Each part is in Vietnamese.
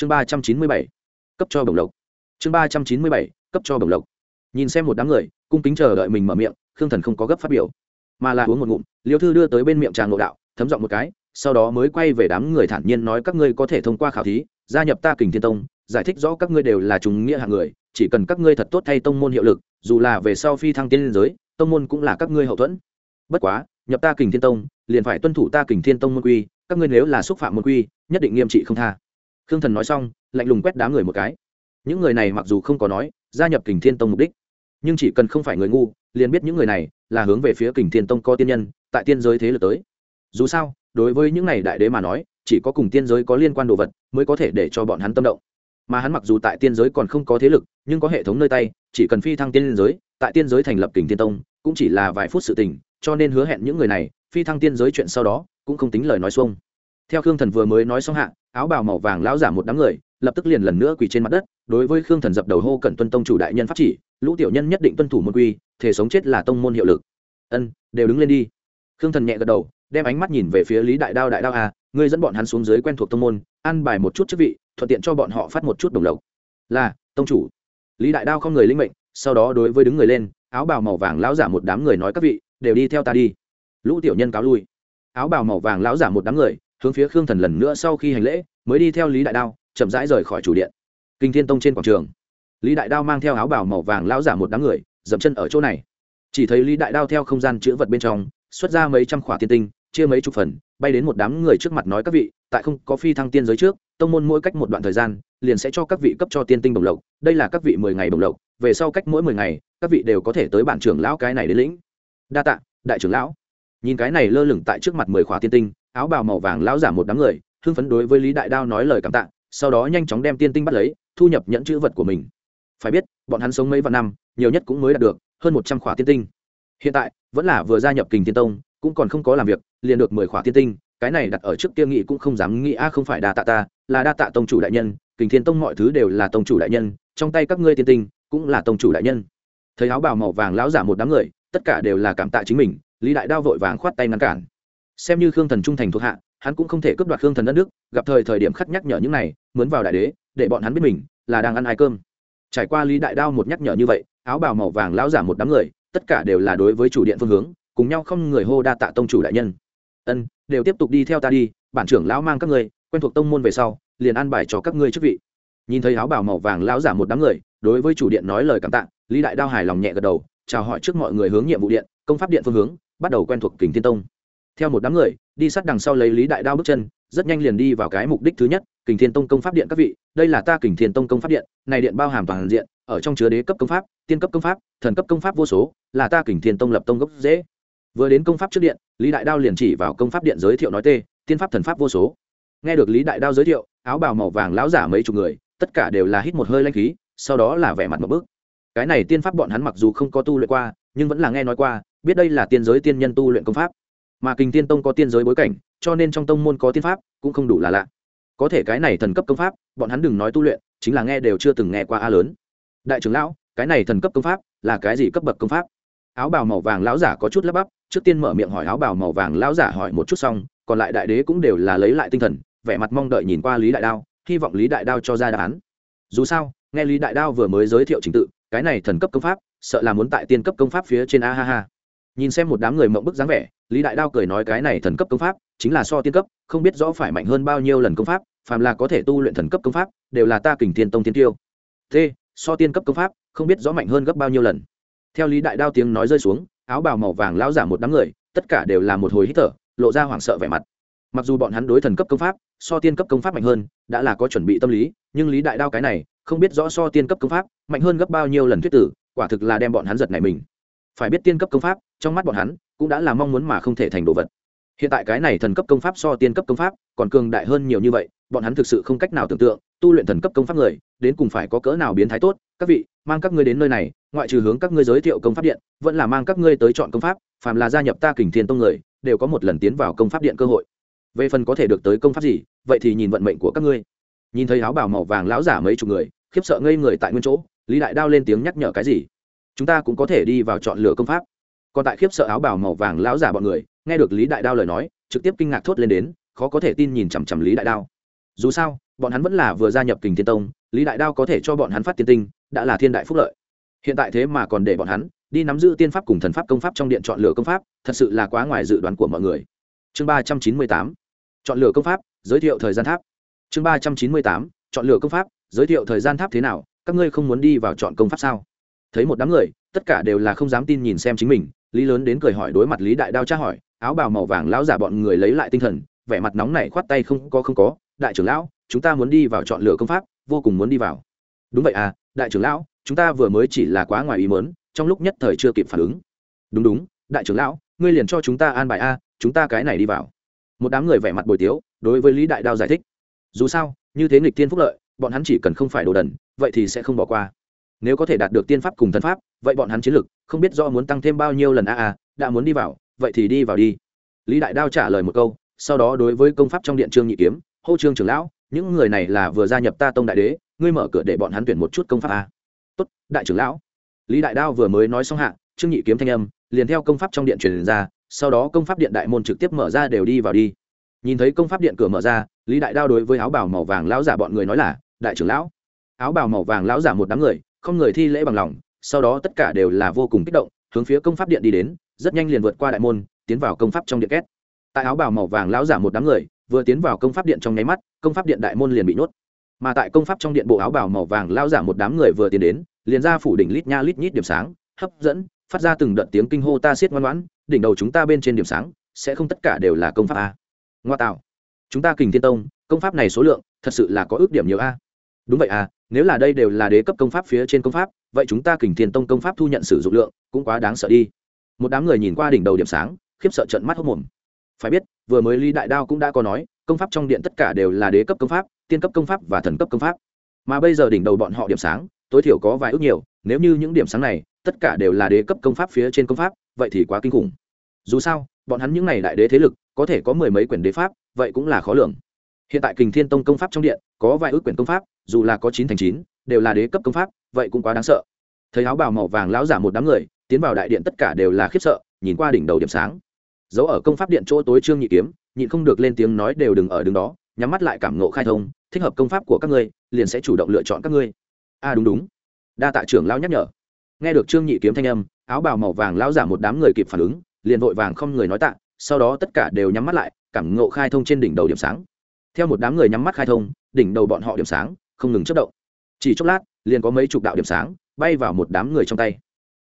chương ba trăm chín mươi bảy, cấp cho bổng lộc. Chương ba trăm chín mươi bảy, cấp cho bổng lộc. Nhìn xem một đám người, cung kính chờ đợi mình mở miệng, khương thần không có gấp phát biểu, mà là uống một ngụm. Liêu thư đưa tới bên miệng tràng ngộ đạo, thấm giọng một cái, sau đó mới quay về đám người thản nhiên nói, các ngươi có thể thông qua khảo thí, gia nhập ta kình thiên tông, giải thích rõ các ngươi đều là chúng nghĩa hạng người, chỉ cần các ngươi thật tốt thay tông môn hiệu lực, dù là về sau phi thăng tiên liên giới, tông môn cũng là các ngươi hậu thuẫn. Bất quá, nhập ta kình thiên tông, liền phải tuân thủ ta kình thiên tông môn quy, các ngươi nếu là xúc phạm môn quy, nhất định nghiêm trị không tha khương thần nói xong, lạnh lùng quét đám người một cái. Những người này mặc dù không có nói, gia nhập kình thiên tông mục đích, nhưng chỉ cần không phải người ngu, liền biết những người này là hướng về phía kình thiên tông có tiên nhân, tại tiên giới thế lực tới. Dù sao, đối với những này đại đế mà nói, chỉ có cùng tiên giới có liên quan đồ vật mới có thể để cho bọn hắn tâm động. Mà hắn mặc dù tại tiên giới còn không có thế lực, nhưng có hệ thống nơi tay, chỉ cần phi thăng tiên giới, tại tiên giới thành lập kình tiên tông, cũng chỉ là vài phút sự tình, cho nên hứa hẹn những người này, phi thăng tiên giới chuyện sau đó, cũng không tính lời nói xuông theo khương thần vừa mới nói xong hạ, áo bào màu vàng lão giả một đám người, lập tức liền lần nữa quỳ trên mặt đất, đối với khương thần dập đầu hô cẩn tuân tông chủ đại nhân pháp chỉ, lũ tiểu nhân nhất định tuân thủ môn quy, thể sống chết là tông môn hiệu lực. Ân, đều đứng lên đi. Khương thần nhẹ gật đầu, đem ánh mắt nhìn về phía lý đại đao đại đao à ngươi dẫn bọn hắn xuống dưới quen thuộc tông môn ăn bài một chút chức vị, thuận tiện cho bọn họ phát một chút đồng lộc. Là, tông chủ. Lý đại đao không người linh mệnh, sau đó đối với đứng người lên, áo bào màu vàng lão giả một đám người nói các vị, đều đi theo ta đi. Lũ tiểu nhân cáo lui. Áo bào màu vàng lão giả một đám người hướng phía khương thần lần nữa sau khi hành lễ, mới đi theo lý đại đao, chậm rãi rời khỏi chủ điện. Kinh thiên tông trên quảng trường. Lý đại đao mang theo áo bào màu vàng lão giả một đám người, dậm chân ở chỗ này. Chỉ thấy lý đại đao theo không gian chữ vật bên trong, xuất ra mấy trăm khỏa tiên tinh, chia mấy chục phần, bay đến một đám người trước mặt nói các vị, tại không có phi thăng tiên giới trước, tông môn mỗi cách một đoạn thời gian, liền sẽ cho các vị cấp cho tiên tinh đồng lộc, đây là các vị mười ngày đồng lộc, về sau cách mỗi mười ngày, các vị đều có thể tới bản trưởng lão cái này đến lĩnh. Đa tạ, đại trưởng lão. Nhìn cái này lơ lửng tại trước mặt mười khóa tiên tinh áo bào màu vàng lão giả một đám người, hưng phấn đối với lý đại đao nói lời cảm tạ, sau đó nhanh chóng đem tiên tinh bắt lấy, thu nhập nhẫn chữ vật của mình. Phải biết, bọn hắn sống mấy vạn năm, nhiều nhất cũng mới đạt được hơn một trăm khỏa tiên tinh. Hiện tại, vẫn là vừa gia nhập kình tiên tông, cũng còn không có làm việc, liền được mười khỏa tiên tinh, cái này đặt ở trước kia nghị cũng không dám nghĩ, a, không phải đa tạ ta, là đa tạ tông chủ đại nhân, kình thiên tông mọi thứ đều là tông chủ đại nhân, trong tay các ngươi tiên tinh cũng là tông chủ đại nhân. Thấy áo bào màu vàng lão giả một đám người, tất cả đều là cảm tạ chính mình, lý đại đao vội vàng khoát tay ngăn cản xem như khương thần trung thành thuộc hạ, hắn cũng không thể cướp đoạt khương thần đất nước, gặp thời thời điểm khắc nhắc nhở những này, mướn vào đại đế, để bọn hắn biết mình là đang ăn ai cơm. Trải qua lý đại đao một nhắc nhở như vậy, áo bào màu vàng lão giả một đám người, tất cả đều là đối với chủ điện phương hướng, cùng nhau không người hô đa tạ tông chủ đại nhân. Ân, đều tiếp tục đi theo ta đi, bản trưởng lão mang các ngươi, quen thuộc tông môn về sau, liền an bài cho các ngươi chức vị. Nhìn thấy áo bào màu vàng lão giả một đám người, đối với chủ điện nói lời cảm tạ, lý đại đao hài lòng nhẹ gật đầu, chào hỏi trước mọi người hướng nhiệm vụ điện, công pháp điện phương hướng, bắt đầu quen thuộc kình thiên tông theo một đám người, đi sát đằng sau lấy lý đại đao bước chân, rất nhanh liền đi vào cái mục đích thứ nhất, kình thiên tông công pháp điện các vị. Đây là ta kình thiên tông công pháp điện, này điện bao hàm toàn diện, ở trong chứa đế cấp công pháp, tiên cấp công pháp, thần cấp công pháp vô số, là ta kình thiên tông lập tông gốc dễ vừa đến công pháp trước điện, lý đại đao liền chỉ vào công pháp điện giới thiệu nói tê, tiên pháp thần pháp vô số. Nghe được lý đại đao giới thiệu, áo bào màu vàng lão giả mấy chục người, tất cả đều là hít một hơi lanh khí, sau đó là vẻ mặt một bước. Cái này tiên pháp bọn hắn mặc dù không có tu luyện qua, nhưng vẫn là nghe nói qua, biết đây là tiên giới tiên nhân tu luyện công pháp mà kình tiên tông có tiên giới bối cảnh, cho nên trong tông môn có tiên pháp cũng không đủ là lạ. Có thể cái này thần cấp công pháp, bọn hắn đừng nói tu luyện, chính là nghe đều chưa từng nghe qua a lớn. Đại trưởng lão, cái này thần cấp công pháp là cái gì cấp bậc công pháp? Áo bào màu vàng lão giả có chút lắp bắp, trước tiên mở miệng hỏi áo bào màu vàng lão giả hỏi một chút xong, còn lại đại đế cũng đều là lấy lại tinh thần, vẻ mặt mong đợi nhìn qua lý đại đao, hy vọng lý đại đao cho ra đáp án. Dù sao, nghe lý đại đao vừa mới giới thiệu trình tự, cái này thần cấp công pháp, sợ là muốn tại tiên cấp công pháp phía trên a ha ha. Nhìn xem một đám người mộng bức dáng vẻ lý đại đao cười nói cái này thần cấp công pháp, chính là so tiên cấp, không biết rõ phải mạnh hơn bao nhiêu lần công pháp, phàm là có thể tu luyện thần cấp công pháp, đều là ta kình thiên tông tiên tiêu. T so tiên cấp công pháp, không biết rõ mạnh hơn gấp bao nhiêu lần. Theo lý đại đao tiếng nói rơi xuống, áo bào màu vàng lão giả một đám người, tất cả đều là một hồi hít thở, lộ ra hoảng sợ vẻ mặt. Mặc dù bọn hắn đối thần cấp công pháp, so tiên cấp công pháp mạnh hơn, đã là có chuẩn bị tâm lý, nhưng lý đại đao cái này, không biết rõ so tiên cấp công pháp, mạnh hơn gấp bao nhiêu lần thuyết tử, quả thực là đem bọn hắn giật này mình. Phải biết tiên cấp công pháp, trong mắt bọn hắn cũng đã là mong muốn mà không thể thành đồ vật. Hiện tại cái này thần cấp công pháp so tiên cấp công pháp còn cường đại hơn nhiều như vậy, bọn hắn thực sự không cách nào tưởng tượng, tu luyện thần cấp công pháp người, đến cùng phải có cỡ nào biến thái tốt. Các vị, mang các ngươi đến nơi này, ngoại trừ hướng các ngươi giới thiệu công pháp điện, vẫn là mang các ngươi tới chọn công pháp, phàm là gia nhập ta kình thiên tông người, đều có một lần tiến vào công pháp điện cơ hội. Về phần có thể được tới công pháp gì, vậy thì nhìn vận mệnh của các ngươi. Nhìn thấy áo bào màu vàng lão giả mấy chục người, khiếp sợ ngây người tại nguyên chỗ, lý đại đao lên tiếng nhắc nhở cái gì? Chúng ta cũng có thể đi vào chọn lựa công pháp còn tại khiếp sợ áo bào màu vàng lão giả bọn người, nghe được lý đại đao lời nói, trực tiếp kinh ngạc thốt lên đến, khó có thể tin nhìn chằm chằm lý đại đao. Dù sao, bọn hắn vẫn là vừa gia nhập kình thiên tông, lý đại đao có thể cho bọn hắn phát tiên tinh, đã là thiên đại phúc lợi. Hiện tại thế mà còn để bọn hắn đi nắm giữ tiên pháp cùng thần pháp công pháp trong điện chọn lựa công pháp, thật sự là quá ngoài dự đoán của mọi người. Chương ba trăm chín mươi tám, chọn lựa công pháp, giới thiệu thời gian tháp. Chương ba trăm chín mươi tám, chọn lựa công pháp, giới thiệu thời gian tháp thế nào, các ngươi không muốn đi vào chọn công pháp sao? Thấy một đám người, tất cả đều là không dám tin nhìn xem chính mình lý lớn đến cười hỏi đối mặt lý đại đao tra hỏi, áo bào màu vàng lão giả bọn người lấy lại tinh thần, vẻ mặt nóng này khoát tay không có không có, đại trưởng lão, chúng ta muốn đi vào chọn lựa công pháp, vô cùng muốn đi vào. Đúng vậy à đại trưởng lão, chúng ta vừa mới chỉ là quá ngoài ý mớn trong lúc nhất thời chưa kịp phản ứng. Đúng đúng, đại trưởng lão, ngươi liền cho chúng ta an bài a, chúng ta cái này đi vào. Một đám người vẻ mặt bồi tiếu, đối với lý đại đao giải thích. Dù sao, như thế nghịch thiên phúc lợi, bọn hắn chỉ cần không phải đồ đần, vậy thì sẽ không bỏ qua nếu có thể đạt được tiên pháp cùng thần pháp, vậy bọn hắn chiến lực không biết do muốn tăng thêm bao nhiêu lần a a, đã muốn đi vào, vậy thì đi vào đi. Lý đại đao trả lời một câu, sau đó đối với công pháp trong điện trương nhị kiếm, hô trương trưởng lão, những người này là vừa gia nhập ta tông đại đế, ngươi mở cửa để bọn hắn tuyển một chút công pháp a. Tốt, đại trưởng lão. Lý đại đao vừa mới nói xong hạ, trương nhị kiếm thanh âm liền theo công pháp trong điện truyền ra, sau đó công pháp điện đại môn trực tiếp mở ra đều đi vào đi. Nhìn thấy công pháp điện cửa mở ra, lý đại đao đối với áo bào màu vàng lão giả bọn người nói là, đại trưởng lão. Áo bào màu vàng lão giả một đám người không người thi lễ bằng lòng, sau đó tất cả đều là vô cùng kích động, hướng phía công pháp điện đi đến, rất nhanh liền vượt qua đại môn, tiến vào công pháp trong điện két tại áo bào màu vàng lão giả một đám người, vừa tiến vào công pháp điện trong nháy mắt, công pháp điện đại môn liền bị nhốt. Mà tại công pháp trong điện bộ áo bào màu vàng lão giả một đám người vừa tiến đến, liền ra phủ đỉnh lít nha lít nhít điểm sáng, hấp dẫn, phát ra từng đợt tiếng kinh hô ta xiết ngoan ngoãn, đỉnh đầu chúng ta bên trên điểm sáng, sẽ không tất cả đều là công pháp a. Ngoa tạo. Chúng ta kình thiên tông, công pháp này số lượng, thật sự là có ước điểm nhiều a. Đúng vậy à nếu là đây đều là đế cấp công pháp phía trên công pháp, vậy chúng ta kình thiên tông công pháp thu nhận sử dụng lượng cũng quá đáng sợ đi. Một đám người nhìn qua đỉnh đầu điểm sáng, khiếp sợ trận mắt hốc mồm. Phải biết, vừa mới lý đại đao cũng đã có nói, công pháp trong điện tất cả đều là đế cấp công pháp, tiên cấp công pháp và thần cấp công pháp. Mà bây giờ đỉnh đầu bọn họ điểm sáng, tối thiểu có vài ước nhiều, nếu như những điểm sáng này, tất cả đều là đế cấp công pháp phía trên công pháp, vậy thì quá kinh khủng. Dù sao, bọn hắn những n à y đại đế thế lực, có thể có mười mấy quyển đế pháp, vậy cũng là khó lường hiện tại kình thiên tông công pháp trong điện, có vài ước quyển công pháp, dù là có chín thành chín, đều là đế cấp công pháp, vậy cũng quá đáng sợ. Thấy áo bào màu vàng lão giả một đám người, tiến vào đại điện tất cả đều là khiếp sợ, nhìn qua đỉnh đầu điểm sáng. Giấu ở công pháp điện chỗ tối trương nhị kiếm, nhịn không được lên tiếng nói đều đừng ở đứng đó, nhắm mắt lại cảm ngộ khai thông, thích hợp công pháp của các ngươi, liền sẽ chủ động lựa chọn các ngươi. A à đúng đúng. Đa tạ trưởng lão nhắc nhở. Nghe được trương nhị kiếm thanh âm, áo bào màu vàng lão giả một đám người kịp phản ứng, liền vội vàng không người nói tạ, sau đó tất cả đều nhắm mắt lại, cảm ngộ khai thông trên đỉnh đầu điểm sáng theo một đám người nhắm mắt khai thông, đỉnh đầu bọn họ điểm sáng, không ngừng chất động. Chỉ chốc lát, liền có mấy chục đạo điểm sáng bay vào một đám người trong tay.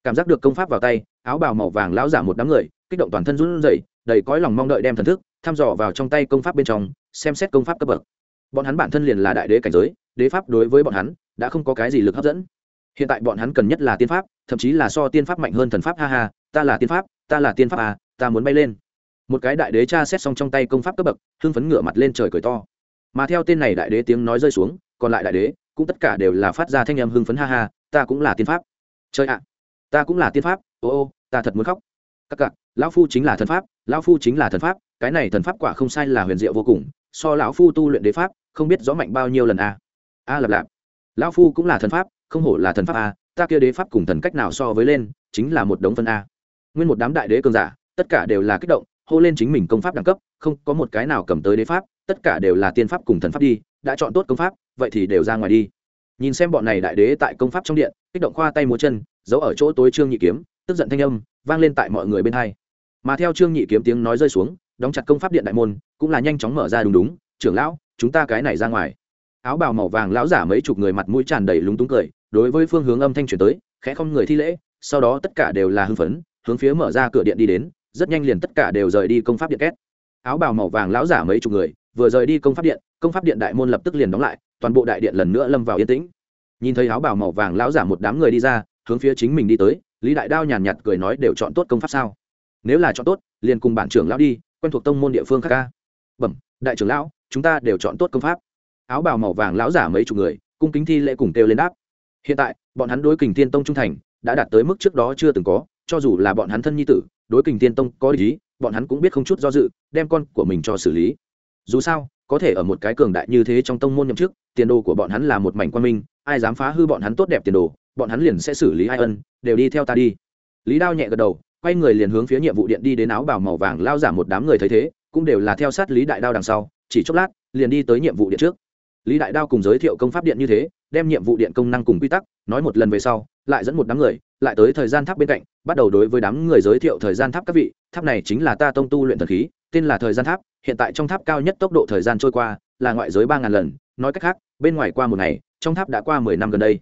Cảm giác được công pháp vào tay, áo bào màu vàng lão giả một đám người, kích động toàn thân run rẩy, đầy cõi lòng mong đợi đem thần thức thăm dò vào trong tay công pháp bên trong, xem xét công pháp cấp bậc. Bọn hắn bản thân liền là đại đế cảnh giới, đế pháp đối với bọn hắn đã không có cái gì lực hấp dẫn. Hiện tại bọn hắn cần nhất là tiên pháp, thậm chí là so tiên pháp mạnh hơn thần pháp, ha ha, ta là tiên pháp, ta là tiên pháp à ta muốn bay lên một cái đại đế tra xét xong trong tay công pháp cấp bậc hưng phấn ngửa mặt lên trời cười to. Mà theo tên này đại đế tiếng nói rơi xuống còn lại đại đế cũng tất cả đều là phát ra thanh âm hưng phấn ha ha ta cũng là tiên pháp. Chơi ạ ta cũng là tiên pháp ô ô ta thật muốn khóc. Các cặp lão phu chính là thần pháp lão phu chính là thần pháp cái này thần pháp quả không sai là huyền diệu vô cùng so lão phu tu luyện đế pháp không biết rõ mạnh bao nhiêu lần a à. a à, lạp lạp lão phu cũng là thần pháp không hổ là thần pháp a ta kia đế pháp cùng thần cách nào so với lên chính là một đống phân a. Nguyên một đám đại đế cường giả tất cả đều là kích động hô lên chính mình công pháp đẳng cấp, không có một cái nào cầm tới đế pháp, tất cả đều là tiên pháp cùng thần pháp đi, đã chọn tốt công pháp, vậy thì đều ra ngoài đi. Nhìn xem bọn này đại đế tại công pháp trong điện, kích động khoa tay múa chân, giấu ở chỗ tối trương nhị kiếm, tức giận thanh âm vang lên tại mọi người bên hai. Mà theo trương nhị kiếm tiếng nói rơi xuống, đóng chặt công pháp điện đại môn, cũng là nhanh chóng mở ra đúng đúng, trưởng lão, chúng ta cái này ra ngoài. Áo bào màu vàng lão giả mấy chục người mặt mũi tràn đầy lúng túng cười, đối với phương hướng âm thanh chuyển tới, khẽ không người thi lễ, sau đó tất cả đều là hưng phấn, hướng phía mở ra cửa điện đi đến rất nhanh liền tất cả đều rời đi công pháp điện két. Áo bào màu vàng lão giả mấy chục người, vừa rời đi công pháp điện, công pháp điện đại môn lập tức liền đóng lại, toàn bộ đại điện lần nữa lâm vào yên tĩnh. Nhìn thấy áo bào màu vàng lão giả một đám người đi ra, hướng phía chính mình đi tới, lý đại đao nhàn nhạt cười nói đều chọn tốt công pháp sao? Nếu là chọn tốt, liền cùng bản trưởng lão đi, quen thuộc tông môn địa phương khác ca. Bẩm, đại trưởng lão, chúng ta đều chọn tốt công pháp. Áo bào màu vàng lão giả mấy chục người, cung kính thi lễ cùng kêu lên đáp. Hiện tại, bọn hắn đối kình tiên tông trung thành, đã đạt tới mức trước đó chưa từng có, cho dù là bọn hắn thân nhi tử đối kình tiên tông có lý bọn hắn cũng biết không chút do dự, đem con của mình cho xử lý. Dù sao, có thể ở một cái cường đại như thế trong tông môn nhậm chức, tiền đồ của bọn hắn là một mảnh quan minh, ai dám phá hư bọn hắn tốt đẹp tiền đồ, bọn hắn liền sẽ xử lý ai ân, đều đi theo ta đi. Lý đao nhẹ gật đầu, quay người liền hướng phía nhiệm vụ điện đi đến áo bào màu vàng lao giả một đám người thấy thế, cũng đều là theo sát lý đại đao đằng sau, chỉ chốc lát, liền đi tới nhiệm vụ điện trước lý đại đao cùng giới thiệu công pháp điện như thế, đem nhiệm vụ điện công năng cùng quy tắc, nói một lần về sau, lại dẫn một đám người, lại tới thời gian tháp bên cạnh, bắt đầu đối với đám người giới thiệu thời gian tháp các vị. Tháp này chính là ta tông tu luyện thần khí, tên là thời gian tháp, hiện tại trong tháp cao nhất tốc độ thời gian trôi qua, là ngoại giới ba ngàn lần. Nói cách khác, bên ngoài qua một ngày, trong tháp đã qua mười năm gần đây.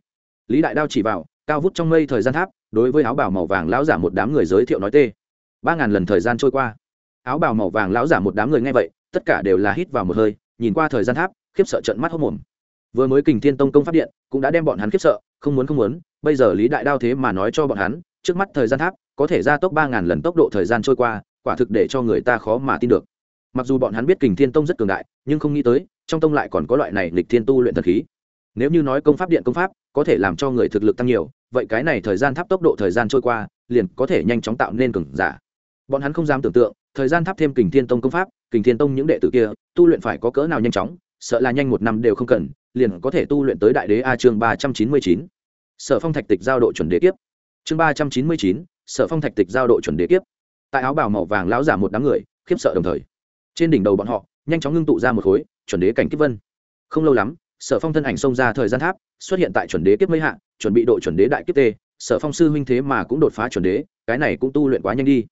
Lý đại đao chỉ vào, cao vút trong mây thời gian tháp, đối với áo bảo màu vàng lão giả một đám người giới thiệu nói tê. Ba ngàn lần thời gian trôi qua. Áo bào màu vàng lão giả một đám người nghe vậy, tất cả đều là hít vào một hơi, nhìn qua thời gian tháp khiếp sợ trận mắt hốc mồm. Vừa mới kình thiên tông công pháp điện cũng đã đem bọn hắn khiếp sợ, không muốn không muốn, bây giờ lý đại đao thế mà nói cho bọn hắn, trước mắt thời gian tháp, có thể gia tốc ba ngàn lần tốc độ thời gian trôi qua, quả thực để cho người ta khó mà tin được. Mặc dù bọn hắn biết kình thiên tông rất cường đại, nhưng không nghĩ tới, trong tông lại còn có loại này lịch thiên tu luyện thần khí. Nếu như nói công pháp điện công pháp, có thể làm cho người thực lực tăng nhiều, vậy cái này thời gian tháp tốc độ thời gian trôi qua, liền có thể nhanh chóng tạo nên cường giả. Bọn hắn không dám tưởng tượng, thời gian tháp thêm kình thiên tông công pháp, kình thiên tông những đệ tử kia, tu luyện phải có cỡ nào nhanh chóng sợ là nhanh một năm đều không cần, liền có thể tu luyện tới đại đế a chương ba trăm chín mươi chín. Sở phong thạch tịch giao độ chuẩn đế kiếp. Chương ba trăm chín mươi chín, sở phong thạch tịch giao độ chuẩn đế kiếp. Tại áo bào màu vàng lão giả một đám người, khiếp sợ đồng thời. Trên đỉnh đầu bọn họ, nhanh chóng ngưng tụ ra một khối, chuẩn đế cảnh kiếp vân. Không lâu lắm, sở phong thân ảnh xông ra thời gian tháp, xuất hiện tại chuẩn đế kiếp mây hạ, chuẩn bị độ chuẩn đế đại kiếp tê. Sở phong sư huynh thế mà cũng đột phá chuẩn đế, cái này cũng tu luyện quá nhanh đi.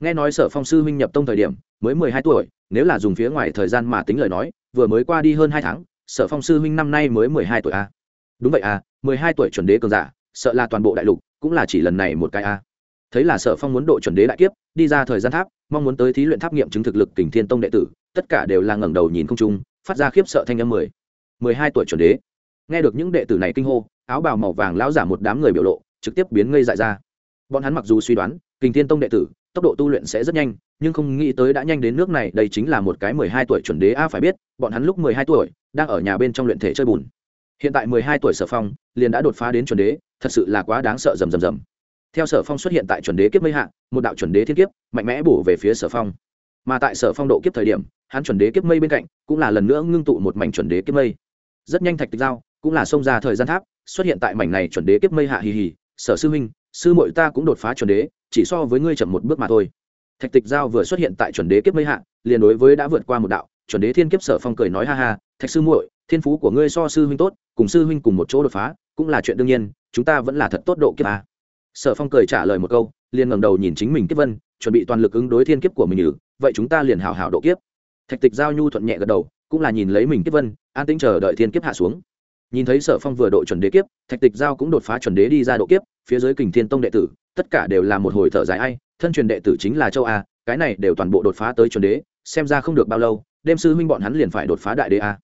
Nghe nói sở phong sư huynh nhập tông thời điểm, mới mười hai tuổi, nếu là dùng phía ngoài thời gian mà tính lời nói vừa mới qua đi hơn hai tháng, sở phong sư huynh năm nay mới mười hai tuổi a. Đúng vậy a, mười hai tuổi chuẩn đế cường giả, sợ là toàn bộ đại lục cũng là chỉ lần này một cái a. Thấy là sở phong muốn độ chuẩn đế đại kiếp, đi ra thời gian tháp, mong muốn tới thí luyện tháp nghiệm chứng thực lực kình thiên tông đệ tử, tất cả đều là ngẩng đầu nhìn không trung, phát ra khiếp sợ thanh âm mười. Mười hai tuổi chuẩn đế. Nghe được những đệ tử này kinh hô, áo bào màu vàng lão giả một đám người biểu lộ, trực tiếp biến ngây dại ra. Bọn hắn mặc dù suy đoán, kình thiên tông đệ tử tốc độ tu luyện sẽ rất nhanh, nhưng không nghĩ tới đã nhanh đến nước này, đây chính là một cái mười hai tuổi chuẩn đế a, phải biết, bọn hắn lúc mười hai tuổi, đang ở nhà bên trong luyện thể chơi bùn. Hiện tại mười hai tuổi sở phong, liền đã đột phá đến chuẩn đế, thật sự là quá đáng sợ rầm rầm rầm. Theo sở phong xuất hiện tại chuẩn đế kiếp mây hạ, một đạo chuẩn đế thiên kiếp, mạnh mẽ bổ về phía sở phong. Mà tại sở phong độ kiếp thời điểm, hắn chuẩn đế kiếp mây bên cạnh, cũng là lần nữa ngưng tụ một mảnh chuẩn đế kiếp mây. Rất nhanh thạch tịch giao, cũng là xông ra thời gian tháp, xuất hiện tại mảnh này chuẩn đế kiếp mây hạ hì hì, sở sư huynh sư muội ta cũng đột phá chuẩn đế, chỉ so với ngươi chậm một bước mà thôi. Thạch tịch giao vừa xuất hiện tại chuẩn đế kiếp mây hạ, liền đối với đã vượt qua một đạo, chuẩn đế thiên kiếp sở phong cười nói ha ha, thạch sư muội, thiên phú của ngươi so sư huynh tốt, cùng sư huynh cùng một chỗ đột phá, cũng là chuyện đương nhiên, chúng ta vẫn là thật tốt độ kiếp à. sở phong cười trả lời một câu, liền ngẩng đầu nhìn chính mình kiếp vân, chuẩn bị toàn lực ứng đối thiên kiếp của mình nhử, vậy chúng ta liền hào hào độ kiếp. Thạch tịch giao nhu thuận nhẹ gật đầu, cũng là nhìn lấy mình kiếp vân, an tĩnh chờ đợi thiên kiếp hạ xuống nhìn thấy sở phong vừa độ chuẩn đế kiếp, thạch tịch giao cũng đột phá chuẩn đế đi ra độ kiếp, phía dưới kình thiên tông đệ tử, tất cả đều là một hồi thở dài ai, thân truyền đệ tử chính là châu a, cái này đều toàn bộ đột phá tới chuẩn đế, xem ra không được bao lâu, đêm sư huynh bọn hắn liền phải đột phá đại đế a.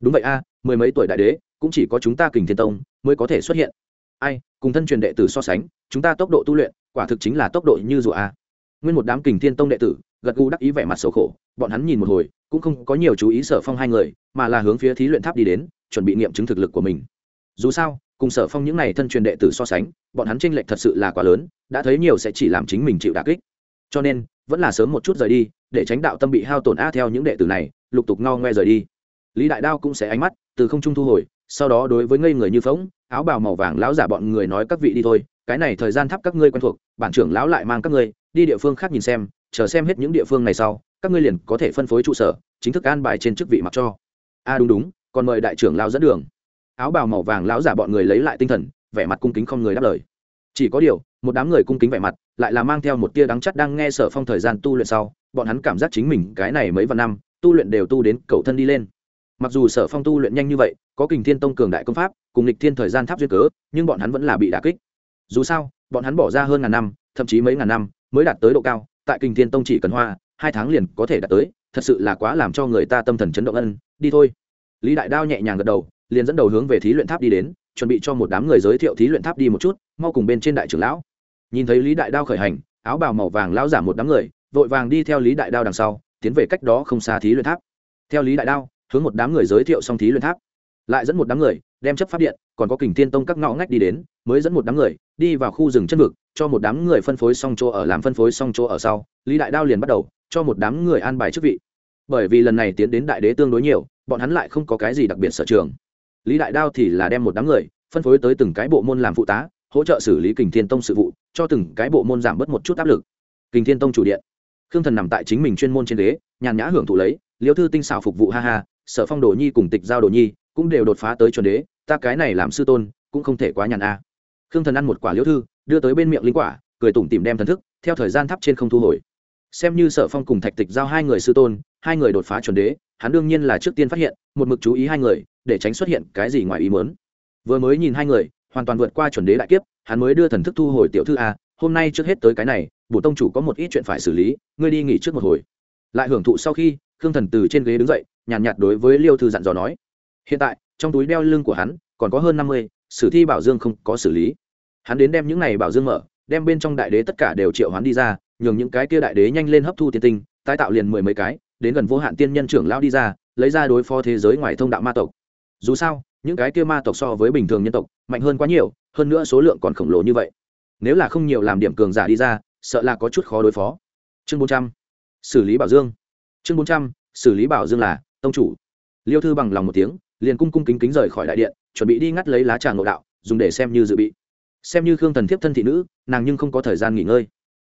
Đúng vậy a, mười mấy tuổi đại đế, cũng chỉ có chúng ta kình thiên tông mới có thể xuất hiện. Ai, cùng thân truyền đệ tử so sánh, chúng ta tốc độ tu luyện, quả thực chính là tốc độ như rùa a. Nguyên một đám kình thiên tông đệ tử, gật gù đắc ý vẻ mặt xấu khổ, bọn hắn nhìn một hồi, cũng không có nhiều chú ý sở phong hai người, mà là hướng phía thí luyện tháp đi đến chuẩn bị nghiệm chứng thực lực của mình. Dù sao, cùng sở phong những n à y thân truyền đệ tử so sánh, bọn hắn tranh lệch thật sự là quá lớn, đã thấy nhiều sẽ chỉ làm chính mình chịu đà kích. Cho nên, vẫn là sớm một chút rời đi, để tránh đạo tâm bị hao tổn a theo những đệ tử này, lục tục ngao ngoe rời đi. Lý đại đao cũng sẽ ánh mắt từ không trung thu hồi, sau đó đối với ngây người như phóng áo bào màu vàng lão giả bọn người nói các vị đi thôi, cái này thời gian thắp các ngươi quen thuộc, bản trưởng lão lại mang các ngươi, đi địa phương khác nhìn xem, chờ xem hết những địa phương này sau, các ngươi liền có thể phân phối trụ sở, chính thức an bài trên chức vị mặc cho. A đúng đúng còn mời đại trưởng lao dẫn đường. Áo bào màu vàng lão giả bọn người lấy lại tinh thần, vẻ mặt cung kính không người đáp lời. Chỉ có điều, một đám người cung kính vẻ mặt, lại là mang theo một tia đắng chắt đang nghe sở phong thời gian tu luyện sau, bọn hắn cảm giác chính mình cái này mấy vạn năm, tu luyện đều tu đến cầu thân đi lên. Mặc dù sở phong tu luyện nhanh như vậy, có kình thiên tông cường đại công pháp, cùng lịch thiên thời gian tháp duyên cớ, nhưng bọn hắn vẫn là bị đà kích. Dù sao, bọn hắn bỏ ra hơn ngàn năm, thậm chí mấy ngàn năm, mới đạt tới độ cao, tại kình thiên tông chỉ cần hoa, hai tháng liền có thể đạt tới, thật sự là quá làm cho người ta tâm thần chấn động ân, đi thôi lý đại đao nhẹ nhàng gật đầu, liền dẫn đầu hướng về thí luyện tháp đi đến, chuẩn bị cho một đám người giới thiệu thí luyện tháp đi một chút, mau cùng bên trên đại trưởng lão. Nhìn thấy lý đại đao khởi hành, áo bào màu vàng lão giả một đám người, vội vàng đi theo lý đại đao đằng sau, tiến về cách đó không xa thí luyện tháp. Theo lý đại đao, hướng một đám người giới thiệu xong thí luyện tháp. Lại dẫn một đám người, đem chấp pháp điện, còn có kình thiên tông các ngõ ngách đi đến, mới dẫn một đám người, đi vào khu rừng chân vực, cho một đám người phân phối xong chỗ ở, làm phân phối xong chỗ ở sau, lý đại đao liền bắt đầu, cho một đám người an bài chức vị bởi vì lần này tiến đến đại đế tương đối nhiều, bọn hắn lại không có cái gì đặc biệt sở trường. Lý đại đao thì là đem một đám người, phân phối tới từng cái bộ môn làm phụ tá, hỗ trợ xử lý kình thiên tông sự vụ, cho từng cái bộ môn giảm bớt một chút áp lực. Kình thiên tông chủ điện. Khương thần nằm tại chính mình chuyên môn trên đế nhàn nhã hưởng thụ lấy, liêu thư tinh xảo phục vụ ha ha, sở phong đồ nhi cùng tịch giao đồ nhi cũng đều đột phá tới chuẩn đế, ta cái này làm sư tôn cũng không thể quá nhàn a. Khương thần ăn một quả liễu thư, đưa tới bên miệng linh quả, cười tủm tìm đem thần thức, theo thời gian thắp trên không thu hồi. Xem như sở phong cùng thạch tịch giao hai người sư tôn hai người đột phá chuẩn đế hắn đương nhiên là trước tiên phát hiện một mực chú ý hai người để tránh xuất hiện cái gì ngoài ý mớn vừa mới nhìn hai người hoàn toàn vượt qua chuẩn đế đại kiếp hắn mới đưa thần thức thu hồi tiểu thư a hôm nay trước hết tới cái này bổ tông chủ có một ít chuyện phải xử lý ngươi đi nghỉ trước một hồi. Lại hưởng thụ sau khi khương thần từ trên ghế đứng dậy nhàn nhạt, nhạt đối với liêu thư dặn dò nói. Hiện tại trong túi đeo lưng của hắn còn có hơn năm mươi sử thi bảo dương không có xử lý. Hắn đến đem những này bảo dương mở đem bên trong đại đế tất cả đều triệu hắn đi ra nhường những cái kia đại đế nhanh lên hấp thu tiên tinh tái tạo liền mười mấy cái đến gần vô hạn tiên nhân trưởng lão đi ra, lấy ra đối phó thế giới ngoài thông đạo ma tộc. Dù sao, những cái kia ma tộc so với bình thường nhân tộc, mạnh hơn quá nhiều, hơn nữa số lượng còn khổng lồ như vậy. Nếu là không nhiều làm điểm cường giả đi ra, sợ là có chút khó đối phó. Chương bốn trăm, xử lý bảo dương. Chương bốn trăm, xử lý bảo dương là, tông chủ. Liêu thư bằng lòng một tiếng, liền cung cung kính kính rời khỏi đại điện, chuẩn bị đi ngắt lấy lá trà ngộ đạo, dùng để xem như dự bị. Xem như khương thần thiếp thân thị nữ, nàng nhưng không có thời gian nghỉ ngơi.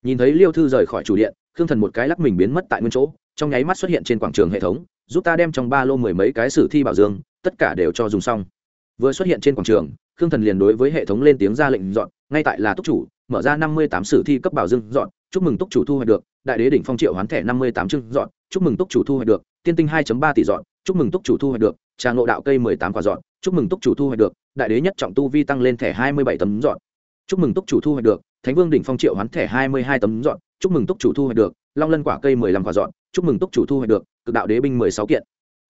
Nhìn thấy liêu thư rời khỏi chủ điện khương thần một cái lắc mình biến mất tại nguyên chỗ, trong nháy mắt xuất hiện trên quảng trường hệ thống, giúp ta đem trong ba lô mười mấy cái sử thi bảo dương, tất cả đều cho dùng xong. Vừa xuất hiện trên quảng trường, khương thần liền đối với hệ thống lên tiếng ra lệnh dọn, ngay tại là túc chủ, mở ra năm mươi tám sử thi cấp bảo dương dọn, chúc mừng túc chủ thu hoạch được, đại đế đỉnh phong triệu hoán thẻ năm mươi tám chương dọn, chúc mừng túc chủ thu hoạch được, tiên tinh hai ba tỷ dọn, chúc mừng túc chủ thu hoạch được, trà ngộ đạo cây mười tám quả dọn, chúc mừng túc chủ thu hoạch được, đại đế nhất trọng tu vi tăng lên thẻ hai mươi bảy tấm dọn. Chúc mừng túc chủ thu hoạch được, thánh vương đỉnh phong triệu hoán thẻ hai mươi hai tấm dọn chúc mừng túc chủ thu hoạch được, long lân quả cây mười lăm quả dọn, chúc mừng túc chủ thu hoạch được, cực đạo đế binh mười sáu kiện.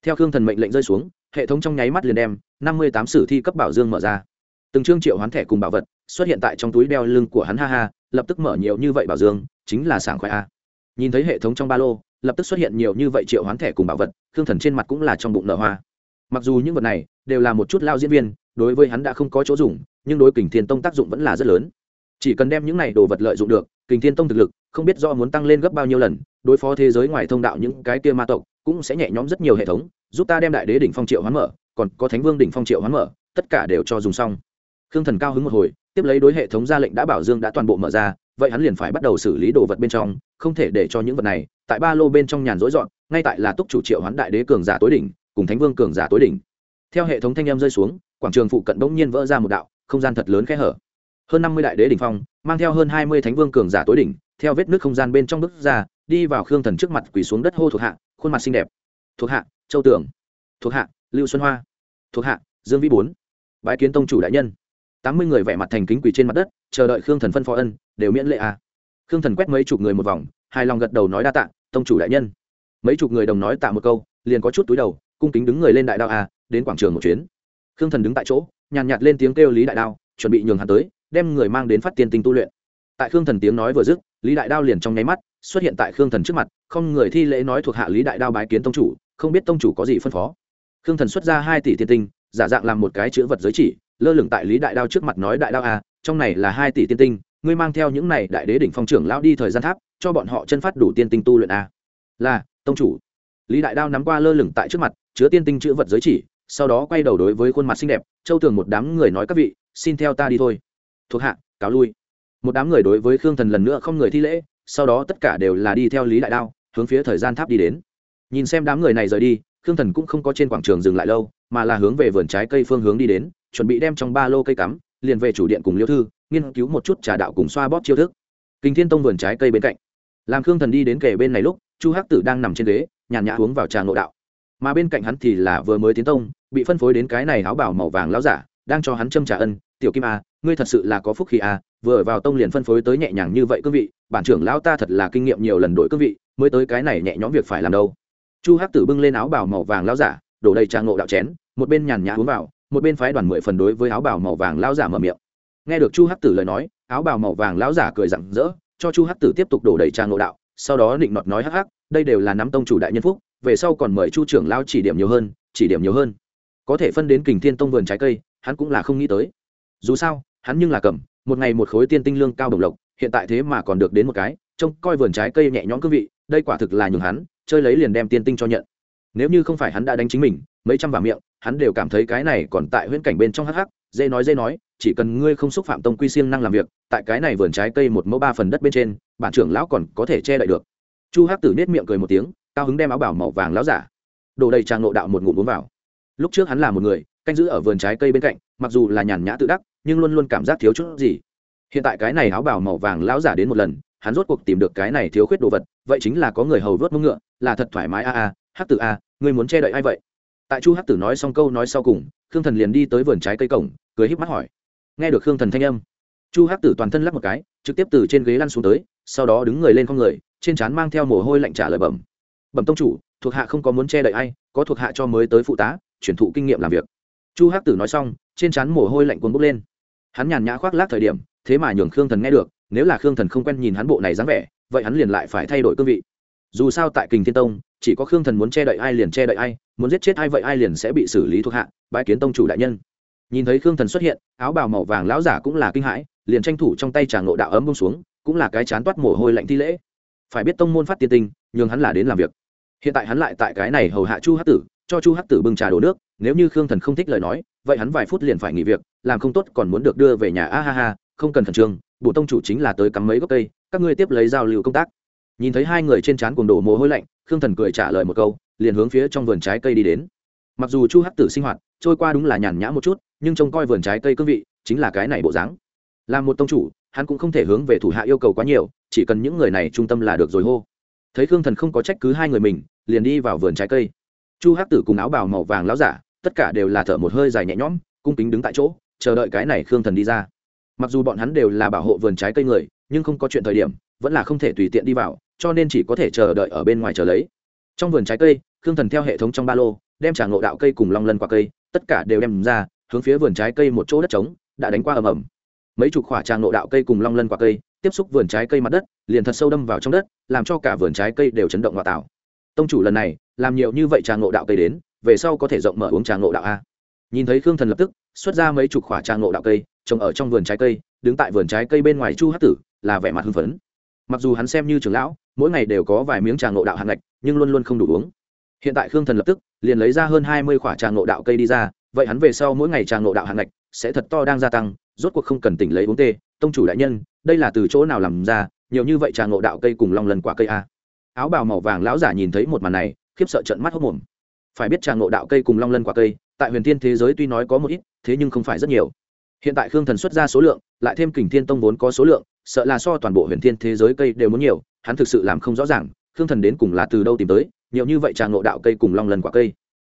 Theo khương thần mệnh lệnh rơi xuống, hệ thống trong nháy mắt liền đem năm mươi tám sử thi cấp bảo dương mở ra. Từng chương triệu hoán thẻ cùng bảo vật xuất hiện tại trong túi đeo lưng của hắn, ha ha, lập tức mở nhiều như vậy bảo dương, chính là sảng khoái a. Nhìn thấy hệ thống trong ba lô, lập tức xuất hiện nhiều như vậy triệu hoán thẻ cùng bảo vật, khương thần trên mặt cũng là trong bụng nở hoa. Mặc dù những vật này đều là một chút lao diễn viên, đối với hắn đã không có chỗ dùng, nhưng đối kình thiên tông tác dụng vẫn là rất lớn. Chỉ cần đem những này đồ vật lợi dụng được, kình thiên tông thực lực không biết do muốn tăng lên gấp bao nhiêu lần, đối phó thế giới ngoài thông đạo những cái kia ma tộc, cũng sẽ nhẹ nhõm rất nhiều hệ thống, giúp ta đem đại đế đỉnh phong triệu hoán mở, còn có thánh vương đỉnh phong triệu hoán mở, tất cả đều cho dùng xong. Khương thần cao hứng một hồi, tiếp lấy đối hệ thống ra lệnh đã bảo dương đã toàn bộ mở ra, vậy hắn liền phải bắt đầu xử lý đồ vật bên trong, không thể để cho những vật này, tại ba lô bên trong nhàn rỗi dọn, ngay tại là túc chủ triệu hoán đại đế cường giả tối đỉnh, cùng thánh vương cường giả tối đỉnh. Theo hệ thống thanh em rơi xuống, quảng trường phụ cận bỗng nhiên vỡ ra một đạo, không gian thật lớn khẽ hở. Hơn năm mươi đại đế đỉnh phong, mang theo hơn hai mươi thánh vương cường giả tối đỉnh theo vết nước không gian bên trong bước ra đi vào khương thần trước mặt quỳ xuống đất hô thuộc hạ khuôn mặt xinh đẹp. Thuộc hạ châu tưởng thuộc hạ lưu xuân hoa. Thuộc hạ dương vĩ bốn. Bãi kiến tông chủ đại nhân. Tám mươi người vẻ mặt thành kính quỳ trên mặt đất chờ đợi khương thần phân phó ân đều miễn lệ à. khương thần quét mấy chục người một vòng hài lòng gật đầu nói đa tạ tông chủ đại nhân. Mấy chục người đồng nói tạ một câu liền có chút túi đầu cung kính đứng người lên đại đao à, đến quảng trường một chuyến. Khương thần đứng tại chỗ nhàn nhạt lên tiếng kêu lý đại đao chuẩn bị nhường hắn tới đem người mang đến phát tiên tinh tu luyện. Tại khương thần tiếng nói vừa dứt lý đại đao liền trong nháy mắt xuất hiện tại khương thần trước mặt, không người thi lễ nói thuộc hạ lý đại đao bái kiến tông chủ, không biết tông chủ có gì phân phó. Khương thần xuất ra hai tỷ tiên tinh, giả dạng làm một cái chữ vật giới chỉ, lơ lửng tại lý đại đao trước mặt nói, đại đao à trong này là hai tỷ tiên tinh, ngươi mang theo những này đại đế đỉnh phong trưởng lao đi thời gian tháp, cho bọn họ chân phát đủ tiên tinh tu luyện à. là, tông chủ. Lý đại đao nắm qua lơ lửng tại trước mặt, chứa tiên tinh chữ vật giới chỉ, sau đó quay đầu đối với khuôn mặt xinh đẹp, châu tường một đám người nói các vị, xin theo ta đi thôi. Thuộc hạ, cáo lui một đám người đối với khương thần lần nữa không người thi lễ, sau đó tất cả đều là đi theo lý đại đao, hướng phía thời gian tháp đi đến. Nhìn xem đám người này rời đi, khương thần cũng không có trên quảng trường dừng lại lâu, mà là hướng về vườn trái cây phương hướng đi đến, chuẩn bị đem trong ba lô cây cắm, liền về chủ điện cùng liêu thư, nghiên cứu một chút trà đạo cùng xoa bóp chiêu thức. Kinh thiên tông vườn trái cây bên cạnh. Làm khương thần đi đến kề bên này lúc, chu hắc tử đang nằm trên ghế, nhàn nhã uống vào trà ngộ đạo. Mà bên cạnh hắn thì là vừa mới tiến tông, bị phân phối đến cái này áo bảo màu vàng lão giả, đang cho hắn châm trà ân, tiểu kim a ngươi thật sự là có phúc khí a vừa vào tông liền phân phối tới nhẹ nhàng như vậy cương vị, bản trưởng lão ta thật là kinh nghiệm nhiều lần đổi cương vị, mới tới cái này nhẹ nhõm việc phải làm đâu. Chu hắc tử bưng lên áo bào màu vàng lão giả, đổ đầy trà ngộ đạo chén, một bên nhàn nhã uống vào, một bên phái đoàn mười phần đối với áo bào màu vàng lão giả mở miệng. Nghe được chu hắc tử lời nói, áo bào màu vàng lão giả cười rặng rỡ, cho chu hắc tử tiếp tục đổ đầy trà ngộ đạo, sau đó định nọt nói hắc hắc, đây đều là nắm tông chủ đại nhân phúc, về sau còn mời chu trưởng lao chỉ điểm nhiều hơn, chỉ điểm nhiều hơn. Có thể phân đến kình thiên tông vườn trái cây, hắn cũng là không nghĩ tới. Dù sao, hắn nhưng là cầm một ngày một khối tiên tinh lương cao đồng lộc, hiện tại thế mà còn được đến một cái, trông coi vườn trái cây nhẹ nhõm cương vị, đây quả thực là nhường hắn, chơi lấy liền đem tiên tinh cho nhận. Nếu như không phải hắn đã đánh chính mình, mấy trăm vào miệng, hắn đều cảm thấy cái này còn tại huyễn cảnh bên trong hắc hắc dê nói dê nói, chỉ cần ngươi không xúc phạm tông quy siêng năng làm việc, tại cái này vườn trái cây một mẫu ba phần đất bên trên, bản trưởng lão còn có thể che đậy được. Chu hắc tử nết miệng cười một tiếng, cao hứng đem áo bảo màu vàng lão giả đổ đầy trang nộ đạo một ngụm uống vào. Lúc trước hắn là một người, canh giữ ở vườn trái cây bên cạnh, mặc dù là nhàn nhã tự đắc nhưng luôn luôn cảm giác thiếu chút gì. Hiện tại cái này áo bào màu vàng lão giả đến một lần, hắn rốt cuộc tìm được cái này thiếu khuyết đồ vật, vậy chính là có người hầu vớt mông ngựa, là thật thoải mái a a, hắc tử a, ngươi muốn che đậy ai vậy? Tại chu hắc tử nói xong câu nói sau cùng, khương thần liền đi tới vườn trái cây cổng, cười híp mắt hỏi. Nghe được khương thần thanh âm, chu hắc tử toàn thân lắp một cái, trực tiếp từ trên ghế lăn xuống tới, sau đó đứng người lên con người, trên trán mang theo mồ hôi lạnh trả lời bẩm. Bẩm tông chủ, thuộc hạ không có muốn che đậy ai, có thuộc hạ cho mới tới phụ tá, chuyển thụ kinh nghiệm làm việc. Chu hắc tử nói xong, trên trán mồ hôi lạnh cuốn bốc lên hắn nhàn nhã khoác lác thời điểm, thế mà nhường khương thần nghe được, nếu là khương thần không quen nhìn hắn bộ này dáng vẻ, vậy hắn liền lại phải thay đổi cương vị. Dù sao tại kình thiên tông, chỉ có khương thần muốn che đậy ai liền che đậy ai, muốn giết chết ai vậy ai liền sẽ bị xử lý thuộc hạ bãi kiến tông chủ đại nhân. Nhìn thấy khương thần xuất hiện, áo bào màu vàng lão giả cũng là kinh hãi, liền tranh thủ trong tay trà ngộ đạo ấm bông xuống, cũng là cái chán toát mồ hôi lạnh thi lễ. Phải biết tông môn phát tiên tinh, nhường hắn là đến làm việc. Hiện tại hắn lại tại cái này hầu hạ chu hắc tử, cho chu hắc tử bưng trà đổ nước, nếu như khương thần không thích lời nói, vậy hắn vài phút liền phải nghỉ việc làm không tốt còn muốn được đưa về nhà. A ha ha, không cần khẩn trương bộ tông chủ chính là tới cắm mấy gốc cây, các ngươi tiếp lấy giao lưu công tác. Nhìn thấy hai người trên trán cuồng đổ mồ hôi lạnh, khương thần cười trả lời một câu, liền hướng phía trong vườn trái cây đi đến. Mặc dù chu hắc tử sinh hoạt, trôi qua đúng là nhàn nhã một chút, nhưng trông coi vườn trái cây cương vị, chính là cái này bộ dáng. Là một tông chủ, hắn cũng không thể hướng về thủ hạ yêu cầu quá nhiều, chỉ cần những người này trung tâm là được rồi hô. Thấy khương thần không có trách cứ hai người mình, liền đi vào vườn trái cây. Chu hắc tử cùng áo bào màu vàng láo giả, tất cả đều là thở một hơi dài nhẹ nhõm, cung kính đứng tại chỗ chờ đợi cái này khương thần đi ra. Mặc dù bọn hắn đều là bảo hộ vườn trái cây người, nhưng không có chuyện thời điểm, vẫn là không thể tùy tiện đi vào, cho nên chỉ có thể chờ đợi ở bên ngoài chờ lấy. Trong vườn trái cây, khương thần theo hệ thống trong ba lô, đem trả ngộ đạo cây cùng long lân quả cây, tất cả đều đem ra, hướng phía vườn trái cây một chỗ đất trống, đã đánh qua ầm ầm. Mấy chục khỏa trà ngộ đạo cây cùng long lân quả cây, tiếp xúc vườn trái cây mặt đất, liền thật sâu đâm vào trong đất, làm cho cả vườn trái cây đều chấn động ngoại tạo tông chủ lần này, làm nhiều như vậy trà ngộ đạo cây đến, về sau có thể rộng mở uống trà ngộ đạo a nhìn thấy khương thần lập tức, xuất ra mấy chục khỏa trang ngộ đạo cây, trồng ở trong vườn trái cây, đứng tại vườn trái cây bên ngoài chu hát tử, là vẻ mặt hưng phấn. Mặc dù hắn xem như trưởng lão, mỗi ngày đều có vài miếng trà ngộ đạo hạng ngạch, nhưng luôn luôn không đủ uống. Hiện tại khương thần lập tức, liền lấy ra hơn hai mươi khoả trà ngộ đạo cây đi ra, vậy hắn về sau mỗi ngày trà ngộ đạo hạng ngạch sẽ thật to đang gia tăng, rốt cuộc không cần tỉnh lấy uống tê. Tông chủ đại nhân, đây là từ chỗ nào làm ra, nhiều như vậy trà ngộ đạo cây cùng long lần quả cây a áo bào màu vàng lão giả nhìn thấy một màn này, khiếp sợ trận mắt hốc mồm. Phải biết trà ngộ đạo cây cùng long lân quả cây tại huyền thiên thế giới tuy nói có một ít, thế nhưng không phải rất nhiều. Hiện tại khương thần xuất ra số lượng, lại thêm kình thiên tông vốn có số lượng, sợ là so toàn bộ huyền thiên thế giới cây đều muốn nhiều, hắn thực sự làm không rõ ràng, khương thần đến cùng là từ đâu tìm tới, nhiều như vậy trà ngộ đạo cây cùng long lân quả cây.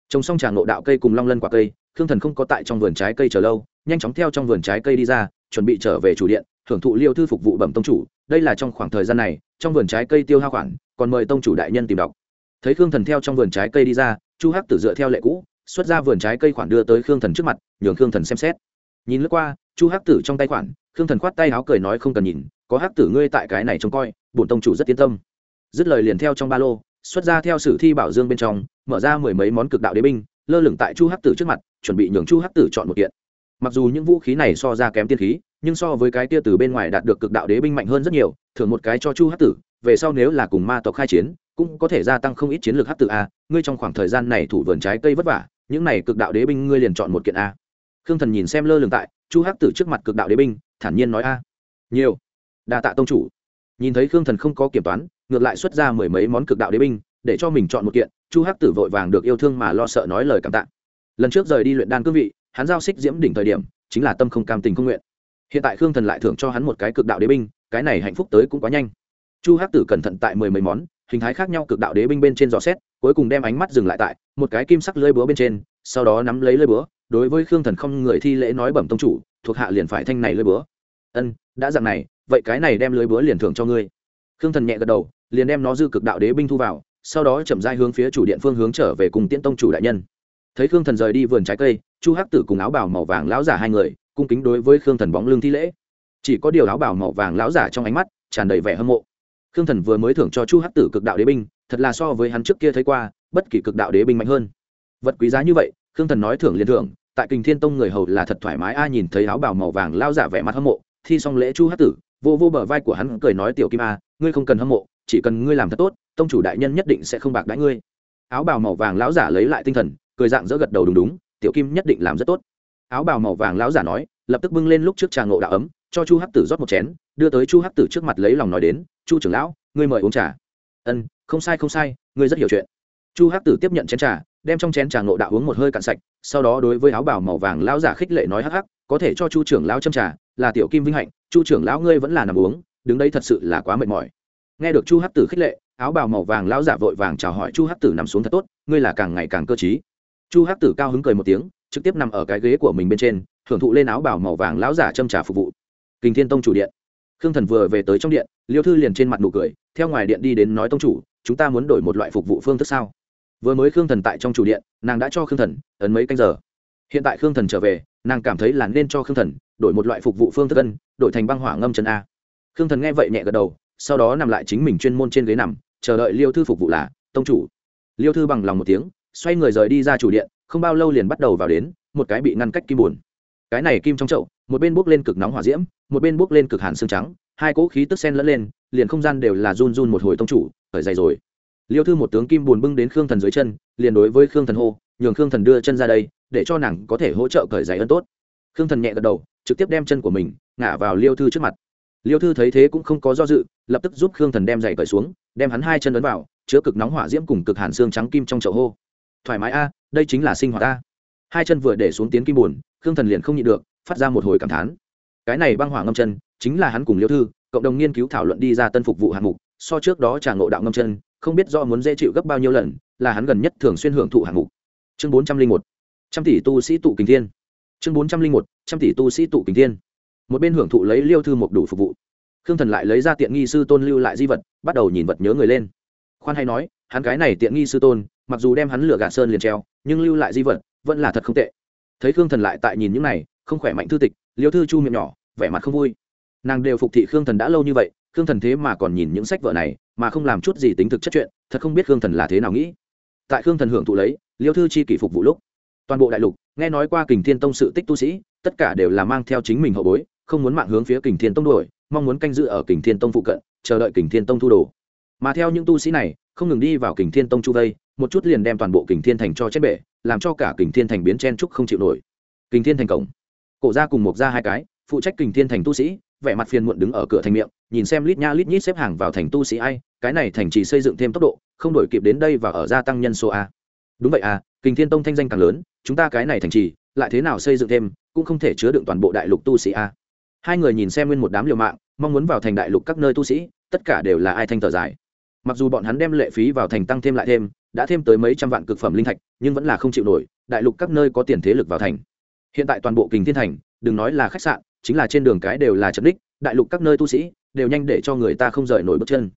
Trồng xong trà ngộ đạo cây cùng long lân quả cây, khương thần không có tại trong vườn trái cây chờ lâu, nhanh chóng theo trong vườn trái cây đi ra, chuẩn bị trở về chủ điện, thưởng thụ liêu thư phục vụ bẩm tông chủ. Đây là trong khoảng thời gian này, trong vườn trái cây tiêu hao khoản, còn mời tông chủ đại nhân tìm đọc. Thấy khương thần theo trong vườn trái cây đi ra, chu hắc tử dựa theo lệ cũ xuất ra vườn trái cây khoản đưa tới khương thần trước mặt, nhường khương thần xem xét. Nhìn lướt qua, chu hắc tử trong tay khoản, khương thần khoát tay áo cười nói không cần nhìn, có hắc tử ngươi tại cái này trông coi, bổn tông chủ rất yên tâm. Dứt lời liền theo trong ba lô, xuất ra theo sử thi bảo dương bên trong, mở ra mười mấy món cực đạo đế binh, lơ lửng tại chu hắc tử trước mặt, chuẩn bị nhường chu hắc tử chọn một kiện. Mặc dù những vũ khí này so ra kém tiên khí, nhưng so với cái tia từ bên ngoài đạt được cực đạo đế binh mạnh hơn rất nhiều thường một cái cho chu hắc tử, về sau nếu là cùng ma tộc khai chiến, cũng có thể gia tăng không ít chiến lược hắc tử a ngươi trong khoảng thời gian này thủ vườn trái cây vất vả những này cực đạo đế binh ngươi liền chọn một kiện a. Khương thần nhìn xem lơ lửng tại, chu hắc tử trước mặt cực đạo đế binh, thản nhiên nói a. Nhiều. Đa tạ tông chủ. Nhìn thấy khương thần không có kiểm toán, ngược lại xuất ra mười mấy món cực đạo đế binh, để cho mình chọn một kiện, chu hắc tử vội vàng được yêu thương mà lo sợ nói lời cảm tạ. Lần trước rời đi luyện đan cương vị, hắn giao xích diễm đỉnh thời điểm, chính là tâm không cam tình không nguyện. Hiện tại khương thần lại thưởng cho hắn một cái cực đạo đế binh, cái này hạnh phúc tới cũng quá nhanh. Chu hắc tử cẩn thận tại mười mấy món, hình thái khác nhau cực đạo đế binh bên trên dò xét, cuối cùng đem ánh mắt dừng lại tại một cái kim sắc lưỡi búa bên trên, sau đó nắm lấy lưỡi búa, đối với khương thần không người thi lễ nói bẩm tông chủ, thuộc hạ liền phải thanh này lưỡi búa. Ân, đã dặn này, vậy cái này đem lưỡi búa liền thưởng cho ngươi. Khương thần nhẹ gật đầu, liền đem nó dư cực đạo đế binh thu vào, sau đó chậm rãi hướng phía chủ điện phương hướng trở về cùng tiễn tông chủ đại nhân. Thấy khương thần rời đi vườn trái cây, chu hắc tử cùng áo bào màu vàng lão giả hai người, cung kính đối với khương thần bóng lưng thi lễ. Chỉ có điều áo bào màu vàng lão giả trong ánh mắt tràn đầy vẻ hâm mộ. Khương thần vừa mới thưởng cho chu hắc tử cực đạo đế binh, thật là so với hắn trước kia thấy qua bất kỳ cực đạo đế binh mạnh hơn. Vật quý giá như vậy, khương thần nói thưởng liền thưởng, tại kình thiên tông người hầu là thật thoải mái A nhìn thấy áo bào màu vàng lao giả vẻ mặt hâm mộ, thi xong lễ chu hắc tử, vô vô bờ vai của hắn cười nói, tiểu kim a, ngươi không cần hâm mộ, chỉ cần ngươi làm thật tốt, tông chủ đại nhân nhất định sẽ không bạc đãi ngươi. Áo bào màu vàng lão giả lấy lại tinh thần, cười dạng dỡ gật đầu, đúng đúng, tiểu kim nhất định làm rất tốt. Áo bào màu vàng lão giả nói, lập tức bưng lên lúc trước trà ngộ đạo ấm, cho chu hắc tử rót một chén, đưa tới chu hắc tử trước mặt lấy lòng nói đến, chu trưởng lão, ngươi mời uống trà. Ân, không sai không sai, ngươi rất hiểu chuyện chu hắc tử tiếp nhận chén trà, đem trong chén trà ngộ đạo uống một hơi cạn sạch, sau đó đối với áo bảo màu vàng lão giả khích lệ nói hắc hắc, có thể cho chu trưởng lão châm trà, là tiểu kim vinh hạnh, chu trưởng lão ngươi vẫn là nằm uống, đứng đây thật sự là quá mệt mỏi. Nghe được chu hắc tử khích lệ, áo bào màu vàng lão giả vội vàng chào hỏi chu hắc tử nằm xuống thật tốt, ngươi là càng ngày càng cơ t chu hắc tử cao hứng cười một tiếng, trực tiếp nằm ở cái ghế của mình bên trên, thưởng thụ lên áo bào màu vàng lão giả châm trà phục vụ. Kinh thiên tông chủ điện. Khương thần vừa về tới trong điện, liêu thư liền trên mặt nụ cười, theo ngoài điện đi đến nói tông chủ, chúng ta muốn đổi một loại phục vụ phương thức sao? Vừa mới khương thần tại trong chủ điện, nàng đã cho khương thần ấn mấy canh giờ. Hiện tại khương thần trở về, nàng cảm thấy là nên cho khương thần đổi một loại phục vụ phương thức ân, đổi thành băng hỏa ngâm chân a. Khương thần nghe vậy nhẹ gật đầu, sau đó nằm lại chính mình chuyên môn trên ghế nằm, chờ đợi liêu thư phục vụ là, tông chủ. Liêu thư bằng lòng một tiếng, xoay người rời đi ra chủ điện, không bao lâu liền bắt đầu vào đến, một cái bị ngăn cách kim buồn. Cái này kim trong chậu, một bên bốc lên cực nóng hỏa diễm, một bên bốc lên cực hàn xương trắng, hai cỗ khí tức sen lẫn lên, liền không gian đều là run run một hồi tông chủ khởi dày rồi liêu thư một tướng kim buồn bưng đến khương thần dưới chân, liền đối với khương thần hô, nhường khương thần đưa chân ra đây, để cho nàng có thể hỗ trợ cởi giày ân tốt. Khương thần nhẹ gật đầu, trực tiếp đem chân của mình ngả vào liêu thư trước mặt. Liêu thư thấy thế cũng không có do dự, lập tức giúp khương thần đem giày cởi xuống, đem hắn hai chân ấn vào, chứa cực nóng hỏa diễm cùng cực hàn xương trắng kim trong chậu hô. Thoải mái a, đây chính là sinh hoạt a hai chân vừa để xuống tiến kim bùn khương thần liền không nhịn được, phát ra một hồi cảm thán. Cái này băng hỏa ngâm chân, chính là hắn cùng liêu thư, cộng đồng nghiên cứu thảo luận đi ra tân phục vụ hạng mục, so trước đó trả ngộ đạo ngâm chân không biết do muốn dễ chịu gấp bao nhiêu lần, là hắn gần nhất thường xuyên hưởng thụ hạng mục. Chương bốn trăm linh một, trăm tỷ tu sĩ tụ kình thiên. Chương bốn trăm linh một, trăm tỷ tu sĩ tụ kình thiên. Một bên hưởng thụ lấy liêu thư một đủ phục vụ. Khương thần lại lấy ra tiện nghi sư tôn lưu lại di vật, bắt đầu nhìn vật nhớ người lên. Khoan hay nói, hắn cái này tiện nghi sư tôn, mặc dù đem hắn lửa gà sơn liền treo, nhưng lưu lại di vật vẫn là thật không tệ. Thấy khương thần lại tại nhìn những này, không khỏe mạnh thư tịch, liêu thư chu miệng nhỏ, vẻ mặt không vui. Nàng đều phục thị khương thần đã lâu như vậy, khương thần thế mà còn nhìn những sách vở này mà không làm chút gì tính thực chất chuyện, thật không biết khương thần là thế nào nghĩ. Tại khương thần hưởng thụ lấy, liêu thư chi kỷ phục vụ lúc, toàn bộ đại lục, nghe nói qua kình thiên tông sự tích tu sĩ, tất cả đều là mang theo chính mình hậu bối, không muốn mạng hướng phía kình thiên tông đuổi, mong muốn canh giữ ở kình thiên tông phụ cận, chờ đợi kình thiên tông thu đồ. Mà theo những tu sĩ này, không ngừng đi vào kình thiên tông chu vây, một chút liền đem toàn bộ kình thiên thành cho chết bể, làm cho cả kình thiên thành biến chen trúc không chịu nổi. Kình thiên thành cổng, cổ ra cùng một ra hai cái, phụ trách kình thiên thành tu sĩ vẻ mặt phiền muộn đứng ở cửa thành miệng, nhìn xem lít nha lít nhít xếp hàng vào thành tu sĩ ai, cái này thành trì xây dựng thêm tốc độ, không đổi kịp đến đây và ở gia tăng nhân số a. Đúng vậy à kình thiên tông thanh danh càng lớn, chúng ta cái này thành trì, lại thế nào xây dựng thêm, cũng không thể chứa đựng toàn bộ đại lục tu sĩ a. Hai người nhìn xem nguyên một đám liều mạng, mong muốn vào thành đại lục các nơi tu sĩ, tất cả đều là ai thanh thở dài. Mặc dù bọn hắn đem lệ phí vào thành tăng thêm lại thêm, đã thêm tới mấy trăm vạn cực phẩm linh thạch, nhưng vẫn là không chịu nổi, đại lục các nơi có tiền thế lực vào thành. Hiện tại toàn bộ kình thiên thành, đừng nói là khách sạn chính là trên đường cái đều là trận đích, đại lục các nơi tu sĩ đều nhanh để cho người ta không rời nổi bước chân.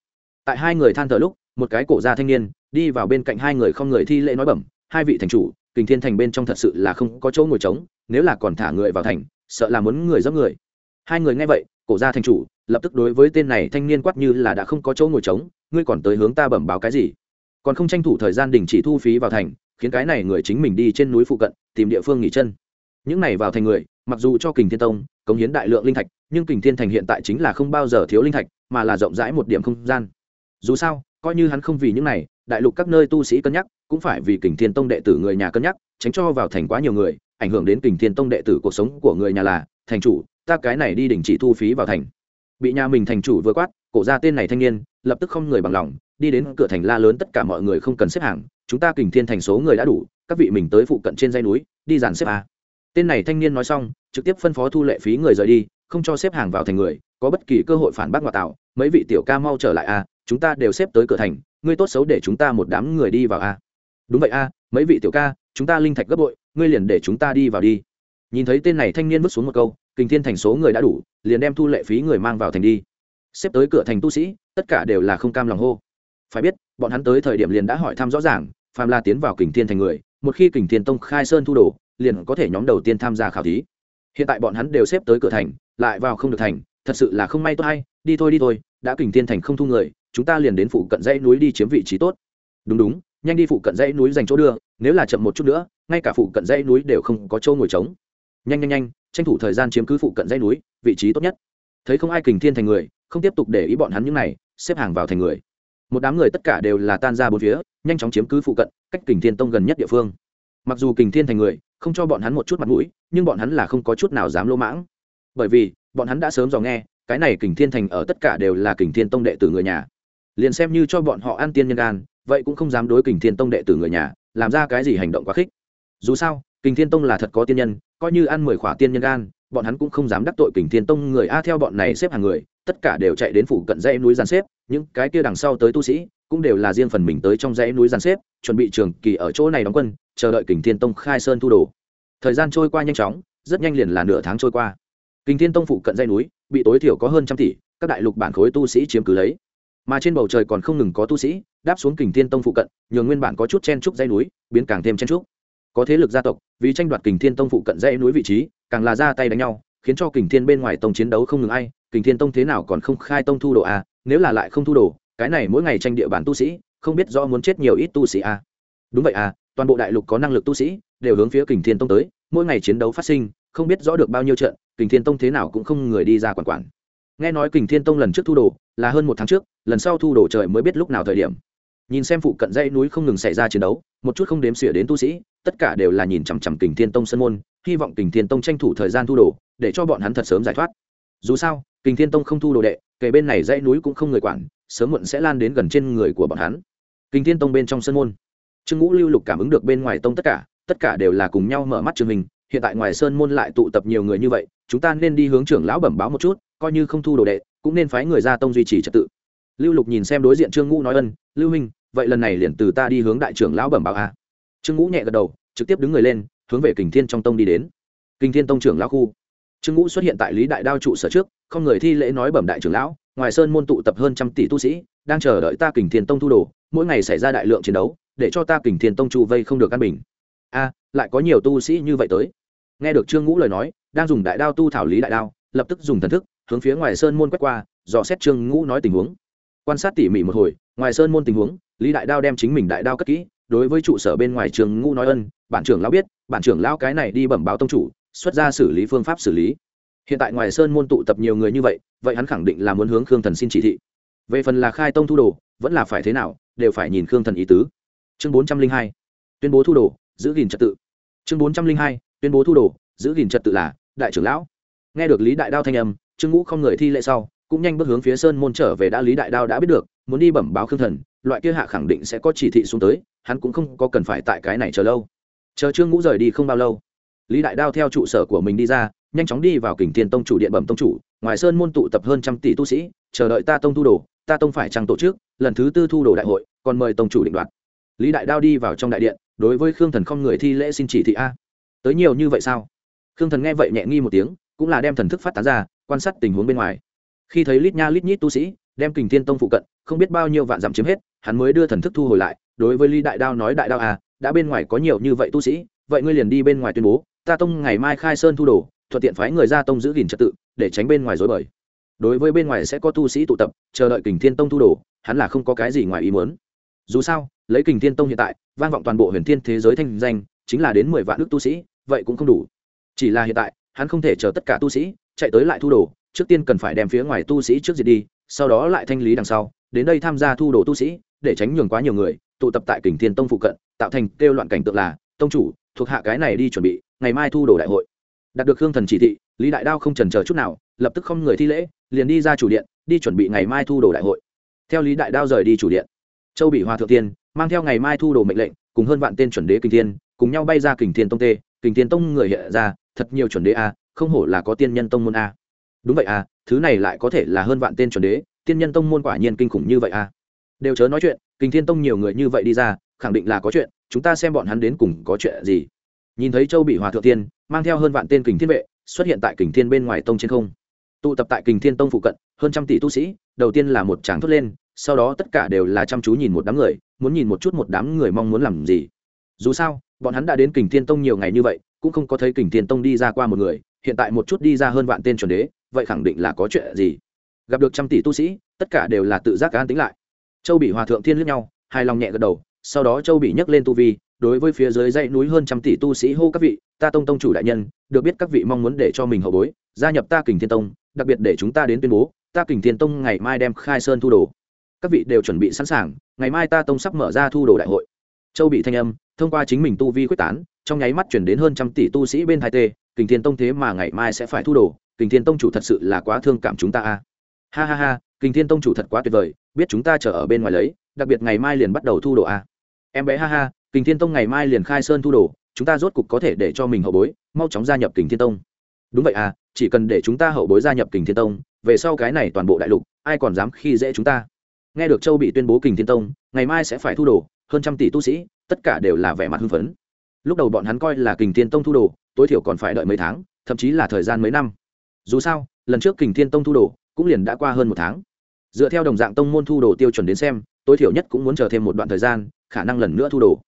Tại hai người than thở lúc, một cái cổ gia thanh niên đi vào bên cạnh hai người không người thi lễ nói bẩm, hai vị thành chủ, kình thiên thành bên trong thật sự là không có chỗ ngồi trống, nếu là còn thả người vào thành, sợ là muốn người dốc người. Hai người nghe vậy, cổ gia thành chủ lập tức đối với tên này thanh niên quát như là đã không có chỗ ngồi trống, ngươi còn tới hướng ta bẩm báo cái gì? Còn không tranh thủ thời gian đình chỉ thu phí vào thành, khiến cái này người chính mình đi trên núi phụ cận, tìm địa phương nghỉ chân. Những này vào thành người mặc dù cho kình thiên tông cống hiến đại lượng linh thạch, nhưng kình thiên thành hiện tại chính là không bao giờ thiếu linh thạch, mà là rộng rãi một điểm không gian. Dù sao, coi như hắn không vì những này, đại lục các nơi tu sĩ cân nhắc, cũng phải vì kình thiên tông đệ tử người nhà cân nhắc, tránh cho vào thành quá nhiều người, ảnh hưởng đến kình thiên tông đệ tử cuộc sống của người nhà là, thành chủ, ta cái này đi đình chỉ thu phí vào thành. Bị nhà mình thành chủ vừa quát, cổ ra tên này thanh niên, lập tức không người bằng lòng, đi đến cửa thành la lớn tất cả mọi người không cần xếp hàng, chúng ta kình thiên thành số người đã đủ, các vị mình tới phụ cận trên dây núi, đi dàn xếp à tên này thanh niên nói xong, trực tiếp phân phó thu lệ phí người rời đi, không cho xếp hàng vào thành người, có bất kỳ cơ hội phản bác ngoại tạo, mấy vị tiểu ca mau trở lại a chúng ta đều xếp tới cửa thành, ngươi tốt xấu để chúng ta một đám người đi vào a đúng vậy a mấy vị tiểu ca, chúng ta linh thạch gấp bội, ngươi liền để chúng ta đi vào đi. Nhìn thấy tên này thanh niên vứt xuống một câu, kình thiên thành số người đã đủ, liền đem thu lệ phí người mang vào thành đi. Xếp tới cửa thành tu sĩ, tất cả đều là không cam lòng hô. Phải biết, bọn hắn tới thời điểm liền đã hỏi thăm rõ ràng, phàm la tiến vào kình thiên thành người, một khi kình thiên tông khai sơn thu đồ liền có thể nhóm đầu tiên tham gia khảo thí. Hiện tại bọn hắn đều xếp tới cửa thành, lại vào không được thành, thật sự là không may tốt hay. Đi thôi đi thôi, đã kình thiên thành không thu người, chúng ta liền đến phụ cận dãy núi đi chiếm vị trí tốt. Đúng đúng, nhanh đi phụ cận dãy núi dành chỗ đưa, nếu là chậm một chút nữa, ngay cả phụ cận dãy núi đều không có chỗ ngồi trống. Nhanh nhanh nhanh, tranh thủ thời gian chiếm cứ phụ cận dãy núi, vị trí tốt nhất. Thấy không ai kình thiên thành người, không tiếp tục để ý bọn hắn những này, xếp hàng vào thành người. Một đám người tất cả đều là tan ra bốn phía, nhanh chóng chiếm cứ phụ cận, cách kình thiên tông gần nhất địa phương. Mặc dù kình thiên thành người không cho bọn hắn một chút mặt mũi, nhưng bọn hắn là không có chút nào dám lỗ mãng. Bởi vì, bọn hắn đã sớm dò nghe, cái này kình thiên thành ở tất cả đều là kình thiên tông đệ tử người nhà. Liền xem như cho bọn họ ăn tiên nhân gan, vậy cũng không dám đối kình thiên tông đệ tử người nhà, làm ra cái gì hành động quá khích. Dù sao, kình thiên tông là thật có tiên nhân, coi như ăn mười khỏa tiên nhân gan, bọn hắn cũng không dám đắc tội kình thiên tông người. A, theo bọn này xếp hàng người, tất cả đều chạy đến phủ cận dãy núi giàn xếp những cái kia đằng sau tới tu sĩ cũng đều là riêng phần mình tới trong dãy núi giàn xếp, chuẩn bị trường kỳ ở chỗ này đóng quân, chờ đợi kình thiên tông khai sơn thu đồ. Thời gian trôi qua nhanh chóng, rất nhanh liền là nửa tháng trôi qua. Kình thiên tông phụ cận dãy núi, bị tối thiểu có hơn trăm tỷ, các đại lục bản khối tu sĩ chiếm cứ lấy. Mà trên bầu trời còn không ngừng có tu sĩ, đáp xuống kình thiên tông phụ cận nhường nguyên bản có chút chen trúc dãy núi, biến càng thêm chen trúc. Có thế lực gia tộc, vì tranh đoạt kình thiên tông phụ cận dãy núi vị trí, càng là ra tay đánh nhau, khiến cho kình thiên bên ngoài tông chiến đấu không ngừng ai, kình thiên tông thế nào còn không khai tông thu đồ à nếu là lại không thu đồ, cái này mỗi ngày tranh địa bàn tu sĩ, không biết rõ muốn chết nhiều ít tu sĩ a đúng vậy à toàn bộ đại lục có năng lực tu sĩ, đều hướng phía kình thiên tông tới, mỗi ngày chiến đấu phát sinh, không biết rõ được bao nhiêu trận, kình thiên tông thế nào cũng không người đi ra quản quản. Nghe nói kình thiên tông lần trước thu đồ, là hơn một tháng trước, lần sau thu đồ trời mới biết lúc nào thời điểm. Nhìn xem phụ cận dãy núi không ngừng xảy ra chiến đấu, một chút không đếm xỉa đến tu sĩ, tất cả đều là nhìn chằm chằm kình thiên tông sân môn, hy vọng kình thiên tông tranh thủ thời gian thu đồ, để cho bọn hắn thật sớm giải thoát. Dù sao, kình thiên tông không thu đồ đệ kể bên này dãy núi cũng không người quản, sớm muộn sẽ lan đến gần trên người của bọn hắn. Kình thiên tông bên trong sân môn. Trương ngũ lưu lục cảm ứng được bên ngoài tông tất cả tất cả đều là cùng nhau mở mắt trường hình hiện tại ngoài sơn môn lại tụ tập nhiều người như vậy, chúng ta nên đi hướng trưởng lão bẩm báo một chút, coi như không thu đồ đệ, cũng nên phái người ra tông duy trì trật tự. Lưu lục nhìn xem đối diện trương ngũ nói ân, lưu huynh, vậy lần này liền từ ta đi hướng đại trưởng lão bẩm báo a. Trương ngũ nhẹ gật đầu, trực tiếp đứng người lên, hướng về kình thiên trong tông đi đến. Kình thiên tông trưởng lão khu trương ngũ xuất hiện tại lý đại đao trụ sở trước, không người thi lễ nói bẩm đại trưởng lão, ngoài sơn môn tụ tập hơn trăm tỷ tu sĩ, đang chờ đợi ta kình thiên tông thu đồ, mỗi ngày xảy ra đại lượng chiến đấu, để cho ta kình thiên tông trụ vây không được an bình. A, lại có nhiều tu sĩ như vậy tới. Nghe được trương ngũ lời nói, đang dùng đại đao tu thảo lý đại đao, lập tức dùng thần thức, hướng phía ngoài sơn môn quét qua, dò xét trương ngũ nói tình huống. Quan sát tỉ mỉ một hồi, ngoài sơn môn tình huống, lý đại đao đem chính mình đại đao cất kỹ, đối với trụ sở bên ngoài trường ngũ nói ân, bản trưởng lão biết, bản trưởng lão cái này đi bẩm báo tông chủ xuất ra xử lý phương pháp xử lý. Hiện tại ngoài sơn môn tụ tập nhiều người như vậy vậy hắn khẳng định là muốn hướng khương thần xin chỉ thị. Về phần là khai tông thu đồ, vẫn là phải thế nào, đều phải nhìn khương thần ý tứ. Chương bốn trăm linh hai, tuyên bố thu đồ, giữ gìn trật tự. Chương bốn trăm linh hai, tuyên bố thu đồ, giữ gìn trật tự là, đại trưởng lão. Nghe được lý đại đao thanh âm, trương ngũ không người thi lệ sau, cũng nhanh bước hướng phía sơn môn trở về đã lý đại đao đã biết được, muốn đi bẩm báo khương thần, loại kia hạ khẳng định sẽ có chỉ thị xuống tới, hắn cũng không có cần phải tại cái này chờ lâu. Chờ trương ngũ rời đi không bao lâu lý đại đao theo trụ sở của mình đi ra, nhanh chóng đi vào kình thiên tông chủ điện bẩm tông chủ, ngoài sơn môn tụ tập hơn trăm tỷ tu sĩ, chờ đợi ta tông thu đồ, ta tông phải trăng tổ chức, lần thứ tư thu đồ đại hội, còn mời tông chủ định đoạt. Lý đại đao đi vào trong đại điện, đối với khương thần không người thi lễ xin chỉ thị a. Tới nhiều như vậy sao? Khương thần nghe vậy nhẹ nghi một tiếng, cũng là đem thần thức phát tán ra, quan sát tình huống bên ngoài. Khi thấy lít nha lít nhít tu sĩ, đem kình thiên tông phụ cận, không biết bao nhiêu vạn dặm chiếm hết, hắn mới đưa thần thức thu hồi lại, đối với lý đại đao nói, đại đao à đã bên ngoài có nhiều như vậy tu sĩ, vậy ngươi liền đi bên ngoài tuyên bố ta tông ngày mai khai sơn thu đồ, thuận tiện phái người ra tông giữ gìn trật tự, để tránh bên ngoài dối bời. Đối với bên ngoài sẽ có tu sĩ tụ tập, chờ đợi kình thiên tông thu đồ, hắn là không có cái gì ngoài ý muốn. Dù sao, lấy kình thiên tông hiện tại, vang vọng toàn bộ huyền thiên thế giới thanh danh, chính là đến mười vạn nước tu sĩ, vậy cũng không đủ. Chỉ là hiện tại, hắn không thể chờ tất cả tu sĩ, chạy tới lại thu đồ, trước tiên cần phải đem phía ngoài tu sĩ trước diệt đi, sau đó lại thanh lý đằng sau, đến đây tham gia thu đồ tu sĩ, để tránh nhường quá nhiều người, tụ tập tại kình thiên tông phụ cận, tạo thành kêu loạn cảnh tượng là, tông chủ, thuộc hạ cái này đi chuẩn bị ngày mai thu đồ đại hội. Đạt được hương thần chỉ thị, lý đại đao không trần chờ chút nào, lập tức không người thi lễ, liền đi ra chủ điện, đi chuẩn bị ngày mai thu đồ đại hội. Theo lý đại đao rời đi chủ điện, châu bị hòa thượng tiên mang theo ngày mai thu đồ mệnh lệnh, cùng hơn vạn tên chuẩn đế kinh thiên, cùng nhau bay ra kình thiên tông tê. Kình thiên tông người hiện ra, thật nhiều chuẩn đế a, không hổ là có tiên nhân tông môn a. Đúng vậy a, thứ này lại có thể là hơn vạn tên chuẩn đế, tiên nhân tông môn quả nhiên kinh khủng như vậy a. Đều chớ nói chuyện, kình thiên tông nhiều người như vậy đi ra, khẳng định là có chuyện, chúng ta xem bọn hắn đến cùng có chuyện gì nhìn thấy châu bị hòa thượng tiên, mang theo hơn vạn tên kình thiên vệ, xuất hiện tại kình thiên bên ngoài tông trên không. Tụ tập tại kình thiên tông phụ cận, hơn trăm tỷ tu sĩ, đầu tiên là một tràng thốt lên, sau đó tất cả đều là chăm chú nhìn một đám người, muốn nhìn một chút một đám người mong muốn làm gì. Dù sao, bọn hắn đã đến kình thiên tông nhiều ngày như vậy, cũng không có thấy kình thiên tông đi ra qua một người, hiện tại một chút đi ra hơn vạn tên chuẩn đế, vậy khẳng định là có chuyện gì? Gặp được trăm tỷ tu sĩ, tất cả đều là tự giác an tính lại. Châu bị hòa thượng thiên lướt nhau hai lòng nhẹ gật đầu, sau đó châu bị nhấc lên tu vi đối với phía dưới dãy núi hơn trăm tỷ tu sĩ hô các vị, ta tông tông chủ đại nhân, được biết các vị mong muốn để cho mình hậu bối, gia nhập ta kình thiên tông, đặc biệt để chúng ta đến tuyên bố, ta kình thiên tông ngày mai đem khai sơn thu đồ. Các vị đều chuẩn bị sẵn sàng, ngày mai ta tông sắp mở ra thu đồ đại hội. Châu bị thanh âm, thông qua chính mình tu vi quyết tán, trong nháy mắt chuyển đến hơn trăm tỷ tu sĩ bên hai tê, kình thiên tông thế mà ngày mai sẽ phải thu đồ, kình thiên tông chủ thật sự là quá thương cảm chúng ta a. Ha ha ha, kình thiên tông chủ thật quá tuyệt vời, biết chúng ta chờ ở bên ngoài lấy, đặc biệt ngày mai liền bắt đầu thu đồ a. Em bé ha ha kình thiên tông ngày mai liền khai sơn thu đồ, chúng ta rốt cục có thể để cho mình hậu bối, mau chóng gia nhập kình thiên tông. Đúng vậy à chỉ cần để chúng ta hậu bối gia nhập kình thiên tông, về sau cái này toàn bộ đại lục, ai còn dám khi dễ chúng ta? Nghe được châu bị tuyên bố kình thiên tông, ngày mai sẽ phải thu đồ, hơn trăm tỷ tu sĩ, tất cả đều là vẻ mặt hưng phấn. Lúc đầu bọn hắn coi là kình thiên tông thu đồ, tối thiểu còn phải đợi mấy tháng, thậm chí là thời gian mấy năm. Dù sao, lần trước kình thiên tông thu đồ cũng liền đã qua hơn một tháng. Dựa theo đồng dạng tông môn thu đồ tiêu chuẩn đến xem, tối thiểu nhất cũng muốn chờ thêm một đoạn thời gian, khả năng lần nữa thu đồ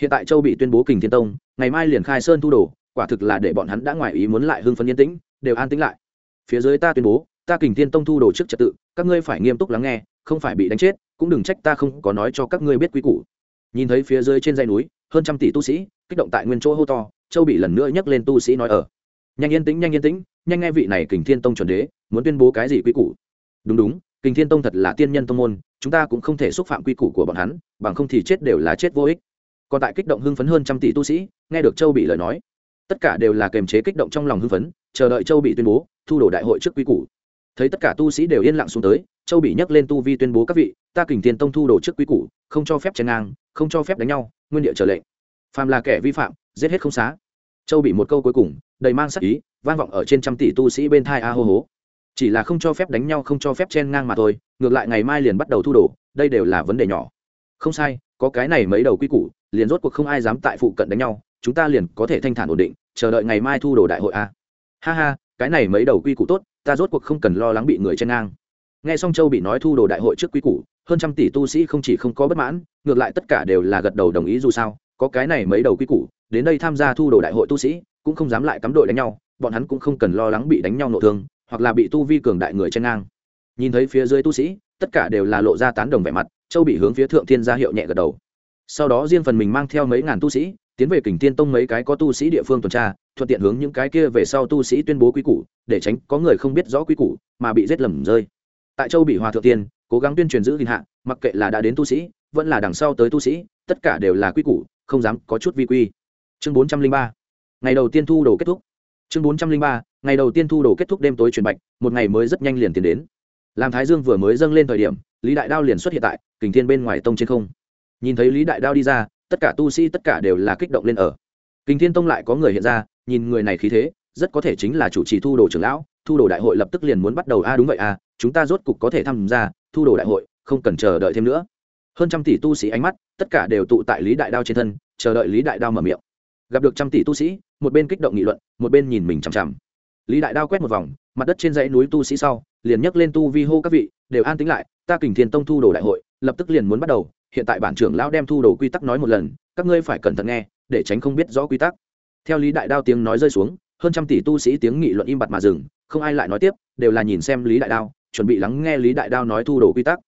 hiện tại châu bị tuyên bố kình thiên tông, ngày mai liền khai sơn thu đồ, quả thực là để bọn hắn đã ngoài ý muốn lại hưng phấn yên tĩnh, đều an tĩnh lại. Phía dưới ta tuyên bố, ta kình thiên tông thu đồ trước trật tự, các ngươi phải nghiêm túc lắng nghe, không phải bị đánh chết, cũng đừng trách ta không có nói cho các ngươi biết quy củ. Nhìn thấy phía dưới trên dãy núi, hơn trăm tỷ tu sĩ, kích động tại nguyên chỗ hô to, châu bị lần nữa nhắc lên tu sĩ nói ở. Nhanh yên tĩnh, nhanh yên tĩnh, nhanh nghe vị này kình thiên tông chuẩn đế, muốn tuyên bố cái gì quy củ? Đúng đúng, kình thiên tông thật là tiên nhân tông môn, chúng ta cũng không thể xúc phạm quy củ của bọn hắn, bằng không thì chết đều là chết vô ích còn tại kích động hưng phấn hơn trăm tỷ tu sĩ, nghe được châu bị lời nói. Tất cả đều là kềm chế kích động trong lòng hưng phấn, chờ đợi châu bị tuyên bố, thu đổ đại hội trước quy củ. Thấy tất cả tu sĩ đều yên lặng xuống tới, châu bị nhắc lên tu vi tuyên bố các vị, ta kình tiền tông thu đồ trước quy củ, không cho phép chen ngang, không cho phép đánh nhau, nguyên địa trở lệnh. Phàm là kẻ vi phạm, giết hết không xá. Châu bị một câu cuối cùng, đầy mang sắc ý, vang vọng ở trên trăm tỷ tu sĩ bên thai a hô hố chỉ là không cho phép đánh nhau, không cho phép chen ngang mà thôi, ngược lại ngày mai liền bắt đầu thu đồ, đây đều là vấn đề nhỏ không sai, có cái này mấy đầu quy củ, liền rốt cuộc không ai dám tại phụ cận đánh nhau, chúng ta liền có thể thanh thản ổn định, chờ đợi ngày mai thu đồ đại hội a ha ha, cái này mấy đầu quy củ tốt, ta rốt cuộc không cần lo lắng bị người chen ngang. Nghe xong châu bị nói thu đồ đại hội trước quy củ, hơn trăm tỷ tu sĩ không chỉ không có bất mãn, ngược lại tất cả đều là gật đầu đồng ý dù sao, có cái này mấy đầu quy củ, đến đây tham gia thu đồ đại hội tu sĩ, cũng không dám lại cắm đội đánh nhau, bọn hắn cũng không cần lo lắng bị đánh nhau nội thương, hoặc là bị tu vi cường đại người chen ngang. Nhìn thấy phía dưới tu sĩ, tất cả đều là lộ ra tán đồng vẻ mặt châu bị hướng phía thượng thiên ra hiệu nhẹ gật đầu. Sau đó riêng phần mình mang theo mấy ngàn tu sĩ, tiến về kình tiên tông mấy cái có tu sĩ địa phương tuần tra, thuận tiện hướng những cái kia về sau tu sĩ tuyên bố quy củ, để tránh có người không biết rõ quy củ, mà bị giết lầm rơi. Tại châu bị hòa thượng tiên cố gắng tuyên truyền giữ gìn hạ, mặc kệ là đã đến tu sĩ, vẫn là đằng sau tới tu sĩ, tất cả đều là quy củ, không dám có chút vi quy. Chương bốn trăm linh ba. Ngày đầu tiên thu đồ kết thúc. Chương bốn trăm linh ba. Ngày đầu tiên thu đồ kết thúc đêm tối truyền bạch, một ngày mới rất nhanh liền tiến đến. Làm thái dương vừa mới dâng lên thời điểm lý đại đao liền xuất hiện tại kình thiên bên ngoài tông trên không nhìn thấy lý đại đao đi ra tất cả tu sĩ tất cả đều là kích động lên ở kình thiên tông lại có người hiện ra nhìn người này khí thế rất có thể chính là chủ trì thu đồ trưởng lão thu đồ đại hội lập tức liền muốn bắt đầu a đúng vậy a chúng ta rốt cục có thể tham gia thu đồ đại hội không cần chờ đợi thêm nữa hơn trăm tỷ tu sĩ ánh mắt tất cả đều tụ tại lý đại đao trên thân chờ đợi lý đại đao mở miệng gặp được trăm tỷ tu sĩ một bên kích động nghị luận một bên nhìn mình chằm chằm lý đại đao quét một vòng mặt đất trên dãy núi tu sĩ sau liền nhấc lên tu vi hô các vị đều an tính lại ta kình thiên tông thu đồ đại hội, lập tức liền muốn bắt đầu, hiện tại bản trưởng lão đem thu đồ quy tắc nói một lần, các ngươi phải cẩn thận nghe, để tránh không biết rõ quy tắc. Theo lý đại đao tiếng nói rơi xuống, hơn trăm tỷ tu sĩ tiếng nghị luận im bặt mà dừng, không ai lại nói tiếp, đều là nhìn xem lý đại đao, chuẩn bị lắng nghe lý đại đao nói thu đồ quy tắc.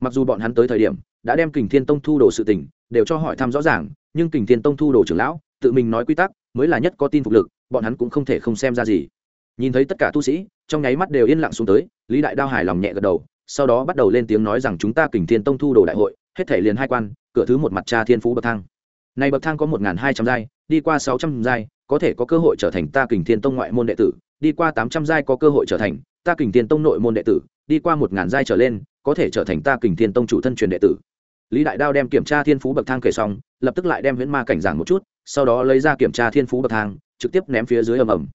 Mặc dù bọn hắn tới thời điểm, đã đem kình thiên tông thu đồ sự tình, đều cho hỏi thăm rõ ràng, nhưng kình thiên tông thu đồ trưởng lão, tự mình nói quy tắc, mới là nhất có tin phục lực, bọn hắn cũng không thể không xem ra gì. Nhìn thấy tất cả tu sĩ, trong nháy mắt đều yên lặng xuống tới, lý đại đao hài lòng nhẹ gật đầu sau đó bắt đầu lên tiếng nói rằng chúng ta kình thiên tông thu đồ đại hội, hết thể liền hai quan, cửa thứ một mặt cha thiên phú bậc thang. Này bậc thang có một hai trăm giai, đi qua sáu trăm giai, có thể có cơ hội trở thành ta kình thiên tông ngoại môn đệ tử, đi qua tám trăm giai có cơ hội trở thành ta kình thiên tông nội môn đệ tử, đi qua một ngàn giai trở lên, có thể trở thành ta kình thiên tông chủ thân truyền đệ tử. Lý đại đao đem kiểm tra thiên phú bậc thang kể xong, lập tức lại đem huyễn ma cảnh giảng một chút, sau đó lấy ra kiểm tra thiên phú bậc thang, trực tiếp ném phía dưới ầm ầm.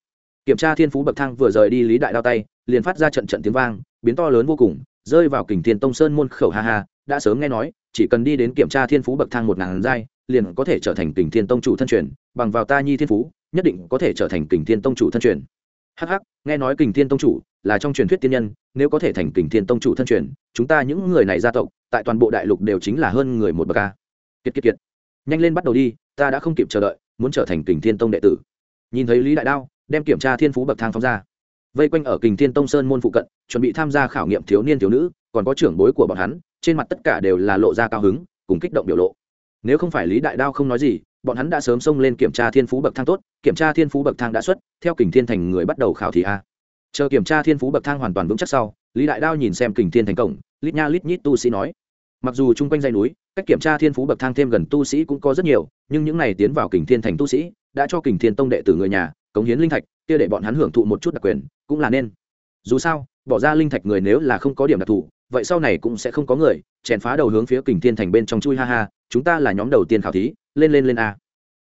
Kiểm tra thiên phú bậc thang vừa rời đi lý đại đao tay, liền phát ra trận trận tiếng vang, biến to lớn vô cùng rơi vào kình thiên tông sơn môn khẩu ha ha, đã sớm nghe nói, chỉ cần đi đến kiểm tra thiên phú bậc thang một ngàn giai, liền có thể trở thành kình thiên tông chủ thân truyền, bằng vào ta nhi thiên phú, nhất định có thể trở thành kình thiên tông chủ thân truyền. Hh nghe nói kình thiên tông chủ là trong truyền thuyết tiên nhân, nếu có thể thành kình thiên tông chủ thân truyền, chúng ta những người này gia tộc, tại toàn bộ đại lục đều chính là hơn người một bậc ca kiệt kiệt kiệt. Nhanh lên bắt đầu đi, ta đã không kịp chờ đợi, muốn trở thành kình thiên tông đệ tử. Nhìn thấy lý đại đao, đem kiểm tra thiên phú bậc thang phóng ra vây quanh ở kình thiên tông sơn môn phụ cận, chuẩn bị tham gia khảo nghiệm thiếu niên thiếu nữ, còn có trưởng bối của bọn hắn, trên mặt tất cả đều là lộ ra cao hứng, cùng kích động biểu lộ. Nếu không phải lý đại đao không nói gì, bọn hắn đã sớm xông lên kiểm tra thiên phú bậc thang tốt, kiểm tra thiên phú bậc thang đã xuất, theo kình thiên thành người bắt đầu khảo thì a. Chờ kiểm tra thiên phú bậc thang hoàn toàn vững chắc sau, lý đại đao nhìn xem kình thiên thành cổng, lít nha lít nhít tu sĩ nói. Mặc dù chung quanh dây núi, cách kiểm tra thiên phú bậc thang thêm gần tu sĩ cũng có rất nhiều, nhưng những này tiến vào kình thiên thành tu sĩ, đã cho kình thiên tông đệ tử người nhà cống hiến linh thạch, kia để bọn hắn hưởng thụ một chút đặc quyền, cũng là nên. Dù sao, bỏ ra linh thạch người nếu là không có điểm đặc thù, vậy sau này cũng sẽ không có người, chèn phá đầu hướng phía kình thiên thành bên trong chui ha ha, chúng ta là nhóm đầu tiên khảo thí, lên lên lên a.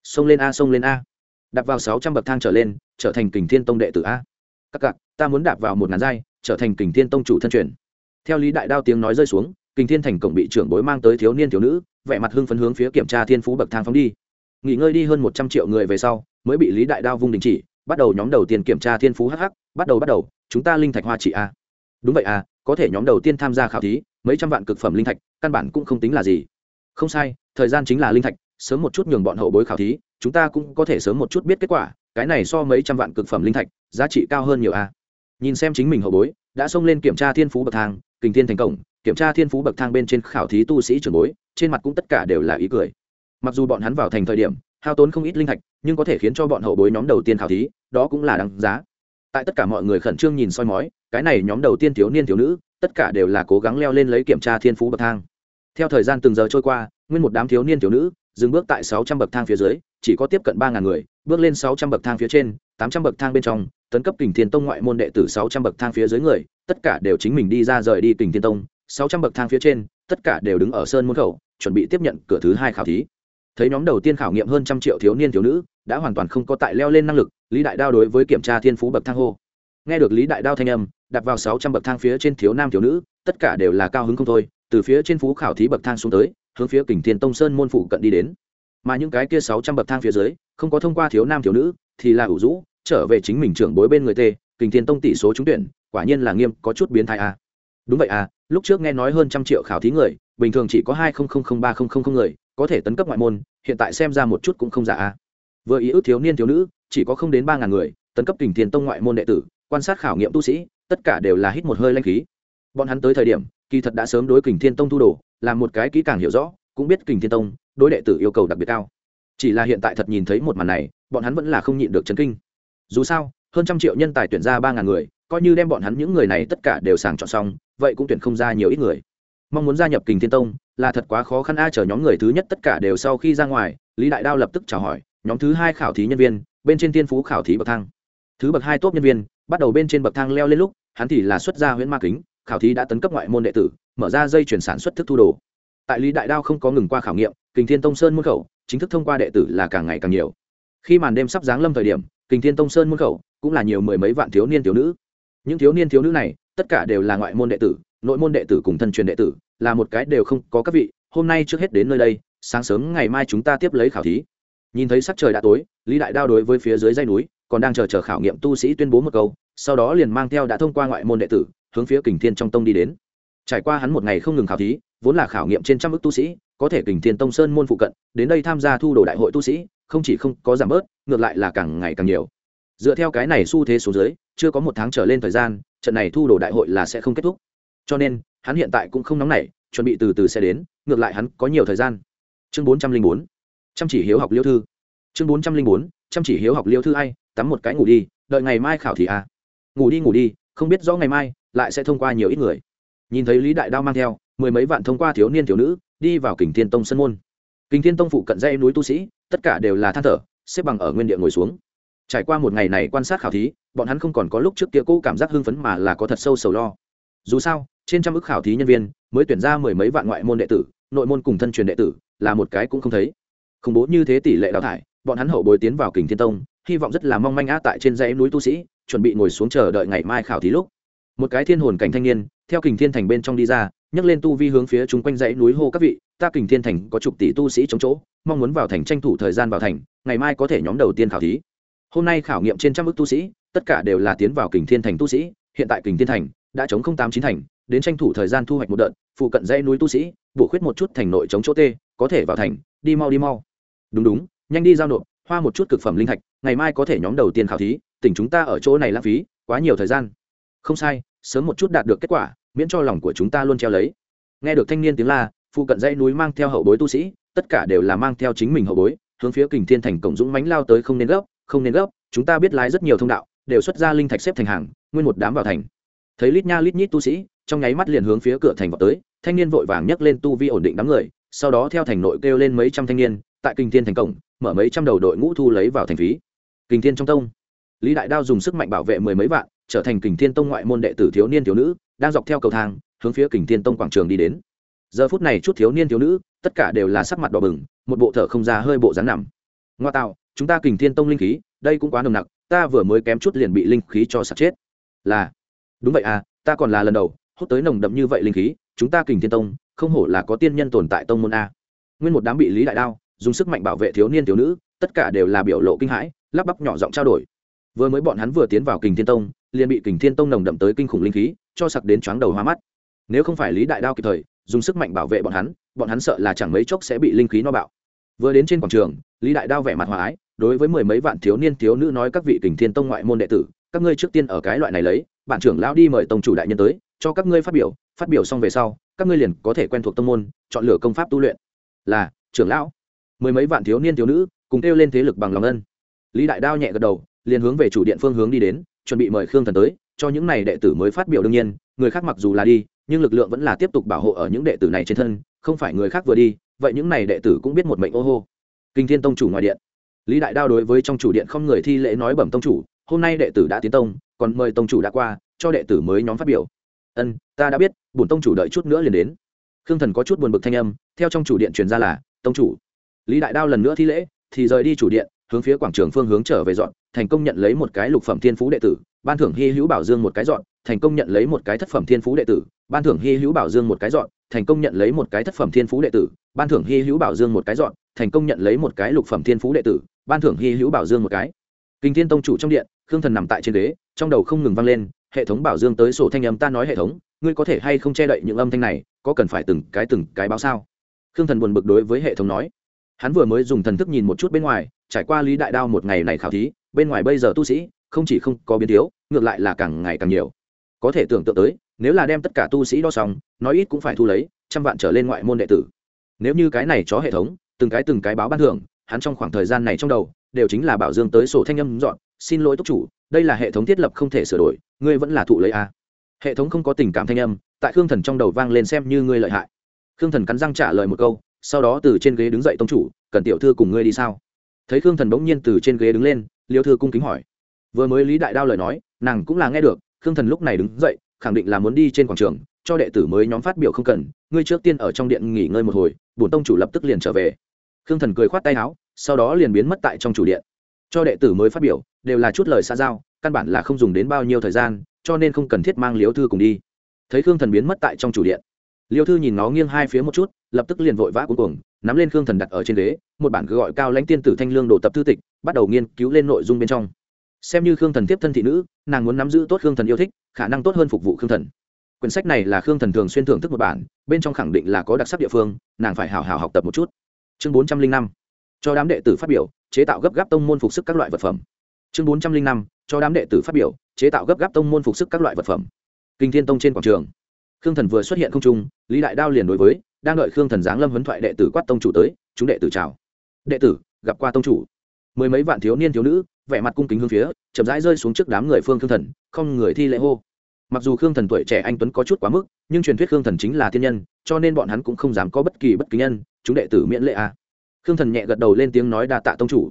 Xông lên a, xông lên a. Đạp vào sáu trăm bậc thang trở lên, trở thành kình thiên tông đệ tử a. Các cặp ta muốn đạp vào một ngàn giai, trở thành kình thiên tông chủ thân truyền. Theo lý đại đao tiếng nói rơi xuống, kình thiên thành cổng bị trưởng bối mang tới thiếu niên thiếu nữ, vẻ mặt hưng phấn hướng phía kiểm tra thiên phú bậc thang phóng đi. Nghỉ ngơi đi hơn một trăm triệu người về sau mới bị lý đại đao vung đình chỉ, bắt đầu nhóm đầu tiên kiểm tra thiên phú hh bắt đầu bắt đầu, chúng ta linh thạch hoa trị a. Đúng vậy à có thể nhóm đầu tiên tham gia khảo thí, mấy trăm vạn cực phẩm linh thạch, căn bản cũng không tính là gì. Không sai, thời gian chính là linh thạch, sớm một chút nhường bọn hậu bối khảo thí, chúng ta cũng có thể sớm một chút biết kết quả, cái này so mấy trăm vạn cực phẩm linh thạch, giá trị cao hơn nhiều a. Nhìn xem chính mình hậu bối, đã xông lên kiểm tra thiên phú bậc thang, kình thiên thành công kiểm tra thiên phú bậc thang bên trên khảo thí tu sĩ trưởng bối, trên mặt cũng tất cả đều là ý cười. Mặc dù bọn hắn vào thành thời điểm hao tốn không ít linh thạch, nhưng có thể khiến cho bọn hậu bối nhóm đầu tiên khảo thí, đó cũng là đáng giá. Tại tất cả mọi người khẩn trương nhìn soi mói, cái này nhóm đầu tiên thiếu niên thiếu nữ, tất cả đều là cố gắng leo lên lấy kiểm tra thiên phú bậc thang. Theo thời gian từng giờ trôi qua, nguyên một đám thiếu niên thiếu nữ dừng bước tại sáu trăm bậc thang phía dưới, chỉ có tiếp cận ba ngàn người, bước lên sáu trăm bậc thang phía trên, tám trăm bậc thang bên trong, tấn cấp kình thiên tông ngoại môn đệ tử sáu trăm bậc thang phía dưới người, tất cả đều chính mình đi ra rời đi kình thiên tông. Sáu trăm bậc thang phía trên, tất cả đều đứng ở sơn môn khẩu, chuẩn bị tiếp nhận cửa thứ hai khảo thí thấy nhóm đầu tiên khảo nghiệm hơn trăm triệu thiếu niên thiếu nữ, đã hoàn toàn không có tại leo lên năng lực, lý đại đao đối với kiểm tra thiên phú bậc thang hô nghe được lý đại đao thanh âm, đặt vào sáu trăm bậc thang phía trên thiếu nam thiếu nữ, tất cả đều là cao hứng không thôi, từ phía trên phú khảo thí bậc thang xuống tới, hướng phía kình thiên tông sơn môn phụ cận đi đến mà những cái kia sáu trăm bậc thang phía dưới, không có thông qua thiếu nam thiếu nữ, thì là ủ rũ, trở về chính mình trưởng bối bên người tê, kình thiên tông tỷ số trúng tuyển, quả nhiên là nghiêm, có chút biến thái à. đúng vậy à lúc trước nghe nói hơn trăm triệu khảo thí người, bình thường chỉ có hai ba người có thể tấn cấp ngoại môn, hiện tại xem ra một chút cũng không giả a. vừa ý ước thiếu niên thiếu nữ, chỉ có không đến ba ngàn người, tấn cấp kình thiên tông ngoại môn đệ tử, quan sát khảo nghiệm tu sĩ, tất cả đều là hít một hơi lanh khí. Bọn hắn tới thời điểm, kỳ thật đã sớm đối kình thiên tông thu đồ, làm một cái kỹ càng hiểu rõ, cũng biết kình thiên tông, đối đệ tử yêu cầu đặc biệt cao. Chỉ là hiện tại thật nhìn thấy một màn này, bọn hắn vẫn là không nhịn được chấn kinh. Dù sao, hơn trăm triệu nhân tài tuyển ra ba ngàn người, coi như đem bọn hắn những người này tất cả đều sàng chọn xong, vậy cũng tuyển không ra nhiều ít người. Mong muốn gia nhập kình thiên tông là thật quá khó khăn a, chờ nhóm người thứ nhất tất cả đều sau khi ra ngoài, lý đại đao lập tức chào hỏi, nhóm thứ hai khảo thí nhân viên, bên trên tiên phú khảo thí bậc thang. Thứ bậc hai tốt nhân viên, bắt đầu bên trên bậc thang leo lên lúc, hắn thì là xuất gia huyễn ma kính, khảo thí đã tấn cấp ngoại môn đệ tử, mở ra dây chuyển sản xuất thức thu đồ. Tại lý đại đao không có ngừng qua khảo nghiệm, kình thiên tông sơn môn khẩu, chính thức thông qua đệ tử là càng ngày càng nhiều. Khi màn đêm sắp giáng lâm thời điểm, kình thiên tông sơn môn khẩu cũng là nhiều mười mấy vạn thiếu niên thiếu nữ. Những thiếu niên thiếu nữ này, tất cả đều là ngoại môn đệ tử nội môn đệ tử cùng thân truyền đệ tử, là một cái đều không có các vị, hôm nay trước hết đến nơi đây, sáng sớm ngày mai chúng ta tiếp lấy khảo thí. Nhìn thấy sắc trời đã tối, lý đại đao đối với phía dưới dây núi, còn đang chờ chờ khảo nghiệm tu sĩ tuyên bố một câu, sau đó liền mang theo đã thông qua ngoại môn đệ tử, hướng phía kình thiên trong tông đi đến. Trải qua hắn một ngày không ngừng khảo thí, vốn là khảo nghiệm trên trăm ước tu sĩ, có thể kình thiên tông sơn môn phụ cận, đến đây tham gia thu đồ đại hội tu sĩ, không chỉ không có giảm bớt, ngược lại là càng ngày càng nhiều. Dựa theo cái này xu thế số dưới, chưa có một tháng trở lên thời gian, trận này thu đồ đại hội là sẽ không kết thúc cho nên hắn hiện tại cũng không nóng nảy, chuẩn bị từ từ sẽ đến, ngược lại hắn có nhiều thời gian. Chương bốn trăm linh bốn, chăm chỉ hiếu học liêu thư. Chương bốn trăm linh bốn, chăm chỉ hiếu học liêu thư ai tắm một cái ngủ đi, đợi ngày mai khảo thì à. Ngủ đi ngủ đi, không biết rõ ngày mai lại sẽ thông qua nhiều ít người. Nhìn thấy lý đại đao mang theo, mười mấy vạn thông qua thiếu niên, thiếu nữ, đi vào kình thiên tông sân môn. Kình thiên tông phụ cận dây núi tu sĩ, tất cả đều là than thở, xếp bằng ở nguyên địa ngồi xuống. Trải qua một ngày này quan sát khảo thí, bọn hắn không còn có lúc trước kia cũ cảm giác hưng phấn mà là có thật sâu sầu lo dù sao, trên trăm ước khảo thí nhân viên mới tuyển ra mười mấy vạn ngoại môn đệ tử, nội môn cùng thân truyền đệ tử là một cái cũng không thấy. Khủng bố như thế tỷ lệ đào thải, bọn hắn hậu bồi tiến vào kình thiên tông, hy vọng rất là mong manh á tại trên dãy núi tu sĩ, chuẩn bị ngồi xuống chờ đợi ngày mai khảo thí lúc. Một cái thiên hồn cảnh thanh niên, theo kình thiên thành bên trong đi ra, nhấc lên tu vi hướng phía chung quanh dãy núi hô các vị, ta kình thiên thành có chục tỷ tu sĩ chống chỗ, mong muốn vào thành tranh thủ thời gian vào thành, ngày mai có thể nhóm đầu tiên khảo thí. Hôm nay khảo nghiệm trên trăm ước tu sĩ, tất cả đều là tiến vào kình thiên thành tu sĩ, hiện tại kình thiên thành đã chống không tám chín thành, đến tranh thủ thời gian thu hoạch một đợt, phụ cận dãy núi tu sĩ, bổ khuyết một chút thành nội chống chỗ tê, có thể vào thành, đi mau đi mau. Đúng đúng, nhanh đi giao nộp, hoa một chút cực phẩm linh thạch, ngày mai có thể nhóm đầu tiên khảo thí, tỉnh chúng ta ở chỗ này lãng phí, quá nhiều thời gian. Không sai, sớm một chút đạt được kết quả, miễn cho lòng của chúng ta luôn treo lấy. Nghe được thanh niên tiếng la, phụ cận dãy núi mang theo hậu bối tu sĩ, tất cả đều là mang theo chính mình hậu bối, hướng phía kình thiên thành cổng dũng mánh lao tới không nên gấp, không nên gấp, chúng ta biết lái rất nhiều thông đạo, đều xuất ra linh thạch xếp thành hàng, nguyên một đám vào thành thấy lít nha lít nhít tu sĩ, trong nháy mắt liền hướng phía cửa thành vào tới, thanh niên vội vàng nhấc lên tu vi ổn định đám người, sau đó theo thành nội kêu lên mấy trăm thanh niên, tại kinh thiên thành cổng, mở mấy trăm đầu đội ngũ thu lấy vào thành phí. Kinh thiên trong tông, lý đại đao dùng sức mạnh bảo vệ mười mấy vạn, trở thành kình thiên tông ngoại môn đệ tử thiếu niên thiếu nữ, đang dọc theo cầu thang, hướng phía kình thiên tông quảng trường đi đến. Giờ phút này chút thiếu niên thiếu nữ, tất cả đều là sắc mặt đỏ bừng, một bộ thở không ra hơi bộ rán nằm. Ngoa tạo, chúng ta kình thiên tông linh khí, đây cũng quá nồng nặc, ta vừa mới kém chút liền bị linh khí cho sạt chết. Là đúng vậy à ta còn là lần đầu, hút tới nồng đậm như vậy linh khí, chúng ta kình thiên tông, không hổ là có tiên nhân tồn tại tông môn a. Nguyên một đám bị lý đại đao, dùng sức mạnh bảo vệ thiếu niên, thiếu nữ, tất cả đều là biểu lộ kinh hãi, lắp bắp nhỏ giọng trao đổi. Vừa mới bọn hắn vừa tiến vào kình thiên tông, liền bị kình thiên tông nồng đậm tới kinh khủng linh khí, cho sặc đến chóng đầu hoa mắt. Nếu không phải lý đại đao kịp thời, dùng sức mạnh bảo vệ bọn hắn bọn hắn sợ là chẳng mấy chốc sẽ bị linh khí no bạo. Vừa đến trên quảng trường, lý đại đao vẻ mặt hòa ái, đối với mười mấy vạn thiếu niên, thiếu nữ nói các vị kình thiên tông ngoại môn đệ tử, các ngươi trước tiên ở cái loại này lấy bản trưởng lão đi mời tông chủ đại nhân tới, cho các ngươi phát biểu phát biểu xong về sau, các ngươi liền có thể quen thuộc tông môn, chọn lựa công pháp tu luyện. Là, trưởng lão. Mười mấy vạn thiếu niên thiếu nữ cùng kêu lên thế lực bằng lòng ân. Lý đại đao nhẹ gật đầu, liền hướng về chủ điện phương hướng đi đến, chuẩn bị mời khương thần tới, cho những này đệ tử mới phát biểu đương nhiên, người khác mặc dù là đi, nhưng lực lượng vẫn là tiếp tục bảo hộ ở những đệ tử này trên thân, không phải người khác vừa đi, vậy những này đệ tử cũng biết một mệnh ô hô. Kinh thiên tông chủ ngoài điện. Lý đại đao đối với trong chủ điện không người thi lễ nói bẩm tông chủ, hôm nay đệ tử đã tiến tông còn mời tông chủ đã qua, cho đệ tử mới nhóm phát biểu. Ân, ta đã biết, bổn tông chủ đợi chút nữa liền đến. Khương thần có chút buồn bực thanh âm, theo trong chủ điện truyền ra là, tông chủ. Lý đại đao lần nữa thi lễ, thì rời đi chủ điện, hướng phía quảng trường phương hướng trở về dọn, thành công nhận lấy một cái lục phẩm thiên phú đệ tử, ban thưởng hy hữu bảo dương một cái dọn, thành công nhận lấy một cái thất phẩm thiên phú đệ tử, ban thưởng hy hữu bảo dương một cái dọn, thành công nhận lấy một cái thất phẩm thiên phú đệ tử, ban thưởng hy hữu bảo dương một cái dọn, thành công nhận lấy một cái lục phẩm thiên phú đệ tử, ban thưởng hy hữu bảo dương một cái. Kinh thiên tông chủ trong điện khương thần nằm tại trên ghế, trong đầu không ngừng vang lên, hệ thống bảo dương tới sổ thanh âm ta nói hệ thống, ngươi có thể hay không che đậy những âm thanh này, có cần phải từng cái từng cái báo sao? Khương thần buồn bực đối với hệ thống nói. Hắn vừa mới dùng thần thức nhìn một chút bên ngoài, trải qua lý đại đao một ngày này khảo thí, bên ngoài bây giờ tu sĩ, không chỉ không có biến thiếu, ngược lại là càng ngày càng nhiều. Có thể tưởng tượng tới, nếu là đem tất cả tu sĩ đo xong, nói ít cũng phải thu lấy trăm vạn trở lên ngoại môn đệ tử. Nếu như cái này cho hệ thống, từng cái từng cái báo ban thưởng, hắn trong khoảng thời gian này trong đầu, đều chính là bảo dương tới sổ thanh âm dọn xin lỗi túc chủ, đây là hệ thống thiết lập không thể sửa đổi, ngươi vẫn là thụ lấy a. Hệ thống không có tình cảm thanh âm, tại khương thần trong đầu vang lên xem như ngươi lợi hại. Khương thần cắn răng trả lời một câu, sau đó từ trên ghế đứng dậy tông chủ, cần tiểu thư cùng ngươi đi sao? Thấy khương thần bỗng nhiên từ trên ghế đứng lên, liêu thư cung kính hỏi. Vừa mới lý đại đao lời nói, nàng cũng là nghe được, khương thần lúc này đứng dậy, khẳng định là muốn đi trên quảng trường, cho đệ tử mới nhóm phát biểu không cần, ngươi trước tiên ở trong điện nghỉ ngơi một hồi, bổn tông chủ lập tức liền trở về. Khương thần cười khoát tay áo, sau đó liền biến mất tại trong chủ điện cho đệ tử mới phát biểu, đều là chút lời xa giao, căn bản là không dùng đến bao nhiêu thời gian, cho nên không cần thiết mang liếu thư cùng đi. Thấy khương thần biến mất tại trong chủ điện, liêu thư nhìn nó nghiêng hai phía một chút, lập tức liền vội vã cuối cùng nắm lên khương thần đặt ở trên ghế, một bản cứ gọi cao lãnh tiên tử thanh lương đồ tập thư tịch, bắt đầu nghiên cứu lên nội dung bên trong. Xem như khương thần tiếp thân thị nữ, nàng muốn nắm giữ tốt khương thần yêu thích, khả năng tốt hơn phục vụ khương thần. Quyển sách này là khương thần thường xuyên thưởng thức một bản, bên trong khẳng định là có đặc sắc địa phương, nàng phải hào hào học tập một chút. Chương bốn trăm linh năm, cho đám đệ tử phát biểu chế tạo gấp gáp tông môn phục sức các loại vật phẩm. Chương bốn trăm linh năm, cho đám đệ tử phát biểu, chế tạo gấp gáp tông môn phục sức các loại vật phẩm. Kinh thiên tông trên quảng trường. Khương thần vừa xuất hiện không trung, lý đại đao liền đối với, đang đợi khương thần giáng lâm huấn thoại đệ tử quát tông chủ tới, chúng đệ tử chào. Đệ tử, gặp qua tông chủ. Mười mấy vạn thiếu niên thiếu nữ, vẻ mặt cung kính hướng phía, chậm rãi rơi xuống trước đám người phương khương thần, không người thi lễ hô. Mặc dù khương thần tuổi trẻ anh tuấn có chút quá mức, nhưng truyền thuyết khương thần chính là thiên nhân, cho nên bọn hắn cũng không dám có bất kỳ bất kỳ nhân, chúng đệ tử miễn lệ a à khương thần nhẹ gật đầu lên tiếng nói đa tạ tông chủ.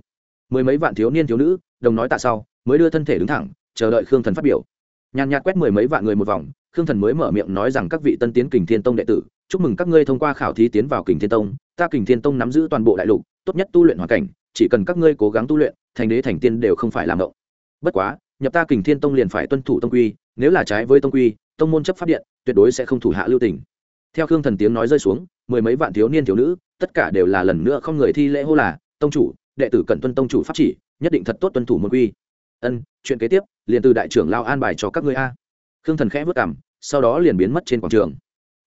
Mười mấy vạn thiếu niên thiếu nữ, đồng nói tạ sau, mới đưa thân thể đứng thẳng, chờ đợi khương thần phát biểu. Nhàn nhạt quét mười mấy vạn người một vòng, khương thần mới mở miệng nói rằng các vị tân tiến kình thiên tông đệ tử, chúc mừng các ngươi thông qua khảo thí tiến vào kình thiên tông, ta kình thiên tông nắm giữ toàn bộ đại lục, tốt nhất tu luyện hoàn cảnh, chỉ cần các ngươi cố gắng tu luyện, thành đế thành tiên đều không phải làm ngộng. Bất quá, nhập ta kình thiên tông liền phải tuân thủ tông quy, nếu là trái với tông quy, tông môn chấp pháp điện, tuyệt đối sẽ không thủ hạ lưu tình. Theo khương thần tiếng nói rơi xuống, mười mấy vạn thiếu niên thiếu nữ tất cả đều là lần nữa không người thi lễ hô là, tông chủ, đệ tử cần tuân tông chủ pháp chỉ, nhất định thật tốt tuân thủ môn quy. Ân, chuyện kế tiếp, liền từ đại trưởng lao an bài cho các ngươi a. Khương thần khẽ vất cảm sau đó liền biến mất trên quảng trường.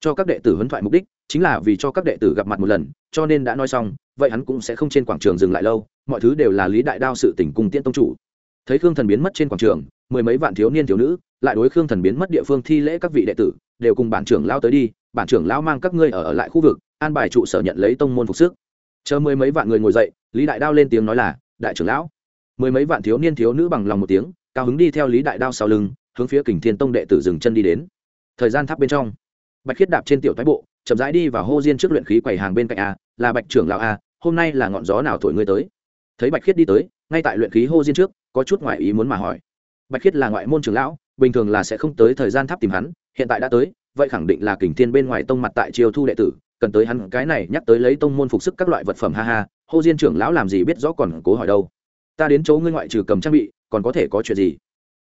Cho các đệ tử huấn thoại mục đích, chính là vì cho các đệ tử gặp mặt một lần, cho nên đã nói xong, vậy hắn cũng sẽ không trên quảng trường dừng lại lâu, mọi thứ đều là lý đại đao sự tỉnh cùng tiễn tông chủ. Thấy khương thần biến mất trên quảng trường, mười mấy vạn thiếu niên thiếu nữ, lại đối khương thần biến mất địa phương thi lễ các vị đệ tử, đều cùng bản trưởng lao tới đi bản trưởng lão mang các ngươi ở, ở lại khu vực an bài trụ sở nhận lấy tông môn phục sức. Chờ mười mấy vạn người ngồi dậy lý đại đao lên tiếng nói là đại trưởng lão. Mười mấy vạn thiếu niên thiếu nữ bằng lòng một tiếng cao hứng đi theo lý đại đao sau lưng hướng phía kình thiên tông đệ tử dừng chân đi đến. Thời gian tháp bên trong bạch khiết đạp trên tiểu thái bộ chậm rãi đi vào hô diên trước luyện khí quầy hàng bên cạnh a là bạch trưởng lão a hôm nay là ngọn gió nào thổi ngươi tới? Thấy bạch khiết đi tới ngay tại luyện khí hô diên trước có chút ngoại ý muốn mà hỏi. Bạch khiết là ngoại môn trưởng lão bình thường là sẽ không tới thời gian tháp tìm hắn hiện tại đã tới vậy khẳng định là kình thiên bên ngoài tông mặt tại chiêu thu đệ tử, cần tới hắn cái này nhắc tới lấy tông môn phục sức các loại vật phẩm, ha ha, hô diên trưởng lão làm gì biết rõ còn cố hỏi đâu. Ta đến chỗ ngươi ngoại trừ cầm trang bị, còn có thể có chuyện gì?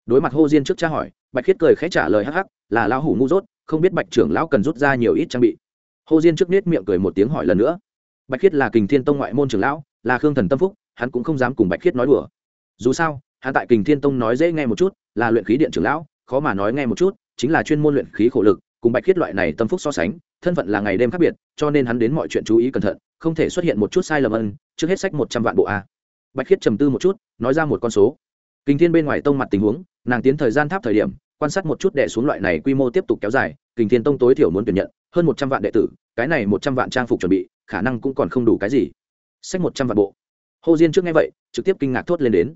Đối mặt hô diên trước cha hỏi, bạch khiết cười khẽ trả lời hắc hắc, là lão hủ ngu dốt, không biết bạch trưởng lão cần rút ra nhiều ít trang bị. Hô diên trước nết miệng cười một tiếng hỏi lần nữa. Bạch khiết là kình thiên tông ngoại môn trưởng lão, là khương thần tâm phúc, hắn cũng không dám cùng bạch khiết nói đùa. Dù sao, hắn tại kình thiên tông nói dễ nghe một chút, là luyện khí điện trưởng lão, khó mà nói nghe một chút, chính là chuyên môn luyện khí khổ lực cùng bạch khiết loại này tâm phúc so sánh, thân phận là ngày đêm khác biệt, cho nên hắn đến mọi chuyện chú ý cẩn thận, không thể xuất hiện một chút sai lầm ân, trước hết sách một trăm vạn bộ a. Bạch khiết trầm tư một chút, nói ra một con số. Kinh thiên bên ngoài tông mặt tình huống, nàng tiến thời gian tháp thời điểm, quan sát một chút đệ xuống loại này quy mô tiếp tục kéo dài, kinh thiên tông tối thiểu muốn tuyển nhận, hơn một trăm vạn đệ tử, cái này một trăm vạn trang phục chuẩn bị, khả năng cũng còn không đủ cái gì. Sách một trăm vạn bộ. Hồ diên trước nghe vậy, trực tiếp kinh ngạc thốt lên đến.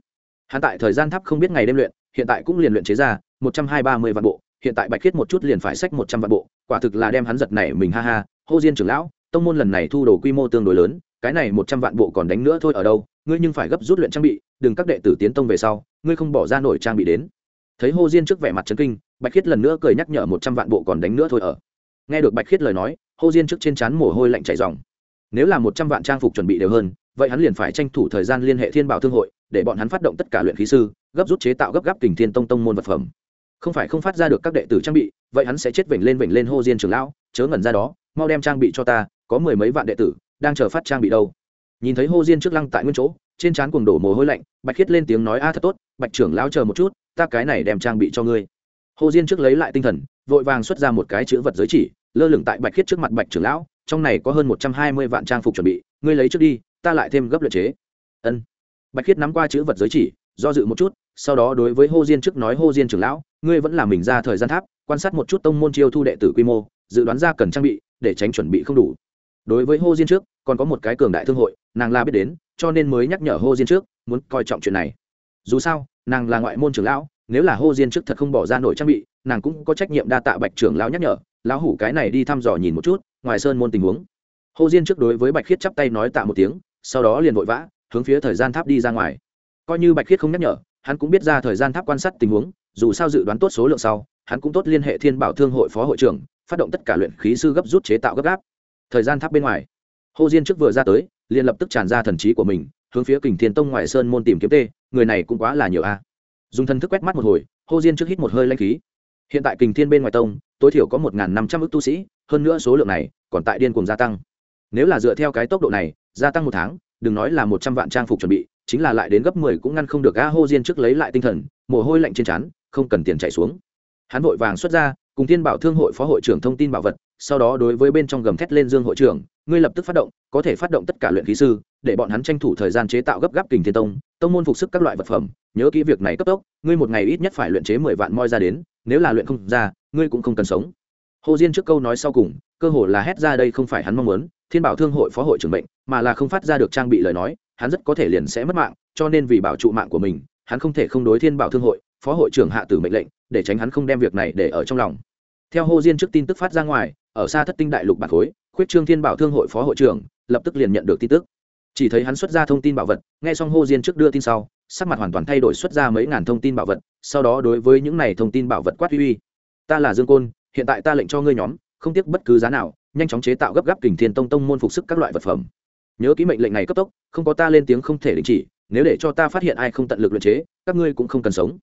Hắn tại thời gian tháp không biết ngày đêm luyện, hiện tại cũng liền luyện chế ra, một trăm hai ba mươi vạn bộ hiện tại bạch khiết một chút liền phải sách một trăm vạn bộ, quả thực là đem hắn giật này mình, ha ha. Hô diên trưởng lão, tông môn lần này thu đồ quy mô tương đối lớn, cái này một trăm vạn bộ còn đánh nữa thôi ở đâu, ngươi nhưng phải gấp rút luyện trang bị, đừng các đệ tử tiến tông về sau, ngươi không bỏ ra nổi trang bị đến. Thấy hô diên trước vẻ mặt trấn kinh, bạch khiết lần nữa cười nhắc nhở một trăm vạn bộ còn đánh nữa thôi ở. Nghe được bạch khiết lời nói, hô diên trước trên trán mồ hôi lạnh chảy dòng nếu là một trăm vạn trang phục chuẩn bị đều hơn, vậy hắn liền phải tranh thủ thời gian liên hệ thiên bảo thương hội, để bọn hắn phát động tất cả luyện khí sư, gấp rút chế tạo gấp gáp kình thiên tông tông môn vật phẩm không phải không phát ra được các đệ tử trang bị, vậy hắn sẽ chết vểnh lên vểnh lên hô diên trường lão, chớ ngẩn ra đó, mau đem trang bị cho ta, có mười mấy vạn đệ tử, đang chờ phát trang bị đâu. Nhìn thấy hô diên trước lăng tại nguyên chỗ, trên trán cuồng đổ mồ hôi lạnh, bạch khiết lên tiếng nói, a, thật tốt, bạch trưởng lão chờ một chút, ta cái này đem trang bị cho ngươi. Hô diên trước lấy lại tinh thần, vội vàng xuất ra một cái chữ vật giới chỉ, lơ lửng tại bạch khiết trước mặt bạch trưởng lão, trong này có hơn một trăm hai mươi vạn trang phục chuẩn bị, ngươi lấy trước đi, ta lại thêm gấp luyện chế. Ân. Bạch khiết nắm qua chữ vật giới chỉ, do dự một chút, sau đó đối với hô diên trước nói, hô diên trưởng lão ngươi vẫn là mình ra thời gian tháp, quan sát một chút tông môn chiêu thu đệ tử quy mô, dự đoán ra cần trang bị, để tránh chuẩn bị không đủ. Đối với hô diên trước, còn có một cái cường đại thương hội, nàng la biết đến, cho nên mới nhắc nhở hô diên trước, muốn coi trọng chuyện này. Dù sao, nàng là ngoại môn trưởng lão, nếu là hô diên trước thật không bỏ ra nổi trang bị, nàng cũng có trách nhiệm đa tạ bạch trưởng lão nhắc nhở, lão hủ cái này đi thăm dò nhìn một chút, ngoài sơn môn tình huống. Hô diên trước đối với bạch khiết chắp tay nói tạ một tiếng, sau đó liền vội vã, hướng phía thời gian tháp đi ra ngoài. Coi như bạch khiết không nhắc nhở, hắn cũng biết ra thời gian tháp quan sát tình huống dù sao dự đoán tốt số lượng sau, hắn cũng tốt liên hệ thiên bảo thương hội phó hội trưởng, phát động tất cả luyện khí sư gấp rút chế tạo gấp gáp. Thời gian tháp bên ngoài hồ diên trước vừa ra tới, liền lập tức tràn ra thần trí của mình, hướng phía kình thiên tông ngoại sơn môn tìm kiếm tê, người này cũng quá là nhiều a. Dùng thần thức quét mắt một hồi hồ diên trước hít một hơi lanh khí. Hiện tại kình thiên bên ngoài tông, tối thiểu có một năm trăm ước tu sĩ, hơn nữa số lượng này còn tại điên cùng gia tăng. Nếu là dựa theo cái tốc độ này, gia tăng một tháng, đừng nói là một trăm vạn trang phục chuẩn bị, chính là lại đến gấp mười cũng ngăn không được a. Hô diên trước lấy lại tinh thần, mồ hôi lạnh trên trán không cần tiền chạy xuống. Hắn vội vàng xuất ra, cùng thiên bảo thương hội phó hội trưởng thông tin bảo vật, sau đó đối với bên trong gầm thét lên dương hội trưởng, ngươi lập tức phát động, có thể phát động tất cả luyện khí sư, để bọn hắn tranh thủ thời gian chế tạo gấp gáp kình thiên tông tông môn phục sức các loại vật phẩm, nhớ kỹ việc này cấp tốc, ngươi một ngày ít nhất phải luyện chế mười vạn moi ra đến, nếu là luyện không ra, ngươi cũng không cần sống. Hồ diên trước câu nói sau cùng, cơ hồ là hét ra đây không phải hắn mong muốn, thiên bảo thương hội phó hội trưởng bệnh mà là không phát ra được trang bị lời nói, hắn rất có thể liền sẽ mất mạng, cho nên vì bảo trụ mạng của mình hắn không thể không đối thiên bảo thương hội, phó hội trưởng hạ tử mệnh lệnh, để tránh hắn không đem việc này để ở trong lòng. Theo hồ diên trước tin tức phát ra ngoài, ở xa thất tinh đại lục bạc khối, khuyết trương thiên bảo thương hội phó hội trưởng lập tức liền nhận được tin tức. Chỉ thấy hắn xuất ra thông tin bảo vật, nghe xong hồ diên trước đưa tin sau, sắc mặt hoàn toàn thay đổi xuất ra mấy ngàn thông tin bảo vật, sau đó đối với những này thông tin bảo vật quát uy uy. Ta là dương côn, hiện tại ta lệnh cho ngươi nhóm, không tiếc bất cứ giá nào, nhanh chóng chế tạo gấp gáp kình thiên tông tông môn phục sức các loại vật phẩm. Nhớ ký mệnh lệnh này cấp tốc, không có ta lên tiếng không thể đình chỉ nếu để cho ta phát hiện ai không tận lực luyện chế, các ngươi cũng không cần sống.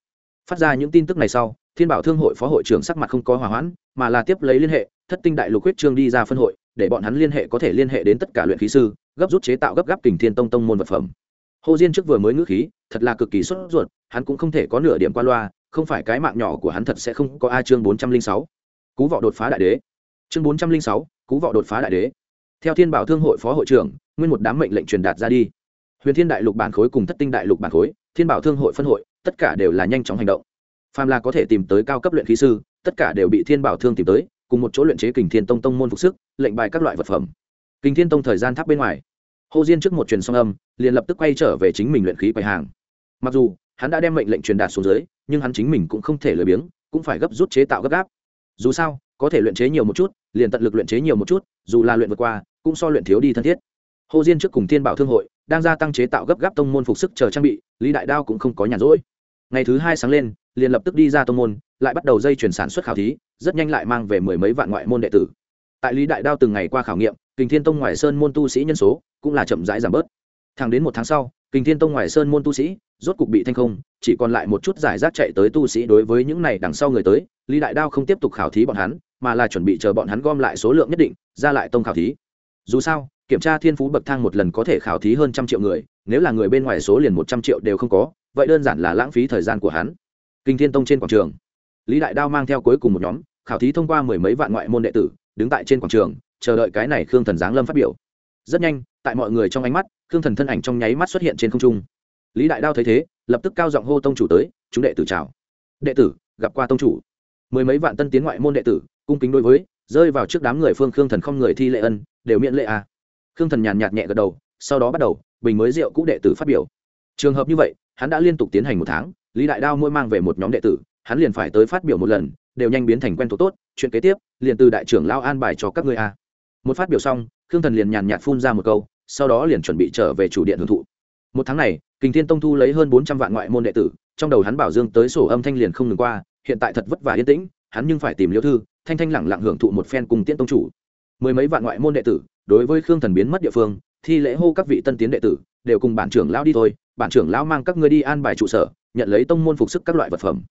Phát ra những tin tức này sau, thiên bảo thương hội phó hội trưởng sắc mặt không có hòa hoãn, mà là tiếp lấy liên hệ, thất tinh đại lục huyết trương đi ra phân hội, để bọn hắn liên hệ có thể liên hệ đến tất cả luyện khí sư, gấp rút chế tạo gấp gáp kình thiên tông tông môn vật phẩm. Hồ diên trước vừa mới ngữ khí, thật là cực kỳ sốt ruột, hắn cũng không thể có nửa điểm qua loa, không phải cái mạng nhỏ của hắn thật sẽ không có a chương bốn trăm linh sáu. Cú vọ đột phá đại đế. Chương bốn trăm linh sáu, cú vọ đột phá đại đế. Theo thiên bảo thương hội phó hội trưởng, nguyên một đám mệnh lệnh truyền đạt ra đi huyền thiên đại lục bản khối cùng thất tinh đại lục bản khối, thiên bảo thương hội phân hội, tất cả đều là nhanh chóng hành động. Phàm là có thể tìm tới cao cấp luyện khí sư, tất cả đều bị thiên bảo thương tìm tới, cùng một chỗ luyện chế kình thiên tông tông môn phục sức, lệnh bài các loại vật phẩm. Kình thiên tông thời gian tháp bên ngoài. Hồ diên trước một truyền song âm, liền lập tức quay trở về chính mình luyện khí quầy hàng. Mặc dù, hắn đã đem mệnh lệnh truyền đạt xuống dưới, nhưng hắn chính mình cũng không thể lười biếng, cũng phải gấp rút chế tạo gấp gáp. Dù sao, có thể luyện chế nhiều một chút, liền tận lực luyện chế nhiều một chút, dù là luyện vượt qua, cũng so luyện thiếu đi thân thiết hồ diên trước cùng thiên bảo thương hội đang gia tăng chế tạo gấp gáp tông môn phục sức chờ trang bị, lý đại đao cũng không có nhàn rỗi. Ngày thứ hai sáng lên, liền lập tức đi ra tông môn, lại bắt đầu dây chuyển sản xuất khảo thí, rất nhanh lại mang về mười mấy vạn ngoại môn đệ tử. Tại lý đại đao từng ngày qua khảo nghiệm, kình thiên tông ngoài sơn môn tu sĩ nhân số cũng là chậm rãi giảm bớt. Thẳng đến một tháng sau, kình thiên tông ngoài sơn môn tu sĩ rốt cục bị thanh không, chỉ còn lại một chút giải rác chạy tới tu sĩ đối với những này đằng sau người tới, lý đại đao không tiếp tục khảo thí bọn hắn, mà là chuẩn bị chờ bọn hắn gom lại số lượng nhất định, ra lại tông khảo thí. Dù sao kiểm tra thiên phú bậc thang một lần có thể khảo thí hơn trăm triệu người, nếu là người bên ngoài số liền một trăm triệu đều không có, vậy đơn giản là lãng phí thời gian của hắn. Kinh thiên tông trên quảng trường. Lý đại đao mang theo cuối cùng một nhóm, khảo thí thông qua mười mấy vạn ngoại môn đệ tử, đứng tại trên quảng trường, chờ đợi cái này khương thần giáng lâm phát biểu. Rất nhanh, tại mọi người trong ánh mắt, khương thần thân ảnh trong nháy mắt xuất hiện trên không trung. Lý đại đao thấy thế, lập tức cao giọng hô tông chủ tới, chúng đệ tử chào. Đệ tử, gặp qua tông chủ. Mười mấy vạn tân tiến ngoại môn đệ tử, cung kính đối với, rơi vào trước đám người phương khương thần không người thi lệ ân, đều miễn lệ à khương thần nhàn nhạt nhẹ gật đầu, sau đó bắt đầu, bình mới rượu cũ đệ tử phát biểu. Trường hợp như vậy, hắn đã liên tục tiến hành một tháng, lý đại đao mỗi mang về một nhóm đệ tử, hắn liền phải tới phát biểu một lần, đều nhanh biến thành quen thuộc tốt, chuyện kế tiếp, liền từ đại trưởng lao an bài cho các ngươi a. Một phát biểu xong, khương thần liền nhàn nhạt phun ra một câu, sau đó liền chuẩn bị trở về chủ điện hưởng thụ. Một tháng này, kình thiên tông thu lấy hơn bốn trăm vạn ngoại môn đệ tử, trong đầu hắn bảo dương tới sổ âm thanh liền không ngừng qua, hiện tại thật vất vả yên tĩnh, hắn nhưng phải tìm liễu thư, thanh thanh lẳng lặng hưởng thụ một phen cùng tiễn tông chủ. Mười mấy vạn ngoại môn đệ tử đối với khương thần biến mất địa phương, thi lễ hô các vị tân tiến đệ tử, đều cùng bản trưởng lão đi thôi. Bản trưởng lão mang các ngươi đi an bài trụ sở, nhận lấy tông môn phục sức các loại vật phẩm.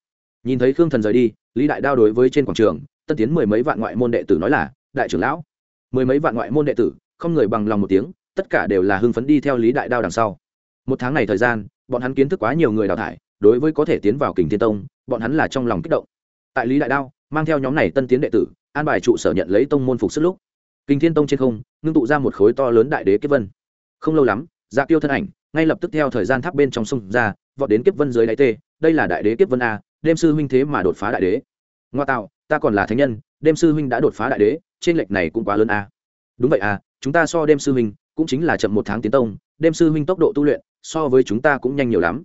Nhìn thấy khương thần rời đi, lý đại đao đối với trên quảng trường, tân tiến mười mấy vạn ngoại môn đệ tử nói là, đại trưởng lão. Mười mấy vạn ngoại môn đệ tử, không người bằng lòng một tiếng, tất cả đều là hưng phấn đi theo lý đại đao đằng sau. Một tháng này thời gian, bọn hắn kiến thức quá nhiều người đào thải, đối với có thể tiến vào kình thiên tông, bọn hắn là trong lòng kích động. Tại lý đại đao, mang theo nhóm này tân tiến đệ tử, an bài trụ sở nhận lấy tông môn phục sức lúc kình thiên tông trên không, ngưng tụ ra một khối to lớn đại đế kiếp vân. Không lâu lắm dạ tiêu thân ảnh, ngay lập tức theo thời gian tháp bên trong sông ra, vọt đến kiếp vân dưới đáy tê. Đây là đại đế kiếp vân a, đêm sư huynh thế mà đột phá đại đế. Ngoa tạo, ta còn là thánh nhân, đêm sư huynh đã đột phá đại đế, trên lệch này cũng quá lớn a. Đúng vậy a, chúng ta so đêm sư huynh, cũng chính là chậm một tháng tiến tông, đêm sư huynh tốc độ tu luyện, so với chúng ta cũng nhanh nhiều lắm.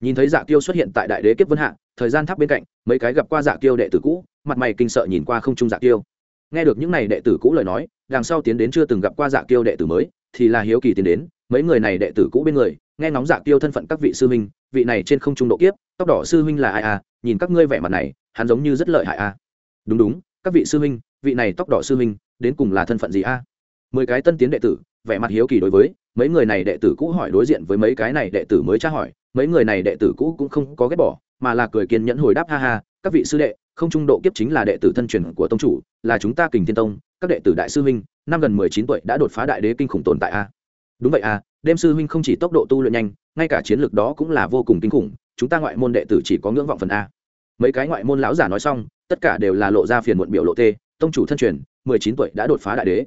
Nhìn thấy dạ kiêu xuất hiện tại đại đế kiếp vân hạ, thời gian tháp bên cạnh, mấy cái gặp qua dạ kiêu đệ tử cũ, mặt mày kinh sợ nhìn qua không trung dạ kiêu nghe được những n à y đệ tử cũ lời nói, đằng sau tiến đến chưa từng gặp qua dạ kiêu đệ tử mới, thì là hiếu kỳ tiến đến, mấy người này đệ tử cũ bên người, nghe ngóng dạ kiêu thân phận các vị sư huynh, vị này trên không trung độ kiếp, tóc đỏ sư huynh là ai à nhìn các ngươi vẻ mặt này, hắn giống như rất lợi hại à. Đúng đúng, các vị sư huynh, vị này tóc đỏ sư huynh, đến cùng là thân phận gì à? Mười cái tân tiến đệ tử, vẻ mặt hiếu kỳ đối với, mấy người này đệ tử cũ hỏi đối diện với mấy cái này đệ tử mới tra hỏi, mấy người này đệ tử cũ cũng không có ghét bỏ, mà là cười kiên nhẫn hồi đáp ha ha, các vị sư đệ không trung độ kiếp chính là đệ tử thân truyền của tông chủ, là chúng ta kình thiên tông, các đệ tử đại sư huynh, năm gần mười chín tuổi đã đột phá đại đế kinh khủng tồn tại a. Đúng vậy a, đêm sư huynh không chỉ tốc độ tu luyện nhanh, ngay cả chiến lược đó cũng là vô cùng kinh khủng, chúng ta ngoại môn đệ tử chỉ có ngưỡng vọng phần a. Mấy cái ngoại môn lão giả nói xong, tất cả đều là lộ ra phiền muộn biểu lộ tê, tông chủ thân truyền, mười chín tuổi đã đột phá đại đế.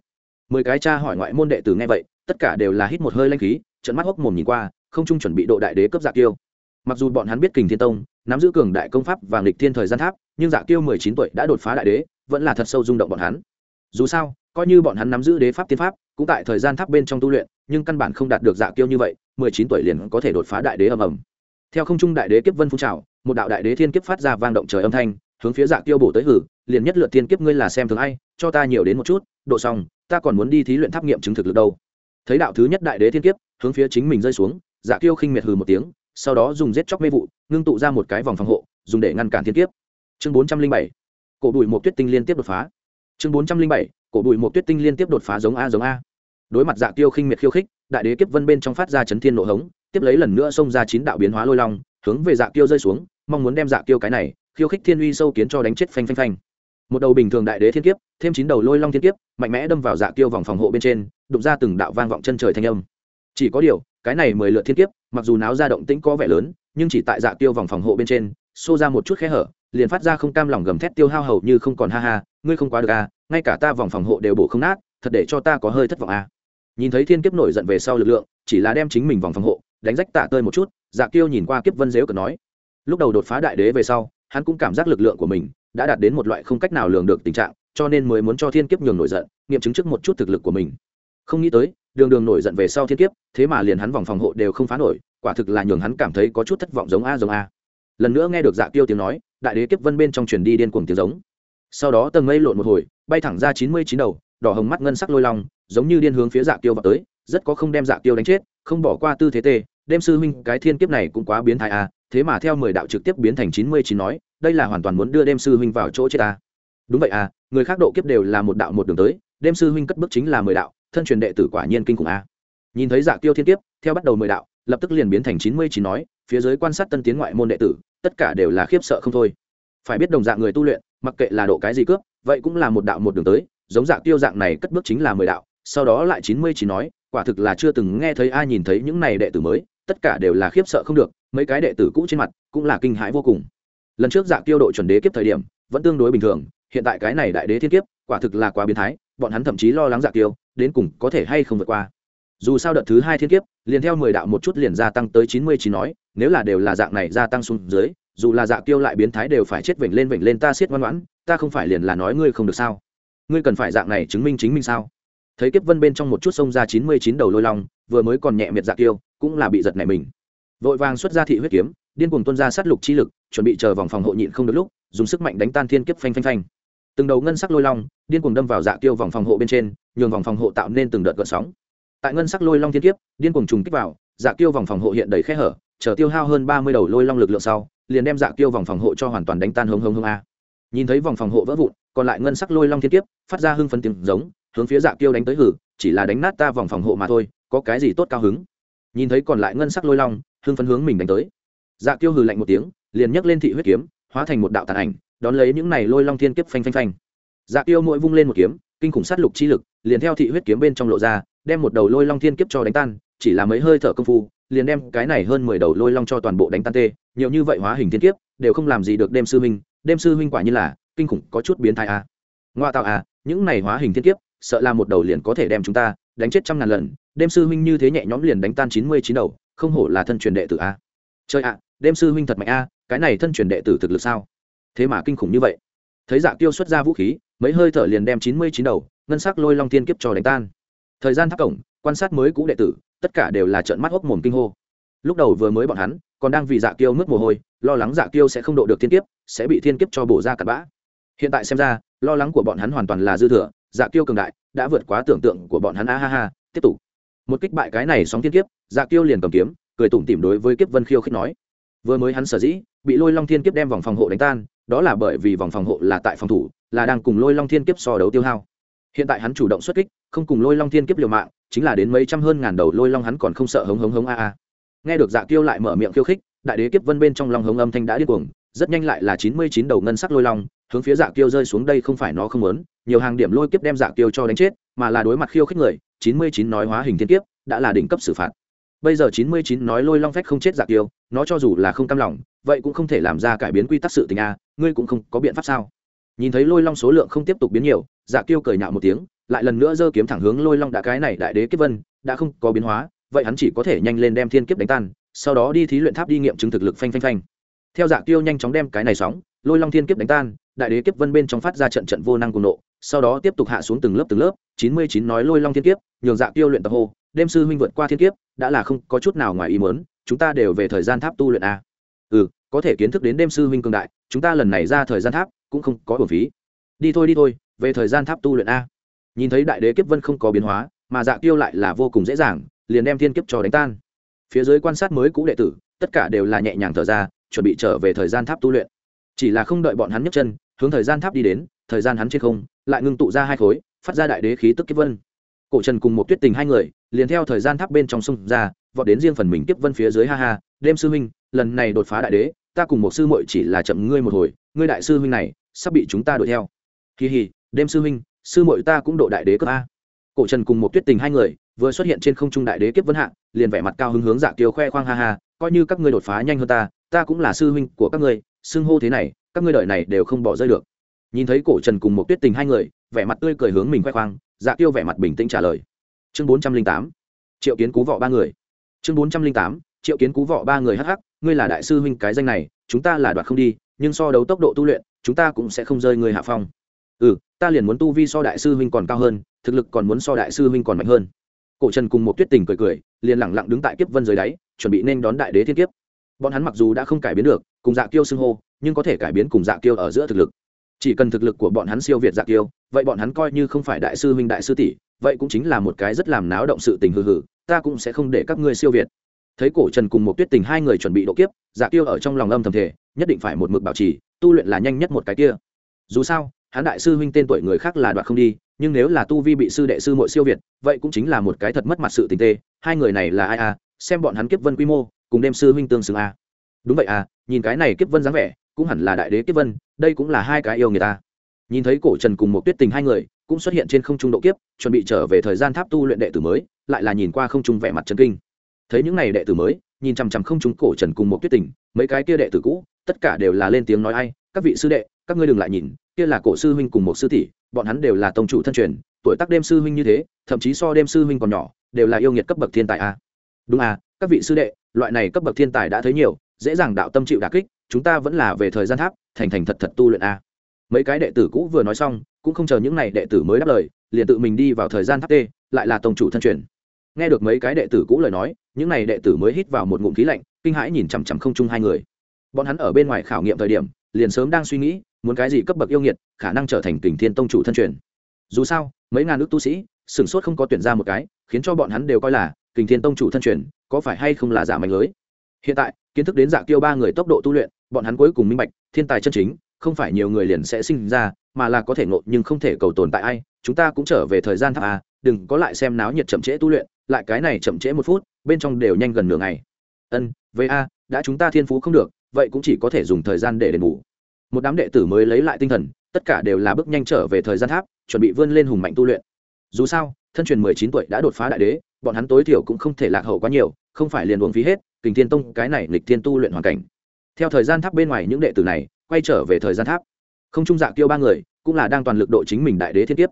Mười cái cha hỏi ngoại môn đệ tử nghe vậy, tất cả đều là hít một hơi lanh khí trận mắt hốc mồm nhìn qua, không chung chuẩn bị độ đại đế cấp dạ kiêu mặc dù bọn hắn biết kình thiên tông, nắm giữ cường đại công pháp và nghịch thiên thời gian tháp, nhưng dạ kiêu mười chín tuổi đã đột phá đại đế, vẫn là thật sâu rung động bọn hắn. Dù sao, coi như bọn hắn nắm giữ đế pháp tiên pháp, cũng tại thời gian tháp bên trong tu luyện, nhưng căn bản không đạt được dạ kiêu như vậy, mười chín tuổi liền có thể đột phá đại đế ầm ầm. Theo không trung đại đế kiếp vân phun trào, một đạo đại đế thiên kiếp phát ra vang động trời âm thanh, hướng phía dạ kiêu bổ tới hử, liền nhất lượt thiên kiếp ngươi là xem thường ai, cho ta nhiều đến một chút, độ xong, ta còn muốn đi thí luyện tháp nghiệm chứng thực lực đâu. Thấy đạo thứ nhất đại đế thiên kiếp, hướng phía chính mình rơi xuống dạ kiêu khinh miệt hừ một tiếng sau đó dùng giết chóc mê vụ, ngưng tụ ra một cái vòng phòng hộ, dùng để ngăn cản thiên kiếp. Chương bốn trăm linh bảy, cổ đùi một tuyết tinh liên tiếp đột phá. Chương bốn trăm linh bảy, cổ đùi một tuyết tinh liên tiếp đột phá giống a giống a. Đối mặt dạ tiêu khinh miệt khiêu khích, đại đế kiếp vân bên trong phát ra chấn thiên nộ hống, tiếp lấy lần nữa xông ra chín đạo biến hóa lôi long, hướng về dạ tiêu rơi xuống, mong muốn đem dạ tiêu cái này, khiêu khích thiên uy sâu kiến cho đánh chết phanh phanh phanh. Một đầu bình thường đại đế thiên kiếp, thêm chín đầu lôi long thiên kiếp, mạnh mẽ đâm vào dạ tiêu vòng phòng hộ bên trên, đụng ra từng đạo vang vọng chân trời thanh âm chỉ có điều, cái này mười lượt thiên kiếp, mặc dù náo ra động tĩnh có vẻ lớn, nhưng chỉ tại dạ tiêu vòng phòng hộ bên trên, xô ra một chút khe hở, liền phát ra không cam lòng gầm thét tiêu hao hầu như không còn ha ha, ngươi không quá được à ngay cả ta vòng phòng hộ đều bổ không nát, thật để cho ta có hơi thất vọng à. Nhìn thấy thiên kiếp nổi giận về sau lực lượng, chỉ là đem chính mình vòng phòng hộ, đánh rách tạ tơi một chút dạ kiêu nhìn qua kiếp vân dếu cờ nói. Lúc đầu đột phá đại đế về sau, hắn cũng cảm giác lực lượng của mình đã đạt đến một loại không cách nào lường được tình trạng, cho nên mới muốn cho thiên kiếp nhường nổi giận, nghiệm chứng trước một chút thực lực của mình không nghĩ tới, đường đường nổi giận về sau thiên kiếp, thế mà liền hắn vòng phòng hộ đều không phá nổi, quả thực là nhường hắn cảm thấy có chút thất vọng giống a giống a. Lần nữa nghe được dạ tiêu tiếng nói, đại đế kiếp vân bên trong truyền đi điên cuồng tiếng giống. Sau đó tầng mây lộn một hồi, bay thẳng ra chín mươi chín đầu, đỏ hồng mắt ngân sắc lôi long, giống như điên hướng phía dạ tiêu vào tới, rất có không đem dạ tiêu đánh chết, không bỏ qua tư thế tê. Đêm sư huynh, cái thiên kiếp này cũng quá biến thái a, thế mà theo mười đạo trực tiếp biến thành chín mươi chín nói, đây là hoàn toàn muốn đưa đêm sư huynh vào chỗ chết ta đúng vậy à người khác độ kiếp đều là một đạo một đường tới, đêm sư huynh cất bước chính là mười đạo thân truyền đệ tử quả nhiên kinh khủng a. Nhìn thấy dạ tiêu thiên kiếp, theo bắt đầu mười đạo, lập tức liền biến thành chín mươi chín nói, phía dưới quan sát tân tiến ngoại môn đệ tử, tất cả đều là khiếp sợ không thôi. Phải biết đồng dạng người tu luyện, mặc kệ là độ cái gì cướp, vậy cũng là một đạo một đường tới, giống dạ tiêu dạng này cất bước chính là mười đạo, sau đó lại chín mươi chín nói, quả thực là chưa từng nghe thấy ai nhìn thấy những này đệ tử mới, tất cả đều là khiếp sợ không được, mấy cái đệ tử cũ trên mặt cũng là kinh hãi vô cùng. Lần trước dạ tiêu độ chuẩn đế kiếp thời điểm, vẫn tương đối bình thường, hiện tại cái này đại đế thiên kiếp, quả thực là quá biến thái bọn hắn thậm chí lo lắng dạ tiêu đến cùng có thể hay không vượt qua. Dù sao đợt thứ hai thiên kiếp, liền theo mười đạo một chút liền gia tăng tới chín mươi chín nói, nếu là đều là dạng này gia tăng xuống dưới, dù là dạ tiêu lại biến thái đều phải chết vểnh lên vểnh lên ta siết ngoan ngoãn, ta không phải liền là nói ngươi không được sao? Ngươi cần phải dạng này chứng minh chính mình sao? Thấy kiếp vân bên trong một chút sông ra chín mươi chín đầu lôi long, vừa mới còn nhẹ miệt dạ tiêu cũng là bị giật nảy mình. Vội vàng xuất ra thị huyết kiếm, điên cuồng tuân ra sát lục chi lực, chuẩn bị chờ vòng phòng hộ nhịn không được lúc, dùng sức mạnh đánh tan thiên kiếp phanh phanh phanh từng đầu ngân sắc lôi long, điên cuồng đâm vào dạ tiêu vòng phòng hộ bên trên, nhường vòng phòng hộ tạo nên từng đợt gợn sóng. Tại ngân sắc lôi long thiên kiếp, điên cuồng trùng kích vào dạ tiêu vòng phòng hộ hiện đầy khe hở, chờ tiêu hao hơn ba mươi đầu lôi long lực lượng sau, liền đem dạ tiêu vòng phòng hộ cho hoàn toàn đánh tan hống hống hống a. Nhìn thấy vòng phòng hộ vỡ vụn, còn lại ngân sắc lôi long thiên kiếp, phát ra hưng phấn tiếng giống, hướng phía dạ tiêu đánh tới hử, chỉ là đánh nát ta vòng phòng hộ mà thôi, có cái gì tốt cao hứng? Nhìn thấy còn lại ngân sắc lôi long, hưng phấn hướng mình đánh tới. Dạ tiêu hừ lạnh một tiếng, liền nhấc lên thị huyết kiếm, hóa thành một đạo tàn ảnh đón lấy những này lôi long thiên kiếp phanh phanh phanh. Dạ tiêu mỗi vung lên một kiếm, kinh khủng sát lục chi lực, liền theo thị huyết kiếm bên trong lộ ra, đem một đầu lôi long thiên kiếp cho đánh tan, chỉ là mấy hơi thở công phu, liền đem cái này hơn mười đầu lôi long cho toàn bộ đánh tan tê, nhiều như vậy hóa hình thiên kiếp, đều không làm gì được đêm sư huynh, đêm sư huynh quả như là kinh khủng có chút biến thái a à. ngoa tạo à những này hóa hình thiên kiếp, sợ là một đầu liền có thể đem chúng ta đánh chết trăm ngàn lần, đêm sư huynh như thế nhẹ nhõm liền đánh tan chín mươi chín đầu, không hổ là thân truyền đệ tử à. a chơi ạ, đêm sư huynh thật mạnh a cái này thân truyền đệ tử thực lực sao? Thế mà kinh khủng như vậy. Thấy dạ tiêu xuất ra vũ khí, mấy hơi thở liền đem chín mươi chín đầu ngân sắc lôi long thiên kiếp cho đánh tan. Thời gian tháp cổng, quan sát mới cũ đệ tử, tất cả đều là trợn mắt hốc mồm kinh hô. Lúc đầu vừa mới bọn hắn, còn đang vì dạ tiêu mất mồ hôi, lo lắng dạ tiêu sẽ không độ được thiên kiếp, sẽ bị thiên kiếp cho bổ ra cặn bã. Hiện tại xem ra, lo lắng của bọn hắn hoàn toàn là dư thừa dạ tiêu cường đại, đã vượt quá tưởng tượng của bọn hắn, a ha ha, tiếp tục. Một kích bại cái này sóng thiên kiếp dạ tiêu liền cầm kiếm, cười tủm tỉm đối với kiếp vân khiêu khích nói. Vừa mới hắn sở dĩ bị lôi long thiên kiếp đem vòng phòng hộ đánh tan, đó là bởi vì vòng phòng hộ là tại phòng thủ, là đang cùng lôi long thiên kiếp so đấu tiêu hao. Hiện tại hắn chủ động xuất kích, không cùng lôi long thiên kiếp liều mạng, chính là đến mấy trăm hơn ngàn đầu lôi long hắn còn không sợ hống hống hống a a. Nghe được dạ tiêu lại mở miệng khiêu khích, đại đế kiếp vân bên trong long hống âm thanh đã điên cuồng, rất nhanh lại là chín mươi chín đầu ngân sắc lôi long, hướng phía dạ tiêu rơi xuống đây không phải nó không muốn, nhiều hàng điểm lôi kiếp đem dạ tiêu cho đánh chết, mà là đối mặt khiêu khích người, chín mươi chín nói hóa hình thiên kiếp, đã là đỉnh cấp xử phạt. Bây giờ chín mươi chín nói lôi long phách không chết dạ tiêu nó cho dù là không cam lòng vậy cũng không thể làm ra cải biến quy tắc sự tình a, ngươi cũng không có biện pháp sao? Nhìn thấy lôi long số lượng không tiếp tục biến nhiều dạ tiêu cười nhạo một tiếng, lại lần nữa giơ kiếm thẳng hướng lôi long đã cái này đại đế kiếp vân, đã không có biến hóa, vậy hắn chỉ có thể nhanh lên đem thiên kiếp đánh tan, sau đó đi thí luyện tháp đi nghiệm chứng thực lực phanh phanh phanh. Theo dạ tiêu nhanh chóng đem cái này sóng, lôi long thiên kiếp đánh tan, đại đế kiếp vân bên trong phát ra trận trận vô năng cùng nộ, sau đó tiếp tục hạ xuống từng lớp từng lớp, chín mươi chín nói lôi long thiên kiếp, nhường dạ tiêu luyện tập hô, đêm sư huynh vượt qua thiên kiếp, đã là không có chút nào ngoài ý mớn chúng ta đều về thời gian tháp tu luyện a ừ có thể kiến thức đến đêm sư huynh cường đại, chúng ta lần này ra thời gian tháp, cũng không có hưởng phí. Đi thôi đi thôi, về thời gian tháp tu luyện a. Nhìn thấy đại đế kiếp vân không có biến hóa, mà dạ tiêu lại là vô cùng dễ dàng, liền đem thiên kiếp cho đánh tan. Phía dưới quan sát mới cũ đệ tử, tất cả đều là nhẹ nhàng thở ra, chuẩn bị trở về thời gian tháp tu luyện. Chỉ là không đợi bọn hắn nhấc chân, hướng thời gian tháp đi đến, thời gian hắn trên không, lại ngưng tụ ra hai khối, phát ra đại đế khí tức kiếp vân. Cổ trần cùng một tuyết tình hai người, liền theo thời gian tháp bên trong sông ra, vọt đến riêng phần mình kiếp vân phía dưới, ha ha, đêm sư huynh lần này đột phá đại đế, ta cùng một sư muội chỉ là chậm ngươi một hồi, ngươi đại sư huynh này, sắp bị chúng ta đuổi theo. Kỳ hì, đêm sư huynh, sư muội ta cũng độ đại đế cấp a. Cổ trần cùng một tuyết tình hai người, vừa xuất hiện trên không trung đại đế kiếp vân hạ, liền vẻ mặt cao hứng hướng dạ tiêu khoe khoang ha ha, coi như các ngươi đột phá nhanh hơn ta ta cũng là sư huynh của các ngươi, xưng hô thế này, các ngươi đợi này đều không bỏ rơi được. Nhìn thấy cổ trần cùng một tuyết tình hai người, vẻ mặt tươi cười hướng mình khoe khoang dạ tiêu vẻ mặt bình tĩnh trả lời. Chương bốn trăm linh tám, triệu kiến cú vọ ba người. Chương bốn trăm linh tám, triệu kiến cú vọ ba người hh ngươi là đại sư huynh cái danh này, chúng ta là đoạt không đi, nhưng so đấu tốc độ tu luyện, chúng ta cũng sẽ không rơi người hạ phong. Ừ ta liền muốn tu vi so đại sư huynh còn cao hơn, thực lực còn muốn so đại sư huynh còn mạnh hơn. Cổ trần cùng một tuyết tình cười cười, liền lẳng lặng đứng tại kiếp vân dưới đáy, chuẩn bị nên đón đại đế thiên kiếp. Bọn hắn mặc dù đã không cải biến được, cùng dạ kiêu xưng hô, nhưng có thể cải biến cùng dạ kiêu ở giữa thực lực. Chỉ cần thực lực của bọn hắn siêu việt dạ kiêu, vậy bọn hắn coi như không phải đại sư huynh đại sư tỷ, vậy cũng chính là một cái rất làm náo động sự tình hừ hừ, ta cũng sẽ không để các ngươi siêu việt thấy cổ trần cùng một tuyết tình hai người chuẩn bị độ kiếp dạ tiêu ở trong lòng âm thầm thể nhất định phải một mực bảo trì, tu luyện là nhanh nhất một cái kia. Dù sao, hắn đại sư huynh tên tuổi người khác là đoạt không đi, nhưng nếu là tu vi bị sư đệ sư mội siêu việt, vậy cũng chính là một cái thật mất mặt sự tình tê. Hai người này là ai à? Xem bọn hắn kiếp vân quy mô, cùng đem sư huynh tương xứng à? Đúng vậy à nhìn cái này kiếp vân dáng vẻ, cũng hẳn là đại đế kiếp vân, đây cũng là hai cái yêu người ta. Nhìn thấy cổ trần cùng một tuyết tình hai người, cũng xuất hiện trên không trung độ kiếp, chuẩn bị trở về thời gian tháp tu luyện đệ tử mới, lại là nhìn qua không trung vẻ mặt trần kinh thấy những n à y đệ tử mới, nhìn chằm chằm không trung cổ trần cùng một tuyết tình, mấy cái kia đệ tử cũ, tất cả đều là lên tiếng nói ai, các vị sư đệ, các ngươi đừng lại nhìn, kia là cổ sư huynh cùng một sư tỷ, bọn hắn đều là tông chủ thân truyền, tuổi tác đêm sư huynh như thế, thậm chí so đêm sư huynh còn nhỏ, đều là yêu nghiệt cấp bậc thiên tài a. Đúng à các vị sư đệ, loại này cấp bậc thiên tài đã thấy nhiều, dễ dàng đạo tâm chịu đà kích, chúng ta vẫn là về thời gian tháp, thành thành thật thật tu luyện a. Mấy cái đệ tử cũ vừa nói xong, cũng không chờ những n à y đệ tử mới đáp lời, liền tự mình đi vào thời gian tháp t lại là tông chủ thân truyền nghe được mấy cái đệ tử cũ lời nói, những n à y đệ tử mới hít vào một ngụm khí lạnh, kinh hãi nhìn chằm chằm không chung hai người. Bọn hắn ở bên ngoài khảo nghiệm thời điểm, liền sớm đang suy nghĩ, muốn cái gì cấp bậc yêu nghiệt, khả năng trở thành kình thiên tông chủ thân truyền. Dù sao, mấy ngàn nước tu sĩ, sửng sốt không có tuyển ra một cái, khiến cho bọn hắn đều coi là kình thiên tông chủ thân truyền, có phải hay không là giả mạnh lưới? Hiện tại, kiến thức đến giả tiêu ba người tốc độ tu luyện, bọn hắn cuối cùng minh bạch, thiên tài chân chính, không phải nhiều người liền sẽ sinh ra, mà là có thể ngộ nhưng không thể cầu tồn tại ai, chúng ta cũng trở về thời gian tháp a đừng có lại xem náo nhiệt chậm trễ tu luyện, lại cái này chậm trễ một phút, bên trong đều nhanh gần nửa ngày. Ân với a, đã chúng ta thiên phú không được, vậy cũng chỉ có thể dùng thời gian để đền bù. Một đám đệ tử mới lấy lại tinh thần, tất cả đều là bước nhanh trở về thời gian tháp, chuẩn bị vươn lên hùng mạnh tu luyện. Dù sao, thân truyền mười chín tuổi đã đột phá đại đế, bọn hắn tối thiểu cũng không thể lạc hậu quá nhiều, không phải liền uống phí hết, kình thiên tông cái này lịch thiên tu luyện hoàn cảnh. Theo thời gian tháp bên ngoài những đệ tử này, quay trở về thời gian tháp. Không trung dạ kiêu ba người, cũng là đang toàn lực độ chính mình đại đế thiên kiếp.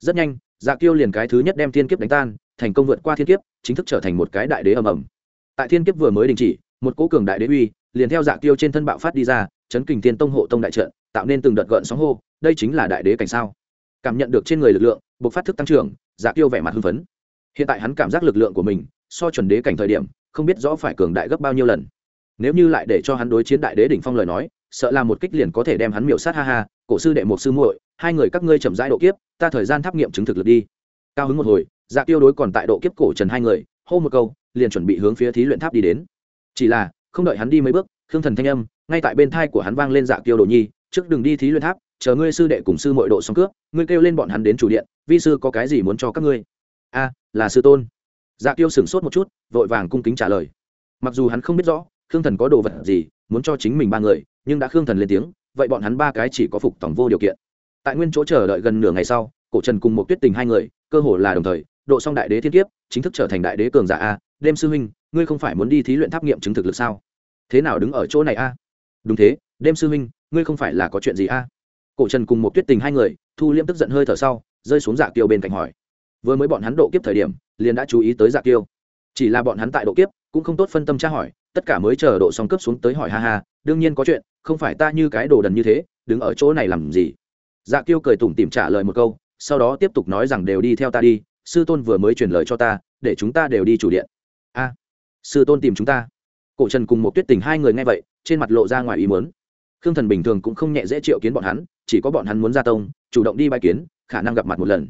Rất nhanh dạ kiêu liền cái thứ nhất đem thiên kiếp đánh tan, thành công vượt qua thiên kiếp, chính thức trở thành một cái đại đế ầm ầm. Tại thiên kiếp vừa mới đình chỉ, một cố cường đại đế uy liền theo dạ kiêu trên thân bạo phát đi ra, chấn kình thiên tông hộ tông đại trận, tạo nên từng đợt gợn sóng hô, đây chính là đại đế cảnh sao? Cảm nhận được trên người lực lượng buộc phát thức tăng trưởng dạ kiêu vẻ mặt hưng phấn. Hiện tại hắn cảm giác lực lượng của mình, so chuẩn đế cảnh thời điểm, không biết rõ phải cường đại gấp bao nhiêu lần. Nếu như lại để cho hắn đối chiến đại đế đỉnh phong lời nói, sợ là một kích liền có thể đem hắn miểu sát ha ha cổ sư đệ một sư muội, hai người các ngươi chậm rãi độ kiếp, ta thời gian tháp nghiệm chứng thực lực đi. Cao hứng một hồi dạ tiêu đối còn tại độ kiếp cổ trần hai người, hô một câu, liền chuẩn bị hướng phía thí luyện tháp đi đến. Chỉ là, không đợi hắn đi mấy bước, khương thần thanh âm, ngay tại bên thai của hắn vang lên dạ tiêu đồ nhi, trước đừng đi thí luyện tháp, chờ ngươi sư đệ cùng sư mội độ xong cướp, ngươi kêu lên bọn hắn đến chủ điện, vi sư có cái gì muốn cho các ngươi? A, là sư tôn. Dạ tiêu sửng sốt một chút, vội vàng cung kính trả lời. Mặc dù hắn không biết rõ, khương thần có đồ vật gì, muốn cho chính mình ba người, nhưng đã khương thần lên tiếng vậy bọn hắn ba cái chỉ có phục tổng vô điều kiện. Tại nguyên chỗ chờ đợi gần nửa ngày sau, cổ trần cùng một tuyết tình hai người, cơ hồ là đồng thời, độ xong đại đế thiên kiếp, chính thức trở thành đại đế cường giả a, đêm sư huynh, ngươi không phải muốn đi thí luyện tháp nghiệm chứng thực lực sao? Thế nào đứng ở chỗ này a? Đúng thế, đêm sư huynh, ngươi không phải là có chuyện gì a? Cổ trần cùng một tuyết tình hai người, thu liêm tức giận hơi thở sau, rơi xuống dạ kiêu bên cạnh hỏi. Vừa mới bọn hắn độ kiếp thời điểm, liền đã chú ý tới dạ kiêu. Chỉ là bọn hắn tại độ kiếp, cũng không tốt phân tâm tra hỏi, tất cả mới chờ độ xong cấp xuống tới hỏi ha ha, đương nhiên có chuyện không phải ta như cái đồ đần như thế, đứng ở chỗ này làm gì? Dạ kiêu cười tủm tìm trả lời một câu, sau đó tiếp tục nói rằng đều đi theo ta đi, sư tôn vừa mới truyền lời cho ta, để chúng ta đều đi chủ điện. A, sư tôn tìm chúng ta. Cổ trần cùng một tuyết tình hai người nghe vậy, trên mặt lộ ra ngoài ý muốn. Khương thần bình thường cũng không nhẹ dễ triệu kiến bọn hắn, chỉ có bọn hắn muốn ra tông, chủ động đi bài kiến, khả năng gặp mặt một lần.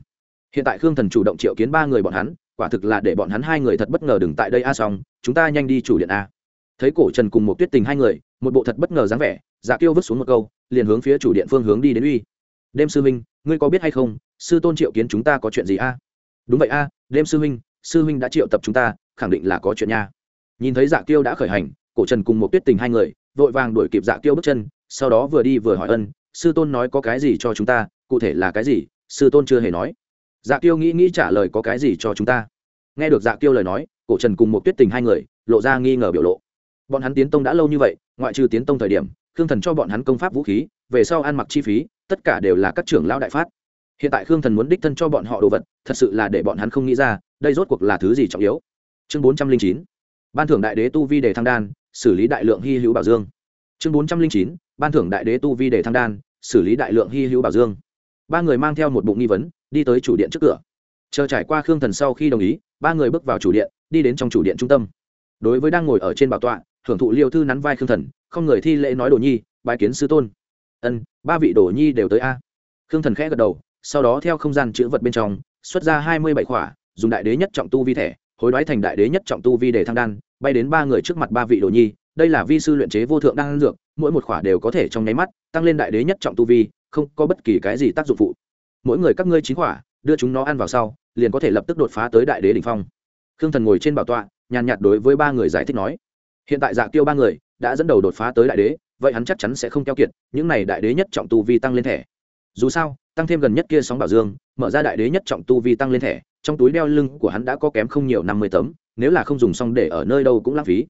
Hiện tại khương thần chủ động triệu kiến ba người bọn hắn, quả thực là để bọn hắn hai người thật bất ngờ đừng tại đây a, xong, chúng ta nhanh đi chủ điện a. Thấy cổ trần cùng một tuyết tình hai người, một bộ thật bất ngờ dáng vẻ dạ kiêu vứt xuống một câu, liền hướng phía chủ điện phương hướng đi đến uy. Đêm sư minh ngươi có biết hay không, sư tôn triệu kiến chúng ta có chuyện gì a? Đúng vậy a, đêm sư minh sư minh đã triệu tập chúng ta, khẳng định là có chuyện nha. Nhìn thấy dạ kiêu đã khởi hành, cổ trần cùng một tuyết tình hai người, vội vàng đuổi kịp dạ kiêu bước chân, sau đó vừa đi vừa hỏi ân, sư tôn nói có cái gì cho chúng ta, cụ thể là cái gì? Sư tôn chưa hề nói. Dạ kiêu nghĩ nghĩ trả lời có cái gì cho chúng ta? Nghe được dạ kiêu lời nói, cổ trần cùng một tuyết tình hai người, lộ ra nghi ngờ biểu lộ. Bọn hắn tiến tông đã lâu như vậy, ngoại trừ tiến tông thời điểm khương thần cho bọn hắn công pháp vũ khí, về sau ăn mặc chi phí, tất cả đều là các trưởng lão đại phát. Hiện tại khương thần muốn đích thân cho bọn họ đồ vật, thật sự là để bọn hắn không nghĩ ra, đây rốt cuộc là thứ gì trọng yếu. Chương bốn trăm linh chín, ban thưởng đại đế tu vi đề thăng đan, xử lý đại lượng hy hữu bảo dương. Chương bốn trăm linh chín, ban thưởng đại đế tu vi đề thăng đan, xử lý đại lượng hy hữu bảo dương. Ba người mang theo một bụng nghi vấn, đi tới chủ điện trước cửa. Chờ trải qua khương thần sau khi đồng ý, ba người bước vào chủ điện, đi đến trong chủ điện trung tâm. Đối với đang ngồi ở trên bảo tọa thưởng thụ liêu thư nắn vai khương thần không người thi lễ nói đồ nhi bài kiến sư tôn. Ân ba vị đồ nhi đều tới a. Khương thần khẽ gật đầu sau đó theo không gian chữ vật bên trong xuất ra hai mươi bảy khỏa dùng đại đế nhất trọng tu vi thẻ hối đoái thành đại đế nhất trọng tu vi để thăng đan bay đến ba người trước mặt ba vị đồ nhi đây là vi sư luyện chế vô thượng đan dược mỗi một khỏa đều có thể trong nháy mắt tăng lên đại đế nhất trọng tu vi không có bất kỳ cái gì tác dụng phụ. Mỗi người các ngươi chín khỏa, đưa chúng nó ăn vào sau liền có thể lập tức đột phá tới đại đế đ ỉ n h phong. Khương thần ngồi trên bảo tọa nhàn nhạt đối với ba người giải thích nói hiện tại dạ tiêu ba người đã dẫn đầu đột phá tới đại đế, vậy hắn chắc chắn sẽ không keo kiệt, những này đại đế nhất trọng tu vi tăng lên thẻ. Dù sao, tăng thêm gần nhất kia sóng bảo dương, mở ra đại đế nhất trọng tu vi tăng lên thẻ, trong túi đeo lưng của hắn đã có kém không nhiều năm mươi tấm, nếu là không dùng xong để ở nơi đâu cũng lãng phí.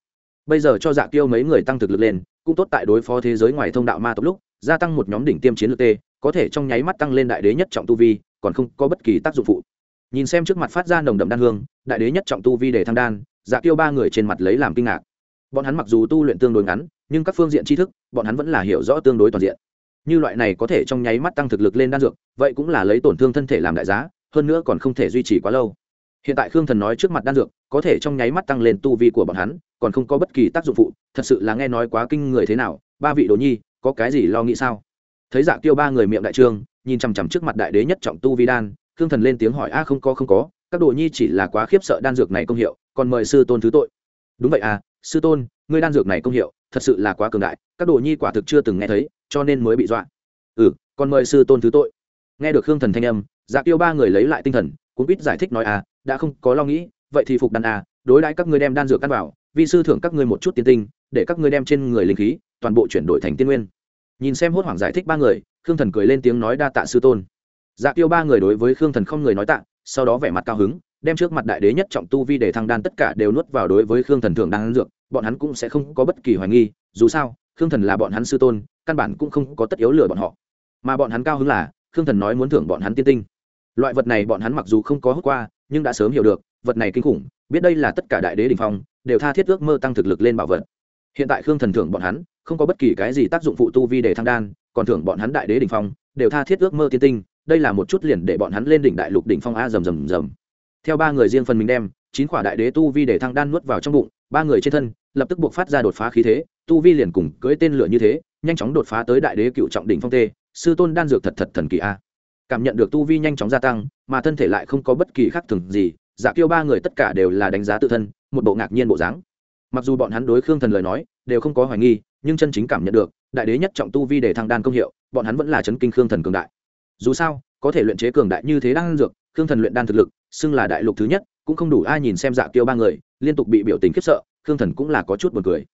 Bây giờ cho dạ tiêu mấy người tăng thực lực lên, cũng tốt tại đối phó thế giới ngoài thông đạo ma tộc lúc, gia tăng một nhóm đỉnh tiêm chiến lược t có thể trong nháy mắt tăng lên đại đế nhất trọng tu vi, còn không có bất kỳ tác dụng phụ. Nhìn xem trước mặt phát ra nồng đậm đan hương, đại đế nhất trọng tu vi để thăng đan dạ tiêu ba người trên mặt lấy làm kinh ngạc bọn hắn mặc dù tu luyện tương đối ngắn, nhưng các phương diện tri thức, bọn hắn vẫn là hiểu rõ tương đối toàn diện. Như loại này có thể trong nháy mắt tăng thực lực lên đan dược, vậy cũng là lấy tổn thương thân thể làm đại giá, hơn nữa còn không thể duy trì quá lâu. Hiện tại khương thần nói trước mặt đan dược, có thể trong nháy mắt tăng lên tu vi của bọn hắn, còn không có bất kỳ tác dụng phụ, thật sự là nghe nói quá kinh người thế nào, ba vị đồ nhi, có cái gì lo nghĩ sao? Thấy dạ tiêu ba người miệng đại trương, nhìn chằm chằm trước mặt đại đế nhất trọng tu vi đan, khương thần lên tiếng hỏi, a, không có không có, các đồ nhi chỉ là quá khiếp sợ đan dược này công hiệu, còn mời sư tôn thứ tội. Đúng vậy à sư tôn, ngươi đan dược này công hiệu, thật sự là quá cường đại, các đồ nhi quả thực chưa từng nghe thấy, cho nên mới bị dọa. Ừ còn mời sư tôn thứ tội. Nghe được khương thần thanh âm dạ tiêu ba người lấy lại tinh thần cũng biết giải thích nói à đã không có lo nghĩ, vậy thì phục đan à đối đãi các ngươi đem đan dược căn vào, vi sư thưởng các ngươi một chút tiên tinh, để các ngươi đem trên người linh khí, toàn bộ chuyển đổi thành tiên nguyên. Nhìn xem hốt hoảng giải thích ba người, khương thần cười lên tiếng nói, đa tạ sư tôn. Dạ tiêu ba người đối với khương thần không người nói tạ, sau đó vẻ mặt cao hứng đem trước mặt đại đế nhất trọng tu vi để thăng đan tất cả đều nuốt vào đối với khương thần thượng ăn dược, bọn hắn cũng sẽ không có bất kỳ hoài nghi, dù sao, khương thần là bọn hắn sư tôn, căn bản cũng không có tất yếu lừa bọn họ. Mà bọn hắn cao hứng là, khương thần nói muốn thưởng bọn hắn tiên tinh. Loại vật này bọn hắn mặc dù không có hút qua, nhưng đã sớm hiểu được, vật này kinh khủng, biết đây là tất cả đại đế đình phong, đều tha thiết ước mơ tăng thực lực lên bảo vật. Hiện tại khương thần thưởng bọn hắn, không có bất kỳ cái gì tác dụng phụ tu vi để thăng đan, còn thưởng bọn hắn đại đế đình phong, đều tha thiết ước mơ tiên tinh, đây là một chút liền để bọn hắn lên đỉnh đại lục đỉnh phong a rầm rầm rầm theo ba người riêng phần mình đem, chín quả đại đế tu vi để thăng đan nuốt vào trong bụng, ba người trên thân, lập tức buộc phát ra đột phá khí thế, tu vi liền cùng cưỡi tên lửa như thế, nhanh chóng đột phá tới đại đế cựu trọng đỉnh phong tê, sư tôn đan dược thật thật thần kỳ a. Cảm nhận được tu vi nhanh chóng gia tăng, mà thân thể lại không có bất kỳ khác thường gì dạ giả kêu ba người tất cả đều là đánh giá tự thân, một bộ ngạc nhiên bộ dáng. Mặc dù bọn hắn đối khương thần lời nói, đều không có hoài nghi, nhưng chân chính cảm nhận được, đại đế nhất trọng tu vi để thăng đan công hiệu, bọn hắn vẫn là chấn kinh khương thần cường đại. Dù sao, có thể luyện chế cường đại như thế đan dược khương thần luyện đan thực lực, xưng là đại lục thứ nhất, cũng không đủ ai nhìn xem dạ kiêu ba người, liên tục bị biểu tình khiếp sợ, khương thần cũng là có chút buồn cười.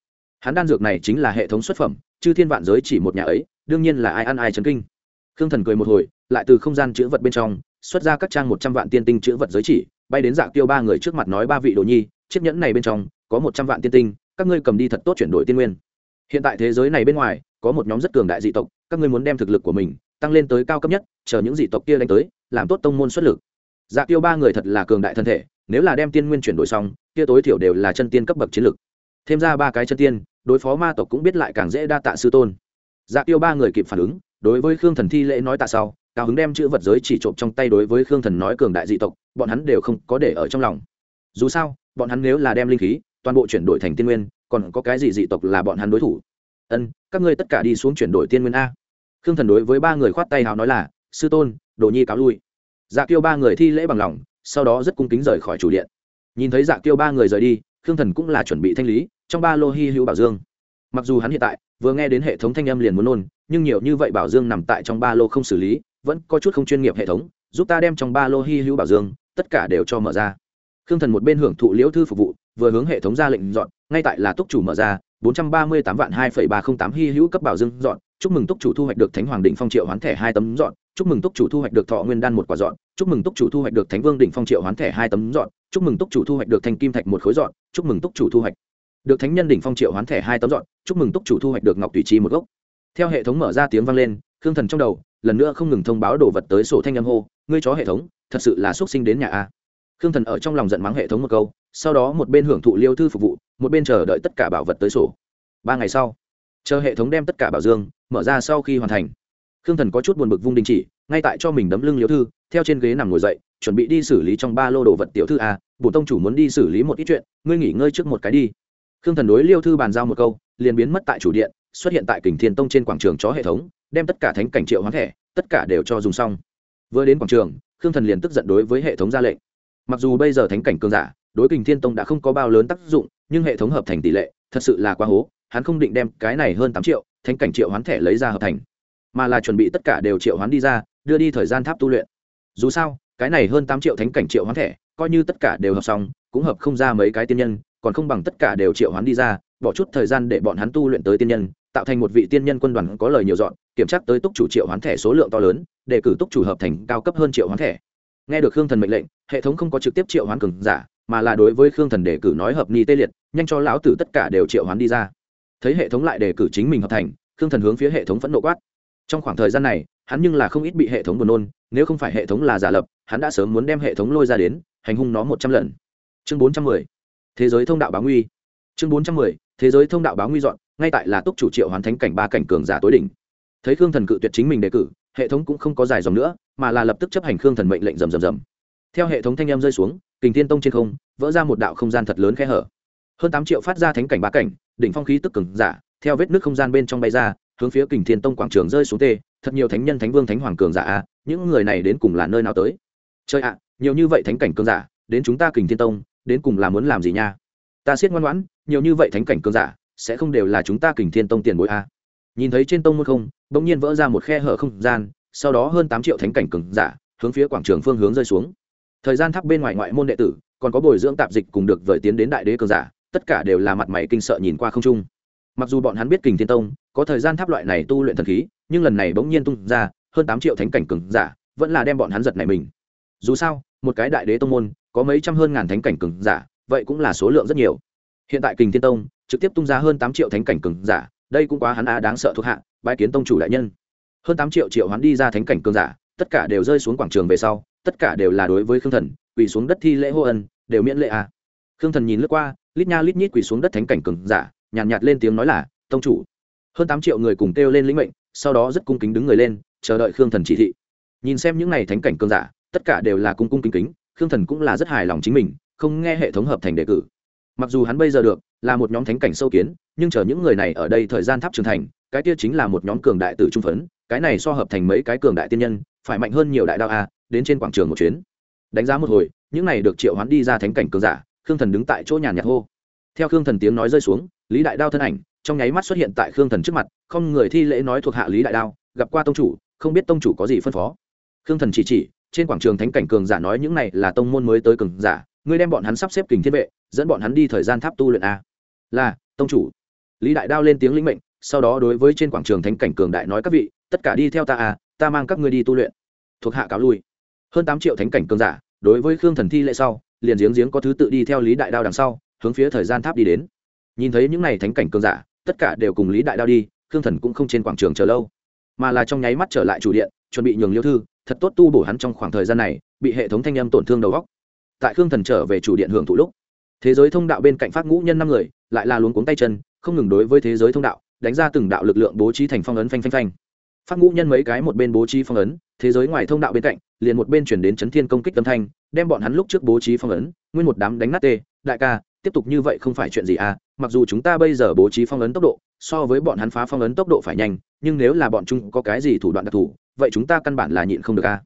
Hắn đan dược này chính là hệ thống xuất phẩm, chư thiên vạn giới chỉ một nhà ấy, đương nhiên là ai ăn ai chấn kinh. Khương thần cười một hồi, lại từ không gian chữ vật bên trong, xuất ra các trang một trăm vạn tiên tinh chữ vật giới chỉ, bay đến dạ tiêu ba người trước mặt nói ba vị đồ nhi, chiếc nhẫn này bên trong, có một trăm vạn tiên tinh, các ngươi cầm đi thật tốt chuyển đổi tiên nguyên. Hiện tại thế giới này bên ngoài, có một nhóm rất cường đại dị tộc, các ngươi muốn đem thực lực của mình, tăng lên tới cao cấp nhất, chờ những dị tộc kia đánh tới, làm tốt tông môn xuất lực dạ tiêu ba người thật là cường đại thân thể, nếu là đem tiên nguyên chuyển đổi xong, kia tối thiểu đều là chân tiên cấp bậc chiến lực. Thêm ra ba cái chân tiên, đối phó ma tộc cũng biết lại càng dễ đa tạ sư tôn. Dạ tiêu ba người kịp phản ứng, đối với khương thần thi lễ nói tạ sau, cao hứng đem chữ vật giới chỉ trộm trong tay đối với khương thần nói cường đại dị tộc, bọn hắn đều không có để ở trong lòng. Dù sao, bọn hắn nếu là đem linh khí, toàn bộ chuyển đổi thành tiên nguyên, còn có cái gì dị tộc là bọn hắn đối thủ? Ân, các ngươi tất cả đi xuống chuyển đổi tiên nguyên a. Khương thần đối với ba người khoát tay hào nói là, sư tôn, đồ nhi cáo lui dạ kiêu ba người thi lễ bằng lòng, sau đó rất cung kính rời khỏi chủ điện. Nhìn thấy dạ kiêu ba người rời đi, khương thần cũng là chuẩn bị thanh lý, trong ba lô hy hữu bảo dương. Mặc dù hắn hiện tại vừa nghe đến hệ thống thanh âm liền muốn nôn, nhưng nhiều như vậy bảo dương nằm tại trong ba lô không xử lý, vẫn có chút không chuyên nghiệp hệ thống, giúp ta đem trong ba lô hy hữu bảo dương, tất cả đều cho mở ra. Khương thần một bên hưởng thụ liễu thư phục vụ, vừa hướng hệ thống ra lệnh dọn, ngay tại là túc chủ mở ra, bốn trăm ba mươi tám vạn hai phẩy ba không tám hy hữu cấp bảo dương dọn chúc mừng túc chủ thu hoạch được thánh hoàng đỉnh phong triệu hoán thẻ hai tấm dọn, chúc mừng túc chủ thu hoạch được thọ nguyên đan một quả dọn, chúc mừng túc chủ thu hoạch được thánh vương đỉnh phong triệu hoán thẻ hai tấm dọn, chúc mừng túc chủ thu hoạch được thanh kim thạch một khối dọn, chúc mừng túc chủ thu hoạch được thánh nhân đỉnh phong triệu hoán thẻ hai tấm dọn, chúc mừng túc chủ thu hoạch được ngọc tùy chi một gốc. Theo hệ thống mở ra tiếng vang lên, khương thần trong đầu, lần nữa không ngừng thông báo đồ vật tới sổ thanh âm hô, ngươi chó hệ thống, thật sự là xuất sinh đến nhà a. Khương thần ở trong lòng giận mắng hệ thống một câu, sau đó một bên hưởng thụ liêu thư phục vụ, một bên chờ đợi tất cả bảo vật tới sổ. Ba ngày sau, chờ hệ thống đem tất cả bảo dương mở ra sau khi hoàn thành. Khương thần có chút buồn bực vung đình chỉ, ngay tại cho mình đấm lưng liêu thư, theo trên ghế nằm ngồi dậy, chuẩn bị đi xử lý trong ba lô đồ vật tiểu thư. À, A bổ tông chủ muốn đi xử lý một ít chuyện, ngươi nghỉ ngơi trước một cái đi. Khương thần đối liêu thư bàn giao một câu, liền biến mất tại chủ điện, xuất hiện tại kình thiên tông trên quảng trường chó hệ thống, đem tất cả thánh cảnh triệu hoán thẻ, tất cả đều cho dùng xong. Vừa đến quảng trường, khương thần liền tức giận đối với hệ thống ra lệnh. Mặc dù bây giờ thánh cảnh cường giả, đối kình thiên tông đã không có bao lớn tác dụng, nhưng hệ thống hợp thành tỷ lệ, thật sự là quá hố, hắn không định đem cái này hơn tám triệu thánh cảnh triệu hoán thẻ lấy ra hợp thành, mà là chuẩn bị tất cả đều triệu hoán đi ra, đưa đi thời gian tháp tu luyện. Dù sao, cái này hơn tám triệu thánh cảnh triệu hoán thẻ, coi như tất cả đều hợp xong, cũng hợp không ra mấy cái tiên nhân, còn không bằng tất cả đều triệu hoán đi ra, bỏ chút thời gian để bọn hắn tu luyện tới tiên nhân, tạo thành một vị tiên nhân quân đoàn có lời nhiều dọn, kiểm tra tới túc chủ triệu hoán thẻ số lượng to lớn, để cử túc chủ hợp thành cao cấp hơn triệu hoán thẻ. Nghe được khương thần mệnh lệnh, hệ thống không có trực tiếp triệu hoán cường giả, mà là đối với khương thần đề cử nói hợp ni tê liệt, nhanh cho lão tử tất cả đều triệu hoán đi ra thấy hệ thống lại đề cử chính mình hợp thành, khương thần hướng phía hệ thống phẫn nộ quát. Trong khoảng thời gian này, hắn nhưng là không ít bị hệ thống buồn nôn, nếu không phải hệ thống là giả lập, hắn đã sớm muốn đem hệ thống lôi ra đến, hành hung nó một trăm lần. Chương bốn trăm mười. Thế giới thông đạo báo nguy. Chương bốn trăm mười. Thế giới thông đạo báo nguy dọn, ngay tại là túc chủ triệu hoàn thánh cảnh ba cảnh cường giả tối đỉnh. Thấy khương thần cự tuyệt chính mình đề cử, hệ thống cũng không có dài dòng nữa, mà là lập tức chấp hành khương thần mệnh lệnh rầm rầm rầm. Theo hệ thống thanh em rơi xuống, kình tiên tông trên không, vỡ ra một đạo không gian thật lớn khe hở hơn tám triệu phát ra thánh cảnh ba cảnh đỉnh phong khí tức cường giả theo vết nước không gian bên trong bay ra hướng phía kình thiên tông quảng trường rơi xuống tê thật nhiều thánh nhân thánh vương thánh hoàng cường giả à, những người này đến cùng là nơi nào tới? Chơi ạ nhiều như vậy thánh cảnh cường giả đến chúng ta kình thiên tông đến cùng là muốn làm gì nha? Ta siết ngoan ngoãn nhiều như vậy thánh cảnh cường giả sẽ không đều là chúng ta kình thiên tông tiền bối à? nhìn thấy trên tông môn không bỗng nhiên vỡ ra một khe hở không gian sau đó hơn tám triệu thánh cảnh cường giả hướng phía quảng trường phương hướng rơi xuống. Thời gian thắp bên ngoài ngoại môn đệ tử còn có bồi dưỡng tạp dịch cùng được vời tiến đến đại đế cường giả tất cả đều là mặt mày kinh sợ nhìn qua không trung. Mặc dù bọn hắn biết kình thiên tông có thời gian tháp loại này tu luyện thần khí, nhưng lần này bỗng nhiên tung ra, hơn tám triệu thánh cảnh cường giả vẫn là đem bọn hắn giật này mình. Dù sao, một cái đại đế tông môn, có mấy trăm hơn ngàn thánh cảnh cường giả, vậy cũng là số lượng rất nhiều. Hiện tại kình thiên tông trực tiếp tung ra hơn tám triệu thánh cảnh cường giả, đây cũng quá hắn a đáng sợ thuộc hạ bãi kiến tông chủ đại nhân. Hơn tám triệu triệu hắn đi ra thánh cảnh cường giả, tất cả đều rơi xuống quảng trường về sau, tất cả đều là đối với khương thần, quỳ xuống đất thi lễ hô ân, đều miễn lệ a. Khương thần nhìn lướt qua lít nha lít nhít quỳ xuống đất thánh cảnh cường giả nhàn nhạt, nhạt lên tiếng nói là tông chủ. Hơn tám triệu người cùng kêu lên lĩnh mệnh sau đó rất cung kính đứng người lên chờ đợi khương thần chỉ thị. Nhìn xem những n à y thánh cảnh cường giả tất cả đều là cung cung kính kính khương thần cũng là rất hài lòng chính mình không nghe hệ thống hợp thành đề cử. Mặc dù hắn bây giờ được là một nhóm thánh cảnh sâu kiến nhưng chờ những người này ở đây thời gian tháp trưởng thành cái kia chính là một nhóm cường đại tử trung phấn cái này so hợp thành mấy cái cường đại tiên nhân phải mạnh hơn nhiều đại đạo a đến trên quảng trường một chuyến. Đánh giá một hồi những này được triệu hoán đi ra thánh cảnh cường giả khương thần đứng tại chỗ nhàn nhạt hô. Theo khương thần tiếng nói rơi xuống lý đại đao thân ảnh trong nháy mắt xuất hiện tại khương thần trước mặt không người thi lễ nói thuộc hạ lý đại đao gặp qua tông chủ không biết tông chủ có gì phân phó. Khương thần chỉ chỉ trên quảng trường thánh cảnh cường giả nói những này là tông môn mới tới cường giả ngươi đem bọn hắn sắp xếp kình thiên vệ dẫn bọn hắn đi thời gian tháp tu luyện a. Là tông chủ. Lý đại đao lên tiếng lĩnh mệnh sau đó đối với trên quảng trường thánh cảnh cường đại nói các vị tất cả đi theo ta à, ta mang các ngươi đi tu luyện. Thuộc hạ cáo lui. Hơn tám triệu thánh cảnh cường giả đối với khương thần thi lễ sau liền giếng giếng có thứ tự đi theo lý đại đao đằng sau, hướng phía thời gian tháp đi đến. Nhìn thấy những n à y thánh cảnh cường giả, tất cả đều cùng lý đại đao đi, khương thần cũng không trên quảng trường chờ lâu, mà là trong nháy mắt trở lại chủ điện, chuẩn bị nhường liêu thư, thật tốt tu bổ hắn trong khoảng thời gian này, bị hệ thống thanh âm tổn thương đầu góc tại khương thần trở về chủ điện hưởng thụ lúc, thế giới thông đạo bên cạnh phát ngũ nhân năm người, lại là luống cuống tay chân, không ngừng đối với thế giới thông đạo, đánh ra từng đạo lực lượng bố trí thành phong ấn phanh phanh phanh. Phát ngũ nhân mấy cái một bên bố trí phong ấn, thế giới ngoài thông đạo bên cạnh, liền một bên chuyển đến chấn thiên công kích tâm thanh đem bọn hắn lúc trước bố trí phong ấn, nguyên một đám đánh nát tê, đại ca, tiếp tục như vậy không phải chuyện gì à mặc dù chúng ta bây giờ bố trí phong ấn tốc độ, so với bọn hắn phá phong ấn tốc độ phải nhanh, nhưng nếu là bọn chúng có cái gì thủ đoạn đặc thù, vậy chúng ta căn bản là nhịn không được à.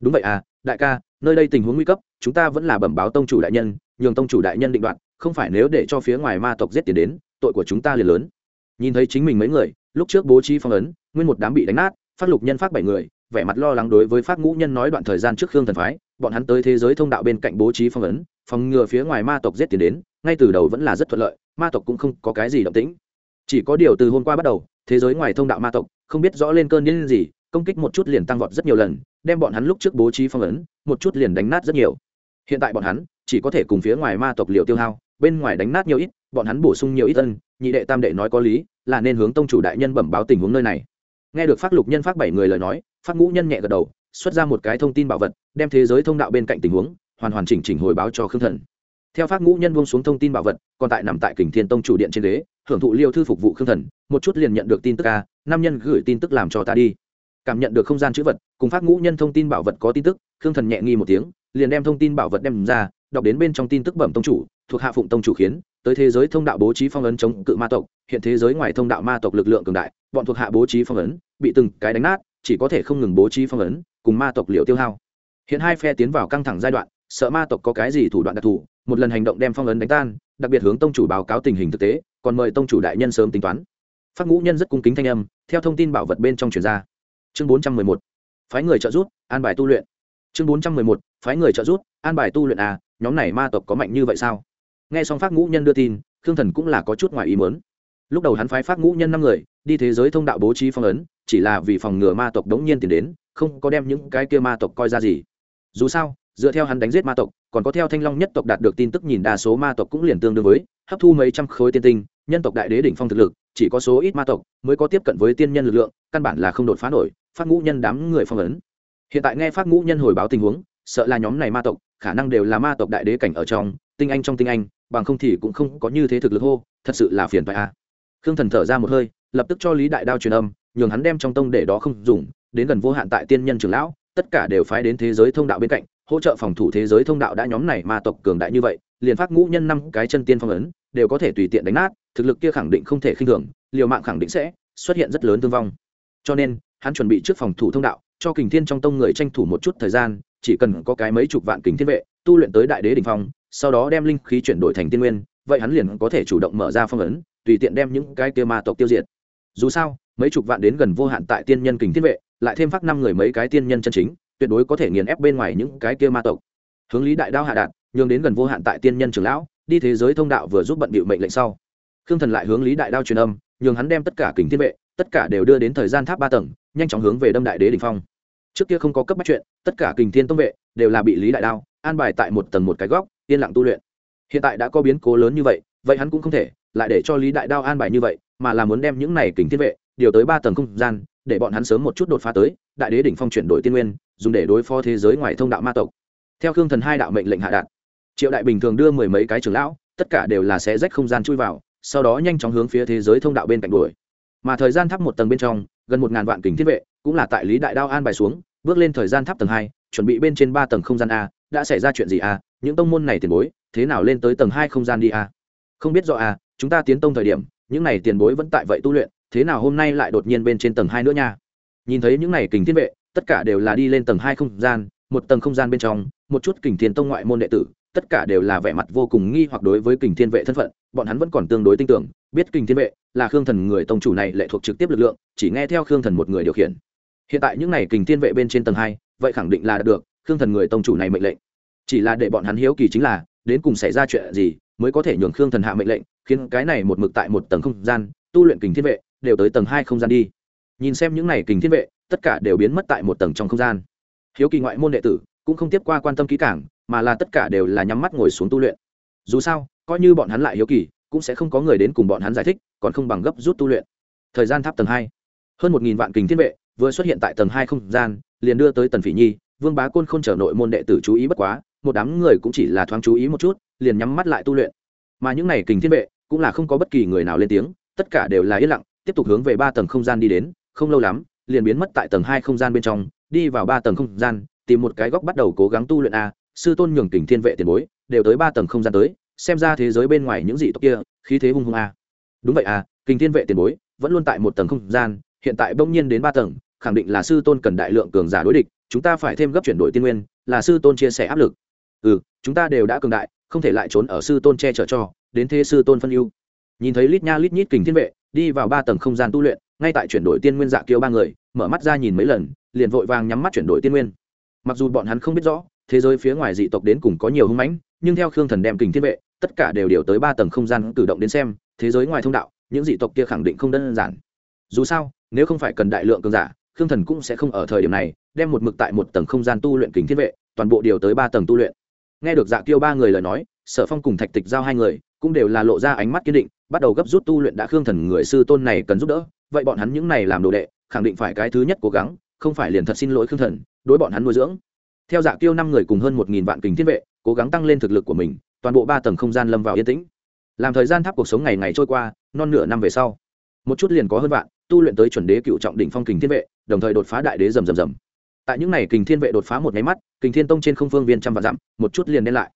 Đúng vậy à đại ca, nơi đây tình huống nguy cấp, chúng ta vẫn là bẩm báo tông chủ đại nhân, nhường tông chủ đại nhân định đoạt, không phải nếu để cho phía ngoài ma tộc giết tiền đến, tội của chúng ta liền lớn. Nhìn thấy chính mình mấy người, lúc trước bố trí phong ấn, nguyên một đám bị đánh nát phát lục nhân phát bảy người, vẻ mặt lo lắng đối với phát ngũ nhân nói đoạn thời gian trước khương thần phái bọn hắn tới thế giới thông đạo bên cạnh bố trí phong ấn, phòng ngừa phía ngoài ma tộc giết tiền đến, ngay từ đầu vẫn là rất thuận lợi, ma tộc cũng không có cái gì động tĩnh. Chỉ có điều từ hôm qua bắt đầu, thế giới ngoài thông đạo ma tộc không biết rõ lên cơn điên gì, công kích một chút liền tăng vọt rất nhiều lần, đem bọn hắn lúc trước bố trí phong ấn, một chút liền đánh nát rất nhiều. Hiện tại bọn hắn chỉ có thể cùng phía ngoài ma tộc liều tiêu hao, bên ngoài đánh nát nhiều ít, bọn hắn bổ sung nhiều ít ân, nhị đệ tam đệ nói có lý, là nên hướng tông chủ đại nhân bẩm báo tình huống nơi này. Nghe được phát lục nhân phát bảy người lời nói phát ngũ nhân nhẹ gật đầu xuất ra một cái thông tin bảo vật, đem thế giới thông đạo bên cạnh tình huống, hoàn hoàn chỉnh chỉnh hồi báo cho khương thần. Theo pháp ngũ nhân buông xuống thông tin bảo vật, còn tại nằm tại kình thiên tông chủ điện trên đế hưởng thụ liêu thư phục vụ khương thần, một chút liền nhận được tin tức a nam nhân gửi tin tức làm cho ta đi. Cảm nhận được không gian chữ vật, cùng pháp ngũ nhân thông tin bảo vật có tin tức, khương thần nhẹ nghi một tiếng, liền đem thông tin bảo vật đem ra, đọc đến bên trong tin tức bẩm tông chủ, thuộc hạ phụng tông chủ khiến, tới thế giới thông đạo bố trí phong ấn chống cự ma tộc, hiện thế giới ngoài thông đạo ma tộc lực lượng cường đại, bọn thuộc hạ bố trí phong ấn, bị từng cái đánh nát, chỉ có thể không ngừng bố trí phong ấn cùng ma tộc liệu tiêu hao. Hiện hai phe tiến vào căng thẳng giai đoạn, sợ ma tộc có cái gì thủ đoạn đặc thù, một lần hành động đem phong ấn đánh tan, đặc biệt hướng tông chủ báo cáo tình hình thực tế, còn mời tông chủ đại nhân sớm tính toán. Phát ngũ nhân rất cung kính thanh âm, theo thông tin bảo vật bên trong chuyển ra. Chương bốn trăm mười một, phái người trợ giúp, an bài tu luyện. Chương bốn trăm mười một, phái người trợ giúp, an bài tu luyện à nhóm này ma tộc có mạnh như vậy sao? Nghe xong phát ngũ nhân đưa tin, khương thần cũng là có chút ngoài ý mớn lúc đầu hắn phái phát ngũ nhân năm người, đi thế giới thông đạo bố trí phong ấn, chỉ là vì phòng ngừa ma tộc đống nhiên tìm đến không có đem những cái kia ma tộc coi ra gì dù sao, dựa theo hắn đánh giết ma tộc, còn có theo thanh long nhất tộc đạt được tin tức nhìn đa số ma tộc cũng liền tương đương với, hấp thu mấy trăm khối tiên tinh, nhân tộc đại đế đỉnh phong thực lực, chỉ có số ít ma tộc mới có tiếp cận với tiên nhân lực lượng, căn bản là không đột phá nổi, phát ngũ nhân đám người phong ấn hiện tại nghe phát ngũ nhân hồi báo tình huống, sợ là nhóm này ma tộc, khả năng đều là ma tộc đại đế cảnh ở trong, tinh anh trong tinh anh, bằng không thì cũng không có như thế thực lực hô, thật sự là phiền phải a à. khương thần thở ra một hơi, lập tức cho lý đại đao truyền âm, nhường hắn đem trong tông để đó không dùng đến gần vô hạn tại tiên nhân trưởng lão, tất cả đều phái đến thế giới thông đạo bên cạnh, hỗ trợ phòng thủ thế giới thông đạo đã nhóm này ma tộc cường đại như vậy, liền phát ngũ nhân năm cái chân tiên phong ấn, đều có thể tùy tiện đánh nát, thực lực kia khẳng định không thể khinh thường, liều mạng khẳng định sẽ xuất hiện rất lớn thương vong. Cho nên, hắn chuẩn bị trước phòng thủ thông đạo, cho kình thiên trong tông người tranh thủ một chút thời gian, chỉ cần có cái mấy chục vạn kình thiên vệ, tu luyện tới đại đế đỉnh phong, sau đó đem linh khí chuyển đổi thành tiên nguyên, vậy hắn liền có thể chủ động mở ra phong ấn, tùy tiện đem những cái kia ma tộc tiêu diệt. Dù sao, mấy chục vạn đến gần vô hạn tại tiên nhân kình thiên vệ lại thêm phát năm người mấy cái tiên nhân chân chính, tuyệt đối có thể nghiền ép bên ngoài những cái kia ma tộc. Hướng lý đại đao hạ đạt nhường đến gần vô hạn tại tiên nhân trường lão, đi thế giới thông đạo vừa giúp bận bịu mệnh lệnh sau. Khương thần lại hướng lý đại đao truyền âm, nhường hắn đem tất cả kình thiên vệ, tất cả đều đưa đến thời gian tháp ba tầng, nhanh chóng hướng về đâm đại đế đình phong. Trước kia không có cấp bắt chuyện, tất cả kình thiên tông vệ đều là bị lý đại đao an bài tại một tầng một cái góc, yên lặng tu luyện. Hiện tại đã có biến cố lớn như vậy vậy hắn cũng không thể lại để cho lý đại đao an bài như vậy, mà là muốn đem những này kình thiên vệ điều tới ba tầng không gian để bọn hắn sớm một chút đột phá tới, đại đế đỉnh phong chuyển đổi tiên nguyên, dùng để đối phó thế giới ngoài thông đạo ma tộc. Theo khương thần hai đạo mệnh lệnh hạ đạt, triệu đại bình thường đưa mười mấy cái trưởng lão, tất cả đều là sẽ rách không gian chui vào, sau đó nhanh chóng hướng phía thế giới thông đạo bên cạnh đuổi. Mà thời gian tháp một tầng bên trong, gần một ngàn vạn kính thiên vệ, cũng là tại lý đại đao an bài xuống, bước lên thời gian tháp tầng hai, chuẩn bị bên trên ba tầng không gian a, đã xảy ra chuyện gì a, những tông môn này tiền bối, thế nào lên tới tầng hai không gian đi a? Không biết rõ a, chúng ta tiến tông thời điểm, những này tiền bối vẫn tại vậy tu luyện thế nào hôm nay lại đột nhiên bên trên tầng hai nữa nha? Nhìn thấy những này kình thiên vệ, tất cả đều là đi lên tầng hai không gian, một tầng không gian bên trong, một chút kình thiên tông ngoại môn đệ tử, tất cả đều là vẻ mặt vô cùng nghi hoặc đối với kình thiên vệ thân phận, bọn hắn vẫn còn tương đối tin tưởng, biết kình thiên vệ là khương thần người tông chủ này lệ thuộc trực tiếp lực lượng, chỉ nghe theo khương thần một người điều khiển. Hiện tại những n à y kình thiên vệ bên trên tầng hai, vậy khẳng định là đạt được khương thần người tông chủ này mệnh lệnh. Chỉ là để bọn hắn hiếu kỳ chính là, đến cùng xảy ra chuyện gì mới có thể nhường khương thần hạ mệnh lệnh, khiến cái này một mực tại một tầng không gian, tu luyện kình thiên vệ đều tới tầng hai không gian đi. Nhìn xem những n à y kình thiên vệ, tất cả đều biến mất tại một tầng trong không gian. Hiếu kỳ ngoại môn đệ tử cũng không tiếp qua quan tâm kỹ cảng mà là tất cả đều là nhắm mắt ngồi xuống tu luyện. Dù sao, coi như bọn hắn lại hiếu kỳ, cũng sẽ không có người đến cùng bọn hắn giải thích, còn không bằng gấp rút tu luyện. Thời gian tháp tầng hai. Hơn một nghìn vạn kình thiên vệ vừa xuất hiện tại tầng hai không gian, liền đưa tới tần phỉ nhi, vương bá côn không trở nội môn đệ tử chú ý bất quá, một đám người cũng chỉ là thoáng chú ý một chút, liền nhắm mắt lại tu luyện. Mà những n à y kình thiên vệ cũng là không có bất kỳ người nào lên tiếng, tất cả đều là yên lặng tiếp tục hướng về ba tầng không gian đi đến, không lâu lắm, liền biến mất tại tầng hai không gian bên trong, đi vào ba tầng không gian, tìm một cái góc bắt đầu cố gắng tu luyện a, sư tôn nhường kình thiên vệ tiền bối, đều tới ba tầng không gian tới, xem ra thế giới bên ngoài những dị tộc kia, khí thế hung hung a. Đúng vậy à kình thiên vệ tiền bối, vẫn luôn tại một tầng không gian, hiện tại bỗng nhiên đến ba tầng, khẳng định là sư tôn cần đại lượng cường giả đối địch, chúng ta phải thêm gấp chuyển đổi tiên nguyên, là sư tôn chia sẻ áp lực. Ừ chúng ta đều đã cường đại, không thể lại trốn ở sư tôn che chở cho, đến thế sư tôn phân ưu nhìn thấy lít nha lít nhít kình thiên vệ, đi vào ba tầng không gian tu luyện, ngay tại chuyển đổi tiên nguyên dạ kiêu ba người, mở mắt ra nhìn mấy lần, liền vội vàng nhắm mắt chuyển đổi tiên nguyên. Mặc dù bọn hắn không biết rõ, thế giới phía ngoài dị tộc đến cùng có nhiều hung mãnh, nhưng theo khương thần đem kình thiên vệ, tất cả đều điều tới ba tầng không gian cử động đến xem, thế giới ngoài thông đạo, những dị tộc kia khẳng định không đơn giản. Dù sao, nếu không phải cần đại lượng cường giả, khương thần cũng sẽ không ở thời điểm này, đem một mực tại một tầng không gian tu luyện kính thiên vệ, toàn bộ điều tới ba tầng tu luyện. Nghe được dạ kiêu ba người lời nói, sở phong cùng thạch tịch giao hai người cũng đều là lộ ra ánh mắt kiên định, bắt đầu gấp rút tu luyện đã khương thần người sư tôn này cần giúp đỡ, vậy bọn hắn những này làm đồ đệ, khẳng định phải cái thứ nhất cố gắng, không phải liền thật xin lỗi khương thần, đối bọn hắn nuôi dưỡng. Theo dạ tiêu năm người cùng hơn một nghìn vạn kình thiên vệ, cố gắng tăng lên thực lực của mình, toàn bộ ba tầng không gian lâm vào yên tĩnh. Làm thời gian tháp cuộc sống ngày ngày trôi qua, non nửa năm về sau, một chút liền có hơn vạn, tu luyện tới chuẩn đế cựu trọng đỉnh phong kình thiên vệ, đồng thời đột phá đại đế rầm rầm rầm. Tại những này kình thiên vệ đột phá một máy mắt, kình thiên tông trên không phương viên trăm vạn dặm, một chút liền đen lại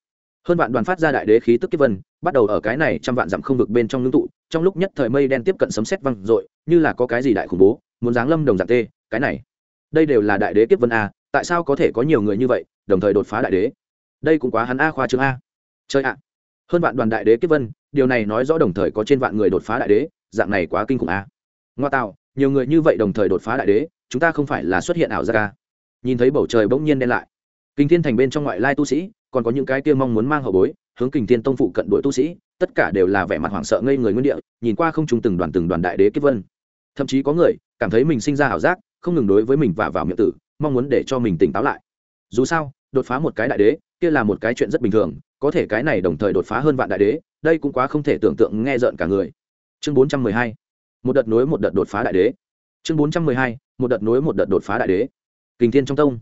hơn vạn đoàn phát ra đại đế khí tức kiếp vân, bắt đầu ở cái này trăm vạn dặm không vực bên trong ngưng tụ, trong lúc nhất thời mây đen tiếp cận sấm sét văng dội, như là có cái gì đại khủng bố, muốn giáng lâm đồng dạng tê, cái này. Đây đều là đại đế kiếp vân a, tại sao có thể có nhiều người như vậy, đồng thời đột phá đại đế? Đây cũng quá hắn a, khoa chương a. Chơi ạ. Hơn vạn đoàn đại đế kiếp vân, điều này nói rõ đồng thời có trên vạn người đột phá đại đế, dạng này quá kinh khủng a. Ngoa tạo, nhiều người như vậy đồng thời đột phá đại đế, chúng ta không phải là xuất hiện ảo ra ca nhìn thấy bầu trời bỗng nhiên đen lại kinh thiên thành bên trong ngoại lai tu sĩ, còn có những cái kia mong muốn mang hậu bối, hướng kình thiên tông phụ cận đội tu sĩ, tất cả đều là vẻ mặt hoảng sợ ngây người nguyên địa, nhìn qua không trùng từng đoàn từng đoàn đại đế kiếp vân. Thậm chí có người cảm thấy mình sinh ra ảo giác, không ngừng đối với mình và vào miệng tử, mong muốn để cho mình tỉnh táo lại. Dù sao, đột phá một cái đại đế, kia là một cái chuyện rất bình thường, có thể cái này đồng thời đột phá hơn vạn đại đế, đây cũng quá không thể tưởng tượng nghe rợn cả người. Chương bốn trăm mười hai, một đợt nối một đợt đột phá đại đế. Chương bốn trăm mười hai, một đợt nối một đợt đột phá đại đế. Kình thiên trong tông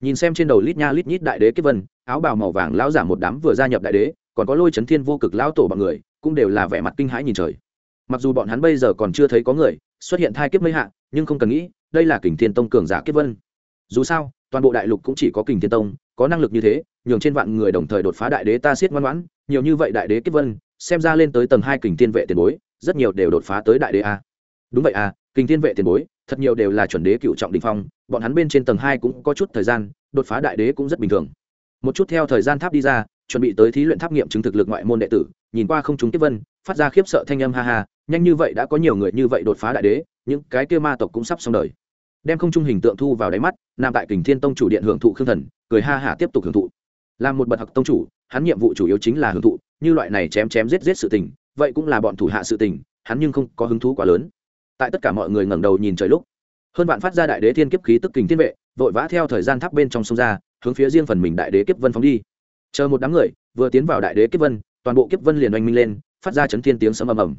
nhìn xem trên đầu lít nha lít nhít đại đế kiếp vân, áo bào màu vàng lão giả một đám vừa gia nhập đại đế, còn có lôi chấn thiên vô cực lão tổ bọn người, cũng đều là vẻ mặt kinh hãi nhìn trời. Mặc dù bọn hắn bây giờ còn chưa thấy có người xuất hiện thai kiếp mây hạ, nhưng không cần nghĩ, đây là kình thiên tông cường giả kiếp vân. Dù sao, toàn bộ đại lục cũng chỉ có kình thiên tông, có năng lực như thế, nhường trên vạn người đồng thời đột phá đại đế ta siết ngoan ngoãn, nhiều như vậy đại đế kiếp vân, xem ra lên tới tầng hai kình thiên vệ tiền bối, rất nhiều đều đột phá tới đại đế a. Đúng vậy a, kình thiên vệ tiền bối, thật nhiều đều là chuẩn đế cựu trọng đình phong bọn hắn bên trên tầng hai cũng có chút thời gian, đột phá đại đế cũng rất bình thường. Một chút theo thời gian tháp đi ra, chuẩn bị tới thí luyện tháp nghiệm chứng thực lực ngoại môn đệ tử, nhìn qua không chúng tiếp vân, phát ra khiếp sợ thanh âm ha ha, nhanh như vậy đã có nhiều người như vậy đột phá đại đế, những cái kia ma tộc cũng sắp xong đời. Đem không trung hình tượng thu vào đáy mắt nằm tại kình thiên tông chủ điện hưởng thụ khương thần, cười ha hả tiếp tục hưởng thụ. Làm một bậc học tông chủ, hắn nhiệm vụ chủ yếu chính là hưởng thụ, như loại này chém chém giết giết sự tình, vậy cũng là bọn thủ hạ sự tình, hắn nhưng không có hứng thú quá lớn. Tại tất cả mọi người ngẩng đầu nhìn trời lúc hơn bạn phát ra đại đế thiên kiếp khí tức kình thiên vệ, vội vã theo thời gian tháp bên trong sông ra, hướng phía riêng phần mình đại đế kiếp vân phóng đi. Chờ một đám người, vừa tiến vào đại đế kiếp vân, toàn bộ kiếp vân liền oanh minh lên, phát ra chấn thiên tiếng sấm ầm ầm.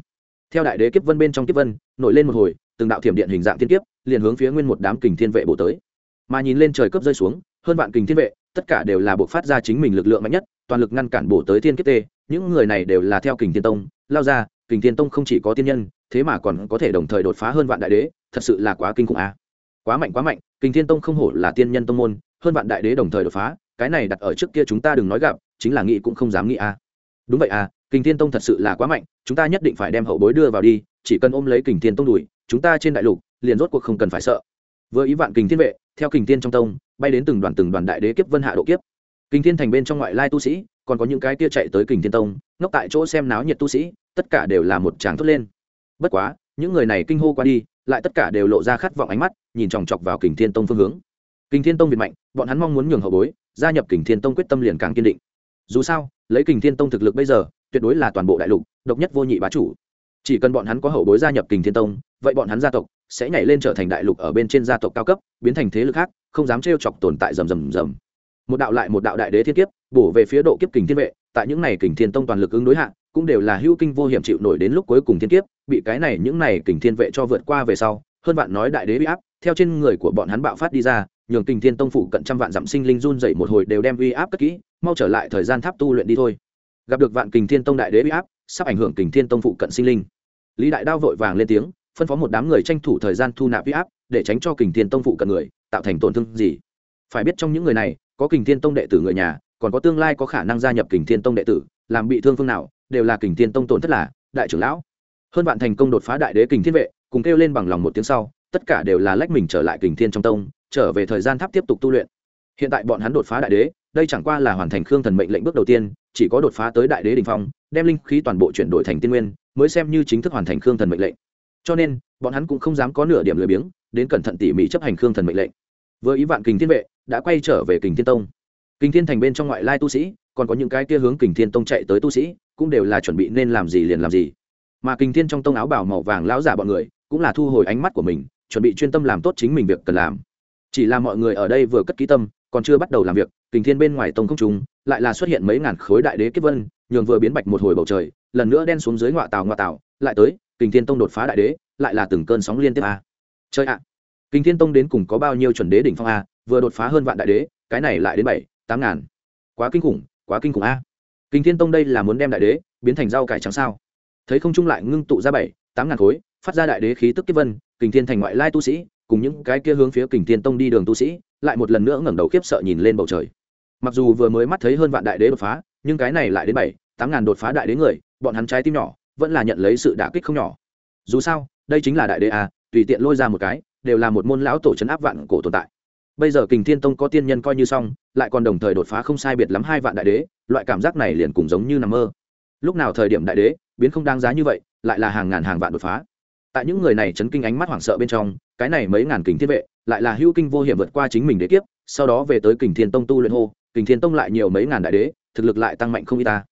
Theo đại đế kiếp vân bên trong kiếp vân, nổi lên một hồi, từng đạo thiểm điện hình dạng thiên kiếp, liền hướng phía nguyên một đám kình thiên vệ bổ tới. Mà nhìn lên trời cấp rơi xuống, hơn vạn kình thiên vệ, tất cả đều là buộc phát ra chính mình lực lượng mạnh nhất, toàn lực ngăn cản bổ tới thiên kiếp tê. Những người này đều là theo kình thiên tông, lao ra, kình thiên tông không chỉ có tiên nhân thế mà còn có thể đồng thời đột phá hơn vạn đại đế, thật sự là quá kinh khủng a. Quá mạnh quá mạnh kình thiên tông không hổ là tiên nhân tông môn, hơn vạn đại đế đồng thời đột phá, cái này đặt ở trước kia chúng ta đừng nói gặp, chính là nghĩ cũng không dám nghĩ a. Đúng vậy à kình thiên tông thật sự là quá mạnh, chúng ta nhất định phải đem hậu bối đưa vào đi, chỉ cần ôm lấy kình thiên tông đùi chúng ta trên đại lục, liền rốt cuộc không cần phải sợ. Vừa ý vạn kình thiên vệ, theo kình thiên trong tông, bay đến từng đoàn từng đoàn đại đế kiếp vân hạ độ kiếp. Kình thiên thành bên trong ngoại lai tu sĩ, còn có những cái kia chạy tới kình thiên tông, ngốc tại chỗ xem náo nhiệt tu sĩ, tất cả đều là một tràng thốt lên bất quá, những người này kinh hô qua đi, lại tất cả đều lộ ra khát vọng ánh mắt, nhìn chòng chọc vào kình thiên tông phương hướng. Kình thiên tông việt mạnh, bọn hắn mong muốn nhường hậu bối, gia nhập kình thiên tông quyết tâm liền càng kiên định. Dù sao, lấy kình thiên tông thực lực bây giờ, tuyệt đối là toàn bộ đại lục, độc nhất vô nhị bá chủ. Chỉ cần bọn hắn có hậu bối gia nhập kình thiên tông, vậy bọn hắn gia tộc sẽ nhảy lên trở thành đại lục ở bên trên gia tộc cao cấp, biến thành thế lực khác, không dám trêu chọc tồn tại rầm rầm rầm. Một đạo lại một đạo đại đế thiên kiếp, bổ về phía độ kiếp kình thiên vệ, tại những này kình thiên tông toàn lực ứng đối hạ cũng đều là hữu kinh vô hiểm chịu nổi đến lúc cuối cùng thiên kiếp, bị cái này những này kình thiên vệ cho vượt qua về sau, hơn vạn nói đại đế bị áp, theo trên người của bọn hắn bạo phát đi ra, nhường kình thiên tông phủ cận trăm vạn dặm sinh linh run dậy một hồi đều đem uy áp cất kỹ, mau trở lại thời gian tháp tu luyện đi thôi. Gặp được vạn kình thiên tông đại đế uy áp, sắp ảnh hưởng kình thiên tông phụ cận sinh linh. Lý đại đao vội vàng lên tiếng, phân phó một đám người tranh thủ thời gian thu nạp uy áp, để tránh cho kình thiên tông phụ cận người, tạo thành tổn thương gì. Phải biết trong những người này, có kình thiên tông đệ tử người nhà, còn có tương lai có khả năng gia nhập kình thiên tông đệ tử làm bị thương phương nào, đều là kình thiên tông tổn thất là, đại trưởng lão. Hơn bạn thành công đột phá đại đế kình thiên vệ, cùng kêu lên bằng lòng một tiếng sau, tất cả đều là lách mình trở lại kình thiên trong tông, trở về thời gian tháp tiếp tục tu luyện. Hiện tại bọn hắn đột phá đại đế, đây chẳng qua là hoàn thành khương thần mệnh lệnh bước đầu tiên, chỉ có đột phá tới đại đế đình phong, đem linh khí toàn bộ chuyển đổi thành tiên nguyên, mới xem như chính thức hoàn thành khương thần mệnh lệnh. Cho nên, bọn hắn cũng không dám có nửa điểm lười biếng, đến cẩn thận tỉ mỉ chấp hành khương thần mệnh lệnh. Với ý vạn kình thiên vệ, đã quay trở về kình thiên tông. Kình thiên thành bên trong ngoại lai tu sĩ còn có những cái kia hướng kình thiên tông chạy tới tu sĩ, cũng đều là chuẩn bị nên làm gì liền làm gì. Mà kình thiên trong tông áo bảo màu vàng lão giả bọn người, cũng là thu hồi ánh mắt của mình, chuẩn bị chuyên tâm làm tốt chính mình việc cần làm. Chỉ là mọi người ở đây vừa cất ký tâm, còn chưa bắt đầu làm việc, kình thiên bên ngoài tông không trùng lại là xuất hiện mấy ngàn khối đại đế kiếp vân, nhường vừa biến bạch một hồi bầu trời, lần nữa đen xuống dưới ngọa tàu ngọa tàu lại tới, kình thiên tông đột phá đại đế, lại là từng cơn sóng liên tiếp a. Chơi ạ! Kình thiên tông đến cùng có bao nhiêu chuẩn đế đỉnh phong a, vừa đột phá hơn vạn đại đế, cái này lại đến bảy, tám ngàn. Quá kinh khủng quá kinh khủng a. Kình thiên tông đây là muốn đem đại đế biến thành rau cải trắng sao? Thấy không trung lại ngưng tụ ra bảy, tám ngàn khối, phát ra đại đế khí tức kiếp vân kình thiên thành ngoại lai tu sĩ, cùng những cái kia hướng phía kình thiên tông đi đường tu sĩ, lại một lần nữa ngẩng đầu khiếp sợ nhìn lên bầu trời. Mặc dù vừa mới mắt thấy hơn vạn đại đế đột phá, nhưng cái này lại đến bảy, tám ngàn đột phá đại đế người, bọn hắn trái tim nhỏ, vẫn là nhận lấy sự đả kích không nhỏ. Dù sao, đây chính là đại đế à tùy tiện lôi ra một cái, đều là một môn lão tổ chấn áp vạn cổ tồn tại bây giờ kình thiên tông có tiên nhân coi như xong, lại còn đồng thời đột phá không sai biệt lắm hai vạn đại đế, loại cảm giác này liền cùng giống như nằm mơ. Lúc nào thời điểm đại đế, biến không đáng giá như vậy, lại là hàng ngàn hàng vạn đột phá. Tại những người này chấn kinh ánh mắt hoảng sợ bên trong, cái này mấy ngàn kình thiên vệ, lại là hữu kinh vô hiểm vượt qua chính mình đế kiếp, sau đó về tới kình thiên tông tu luyện hô, kình thiên tông lại nhiều mấy ngàn đại đế, thực lực lại tăng mạnh không y ta.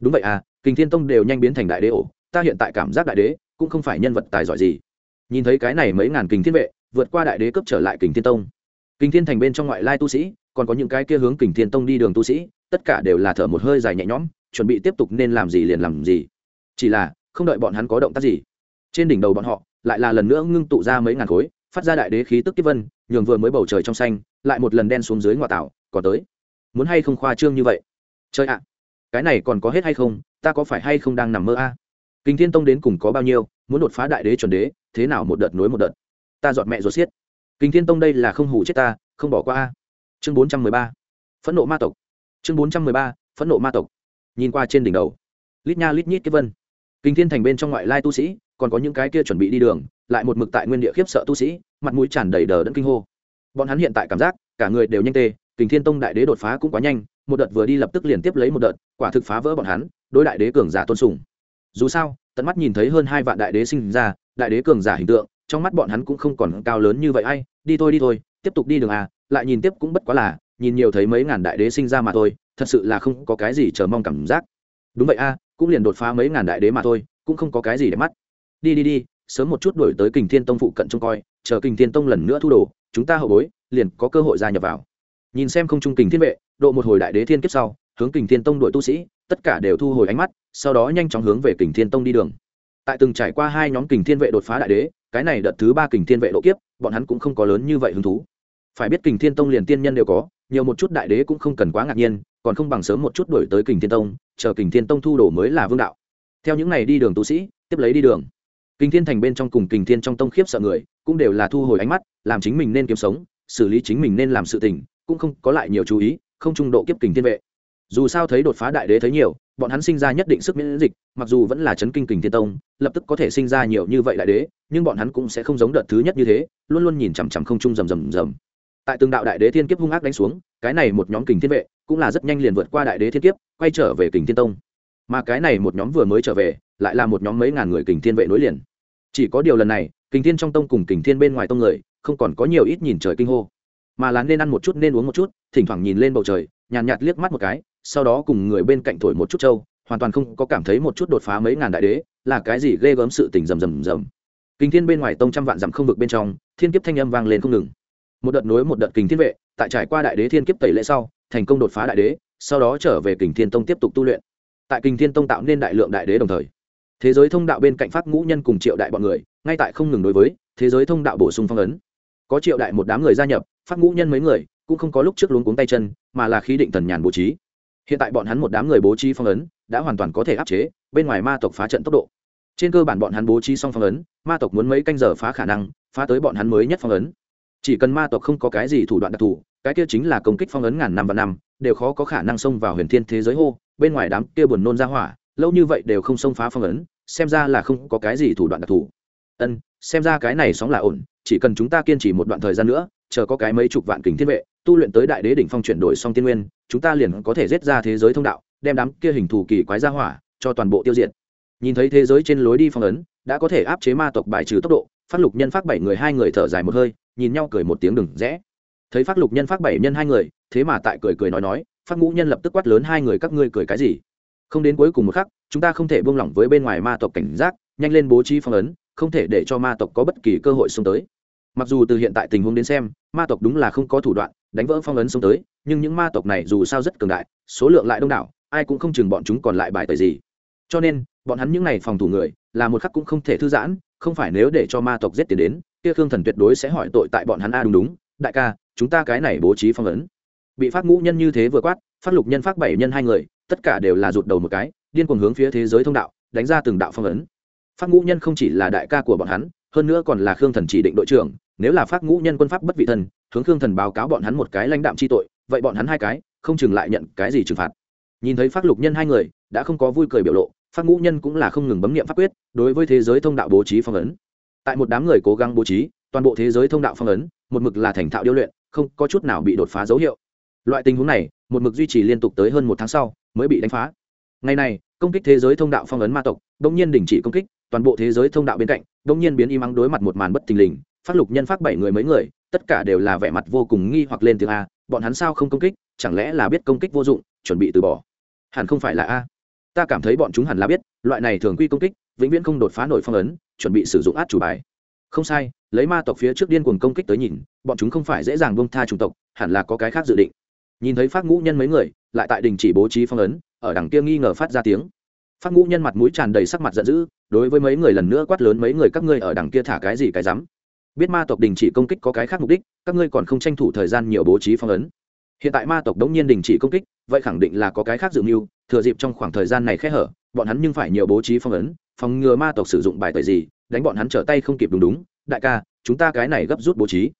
Đúng vậy à kình thiên tông đều nhanh biến thành đại đế ổ, ta hiện tại cảm giác đại đế cũng không phải nhân vật tài giỏi gì. Nhìn thấy cái này mấy ngàn kình thiên vệ, vượt qua đại đế cấp trở lại kình thiên tông kình thiên thành bên trong ngoại lai tu sĩ, còn có những cái kia hướng kình thiên tông đi đường tu sĩ, tất cả đều là thở một hơi dài nhẹ nhõm, chuẩn bị tiếp tục nên làm gì liền làm gì. Chỉ là, không đợi bọn hắn có động tác gì, trên đỉnh đầu bọn họ, lại là lần nữa ngưng tụ ra mấy ngàn khối, phát ra đại đế khí tức kiếp vân, nhường vừa mới bầu trời trong xanh, lại một lần đen xuống dưới ngoại tảo còn tới. Muốn hay không khoa trương như vậy? Chơi ạ, cái này còn có hết hay không, ta có phải hay không đang nằm mơ a? Kinh thiên tông đến cùng có bao nhiêu, muốn đột phá đại đế chuẩn đế, thế nào một đợt nối một đợt? Ta dọn mẹ ruột xiết kinh thiên tông đây là không hủ chết ta, không bỏ qua a. Chương bốn trăm mười ba. Phẫn nộ ma tộc. Chương bốn trăm mười ba, phẫn nộ ma tộc. Nhìn qua trên đỉnh đầu. Lít nha lít nhít cái vân. Kinh thiên thành bên trong ngoại lai tu sĩ, còn có những cái kia chuẩn bị đi đường, lại một mực tại nguyên địa khiếp sợ tu sĩ, mặt mũi tràn đầy đờ đẫn kinh hô. Bọn hắn hiện tại cảm giác, cả người đều nhanh tê kình thiên tông đại đế đột phá cũng quá nhanh, một đợt vừa đi lập tức liền tiếp lấy một đợt, quả thực phá vỡ bọn hắn, đối đại đế cường giả tôn sùng. Dù sao, tận mắt nhìn thấy hơn hai vạn đại đế sinh ra, đại đế cường giả hình tượng trong mắt bọn hắn cũng không còn cao lớn như vậy, ai, đi thôi đi thôi, tiếp tục đi đường à lại nhìn tiếp cũng bất quá là, nhìn nhiều thấy mấy ngàn đại đế sinh ra mà thôi, thật sự là không có cái gì chờ mong cảm giác. Đúng vậy a, cũng liền đột phá mấy ngàn đại đế mà thôi, cũng không có cái gì để mắt. Đi đi đi, sớm một chút đổi tới kình thiên tông phụ cận trông coi, chờ kình thiên tông lần nữa thu đồ, chúng ta hậu bối liền có cơ hội gia nhập vào. Nhìn xem không trung kình thiên vệ, độ một hồi đại đế thiên kiếp sau, hướng kình thiên tông đội tu sĩ, tất cả đều thu hồi ánh mắt, sau đó nhanh chóng hướng về kình thiên tông đi đường. Tại từng trải qua hai nhóm kình thiên vệ đột phá đại đế cái này đợt thứ ba kình thiên vệ độ kiếp, bọn hắn cũng không có lớn như vậy hứng thú. Phải biết kình thiên tông liền tiên nhân đều có, nhiều một chút đại đế cũng không cần quá ngạc nhiên, còn không bằng sớm một chút đổi tới kình thiên tông, chờ kình thiên tông thu đổ mới là vương đạo. Theo những này đi đường tu sĩ, tiếp lấy đi đường. Kình thiên thành bên trong cùng kình thiên trong tông khiếp sợ người, cũng đều là thu hồi ánh mắt, làm chính mình nên kiếm sống, xử lý chính mình nên làm sự tình, cũng không có lại nhiều chú ý, không trung độ kiếp kình thiên vệ. Dù sao thấy đột phá đại đế thấy nhiều bọn hắn sinh ra nhất định sức miễn dịch mặc dù vẫn là chấn kinh kình thiên tông lập tức có thể sinh ra nhiều như vậy đại đế nhưng bọn hắn cũng sẽ không giống đợt thứ nhất như thế luôn luôn nhìn chằm chằm không trung rầm rầm rầm. Tại từng đạo đại đế thiên kiếp hung ác đánh xuống cái này một nhóm kình thiên vệ cũng là rất nhanh liền vượt qua đại đế thiên kiếp quay trở về kình thiên tông. Mà cái này một nhóm vừa mới trở về lại là một nhóm mấy ngàn người kình thiên vệ nối liền. Chỉ có điều lần này kình thiên trong tông cùng kình thiên bên ngoài tông người không còn có nhiều ít nhìn trời kinh hô. Mà là nên ăn một chút nên uống một chút thỉnh thoảng nhìn lên bầu trời nhàn nhạt, nhạt liếc mắt một cái sau đó cùng người bên cạnh thổi một chút trâu, hoàn toàn không có cảm thấy một chút đột phá mấy ngàn đại đế, là cái gì ghê gớm sự tình rầm rầm rầm. Kinh thiên bên ngoài tông trăm vạn dặm không vực bên trong, thiên kiếp thanh âm vang lên không ngừng. Một đợt nối một đợt kình thiên vệ, tại trải qua đại đế thiên kiếp tẩy lễ sau, thành công đột phá đại đế, sau đó trở về kình thiên tông tiếp tục tu luyện. Tại kình thiên tông tạo nên đại lượng đại đế đồng thời, thế giới thông đạo bên cạnh pháp ngũ nhân cùng triệu đại bọn người, ngay tại không ngừng đối với thế giới thông đạo bổ sung phong ấn. Có triệu đại một đám người gia nhập pháp ngũ nhân mấy người, cũng không có lúc trước luống cuống tay chân, mà là khí định thần nhàn bố trí hiện tại bọn hắn một đám người bố trí phong ấn, đã hoàn toàn có thể áp chế, bên ngoài ma tộc phá trận tốc độ. Trên cơ bản bọn hắn bố trí xong phong ấn, ma tộc muốn mấy canh giờ phá khả năng, phá tới bọn hắn mới nhất phong ấn. Chỉ cần ma tộc không có cái gì thủ đoạn đặc thù, cái kia chính là công kích phong ấn ngàn năm và năm, đều khó có khả năng xông vào huyền thiên thế giới hô, bên ngoài đám kia buồn nôn ra hỏa, lâu như vậy đều không xông phá phong ấn, xem ra là không có cái gì thủ đoạn đặc thù. Ân, xem ra cái này sóng là ổn, chỉ cần chúng ta kiên trì một đoạn thời gian nữa chờ có cái mấy chục vạn kính thiên vệ, tu luyện tới đại đế đỉnh phong chuyển đổi xong tiên nguyên, chúng ta liền có thể giết ra thế giới thông đạo, đem đám kia hình thù kỳ quái ra hỏa cho toàn bộ tiêu diệt. Nhìn thấy thế giới trên lối đi phong ấn, đã có thể áp chế ma tộc bài trừ tốc độ phát lục nhân phát bảy người hai người thở dài một hơi, nhìn nhau cười một tiếng đừng rẽ. Thấy phát lục nhân phát bảy nhân hai người, thế mà tại cười cười nói nói phát ngũ nhân lập tức quát lớn hai người các ngươi cười cái gì? Không đến cuối cùng một khắc, chúng ta không thể buông lỏng với bên ngoài ma tộc cảnh giác, nhanh lên bố trí phong ấn, không thể để cho ma tộc có bất kỳ cơ hội xông tới mặc dù từ hiện tại tình huống đến xem, ma tộc đúng là không có thủ đoạn đánh vỡ phong ấn xông tới, nhưng những ma tộc này dù sao rất cường đại, số lượng lại đông đảo, ai cũng không chừng bọn chúng còn lại bài tời gì. Cho nên, bọn hắn những n à y phòng thủ người, là một khắc cũng không thể thư giãn, không phải nếu để cho ma tộc giết tiền đến, kia khương thần tuyệt đối sẽ hỏi tội tại bọn hắn a đúng đúng, đại ca, chúng ta cái này bố trí phong ấn. Bị phát ngũ nhân như thế vừa quát phát lục nhân phát bảy nhân hai người, tất cả đều là rụt đầu một cái, điên cuồng hướng phía thế giới thông đạo, đánh ra từng đạo phong ấn. Phát ngũ nhân không chỉ là đại ca của bọn hắn hơn nữa còn là khương thần chỉ định đội trưởng, nếu là phát ngũ nhân quân pháp bất vị thần, hướng khương thần báo cáo bọn hắn một cái lãnh đạm chi tội, vậy bọn hắn hai cái, không chừng lại nhận cái gì trừng phạt. Nhìn thấy phát lục nhân hai người, đã không có vui cười biểu lộ, phát ngũ nhân cũng là không ngừng bấm nghiệm pháp quyết, đối với thế giới thông đạo bố trí phong ấn. Tại một đám người cố gắng bố trí, toàn bộ thế giới thông đạo phong ấn, một mực là thành thạo điêu luyện, không có chút nào bị đột phá dấu hiệu. Loại tình huống này, một mực duy trì liên tục tới hơn một tháng sau, mới bị đánh phá. Ngày này, công kích thế giới thông đạo phong ấn ma tộc đông nhiên đình chỉ công kích, toàn bộ thế giới thông đạo bên cạnh đông nhiên biến im ắng đối mặt một màn bất thình lình, phát lục nhân phát bảy người mấy người, tất cả đều là vẻ mặt vô cùng nghi hoặc lên tiếng a, bọn hắn sao không công kích, chẳng lẽ là biết công kích vô dụng, chuẩn bị từ bỏ? Hẳn không phải là a. Ta cảm thấy bọn chúng hẳn là biết, loại này thường quy công kích, vĩnh viễn không đột phá nổi phong ấn, chuẩn bị sử dụng át chủ bài. Không sai, lấy ma tộc phía trước điên cuồng công kích tới nhìn, bọn chúng không phải dễ dàng bông tha chủng tộc, hẳn là có cái khác dự định. Nhìn thấy phát ngũ nhân mấy người, lại tại đình chỉ bố trí phong ấn, ở đằng kia nghi ngờ phát ra tiếng. Phát ngũ nhân mặt mũi tràn đầy sắc mặt giận dữ đối với mấy người lần nữa quát lớn mấy người các ngươi ở đằng kia thả cái gì cái rắm. Biết ma tộc đình chỉ công kích có cái khác mục đích, các ngươi còn không tranh thủ thời gian nhiều bố trí phong ấn. Hiện tại ma tộc đống nhiên đình chỉ công kích, vậy khẳng định là có cái khác dự mưu, thừa dịp trong khoảng thời gian này khẽ hở, bọn hắn nhưng phải nhiều bố trí phong ấn, phòng ngừa ma tộc sử dụng bài tời gì, đánh bọn hắn trở tay không kịp đúng đúng. Đại ca, chúng ta cái này gấp rút bố trí.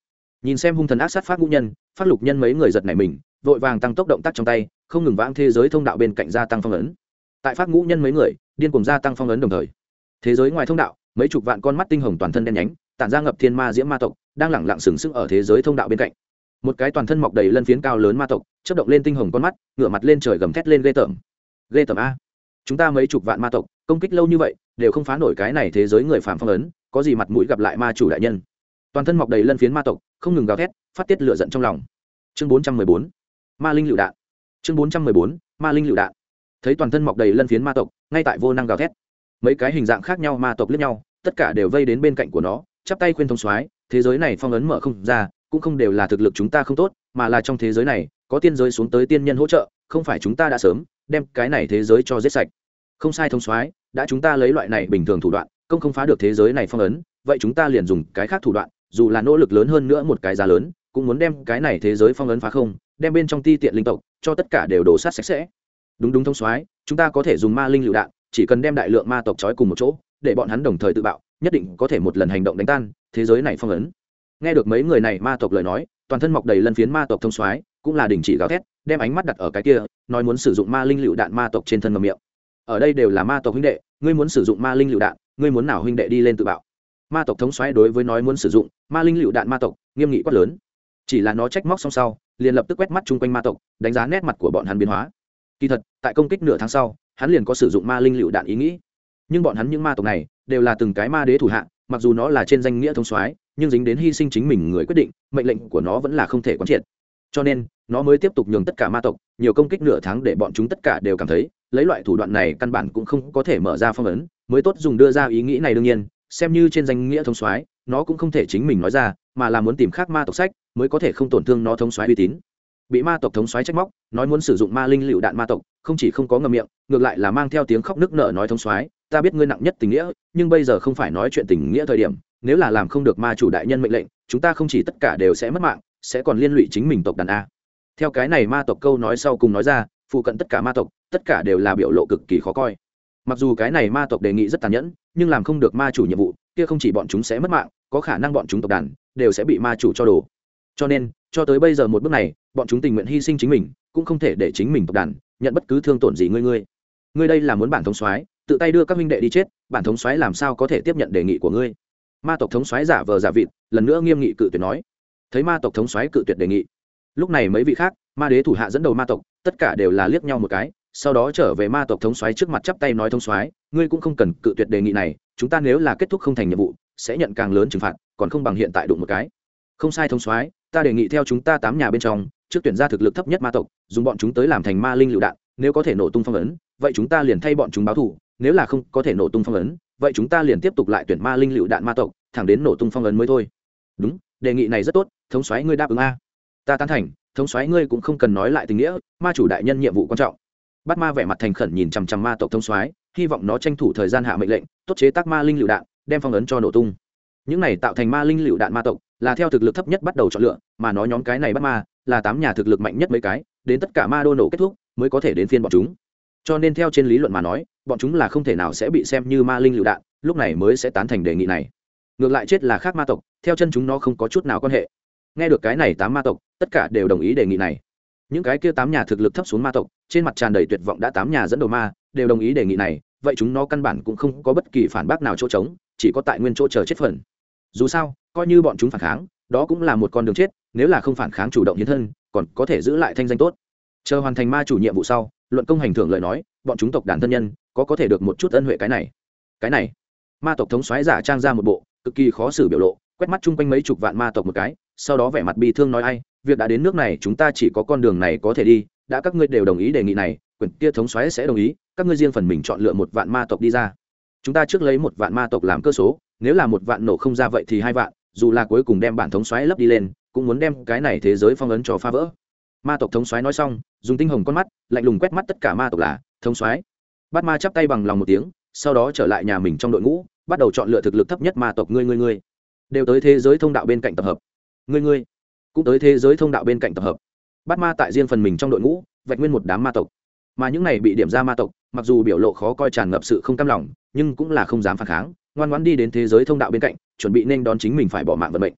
Nhìn xem hung thần ác sát phát ngũ nhân, phát lục nhân mấy người giật này mình, vội vàng tăng tốc động tác trong tay, không ngừng vãng thế giới thông đạo bên cạnh gia tăng phong ấn. Tại phát ngũ nhân mấy người, điên cùng gia tăng phong ấn đồng thời thế giới ngoài thông đạo, mấy chục vạn con mắt tinh hồng toàn thân đen nhánh, tản ra ngập thiên ma diễm ma tộc, đang lẳng lặng sừng sững ở thế giới thông đạo bên cạnh. Một cái toàn thân mọc đầy lân phiến cao lớn ma tộc chất động lên tinh hồng con mắt, ngửa mặt lên trời gầm thét lên ghê tởm. Ghê tởm a. Chúng ta mấy chục vạn ma tộc, công kích lâu như vậy, đều không phá nổi cái này thế giới người phạm phong ấn, có gì mặt mũi gặp lại ma chủ đại nhân? Toàn thân mọc đầy lân phiến ma tộc, không ngừng gào thét, phát tiết lửa giận trong lòng. Chương bốn trăm mười bốn, ma linh lựu đạn. Chương bốn trăm mười bốn, ma linh lựu đạn. Thấy toàn thân mọc đầy lân phiến ma tộc, ngay tại vô năng gào thét mấy cái hình dạng khác nhau ma tộc lẫn nhau, tất cả đều vây đến bên cạnh của nó, chắp tay khuyên thông soái, thế giới này phong ấn mở không ra, cũng không đều là thực lực chúng ta không tốt, mà là trong thế giới này, có tiên giới xuống tới tiên nhân hỗ trợ, không phải chúng ta đã sớm đem cái này thế giới cho giết sạch. Không sai thông soái, đã chúng ta lấy loại này bình thường thủ đoạn, công không phá được thế giới này phong ấn, vậy chúng ta liền dùng cái khác thủ đoạn, dù là nỗ lực lớn hơn nữa một cái giá lớn, cũng muốn đem cái này thế giới phong ấn phá không, đem bên trong ti tiện linh tộc, cho tất cả đều đổ sát sạch sẽ. Đúng đúng thông soái, chúng ta có thể dùng ma linh lựu đạn chỉ cần đem đại lượng ma tộc trói cùng một chỗ, để bọn hắn đồng thời tự bạo, nhất định có thể một lần hành động đánh tan thế giới này phong ấn. Nghe được mấy người này ma tộc lời nói, toàn thân mọc đầy lân phiến ma tộc thông soái, cũng là đình chỉ gào thét, đem ánh mắt đặt ở cái kia, nói muốn sử dụng ma linh lựu đạn ma tộc trên thân ngầm miệng. Ở đây đều là ma tộc huynh đệ, ngươi muốn sử dụng ma linh lựu đạn, ngươi muốn nào huynh đệ đi lên tự bạo. Ma tộc thống xoáy đối với nói muốn sử dụng ma linh lựu đạn ma tộc, nghiêm nghị quát lớn. Chỉ là nó trách móc xong sau, liền lập tức quét mắt chung quanh ma tộc, đánh giá nét mặt của bọn hắn biến hóa. Kỳ thật, tại công kích nửa tháng sau hắn liền có sử dụng ma linh lựu đạn ý nghĩ. Nhưng bọn hắn những ma tộc này đều là từng cái ma đế thủ hạ, mặc dù nó là trên danh nghĩa thống soái, nhưng dính đến hy sinh chính mình người quyết định, mệnh lệnh của nó vẫn là không thể quán triệt. Cho nên, nó mới tiếp tục nhường tất cả ma tộc nhiều công kích nửa tháng để bọn chúng tất cả đều cảm thấy, lấy loại thủ đoạn này căn bản cũng không có thể mở ra phong ấn, mới tốt dùng đưa ra ý nghĩ này đương nhiên, xem như trên danh nghĩa thống soái, nó cũng không thể chính mình nói ra, mà là muốn tìm khác ma tộc sách, mới có thể không tổn thương nó thống soái uy tín bị ma tộc thống soái trách móc, nói muốn sử dụng ma linh lựu đạn ma tộc, không chỉ không có ngầm miệng, ngược lại là mang theo tiếng khóc nức nở nói thống soái, ta biết ngươi nặng nhất tình nghĩa, nhưng bây giờ không phải nói chuyện tình nghĩa thời điểm, nếu là làm không được ma chủ đại nhân mệnh lệnh, chúng ta không chỉ tất cả đều sẽ mất mạng, sẽ còn liên lụy chính mình tộc đàn a. Theo cái này ma tộc câu nói sau cùng nói ra, phụ cận tất cả ma tộc, tất cả đều là biểu lộ cực kỳ khó coi. Mặc dù cái này ma tộc đề nghị rất tàn nhẫn, nhưng làm không được ma chủ nhiệm vụ, kia không chỉ bọn chúng sẽ mất mạng, có khả năng bọn chúng tộc đàn đều sẽ bị ma chủ cho đồ cho nên cho tới bây giờ một bước này, bọn chúng tình nguyện hy sinh chính mình, cũng không thể để chính mình tộc đàn nhận bất cứ thương tổn gì ngươi ngươi. Ngươi đây là muốn bản thống soái, tự tay đưa các minh đệ đi chết, bản thống soái làm sao có thể tiếp nhận đề nghị của ngươi? Ma tộc thống soái giả vờ giả vịt, lần nữa nghiêm nghị cự tuyệt nói. Thấy ma tộc thống soái cự tuyệt đề nghị, lúc này mấy vị khác, ma đế thủ hạ dẫn đầu ma tộc, tất cả đều là liếc nhau một cái, sau đó trở về ma tộc thống soái trước mặt chắp tay nói thống soái, ngươi cũng không cần cự tuyệt đề nghị này, chúng ta nếu là kết thúc không thành nhiệm vụ, sẽ nhận càng lớn trừng phạt, còn không bằng hiện tại đụng một cái. Không sai thống soái ta đề nghị theo chúng ta tám nhà bên trong, trước tuyển ra thực lực thấp nhất ma tộc, dùng bọn chúng tới làm thành ma linh lựu đạn, nếu có thể nổ tung phong ấn, vậy chúng ta liền thay bọn chúng báo thù nếu là không có thể nổ tung phong ấn, vậy chúng ta liền tiếp tục lại tuyển ma linh lựu đạn ma tộc, thẳng đến nổ tung phong ấn mới thôi. Đúng, đề nghị này rất tốt, thống soái ngươi đáp ứng a. Ta tán thành, thống soái ngươi cũng không cần nói lại tình nghĩa, ma chủ đại nhân nhiệm vụ quan trọng. Bắt ma vẻ mặt thành khẩn nhìn chằm chằm ma tộc thống soái, hy vọng nó tranh thủ thời gian hạ mệnh lệnh, tốt chế tác ma linh lựu đạn, đem phong ấn cho nổ tung. Những này tạo thành ma linh lựu đạn ma tộc là theo thực lực thấp nhất bắt đầu chọn lựa, mà nói nhóm cái này bắt ma là tám nhà thực lực mạnh nhất mấy cái, đến tất cả ma đô nổ kết thúc mới có thể đến phiên bọn chúng. Cho nên theo trên lý luận mà nói, bọn chúng là không thể nào sẽ bị xem như ma linh lựu đạn, lúc này mới sẽ tán thành đề nghị này. Ngược lại chết là khác ma tộc, theo chân chúng nó không có chút nào quan hệ. Nghe được cái này tám ma tộc, tất cả đều đồng ý đề nghị này. Những cái kia tám nhà thực lực thấp xuống ma tộc, trên mặt tràn đầy tuyệt vọng đã tám nhà dẫn đầu ma, đều đồng ý đề nghị này, vậy chúng nó căn bản cũng không có bất kỳ phản bác nào chỗ trống, chỉ có tại nguyên chỗ chờ chết phần. Dù sao coi như bọn chúng phản kháng, đó cũng là một con đường chết, nếu là không phản kháng chủ động hiến thân, còn có thể giữ lại thanh danh tốt. Chờ hoàn thành ma chủ nhiệm vụ sau, luận công hành thưởng lời nói, bọn chúng tộc đàn thân nhân, có có thể được một chút ân huệ cái này. Cái này, ma tộc thống xoáy giả trang ra một bộ, cực kỳ khó xử biểu lộ, quét mắt chung quanh mấy chục vạn ma tộc một cái, sau đó vẻ mặt bi thương nói ai, việc đã đến nước này, chúng ta chỉ có con đường này có thể đi, đã các ngươi đều đồng ý đề nghị này quyền kia thống xoáy sẽ đồng ý, các ngươi riêng phần mình chọn lựa một vạn ma tộc đi ra. Chúng ta trước lấy một vạn ma tộc làm cơ số, nếu là một vạn nổ không ra vậy thì hai vạn dù là cuối cùng đem bản thống xoáy lấp đi lên, cũng muốn đem cái này thế giới phong ấn cho phá vỡ. Ma tộc thống xoáy nói xong, dùng tinh hồng con mắt, lạnh lùng quét mắt tất cả ma tộc là, thống xoáy bát ma chắp tay bằng lòng một tiếng, sau đó trở lại nhà mình trong đội ngũ, bắt đầu chọn lựa thực lực thấp nhất ma tộc ngươi ngươi ngươi. Đều tới thế giới thông đạo bên cạnh tập hợp. Ngươi ngươi. Cũng tới thế giới thông đạo bên cạnh tập hợp. Bát ma tại riêng phần mình trong đội ngũ, vạch nguyên một đám ma tộc. Mà những này bị điểm ra ma tộc, mặc dù biểu lộ khó coi tràn ngập sự không cam lòng, nhưng cũng là không dám phản kháng ngoan ngoãn đi đến thế giới thông đạo bên cạnh, chuẩn bị nên đón chính mình phải bỏ mạng vận mệnh.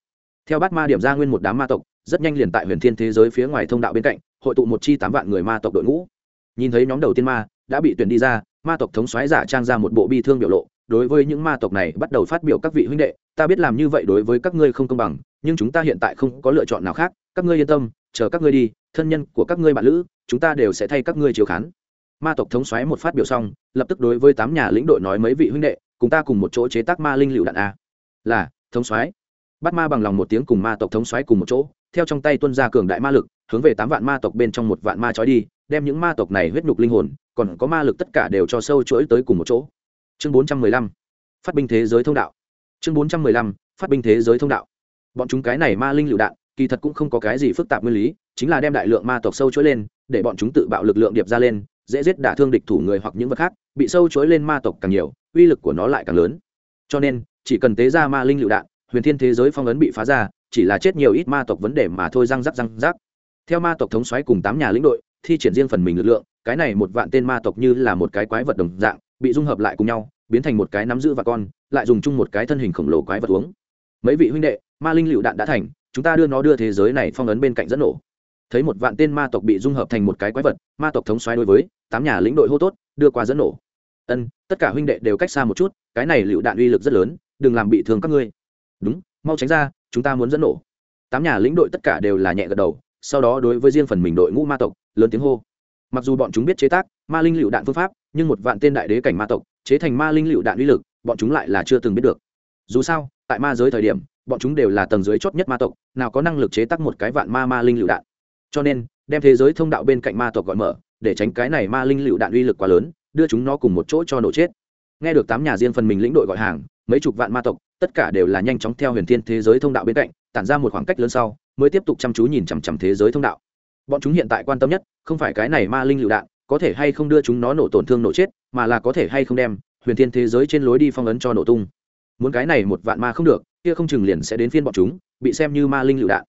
Theo bát ma điểm ra nguyên một đám ma tộc, rất nhanh liền tại huyền thiên thế giới phía ngoài thông đạo bên cạnh, hội tụ một chi tám vạn người ma tộc đội ngũ. Nhìn thấy nhóm đầu tiên ma đã bị tuyển đi ra, ma tộc thống xoáy giả trang ra một bộ bi thương biểu lộ, đối với những ma tộc này bắt đầu phát biểu các vị huynh đệ, ta biết làm như vậy đối với các ngươi không công bằng, nhưng chúng ta hiện tại không có lựa chọn nào khác, các ngươi yên tâm, chờ các ngươi đi, thân nhân của các ngươi bạn lữ, chúng ta đều sẽ thay các ngươi chiếu khán. Ma tộc thống xoáy một phát biểu xong, lập tức đối với tám nhà lĩnh đội nói mấy vị huynh đệ cùng ta cùng một chỗ chế tác ma linh lựu đạn a. Là, thống xoáy bắt ma bằng lòng một tiếng cùng ma tộc thống xoáy cùng một chỗ, theo trong tay tuân ra cường đại ma lực, hướng về tám vạn ma tộc bên trong một vạn ma trói đi, đem những ma tộc này huyết nhục linh hồn, còn có ma lực tất cả đều cho sâu chuỗi tới cùng một chỗ. Chương bốn trăm mười lăm. Phát binh thế giới thông đạo. Chương bốn trăm mười lăm. Phát binh thế giới thông đạo. Bọn chúng cái này ma linh lựu đạn, kỳ thật cũng không có cái gì phức tạp nguyên lý, chính là đem đại lượng ma tộc sâu chuỗi lên, để bọn chúng tự bạo lực lượng điệp ra lên dễ giết đả thương địch thủ người hoặc những vật khác, bị sâu chuỗi lên ma tộc càng nhiều, uy lực của nó lại càng lớn. Cho nên, chỉ cần tế ra ma linh lựu đạn, huyền thiên thế giới phong ấn bị phá ra, chỉ là chết nhiều ít ma tộc vấn đề mà thôi, răng rắc răng rắc. Theo ma tộc thống xoáy cùng tám nhà lĩnh đội, thi triển riêng phần mình lực lượng, cái này một vạn tên ma tộc như là một cái quái vật đồng dạng, bị dung hợp lại cùng nhau, biến thành một cái nắm giữ và con, lại dùng chung một cái thân hình khổng lồ quái vật uống. Mấy vị huynh đệ, ma linh lựu đạn đã thành, chúng ta đưa nó đưa thế giới này phong ấn bên cạnh dẫn nổ thấy một vạn tên ma tộc bị dung hợp thành một cái quái vật, ma tộc thống xoáy đối với tám nhà lĩnh đội hô tốt, đưa qua dẫn nổ. Ân, tất cả huynh đệ đều cách xa một chút, cái này lựu đạn uy lực rất lớn, đừng làm bị thương các ngươi. Đúng, mau tránh ra, chúng ta muốn dẫn nổ. Tám nhà lĩnh đội tất cả đều là nhẹ gật đầu, sau đó đối với riêng phần mình đội ngũ ma tộc, lớn tiếng hô. Mặc dù bọn chúng biết chế tác ma linh lựu đạn phương pháp, nhưng một vạn tên đại đế cảnh ma tộc, chế thành ma linh lựu đạn uy lực, bọn chúng lại là chưa từng biết được. Dù sao, tại ma giới thời điểm, bọn chúng đều là tầng dưới chót nhất ma tộc, nào có năng lực chế tác một cái vạn ma ma linh lựu đạn cho nên, đem thế giới thông đạo bên cạnh ma tộc gọi mở, để tránh cái này ma linh lựu đạn uy lực quá lớn, đưa chúng nó cùng một chỗ cho nổ chết. Nghe được tám nhà riêng phần mình lĩnh đội gọi hàng, mấy chục vạn ma tộc, tất cả đều là nhanh chóng theo huyền thiên thế giới thông đạo bên cạnh, tản ra một khoảng cách lớn sau, mới tiếp tục chăm chú nhìn chằm chằm thế giới thông đạo. Bọn chúng hiện tại quan tâm nhất, không phải cái này ma linh lựu đạn, có thể hay không đưa chúng nó nổ tổn thương nổ chết, mà là có thể hay không đem huyền thiên thế giới trên lối đi phong ấn cho nổ tung. Muốn cái này một vạn ma không được, kia không chừng liền sẽ đến phiên bọn chúng, bị xem như ma linh lựu đạn.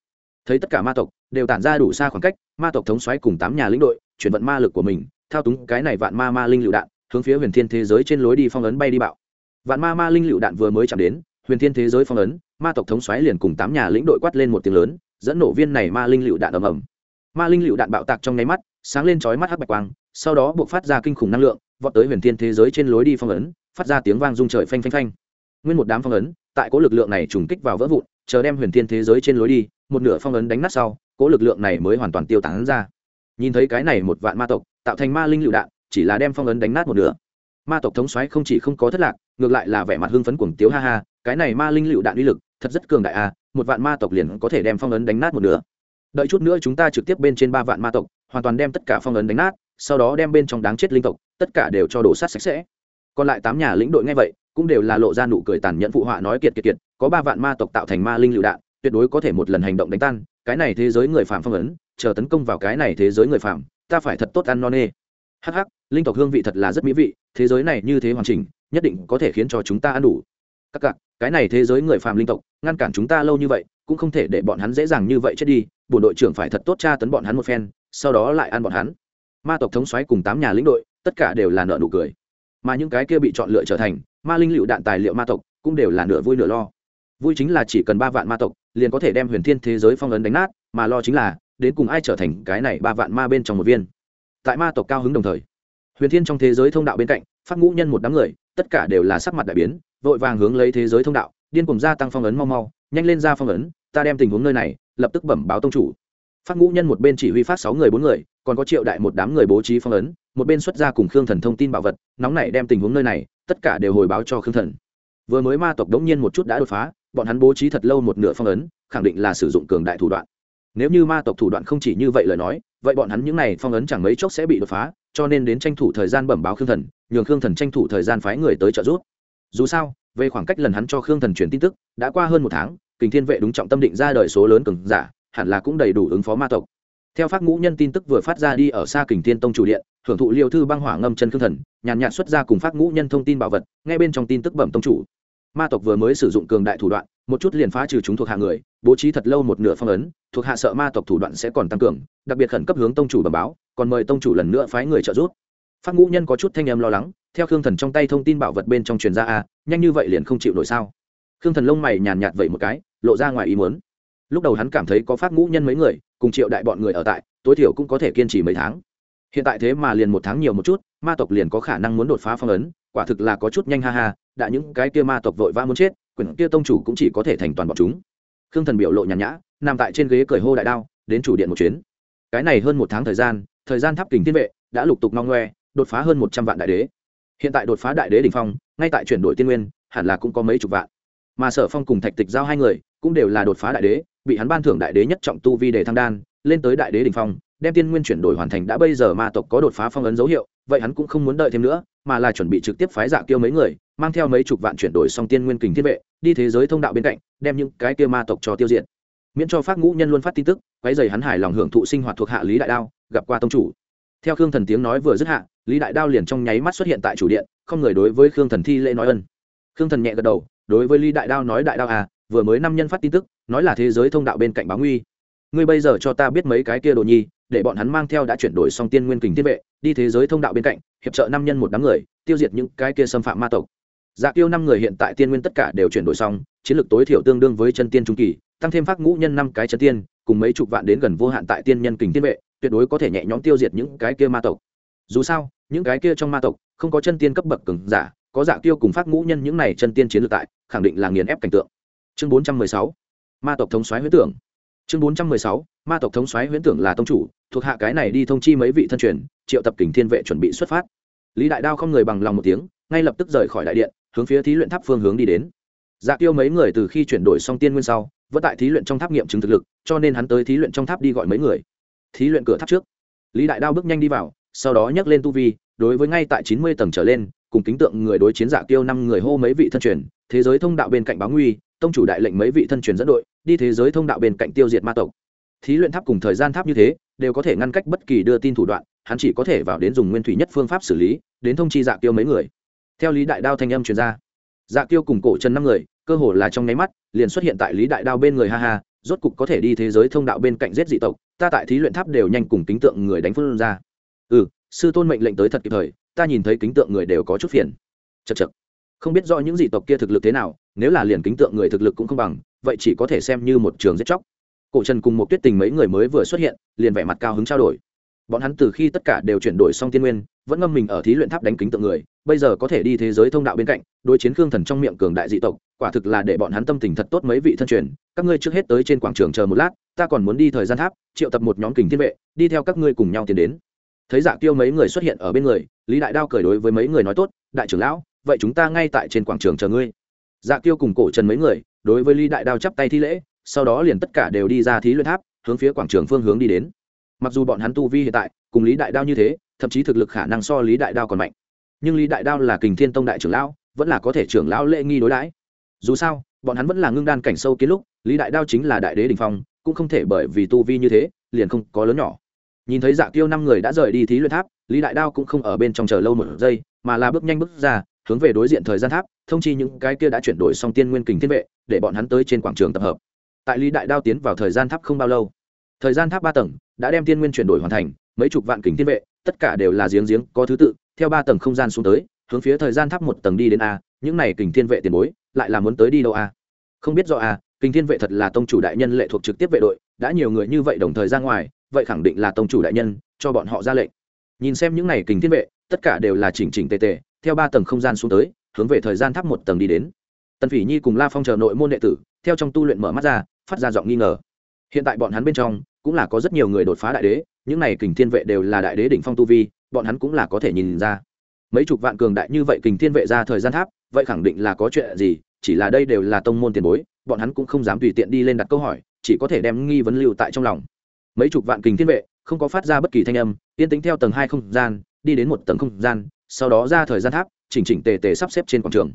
Thấy tất cả ma tộc đều tản ra đủ xa khoảng cách, ma tộc thống xoáy cùng tám nhà lĩnh đội, chuyển vận ma lực của mình, thao túng cái này vạn ma ma linh lựu đạn, hướng phía huyền thiên thế giới trên lối đi phong ấn bay đi bạo. Vạn ma ma linh lựu đạn vừa mới chạm đến, huyền thiên thế giới phong ấn, ma tộc thống xoáy liền cùng tám nhà lĩnh đội quát lên một tiếng lớn, dẫn nổ viên này ma linh lựu đạn ầm ầm. Ma linh lựu đạn bạo tạc trong nháy mắt, sáng lên chói mắt hắc bạch quang, sau đó buộc phát ra kinh khủng năng lượng, vọt tới huyền thiên thế giới trên lối đi phong ấn, phát ra tiếng vang rung trời phanh phanh phanh. Nguyên một đám phong ấn, tại cố lực lượng này trùng kích vào vỡ vụn, chờ đem huyền thiên thế giới trên lối đi, một nửa phong ấn đánh nát sau cỗ lực lượng này mới hoàn toàn tiêu tán ra. Nhìn thấy cái này một vạn ma tộc, tạo thành ma linh lựu đạn, chỉ là đem phong ấn đánh nát một nửa. Ma tộc thống xoáy không chỉ không có thất lạc, ngược lại là vẻ mặt hưng phấn cuồng tiếu ha ha, cái này ma linh lựu đạn uy lực, thật rất cường đại a một vạn ma tộc liền có thể đem phong ấn đánh nát một nửa. Đợi chút nữa chúng ta trực tiếp bên trên ba vạn ma tộc, hoàn toàn đem tất cả phong ấn đánh nát, sau đó đem bên trong đáng chết linh tộc, tất cả đều cho đổ sát sạch sẽ. Còn lại tám nhà lĩnh đội ngay vậy, cũng đều là lộ ra nụ cười tàn nhẫn phụ họa nói kiệt kiệt kiệt, có ba vạn ma tộc tạo thành ma linh lựu đạn tuyệt đối có thể một lần hành động đánh tan, cái này thế giới người phạm phong ấn, chờ tấn công vào cái này thế giới người phạm ta phải thật tốt ăn non nê. Hắc hắc, linh tộc hương vị thật là rất mỹ vị, thế giới này như thế hoàn chỉnh, nhất định có thể khiến cho chúng ta ăn đủ. Các cặp cái này thế giới người phàm linh tộc, ngăn cản chúng ta lâu như vậy, cũng không thể để bọn hắn dễ dàng như vậy chết đi bộ đội trưởng phải thật tốt tra tấn bọn hắn một phen, sau đó lại ăn bọn hắn. Ma tộc thống xoáy cùng tám nhà lĩnh đội, tất cả đều là nợ nụ cười. Mà những cái kia bị chọn lựa trở thành, ma linh lựu đạn tài liệu ma tộc, cũng đều là nửa vui nửa lo vui chính là chỉ cần ba vạn ma tộc, liền có thể đem huyền thiên thế giới phong ấn đánh nát, mà lo chính là, đến cùng ai trở thành cái này ba vạn ma bên trong một viên? Tại ma tộc cao hứng đồng thời, huyền thiên trong thế giới thông đạo bên cạnh phát ngũ nhân một đám người, tất cả đều là sắc mặt đại biến, vội vàng hướng lấy thế giới thông đạo, điên cùng gia tăng phong ấn mau mau, nhanh lên ra phong ấn, ta đem tình huống nơi này, lập tức bẩm báo tông chủ. Phát ngũ nhân một bên chỉ huy phát sáu người bốn người, còn có triệu đại một đám người bố trí phong ấn, một bên xuất ra cùng khương thần thông tin bảo vật, nóng này đem tình huống nơi này, tất cả đều hồi báo cho khương thần. Vừa mới ma tộc đống nhiên một chút đã đột phá bọn hắn bố trí thật lâu một nửa phong ấn, khẳng định là sử dụng cường đại thủ đoạn. Nếu như ma tộc thủ đoạn không chỉ như vậy lời nói, vậy bọn hắn những n à y phong ấn chẳng mấy chốc sẽ bị đột phá, cho nên đến tranh thủ thời gian bẩm báo khương thần, nhường khương thần tranh thủ thời gian phái người tới trợ giúp. Dù sao, về khoảng cách lần hắn cho khương thần truyền tin tức, đã qua hơn một tháng, kình thiên vệ đúng trọng tâm định ra đời số lớn cường giả, hẳn là cũng đầy đủ ứng phó ma tộc. Theo phát ngũ nhân tin tức vừa phát ra đi ở xa kình thiên tông chủ điện, hưởng thụ liêu thư băng hỏa ngâm chân khương thần, nhàn nhạt xuất ra cùng phát ngũ nhân thông tin bảo vật ngay bên trong tin tức bẩm tông chủ ma tộc vừa mới sử dụng cường đại thủ đoạn, một chút liền phá trừ chúng thuộc hạ người, bố trí thật lâu một nửa phong ấn, thuộc hạ sợ ma tộc thủ đoạn sẽ còn tăng cường, đặc biệt khẩn cấp hướng tông chủ bẩm báo, còn mời tông chủ lần nữa phái người trợ giúp. Phát ngũ nhân có chút thanh em lo lắng, theo khương thần trong tay thông tin bảo vật bên trong truyền ra a, nhanh như vậy liền không chịu nổi sao? Khương thần lông mày nhàn nhạt vậy một cái, lộ ra ngoài ý muốn. Lúc đầu hắn cảm thấy có phát ngũ nhân mấy người, cùng triệu đại bọn người ở tại, tối thiểu cũng có thể kiên trì mấy tháng. Hiện tại thế mà liền một tháng nhiều một chút, ma tộc liền có khả năng muốn đột phá phong ấn, quả thực là có chút nhanh ha ha đã những cái kia ma tộc vội vã muốn chết quyển kia tông chủ cũng chỉ có thể thành toàn bọn chúng. Khương thần biểu lộ nhàn nhã, nằm tại trên ghế cởi hô đại đao, đến chủ điện một chuyến. Cái này hơn một tháng thời gian thời gian tháp kình thiên vệ đã lục tục ngong ngoe, đột phá hơn một trăm vạn đại đế. Hiện tại đột phá đại đế đ ỉ n h phong, ngay tại chuyển đổi tiên nguyên, hẳn là cũng có mấy chục vạn. Mà sở phong cùng thạch tịch giao hai người, cũng đều là đột phá đại đế, bị hắn ban thưởng đại đế nhất trọng tu vi đề thăng đan, lên tới đại đế đ ỉ n h phong, đem tiên nguyên chuyển đổi hoàn thành đã bây giờ ma tộc có đột phá phong ấn dấu hiệu vậy hắn cũng không muốn đợi thêm nữa, mà là chuẩn bị trực tiếp phái dạ kiêu mấy người, mang theo mấy chục vạn chuyển đổi song tiên nguyên kình thiên vệ, đi thế giới thông đạo bên cạnh, đem những cái kia ma tộc cho tiêu diệt. Miễn cho phát ngũ nhân luôn phát tin tức, quấy dày hắn hài lòng hưởng thụ sinh hoạt thuộc hạ lý đại đao, gặp qua tông chủ. Theo khương thần tiếng nói vừa dứt hạ, lý đại đao liền trong nháy mắt xuất hiện tại chủ điện, không người đối với khương thần thi lễ nói ân. Khương thần nhẹ gật đầu, đối với lý đại đao nói đại đao à vừa mới năm nhân phát tin tức, nói là thế giới thông đạo bên cạnh báo nguy. Ngươi bây giờ cho ta biết mấy cái kia đồ nhi để bọn hắn mang theo đã chuyển đổi xong tiên nguyên kình thiên vệ, đi thế giới thông đạo bên cạnh, hiệp trợ năm nhân một đám người, tiêu diệt những cái kia xâm phạm ma tộc. Dạ tiêu năm người hiện tại tiên nguyên tất cả đều chuyển đổi xong, chiến lược tối thiểu tương đương với chân tiên trung kỳ, tăng thêm phát ngũ nhân năm cái chân tiên, cùng mấy chục vạn đến gần vô hạn tại tiên nhân kình thiên vệ, tuyệt đối có thể nhẹ nhõm tiêu diệt những cái kia ma tộc. Dù sao, những cái kia trong ma tộc, không có chân tiên cấp bậc cường giả, có dạ tiêu cùng phát ngũ nhân những này chân tiên chiến lược tại, khẳng định là nghiền ép cảnh tượng. Chương bốn trăm mười sáu, ma tộc thống soái huyết tưởng. Chương bốn trăm mười sáu ma tộc thống soái huyễn tưởng là tông chủ, thuộc hạ cái này đi thông chi mấy vị thân truyền, triệu tập kình thiên vệ chuẩn bị xuất phát. Lý đại đao không người bằng lòng một tiếng, ngay lập tức rời khỏi đại điện, hướng phía thí luyện tháp phương hướng đi đến. Dạ tiêu mấy người từ khi chuyển đổi xong tiên nguyên sau, vẫn tại thí luyện trong tháp nghiệm chứng thực lực, cho nên hắn tới thí luyện trong tháp đi gọi mấy người. Thí luyện cửa tháp trước. Lý đại đao bước nhanh đi vào, sau đó nhấc lên tu vi, đối với ngay tại chín mươi tầng trở lên, cùng kính tượng người đối chiến giả tiêu năm người hô mấy vị thân truyền, thế giới thông đạo bên cạnh báo nguy, tông chủ đại lệnh mấy vị thân truyền dẫn đội, đi thế giới thông đạo bên cạnh tiêu diệt ma tộc thí luyện tháp cùng thời gian tháp như thế, đều có thể ngăn cách bất kỳ đưa tin thủ đoạn, hắn chỉ có thể vào đến dùng nguyên thủy nhất phương pháp xử lý, đến thông chi dạ tiêu mấy người. Theo lý đại đao thanh âm truyền ra dạ tiêu cùng cổ chân năm người, cơ hồ là trong nháy mắt, liền xuất hiện tại lý đại đao bên người ha ha, rốt cục có thể đi thế giới thông đạo bên cạnh giết dị tộc, ta tại thí luyện tháp đều nhanh cùng kính tượng người đánh phương ra. Ừ sư tôn mệnh lệnh tới thật kịp thời, ta nhìn thấy kính tượng người đều có chút phiền. Chật chật không biết do những dị tộc kia thực lực thế nào, nếu là liền kính tượng người thực lực cũng không bằng, vậy chỉ có thể xem như một trường giết chóc cổ trần cùng một tuyết tình mấy người mới vừa xuất hiện, liền vẻ mặt cao hứng trao đổi. Bọn hắn từ khi tất cả đều chuyển đổi xong tiên nguyên, vẫn ngâm mình ở thí luyện tháp đánh kính tượng người, bây giờ có thể đi thế giới thông đạo bên cạnh, đối chiến khương thần trong miệng cường đại dị tộc, quả thực là để bọn hắn tâm tình thật tốt mấy vị thân truyền. Các ngươi trước hết tới trên quảng trường chờ một lát, ta còn muốn đi thời gian tháp, triệu tập một nhóm kình thiên vệ, đi theo các ngươi cùng nhau tiến đến. Thấy dạ tiêu mấy người xuất hiện ở bên người, lý đại đao cười đối với mấy người nói tốt, đại trưởng lão, vậy chúng ta ngay tại trên quảng trường chờ ngươi. Dạ tiêu cùng cổ trần mấy người, đối với lý đại đao chắp tay thi lễ sau đó liền tất cả đều đi ra thí luyện tháp, hướng phía quảng trường phương hướng đi đến. Mặc dù bọn hắn tu vi hiện tại, cùng lý đại đao như thế, thậm chí thực lực khả năng so lý đại đao còn mạnh. Nhưng lý đại đao là kình thiên tông đại trưởng lão, vẫn là có thể trưởng lão lễ nghi đối đãi. Dù sao, bọn hắn vẫn là ngưng đan cảnh sâu kiến lúc, lý đại đao chính là đại đế đình phong, cũng không thể bởi vì tu vi như thế, liền không có lớn nhỏ. Nhìn thấy dạ tiêu năm người đã rời đi thí luyện tháp, lý đại đao cũng không ở bên trong chờ lâu một giây, mà là bước nhanh bước ra, hướng về đối diện thời gian tháp, thông chi những cái kia đã chuyển đổi xong tiên nguyên kình thiên vệ, để bọn hắn tới trên quảng trường tập hợp tại lý đại đao tiến vào thời gian tháp không bao lâu. Thời gian tháp ba tầng đã đem tiên nguyên chuyển đổi hoàn thành, mấy chục vạn kình thiên vệ, tất cả đều là giếng giếng, có thứ tự, theo ba tầng không gian xuống tới, hướng phía thời gian tháp một tầng đi đến a, những này kình thiên vệ tiền bối, lại là muốn tới đi đâu a? Không biết do a, kình thiên vệ thật là tông chủ đại nhân lệ thuộc trực tiếp vệ đội, đã nhiều người như vậy đồng thời ra ngoài, vậy khẳng định là tông chủ đại nhân, cho bọn họ ra lệnh. Nhìn xem những này kình thiên vệ, tất cả đều là chỉnh chỉnh tề tề, theo ba tầng không gian xuống tới, hướng về thời gian tháp một tầng đi đến. Tần phỉ nhi cùng la phong chờ nội môn đệ tử, theo trong tu luyện mở mắt ra phát ra giọng nghi ngờ. Hiện tại bọn hắn bên trong cũng là có rất nhiều người đột phá đại đế, những này kình thiên vệ đều là đại đế đỉnh phong tu vi, bọn hắn cũng là có thể nhìn ra. Mấy chục vạn cường đại như vậy kình thiên vệ ra thời gian tháp, vậy khẳng định là có chuyện gì, chỉ là đây đều là tông môn tiền bối, bọn hắn cũng không dám tùy tiện đi lên đặt câu hỏi, chỉ có thể đem nghi vấn lưu tại trong lòng. Mấy chục vạn kình thiên vệ không có phát ra bất kỳ thanh âm, yên tính theo tầng hai không gian, đi đến một tầng không gian, sau đó ra thời gian tháp, chỉnh chỉnh tề tề sắp xếp trên quảng trường.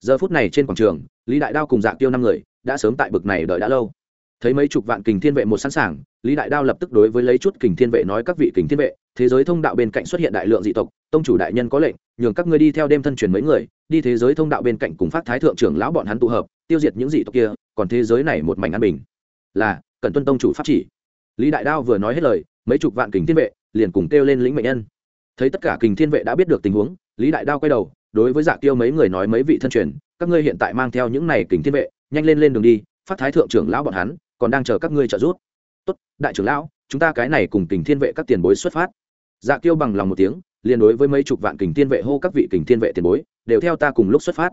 Giờ phút này trên quảng trường, lý đại đao cùng dạ tiêu năm người đã sớm tại bực này đợi đã lâu. Thấy mấy chục vạn kình thiên vệ một sẵn sàng, lý đại đao lập tức đối với lấy chút kình thiên vệ nói các vị kình thiên vệ, thế giới thông đạo bên cạnh xuất hiện đại lượng dị tộc, tông chủ đại nhân có lệnh, nhường các ngươi đi theo đêm thân truyền mấy người, đi thế giới thông đạo bên cạnh cùng phát thái thượng trưởng lão bọn hắn tụ hợp, tiêu diệt những dị tộc kia, còn thế giới này một mảnh an bình. Là cần tuân tông chủ pháp chỉ. Lý đại đao vừa nói hết lời, mấy chục vạn kình thiên vệ liền cùng kêu lên lĩnh mệnh nhân. Thấy tất cả kình thiên vệ đã biết được tình huống, lý đại đao quay đầu, đối với dạ tiêu mấy người nói mấy vị thân truyền, các ngươi hiện tại mang theo những này kình thiên vệ nhanh lên lên đường đi, phát thái thượng trưởng lão bọn hắn, còn đang chờ các ngươi trợ giúp. Tốt, đại trưởng lão, chúng ta cái này cùng kình thiên vệ các tiền bối xuất phát. Dạ tiêu bằng lòng một tiếng, liền đối với mấy chục vạn kình thiên vệ hô các vị kình thiên vệ tiền bối, đều theo ta cùng lúc xuất phát.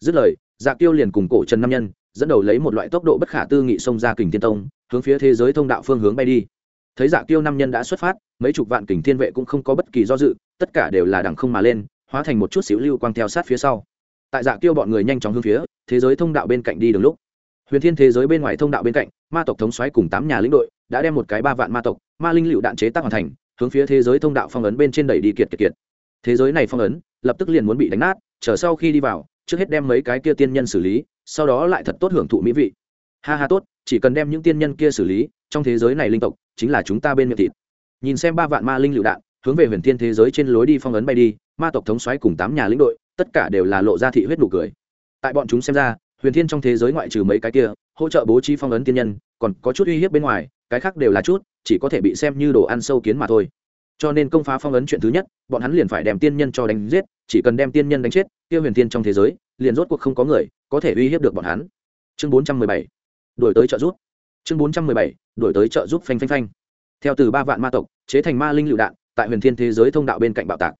Dứt lời dạ tiêu liền cùng cổ trần nam nhân, dẫn đầu lấy một loại tốc độ bất khả tư nghị xông ra kình thiên tông, hướng phía thế giới thông đạo phương hướng bay đi. Thấy dạ tiêu năm nhân đã xuất phát, mấy chục vạn kình thiên vệ cũng không có bất kỳ do dự, tất cả đều là đằng không mà lên, hóa thành một chút xíu lưu quang theo sát phía sau tại dạ kêu bọn người nhanh chóng hướng phía thế giới thông đạo bên cạnh đi đường lúc. Huyền thiên thế giới bên ngoài thông đạo bên cạnh, ma tộc thống xoáy cùng tám nhà lĩnh đội đã đem một cái ba vạn ma tộc, ma linh lựu đạn chế tác hoàn thành, hướng phía thế giới thông đạo phong ấn bên trên đẩy đi kiệt kiệt kiệt. Thế giới này phong ấn, lập tức liền muốn bị đánh nát, chờ sau khi đi vào, trước hết đem mấy cái kia tiên nhân xử lý, sau đó lại thật tốt hưởng thụ mỹ vị. Ha ha tốt, chỉ cần đem những tiên nhân kia xử lý, trong thế giới này linh tộc chính là chúng ta bên miệng thịt. Nhìn xem ba vạn ma linh lựu đạn hướng về huyền thiên thế giới trên lối đi phong ấn bay đi, ma tộc thống xoáy cùng tám nhà lĩnh đội tất cả đều là lộ ra thị huyết nụ cười. Tại bọn chúng xem ra, huyền thiên trong thế giới ngoại trừ mấy cái kia, hỗ trợ bố trí phong ấn tiên nhân, còn có chút uy hiếp bên ngoài, cái khác đều là chút, chỉ có thể bị xem như đồ ăn sâu kiến mà thôi. Cho nên công phá phong ấn chuyện thứ nhất, bọn hắn liền phải đem tiên nhân cho đánh giết, chỉ cần đem tiên nhân đánh chết, kia huyền thiên trong thế giới, liền rốt cuộc không có người có thể uy hiếp được bọn hắn. Chương bốn trăm mười bảy đổi tới trợ giúp. Chương bốn trăm mười bảy đổi tới trợ giúp phanh phanh phanh. Theo từ ba vạn ma tộc, chế thành ma linh lựu đạn, tại huyền thiên thế giới thông đạo bên cạnh bạo tạc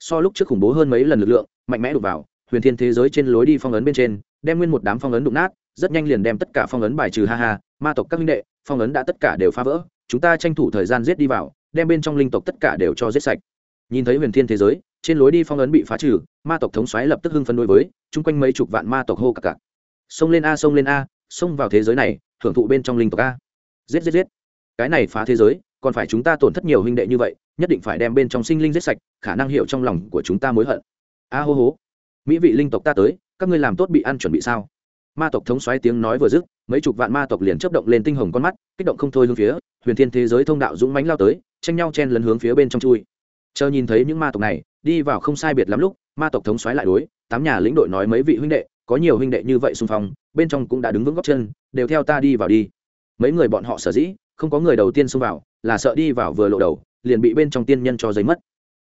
so lúc trước khủng bố hơn mấy lần lực lượng, mạnh mẽ đục vào, huyền thiên thế giới trên lối đi phong ấn bên trên, đem nguyên một đám phong ấn đụng nát, rất nhanh liền đem tất cả phong ấn bài trừ, ha ha, ma tộc các minh đệ, phong ấn đã tất cả đều phá vỡ, chúng ta tranh thủ thời gian giết đi vào, đem bên trong linh tộc tất cả đều cho giết sạch. Nhìn thấy huyền thiên thế giới, trên lối đi phong ấn bị phá trừ, ma tộc thống xoáy lập tức hưng phân đối với, chung quanh mấy chục vạn ma tộc hô cặc cặc. Xông lên a, xông lên a, xông vào thế giới này, hưởng thụ bên trong linh tộc a. Giết giết giết. Cái này phá thế giới, còn phải chúng ta tổn thất nhiều huynh đệ như vậy nhất định phải đem bên trong sinh linh giết sạch, khả năng hiểu trong lòng của chúng ta mối hận. A hô hố mỹ vị linh tộc ta tới, các ngươi làm tốt bị ăn chuẩn bị sao? Ma tộc thống xoáy tiếng nói vừa dứt, mấy chục vạn ma tộc liền chấp động lên tinh hồng con mắt, kích động không thôi hướng phía huyền thiên thế giới thông đạo dũng mánh lao tới, tranh nhau chen lấn hướng phía bên trong chui. Chờ nhìn thấy những ma tộc này, đi vào không sai biệt lắm lúc, ma tộc thống xoáy lại đối, tám nhà lĩnh đội nói mấy vị huynh đệ, có nhiều huynh đệ như vậy xung phong, bên trong cũng đã đứng vững góc chân, đều theo ta đi vào đi. Mấy người bọn họ sở dĩ, không có người đầu tiên xông vào, là sợ đi vào vừa lộ đầu liền bị bên trong tiên nhân cho giấy mất.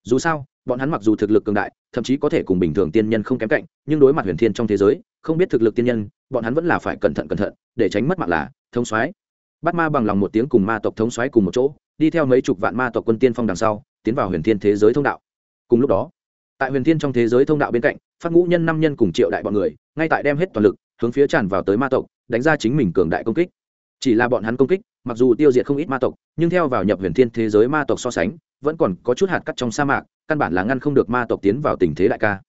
Dù sao, bọn hắn mặc dù thực lực cường đại, thậm chí có thể cùng bình thường tiên nhân không kém cạnh, nhưng đối mặt huyền thiên trong thế giới, không biết thực lực tiên nhân, bọn hắn vẫn là phải cẩn thận cẩn thận, để tránh mất mạng là thống soái. Bắt ma bằng lòng một tiếng cùng ma tộc thống soái cùng một chỗ, đi theo mấy chục vạn ma tộc quân tiên phong đằng sau, tiến vào huyền thiên thế giới thông đạo. Cùng lúc đó, tại huyền thiên trong thế giới thông đạo bên cạnh phát ngũ nhân năm nhân cùng triệu đại bọn người, ngay tại đem hết toàn lực, hướng phía tràn vào tới ma tộc, đánh ra chính mình cường đại công kích chỉ là bọn hắn công kích, mặc dù tiêu diệt không ít ma tộc, nhưng theo vào nhập huyền thiên thế giới ma tộc so sánh, vẫn còn có chút hạt cắt trong sa mạc, căn bản là ngăn không được ma tộc tiến vào tình thế đại ca.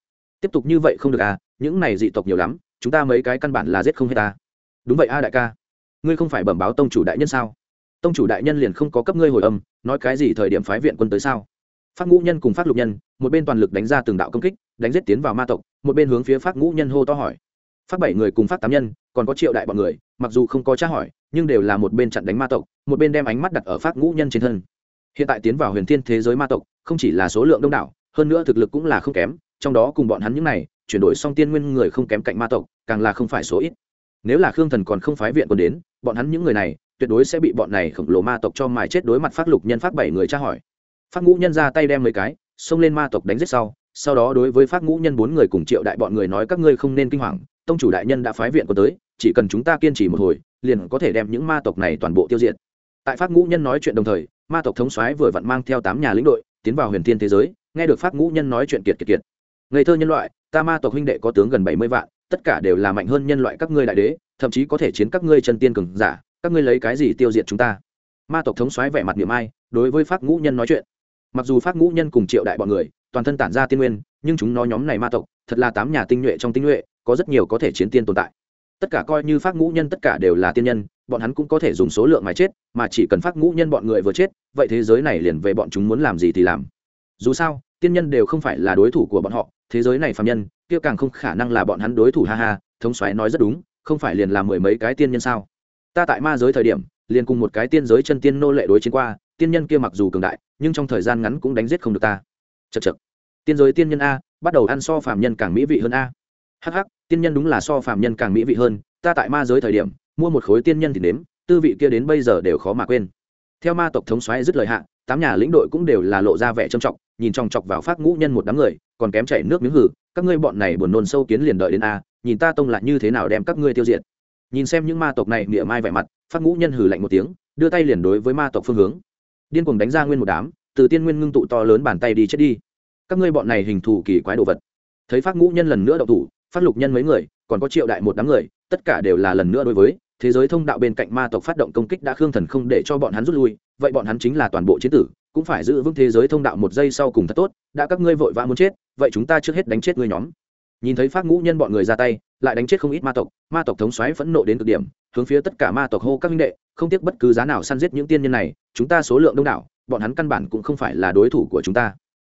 Tiếp tục như vậy không được à những này dị tộc nhiều lắm, chúng ta mấy cái căn bản là giết không hết ta. Đúng vậy a, đại ca. Ngươi không phải bẩm báo tông chủ đại nhân sao? Tông chủ đại nhân liền không có cấp ngươi hồi âm, nói cái gì thời điểm phái viện quân tới sao? Phát ngũ nhân cùng phát lục nhân, một bên toàn lực đánh ra từng đạo công kích, đánh giết tiến vào ma tộc, một bên hướng phía phát ngũ nhân hô to hỏi. Phát bảy người cùng phát tám nhân, còn có triệu đại bọn người mặc dù không có tra hỏi, nhưng đều là một bên chặn đánh ma tộc, một bên đem ánh mắt đặt ở phát ngũ nhân trên thân. Hiện tại tiến vào huyền thiên thế giới ma tộc, không chỉ là số lượng đông đảo, hơn nữa thực lực cũng là không kém, trong đó cùng bọn hắn những này, chuyển đổi song tiên nguyên người không kém cạnh ma tộc, càng là không phải số ít. Nếu là khương thần còn không phái viện còn đến, bọn hắn những người này, tuyệt đối sẽ bị bọn này khổng lồ ma tộc cho mài chết đối mặt phát lục nhân phát bảy người tra hỏi. Phát ngũ nhân ra tay đem mấy cái, xông lên ma tộc đánh giết sau sau đó đối với phát ngũ nhân bốn người cùng triệu đại bọn người nói các ngươi không nên kinh hoàng, tông chủ đại nhân đã phái viện có tới chỉ cần chúng ta kiên trì một hồi, liền có thể đem những ma tộc này toàn bộ tiêu diệt. Tại phát ngũ nhân nói chuyện đồng thời, ma tộc thống soái vừa vặn mang theo tám nhà lĩnh đội, tiến vào huyền thiên thế giới, nghe được phát ngũ nhân nói chuyện kiệt kiệt kiệt. Ngây thơ nhân loại, ta ma tộc huynh đệ có tướng gần bảy mươi vạn, tất cả đều là mạnh hơn nhân loại các ngươi đại đế, thậm chí có thể chiến các ngươi chân tiên cường giả, các ngươi lấy cái gì tiêu diệt chúng ta? Ma tộc thống soái vẻ mặt niệm ai, đối với phát ngũ nhân nói chuyện. Mặc dù phát ngũ nhân cùng triệu đại bọn người, toàn thân tản ra tiên nguyên, nhưng chúng nó nhóm này ma tộc, thật là tám nhà tinh nhuệ trong tinh nhuệ, có rất nhiều có thể chiến tiên tồn tại tất cả coi như phát ngũ nhân tất cả đều là tiên nhân, bọn hắn cũng có thể dùng số lượng mà chết, mà chỉ cần phát ngũ nhân bọn người vừa chết, vậy thế giới này liền về bọn chúng muốn làm gì thì làm. Dù sao, tiên nhân đều không phải là đối thủ của bọn họ, thế giới này phạm nhân, kia càng không khả năng là bọn hắn đối thủ, ha ha, thống xoáy nói rất đúng, không phải liền làm mười mấy cái tiên nhân sao? Ta tại ma giới thời điểm, liền cùng một cái tiên giới chân tiên nô lệ đối chiến qua, tiên nhân kia mặc dù cường đại, nhưng trong thời gian ngắn cũng đánh giết không được ta. Chật chật tiên giới tiên nhân a, bắt đầu ăn so phạm nhân càng mỹ vị hơn a hh tiên nhân đúng là so phàm nhân càng mỹ vị hơn, ta tại ma giới thời điểm, mua một khối tiên nhân thì nếm, tư vị kia đến bây giờ đều khó mà quên. Theo ma tộc thống xoáy dứt lời hạ, tám nhà lĩnh đội cũng đều là lộ ra vẻ trầm trọng, nhìn trong chọc vào phát ngũ nhân một đám người, còn kém chảy nước miếng hử, các ngươi bọn này buồn nôn sâu kiến liền đợi đến a, nhìn ta tông lại như thế nào đem các ngươi tiêu diệt. Nhìn xem những ma tộc này mỉa mai vẻ mặt phát ngũ nhân hử lạnh một tiếng, đưa tay liền đối với ma tộc phương hướng. Điên cuồng đánh ra nguyên một đám, từ tiên nguyên ngưng tụ to lớn bàn tay đi chết đi. Các ngươi bọn này hình thù kỳ quái đồ vật. Thấy phát ngũ nhân lần nữa đậu thủ phát lục nhân mấy người, còn có triệu đại một đám người, tất cả đều là lần nữa đối với thế giới thông đạo bên cạnh ma tộc phát động công kích đã khương thần không để cho bọn hắn rút lui, vậy bọn hắn chính là toàn bộ chiến tử, cũng phải giữ vững thế giới thông đạo một giây sau cùng thật tốt, đã các ngươi vội vã muốn chết, vậy chúng ta trước hết đánh chết ngươi nhóm. Nhìn thấy phát ngũ nhân bọn người ra tay, lại đánh chết không ít ma tộc ma tộc thống xoáy phẫn nộ đến cực điểm, hướng phía tất cả ma tộc hô các minh đệ, không tiếc bất cứ giá nào săn giết những tiên nhân này, chúng ta số lượng đông đảo, bọn hắn căn bản cũng không phải là đối thủ của chúng ta.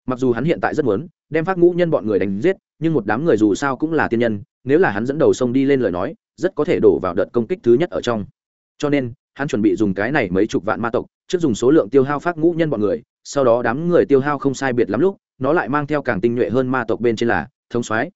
Mặc dù hắn hiện tại rất muốn đem phát ngũ nhân bọn người đánh giết nhưng một đám người dù sao cũng là tiên nhân, nếu là hắn dẫn đầu sông đi lên lời nói, rất có thể đổ vào đợt công kích thứ nhất ở trong. Cho nên, hắn chuẩn bị dùng cái này mấy chục vạn ma tộc, trước dùng số lượng tiêu hao phát ngũ nhân bọn người, sau đó đám người tiêu hao không sai biệt lắm lúc, nó lại mang theo càng tinh nhuệ hơn ma tộc bên trên là thống soái.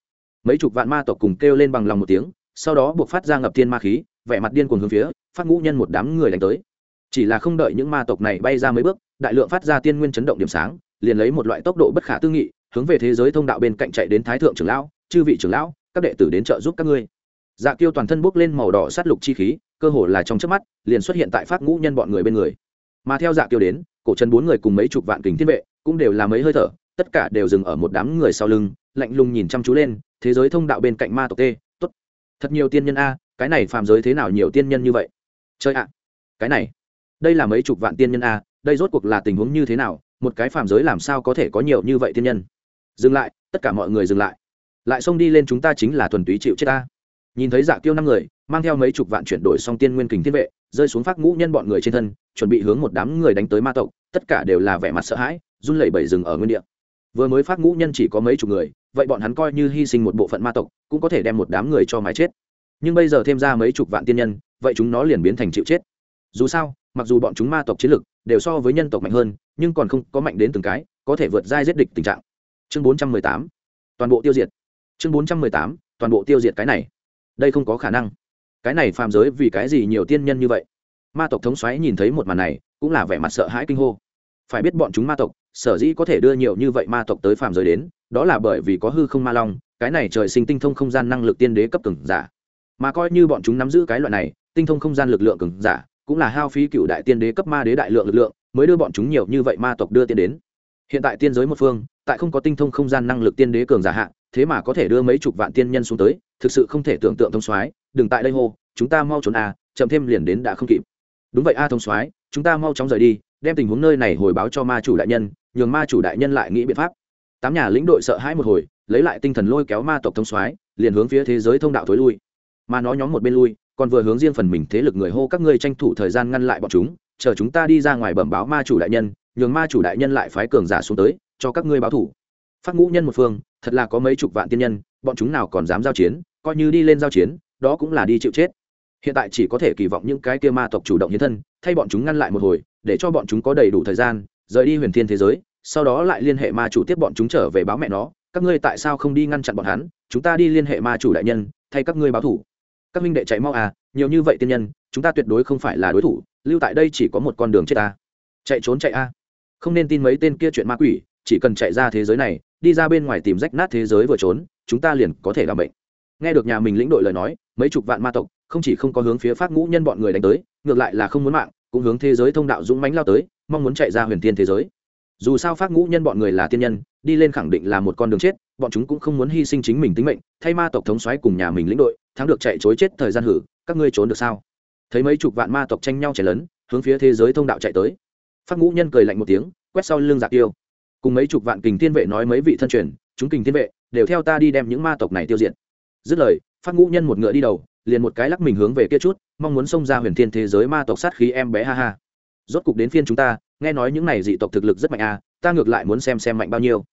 Mấy chục vạn ma tộc cùng kêu lên bằng lòng một tiếng, sau đó buộc phát ra ngập thiên ma khí, vẻ mặt điên cuồng hướng phía, phát ngũ nhân một đám người đánh tới. Chỉ là không đợi những ma tộc này bay ra mấy bước, đại lượng phát ra tiên nguyên chấn động điểm sáng, liền lấy một loại tốc độ bất khả tư nghị hướng về thế giới thông đạo bên cạnh chạy đến thái thượng trưởng lão, chư vị trưởng lão, các đệ tử đến trợ giúp các ngươi. Dạ tiêu toàn thân bốc lên màu đỏ sát lục chi khí, cơ hồ là trong chớp mắt, liền xuất hiện tại phát ngũ nhân bọn người bên người. Mà theo dạ tiêu đến, cổ chân bốn người cùng mấy chục vạn kính thiên vệ, cũng đều là mấy hơi thở, tất cả đều dừng ở một đám người sau lưng, lạnh lùng nhìn chăm chú lên, thế giới thông đạo bên cạnh ma tộc tê, tốt. Thật nhiều tiên nhân a, cái này phàm giới thế nào nhiều tiên nhân như vậy? Chơi ạ, cái này, đây là mấy chục vạn tiên nhân a, đây rốt cuộc là tình huống như thế nào, một cái phàm giới làm sao có thể có nhiều như vậy tiên nhân? Dừng lại, tất cả mọi người dừng lại. Lại xông đi lên chúng ta chính là thuần túy chịu chết ta. Nhìn thấy dạ tiêu năm người, mang theo mấy chục vạn chuyển đổi xong tiên nguyên kình thiên vệ, rơi xuống phát ngũ nhân bọn người trên thân, chuẩn bị hướng một đám người đánh tới ma tộc, tất cả đều là vẻ mặt sợ hãi, run lẩy bẩy rừng ở nguyên địa. Vừa mới phát ngũ nhân chỉ có mấy chục người, vậy bọn hắn coi như hy sinh một bộ phận ma tộc, cũng có thể đem một đám người cho mái chết. Nhưng bây giờ thêm ra mấy chục vạn tiên nhân, vậy chúng nó liền biến thành chịu chết. Dù sao, mặc dù bọn chúng ma tộc chiến lực đều so với nhân tộc mạnh hơn, nhưng còn không có mạnh đến từng cái, có thể vượt giai giết địch tình trạng chương bốn trăm mười tám. Toàn bộ tiêu diệt. Chương bốn trăm mười tám, toàn bộ tiêu diệt cái này. Đây không có khả năng. Cái này phàm giới vì cái gì nhiều tiên nhân như vậy? Ma tộc thống xoáy nhìn thấy một màn này, cũng là vẻ mặt sợ hãi kinh hô. Phải biết bọn chúng ma tộc, sở dĩ có thể đưa nhiều như vậy ma tộc tới phàm giới đến, đó là bởi vì có hư không ma long, cái này trời sinh tinh thông không gian năng lực tiên đế cấp cường giả. Mà coi như bọn chúng nắm giữ cái loại này, tinh thông không gian lực lượng cường giả, cũng là hao phí cựu đại tiên đế cấp ma đế đại lượng lực lượng, mới đưa bọn chúng nhiều như vậy ma tộc đưa tiên đến. Hiện tại tiên giới một phương tại không có tinh thông không gian năng lực tiên đế cường giả hạ, thế mà có thể đưa mấy chục vạn tiên nhân xuống tới, thực sự không thể tưởng tượng thông soái, đừng tại đây hô, chúng ta mau trốn a, chậm thêm liền đến đã không kịp. Đúng vậy a thông soái, chúng ta mau chóng rời đi, đem tình huống nơi này hồi báo cho ma chủ đại nhân, nhường ma chủ đại nhân lại nghĩ biện pháp. Tám nhà lĩnh đội sợ hãi một hồi, lấy lại tinh thần lôi kéo ma tộc thông soái, liền hướng phía thế giới thông đạo thối lui. Mà nó nhóm một bên lui, còn vừa hướng riêng phần mình thế lực người hô, các ngươi tranh thủ thời gian ngăn lại bọn chúng, chờ chúng ta đi ra ngoài bẩm báo ma chủ đại nhân, nhường ma chủ đại nhân lại phái cường giả xuống tới cho các ngươi báo thủ. Phát ngũ nhân một phương, thật là có mấy chục vạn tiên nhân, bọn chúng nào còn dám giao chiến, coi như đi lên giao chiến, đó cũng là đi chịu chết. Hiện tại chỉ có thể kỳ vọng những cái kia ma tộc chủ động hiến thân, thay bọn chúng ngăn lại một hồi, để cho bọn chúng có đầy đủ thời gian, rời đi huyền thiên thế giới, sau đó lại liên hệ ma chủ tiếp bọn chúng trở về báo mẹ nó, các ngươi tại sao không đi ngăn chặn bọn hắn, chúng ta đi liên hệ ma chủ đại nhân, thay các ngươi báo thủ. Các minh đệ chạy mau à nhiều như vậy tiên nhân, chúng ta tuyệt đối không phải là đối thủ, lưu tại đây chỉ có một con đường chết ta. Chạy trốn chạy a. Không nên tin mấy tên kia chuyện ma quỷ chỉ cần chạy ra thế giới này, đi ra bên ngoài tìm rách nát thế giới vừa trốn, chúng ta liền có thể làm bệnh. Nghe được nhà mình lĩnh đội lời nói, mấy chục vạn ma tộc, không chỉ không có hướng phía phát ngũ nhân bọn người đánh tới, ngược lại là không muốn mạng, cũng hướng thế giới thông đạo dũng mánh lao tới, mong muốn chạy ra huyền tiên thế giới. Dù sao phát ngũ nhân bọn người là tiên nhân, đi lên khẳng định là một con đường chết, bọn chúng cũng không muốn hy sinh chính mình tính mệnh, thay ma tộc thống xoáy cùng nhà mình lĩnh đội, thắng được chạy chối chết thời gian hử, các ngươi trốn được sao? Thấy mấy chục vạn ma tộc tranh nhau chảy lớn hướng phía thế giới thông đạo chạy tới. Phát ngũ nhân cười lạnh một tiếng, quét sau lưng dạ giặc tiêu cùng mấy chục vạn kình thiên vệ nói mấy vị thân truyền, chúng kình thiên vệ đều theo ta đi đem những ma tộc này tiêu diệt. Dứt lời, phát ngũ nhân một ngựa đi đầu, liền một cái lắc mình hướng về kia chút, mong muốn xông ra huyền thiên thế giới ma tộc sát khí em bé ha ha. Rốt cục đến phiên chúng ta, nghe nói những này dị tộc thực lực rất mạnh à ta ngược lại muốn xem xem mạnh bao nhiêu.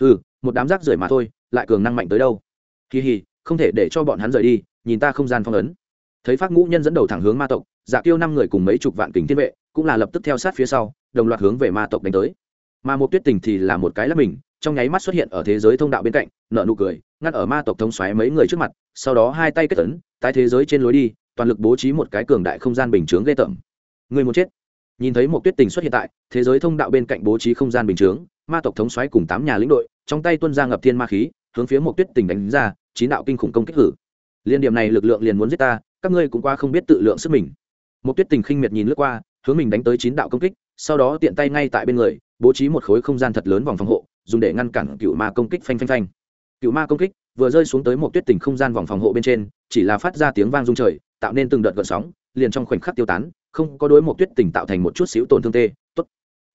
Ừ một đám rác rưởi mà thôi, lại cường năng mạnh tới đâu? Kỳ hì, không thể để cho bọn hắn rời đi, nhìn ta không gian phong ấn. Thấy phát ngũ nhân dẫn đầu thẳng hướng ma tộc dạ giả tiêu năm người cùng mấy chục vạn kính thiên vệ cũng là lập tức theo sát phía sau, đồng loạt hướng về ma tộc đánh tới mà một tuyết tình thì là một cái lắp mình, trong nháy mắt xuất hiện ở thế giới thông đạo bên cạnh nợ nụ cười, ngắt ở ma tộc thống xoáy mấy người trước mặt, sau đó hai tay kết tấn tái thế giới trên lối đi, toàn lực bố trí một cái cường đại không gian bình chướng ghê tởm. Người muốn chết. Nhìn thấy một tuyết tình xuất hiện tại, thế giới thông đạo bên cạnh bố trí không gian bình chướng, ma tộc thống xoáy cùng tám nhà lĩnh đội, trong tay tuân ra ngập thiên ma khí, hướng phía một tuyết tình đánh ra, chín đạo kinh khủng công kích hử. Liên điểm này lực lượng liền muốn giết ta, các ngươi cũng qua không biết tự lượng sức mình. Một tuyết tình khinh miệt nhìn lướt qua, hướng mình đánh tới chín đạo công kích, sau đó tiện tay ngay tại bên người bố trí một khối không gian thật lớn vòng phòng hộ, dùng để ngăn cản cựu ma công kích phanh phanh phanh. Cựu ma công kích vừa rơi xuống tới một tuyết tình không gian vòng phòng hộ bên trên, chỉ là phát ra tiếng vang rung trời, tạo nên từng đợt gợn sóng, liền trong khoảnh khắc tiêu tán, không có đối một tuyết tình tạo thành một chút xíu tổn thương tê. Tốt.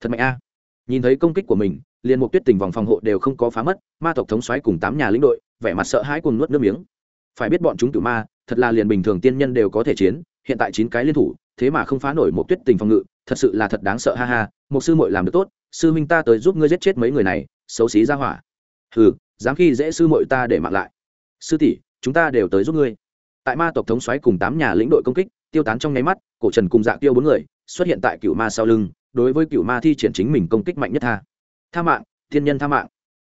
Thật mạnh a. Nhìn thấy công kích của mình, liền một tuyết tình vòng phòng hộ đều không có phá mất, ma tộc thống xoáy cùng tám nhà lĩnh đội, vẻ mặt sợ hãi cùng nuốt nước miếng. Phải biết bọn chúng cựu ma, thật là liền bình thường tiên nhân đều có thể chiến, hiện tại chín cái liên thủ, thế mà không phá nổi một tuyết tình phòng ngự, thật sự là thật đáng sợ, ha ha một sư muội làm được tốt sư minh ta tới giúp ngươi giết chết mấy người này, xấu xí ra hỏa. Hừ, dám khi dễ sư muội ta để mặc lại. Sư tỷ, chúng ta đều tới giúp ngươi. Tại ma tộc thống xoáy cùng tám nhà lĩnh đội công kích, tiêu tán trong nháy mắt, cổ trần cùng dạ tiêu bốn người, xuất hiện tại cựu ma sau lưng, đối với cựu ma thi triển chính mình công kích mạnh nhất tha. Tha mạng, thiên nhân tha mạng.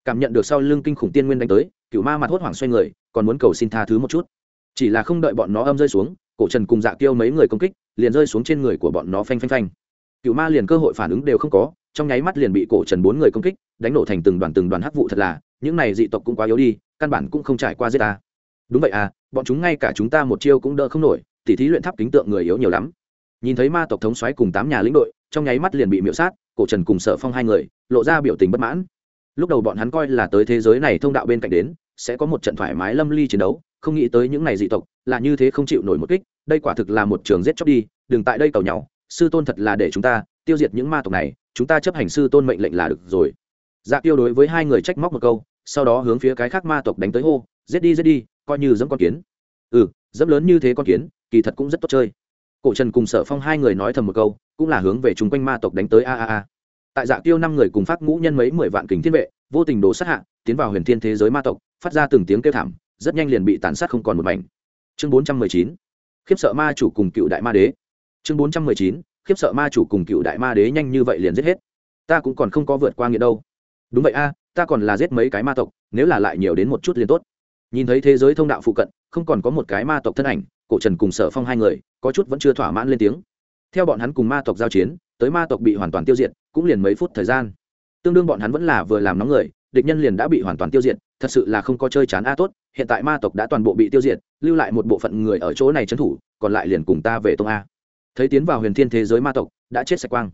Cảm nhận được sau lưng kinh khủng tiên nguyên đánh tới cựu ma mặt hốt hoảng xoay người, còn muốn cầu xin tha thứ một chút. Chỉ là không đợi bọn nó âm rơi xuống, cổ trần cùng dạ tiêu mấy người công kích, liền rơi xuống trên người của bọn nó phanh phanh phanh. Cựu ma liền cơ hội phản ứng đều không có trong nháy mắt liền bị cổ trần bốn người công kích, đánh nổ thành từng đoàn từng đoàn hắc vụ thật là, những này dị tộc cũng quá yếu đi, căn bản cũng không trải qua giết ta. Đúng vậy à bọn chúng ngay cả chúng ta một chiêu cũng đỡ không nổi, tỉ thí luyện tháp kính tượng người yếu nhiều lắm. Nhìn thấy ma tộc thống xoáy cùng tám nhà lĩnh đội, trong nháy mắt liền bị miễu sát, cổ trần cùng sở phong hai người, lộ ra biểu tình bất mãn. Lúc đầu bọn hắn coi là tới thế giới này thông đạo bên cạnh đến, sẽ có một trận thoải mái lâm ly chiến đấu, không nghĩ tới những này dị tộc là như thế không chịu nổi một kích, đây quả thực là một trường giết chóc đi, đừng tại đây cầu nhau, sư tôn thật là để chúng ta tiêu diệt những ma tộc này chúng ta chấp hành sư tôn mệnh lệnh là được rồi. Dạ tiêu đối với hai người trách móc một câu, sau đó hướng phía cái khác ma tộc đánh tới hô, giết đi giết đi, coi như dẫm con kiến. Ừ dẫm lớn như thế con kiến, kỳ thật cũng rất tốt chơi. Cổ trần cùng sở phong hai người nói thầm một câu, cũng là hướng về chung quanh ma tộc đánh tới a a a. Tại dạ tiêu năm người cùng phát ngũ nhân mấy mười vạn kính thiên vệ, vô tình đổ sát hạ, tiến vào huyền thiên thế giới ma tộc, phát ra từng tiếng kêu thảm, rất nhanh liền bị tàn sát không còn một mảnh. Chương bốn trăm mười chín, khiếp sợ ma chủ cùng cựu đại ma đế. Chương bốn trăm mười chín khiếp sợ ma chủ cùng cựu đại ma đế nhanh như vậy liền giết hết. Ta cũng còn không có vượt qua nghĩa đâu. Đúng vậy a, ta còn là giết mấy cái ma tộc, nếu là lại nhiều đến một chút liền tốt. Nhìn thấy thế giới thông đạo phụ cận, không còn có một cái ma tộc thân ảnh, cổ trần cùng sở phong hai người, có chút vẫn chưa thỏa mãn lên tiếng. Theo bọn hắn cùng ma tộc giao chiến, tới ma tộc bị hoàn toàn tiêu diệt, cũng liền mấy phút thời gian. Tương đương bọn hắn vẫn là vừa làm nóng người, địch nhân liền đã bị hoàn toàn tiêu diệt, thật sự là không có chơi chán a tốt, hiện tại ma tộc đã toàn bộ bị tiêu diệt, lưu lại một bộ phận người ở chỗ này trấn thủ, còn lại liền cùng ta về tông a thấy tiến vào huyền thiên thế giới ma tộc, đã chết sạch quang.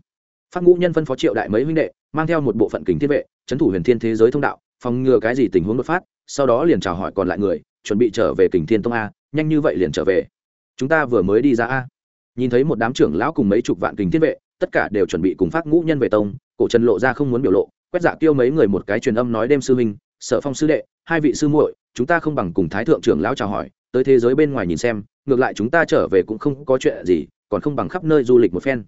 Phát ngũ nhân phân phó triệu đại mấy huynh đệ, mang theo một bộ phận kính thiên vệ trấn thủ huyền thiên thế giới thông đạo, phòng ngừa cái gì tình huống đột phát, sau đó liền chào hỏi còn lại người, chuẩn bị trở về kình thiên tông a, nhanh như vậy liền trở về. Chúng ta vừa mới đi ra a. Nhìn thấy một đám trưởng lão cùng mấy chục vạn kình thiên vệ, tất cả đều chuẩn bị cùng phát ngũ nhân về tông, cổ trần lộ ra không muốn biểu lộ, quét dạ tiêu mấy người một cái truyền âm nói đêm sư minh sở phong sư đệ, hai vị sư muội, chúng ta không bằng cùng thái thượng trưởng lão chào hỏi, tới thế giới bên ngoài nhìn xem, ngược lại chúng ta trở về cũng không có chuyện gì còn không bằng khắp nơi du lịch một phen.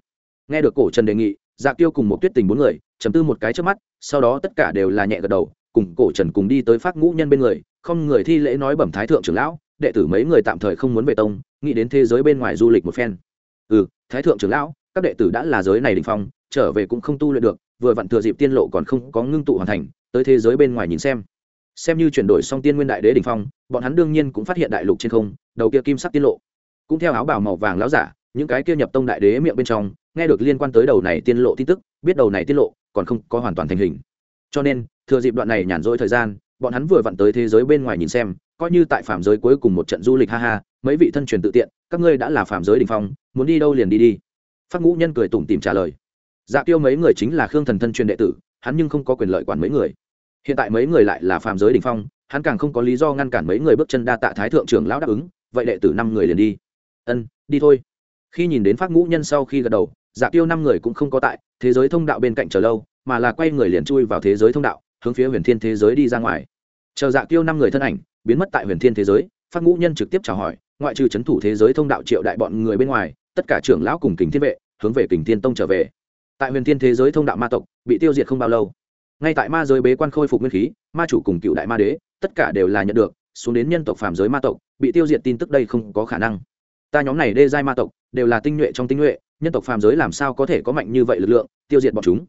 Nghe được cổ trần đề nghị dạ tiêu cùng một tuyết tình bốn người chấm tư một cái trước mắt, sau đó tất cả đều là nhẹ gật đầu, cùng cổ trần cùng đi tới phát ngũ nhân bên người, không người thi lễ nói bẩm thái thượng trưởng lão, đệ tử mấy người tạm thời không muốn về tông, nghĩ đến thế giới bên ngoài du lịch một phen. Ừ thái thượng trưởng lão, các đệ tử đã là giới này đình phong, trở về cũng không tu luyện được, vừa vặn thừa dịp tiên lộ còn không có ngưng tụ hoàn thành, tới thế giới bên ngoài nhìn xem. Xem như chuyển đổi xong tiên nguyên đại đế đình phong, bọn hắn đương nhiên cũng phát hiện đại lục trên không, đầu kia kim sắc tiên lộ. Cũng theo áo bào màu vàng láo giả những cái kia nhập tông đại đế miệng bên trong, nghe được liên quan tới đầu này tiên lộ tin tức, biết đầu này tiên lộ còn không có hoàn toàn thành hình. Cho nên, thừa dịp đoạn này nhàn rỗi thời gian, bọn hắn vừa vặn tới thế giới bên ngoài nhìn xem, coi như tại phạm giới cuối cùng một trận du lịch ha ha, mấy vị thân truyền tự tiện, các ngươi đã là phạm giới đình phong, muốn đi đâu liền đi đi. Phát ngũ nhân cười tủm tìm trả lời. Dạ tiêu mấy người chính là khương thần thân truyền đệ tử, hắn nhưng không có quyền lợi quản mấy người. Hiện tại mấy người lại là phạm giới đình phong, hắn càng không có lý do ngăn cản mấy người bước chân đa tạ thái thượng trưởng lão đáp ứng, vậy đệ tử năm người liền đi. Ân, đi thôi khi nhìn đến phát ngũ nhân sau khi gật đầu dạ tiêu năm người cũng không có tại, thế giới thông đạo bên cạnh chờ lâu, mà là quay người liền chui vào thế giới thông đạo, hướng phía huyền thiên thế giới đi ra ngoài. Chờ dạ tiêu năm người thân ảnh, biến mất tại huyền thiên thế giới phát ngũ nhân trực tiếp chào hỏi, ngoại trừ c h ấ n thủ thế giới thông đạo triệu đại bọn người bên ngoài, tất cả trưởng lão cùng kính thiên vệ, hướng về kính thiên tông trở về. Tại huyền thiên thế giới thông đạo ma tộc, bị tiêu diệt không bao lâu. Ngay tại ma giới bế quan khôi phục nguyên khí, ma chủ cùng cựu đại ma đế, tất cả đều là nhận được, xuống đến nhân tộc phàm giới ma tộc, bị tiêu diệt tin tức đây không có khả năng. Ta nhóm này đê giai ma tộc đều là tinh nhuệ trong tinh nhuệ, nhân tộc phàm giới làm sao có thể có mạnh như vậy lực lượng, tiêu diệt bọn chúng?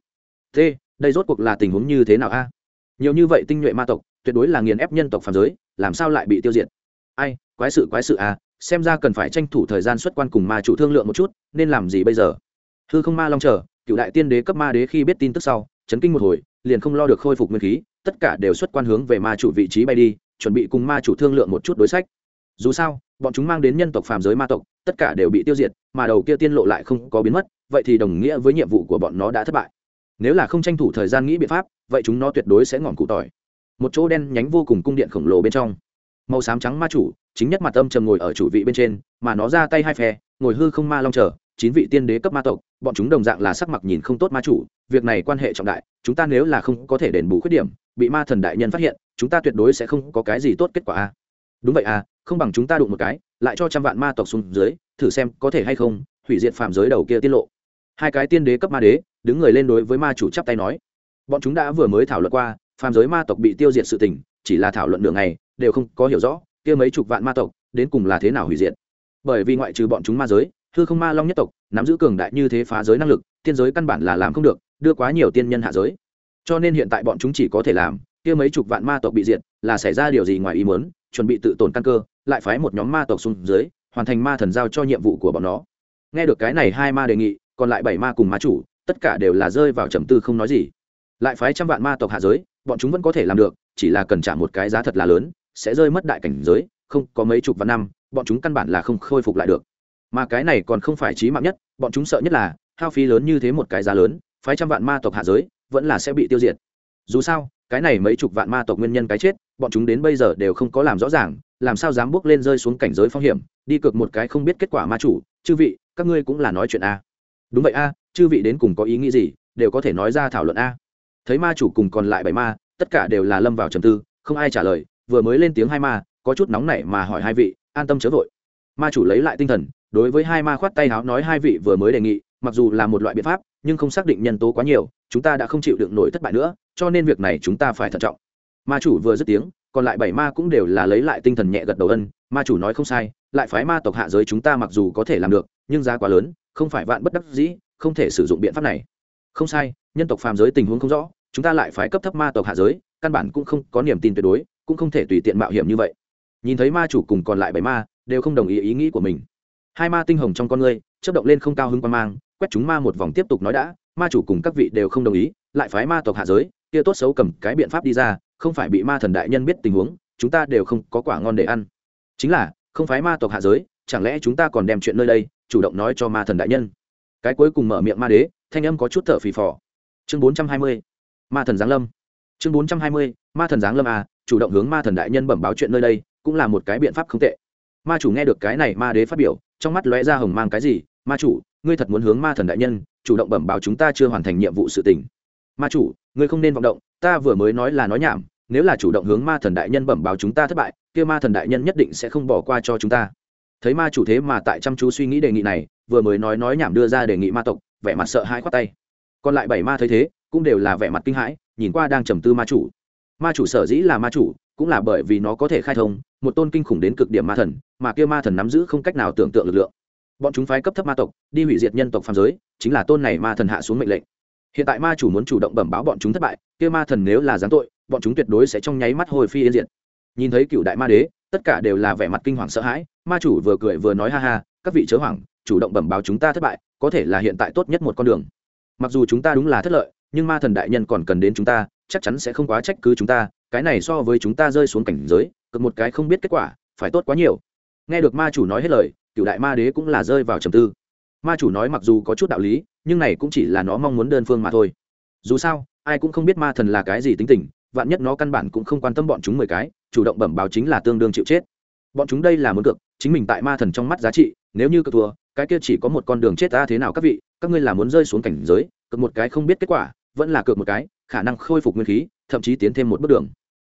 T đây rốt cuộc là tình huống như thế nào a? Nhiều như vậy tinh nhuệ ma tộc, tuyệt đối là nghiền ép nhân tộc phàm giới, làm sao lại bị tiêu diệt? Ai, quái sự quái sự à xem ra cần phải tranh thủ thời gian xuất quan cùng ma chủ thương lượng một chút, nên làm gì bây giờ? Hư không ma long chờ, cựu đại tiên đế cấp ma đế khi biết tin tức sau, chấn kinh một hồi, liền không lo được khôi phục nguyên khí, tất cả đều xuất quan hướng về ma chủ vị trí bay đi, chuẩn bị cùng ma chủ thương lượng một chút đối sách dù sao, bọn chúng mang đến nhân tộc phàm giới ma tộc, tất cả đều bị tiêu diệt, mà đầu kia tiên lộ lại không có biến mất, vậy thì đồng nghĩa với nhiệm vụ của bọn nó đã thất bại. Nếu là không tranh thủ thời gian nghĩ biện pháp, vậy chúng nó tuyệt đối sẽ ngọn cụ tỏi. Một chỗ đen nhánh vô cùng cung điện khổng lồ bên trong. Màu xám trắng ma chủ, chính nhất mặt âm trầm ngồi ở chủ vị bên trên, mà nó ra tay hai phe, ngồi hư không ma long chờ. chín vị tiên đế cấp ma tộc, bọn chúng đồng dạng là sắc mặt nhìn không tốt ma chủ, việc này quan hệ trọng đại, chúng ta nếu là không có thể đền bù khuyết điểm, bị ma thần đại nhân phát hiện, chúng ta tuyệt đối sẽ không có cái gì tốt kết quả a đúng vậy à không bằng chúng ta đụng một cái, lại cho trăm vạn ma tộc xuống dưới, thử xem có thể hay không, hủy diệt phạm giới đầu kia tiết lộ. Hai cái tiên đế cấp ma đế, đứng người lên đối với ma chủ chắp tay nói. Bọn chúng đã vừa mới thảo luận qua phàm giới ma tộc bị tiêu diệt sự tình, chỉ là thảo luận đường này đều không có hiểu rõ, kia mấy chục vạn ma tộc, đến cùng là thế nào hủy diệt. Bởi vì ngoại trừ bọn chúng ma giới, hư không ma long nhất tộc, nắm giữ cường đại như thế phá giới năng lực, tiên giới căn bản là làm không được, đưa quá nhiều tiên nhân hạ giới. Cho nên hiện tại bọn chúng chỉ có thể làm kia mấy chục vạn ma tộc bị diệt, là xảy ra điều gì ngoài ý muốn, chuẩn bị tự tổn căn cơ, lại phái một nhóm ma tộc xuống dưới, hoàn thành ma thần giao cho nhiệm vụ của bọn nó. Nghe được cái này hai ma đề nghị, còn lại bảy ma cùng ma chủ, tất cả đều là rơi vào trầm tư không nói gì. Lại phái trăm vạn ma tộc hạ giới, bọn chúng vẫn có thể làm được, chỉ là cần trả một cái giá thật là lớn, sẽ rơi mất đại cảnh giới, không có mấy chục vạn năm, bọn chúng căn bản là không khôi phục lại được. Mà cái này còn không phải trí mạng nhất, bọn chúng sợ nhất là, hao phí lớn như thế một cái giá lớn, phái trăm vạn ma tộc hạ giới, vẫn là sẽ bị tiêu diệt. Dù sao cái này mấy chục vạn ma tộc nguyên nhân cái chết, bọn chúng đến bây giờ đều không có làm rõ ràng, làm sao dám bước lên rơi xuống cảnh giới phong hiểm, đi cược một cái không biết kết quả ma chủ, chư vị, các ngươi cũng là nói chuyện a. Đúng vậy a, chư vị đến cùng có ý nghĩ gì, đều có thể nói ra thảo luận a. Thấy ma chủ cùng còn lại bảy ma, tất cả đều là lâm vào trầm tư, không ai trả lời, vừa mới lên tiếng hai ma, có chút nóng nảy mà hỏi hai vị, an tâm chớ vội. Ma chủ lấy lại tinh thần, đối với hai ma khoát tay háo nói hai vị vừa mới đề nghị mặc dù là một loại biện pháp, nhưng không xác định nhân tố quá nhiều, chúng ta đã không chịu đựng nổi thất bại nữa, cho nên việc này chúng ta phải thận trọng. Ma chủ vừa dứt tiếng, còn lại bảy ma cũng đều là lấy lại tinh thần nhẹ gật đầu ân, ma chủ nói không sai, lại phái ma tộc hạ giới chúng ta mặc dù có thể làm được, nhưng giá quá lớn, không phải vạn bất đắc dĩ, không thể sử dụng biện pháp này. Không sai, nhân tộc phàm giới tình huống không rõ, chúng ta lại phái cấp thấp ma tộc hạ giới, căn bản cũng không có niềm tin tuyệt đối, cũng không thể tùy tiện mạo hiểm như vậy. Nhìn thấy ma chủ cùng còn lại bảy ma, đều không đồng ý ý nghĩ của mình. Hai ma tinh hồng trong con ngươi chất động lên không cao hứng quan mang quét chúng ma một vòng tiếp tục nói đã, ma chủ cùng các vị đều không đồng ý, lại phái ma tộc hạ giới, kia tốt xấu cầm cái biện pháp đi ra, không phải bị ma thần đại nhân biết tình huống, chúng ta đều không có quả ngon để ăn. Chính là, không phái ma tộc hạ giới, chẳng lẽ chúng ta còn đem chuyện nơi đây, chủ động nói cho ma thần đại nhân? Cái cuối cùng mở miệng ma đế, thanh âm có chút thở phì phò. Chương bốn trăm hai mươi, ma thần giáng lâm. Chương bốn trăm hai mươi, ma thần giáng lâm à chủ động hướng ma thần đại nhân bẩm báo chuyện nơi đây, cũng là một cái biện pháp không tệ. Ma chủ nghe được cái này, ma đế phát biểu, trong mắt lóe ra hồng mang cái gì, ma chủ ngươi thật muốn hướng ma thần đại nhân, chủ động bẩm báo chúng ta chưa hoàn thành nhiệm vụ sự tình. Ma chủ, ngươi không nên vọng động, ta vừa mới nói là nói nhảm, nếu là chủ động hướng ma thần đại nhân bẩm báo chúng ta thất bại, kia ma thần đại nhân nhất định sẽ không bỏ qua cho chúng ta. Thấy ma chủ thế mà tại chăm chú suy nghĩ đề nghị này, vừa mới nói nói nhảm đưa ra đề nghị ma tộc, vẻ mặt sợ hãi khoát tay. Còn lại bảy ma thấy thế, cũng đều là vẻ mặt kinh hãi, nhìn qua đang trầm tư ma chủ. Ma chủ sở dĩ là ma chủ, cũng là bởi vì nó có thể khai thông, một tôn kinh khủng đến cực điểm ma thần, mà kia ma thần nắm giữ không cách nào tưởng tượng lực lượng bọn chúng phái cấp thấp ma tộc, đi hủy diệt nhân tộc phàm giới, chính là tôn này ma thần hạ xuống mệnh lệnh. Hiện tại ma chủ muốn chủ động bẩm báo bọn chúng thất bại, kia ma thần nếu là giáng tội, bọn chúng tuyệt đối sẽ trong nháy mắt hồi phi yên diệt. Nhìn thấy cựu đại ma đế, tất cả đều là vẻ mặt kinh hoàng sợ hãi, ma chủ vừa cười vừa nói ha ha, các vị chớ hoảng, chủ động bẩm báo chúng ta thất bại, có thể là hiện tại tốt nhất một con đường. Mặc dù chúng ta đúng là thất lợi, nhưng ma thần đại nhân còn cần đến chúng ta, chắc chắn sẽ không quá trách cứ chúng ta, cái này so với chúng ta rơi xuống cảnh giới, cực một cái không biết kết quả, phải tốt quá nhiều. Nghe được ma chủ nói hết lời cựu đại ma đế cũng là rơi vào trầm tư. Ma chủ nói mặc dù có chút đạo lý, nhưng này cũng chỉ là nó mong muốn đơn phương mà thôi. Dù sao, ai cũng không biết ma thần là cái gì tính tình, vạn nhất nó căn bản cũng không quan tâm bọn chúng mười cái, chủ động bẩm báo chính là tương đương chịu chết. Bọn chúng đây là muốn cược, chính mình tại ma thần trong mắt giá trị, nếu như cược thua, cái kia chỉ có một con đường chết ta thế nào các vị, các ngươi là muốn rơi xuống cảnh giới, cược một cái không biết kết quả, vẫn là cược một cái, khả năng khôi phục nguyên khí, thậm chí tiến thêm một bước đường.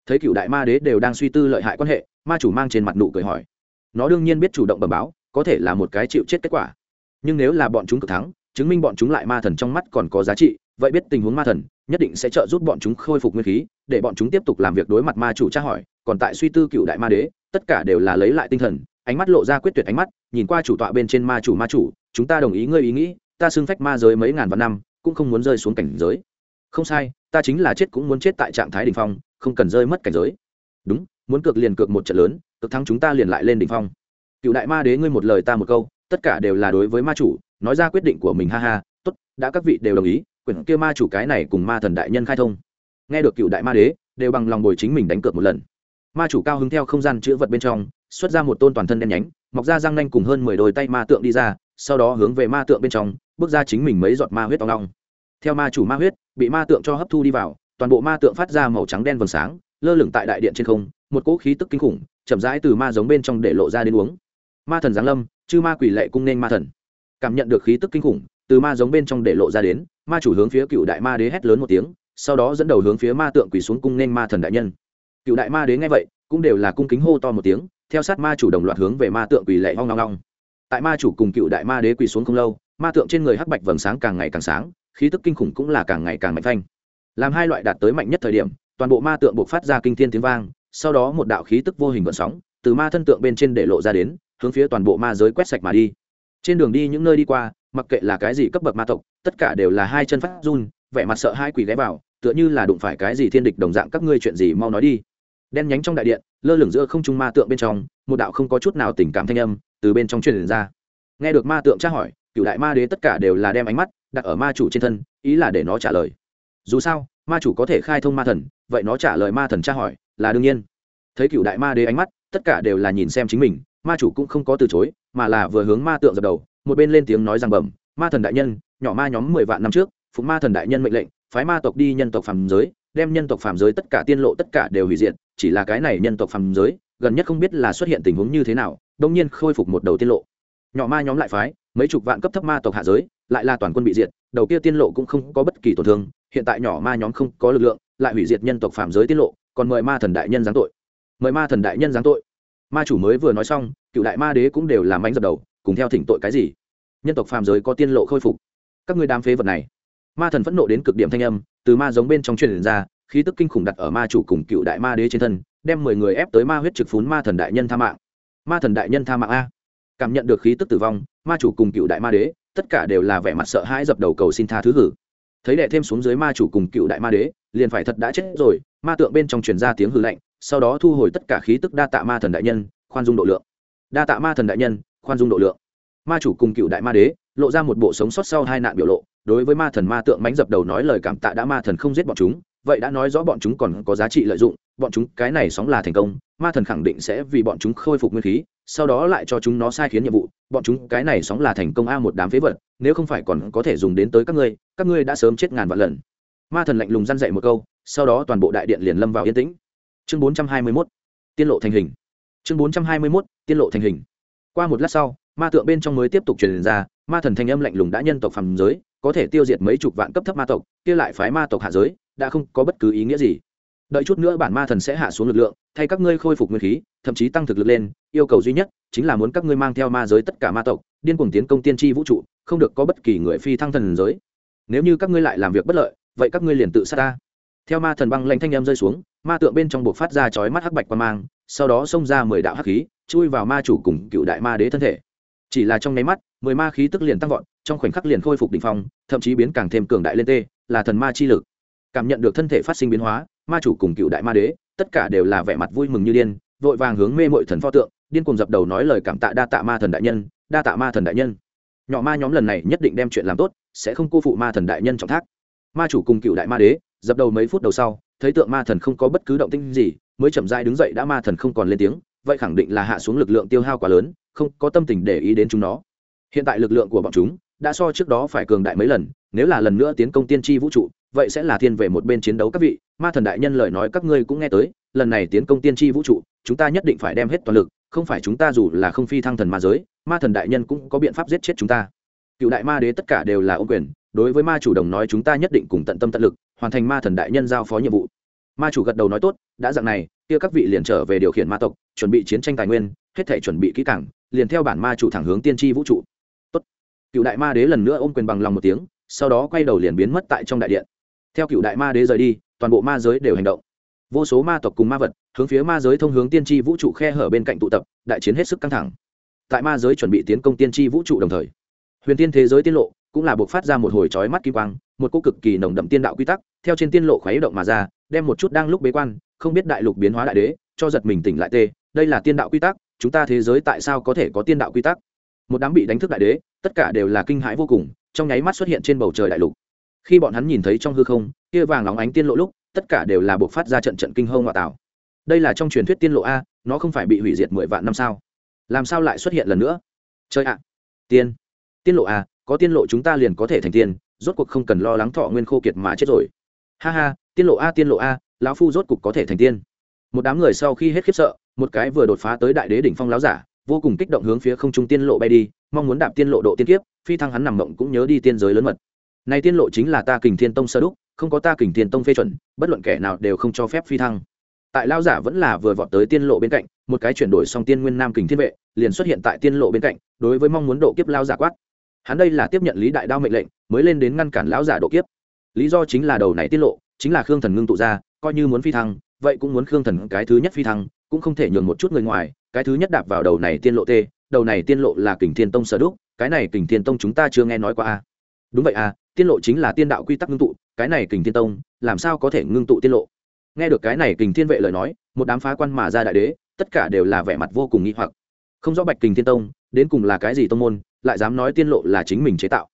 Thấy cựu đại ma đế đều đang suy tư lợi hại quan hệ, ma chủ mang trên mặt nụ cười hỏi. Nó đương nhiên biết chủ động bẩm báo có thể là một cái chịu chết kết quả. Nhưng nếu là bọn chúng cực thắng, chứng minh bọn chúng lại ma thần trong mắt còn có giá trị, vậy biết tình huống ma thần, nhất định sẽ trợ giúp bọn chúng khôi phục nguyên khí, để bọn chúng tiếp tục làm việc đối mặt ma chủ tra hỏi. Còn tại suy tư cựu đại ma đế, tất cả đều là lấy lại tinh thần, ánh mắt lộ ra quyết tuyệt ánh mắt, nhìn qua chủ tọa bên trên ma chủ ma chủ, chúng ta đồng ý ngươi ý nghĩ, ta xưng phách ma giới mấy ngàn vạn năm, cũng không muốn rơi xuống cảnh giới. Không sai, ta chính là chết cũng muốn chết tại trạng thái đ ỉ n h phong, không cần rơi mất cảnh giới. Đúng, muốn cược liền cược một trận lớn cực thắng chúng ta liền lại lên đ ỉ n h phong cựu đại ma đế ngươi một lời ta một câu, tất cả đều là đối với ma chủ, nói ra quyết định của mình, ha ha, tốt, đã các vị đều đồng ý, quyển kia ma chủ cái này cùng ma thần đại nhân khai thông. Nghe được cựu đại ma đế, đều bằng lòng bồi chính mình đánh cược một lần. Ma chủ cao hứng theo không gian chữ vật bên trong, xuất ra một tôn toàn thân đen nhánh, mọc ra răng nanh cùng hơn mười đôi tay ma tượng đi ra, sau đó hướng về ma tượng bên trong, bước ra chính mình mấy giọt ma huyết tòng long. Theo ma chủ ma huyết, bị ma tượng cho hấp thu đi vào, toàn bộ ma tượng phát ra màu trắng đen vầng sáng, lơ lửng tại đại điện trên không, một cỗ khí tức kinh khủng, chậm rãi từ ma giống bên trong để lộ ra đến uống ma thần giáng lâm, chư ma quỷ lệ cung nên ma thần. Cảm nhận được khí tức kinh khủng, từ ma giống bên trong để lộ ra đến, ma chủ hướng phía cựu đại ma đế hét lớn một tiếng, sau đó dẫn đầu hướng phía ma tượng quỳ xuống cung nên ma thần đại nhân. Cựu đại ma đế nghe vậy, cũng đều là cung kính hô to một tiếng, theo sát ma chủ đồng loạt hướng về ma tượng quỳ lệ hoang long long tại ma chủ cùng cựu đại ma đế quỳ xuống không lâu, ma tượng trên người hắc bạch vầng sáng càng ngày càng sáng, khí tức kinh khủng cũng là càng ngày càng mạnh phanh. Làm hai loại đạt tới mạnh nhất thời điểm, toàn bộ ma tượng buộc phát ra kinh thiên tiếng vang, sau đó một đạo khí tức vô hình vận sóng, từ ma thân tượng bên trên để lộ ra đến hướng phía toàn bộ ma giới quét sạch mà đi. Trên đường đi những nơi đi qua, mặc kệ là cái gì cấp bậc ma tộc, tất cả đều là hai chân phát run, vẻ mặt sợ hai quỷ ghé vào, tựa như là đụng phải cái gì thiên địch đồng dạng, các ngươi chuyện gì mau nói đi. Đen nhánh trong đại điện, lơ lửng giữa không trung ma tượng bên trong, một đạo không có chút nào tình cảm thanh âm từ bên trong truyền ra. Nghe được ma tượng tra hỏi cựu đại ma đế tất cả đều là đem ánh mắt đặt ở ma chủ trên thân, ý là để nó trả lời. Dù sao, ma chủ có thể khai thông ma thần, vậy nó trả lời ma thần tra hỏi là đương nhiên. Thấy cựu đại ma đế ánh mắt, tất cả đều là nhìn xem chính mình ma chủ cũng không có từ chối, mà là vừa hướng ma tượng dập đầu, một bên lên tiếng nói rằng bẩm, ma thần đại nhân, nhỏ ma nhóm mười vạn năm trước phụng ma thần đại nhân mệnh lệnh, phái ma tộc đi nhân tộc phàm giới, đem nhân tộc phàm giới tất cả tiên lộ tất cả đều hủy diệt, chỉ là cái này nhân tộc phàm giới, gần nhất không biết là xuất hiện tình huống như thế nào, đông nhiên khôi phục một đầu tiên lộ. Nhỏ ma nhóm lại phái, mấy chục vạn cấp thấp ma tộc hạ giới, lại là toàn quân bị diệt, đầu kia tiên lộ cũng không có bất kỳ tổn thương, hiện tại nhỏ ma nhóm không có lực lượng, lại hủy diệt nhân tộc phàm giới tiết lộ, còn mời ma thần đại nhân giáng tội. Mời ma thần đại nhân giáng tội ma chủ mới vừa nói xong, cựu đại ma đế cũng đều làm ánh dập đầu, cùng theo thỉnh tội cái gì? Nhân tộc phàm giới có tiên lộ khôi phục. Các ngươi đám phế vật này. Ma thần phẫn nộ đến cực điểm thanh âm, từ ma giống bên trong truyền ra, khí tức kinh khủng đặt ở ma chủ cùng cựu đại ma đế trên thân, đem mười người ép tới ma huyết trực phún ma thần đại nhân tha mạng. Ma thần đại nhân tha mạng a. Cảm nhận được khí tức tử vong, ma chủ cùng cựu đại ma đế, tất cả đều là vẻ mặt sợ hãi dập đầu cầu xin tha thứ hử. Thấy đệ thêm xuống dưới ma chủ cùng cựu đại ma đế, liền phải thật đã chết rồi, ma tượng bên trong truyền ra tiếng hư lạnh sau đó thu hồi tất cả khí tức đa tạ ma thần đại nhân, khoan dung độ lượng. Đa tạ ma thần đại nhân, khoan dung độ lượng. Ma chủ cùng cựu đại ma đế, lộ ra một bộ sống sót sau hai nạn biểu lộ, đối với ma thần ma tượng mánh dập đầu nói lời cảm tạ đã ma thần không giết bọn chúng, vậy đã nói rõ bọn chúng còn có giá trị lợi dụng, bọn chúng cái này sóng là thành công, ma thần khẳng định sẽ vì bọn chúng khôi phục nguyên khí, sau đó lại cho chúng nó sai khiến nhiệm vụ, bọn chúng cái này sóng là thành công a một đám phế vật, nếu không phải còn có thể dùng đến tới các ngươi các ngươi đã sớm chết ngàn vạn lần. Ma thần lạnh lùng răn dậy một câu, sau đó toàn bộ đại điện liền lâm vào yên tĩnh chương bốn trăm hai mươi mốt, tiên lộ thành hình. Chương bốn trăm hai mươi mốt, tiên lộ thành hình. Qua một lát sau, ma tượng bên trong mới tiếp tục truyền ra, ma thần thanh âm lạnh lùng đã nhân tộc phàm giới, có thể tiêu diệt mấy chục vạn cấp thấp ma tộc, kia lại phái ma tộc hạ giới, đã không có bất cứ ý nghĩa gì. Đợi chút nữa bản ma thần sẽ hạ xuống lực lượng, thay các ngươi khôi phục nguyên khí, thậm chí tăng thực lực lên, yêu cầu duy nhất chính là muốn các ngươi mang theo ma giới tất cả ma tộc, điên cuồng tiến công tiên tri vũ trụ, không được có bất kỳ người phi thăng thần giới. Nếu như các ngươi lại làm việc bất lợi, vậy các ngươi liền tự sát ta theo ma thần băng lanh thanh em rơi xuống, ma tượng bên trong buộc phát ra chói mắt hắc bạch qua mang, sau đó xông ra mười đạo hắc khí, chui vào ma chủ cùng cựu đại ma đế thân thể. Chỉ là trong nháy mắt, mười ma khí tức liền tăng vọt, trong khoảnh khắc liền khôi phục đ ỉ n h phong, thậm chí biến càng thêm cường đại lên tê, là thần ma chi lực. Cảm nhận được thân thể phát sinh biến hóa, ma chủ cùng cựu đại ma đế, tất cả đều là vẻ mặt vui mừng như điên, vội vàng hướng mê mội thần pho tượng, điên cùng dập đầu nói lời cảm tạ đa tạ ma thần đại nhân, đa tạ ma thần đại nhân. Nhỏ ma nhóm lần này nhất định đem chuyện làm tốt, sẽ không cô phụ ma thần đại nhân trọng thác. Ma chủ cùng cựu đại ma đế dập đầu mấy phút đầu sau, thấy tượng ma thần không có bất cứ động tinh gì, mới chậm dai đứng dậy đã ma thần không còn lên tiếng, vậy khẳng định là hạ xuống lực lượng tiêu hao quá lớn, không có tâm tình để ý đến chúng nó. Hiện tại lực lượng của bọn chúng đã so trước đó phải cường đại mấy lần, nếu là lần nữa tiến công tiên tri vũ trụ, vậy sẽ là thiên về một bên chiến đấu các vị, ma thần đại nhân lời nói các ngươi cũng nghe tới, lần này tiến công tiên tri vũ trụ, chúng ta nhất định phải đem hết toàn lực, không phải chúng ta dù là không phi thăng thần ma giới, ma thần đại nhân cũng có biện pháp giết chết chúng ta. Cựu đại ma đế tất cả đều là ô quyền, đối với ma chủ đồng nói chúng ta nhất định cùng tận tâm tận lực hoàn thành ma thần đại nhân giao phó nhiệm vụ. Ma chủ gật đầu nói tốt, đã dạng này, kia các vị liền trở về điều khiển ma tộc, chuẩn bị chiến tranh tài nguyên, hết thể chuẩn bị kỹ càng, liền theo bản ma chủ thẳng hướng tiên tri vũ trụ. Tốt. cựu đại ma đế lần nữa ôm quyền bằng lòng một tiếng, sau đó quay đầu liền biến mất tại trong đại điện. Theo cựu đại ma đế rời đi, toàn bộ ma giới đều hành động. Vô số ma tộc cùng ma vật, hướng phía ma giới thông hướng tiên tri vũ trụ khe hở bên cạnh tụ tập, đại chiến hết sức căng thẳng. Tại ma giới chuẩn bị tiến công tiên tri vũ trụ đồng thời, huyền tiên thế giới tiết lộ, cũng là buộc phát ra một hồi trói mắt kim quang, một cô cực kỳ nồng đậm tiên đạo quy tắc theo trên tiên lộ khoái động mà ra, đem một chút đang lúc bế quan, không biết đại lục biến hóa đại đế, cho giật mình tỉnh lại tê, đây là tiên đạo quy tắc, chúng ta thế giới tại sao có thể có tiên đạo quy tắc? Một đám bị đánh thức đại đế, tất cả đều là kinh hãi vô cùng, trong nháy mắt xuất hiện trên bầu trời đại lục. Khi bọn hắn nhìn thấy trong hư không, kia vàng nóng ánh tiên lộ lúc, tất cả đều là buộc phát ra trận trận kinh hông ngoại tảo đây là trong truyền thuyết tiên lộ a, nó không phải bị hủy diệt mười vạn năm sao? Làm sao lại xuất hiện lần nữa? Chơi ạ! Tiên! Tiên lộ a, có tiên lộ chúng ta liền có thể thành tiên, rốt cuộc không cần lo lắng thọ nguyên khô kiệt mà chết rồi ha ha, tiên lộ a, tiên lộ a, lão phu rốt cục có thể thành tiên. Một đám người sau khi hết khiếp sợ, một cái vừa đột phá tới đại đế đỉnh phong láo giả, vô cùng kích động hướng phía không trung tiên lộ bay đi, mong muốn đạp tiên lộ độ tiên kiếp, phi thăng hắn nằm mộng cũng nhớ đi tiên giới lớn mật. Này tiên lộ chính là ta kình thiên tông sơ đúc, không có ta kình thiên tông phê chuẩn, bất luận kẻ nào đều không cho phép phi thăng. Tại lao giả vẫn là vừa vọt tới tiên lộ bên cạnh, một cái chuyển đổi xong tiên nguyên nam kình thiên vệ, liền xuất hiện tại tiên lộ bên cạnh, đối với mong muốn độ kiếp lao giả quát. Hắn đây là tiếp nhận lý đại đao mệnh lệnh, mới lên đến ngăn cản lão giả độ kiếp lý do chính là đầu này tiết lộ, chính là khương thần ngưng tụ ra, coi như muốn phi thăng, vậy cũng muốn khương thần cái thứ nhất phi thăng, cũng không thể nhường một chút người ngoài, cái thứ nhất đạp vào đầu này tiên lộ tê, đầu này tiên lộ là kình thiên tông sở đúc, cái này kình thiên tông chúng ta chưa nghe nói qua a đúng vậy à tiên lộ chính là tiên đạo quy tắc ngưng tụ, cái này kình thiên tông, làm sao có thể ngưng tụ tiên lộ? Nghe được cái này kình thiên vệ lời nói, một đám phá quan mà ra đại đế, tất cả đều là vẻ mặt vô cùng nghi hoặc. Không rõ bạch kình thiên tông, đến cùng là cái gì tông môn, lại dám nói tiên lộ là chính mình chế tạo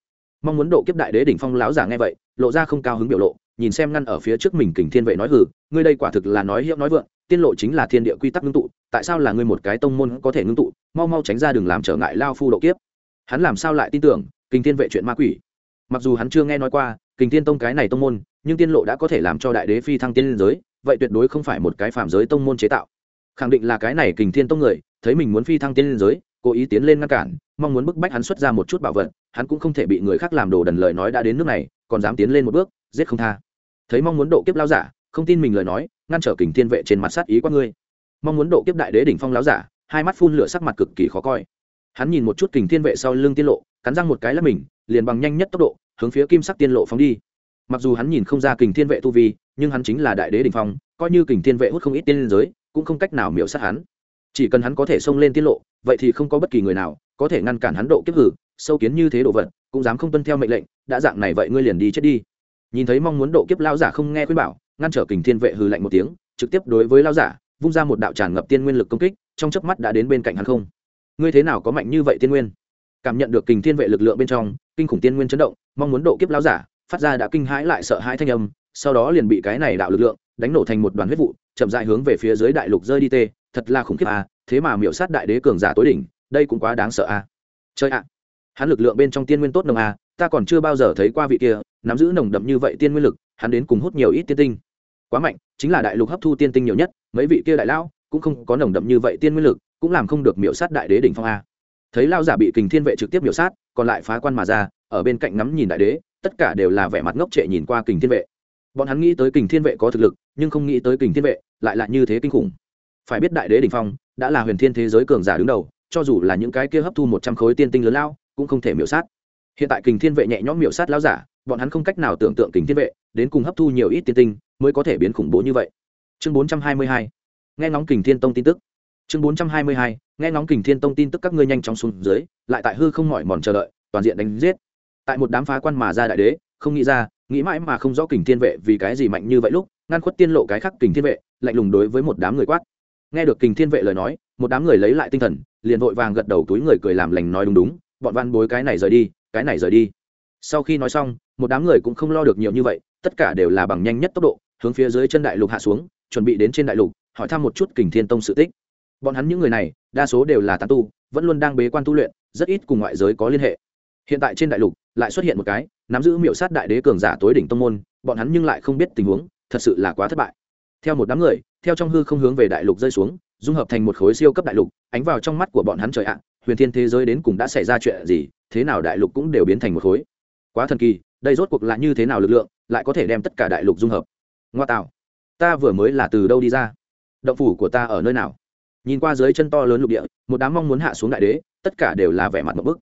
mong muốn độ kiếp đại đế đỉnh phong lão giả nghe vậy, lộ ra không cao hứng biểu lộ, nhìn xem ngăn ở phía trước mình kình thiên vệ nói hử ngươi đây quả thực là nói hiệu nói vượng, tiên lộ chính là thiên địa quy tắc ngưng tụ, tại sao là ngươi một cái tông môn có thể ngưng tụ, mau mau tránh ra đừng làm trở ngại lao phu độ kiếp. Hắn làm sao lại tin tưởng, kình thiên vệ chuyện ma quỷ? Mặc dù hắn chưa nghe nói qua, kình thiên tông cái này tông môn, nhưng tiên lộ đã có thể làm cho đại đế phi thăng tiên giới, vậy tuyệt đối không phải một cái phạm giới tông môn chế tạo. Khẳng định là cái này kình thiên tông người, thấy mình muốn phi thăng tiên giới cố ý tiến lên ngăn cản, mong muốn bức bách hắn xuất ra một chút bảo vật, hắn cũng không thể bị người khác làm đồ đần lời nói đã đến nước này, còn dám tiến lên một bước, giết không tha. Thấy mong muốn độ kiếp lao giả, không tin mình lời nói, ngăn trở kình thiên vệ trên mặt sát ý quát ngươi. Mong muốn độ kiếp đại đế đỉnh phong lao giả, hai mắt phun lửa sắc mặt cực kỳ khó coi. Hắn nhìn một chút kình thiên vệ sau lưng tiên lộ, cắn răng một cái là mình, liền bằng nhanh nhất tốc độ, hướng phía kim sắc tiên lộ phóng đi. Mặc dù hắn nhìn không ra kình thiên vệ tu vi, nhưng hắn chính là đại đế đỉnh phong, coi như kình thiên vệ hút không ít tiên giới, cũng không cách nào miễu sát hắn chỉ cần hắn có thể xông lên tiết lộ, vậy thì không có bất kỳ người nào có thể ngăn cản hắn độ kiếp hử, sâu kiến như thế độ vật, cũng dám không tuân theo mệnh lệnh, đã dạng này vậy ngươi liền đi chết đi. Nhìn thấy mong muốn độ kiếp lao giả không nghe khuyên bảo, ngăn trở kình thiên vệ hư lạnh một tiếng, trực tiếp đối với lao giả, vung ra một đạo tràn ngập tiên nguyên lực công kích, trong chớp mắt đã đến bên cạnh hắn không. Ngươi thế nào có mạnh như vậy tiên nguyên? Cảm nhận được kình thiên vệ lực lượng bên trong, kinh khủng tiên nguyên chấn động, mong muốn độ kiếp lao giả, phát ra đã kinh hãi lại sợ hãi thanh âm, sau đó liền bị cái này đạo lực lượng đánh nổ thành một đoàn huyết vụ, chậm dại hướng về phía dưới đại lục rơi đi tê thật là khủng khiếp à thế mà miểu sát đại đế cường giả tối đỉnh, đây cũng quá đáng sợ à. Chơi ạ, hắn lực lượng bên trong tiên nguyên tốt nồng à ta còn chưa bao giờ thấy qua vị kia, nắm giữ nồng đậm như vậy tiên nguyên lực, hắn đến cùng hút nhiều ít tiên tinh. Quá mạnh, chính là đại lục hấp thu tiên tinh nhiều nhất, mấy vị kia đại lão cũng không có nồng đậm như vậy tiên nguyên lực, cũng làm không được miểu sát đại đế đỉnh phong a thấy lao giả bị kình thiên vệ trực tiếp miểu sát, còn lại phá quan mà ra, ở bên cạnh ngắm nhìn đại đế, tất cả đều là vẻ mặt ngốc trệ nhìn qua kình thiên vệ. Bọn hắn nghĩ tới kình thiên vệ có thực lực, nhưng không nghĩ tới kình thiên vệ lại là như thế kinh khủng phải biết đại đế đỉnh phong, đã là huyền thiên thế giới cường giả đứng đầu, cho dù là những cái kia hấp thu một trăm khối tiên tinh lớn lao, cũng không thể miểu sát. Hiện tại kình thiên vệ nhẹ nhõm miểu sát lao giả, bọn hắn không cách nào tưởng tượng kình thiên vệ đến cùng hấp thu nhiều ít tiên tinh mới có thể biến khủng bố như vậy. Chương bốn trăm hai mươi hai. Nghe ngóng kình thiên tông tin tức. Chương bốn trăm hai mươi hai. Nghe ngóng kình thiên tông tin tức các ngươi nhanh chóng xuống dưới, lại tại hư không mỏi mòn chờ đợi, toàn diện đánh giết. Tại một đám phá quan mà ra đại đế, không nghĩ ra, nghĩ mãi mà không rõ kình thiên vệ vì cái gì mạnh như vậy lúc, ngăn khuất tiên lộ cái khác kình thiên vệ, lạnh lùng đối với một đám người quát nghe được kình thiên vệ lời nói, một đám người lấy lại tinh thần, liền vội vàng gật đầu túi người cười làm lành nói đúng đúng, bọn văn bối cái này rời đi, cái này rời đi. Sau khi nói xong, một đám người cũng không lo được nhiều như vậy, tất cả đều là bằng nhanh nhất tốc độ, hướng phía dưới chân đại lục hạ xuống, chuẩn bị đến trên đại lục, hỏi thăm một chút kình thiên tông sự tích. Bọn hắn những người này, đa số đều là tán tu, vẫn luôn đang bế quan tu luyện, rất ít cùng ngoại giới có liên hệ. Hiện tại trên đại lục, lại xuất hiện một cái, nắm giữ miệu sát đại đế cường giả tối đỉnh tông môn, bọn hắn nhưng lại không biết tình huống, thật sự là quá thất bại. Theo một đám người theo trong hư không hướng về đại lục rơi xuống, dung hợp thành một khối siêu cấp đại lục, ánh vào trong mắt của bọn hắn trời ạ, huyền thiên thế giới đến cùng đã xảy ra chuyện gì, thế nào đại lục cũng đều biến thành một khối. Quá thần kỳ, đây rốt cuộc là như thế nào lực lượng, lại có thể đem tất cả đại lục dung hợp? Ngoa tạo, ta vừa mới là từ đâu đi ra? Động phủ của ta ở nơi nào? Nhìn qua dưới chân to lớn lục địa, một đám mong muốn hạ xuống đại đế, tất cả đều là vẻ mặt một bức.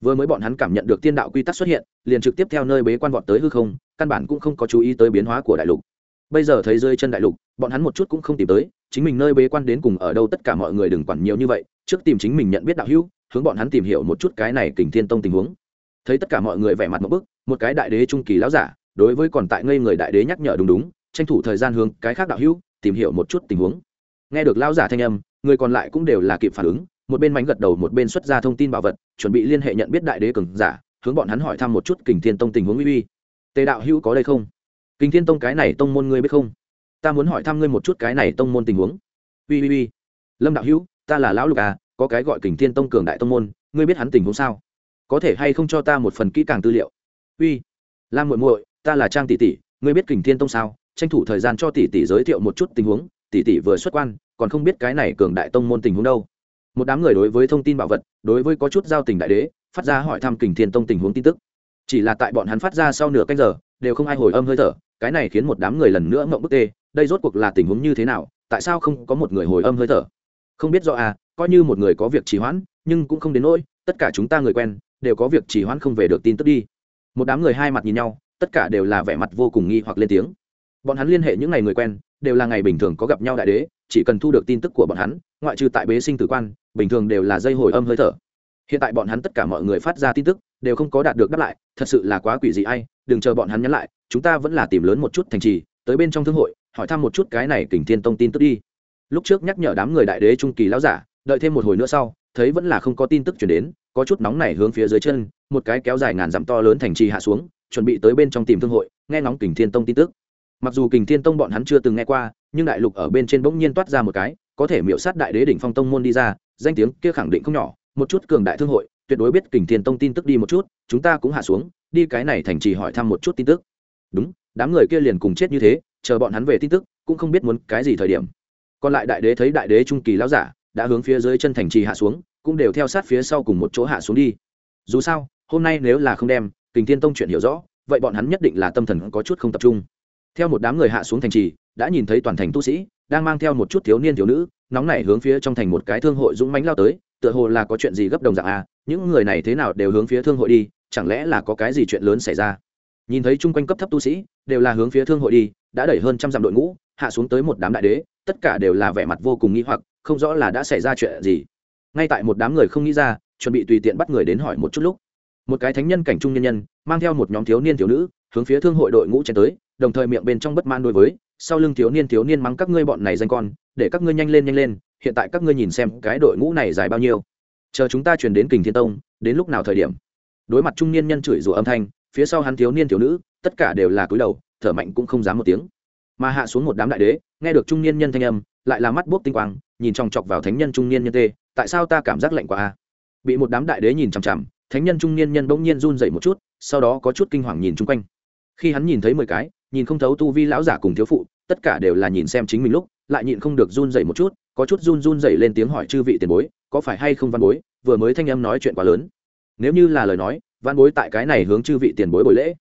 Vừa mới bọn hắn cảm nhận được tiên đạo quy tắc xuất hiện, liền trực tiếp theo nơi bế quan vọt tới hư không, căn bản cũng không có chú ý tới biến hóa của đại lục bây giờ thấy rơi chân đại lục, bọn hắn một chút cũng không tìm tới, chính mình nơi bế quan đến cùng ở đâu tất cả mọi người đừng quản nhiều như vậy, trước tìm chính mình nhận biết đạo hữu, hướng bọn hắn tìm hiểu một chút cái này kình thiên tông tình huống. Thấy tất cả mọi người vẻ mặt một bức, một cái đại đế trung kỳ lão giả, đối với còn tại ngây người đại đế nhắc nhở đúng đúng, tranh thủ thời gian hướng cái khác đạo hữu, tìm hiểu một chút tình huống. Nghe được lão giả thanh âm, người còn lại cũng đều là kịp phản ứng, một bên mánh gật đầu một bên xuất ra thông tin bảo vật, chuẩn bị liên hệ nhận biết đại đế cường giả, hướng bọn hắn hỏi thăm một chút kình thiên tông tình huống uy uy. Tề đạo hữu có đây không? Kình thiên tông cái này tông môn ngươi biết không? Ta muốn hỏi thăm ngươi một chút cái này tông môn tình huống. Ui ui ui lâm đạo hữu, ta là lão lục à có cái gọi kình thiên tông cường đại tông môn, ngươi biết hắn tình huống sao? Có thể hay không cho ta một phần kỹ càng tư liệu? Uy. Lam muội muội, ta là trang tỷ tỷ, ngươi biết kình thiên tông sao? Tranh thủ thời gian cho tỷ tỷ giới thiệu một chút tình huống, tỷ tỷ vừa xuất quan, còn không biết cái này cường đại tông môn tình huống đâu. Một đám người đối với thông tin bảo vật, đối với có chút giao tình đại đế, phát ra hỏi thăm kình thiên tông tình huống tin tức. Chỉ là tại bọn hắn phát ra sau nửa canh giờ, đều không ai hồi âm hơi thở cái này khiến một đám người lần nữa mộng bức tê, đây rốt cuộc là tình huống như thế nào, tại sao không có một người hồi âm hơi thở? Không biết do à coi như một người có việc trì hoãn, nhưng cũng không đến nỗi, tất cả chúng ta người quen, đều có việc trì hoãn không về được tin tức đi. Một đám người hai mặt nhìn nhau, tất cả đều là vẻ mặt vô cùng nghi hoặc lên tiếng. Bọn hắn liên hệ những ngày người quen, đều là ngày bình thường có gặp nhau đại đế, chỉ cần thu được tin tức của bọn hắn, ngoại trừ tại bế sinh tử quan, bình thường đều là dây hồi âm hơi thở. Hiện tại bọn hắn tất cả mọi người phát ra tin tức, đều không có đạt được đáp lại, thật sự là quá quỷ dị ai đừng chờ bọn hắn nhắn lại, chúng ta vẫn là tìm lớn một chút thành trì, tới bên trong thương hội, hỏi thăm một chút cái này kình thiên tông tin tức đi. Lúc trước nhắc nhở đám người đại đế trung kỳ lão giả, đợi thêm một hồi nữa sau, thấy vẫn là không có tin tức chuyển đến, có chút nóng này hướng phía dưới chân, một cái kéo dài ngàn dặm to lớn thành trì hạ xuống, chuẩn bị tới bên trong tìm thương hội, nghe ngóng kình thiên tông tin tức. Mặc dù kình thiên tông bọn hắn chưa từng nghe qua, nhưng đại lục ở bên trên bỗng nhiên toát ra một cái, có thể miễu sát đại đế đỉnh phong tông môn đi ra, danh tiếng kia khẳng định không nhỏ, một chút cường đại thương hội, tuyệt đối biết kình thiên tông tin tức đi một chút, chúng ta cũng hạ xuống đi cái này thành trì hỏi thăm một chút tin tức. Đúng, đám người kia liền cùng chết như thế, chờ bọn hắn về tin tức, cũng không biết muốn cái gì thời điểm. Còn lại đại đế thấy đại đế trung kỳ lão giả, đã hướng phía dưới chân thành trì hạ xuống, cũng đều theo sát phía sau cùng một chỗ hạ xuống đi. Dù sao, hôm nay nếu là không đem, kình thiên tông chuyện hiểu rõ, vậy bọn hắn nhất định là tâm thần có chút không tập trung. Theo một đám người hạ xuống thành trì, đã nhìn thấy toàn thành tu sĩ, đang mang theo một chút thiếu niên thiếu nữ, nóng nảy hướng phía trong thành một cái thương hội dũng mánh lao tới, tựa hồ là có chuyện gì gấp đồng dạng à những người này thế nào đều hướng phía thương hội đi chẳng lẽ là có cái gì chuyện lớn xảy ra? Nhìn thấy chung quanh cấp thấp tu sĩ, đều là hướng phía thương hội đi, đã đẩy hơn trăm dặm đội ngũ, hạ xuống tới một đám đại đế, tất cả đều là vẻ mặt vô cùng nghĩ hoặc, không rõ là đã xảy ra chuyện gì. Ngay tại một đám người không nghĩ ra, chuẩn bị tùy tiện bắt người đến hỏi một chút lúc, một cái thánh nhân cảnh trung nhân nhân, mang theo một nhóm thiếu niên thiếu nữ, hướng phía thương hội đội ngũ chen tới, đồng thời miệng bên trong bất man đối với, sau lưng thiếu niên thiếu niên mắng các ngươi bọn này danh con, để các ngươi nhanh lên nhanh lên, hiện tại các ngươi nhìn xem cái đội ngũ này dài bao nhiêu. Chờ chúng ta truyền đến kình thiên tông, đến lúc nào thời điểm? Đối mặt trung niên nhân chửi rủa âm thanh, phía sau hắn thiếu niên thiếu nữ, tất cả đều là cúi đầu, thở mạnh cũng không dám một tiếng. Mà hạ xuống một đám đại đế, nghe được trung niên nhân thanh âm, lại là mắt bốc tinh quang, nhìn chòng chọc vào thánh nhân trung niên nhân tê, tại sao ta cảm giác lạnh quá a? Bị một đám đại đế nhìn chằm chằm, thánh nhân trung niên nhân bỗng nhiên run dậy một chút, sau đó có chút kinh hoàng nhìn chung quanh. Khi hắn nhìn thấy mười cái, nhìn không thấu tu vi lão giả cùng thiếu phụ, tất cả đều là nhìn xem chính mình lúc, lại nhịn không được run dậy một chút, có chút run run dậy lên tiếng hỏi chư vị tiền bối, có phải hay không văn bối, vừa mới thanh âm nói chuyện quá lớn nếu như là lời nói văn bối tại cái này hướng chư vị tiền bối bồi lễ.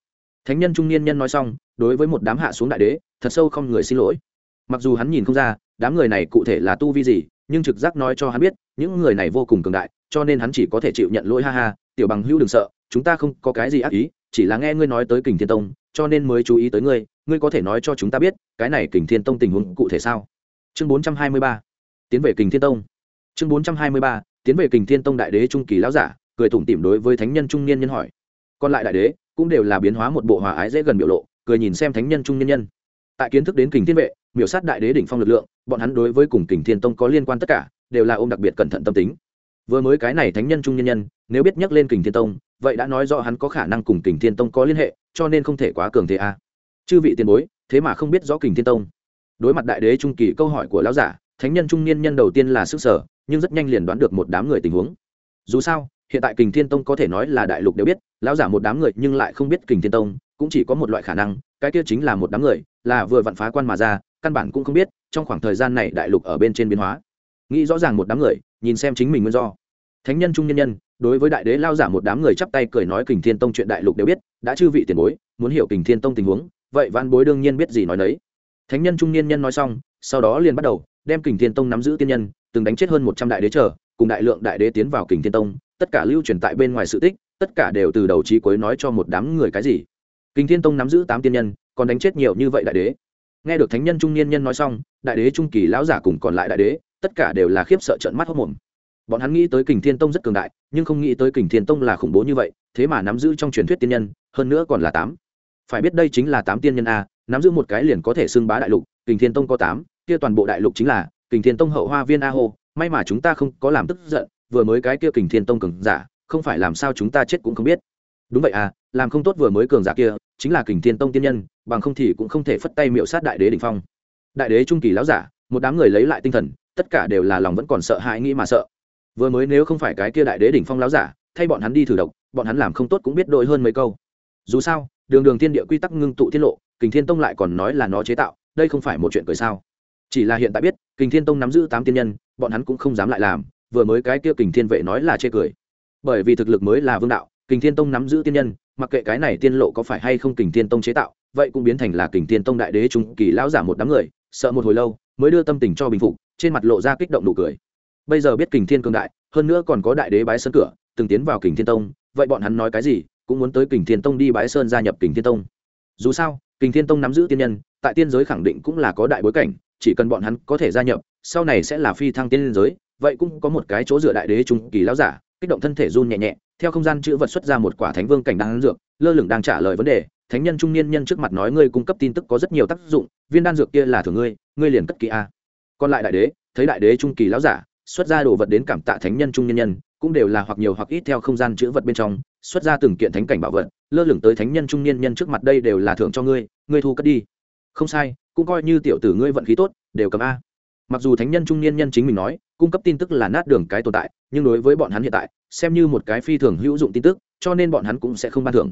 Thánh nhân trung niên nhân nói xong, đối với một đám hạ xuống đại đế, thật sâu không người xin lỗi. Mặc dù hắn nhìn không ra, đám người này cụ thể là tu vi gì, nhưng trực giác nói cho hắn biết, những người này vô cùng cường đại, cho nên hắn chỉ có thể chịu nhận lỗi ha ha, tiểu bằng hữu đừng sợ, chúng ta không có cái gì ác ý, chỉ là nghe ngươi nói tới kình thiên tông, cho nên mới chú ý tới ngươi ngươi có thể nói cho chúng ta biết, cái này kình thiên tông tình huống cụ thể sao? Chương bốn trăm hai mươi ba, tiến về kình thiên tông. Chương bốn trăm hai mươi ba, tiến về kình thiên tông đại đế trung kỳ lão giả cười tủm tỉm đối với thánh nhân trung niên nhân hỏi. Còn lại đại đế cũng đều là biến hóa một bộ hòa ái dễ gần biểu lộ, cười nhìn xem thánh nhân trung niên nhân. Tại kiến thức đến kình thiên vệ, miểu sát đại đế đỉnh phong lực lượng, bọn hắn đối với cùng kình thiên tông có liên quan tất cả, đều là ôm đặc biệt cẩn thận tâm tính. Vừa mới cái này thánh nhân trung nhân nhân, nếu biết nhắc lên kình thiên tông, vậy đã nói rõ hắn có khả năng cùng kình thiên tông có liên hệ, cho nên không thể quá cường thế a à. chư vị tiền bối, thế mà không biết rõ kình thiên tông. Đối mặt đại đế trung kỳ câu hỏi của lão giả, thánh nhân trung niên nhân đầu tiên là sức sở, nhưng rất nhanh liền đoán được một đám người tình huống. Dù sao hiện tại kình thiên tông có thể nói là đại lục đều biết, lão giả một đám người nhưng lại không biết kình thiên tông, cũng chỉ có một loại khả năng, cái kia chính là một đám người, là vừa vặn phá quan mà ra, căn bản cũng không biết, trong khoảng thời gian này đại lục ở bên trên biến hóa. Nghĩ rõ ràng một đám người, nhìn xem chính mình nguyên do. Thánh nhân trung nhân nhân, đối với đại đế lao giả một đám người chắp tay cười nói kình thiên tông chuyện đại lục đều biết, đã chư vị tiền bối, muốn hiểu kình thiên tông tình huống, vậy văn bối đương nhiên biết gì nói đấy thánh nhân trung niên nhân nói xong, sau đó liền bắt đầu, đem kình thiên tông nắm giữ tiên nhân, từng đánh chết hơn một trăm đại đế chờ, cùng đại lượng đại đế tiến vào kình thiên tông tất cả lưu truyền tại bên ngoài sự tích, tất cả đều từ đầu trí cuối nói cho một đám người cái gì. Kình thiên tông nắm giữ tám tiên nhân, còn đánh chết nhiều như vậy đại đế. Nghe được thánh nhân trung niên nhân nói xong, đại đế trung kỳ lão giả cùng còn lại đại đế, tất cả đều là khiếp sợ trận mắt hốc mồm. Bọn hắn nghĩ tới kình thiên tông rất cường đại, nhưng không nghĩ tới kình thiên tông là khủng bố như vậy, thế mà nắm giữ trong truyền thuyết tiên nhân, hơn nữa còn là tám. Phải biết đây chính là tám tiên nhân a, nắm giữ một cái liền có thể xưng bá đại lục, kình thiên tông có tám, kia toàn bộ đại lục chính là kình thiên tông hậu hoa viên a hô, may mà chúng ta không có làm tức giận vừa mới cái kia kình thiên tông cường giả, không phải làm sao chúng ta chết cũng không biết. Đúng vậy à làm không tốt vừa mới cường giả kia, chính là kình thiên tông tiên nhân, bằng không thì cũng không thể phất tay miệu sát đại đế đ ỉ n h phong. Đại đế trung kỳ lão giả, một đám người lấy lại tinh thần, tất cả đều là lòng vẫn còn sợ hãi nghĩ mà sợ. Vừa mới nếu không phải cái kia đại đế đỉnh phong lão giả, thay bọn hắn đi thử độc, bọn hắn làm không tốt cũng biết đội hơn mấy câu. Dù sao, đường đường thiên địa quy tắc ngưng tụ tiết lộ, kình thiên tông lại còn nói là nó chế tạo, đây không phải một chuyện cười sao? Chỉ là hiện tại biết, kình thiên tông nắm giữ tám tiên nhân, bọn hắn cũng không dám lại làm vừa mới cái kia kình thiên vệ nói là chê cười. Bởi vì thực lực mới là vương đạo, kình thiên tông nắm giữ tiên nhân, mặc kệ cái này tiên lộ có phải hay không kình thiên tông chế tạo, vậy cũng biến thành là kình thiên tông đại đế trung kỳ lão giả một đám người, sợ một hồi lâu, mới đưa tâm tình cho bình phục, trên mặt lộ ra kích động nụ cười. Bây giờ biết kình thiên cường đại, hơn nữa còn có đại đế bái sơn cửa, từng tiến vào kình thiên tông, vậy bọn hắn nói cái gì, cũng muốn tới kình thiên tông đi bái sơn gia nhập kình thiên tông. Dù sao, kình thiên tông nắm giữ tiên nhân, tại tiên giới khẳng định cũng là có đại bối cảnh, chỉ cần bọn hắn có thể gia nhập, sau này sẽ là phi thăng tiên giới vậy cũng có một cái chỗ dựa đại đế trung kỳ lão giả, kích động thân thể run nhẹ nhẹ, theo không gian chữ vật xuất ra một quả thánh vương cảnh đan dược, lơ lửng đang trả lời vấn đề. Thánh nhân trung niên nhân trước mặt nói ngươi cung cấp tin tức có rất nhiều tác dụng, viên đan dược kia là thường ngươi ngươi liền cất kỹ a. Còn lại đại đế, thấy đại đế trung kỳ lão giả, xuất ra đồ vật đến cảm tạ thánh nhân trung niên nhân, cũng đều là hoặc nhiều hoặc ít theo không gian chữ vật bên trong, xuất ra từng kiện thánh cảnh bảo vật, lơ lửng tới thánh nhân trung niên nhân trước mặt đây đều là thưởng cho ngươi ngươi thu cất đi. Không sai, cũng coi như tiểu tử ngươi vận khí tốt, đều cầm a mặc dù thánh nhân trung niên nhân chính mình nói, cung cấp tin tức là nát đường cái tồn tại, nhưng đối với bọn hắn hiện tại, xem như một cái phi thường hữu dụng tin tức, cho nên bọn hắn cũng sẽ không ban thưởng.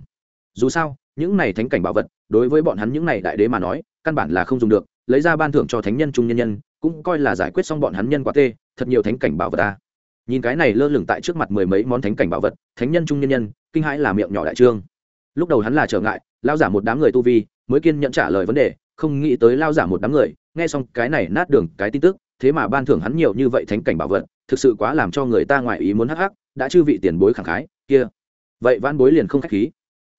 Dù sao, những này thánh cảnh bảo vật, đối với bọn hắn những này đại đế mà nói, căn bản là không dùng được, lấy ra ban thưởng cho thánh nhân trung nhân nhân, cũng coi là giải quyết xong bọn hắn nhân quả tê, thật nhiều thánh cảnh bảo vật ta. Nhìn cái này lơ lửng tại trước mặt mười mấy món thánh cảnh bảo vật, thánh nhân trung nhân nhân, kinh hãi là miệng nhỏ đại trương. Lúc đầu hắn là trở ngại lao giả một đám người tu vi, mới kiên nhận trả lời vấn đề không nghĩ tới lao giả một đám người, nghe xong cái này nát đường cái tin tức, thế mà ban thưởng hắn nhiều như vậy thánh cảnh bảo vật, thực sự quá làm cho người ta ngoài ý muốn hắc hắc, đã chư vị tiền bối khẳng khái, kia. Vậy van bối liền không khách khí.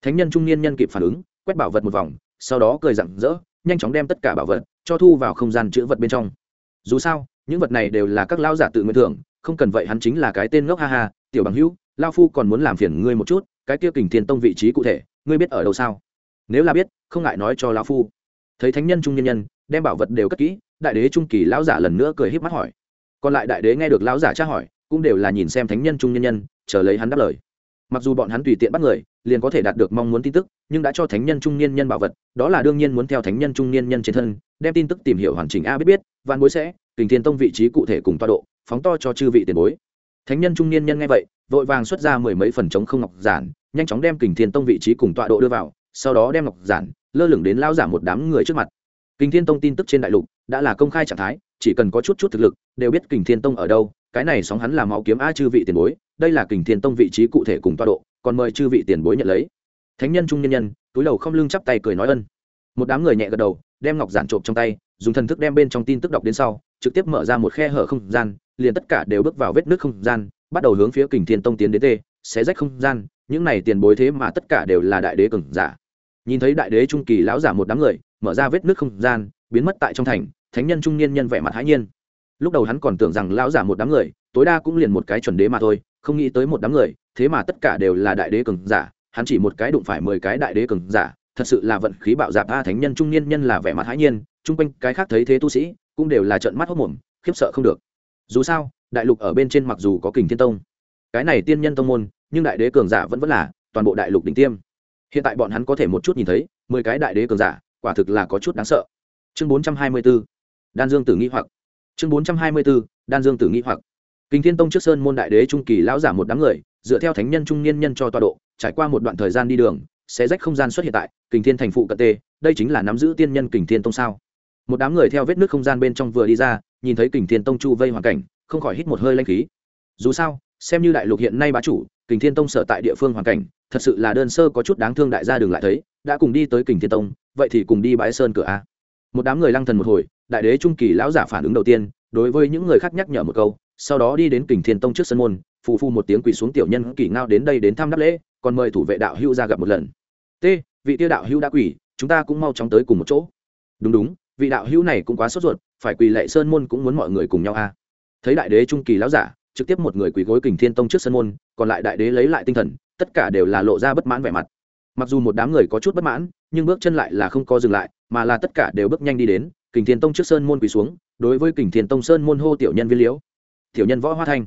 Thánh nhân trung niên nhân kịp phản ứng, quét bảo vật một vòng, sau đó cười rặng rỡ, nhanh chóng đem tất cả bảo vật cho thu vào không gian chữ vật bên trong. Dù sao, những vật này đều là các lao giả tự nguyện thưởng, không cần vậy hắn chính là cái tên ngốc ha ha, tiểu bằng hữu, lao phu còn muốn làm phiền ngươi một chút, cái kia kình thiên tông vị trí cụ thể, ngươi biết ở đâu sao? Nếu là biết, không ngại nói cho lao phu thấy thánh nhân trung nhân nhân, đem bảo vật đều cất kỹ, đại đế trung kỳ lão giả lần nữa cười híp mắt hỏi. Còn lại đại đế nghe được lão giả tra hỏi, cũng đều là nhìn xem thánh nhân trung nhân nhân, chờ lấy hắn đáp lời. Mặc dù bọn hắn tùy tiện bắt người, liền có thể đạt được mong muốn tin tức, nhưng đã cho thánh nhân trung niên nhân bảo vật, đó là đương nhiên muốn theo thánh nhân trung niên nhân trên thân, đem tin tức tìm hiểu hoàn chỉnh a biết biết văn bối sẽ, kình thiên tông vị trí cụ thể cùng toa độ, phóng to cho chư vị tiền bối. Thánh nhân trung niên nhân nghe vậy, vội vàng xuất ra mười mấy phần chống không ngọc giản, nhanh chóng đem kình thiên tông vị trí cùng tọa độ đưa vào sau đó đem ngọc giản, lơ lửng đến lao giả một đám người trước mặt. Kình thiên tông tin tức trên đại lục đã là công khai trạng thái, chỉ cần có chút chút thực lực, đều biết kình thiên tông ở đâu, cái này sóng hắn là máu kiếm a chư vị tiền bối, đây là kình thiên tông vị trí cụ thể cùng toa độ, còn mời chư vị tiền bối nhận lấy. Thánh nhân trung nhân nhân, túi đầu không lưng chắp tay cười nói ân. Một đám người nhẹ gật đầu, đem ngọc giản trộm trong tay, dùng thần thức đem bên trong tin tức đọc đến sau, trực tiếp mở ra một khe hở không gian, liền tất cả đều bước vào vết nước không gian, bắt đầu hướng phía kình thiên tông tiến đến tê, xé rách không gian, những này tiền bối thế mà tất cả đều là đại đế cường giả nhìn thấy đại đế trung kỳ lão giả một đám người, mở ra vết nước không gian, biến mất tại trong thành, thánh nhân trung niên nhân vẻ mặt hãi nhiên. Lúc đầu hắn còn tưởng rằng lão giả một đám người, tối đa cũng liền một cái chuẩn đế mà thôi, không nghĩ tới một đám người, thế mà tất cả đều là đại đế cường giả, hắn chỉ một cái đụng phải mười cái đại đế cường giả, thật sự là vận khí bạo dạp, a, thánh nhân trung niên nhân là vẻ mặt hãi nhiên, chung quanh cái khác thấy thế tu sĩ, cũng đều là trợn mắt hốc mồm, khiếp sợ không được. Dù sao, đại lục ở bên trên mặc dù có kình thiên tông, cái này tiên nhân tông môn, nhưng đại đế cường giả vẫn vẫn là toàn bộ đại lục đỉnh tiêm hiện tại bọn hắn có thể một chút nhìn thấy, mười cái đại đế cường giả, quả thực là có chút đáng sợ. Chương bốn trăm hai mươi b ố đan dương tử nghi hoặc. Chương bốn trăm hai mươi b ố đan dương tử nghi hoặc. Kinh thiên tông trước sơn môn đại đế trung kỳ lão giả một đám người, dựa theo thánh nhân trung niên nhân cho tọa độ, trải qua một đoạn thời gian đi đường, sẽ rách không gian xuất hiện tại kình thiên thành phụ cận tê, đây chính là nắm giữ tiên nhân kình thiên tông sao? Một đám người theo vết nước không gian bên trong vừa đi ra, nhìn thấy kình thiên tông chu vây hoàn cảnh, không khỏi hít một hơi lanh khí. Dù sao, xem như đại lục hiện nay bá chủ kình thiên tông sở tại địa phương hoàn cảnh thật sự là đơn sơ có chút đáng thương đại gia đừng lại thấy, đã cùng đi tới kình thiên tông, vậy thì cùng đi bãi sơn cửa a. Một đám người lăng thần một hồi, đại đế trung kỳ lão giả phản ứng đầu tiên, đối với những người khác nhắc nhở một câu, sau đó đi đến kình thiên tông trước sân môn, phù phu một tiếng quỳ xuống tiểu nhân kỳ ngao đến đây đến thăm đáp lễ, còn mời thủ vệ đạo hưu ra gặp một lần. T, vị tiêu đạo hưu đã quỳ, chúng ta cũng mau chóng tới cùng một chỗ. Đúng đúng, vị đạo hưu này cũng quá sốt ruột, phải quỳ lệ sơn môn cũng muốn mọi người cùng nhau a. À. thấy đại đế trung kỳ lão giả, trực tiếp một người quỳ gối kình thiên tông trước sân môn, còn lại đại đế lấy lại tinh thần tất cả đều là lộ ra bất mãn vẻ mặt. Mặc dù một đám người có chút bất mãn, nhưng bước chân lại là không có dừng lại, mà là tất cả đều bước nhanh đi đến, kình thiên tông trước sơn môn quỳ xuống, đối với kình thiên tông sơn môn hô tiểu nhân viên liễu. Tiểu nhân võ hoa thanh.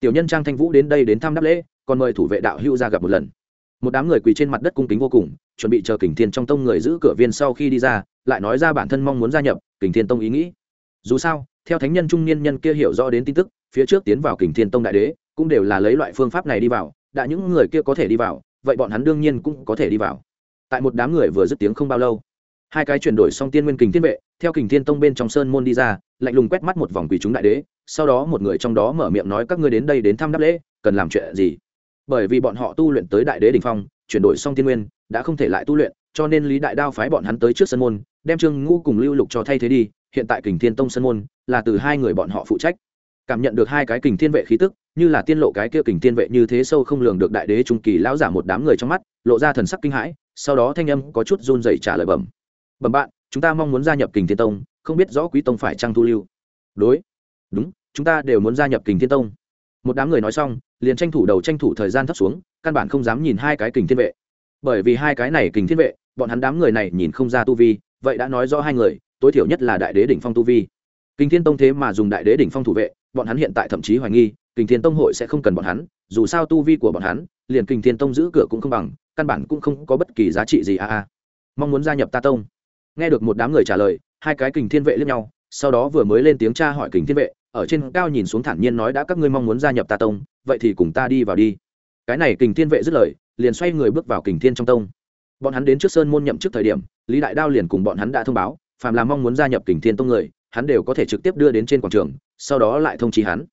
Tiểu nhân trang thanh vũ đến đây đến thăm đáp lễ, còn mời thủ vệ đạo hưu ra gặp một lần. Một đám người quỳ trên mặt đất cung kính vô cùng, chuẩn bị chờ kình thiên trong tông người giữ cửa viên sau khi đi ra, lại nói ra bản thân mong muốn gia nhập, kình thiên tông ý nghĩ. Dù sao, theo thánh nhân trung niên nhân kia hiểu rõ đến tin tức, phía trước tiến vào kình thiên tông đại đế, cũng đều là lấy loại phương pháp này đi vào đã những người kia có thể đi vào, vậy bọn hắn đương nhiên cũng có thể đi vào. Tại một đám người vừa dứt tiếng không bao lâu, hai cái chuyển đổi xong tiên nguyên kình thiên vệ, theo kình thiên tông bên trong sơn môn đi ra, lạnh lùng quét mắt một vòng quỷ chúng đại đế, sau đó một người trong đó mở miệng nói, các ngươi đến đây đến thăm đáp lễ, cần làm chuyện gì? Bởi vì bọn họ tu luyện tới đại đế đình phong, chuyển đổi xong tiên nguyên, đã không thể lại tu luyện, cho nên lý đại đao phái bọn hắn tới trước sân môn, đem trương ngũ cùng lưu lục cho thay thế đi, hiện tại kình thiên tông sân môn là từ hai người bọn họ phụ trách. Cảm nhận được hai cái kình thiên vệ khí tức như là tiên lộ cái kia kình thiên vệ như thế sâu không lường được đại đế trung kỳ lão giả một đám người trong mắt, lộ ra thần sắc kinh hãi, sau đó thanh âm có chút run rẩy trả lời bẩm. Bẩm bạn, chúng ta mong muốn gia nhập kình thiên tông, không biết rõ quý tông phải trăng thu lưu. Đối. Đúng, chúng ta đều muốn gia nhập kình thiên tông. Một đám người nói xong, liền tranh thủ đầu tranh thủ thời gian thấp xuống, căn bản không dám nhìn hai cái kình thiên vệ. Bởi vì hai cái này kình thiên vệ, bọn hắn đám người này nhìn không ra tu vi, vậy đã nói rõ hai người, tối thiểu nhất là đại đế đỉnh phong tu vi. Kình thiên tông thế mà dùng đại đế đỉnh phong thủ vệ bọn hắn hiện tại thậm chí hoài nghi, kình thiên tông hội sẽ không cần bọn hắn, dù sao tu vi của bọn hắn, liền kình thiên tông giữ cửa cũng không bằng, căn bản cũng không có bất kỳ giá trị gì a a. Mong muốn gia nhập ta tông. Nghe được một đám người trả lời, hai cái kình thiên vệ lẫn nhau, sau đó vừa mới lên tiếng tra hỏi kình thiên vệ, ở trên cao nhìn xuống thản nhiên nói đã các ngươi mong muốn gia nhập ta tông, vậy thì cùng ta đi vào đi. Cái này kình thiên vệ dứt lời, liền xoay người bước vào kình thiên trong tông. Bọn hắn đến trước sơn môn nhậm trước thời điểm, lý đại đao liền cùng bọn hắn đã thông báo, phàm là mong muốn gia nhập kình thiên tông người hắn đều có thể trực tiếp đưa đến trên quảng trường, sau đó lại thông trí hắn.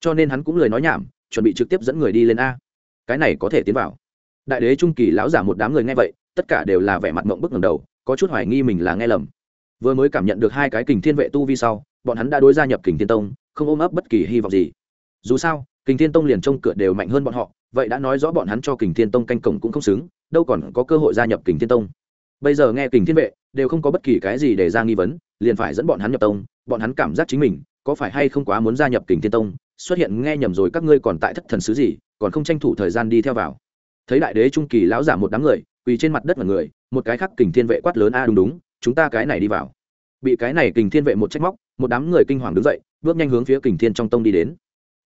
Cho nên hắn cũng lời nói nhảm, chuẩn bị trực tiếp dẫn người đi lên a. Cái này có thể tiến vào. Đại đế trung kỳ lão giả một đám người nghe vậy, tất cả đều là vẻ mặt mộng bức ngầm đầu, có chút hoài nghi mình là nghe lầm. Vừa mới cảm nhận được hai cái kình thiên vệ tu vi sau, bọn hắn đã đối gia nhập kình thiên tông, không ôm ấp bất kỳ hy vọng gì. Dù sao, kình thiên tông liền trông cửa đều mạnh hơn bọn họ, vậy đã nói rõ bọn hắn cho kình thiên tông canh cổng cũng không xứng, đâu còn có cơ hội gia nhập kình thiên tông. Bây giờ nghe kình thiên vệ, đều không có bất kỳ cái gì để ra nghi vấn liền phải dẫn bọn hắn nhập tông, bọn hắn cảm giác chính mình, có phải hay không quá muốn gia nhập kình thiên tông, xuất hiện nghe nhầm rồi các ngươi còn tại thất thần sứ gì, còn không tranh thủ thời gian đi theo vào. Thấy đại đế trung kỳ lão giả một đám người, quỳ trên mặt đất là người, một cái khác kình thiên vệ quát lớn, a, đúng đúng, chúng ta cái này đi vào. Bị cái này kình thiên vệ một trách móc, một đám người kinh hoàng đứng dậy, bước nhanh hướng phía kình thiên trong tông đi đến.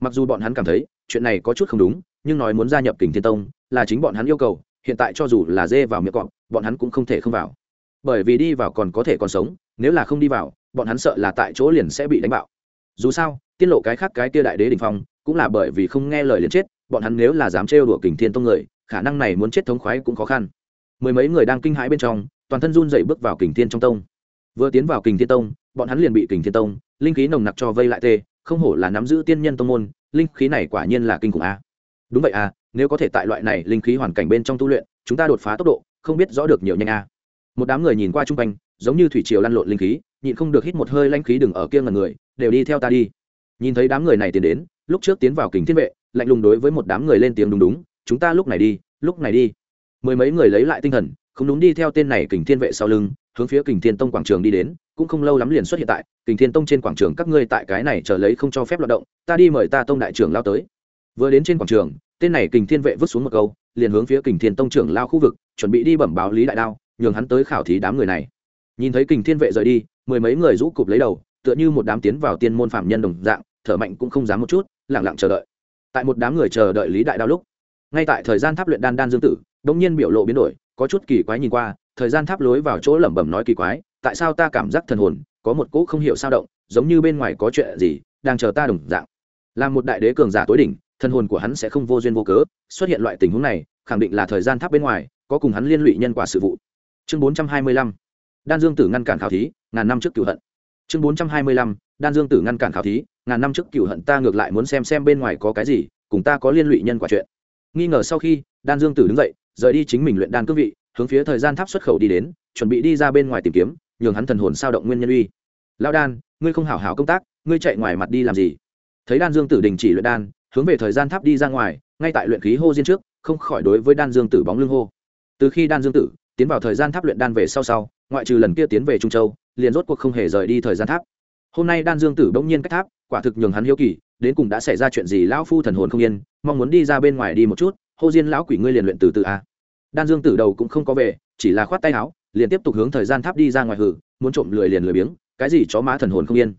Mặc dù bọn hắn cảm thấy, chuyện này có chút không đúng, nhưng nói muốn gia nhập kình thiên tông, là chính bọn hắn yêu cầu, hiện tại cho dù là dê vào miệng cọp, bọn hắn cũng không thể không vào. Bởi vì đi vào còn có thể còn sống nếu là không đi vào, bọn hắn sợ là tại chỗ liền sẽ bị đánh bạo. Dù sao, tiết lộ cái khác cái tia đại đế đình phong, cũng là bởi vì không nghe lời liền chết, bọn hắn nếu là dám trêu đùa kình thiên tông người, khả năng này muốn chết thống khoái cũng khó khăn. Mười mấy người đang kinh hãi bên trong, toàn thân run dậy bước vào kình thiên trong tông. Vừa tiến vào kình thiên tông, bọn hắn liền bị kình thiên tông, linh khí nồng nặc cho vây lại tê, không hổ là nắm giữ tiên nhân tông môn, linh khí này quả nhiên là kinh khủng a. Đúng vậy a, nếu có thể tại loại này linh khí hoàn cảnh bên trong tu luyện, chúng ta đột phá tốc độ, không biết rõ được nhiều nhanh a. Một đám người nhìn qua chung quanh giống như thủy triều lăn lộn linh khí, nhịn không được hít một hơi lanh khí đừng ở kia ngần người, đều đi theo ta đi. Nhìn thấy đám người này tiến đến, lúc trước tiến vào kính thiên vệ, lạnh lùng đối với một đám người lên tiếng đúng đúng, chúng ta lúc này đi, lúc này đi. Mười mấy người lấy lại tinh thần, không đúng đi theo tên này kình thiên vệ sau lưng, hướng phía kình thiên tông quảng trường đi đến, cũng không lâu lắm liền xuất hiện tại, kình thiên tông trên quảng trường các ngươi tại cái này chờ lấy không cho phép hoạt động, ta đi mời ta tông đại trưởng lao tới. Vừa đến trên quảng trường, tên này kình thiên vệ vứt xuống một câu, liền hướng phía kình thiên tông trưởng lao khu vực, chuẩn bị đi bẩm báo lý đại đao, nhường hắn tới khảo thí đám người này nhìn thấy kình thiên vệ rời đi, mười mấy người rũ cụp lấy đầu, tựa như một đám tiến vào tiên môn phạm nhân đồng dạng, thở mạnh cũng không dám một chút lẳng lặng chờ đợi. Tại một đám người chờ đợi lý đại đao lúc, ngay tại thời gian tháp luyện đan đan dương tử đống nhiên biểu lộ biến đổi, có chút kỳ quái nhìn qua, thời gian tháp lối vào chỗ lẩm bẩm nói kỳ quái, tại sao ta cảm giác thần hồn, có một cỗ không hiểu sao động, giống như bên ngoài có chuyện gì, đang chờ ta đồng dạng. Là một đại đế cường giả tối đỉnh, thần hồn của hắn sẽ không vô duyên vô cớ, xuất hiện loại tình huống này, khẳng định là thời gian tháp bên ngoài, có cùng hắn liên lụy nhân quả sự vụ. Chương bốn trăm hai mươi lăm đan dương tử ngăn cản khảo thí, ngàn năm trước cựu hận. Chương bốn trăm hai mươi lăm, đan dương tử ngăn cản khảo thí, ngàn năm trước cựu hận ta ngược lại muốn xem xem bên ngoài có cái gì, cùng ta có liên lụy nhân quả chuyện. Nghi ngờ sau khi, đan dương tử đứng dậy, rời đi chính mình luyện đan cương vị, hướng phía thời gian tháp xuất khẩu đi đến, chuẩn bị đi ra bên ngoài tìm kiếm, nhường hắn thần hồn sao động nguyên nhân uy. Lao đan, ngươi không hảo hảo công tác, ngươi chạy ngoài mặt đi làm gì? Thấy đan dương tử đình chỉ luyện đan, hướng về thời gian tháp đi ra ngoài, ngay tại luyện khí hô diên trước, không khỏi đối với đan dương tử bóng lưng hô. Từ khi đan dương tử tiến vào thời gian tháp luyện đan về sau sau ngoại trừ lần kia tiến về trung châu, liền rốt cuộc không hề rời đi thời gian tháp. Hôm nay đan dương tử bỗng nhiên cách tháp, quả thực nhường hắn hiếu kỳ, đến cùng đã xảy ra chuyện gì, lão phu thần hồn không yên, mong muốn đi ra bên ngoài đi một chút, hô diên lão quỷ ngươi liền luyện từ từ a. Đan dương tử đầu cũng không có về, chỉ là khoát tay áo, liền tiếp tục hướng thời gian tháp đi ra ngoài hử, muốn trộm lười liền lười biếng, cái gì chó má thần hồn không yên.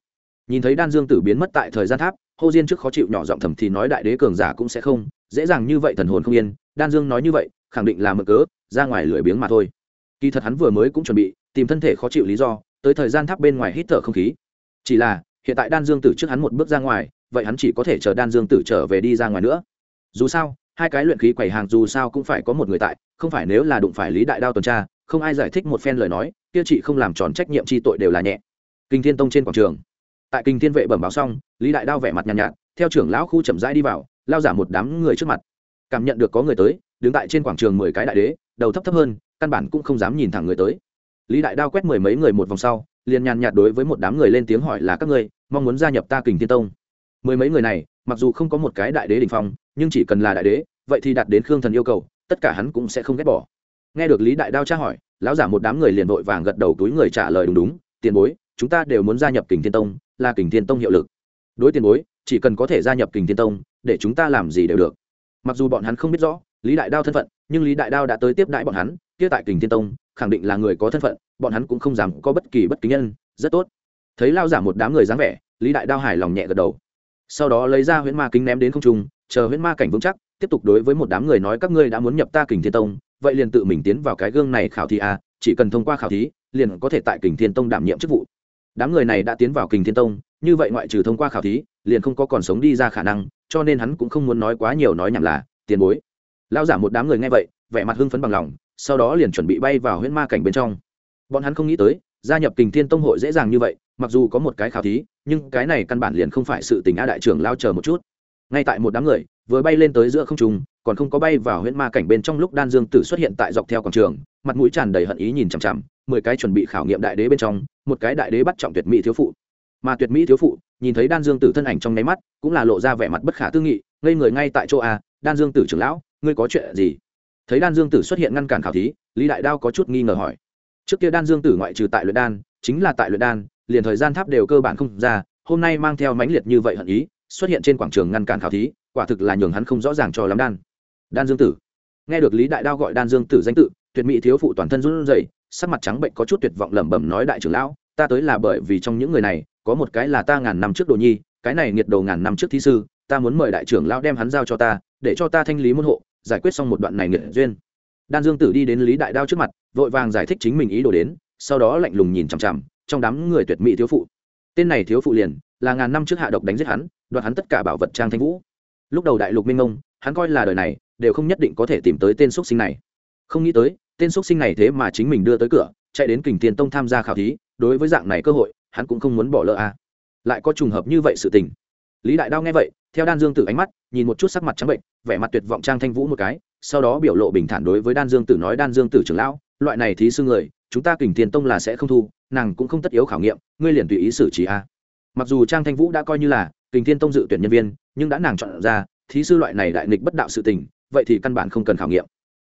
Nhìn thấy đan dương tử biến mất tại thời gian tháp, hô diên trước khó chịu nhỏ giọng thầm thì nói đại đế cường giả cũng sẽ không, dễ dàng như vậy thần hồn không yên. Đan dương nói như vậy, khẳng định là mở cớ, ra ngoài lười biếng mà thôi. Kỳ thật hắn vừa mới cũng chuẩn bị tìm thân thể khó chịu lý do tới thời gian tháp bên ngoài hít thở không khí. Chỉ là hiện tại đan dương tử trước hắn một bước ra ngoài vậy hắn chỉ có thể chờ đan dương tử trở về đi ra ngoài nữa. Dù sao hai cái luyện khí quầy hàng dù sao cũng phải có một người tại không phải nếu là đụng phải lý đại đao tuần tra không ai giải thích một phen lời nói kia chị không làm tròn trách nhiệm chi tội đều là nhẹ. Kinh thiên tông trên quảng trường. Tại kinh thiên vệ bẩm báo xong lý đại đao vẻ mặt nhàn nhạt, nhạt theo trưởng lão khu chậm rãi đi vào lao giả một đám người trước mặt. Cảm nhận được có người tới đứng tại trên quảng trường mười cái đại đế đầu thấp thấp hơn căn bản cũng không dám nhìn thẳng người tới lý đại đao quét mười mấy người một vòng sau, liền nhàn nhạt đối với một đám người lên tiếng hỏi là các ngươi, mong muốn gia nhập ta kình thiên tông. Mười mấy người này, mặc dù không có một cái đại đế đình phong, nhưng chỉ cần là đại đế, vậy thì đạt đến khương thần yêu cầu, tất cả hắn cũng sẽ không ghét bỏ. Nghe được lý đại đao tra hỏi, lão giả một đám người liền vội vàng gật đầu túi người trả lời đúng đúng, tiền bối, chúng ta đều muốn gia nhập kình thiên tông, là kình thiên tông hiệu lực. Đối tiền bối, chỉ cần có thể gia nhập kình thiên tông, để chúng ta làm gì đều được. Mặc dù bọn hắn không biết rõ lý đại đao thân phận, nhưng lý đại đao đã tới tiếp đãi bọn hắn, kia tại kình thiên tông khẳng định là người có thân phận bọn hắn cũng không dám có bất kỳ bất kính nhân. Rất tốt. Thấy lao giả một đám người dáng vẻ lý đại đao hài lòng nhẹ gật đầu. Sau đó lấy ra huyễn ma kính ném đến không trung chờ huyễn ma cảnh vững chắc tiếp tục đối với một đám người nói các ngươi đã muốn nhập ta kình thiên tông vậy liền tự mình tiến vào cái gương này khảo thí à, chỉ cần thông qua khảo thí liền có thể tại kình thiên tông đảm nhiệm chức vụ. Đám người này đã tiến vào kình thiên tông như vậy ngoại trừ thông qua khảo thí liền không có còn sống đi ra khả năng cho nên hắn cũng không muốn nói quá nhiều nói nhảm là tiền bối. Lao giả một đám người nghe vậy vẻ mặt hưng phấn bằng lòng sau đó liền chuẩn bị bay vào huyễn ma cảnh bên trong. Bọn hắn không nghĩ tới, gia nhập kình thiên tông hội dễ dàng như vậy, mặc dù có một cái khảo thí, nhưng cái này căn bản liền không phải sự tình a đại trưởng lao chờ một chút. Ngay tại một đám người, vừa bay lên tới giữa không trung, còn không có bay vào huyễn ma cảnh bên trong lúc đan dương tử xuất hiện tại dọc theo quảng trường, mặt mũi tràn đầy hận ý nhìn chằm chằm, mười cái chuẩn bị khảo nghiệm đại đế bên trong, một cái đại đế bắt trọng tuyệt mỹ thiếu phụ. Mà tuyệt mỹ thiếu phụ, nhìn thấy đan dương tử thân ảnh trong nháy mắt, cũng là lộ ra vẻ mặt bất khả tư nghị, ngây người ngay tại chỗ a, đan dương tử trưởng lão, ngươi có chuyện gì? Thấy đan dương tử xuất hiện ngăn cản khảo thí, lý đại đao có chút nghi ngờ hỏi. Trước kia đan dương tử ngoại trừ tại luyện đan, chính là tại luyện đan, liền thời gian tháp đều cơ bản không ra, hôm nay mang theo mãnh liệt như vậy hận ý, xuất hiện trên quảng trường ngăn cản khảo thí, quả thực là nhường hắn không rõ ràng cho lắm đan. Đan dương tử. Nghe được lý đại đao gọi đan dương tử danh tự, tuyệt mỹ thiếu phụ toàn thân run rẩy, sắc mặt trắng bệnh có chút tuyệt vọng lẩm bẩm nói đại trưởng lão, ta tới là bởi vì trong những người này, có một cái là ta ngàn năm trước đồ nhi, cái này nghiệt đầu ngàn năm trước thí sư, ta muốn mời đại trưởng lão đem hắn giao cho ta, để cho ta thanh lý môn hộ giải quyết xong một đoạn này nghiệt duyên. Đan dương tử đi đến lý đại đao trước mặt, vội vàng giải thích chính mình ý đồ đến, sau đó lạnh lùng nhìn chằm chằm trong đám người tuyệt mỹ thiếu phụ. Tên này thiếu phụ liền là ngàn năm trước hạ độc đánh giết hắn, đoạt hắn tất cả bảo vật trang thanh vũ. Lúc đầu đại lục minh ông hắn coi là đời này đều không nhất định có thể tìm tới tên x sinh này. Không nghĩ tới, tên x sinh này thế mà chính mình đưa tới cửa, chạy đến kình tiền tông tham gia khảo thí, đối với dạng này cơ hội, hắn cũng không muốn bỏ lỡ a. À. lại có trùng hợp như vậy sự tình lý đại đao nghe vậy, theo đan dương tử ánh mắt, nhìn một chút sắc mặt trắng bệnh, vẻ mặt tuyệt vọng trang thanh vũ một cái, sau đó biểu lộ bình thản đối với đan dương tử nói, đan dương tử trưởng lão, loại này thí sư người, chúng ta kình tiền tông là sẽ không thu, nàng cũng không tất yếu khảo nghiệm, ngươi liền tùy ý xử trí a. Mặc dù trang thanh vũ đã coi như là kình thiên tông dự tuyển nhân viên, nhưng đã nàng chọn ra, thí sư loại này đại nghịch bất đạo sự tình, vậy thì căn bản không cần khảo nghiệm.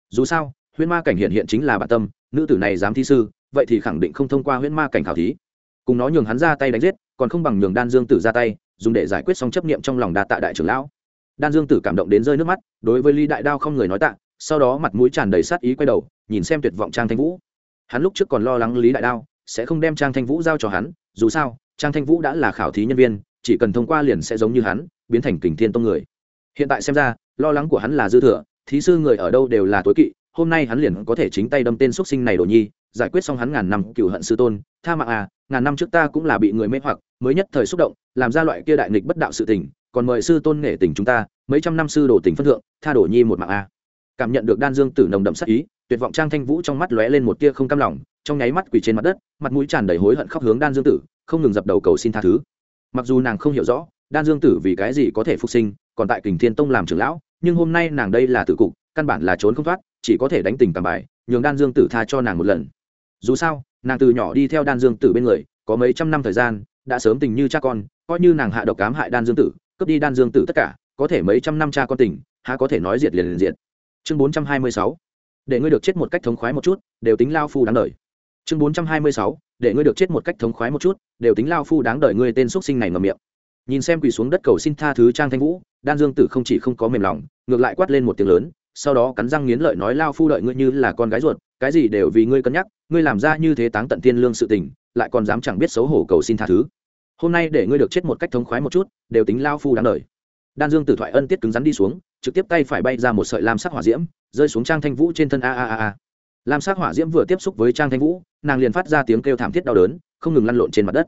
Dù sao, huyễn ma cảnh hiện hiện chính là bản tâm, nữ tử này dám thí sư, vậy thì khẳng định không thông qua huyễn ma cảnh khảo thí. Cùng nó nhường hắn ra tay đánh giết, còn không bằng nhường đan dương tử ra tay dùng để giải quyết xong chấp niệm trong lòng đa tạ đại trưởng lão. Đan dương tử cảm động đến rơi nước mắt, đối với lý đại đao không người nói tạ, sau đó mặt mũi tràn đầy sát ý quay đầu, nhìn xem tuyệt vọng trang thanh vũ. Hắn lúc trước còn lo lắng lý đại đao sẽ không đem trang thanh vũ giao cho hắn, dù sao, trang thanh vũ đã là khảo thí nhân viên, chỉ cần thông qua liền sẽ giống như hắn, biến thành kình thiên tông người. Hiện tại xem ra, lo lắng của hắn là dư thừa, thí sư người ở đâu đều là tối kỵ, hôm nay hắn liền có thể chính tay đâm tên x sinh này đồ nhi, giải quyết xong hắn ngàn năm cựu hận sư tôn, tha mạng à ngàn năm trước ta cũng là bị người mê hoặc mới nhất thời xúc động, làm ra loại kia đại nghịch bất đạo sự tình, còn mời sư tôn nghệ tình chúng ta, mấy trăm năm sư đồ tình phân thượng, tha đổ nhi một mạng a. Cảm nhận được đan dương tử nồng đậm sắc ý, tuyệt vọng trang thanh vũ trong mắt lóe lên một tia không cam lòng, trong nháy mắt quỳ trên mặt đất, mặt mũi tràn đầy hối hận khóc hướng đan dương tử, không ngừng dập đầu cầu xin tha thứ. Mặc dù nàng không hiểu rõ, đan dương tử vì cái gì có thể phục sinh, còn tại kình thiên tông làm trưởng lão, nhưng hôm nay nàng đây là tử cục, căn bản là trốn không thoát, chỉ có thể đánh tình tạm bài, nhường đan dương tử tha cho nàng một lần. Dù sao, nàng từ nhỏ đi theo đan dương tử bên người, có mấy trăm năm thời gian đã sớm tình như cha con, coi như nàng hạ độc cám hại đan dương tử, cướp đi đan dương tử tất cả, có thể mấy trăm năm cha con tình, há có thể nói diệt liền liền diệt. Chương bốn trăm hai mươi sáu. Để ngươi được chết một cách thống khoái một chút, đều tính lao phu đáng đời. Chương bốn trăm hai mươi sáu. Để ngươi được chết một cách thống khoái một chút, đều tính lao phu đáng đời ngươi tên x sinh này ngầm miệng. Nhìn xem quỳ xuống đất cầu xin tha thứ trang thanh vũ, đan dương tử không chỉ không có mềm lòng, ngược lại quát lên một tiếng lớn, sau đó cắn răng nghiến lợi nói lao phu đợi ngươi như là con gái ruột, cái gì đều vì ngươi cân nhắc, ngươi làm ra như thế táng tận tiên lương sự tình, lại còn dám chẳng biết xấu hổ cầu xin tha thứ hôm nay để ngươi được chết một cách thống khoái một chút, đều tính lao phu đáng đời. Đan dương tử thoại ân tiết cứng rắn đi xuống, trực tiếp tay phải bay ra một sợi lam sắc hỏa diễm, rơi xuống trang thanh vũ trên thân a a a a. Lam sắc hỏa diễm vừa tiếp xúc với trang thanh vũ, nàng liền phát ra tiếng kêu thảm thiết đau đớn, không ngừng lăn lộn trên mặt đất.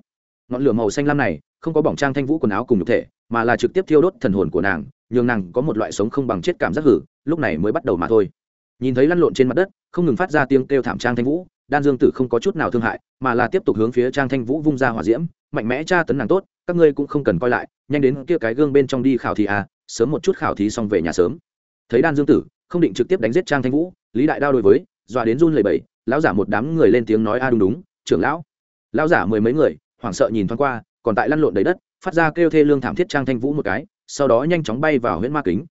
Ngọn lửa màu xanh lam này, không có bỏng trang thanh vũ quần áo cùng nhục thể, mà là trực tiếp thiêu đốt thần hồn của nàng, nhường nàng có một loại sống không bằng chết cảm giác hử, lúc này mới bắt đầu mà thôi. Nhìn thấy lăn lộn trên mặt đất, không ngừng phát ra tiếng kêu thảm trang thanh vũ đan dương tử không có chút nào thương hại, mà là tiếp tục hướng phía trang thanh vũ vung ra hỏa diễm, mạnh mẽ tra tấn nàng tốt, các ngươi cũng không cần coi lại, nhanh đến kia cái gương bên trong đi khảo thí à sớm một chút khảo thí xong về nhà sớm. Thấy đan dương tử, không định trực tiếp đánh giết trang thanh vũ, lý đại đao đối với, dọa đến run lầy bẩy, lão giả một đám người lên tiếng nói, a, đúng đúng, trưởng lão. Lão giả mười mấy người, hoảng sợ nhìn thoáng qua, còn tại lăn lộn đầy đất, phát ra kêu thê lương thảm thiết trang thanh vũ một cái, sau đó nhanh chóng bay vào huyễn ma kính.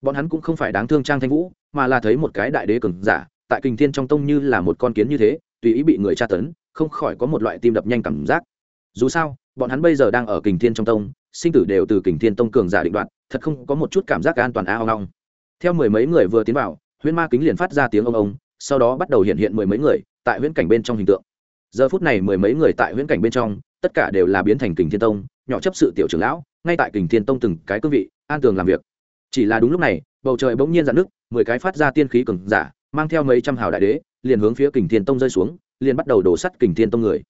Bọn hắn cũng không phải đáng thương trang thanh vũ, mà là thấy một cái đại đế cường giả, tại kình thiên trong tông như là một con kiến như thế tùy ý bị người tra tấn, không khỏi có một loại tim đập nhanh cảm giác. Dù sao, bọn hắn bây giờ đang ở kình thiên trong tông, sinh tử đều từ kình thiên tông cường giả định đoạt, thật không có một chút cảm giác an toàn a à hoang theo mười mấy người vừa tiến vào, huyễn ma kính liền phát ra tiếng ông ông sau đó bắt đầu hiện hiện mười mấy người tại huyễn cảnh bên trong hình tượng. Giờ phút này mười mấy người tại huyễn cảnh bên trong, tất cả đều là biến thành kình thiên tông, nhỏ chấp sự tiểu trưởng lão, ngay tại kình thiên tông từng cái cương vị, an tường làm việc. Chỉ là đúng lúc này, bầu trời bỗng nhiên dạn nước mười cái phát ra tiên khí cường giả, mang theo mấy trăm hào đại đế liền hướng phía kình thiên tông rơi xuống liền bắt đầu đổ sắt kình thiên tông người.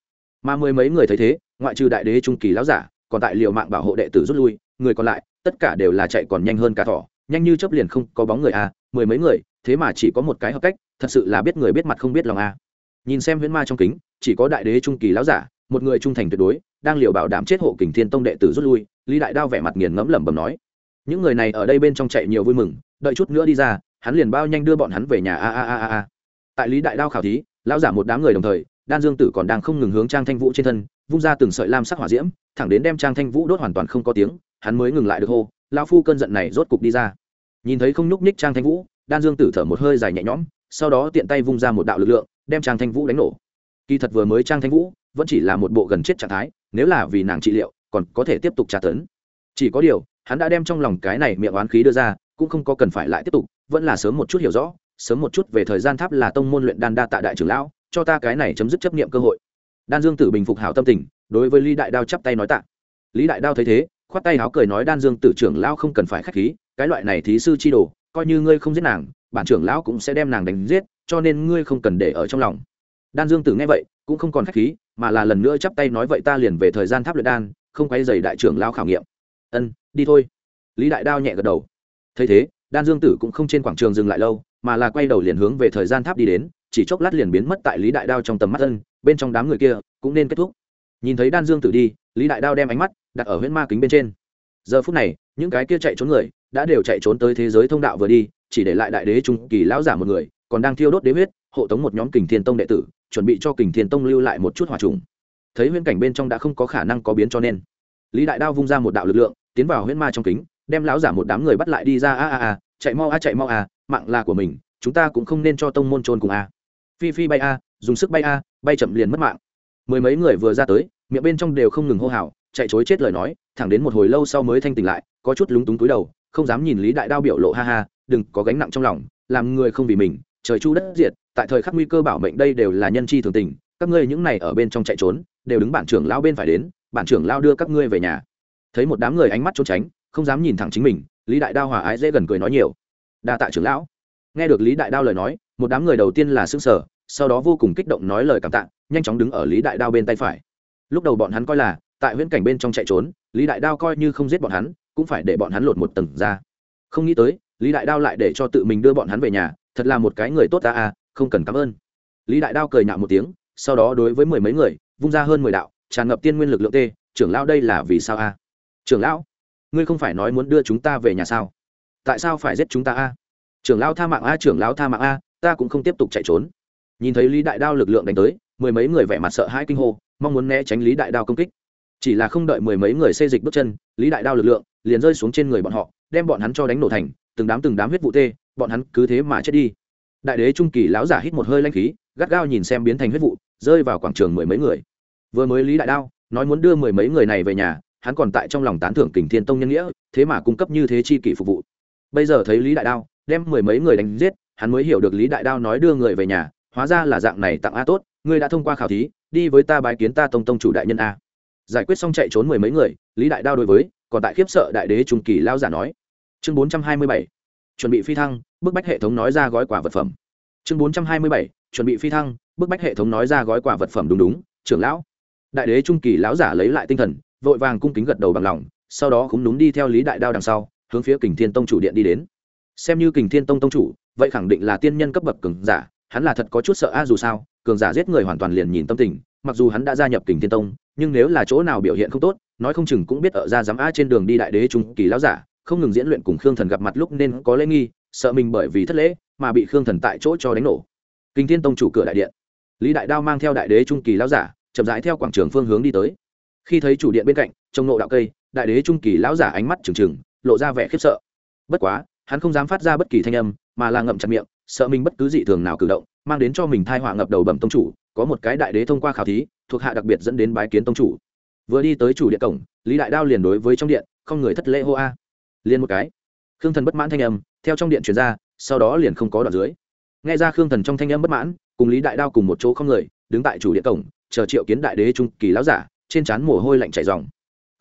Mà mười mấy người thấy thế ngoại trừ đại đế trung kỳ lão giả còn tại liệu mạng bảo hộ đệ tử rút lui người còn lại tất cả đều là chạy còn nhanh hơn cả thỏ nhanh như chấp liền không có bóng người a à, mười mấy người thế mà chỉ có một cái hợp cách thật sự là biết người biết mặt không biết lòng a à. nhìn xem huyễn ma trong kính chỉ có đại đế trung kỳ lão giả một người trung thành tuyệt đối đang liều bảo đảm chết hộ kình thiên tông đệ tử rút lui lý đại đao vẻ mặt nghiền ngẫm lẩm bẩm nói. Những người này ở đây bên trong chạy nhiều vui mừng đợi chút nữa đi ra hắn liền bao nhanh đưa bọn hắn về nhà a a a a a tại lý đại đao khảo thí, lão giả một đám người đồng thời, đan dương tử còn đang không ngừng hướng trang thanh vũ trên thân, vung ra từng sợi lam sắc hỏa diễm, thẳng đến đem trang thanh vũ đốt hoàn toàn không có tiếng, hắn mới ngừng lại được hô, lão phu cơn giận này rốt cục đi ra. Nhìn thấy không nhúc ních trang thanh vũ, đan dương tử thở một hơi dài nhẹ nhõm, sau đó tiện tay vung ra một đạo lực lượng, đem trang thanh vũ đánh nổ. Kỳ thật vừa mới trang thanh vũ, vẫn chỉ là một bộ gần chết trạng thái, nếu là vì nàng trị liệu, còn có thể tiếp tục trả tấn. Chỉ có điều, hắn đã đem trong lòng cái này miệng oán khí đưa ra, cũng không có cần phải lại tiếp tục, vẫn là sớm một chút hiểu rõ sớm một chút về thời gian tháp là tông môn luyện đan đa tại đại trưởng lão, cho ta cái này chấm dứt chấp niệm cơ hội. Đan dương tử bình phục hảo tâm tình, đối với lý đại đao chắp tay nói tạ. Lý đại đao thấy thế, khoát tay áo cười nói, đan dương tử trưởng lão không cần phải khách khí, cái loại này thí sư chi đồ, coi như ngươi không giết nàng, bản trưởng lão cũng sẽ đem nàng đánh giết, cho nên ngươi không cần để ở trong lòng. Đan dương tử nghe vậy, cũng không còn khách khí, mà là lần nữa chắp tay nói, vậy ta liền về thời gian tháp luyện đan, không quay dày đại trưởng lão khảo nghiệm. Ân, đi thôi. Lý đại đao nhẹ gật đầu. Thấy thế đan dương tử cũng không trên quảng trường dừng lại lâu, mà là quay đầu liền hướng về thời gian tháp đi đến, chỉ chốc lát liền biến mất tại lý đại đao trong tầm mắt thân bên trong đám người kia cũng nên kết thúc. Nhìn thấy đan dương tử đi, lý đại đao đem ánh mắt đặt ở huyễn ma kính bên trên. Giờ phút này, những cái kia chạy trốn người đã đều chạy trốn tới thế giới thông đạo vừa đi, chỉ để lại đại đế trung kỳ lão giả một người, còn đang thiêu đốt đế huyết, hộ tống một nhóm kình thiên tông đệ tử, chuẩn bị cho kình thiên tông lưu lại một chút hòa trùng. Thấy huyễn cảnh bên trong đã không có khả năng có biến cho nên, lý đại đao vung ra một đạo lực lượng, tiến vào huyễn ma trong kính đem lão giả một đám người bắt lại đi ra, a a a, chạy mau, a, chạy mau, a, mạng là của mình, chúng ta cũng không nên cho tông môn trôn cùng a. Phi phi bay a, dùng sức bay a, bay chậm liền mất mạng. Mười mấy người vừa ra tới, miệng bên trong đều không ngừng hô hào, chạy chối chết lời nói, thẳng đến một hồi lâu sau mới thanh tỉnh lại, có chút lúng túng túi đầu, không dám nhìn lý đại đao biểu lộ ha ha, đừng có gánh nặng trong lòng, làm người không vì mình, trời chu đất diệt, tại thời khắc nguy cơ bảo mệnh đây đều là nhân chi thường tình, các ngươi những này ở bên trong chạy trốn, đều đứng bản trưởng lao bên phải đến, bản trưởng lao đưa các ngươi về nhà. Thấy một đám người ánh mắt trốn tránh không dám nhìn thẳng chính mình, lý đại đao hòa ái dễ gần cười nói nhiều. Đa tạ trưởng lão. Nghe được lý đại đao lời nói, một đám người đầu tiên là xương sở sau đó vô cùng kích động nói lời cảm tạ, nhanh chóng đứng ở lý đại đao bên tay phải. Lúc đầu bọn hắn coi là, tại huyễn cảnh bên trong chạy trốn, lý đại đao coi như không giết bọn hắn, cũng phải để bọn hắn lột một tầng ra. Không nghĩ tới, lý đại đao lại để cho tự mình đưa bọn hắn về nhà, thật là một cái người tốt ta à không cần cảm ơn. Lý đại đao cười nhạo một tiếng, sau đó đối với mười mấy người, vung ra hơn mười đạo, tràn ngập tiên nguyên lực lượng tê, trưởng lão đây là vì sao a? À? trưởng lão ngươi không phải nói muốn đưa chúng ta về nhà sao? Tại sao phải giết chúng ta a? Trưởng lão tha mạng a, trưởng lão tha mạng a, ta cũng không tiếp tục chạy trốn. Nhìn thấy lý đại đao lực lượng đánh tới, mười mấy người vẻ mặt sợ hãi kinh hô, mong muốn né tránh lý đại đao công kích. Chỉ là không đợi mười mấy người xê dịch bước chân, lý đại đao lực lượng liền rơi xuống trên người bọn họ, đem bọn hắn cho đánh nổ thành, từng đám từng đám huyết vụ tê, bọn hắn cứ thế mà chết đi. Đại đế trung kỳ lão giả hít một hơi lanh khí, gắt gao nhìn xem biến thành huyết vụ, rơi vào quảng trường mười mấy người. Vừa mới lý đại đao nói muốn đưa mười mấy người này về nhà hắn còn tại trong lòng tán thưởng kình thiên tông nhân nghĩa, thế mà cung cấp như thế chi kỷ phục vụ. Bây giờ thấy lý đại đao, đem mười mấy người đánh giết, hắn mới hiểu được lý đại đao nói đưa người về nhà, hóa ra là dạng này tặng a tốt, ngươi đã thông qua khảo thí, đi với ta bái kiến ta tông tông chủ đại nhân a. Giải quyết xong chạy trốn mười mấy người, lý đại đao đối với, còn tại khiếp sợ đại đế trung kỳ lao giả nói. Chương bốn trăm hai mươi bảy, chuẩn bị phi thăng, bức bách hệ thống nói ra gói quả vật phẩm. Chương bốn trăm hai mươi bảy, chuẩn bị phi thăng, bức bách hệ thống nói ra gói quả vật phẩm đúng đúng, trưởng lão. Đại đế trung kỳ lão giả lấy lại tinh thần vội vàng cung kính gật đầu bằng lòng, sau đó cũng núm đi theo lý đại đao đằng sau, hướng phía kình thiên tông chủ điện đi đến. Xem như kình thiên tông tông chủ, vậy khẳng định là tiên nhân cấp bậc cường giả, hắn là thật có chút sợ a dù sao, cường giả giết người hoàn toàn liền nhìn tâm tình, mặc dù hắn đã gia nhập kình thiên tông, nhưng nếu là chỗ nào biểu hiện không tốt, nói không chừng cũng biết ở ra dám a trên đường đi đại đế trung kỳ lão giả, không ngừng diễn luyện cùng khương thần gặp mặt lúc nên có lễ nghi, sợ mình bởi vì thất lễ mà bị khương thần tại chỗ cho đánh nổ. Kinh thiên tông chủ cửa đại điện. Lý đại đao mang theo đại đế trung kỳ lão giả, chậm rãi theo quảng trường phương hướng đi tới khi thấy chủ điện bên cạnh, trông nộ đạo cây, đại đế trung kỳ lão giả ánh mắt trừng trừng, lộ ra vẻ khiếp sợ. Bất quá, hắn không dám phát ra bất kỳ thanh âm, mà là ngậm chặt miệng, sợ mình bất cứ dị thường nào cử động, mang đến cho mình thai họa ngập đầu bẩm tông chủ, có một cái đại đế thông qua khảo thí, thuộc hạ đặc biệt dẫn đến bái kiến tông chủ. Vừa đi tới chủ điện cổng, lý đại đao liền đối với trong điện, không người thất lễ hô a. À. liền một cái. Khương thần bất mãn thanh âm, theo trong điện truyền ra, sau đó liền không có đoạn dưới. Nghe ra khương thần trong thanh âm bất mãn, cùng lý đại đao cùng một chỗ không người, đứng tại chủ điện cổng, chờ triệu kiến đại đế trung kỳ lão giả trên trán mồ hôi lạnh chảy ròng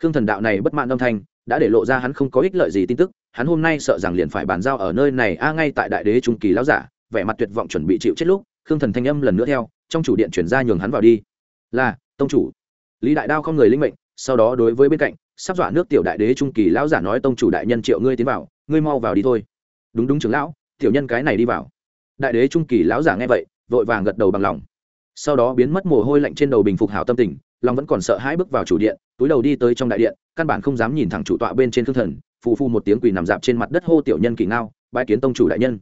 khương thần đạo này bất mãn âm thanh, đã để lộ ra hắn không có ích lợi gì tin tức, hắn hôm nay sợ rằng liền phải bàn giao ở nơi này, a, ngay tại đại đế trung kỳ lão giả, vẻ mặt tuyệt vọng chuẩn bị chịu chết lúc, khương thần thanh âm lần nữa theo, trong chủ điện chuyển ra nhường hắn vào đi. Là, tông chủ. Lý đại đao không người linh mệnh, sau đó đối với bên cạnh, sắp dọa nước tiểu đại đế trung kỳ lão giả nói, tông chủ đại nhân triệu ngươi tiến vào, ngươi mau vào đi thôi. Đúng đúng trưởng lão, tiểu nhân cái này đi vào. Đại đế trung kỳ lão giả nghe vậy, vội vàng gật đầu bằng lòng. Sau đó biến mất mồ hôi lạnh trên đầu bình phục hảo tâm tình lòng vẫn còn sợ hãi bước vào chủ điện túi đầu đi tới trong đại điện căn bản không dám nhìn thẳng chủ tọa bên trên thương thần phù phu một tiếng quỳ nằm dạp trên mặt đất hô tiểu nhân kỳ ngao bãi kiến tông chủ đại nhân.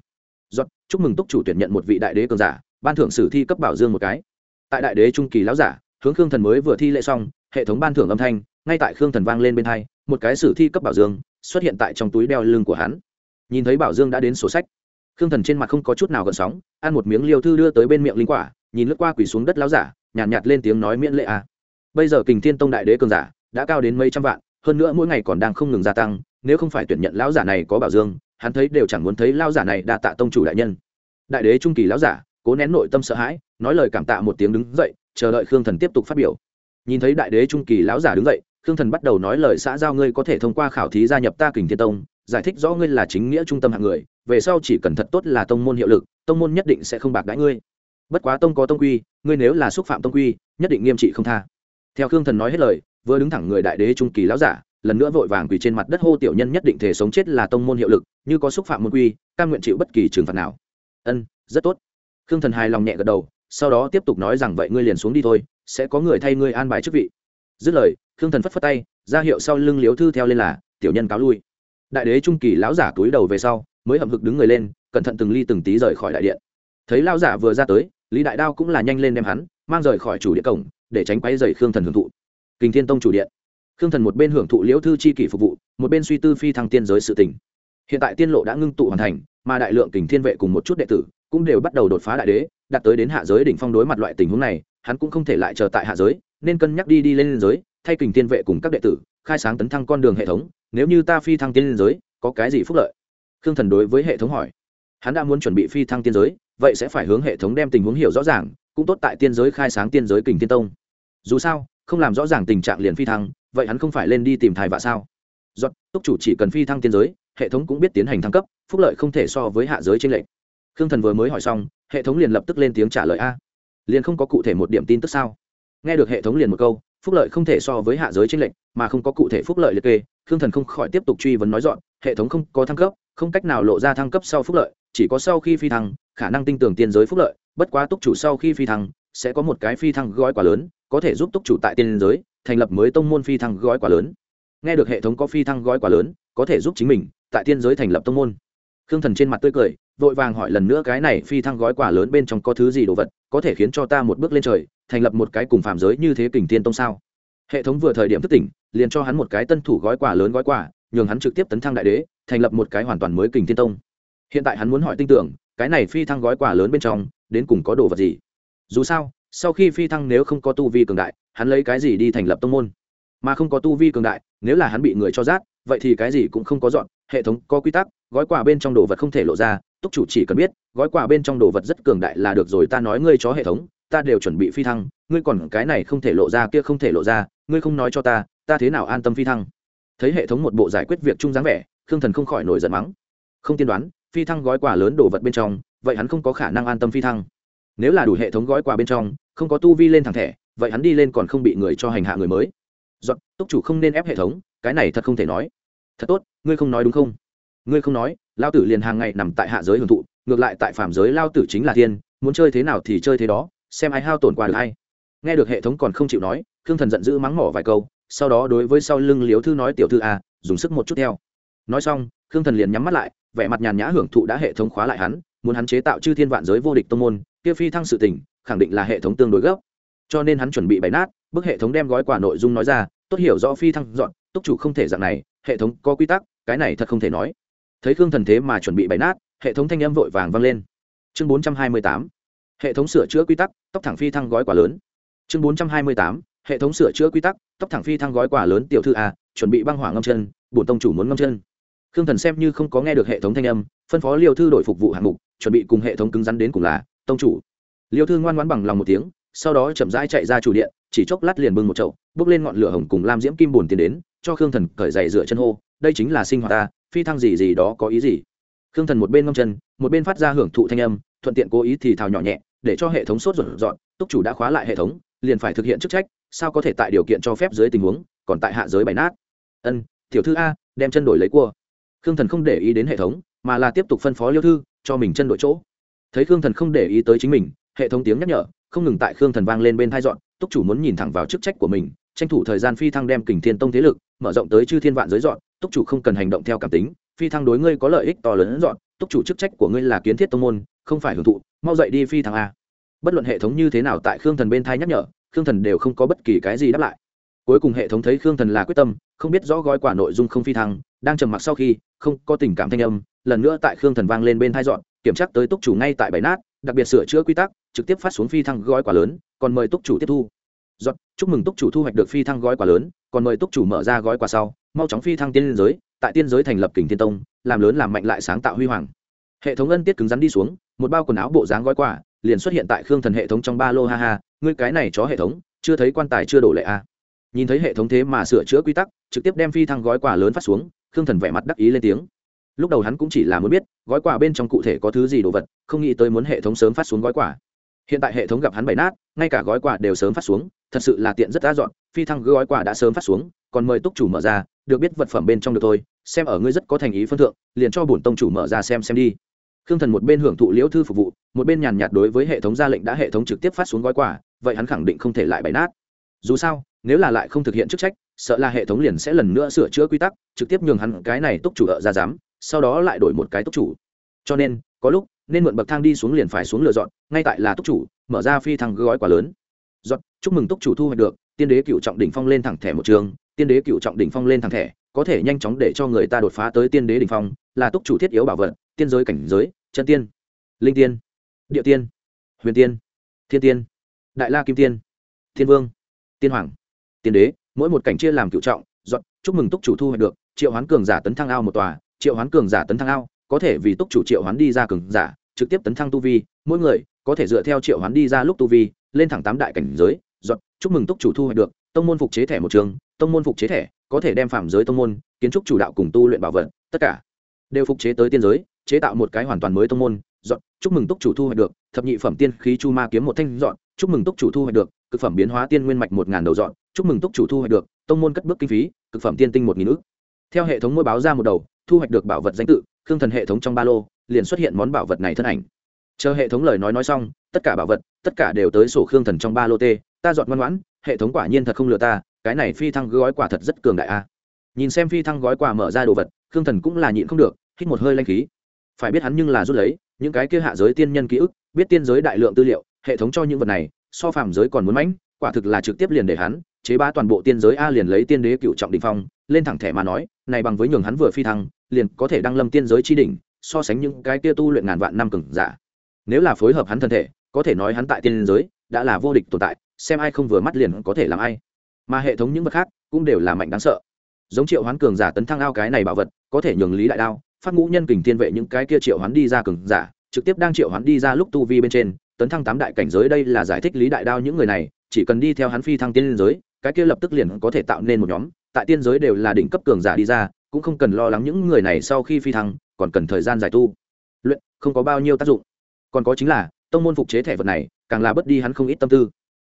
Giọt chúc mừng túc chủ tuyển nhận một vị đại đế cường giả ban thưởng sử thi cấp bảo dương một cái. Tại đại đế trung kỳ lão giả hướng khương thần mới vừa thi lễ xong hệ thống ban thưởng âm thanh ngay tại khương thần vang lên bên hai một cái sử thi cấp bảo dương xuất hiện tại trong túi đeo lưng của hắn. Nhìn thấy bảo dương đã đến sổ sách khương thần trên mặt không có chút nào gần sóng ăn một miếng liều thư đưa tới bên miệng linh quả nhìn lướt qua quỳ xuống đất lão giả nhàn nhạt, nhạt lên tiếng nói miễn lệ à bây giờ kình thiên tông đại đế cường giả đã cao đến mấy trăm vạn, hơn nữa mỗi ngày còn đang không ngừng gia tăng, nếu không phải tuyển nhận lão giả này có bảo dương, hắn thấy đều chẳng muốn thấy lão giả này đa tạ tông chủ đại nhân. Đại đế trung kỳ lão giả, cố nén nội tâm sợ hãi, nói lời cảm tạ một tiếng đứng dậy, chờ đợi khương thần tiếp tục phát biểu. Nhìn thấy đại đế trung kỳ lão giả đứng dậy, khương thần bắt đầu nói lời xã giao ngươi có thể thông qua khảo thí gia nhập ta kình thiên tông, giải thích rõ ngươi là chính nghĩa trung tâm hạng người, về sau chỉ cần thật tốt là tông môn hiệu lực, tông môn nhất định sẽ không bạc đãi ngươi. Bất quá tông có tông quy, ngươi nếu là xúc phạm tông quy, nhất định nghiêm trị không tha theo khương thần nói hết lời, vừa đứng thẳng người đại đế trung kỳ lão giả, lần nữa vội vàng quỳ trên mặt đất hô tiểu nhân nhất định thể sống chết là tông môn hiệu lực, như có xúc phạm môn quy, cam nguyện chịu bất kỳ trừng phạt nào. Ân, rất tốt. Khương thần hài lòng nhẹ gật đầu, sau đó tiếp tục nói rằng vậy ngươi liền xuống đi thôi, sẽ có người thay ngươi an bài chức vị. Dứt lời, khương thần phất phất tay, ra hiệu sau lưng liếu thư theo lên là, tiểu nhân cáo lui. Đại đế trung kỳ lão giả túi đầu về sau, mới hậm hực đứng người lên, cẩn thận từng ly từng tí rời khỏi đại điện. Thấy lão giả vừa ra tới, lý đại đao cũng là nhanh lên đem hắn, mang rời khỏi chủ điện cổng để tránh quấy dày khương thần hưởng thụ. Kình thiên tông chủ điện. Khương thần một bên hưởng thụ liễu thư chi kỷ phục vụ, một bên suy tư phi thăng tiên giới sự tình. hiện tại tiên lộ đã ngưng tụ hoàn thành, mà đại lượng kình thiên vệ cùng một chút đệ tử cũng đều bắt đầu đột phá đại đế, đạt tới đến hạ giới đỉnh phong đối mặt loại tình huống này, hắn cũng không thể lại chờ tại hạ giới, nên cân nhắc đi đi lên giới, thay kình thiên vệ cùng các đệ tử khai sáng tấn thăng con đường hệ thống, nếu như ta phi thăng tiên giới, có cái gì phúc lợi? Khương thần đối với hệ thống hỏi. Hắn đã muốn chuẩn bị phi thăng tiên giới, vậy sẽ phải hướng hệ thống đem tình huống hiểu rõ ràng, cũng tốt tại tiên giới khai sáng tiên giới kình tiên tông dù sao không làm rõ ràng tình trạng liền phi thăng vậy hắn không phải lên đi tìm thai vạ sao? Giọt, túc chủ chỉ cần phi thăng tiên giới hệ thống cũng biết tiến hành thăng cấp phúc lợi không thể so với hạ giới trên lệnh khương thần vừa mới hỏi xong hệ thống liền lập tức lên tiếng trả lời a. Liền không có cụ thể một điểm tin tức sao? Nghe được hệ thống liền một câu phúc lợi không thể so với hạ giới trên lệnh mà không có cụ thể phúc lợi liệt kê khương thần không khỏi tiếp tục truy vấn nói dọn hệ thống không có thăng cấp không cách nào lộ ra thăng cấp sau phúc lợi chỉ có sau khi phi thăng khả năng tin tưởng tiên giới phúc lợi bất quá túc chủ sau khi phi thăng sẽ có một cái phi thăng gói quá lớn có thể giúp túc chủ tại tiên giới, thành lập mới tông môn phi thăng gói quá lớn. Nghe được hệ thống có phi thăng gói quá lớn, có thể giúp chính mình tại tiên giới thành lập tông môn. Khương thần trên mặt tươi cười, vội vàng hỏi lần nữa cái này phi thăng gói quả lớn bên trong có thứ gì đồ vật, có thể khiến cho ta một bước lên trời, thành lập một cái cùng phạm giới như thế kình tiên tông sao? Hệ thống vừa thời điểm thức tỉnh, liền cho hắn một cái tân thủ gói quà lớn gói quà, nhường hắn trực tiếp tấn thăng đại đế, thành lập một cái hoàn toàn mới kình tiên tông. Hiện tại hắn muốn hỏi tin tưởng, cái này phi thăng gói quà lớn bên trong, đến cùng có đồ vật gì? Dù sao sau khi phi thăng nếu không có tu vi cường đại, hắn lấy cái gì đi thành lập tông môn? Mà không có tu vi cường đại, nếu là hắn bị người cho rát vậy thì cái gì cũng không có dọn, hệ thống có quy tắc, gói quà bên trong đồ vật không thể lộ ra, túc chủ chỉ cần biết, gói quà bên trong đồ vật rất cường đại là được rồi, ta nói ngươi chó hệ thống, ta đều chuẩn bị phi thăng, ngươi còn cái này không thể lộ ra kia không thể lộ ra, ngươi không nói cho ta ta thế nào an tâm phi thăng? Thấy hệ thống một bộ giải quyết việc chung dáng vẻ, khương thần không khỏi nổi giận mắng. Không tiên đoán, phi thăng gói quà lớn đồ vật bên trong, vậy hắn không có khả năng an tâm phi thăng nếu là đủ hệ thống gói quà bên trong, không có tu vi lên thẳng thẻ, vậy hắn đi lên còn không bị người cho hành hạ người mới. Dọn túc chủ không nên ép hệ thống, cái này thật không thể nói. Thật tốt, ngươi không nói đúng không? Ngươi không nói, lao tử liền hàng ngày nằm tại hạ giới hưởng thụ, ngược lại tại phạm giới lao tử chính là thiên, muốn chơi thế nào thì chơi thế đó, xem ai hao tổn quà được hay nghe được hệ thống còn không chịu nói, khương thần giận dữ mắng mỏ vài câu, sau đó đối với sau lưng liếu thư nói, tiểu thư a dùng sức một chút theo. Nói xong, khương thần liền nhắm mắt lại, vẻ mặt nhàn nhã hưởng thụ đã hệ thống khóa lại hắn, muốn hắn chế tạo chư thiên vạn giới vô địch tông môn kia phi thăng sự tỉnh khẳng định là hệ thống tương đối gấp. Cho nên hắn chuẩn bị bày nát, bức hệ thống đem gói quà nội dung nói ra, tốt hiểu rõ phi thăng dọn, túc chủ không thể dạng này, hệ thống có quy tắc, cái này thật không thể nói. Thấy khương thần thế mà chuẩn bị bày nát, hệ thống thanh âm vội vàng vang lên. Chương bốn trăm hai mươi tám, hệ thống sửa chữa quy tắc tóc thẳng phi thăng gói quà lớn. Chương bốn trăm hai mươi tám, hệ thống sửa chữa quy tắc tóc thẳng phi thăng gói quà lớn tiểu thư a, chuẩn bị băng hỏa ngâm chân, bổn tông chủ muốn ngâm chân. Khương thần xem như không có nghe được hệ thống thanh âm, phân phó liều thư đổi phục vụ hạng mục, chuẩn bị cùng hệ thống cứng rắn đến cùng là tông chủ. Liêu thư ngoan ngoãn bằng lòng một tiếng, sau đó chậm rãi chạy ra chủ điện, chỉ chốc lát liền bưng một chậu, bước lên ngọn lửa hồng cùng lam diễm kim bồn tiến đến, cho khương thần cởi giày dựa chân hô, đây chính là sinh hoạt ta, phi thăng gì gì đó có ý gì? Khương thần một bên ngâm chân, một bên phát ra hưởng thụ thanh âm, thuận tiện cố ý thì thào nhỏ nhẹ, để cho hệ thống sốt ruột dọn, túc chủ đã khóa lại hệ thống, liền phải thực hiện chức trách, sao có thể tại điều kiện cho phép dưới tình huống, còn tại hạ giới bày nát. Ân, tiểu thư a, đem chân đổi lấy cua. Khương thần không để ý đến hệ thống, mà là tiếp tục phân phó liêu thư, cho mình chân đổi chỗ thấy khương thần không để ý tới chính mình, hệ thống tiếng nhắc nhở, không ngừng tại khương thần vang lên bên thai dọn, túc chủ muốn nhìn thẳng vào chức trách của mình, tranh thủ thời gian phi thăng đem kình thiên tông thế lực, mở rộng tới chư thiên vạn giới dọn, túc chủ không cần hành động theo cảm tính, phi thăng đối ngươi có lợi ích to lớn dọn, túc chủ chức trách của ngươi là kiến thiết tông môn, không phải hưởng thụ, mau dậy đi phi thăng a. Bất luận hệ thống như thế nào tại khương thần bên thai nhắc nhở, khương thần đều không có bất kỳ cái gì đáp lại. Cuối cùng hệ thống thấy khương thần là quyết tâm, không biết rõ gói quả nội dung không phi thăng, đang trầm mặc sau khi, không có tình cảm thanh âm, lần nữa tại khương thần vang lên bên thai dọn kiểm tra tới túc chủ ngay tại bảy nát, đặc biệt sửa chữa quy tắc, trực tiếp phát xuống phi thăng gói quả lớn, còn mời túc chủ tiếp thu. Giọt, chúc mừng túc chủ thu hoạch được phi thăng gói quả lớn, còn mời túc chủ mở ra gói quả sau, mau chóng phi thăng tiên giới, tại tiên giới thành lập kình thiên tông, làm lớn làm mạnh lại sáng tạo huy hoàng. Hệ thống ân tiết cứng rắn đi xuống, một bao quần áo bộ dáng gói quả liền xuất hiện tại khương thần hệ thống trong ba lô, ha ha, ngươi cái này chó hệ thống, chưa thấy quan tài chưa đổ lệ a à. nhìn thấy hệ thống thế mà sửa chữa quy tắc, trực tiếp đem phi thăng gói quà lớn phát xuống, khương thần vẻ mặt đắc ý lên tiếng lúc đầu hắn cũng chỉ là muốn biết, gói quà bên trong cụ thể có thứ gì đồ vật, không nghĩ tới muốn hệ thống sớm phát xuống gói quà. Hiện tại hệ thống gặp hắn bày nát, ngay cả gói quà đều sớm phát xuống, thật sự là tiện rất đa dọn phi thăng gói quà đã sớm phát xuống, còn mời túc chủ mở ra, được biết vật phẩm bên trong được thôi, xem ở ngươi rất có thành ý phân thượng, liền cho bổn tông chủ mở ra xem xem đi. Khương thần một bên hưởng thụ liễu thư phục vụ, một bên nhàn nhạt đối với hệ thống ra lệnh đã hệ thống trực tiếp phát xuống gói quà, vậy hắn khẳng định không thể lại bày nát. Dù sao, nếu là lại không thực hiện chức trách, sợ là hệ thống liền sẽ lần nữa sửa chữa quy tắc, trực tiếp nhường hắn cái này túc chủ ở ra dám sau đó lại đổi một cái túc chủ. Cho nên, có lúc, nên mượn bậc thang đi xuống liền phải xuống lựa dọn, ngay tại là túc chủ, mở ra phi thăng gói quá lớn. Dọn, chúc mừng túc chủ thu hoạch được, tiên đế cựu trọng đỉnh phong lên thẳng thẻ một trường, tiên đế cựu trọng đỉnh phong lên thẳng thẻ, có thể nhanh chóng để cho người ta đột phá tới tiên đế đỉnh phong, là túc chủ thiết yếu bảo vật, tiên giới cảnh giới, chân tiên, linh tiên, địa tiên, huyền tiên, thiên tiên, đại la kim tiên, thiên vương, tiên hoàng, tiên đế, mỗi một cảnh chia làm cựu trọng, dọn, chúc mừng túc chủ thu hoạch được, triệu hoán cường giả tấn thăng ao một tòa triệu hoán cường giả tấn thăng ao, có thể vì túc chủ triệu hoán đi ra cường giả, trực tiếp tấn thăng tu vi, mỗi người có thể dựa theo triệu hoán đi ra lúc tu vi, lên thẳng tám đại cảnh giới, dọn, chúc mừng túc chủ thu hoạch được, tông môn phục chế thẻ một trường, tông môn phục chế thẻ, có thể đem phạm giới tông môn, kiến trúc chủ đạo cùng tu luyện bảo vật, tất cả đều phục chế tới tiên giới, chế tạo một cái hoàn toàn mới tông môn, dọn, chúc mừng túc chủ thu hoạch được, thập nhị phẩm tiên khí chu ma kiếm một thanh dọn, chúc mừng túc chủ thu hoạch được, cực phẩm biến hóa tiên nguyên mạch một ngàn đầu dọn, chúc mừng túc chủ thu hoạch được, tông môn cất bước kinh phí, cực phẩm tiên tinh một nghìn ước theo hệ thống mỗi báo ra một đầu thu hoạch được bảo vật danh tự, khương thần hệ thống trong ba lô, liền xuất hiện món bảo vật này thân ảnh. Chờ hệ thống lời nói nói xong, tất cả bảo vật, tất cả đều tới sổ khương thần trong ba lô t ta dọn ngoan ngoãn, hệ thống quả nhiên thật không lừa ta, cái này phi thăng gói quả thật rất cường đại a. Nhìn xem phi thăng gói quà mở ra đồ vật, khương thần cũng là nhịn không được, hít một hơi lanh khí. Phải biết hắn nhưng là rút lấy, những cái kia hạ giới tiên nhân ký ức, biết tiên giới đại lượng tư liệu, hệ thống cho những vật này, so phàm giới còn muốn mãnh, quả thực là trực tiếp liền để hắn, chế bá toàn bộ tiên giới a liền lấy tiên đế cựu trọng đình phong, lên thẳng thẻ mà nói này bằng với nhường hắn vừa phi thăng, liền có thể đăng lâm tiên giới chi đỉnh, so sánh những cái kia tu luyện ngàn vạn năm cường giả. Nếu là phối hợp hắn thân thể, có thể nói hắn tại tiên giới đã là vô địch tồn tại, xem ai không vừa mắt liền có thể làm ai. Mà hệ thống những vật khác cũng đều là mạnh đáng sợ. Giống triệu hoán cường giả tấn thăng ao cái này bảo vật, có thể nhường lý đại đao, phát ngũ nhân kình tiên vệ những cái kia triệu hoán đi ra cường giả, trực tiếp đang triệu hoán đi ra lúc tu vi bên trên, tấn thăng tám đại cảnh giới đây là giải thích lý đại đao những người này, chỉ cần đi theo hắn phi thăng tiên giới, cái kia lập tức liền có thể tạo nên một nhóm tại tiên giới đều là đỉnh cấp cường giả đi ra, cũng không cần lo lắng những người này sau khi phi thăng, còn cần thời gian giải tu. Luyện, không có bao nhiêu tác dụng. Còn có chính là, tông môn phục chế thẻ vật này, càng là bớt đi hắn không ít tâm tư.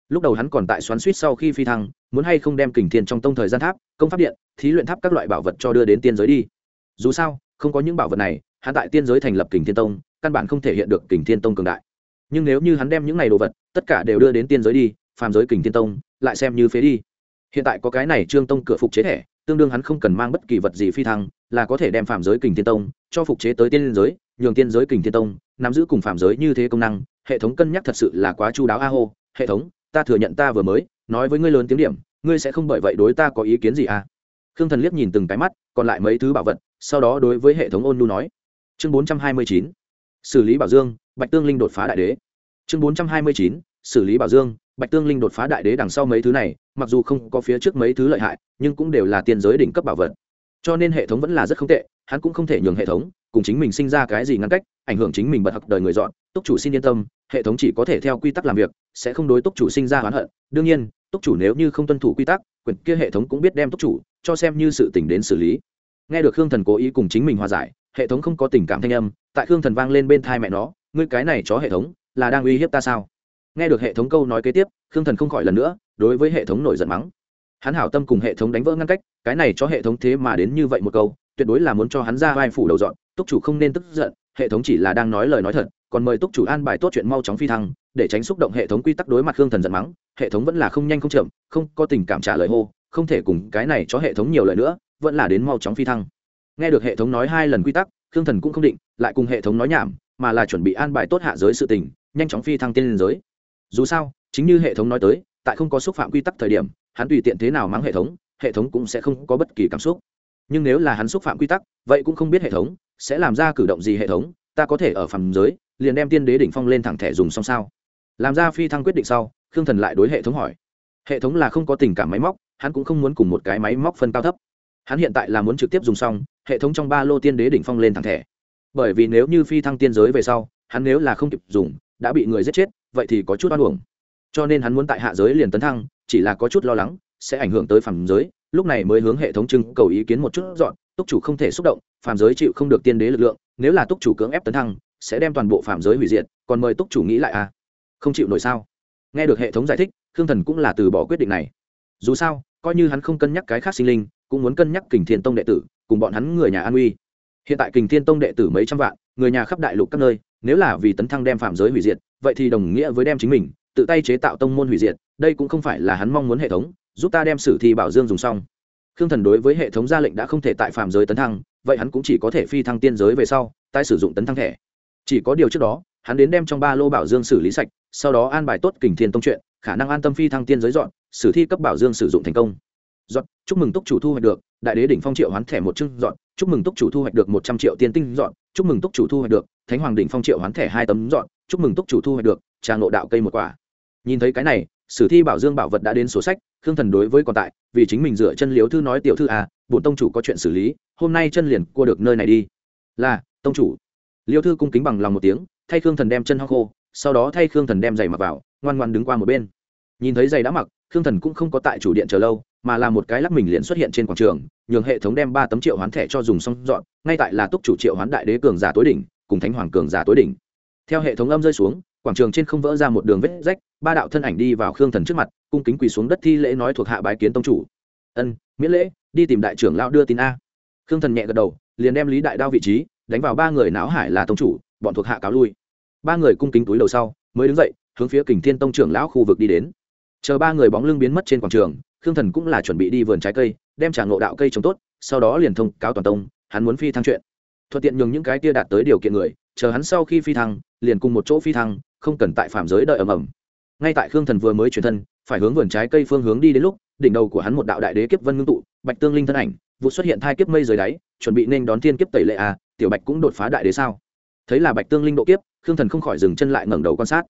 Lúc đầu hắn còn tại xoắn suýt sau khi phi thăng, muốn hay không đem kình thiên trong tông thời gian tháp, công pháp điện, thí luyện tháp các loại bảo vật cho đưa đến tiên giới đi. Dù sao, không có những bảo vật này, hắn tại tiên giới thành lập kình thiên tông, căn bản không thể hiện được kình thiên tông cường đại. Nhưng nếu như hắn đem những này đồ vật, tất cả đều đưa đến tiên giới đi, phàm giới kình thiên tông, lại xem như phế đi hiện tại có cái này trương tông cửa phục chế thẻ, tương đương hắn không cần mang bất kỳ vật gì phi thăng, là có thể đem phạm giới kình thiên tông cho phục chế tới tiên giới, nhường tiên giới kình thiên tông nắm giữ cùng phạm giới như thế công năng, hệ thống cân nhắc thật sự là quá chu đáo a hô. Hệ thống, ta thừa nhận ta vừa mới nói với ngươi lớn tiếng điểm, ngươi sẽ không bởi vậy đối ta có ý kiến gì à? Khương thần liếc nhìn từng cái mắt, còn lại mấy thứ bảo vật, sau đó đối với hệ thống ôn nhu nói. Chương bốn trăm hai mươi chín, xử lý bảo dương, bạch tương linh đột phá đại đế. Chương bốn trăm hai mươi chín, xử lý bảo dương bạch tương linh đột phá đại đế đằng sau mấy thứ này, mặc dù không có phía trước mấy thứ lợi hại, nhưng cũng đều là tiên giới đỉnh cấp bảo vật. Cho nên hệ thống vẫn là rất không tệ, hắn cũng không thể nhường hệ thống, cùng chính mình sinh ra cái gì ngăn cách, ảnh hưởng chính mình bật học đời người dọn, túc chủ xin yên tâm, hệ thống chỉ có thể theo quy tắc làm việc, sẽ không đối túc chủ sinh ra oán hận. Đương nhiên, túc chủ nếu như không tuân thủ quy tắc, quyền kia hệ thống cũng biết đem túc chủ cho xem như sự tình đến xử lý. Nghe được hương thần cố ý cùng chính mình hòa giải, hệ thống không có tình cảm thanh âm, tại hương thần vang lên bên thai mẹ nó, ngươi cái này chó hệ thống, là đang uy hiếp ta sao? Nghe được hệ thống câu nói kế tiếp khương thần không khỏi lần nữa đối với hệ thống nổi giận mắng hắn hảo tâm cùng hệ thống đánh vỡ ngăn cách cái này cho hệ thống thế mà đến như vậy một câu tuyệt đối là muốn cho hắn ra vai phủ đầu dọn túc chủ không nên tức giận hệ thống chỉ là đang nói lời nói thật còn mời túc chủ an bài tốt chuyện mau chóng phi thăng để tránh xúc động hệ thống quy tắc đối mặt khương thần giận mắng hệ thống vẫn là không nhanh không chậm không có tình cảm trả lời hô không thể cùng cái này cho hệ thống nhiều lời nữa vẫn là đến mau chóng phi thăng nghe được hệ thống nói hai lần quy tắc khương thần cũng không định lại cùng hệ thống nói nhảm mà là chuẩn bị an bài tốt hạ giới sự tình nhanh chóng phi thăng tiên giới dù sao, chính như hệ thống nói tới, tại không có xúc phạm quy tắc thời điểm, hắn tùy tiện thế nào mắng hệ thống hệ thống cũng sẽ không có bất kỳ cảm xúc. Nhưng nếu là hắn xúc phạm quy tắc, vậy cũng không biết hệ thống sẽ làm ra cử động gì hệ thống, ta có thể ở phần giới, liền đem tiên đế đỉnh phong lên thẳng thẻ dùng xong sao? Làm ra phi thăng quyết định sau, khương thần lại đối hệ thống hỏi. Hệ thống là không có tình cảm máy móc, hắn cũng không muốn cùng một cái máy móc phân cao thấp. Hắn hiện tại là muốn trực tiếp dùng xong, hệ thống trong ba lô tiên đế đỉnh phong lên thẳng thẻ. Bởi vì nếu như phi thăng tiên giới về sau, hắn nếu là không kịp dùng, đã bị người giết chết vậy thì có chút oan uổng. Cho nên hắn muốn tại hạ giới liền tấn thăng, chỉ là có chút lo lắng, sẽ ảnh hưởng tới phàm giới, lúc này mới hướng hệ thống trưng cầu ý kiến một chút dọn, túc chủ không thể xúc động, phàm giới chịu không được tiên đế lực lượng, nếu là túc chủ cưỡng ép tấn thăng, sẽ đem toàn bộ phàm giới hủy diệt, còn mời túc chủ nghĩ lại à? Không chịu nổi sao? Nghe được hệ thống giải thích, khương thần cũng là từ bỏ quyết định này. Dù sao, coi như hắn không cân nhắc cái khác sinh linh, cũng muốn cân nhắc kình thiên tông đệ tử, cùng bọn hắn người nhà an uy hiện tại kình thiên tông đệ tử mấy trăm vạn, người nhà khắp đại lục các nơi, nếu là vì tấn thăng đem phạm giới hủy diệt vậy thì đồng nghĩa với đem chính mình, tự tay chế tạo tông môn hủy diệt, đây cũng không phải là hắn mong muốn hệ thống, giúp ta đem sử thi bảo dương dùng xong. Khương thần đối với hệ thống ra lệnh đã không thể tại phạm giới tấn thăng, vậy hắn cũng chỉ có thể phi thăng tiên giới về sau, tái sử dụng tấn thăng thẻ. Chỉ có điều trước đó, hắn đến đem trong ba lô bảo dương xử lý sạch, sau đó an bài tốt kình thiên tông chuyện, khả năng an tâm phi thăng tiên giới dọn, sử thi cấp bảo dương sử dụng thành công. Dọn, chúc mừng túc chủ thu hoạch được, đại đế đỉnh phong triệu hoán thẻ một chương dọn, chúc mừng túc chủ thu hoạch được một trăm triệu tiên tinh dọn, chúc mừng túc chủ thu hoạch được, thánh hoàng đỉnh phong triệu hoán thẻ hai tấm dọn chúc mừng túc chủ thu hoạch được, trà ngộ đạo cây một quả. Nhìn thấy cái này, sử thi bảo dương bảo vật đã đến sổ sách, khương thần đối với còn tại, vì chính mình dựa chân liếu thư nói tiểu thư à bổn tông chủ có chuyện xử lý, hôm nay chân liền cua được nơi này đi. Là, tông chủ. Liêu thư cung kính bằng lòng một tiếng, thay khương thần đem chân ho khô, sau đó thay khương thần đem giày mặc vào, ngoan ngoan đứng qua một bên. Nhìn thấy giày đã mặc, khương thần cũng không có tại chủ điện chờ lâu, mà là một cái lắc mình liền xuất hiện trên quảng trường, nhường hệ thống đem ba tấm triệu hoán thẻ cho dùng xong dọn, ngay tại là túc chủ triệu hoán đại đế cường giả tối đỉnh, cùng thánh hoàng cường giả tối đỉnh theo hệ thống âm rơi xuống, quảng trường trên không vỡ ra một đường vết rách, ba đạo thân ảnh đi vào khương thần trước mặt, cung kính quỳ xuống đất thi lễ nói thuộc hạ bái kiến tông chủ. Ân, miễn lễ, đi tìm đại trưởng lão đưa tin a. Khương thần nhẹ gật đầu, liền đem lý đại đao vị trí đánh vào ba người não hải là tông chủ, bọn thuộc hạ cáo lui. Ba người cung kính túi đầu sau, mới đứng dậy, hướng phía kình thiên tông trưởng lão khu vực đi đến. Chờ ba người bóng lưng biến mất trên quảng trường, khương thần cũng là chuẩn bị đi vườn trái cây, đem trả ngộ đạo cây trồng tốt, sau đó liền thông cáo toàn tông, hắn muốn phi thăng chuyện. Thuận tiện nhường những cái tia đạt tới điều kiện người, chờ hắn sau khi phi thăng liền cùng một chỗ phi thăng, không cần tại phạm giới đợi ầm ầm. Ngay tại khương thần vừa mới chuyển thân, phải hướng vườn trái cây phương hướng đi đến lúc, đỉnh đầu của hắn một đạo đại đế kiếp vân ngưng tụ, bạch tương linh thân ảnh, vụ xuất hiện thai kiếp mây dưới đáy, chuẩn bị nên đón thiên kiếp tẩy lệ à tiểu bạch cũng đột phá đại đế sao? Thấy là bạch tương linh độ kiếp, khương thần không khỏi dừng chân lại ngẩng đầu quan sát.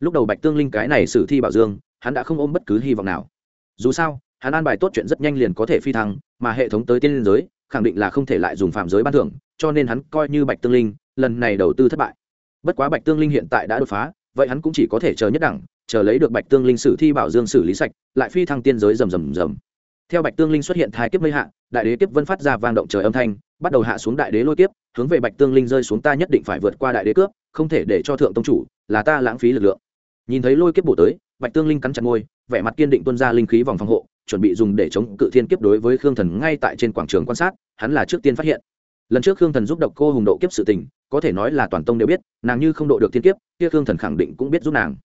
Lúc đầu bạch tương linh cái này sử thi bảo dương, hắn đã không ôm bất cứ hy vọng nào. Dù sao, hắn an bài tốt chuyện rất nhanh liền có thể phi thăng, mà hệ thống tới tiên liên giới, khẳng định là không thể lại dùng phạm giới ban thưởng, cho nên hắn coi như bạch tương linh, lần này đầu tư thất bại bất quá bạch tương linh hiện tại đã đột phá, vậy hắn cũng chỉ có thể chờ nhất đẳng, chờ lấy được bạch tương linh sử thi bảo dương xử lý sạch, lại phi thăng tiên giới rầm rầm rầm. Theo bạch tương linh xuất hiện thái kiếp mây hạ, đại đế kiếp vân phát ra vang động trời âm thanh, bắt đầu hạ xuống đại đế lôi kiếp, hướng về bạch tương linh rơi xuống ta nhất định phải vượt qua đại đế cướp, không thể để cho thượng tông chủ là ta lãng phí lực lượng. Nhìn thấy lôi kiếp bổ tới, bạch tương linh cắn chặt môi, vẻ mặt kiên định tuân ra linh khí vòng phòng hộ, chuẩn bị dùng để chống cự thiên kiếp đối với khương thần ngay tại trên quảng trường quan sát, hắn là trước tiên phát hiện. Lần trước khương thần giúp độc cô hùng độ kiếp sự tình có thể nói là toàn tông đều biết, nàng như không độ được thiên kiếp, kia khương thần khẳng định cũng biết giúp nàng.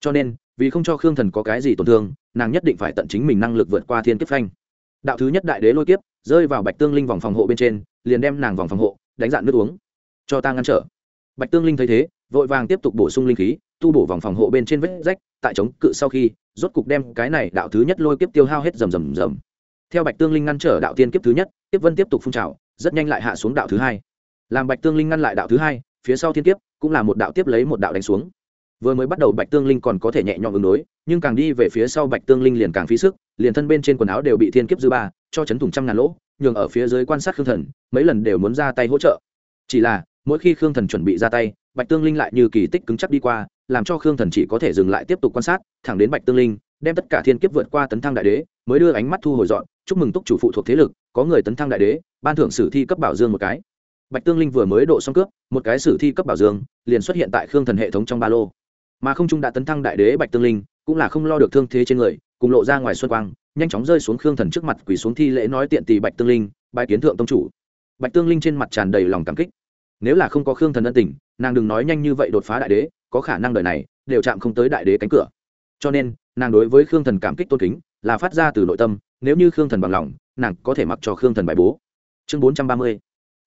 Cho nên, vì không cho khương thần có cái gì tổn thương, nàng nhất định phải tận chính mình năng lực vượt qua thiên kiếp phanh. Đạo thứ nhất đại đế lôi kiếp, rơi vào bạch tương linh vòng phòng hộ bên trên, liền đem nàng vòng phòng hộ, đánh dạn nước uống. Cho ta ngăn trở. Bạch tương linh thấy thế, vội vàng tiếp tục bổ sung linh khí, tu bổ vòng phòng hộ bên trên vết rách, tại chống cự sau khi, rốt cục đem cái này đạo thứ nhất lôi kiếp tiêu hao hết rầm rầm rầm. Theo bạch tương linh ngăn trở đạo tiên kiếp thứ nhất tiếp vân tiếp tục phun trào, rất nhanh lại hạ xuống đạo thứ hai làm bạch tương linh ngăn lại đạo thứ hai, phía sau thiên kiếp cũng là một đạo tiếp lấy một đạo đánh xuống. Vừa mới bắt đầu bạch tương linh còn có thể nhẹ nhõm ứng đối, nhưng càng đi về phía sau bạch tương linh liền càng phí sức, liền thân bên trên quần áo đều bị thiên kiếp dư ba, cho chấn thủng trăm ngàn lỗ, nhường ở phía dưới quan sát khương thần, mấy lần đều muốn ra tay hỗ trợ. Chỉ là, mỗi khi khương thần chuẩn bị ra tay, bạch tương linh lại như kỳ tích cứng chắc đi qua, làm cho khương thần chỉ có thể dừng lại tiếp tục quan sát, thẳng đến bạch tương linh, đem tất cả thiên kiếp vượt qua tấn thăng đại đế, mới đưa ánh mắt thu hồi dọn, chúc mừng túc chủ phụ thuộc thế lực, có người tấn thăng đại đế, ban thưởng sử thi cấp bảo dương một cái bạch tương linh vừa mới độ xong cướp, một cái sử thi cấp bảo dương, liền xuất hiện tại khương thần hệ thống trong ba lô. Mà không trung đã tấn thăng đại đế bạch tương linh, cũng là không lo được thương thế trên người, cùng lộ ra ngoài xuân quang, nhanh chóng rơi xuống khương thần trước mặt quỳ xuống thi lễ nói tiện tỳ bạch tương linh bài kiến thượng tông chủ. Bạch tương linh trên mặt tràn đầy lòng cảm kích. Nếu là không có khương thần ân tình, nàng đừng nói nhanh như vậy đột phá đại đế, có khả năng đời này đều chạm không tới đại đế cánh cửa. Cho nên, nàng đối với khương thần cảm kích tôn kính, là phát ra từ nội tâm, nếu như khương thần bằng lòng, nàng có thể mặc cho khương thần bài bố. Chương bốn trăm ba mươi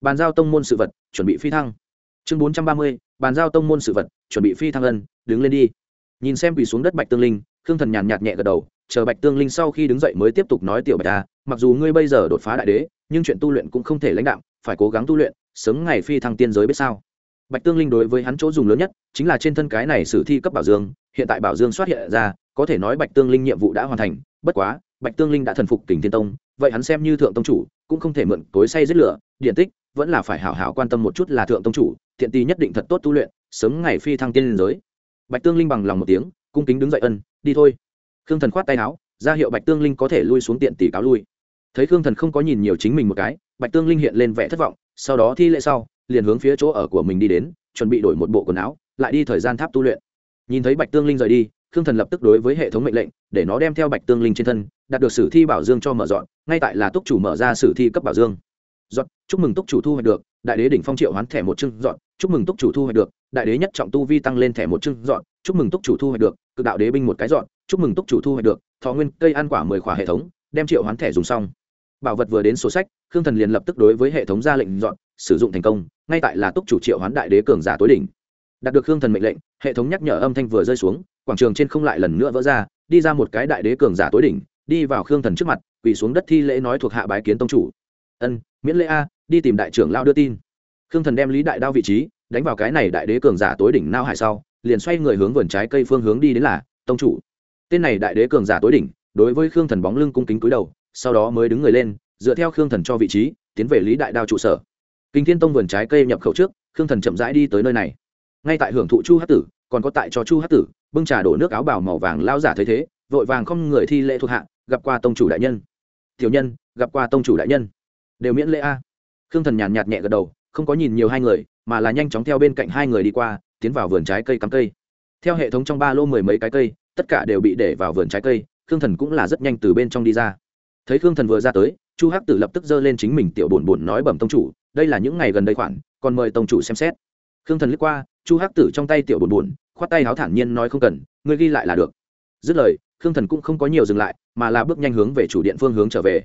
bàn giao tông môn sự vật, chuẩn bị phi thăng. Chương bốn trăm ba mươi, bàn giao tông môn sự vật, chuẩn bị phi thăng ân, đứng lên đi. Nhìn xem quỳ xuống đất bạch tương linh, khương thần nhàn nhạt nhẹ gật đầu, chờ bạch tương linh sau khi đứng dậy mới tiếp tục nói, tiểu bạch ta mặc dù ngươi bây giờ đột phá đại đế, nhưng chuyện tu luyện cũng không thể lãnh đạo phải cố gắng tu luyện, sớm ngày phi thăng tiên giới biết sao? Bạch tương linh đối với hắn chỗ dùng lớn nhất, chính là trên thân cái này sử thi cấp bảo dương, hiện tại bảo dương xuất hiện ra, có thể nói bạch tương linh nhiệm vụ đã hoàn thành, bất quá, bạch tương linh đã thần phục kình thiên tông, vậy hắn xem như thượng tông chủ, cũng không thể mượn cối say giết lửa, điện tích vẫn là phải hảo hảo quan tâm một chút là thượng tông chủ, thiện tì nhất định thật tốt tu luyện, sớm ngày phi thăng tiên liên giới. Bạch tương linh bằng lòng một tiếng, cung kính đứng dậy ân, đi thôi. Khương thần khoát tay áo, ra hiệu bạch tương linh có thể lui xuống tiện tỷ cáo lui. Thấy khương thần không có nhìn nhiều chính mình một cái, bạch tương linh hiện lên vẻ thất vọng, sau đó thi lễ sau, liền hướng phía chỗ ở của mình đi đến, chuẩn bị đổi một bộ quần áo, lại đi thời gian tháp tu luyện. Nhìn thấy bạch tương linh rời đi, khương thần lập tức đối với hệ thống mệnh lệnh, để nó đem theo bạch tương linh trên thân, đạt được sử thi bảo dương cho mở dọn, ngay tại là túc chủ mở ra sử thi cấp bảo dương dọn chúc mừng túc chủ thu hoạch được, đại đế đỉnh phong triệu hoán thẻ một chương dọn chúc mừng túc chủ thu hoạch được, đại đế nhất trọng tu vi tăng lên thẻ một chương dọn chúc mừng túc chủ thu hoạch được, cực đạo đế binh một cái dọn chúc mừng túc chủ thu hoạch được, thọ nguyên cây ăn quả mười khỏa hệ thống, đem triệu hoán thẻ dùng xong. Bảo vật vừa đến sổ sách, khương thần liền lập tức đối với hệ thống ra lệnh dọn, sử dụng thành công, ngay tại là túc chủ triệu hoán đại đế cường giả tối đỉnh. Đạt được khương thần mệnh lệnh, hệ thống nhắc nhở âm thanh vừa rơi xuống, quảng trường trên không lại lần nữa vỡ ra, đi ra một cái đại đế cường giả tối đỉnh, đi vào khương thần trước mặt, quỳ xuống đất thi lễ nói thuộc hạ bái kiến tông chủ. Ân miễn lễ a, đi tìm đại trưởng lao đưa tin. Khương thần đem lý đại đao vị trí đánh vào cái này đại đế cường giả tối đỉnh nao hải sau, liền xoay người hướng vườn trái cây phương hướng đi đến là tông chủ. Tên này đại đế cường giả tối đỉnh, đối với khương thần bóng lưng cung kính cúi đầu, sau đó mới đứng người lên, dựa theo khương thần cho vị trí, tiến về lý đại đao trụ sở. Kinh thiên tông vườn trái cây nhập khẩu trước, khương thần chậm rãi đi tới nơi này. Ngay tại hưởng thụ chu hát tử, còn có tại cho chu hát tử, bưng trà đổ nước áo bào màu vàng lao giả thấy thế, vội vàng không người thi lễ thuộc hạ, gặp qua tông chủ đại nhân. Tiểu nhân, gặp qua tông chủ đại nhân đều miễn lễ a. Khương thần nhàn nhạt nhẹ gật đầu, không có nhìn nhiều hai người, mà là nhanh chóng theo bên cạnh hai người đi qua, tiến vào vườn trái cây cắm cây. Theo hệ thống trong ba lô mười mấy cái cây, tất cả đều bị để vào vườn trái cây, khương thần cũng là rất nhanh từ bên trong đi ra. Thấy khương thần vừa ra tới, chu hắc tử lập tức giơ lên chính mình tiểu bổn bổn nói bẩm tông chủ, đây là những ngày gần đây khoản, còn mời tông chủ xem xét. Khương thần lướt qua, chu hắc tử trong tay tiểu bổn bổn, khoát tay háo thản nhiên nói không cần ngươi ghi lại là được. Dứt lời, khương thần cũng không có nhiều dừng lại, mà là bước nhanh hướng về chủ điện phương hướng trở về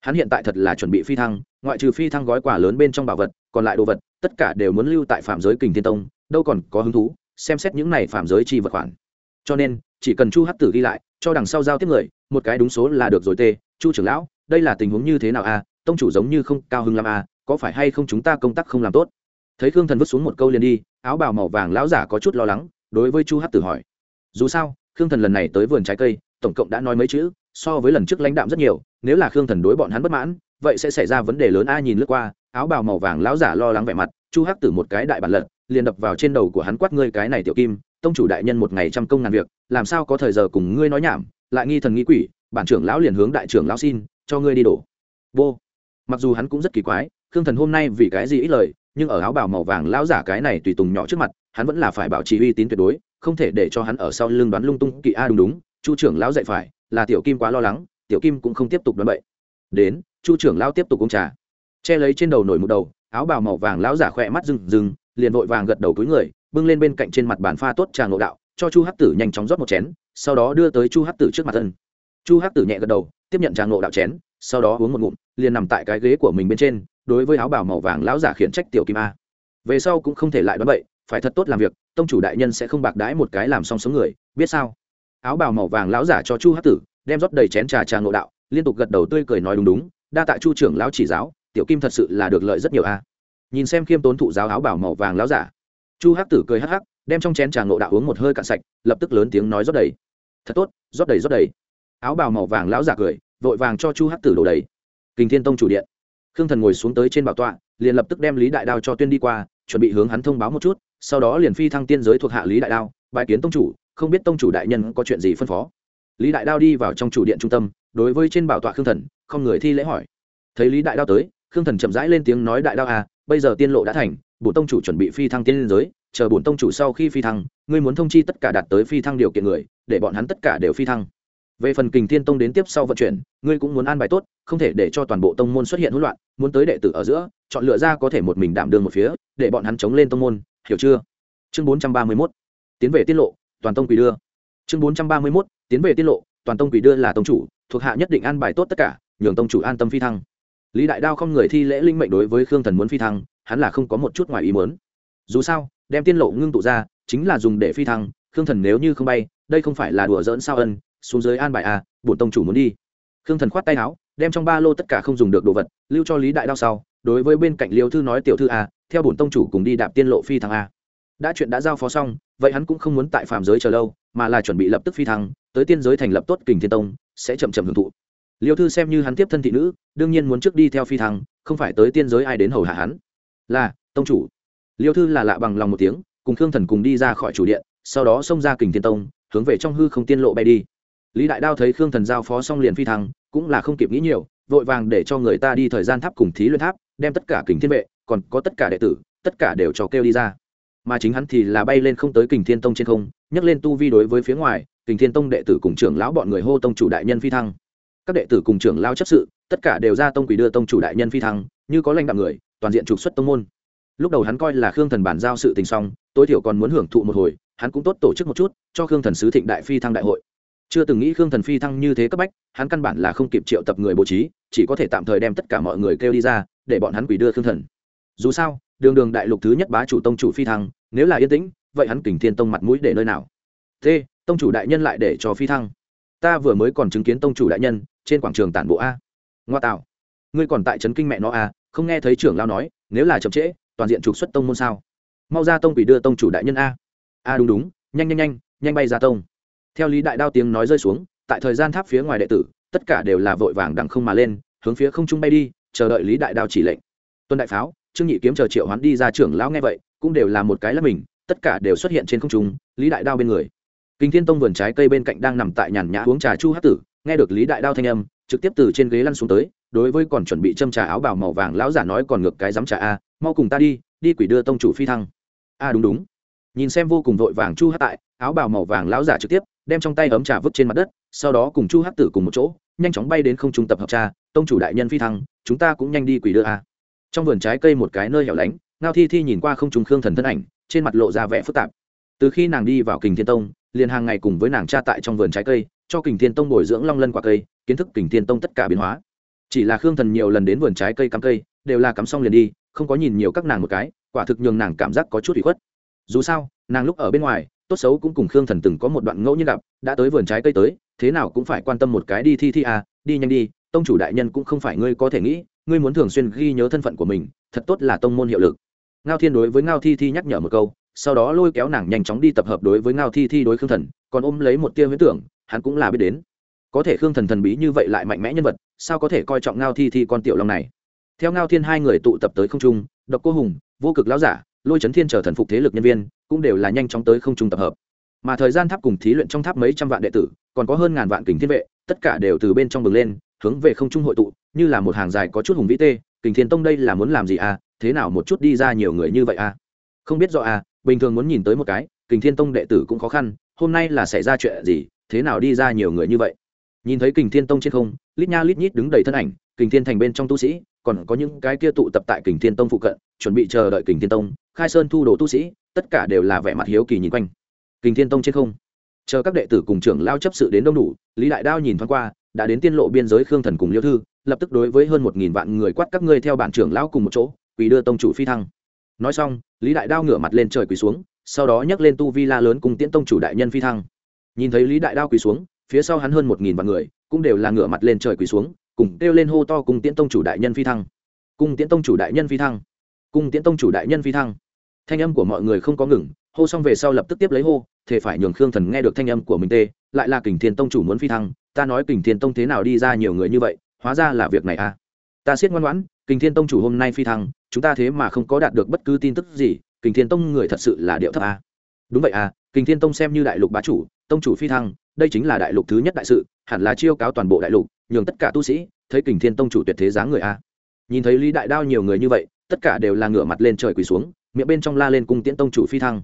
hắn hiện tại thật là chuẩn bị phi thăng, ngoại trừ phi thăng gói quà lớn bên trong bảo vật, còn lại đồ vật, tất cả đều muốn lưu tại phạm giới kình thiên tông, đâu còn có hứng thú, xem xét những này phạm giới chi vật khoản. Cho nên, chỉ cần chu hắc tử ghi lại, cho đằng sau giao tiếp người, một cái đúng số là được rồi tê, chu trưởng lão, đây là tình huống như thế nào a tông chủ giống như không cao hưng làm a à, có phải hay không chúng ta công tác không làm tốt? Thấy khương thần vứt xuống một câu liền đi, áo bào màu vàng lão giả có chút lo lắng, đối với chu hát tử hỏi. Dù sao, khương thần lần này tới vườn trái cây, tổng cộng đã nói mấy chữ so với lần trước lãnh đạm rất nhiều, nếu là khương thần đối bọn hắn bất mãn, vậy sẽ xảy ra vấn đề lớn. A nhìn lướt qua, áo bào màu vàng lão giả lo lắng vẻ mặt, chu hắc tử một cái đại bản lật, liền đập vào trên đầu của hắn quát, ngươi cái này tiểu kim, tông chủ đại nhân một ngày trăm công ngàn việc, làm sao có thời giờ cùng ngươi nói nhảm, lại nghi thần nghi quỷ, bản trưởng lão liền hướng đại trưởng lão xin, cho ngươi đi đổ. Vô mặc dù hắn cũng rất kỳ quái, khương thần hôm nay vì cái gì ít lời, nhưng ở áo bào màu vàng lão giả cái này tùy tùng nhỏ trước mặt, hắn vẫn là phải bảo trì uy tín tuyệt đối, không thể để cho hắn ở sau lưng đoán lung tung kỵ a. Đúng đúng, chu trưởng lão dạy phải là tiểu kim quá lo lắng, tiểu kim cũng không tiếp tục đoán bậy. Đến, chu trưởng lão tiếp tục uống trà. Che lấy trên đầu nổi một đầu, áo bào màu vàng lão giả khỏe mắt rừng rừng, liền vội vàng gật đầu túi người, bưng lên bên cạnh trên mặt bàn pha tốt trà ngộ đạo, cho chu hắc tử nhanh chóng rót một chén, sau đó đưa tới chu hắc tử trước mặt thân. Chu hắc tử nhẹ gật đầu, tiếp nhận trà ngộ đạo chén, sau đó uống một ngụm, liền nằm tại cái ghế của mình bên trên, đối với áo bào màu vàng lão giả khiển trách tiểu kim a. Về sau cũng không thể lại đoán bậy, phải thật tốt làm việc, tông chủ đại nhân sẽ không bạc đãi một cái làm xong sống người, biết sao? Áo bào màu vàng lão giả cho chu hắc tử, đem rót đầy chén trà trà ngộ đạo, liên tục gật đầu tươi cười nói đúng đúng, đa tạ chu trưởng lão chỉ giáo, tiểu kim thật sự là được lợi rất nhiều a. Nhìn xem khiêm tốn thụ giáo áo bảo màu vàng lão giả, chu hắc tử cười hắc hắc, đem trong chén trà ngộ đạo uống một hơi cạn sạch, lập tức lớn tiếng nói rót đầy. Thật tốt, rót đầy rót đầy. Áo bào màu vàng lão giả cười, vội vàng cho chu hắc tử đổ đầy. Kình thiên tông chủ điện. Khương thần ngồi xuống tới trên bảo tọa, liền lập tức đem lý đại đao cho tuyên đi qua, chuẩn bị hướng hắn thông báo một chút, sau đó liền phi thăng tiên giới thuộc hạ lý đại đao bài kiến tông chủ không biết tông chủ đại nhân có chuyện gì phân phó. Lý đại đao đi vào trong chủ điện trung tâm, đối với trên bảo tọa khương thần, không người thi lễ hỏi. Thấy lý đại đao tới, khương thần chậm rãi lên tiếng nói đại đao à bây giờ tiên lộ đã thành, bổn tông chủ chuẩn bị phi thăng tiên liên giới, chờ bổn tông chủ sau khi phi thăng, ngươi muốn thông chi tất cả đạt tới phi thăng điều kiện người, để bọn hắn tất cả đều phi thăng. Về phần kình thiên tông đến tiếp sau vận chuyển, ngươi cũng muốn an bài tốt, không thể để cho toàn bộ tông môn xuất hiện hỗn loạn, muốn tới đệ tử ở giữa, chọn lựa ra có thể một mình đảm đương một phía, để bọn hắn chống lên tông môn, hiểu chưa? Chương bốn trăm ba mươi mốt. Tiến về tiết lộ toàn tông quỷ đưa. Chương bốn trăm ba mươi mốt, tiến về tiết lộ, toàn tông quỷ đưa là tông chủ, thuộc hạ nhất định an bài tốt tất cả, nhường tông chủ an tâm phi thăng. Lý đại đao không người thi lễ linh mệnh đối với khương thần muốn phi thăng, hắn là không có một chút ngoài ý muốn. Dù sao, đem tiên lộ ngưng tụ ra, chính là dùng để phi thăng, khương thần nếu như không bay, đây không phải là đùa dỡn sao ân, xuống dưới an bài à bổn tông chủ muốn đi. Khương thần khoát tay áo, đem trong ba lô tất cả không dùng được đồ vật, lưu cho lý đại đao sau, đối với bên cạnh liêu thư nói tiểu thư à theo bổn tông chủ cùng đi đạp tiên lộ phi thăng a đã chuyện đã giao phó xong, vậy hắn cũng không muốn tại phàm giới chờ lâu, mà là chuẩn bị lập tức phi thăng, tới tiên giới thành lập tốt kình thiên tông, sẽ chậm chậm hưởng thụ. Liêu thư xem như hắn tiếp thân thị nữ, đương nhiên muốn trước đi theo phi thăng, không phải tới tiên giới ai đến hầu hạ hắn. Là, tông chủ. Liêu thư là lạ bằng lòng một tiếng, cùng khương thần cùng đi ra khỏi chủ điện, sau đó xông ra kình thiên tông, hướng về trong hư không tiên lộ bay đi. Lý đại đao thấy khương thần giao phó xong liền phi thăng, cũng là không kịp nghĩ nhiều, vội vàng để cho người ta đi thời gian tháp cùng thí luyện tháp, đem tất cả kình thiên vệ, còn có tất cả đệ tử, tất cả đều cho kêu đi ra mà chính hắn thì là bay lên không tới kình thiên tông trên không, nhấc lên tu vi đối với phía ngoài, kình thiên tông đệ tử cùng trưởng lão bọn người hô tông chủ đại nhân phi thăng. Các đệ tử cùng trưởng lao chấp sự, tất cả đều ra tông quỷ đưa tông chủ đại nhân phi thăng, như có lãnh đạo người, toàn diện trục xuất tông môn. Lúc đầu hắn coi là khương thần bản giao sự tình xong, tối thiểu còn muốn hưởng thụ một hồi, hắn cũng tốt tổ chức một chút, cho khương thần sứ thịnh đại phi thăng đại hội. Chưa từng nghĩ khương thần phi thăng như thế cấp bách, hắn căn bản là không kịp triệu tập người bố trí, chỉ có thể tạm thời đem tất cả mọi người kêu đi ra, để bọn hắn quỷ đưa khương thần. Dù sao, đường đường đại lục thứ nhất bá chủ tông chủ phi thăng nếu là yên tĩnh, vậy hắn kình thiên tông mặt mũi để nơi nào? T, tông chủ đại nhân lại để cho phi thăng. Ta vừa mới còn chứng kiến tông chủ đại nhân trên quảng trường tản bộ a. Ngoa tạo. Ngươi còn tại trấn kinh mẹ nó a, không nghe thấy trưởng lao nói, nếu là chậm trễ, toàn diện trục xuất tông môn sao? Mau ra tông quỷ đưa tông chủ đại nhân a. A đúng đúng, nhanh nhanh nhanh nhanh bay ra tông. Theo lý đại đao tiếng nói rơi xuống, tại thời gian tháp phía ngoài đệ tử, tất cả đều là vội vàng đằng không mà lên, hướng phía không trung bay đi, chờ đợi lý đại đao chỉ lệnh. Tuân đại pháo, trương nhị kiếm chờ triệu hoán đi ra trưởng lão nghe vậy cũng đều là một cái là mình, tất cả đều xuất hiện trên không trung, lý đại đao bên người. Kinh thiên tông vườn trái cây bên cạnh đang nằm tại nhàn nhã uống trà chu hát tử, nghe được lý đại đao thanh âm, trực tiếp từ trên ghế lăn xuống tới, đối với còn chuẩn bị châm trà áo bào màu vàng lão giả nói còn ngược cái dám trà a, mau cùng ta đi đi quỷ đưa tông chủ phi thăng. A, đúng đúng. Nhìn xem vô cùng vội vàng chu hát tại, áo bào màu vàng lão giả trực tiếp, đem trong tay ấm trà vứt trên mặt đất, sau đó cùng chu hát tử cùng một chỗ, nhanh chóng bay đến không trung tập hợp trà, tông chủ đại nhân phi thăng, chúng ta cũng nhanh đi quỷ đưa a. Trong vườn trái cây một cái nơi hẻo lánh ngao thi thi nhìn qua không trùng khương thần thân ảnh, trên mặt lộ ra vẻ phức tạp. Từ khi nàng đi vào kình thiên tông, liền hàng ngày cùng với nàng cha tại trong vườn trái cây, cho kình thiên tông bồi dưỡng long lân quả cây, kiến thức kình thiên tông tất cả biến hóa. Chỉ là khương thần nhiều lần đến vườn trái cây cắm cây, đều là cắm xong liền đi, không có nhìn nhiều các nàng một cái, quả thực nhường nàng cảm giác có chút bị khuất. Dù sao, nàng lúc ở bên ngoài, tốt xấu cũng cùng khương thần từng có một đoạn ngẫu nhiên gặp, đã tới vườn trái cây tới, thế nào cũng phải quan tâm một cái đi thi thi à đi nhanh đi, tông chủ đại nhân cũng không phải ngươi có thể nghĩ, ngươi muốn thường xuyên ghi nhớ thân phận của mình, thật tốt là tông môn hiệu lực ngao thiên đối với ngao thi thi nhắc nhở một câu, sau đó lôi kéo nàng nhanh chóng đi tập hợp đối với ngao thi thi đối khương thần, còn ôm lấy một tia huyết tưởng, hắn cũng là biết đến. Có thể khương thần thần bí như vậy lại mạnh mẽ nhân vật, sao có thể coi trọng ngao thi thi con tiểu long này? Theo ngao thiên hai người tụ tập tới không trung, độc cô hùng, vô cực lão giả, lôi Trấn thiên trở thần phục thế lực nhân viên, cũng đều là nhanh chóng tới không trung tập hợp. Mà thời gian tháp cùng thí luyện trong tháp mấy trăm vạn đệ tử, còn có hơn ngàn vạn kình thiên vệ, tất cả đều từ bên trong bừng lên, hướng về không trung hội tụ, như là một hàng dài có chút hùng vĩ tê, kình thiên tông đây là muốn làm gì à? Thế nào một chút đi ra nhiều người như vậy à? Không biết rõ à bình thường muốn nhìn tới một cái, kình thiên tông đệ tử cũng khó khăn, hôm nay là xảy ra chuyện gì, thế nào đi ra nhiều người như vậy? Nhìn thấy kình thiên tông trên không, lít nha lít nhít đứng đầy thân ảnh, kình thiên thành bên trong tu sĩ, còn có những cái kia tụ tập tại kình thiên tông phụ cận, chuẩn bị chờ đợi kình thiên tông, khai sơn thu đồ tu sĩ, tất cả đều là vẻ mặt hiếu kỳ nhìn quanh. Kình thiên tông trên không, chờ các đệ tử cùng trưởng lao chấp sự đến đông đủ, lý đại đao nhìn thoáng qua, đã đến tiên lộ biên giới khương thần cùng liêu thư, lập tức đối với hơn một nghìn vạn người quát các ngươi theo bản trưởng lão cùng một chỗ quỳ đưa tông chủ phi thăng. Nói xong, lý đại đao ngửa mặt lên trời quỳ xuống, sau đó nhấc lên tu vi la lớn cùng tiễn tông chủ đại nhân phi thăng. Nhìn thấy lý đại đao quỳ xuống, phía sau hắn hơn một nghìn vạn người cũng đều là ngửa mặt lên trời quỳ xuống, cùng kêu lên hô to cùng tiễn tông chủ đại nhân phi thăng. Cùng tiễn tông chủ đại nhân phi thăng. Cùng tiễn tông chủ đại nhân phi thăng. Thanh âm của mọi người không có ngừng, hô xong về sau lập tức tiếp lấy hô thể phải nhường khương thần nghe được thanh âm của mình tê, lại là kình thiên tông chủ muốn phi thăng, ta nói kình thiên tông thế nào đi ra nhiều người như vậy, hóa ra là việc này à. Ta siết ngoan ngoãn kình thiên tông chủ hôm nay phi thăng, chúng ta thế mà không có đạt được bất cứ tin tức gì, kình thiên tông người thật sự là điệu thấp à. đúng vậy à kình thiên tông xem như đại lục bá chủ, tông chủ phi thăng, đây chính là đại lục thứ nhất đại sự, hẳn là chiêu cáo toàn bộ đại lục, nhường tất cả tu sĩ thấy kình thiên tông chủ tuyệt thế dáng người a nhìn thấy lý đại đao nhiều người như vậy, tất cả đều là ngửa mặt lên trời quỳ xuống, miệng bên trong la lên cung tiễn tông chủ phi thăng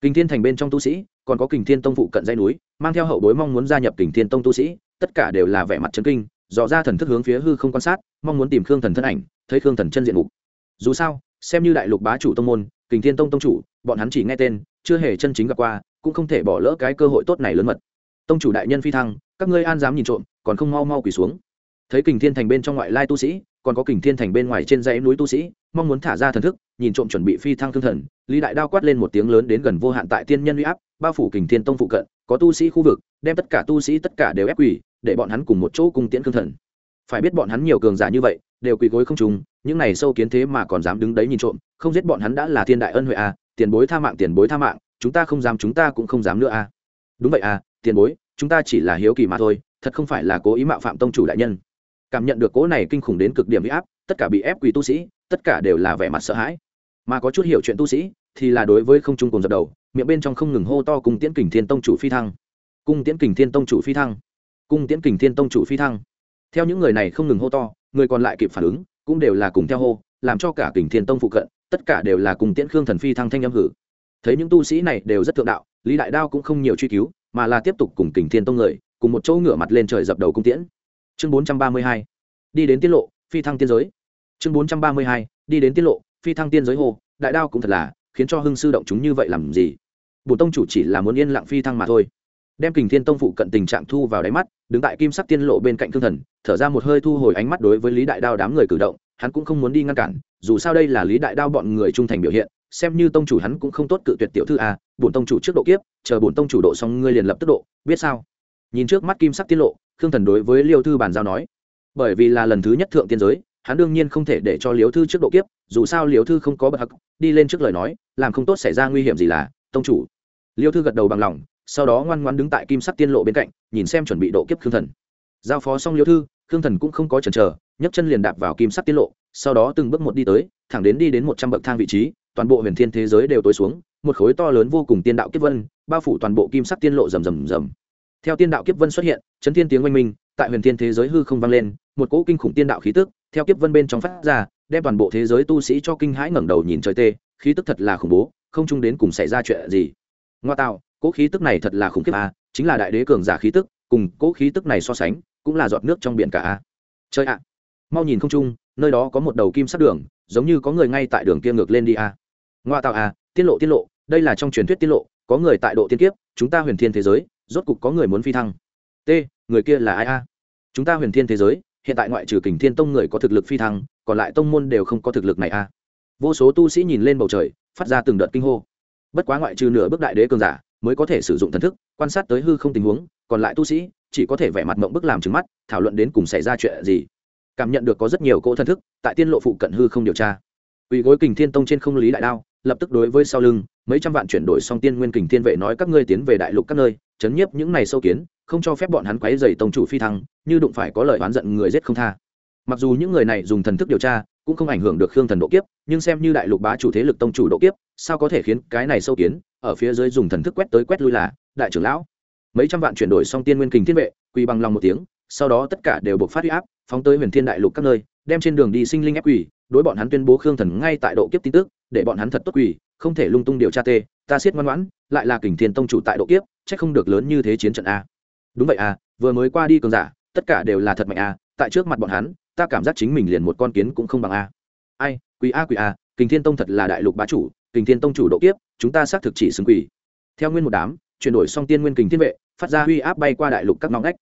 kình thiên thành bên trong tu sĩ, còn có kình thiên tông phụ cận dây núi, mang theo hậu bối mong muốn gia nhập kình thiên tông tu sĩ, tất cả đều là vẻ mặt chấn kinh dò ra thần thức hướng phía hư không quan sát, mong muốn tìm khương thần thân ảnh thấy khương thần chân diện mục dù sao xem như đại lục bá chủ tông môn kình thiên tông tông chủ bọn hắn chỉ nghe tên chưa hề chân chính gặp qua cũng không thể bỏ lỡ cái cơ hội tốt này lớn mật tông chủ đại nhân phi thăng các ngươi an dám nhìn trộm còn không mau mau quỳ xuống thấy kình thiên thành bên trong ngoại lai tu sĩ còn có kình thiên thành bên ngoài trên dãy núi tu sĩ mong muốn thả ra thần thức nhìn trộm chuẩn bị phi thăng thương thần lý đại đao quát lên một tiếng lớn đến gần vô hạn tại tiên nhân uy áp bao phủ kình thiên tông phụ cận có tu sĩ khu vực đem tất cả tu sĩ tất cả đều ép quỳ để bọn hắn cùng một chỗ cung tiễn thương thần phải biết bọn hắn nhiều cường giả như vậy đều quỳ gối không trùng những này sâu kiến thế mà còn dám đứng đấy nhìn trộm không giết bọn hắn đã là thiên đại ân huệ a à, tiền bối tha mạng tiền bối tha mạng chúng ta không dám chúng ta cũng không dám nữa a à. đúng vậy à tiền bối chúng ta chỉ là hiếu kỳ mà thôi thật không phải là cố ý mạo phạm tông chủ đại nhân. Cảm nhận được cố này kinh khủng đến cực điểm bị áp tất cả bị ép quỳ tu sĩ tất cả đều là vẻ mặt sợ hãi. Mà có chút hiểu chuyện tu sĩ thì là đối với không trung cùng dập đầu miệng bên trong không ngừng hô to cùng tiễn kình thiên tông chủ phi thăng. Cung tiễn kình thiên tông chủ phi thăng. Cung tiễn kình thiên tông chủ phi thăng theo những người này không ngừng hô to, người còn lại kịp phản ứng, cũng đều là cùng theo hô, làm cho cả kình thiên tông phụ cận, tất cả đều là cùng tiễn khương thần phi thăng thanh âm hử. Thấy những tu sĩ này đều rất thượng đạo, lý đại đao cũng không nhiều truy cứu, mà là tiếp tục cùng kình thiên tông người, cùng một chỗ ngửa mặt lên trời dập đầu cung tiễn. Chương bốn trăm ba mươi hai, đi đến tiết lộ, phi thăng tiên giới. Chương bốn trăm ba mươi hai, đi đến tiết lộ, phi thăng tiên giới hồ, đại đao cũng thật là, khiến cho hưng sư động chúng như vậy làm gì? Bổ tông chủ chỉ là muốn yên lặng phi thăng mà thôi đem kình thiên tông phụ cận tình trạng thu vào đáy mắt, đứng tại kim sắc tiên lộ bên cạnh thương thần, thở ra một hơi thu hồi ánh mắt đối với lý đại đao đám người cử động, hắn cũng không muốn đi ngăn cản, dù sao đây là lý đại đao bọn người trung thành biểu hiện, xem như tông chủ hắn cũng không tốt cự tuyệt tiểu thư a bổn tông chủ trước độ kiếp, chờ bổn tông chủ độ xong ngươi liền lập tức độ, biết sao? Nhìn trước mắt kim sắc tiên lộ khương thần đối với liêu thư bàn giao nói, bởi vì là lần thứ nhất thượng tiên giới, hắn đương nhiên không thể để cho liêu thư trước độ kiếp, dù sao liêu thư không có bậc hắc, đi lên trước lời nói, làm không tốt xảy ra nguy hiểm gì là, tông chủ. Liêu thư gật đầu bằng lòng sau đó ngoan ngoan đứng tại kim sắc tiên lộ bên cạnh, nhìn xem chuẩn bị độ kiếp khương thần. Giao phó xong liêu thư, khương thần cũng không có chần chờ, nhấc chân liền đạp vào kim sắc tiên lộ, sau đó từng bước một đi tới, thẳng đến đi đến một trăm bậc thang vị trí, toàn bộ huyền thiên thế giới đều tối xuống, một khối to lớn vô cùng tiên đạo kiếp vân, bao phủ toàn bộ kim sắc tiên lộ rầm rầm rầm. Theo tiên đạo kiếp vân xuất hiện, chấn thiên tiếng oanh minh, tại huyền thiên thế giới hư không vang lên, một cỗ kinh khủng tiên đạo khí tức, theo kiếp vân bên trong phát ra, đem toàn bộ thế giới tu sĩ cho kinh hãi ngẩng đầu nhìn trời tê, khí tức thật là khủng bố, không chung đến cùng xảy ra chuyện gì. Ngoa tạo cỗ khí tức này thật là khủng khiếp a, chính là đại đế cường giả khí tức, cùng cỗ khí tức này so sánh, cũng là giọt nước trong biển cả a. Chơi ạ, mau nhìn không chung nơi đó có một đầu kim sắt đường, giống như có người ngay tại đường kia ngược lên đi a. Ngoa tạo a, tiết lộ tiết lộ, đây là trong truyền thuyết tiết lộ, có người tại độ tiên kiếp, chúng ta huyền thiên thế giới, rốt cục có người muốn phi thăng. T, người kia là ai a? Chúng ta huyền thiên thế giới, hiện tại ngoại trừ kình thiên tông người có thực lực phi thăng, còn lại tông môn đều không có thực lực này a. Vô số tu sĩ nhìn lên bầu trời, phát ra từng đợt kinh hô. Bất quá ngoại trừ nửa bước đại đế cường giả mới có thể sử dụng thần thức, quan sát tới hư không tình huống, còn lại tu sĩ chỉ có thể vẻ mặt mộng bức làm trứng mắt, thảo luận đến cùng xảy ra chuyện gì. Cảm nhận được có rất nhiều cỗ thần thức tại tiên lộ phụ cận hư không điều tra. Ủy gối kình thiên tông trên không lý đại đao, lập tức đối với sau lưng, mấy trăm vạn chuyển đổi song tiên nguyên kình thiên vệ nói các ngươi tiến về đại lục các nơi, chấn nhiếp những này sâu kiến, không cho phép bọn hắn quấy dày tông chủ phi thăng, như đụng phải có lời oán giận người giết không tha. Mặc dù những người này dùng thần thức điều tra cũng không ảnh hưởng được khương thần độ kiếp, nhưng xem như đại lục bá chủ thế lực tông chủ độ kiếp, sao có thể khiến cái này sâu kiến, ở phía dưới dùng thần thức quét tới quét lui là, đại trưởng lão. Mấy trăm vạn chuyển đổi song tiên nguyên kình thiên vệ, quỳ bằng lòng một tiếng, sau đó tất cả đều buộc phát huy áp, phóng tới huyền thiên đại lục các nơi, đem trên đường đi sinh linh ép quỳ, đối bọn hắn tuyên bố khương thần ngay tại độ kiếp tin tức, để bọn hắn thật tốt quỳ, không thể lung tung điều tra tê, ta siết ngoan ngoãn, lại là kình thiên tông chủ tại độ kiếp, chắc không được lớn như thế chiến trận a. Đúng vậy a, vừa mới qua đi cường giả, tất cả đều là thật mạnh a, tại trước mặt bọn hắn ta cảm giác chính mình liền một con kiến cũng không bằng a. Ai quỳ a quỳ a, kình thiên tông thật là đại lục bá chủ, kình thiên tông chủ độ kiếp, chúng ta xác thực chỉ xứng quỳ theo nguyên một đám, chuyển đổi song tiên nguyên kình thiên vệ, phát ra huy áp bay qua đại lục các ngõ ngách.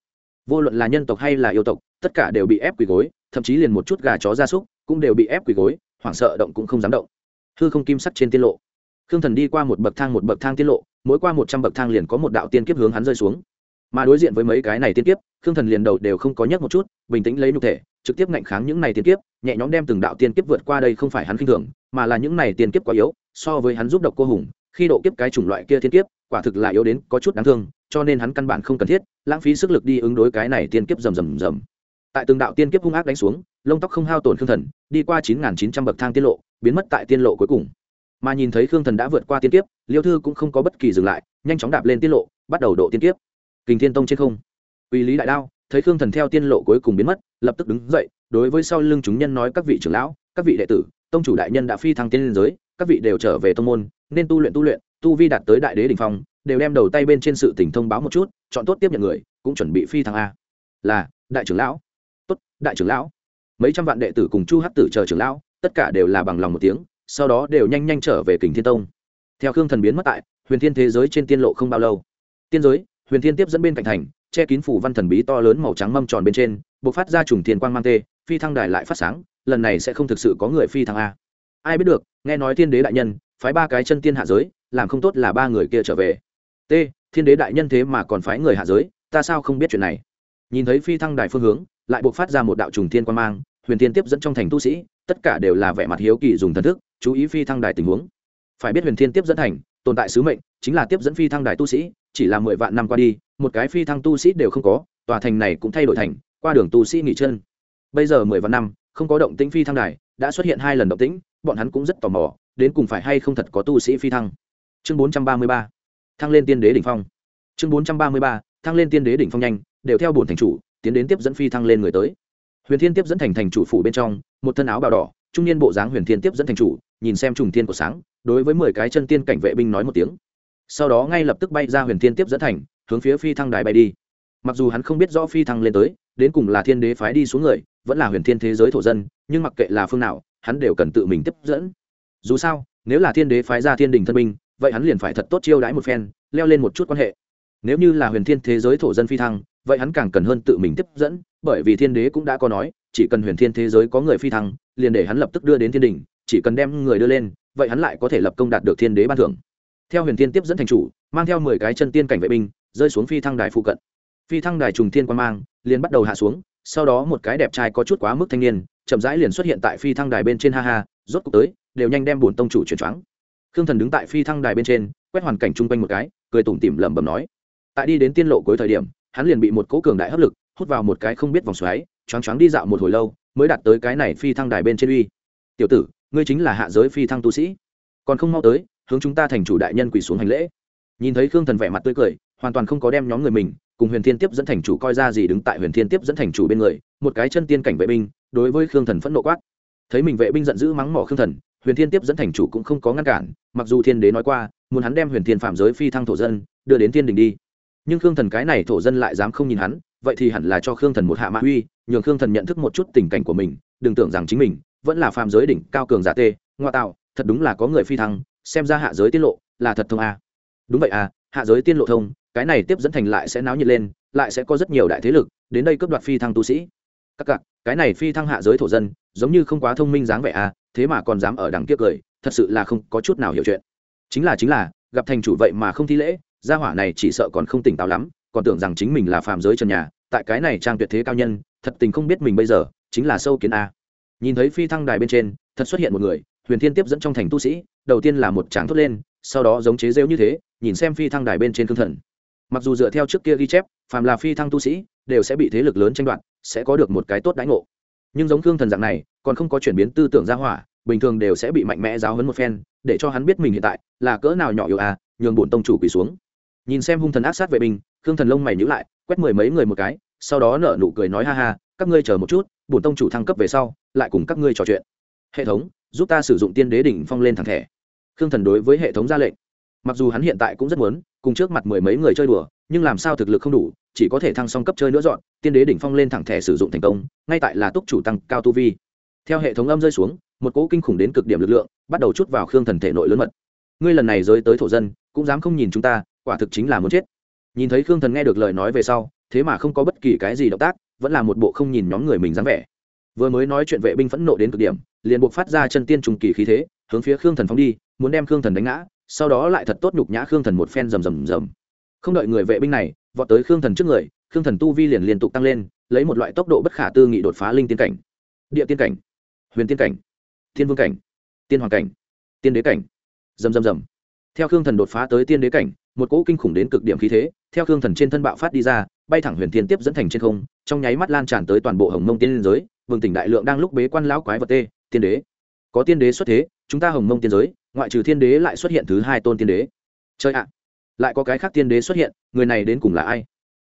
Vô luận là nhân tộc hay là yêu tộc, tất cả đều bị ép quỳ gối, thậm chí liền một chút gà chó gia súc cũng đều bị ép quỳ gối, hoảng sợ động cũng không dám động. Hư không kim sắc trên tiên lộ. Khương thần đi qua một bậc thang một bậc thang tiên lộ, mỗi qua một trăm bậc thang liền có một đạo tiên kiếp hướng hắn rơi xuống mà đối diện với mấy cái này tiên kiếp, khương thần liền đầu đều không có nhấc một chút, bình tĩnh lấy nhục thể, trực tiếp ngạnh kháng những này tiên kiếp, nhẹ nhõm đem từng đạo tiên kiếp vượt qua đây không phải hắn khinh thường, mà là những này tiên kiếp quá yếu, so với hắn giúp độc cô hùng, khi độ kiếp cái chủng loại kia tiên kiếp, quả thực là yếu đến có chút đáng thương, cho nên hắn căn bản không cần thiết, lãng phí sức lực đi ứng đối cái này tiên kiếp rầm rầm rầm. Tại từng đạo tiên kiếp hung ác đánh xuống, lông tóc không hao tổn khương thần, đi qua chín nghìn chín trăm bậc thang tiên lộ, biến mất tại tiên lộ cuối cùng. Mà nhìn thấy khương thần đã vượt qua tiên kiếp, liêu thư cũng không có bất kỳ dừng lại, nhanh chóng đạp lên tiên lộ, bắt đầu độ tiên kiếp kình thiên tông trên không. Uy lý đại đao, thấy khương thần theo tiên lộ cuối cùng biến mất, lập tức đứng dậy, đối với sau lưng chúng nhân nói, các vị trưởng lão, các vị đệ tử, tông chủ đại nhân đã phi thăng tiên liên giới, các vị đều trở về tông môn, nên tu luyện tu luyện, tu vi đạt tới đại đế đình phong, đều đem đầu tay bên trên sự tỉnh thông báo một chút, chọn tốt tiếp nhận người, cũng chuẩn bị phi thăng a. Là, đại trưởng lão. Tốt, đại trưởng lão. Mấy trăm vạn đệ tử cùng chu hát tử chờ trưởng lão, tất cả đều là bằng lòng một tiếng, sau đó đều nhanh nhanh trở về kình thiên tông. Theo khương thần biến mất tại, huyền thiên thế giới trên tiên lộ không bao lâu. Tiên giới huyền thiên tiếp dẫn bên cạnh thành, che kín phủ văn thần bí to lớn màu trắng mâm tròn bên trên b ộ c phát ra trùng thiên quang mang tê, phi thăng đài lại phát sáng, lần này sẽ không thực sự có người phi thăng a. Ai biết được, nghe nói thiên đế đại nhân, phái ba cái chân tiên hạ giới, làm không tốt là ba người kia trở về. T thiên đế đại nhân thế mà còn phái người hạ giới, ta sao không biết chuyện này? Nhìn thấy phi thăng đài phương hướng, lại buộc phát ra một đạo trùng thiên quan mang, huyền thiên tiếp dẫn trong thành tu sĩ, tất cả đều là vẻ mặt hiếu kỳ dùng thần thức, chú ý phi thăng đài tình huống. Phải biết huyền thiên tiếp dẫn thành, tồn tại sứ mệnh, chính là tiếp dẫn phi thăng đài tu sĩ chỉ là mười vạn năm qua đi, một cái phi thăng tu sĩ đều không có, tòa thành này cũng thay đổi thành, qua đường tu sĩ nghỉ chân. Bây giờ mười vạn năm, không có động tĩnh phi thăng đài, đã xuất hiện hai lần động tĩnh, bọn hắn cũng rất tò mò, đến cùng phải hay không thật có tu sĩ phi thăng. Chương bốn trăm ba mươi ba, thăng lên tiên đế đỉnh phong. Chương bốn trăm ba mươi ba, thăng lên tiên đế đỉnh phong nhanh, đều theo bổn thành chủ, tiến đến tiếp dẫn phi thăng lên người tới. Huyền thiên tiếp dẫn thành thành chủ phủ bên trong, một thân áo bào đỏ, trung niên bộ dáng huyền thiên tiếp dẫn thành chủ, nhìn xem trùng thiên của sáng, đối với mười cái chân tiên cảnh vệ binh nói một tiếng sau đó ngay lập tức bay ra huyền thiên tiếp dẫn thành, hướng phía phi thăng đài bay đi. Mặc dù hắn không biết rõ phi thăng lên tới, đến cùng là thiên đế phái đi xuống người, vẫn là huyền thiên thế giới thổ dân, nhưng mặc kệ là phương nào, hắn đều cần tự mình tiếp dẫn. Dù sao, nếu là thiên đế phái ra thiên đình thân minh vậy hắn liền phải thật tốt chiêu đãi một phen, leo lên một chút quan hệ. Nếu như là huyền thiên thế giới thổ dân phi thăng, vậy hắn càng cần hơn tự mình tiếp dẫn, bởi vì thiên đế cũng đã có nói, chỉ cần huyền thiên thế giới có người phi thăng, liền để hắn lập tức đưa đến thiên đình, chỉ cần đem người đưa lên, vậy hắn lại có thể lập công đạt được thiên đế ban thưởng theo huyền thiên tiếp dẫn thành chủ, mang theo mười cái chân tiên cảnh vệ binh, rơi xuống phi thăng đài phụ cận. Phi thăng đài trùng thiên quan mang, liền bắt đầu hạ xuống, sau đó một cái đẹp trai có chút quá mức thanh niên, chậm rãi liền xuất hiện tại phi thăng đài bên trên ha ha, rốt cuộc tới, đều nhanh đem bổn tông chủ chuyển choáng. Khương thần đứng tại phi thăng đài bên trên, quét hoàn cảnh chung quanh một cái, cười tủm tỉm lẩm bẩm nói. Tại đi đến tiên lộ cuối thời điểm, hắn liền bị một cỗ cường đại hấp lực, hút vào một cái không biết vòng xoáy, choáng choáng đi dạo một hồi lâu, mới đạt tới cái này phi thăng đài bên trên uy. Tiểu tử, ngươi chính là hạ giới phi thăng tu sĩ, còn không mau tới hướng chúng ta thành chủ đại nhân quỳ xuống hành lễ. Nhìn thấy khương thần vẻ mặt tươi cười, hoàn toàn không có đem nhóm người mình cùng huyền thiên tiếp dẫn thành chủ coi ra gì đứng tại huyền thiên tiếp dẫn thành chủ bên người, một cái chân tiên cảnh vệ binh, đối với khương thần phẫn nộ quát. Thấy mình vệ binh giận dữ mắng mỏ khương thần, huyền thiên tiếp dẫn thành chủ cũng không có ngăn cản, mặc dù thiên đế nói qua, muốn hắn đem huyền thiên phạm giới phi thăng thổ dân, đưa đến thiên đình đi. Nhưng khương thần cái này thổ dân lại dám không nhìn hắn, vậy thì hẳn là cho khương thần một hạ mã uy, nhường khương thần nhận thức một chút tình cảnh của mình, đừng tưởng rằng chính mình vẫn là phạm giới đỉnh, cao cường giả tê, ngoa tạo, thật đúng là có người phi thăng xem ra hạ giới tiết lộ là thật thông a. Đúng vậy à hạ giới tiên lộ thông, cái này tiếp dẫn thành lại sẽ náo nhiệt lên, lại sẽ có rất nhiều đại thế lực đến đây cướp đoạt phi thăng tu sĩ. Các cặp cái này phi thăng hạ giới thổ dân, giống như không quá thông minh dáng vẻ à thế mà còn dám ở đằng kia cười, thật sự là không có chút nào hiểu chuyện. Chính là chính là, gặp thành chủ vậy mà không thi lễ, gia hỏa này chỉ sợ còn không tỉnh táo lắm, còn tưởng rằng chính mình là phàm giới trần nhà, tại cái này trang tuyệt thế cao nhân, thật tình không biết mình bây giờ chính là sâu kiến a. Nhìn thấy phi thăng đài bên trên, thật xuất hiện một người, huyền thiên tiếp dẫn trong thành tu sĩ đầu tiên là một tráng thốt lên, sau đó giống chế rêu như thế, nhìn xem phi thăng đài bên trên thương thần. Mặc dù dựa theo trước kia ghi chép, phàm là phi thăng tu sĩ, đều sẽ bị thế lực lớn tranh đoạt, sẽ có được một cái tốt đãi ngộ. Nhưng giống thương thần dạng này, còn không có chuyển biến tư tưởng ra hỏa, bình thường đều sẽ bị mạnh mẽ giáo hấn một phen, để cho hắn biết mình hiện tại là cỡ nào nhỏ yếu à nhường bổn tông chủ quỳ xuống. Nhìn xem hung thần ác sát vệ binh thương thần lông mày nhữ lại, quét mười mấy người một cái, sau đó nở nụ cười nói ha ha, các ngươi chờ một chút, bổn tông chủ thăng cấp về sau, lại cùng các ngươi trò chuyện. Hệ thống, giúp ta sử dụng tiên đế đỉnh phong lên thẳng thẻ khương thần đối với hệ thống ra lệnh. Mặc dù hắn hiện tại cũng rất muốn, cùng trước mặt mười mấy người chơi đùa, nhưng làm sao thực lực không đủ, chỉ có thể thăng song cấp chơi nữa dọn, tiên đế đỉnh phong lên thẳng thẻ sử dụng thành công, ngay tại là túc chủ tăng cao tu vi. Theo hệ thống âm rơi xuống, một cỗ kinh khủng đến cực điểm lực lượng, bắt đầu chút vào khương thần thể nội lớn mật. Ngươi lần này rơi tới thổ dân, cũng dám không nhìn chúng ta, quả thực chính là muốn chết. Nhìn thấy khương thần nghe được lời nói về sau, thế mà không có bất kỳ cái gì động tác, vẫn là một bộ không nhìn nhóm người mình dám vẻ. Vừa mới nói chuyện vệ binh phẫn nộ đến cực điểm, liền buộc phát ra chân tiên trùng kỳ khí thế, hướng phía khương thần phóng đi muốn đem khương thần đánh ngã, sau đó lại thật tốt nhục nhã khương thần một phen rầm rầm rầm. Không đợi người vệ binh này vọt tới khương thần trước người, khương thần tu vi liền liên tục tăng lên, lấy một loại tốc độ bất khả tư nghị đột phá linh tiên cảnh. Địa tiên cảnh, huyền tiên cảnh, thiên vương cảnh, tiên hoàng cảnh, tiên đế cảnh. Rầm rầm rầm. Theo khương thần đột phá tới tiên đế cảnh, một cỗ kinh khủng đến cực điểm khí thế, theo khương thần trên thân bạo phát đi ra, bay thẳng huyền thiên tiếp dẫn thành trên không, trong nháy mắt lan tràn tới toàn bộ hồng mông tiên liên giới vương tỉnh đại lượng đang lúc bế quan lão quái vật tê, tiên đế. Có tiên đế xuất thế, chúng ta hồng mông tiên giới ngoại trừ thiên đế lại xuất hiện thứ hai tôn tiên đế. Chơi ạ, lại có cái khác tiên đế xuất hiện, người này đến cùng là ai?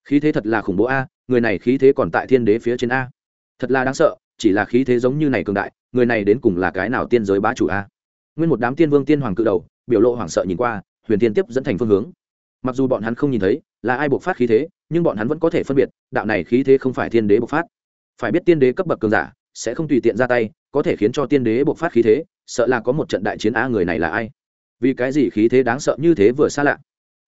Khí thế thật là khủng bố a, người này khí thế còn tại thiên đế phía trên a. Thật là đáng sợ, chỉ là khí thế giống như này cường đại, người này đến cùng là cái nào tiên giới bá chủ a? Nguyên một đám tiên vương tiên hoàng cự đầu, biểu lộ hoảng sợ nhìn qua, huyền tiên tiếp dẫn thành phương hướng. Mặc dù bọn hắn không nhìn thấy, là ai bộc phát khí thế, nhưng bọn hắn vẫn có thể phân biệt, đạo này khí thế không phải thiên đế bộc phát. Phải biết tiên đế cấp bậc cường giả, sẽ không tùy tiện ra tay, có thể khiến cho tiên đế bộc phát khí thế sợ là có một trận đại chiến a người này là ai? Vì cái gì khí thế đáng sợ như thế vừa xa lạ?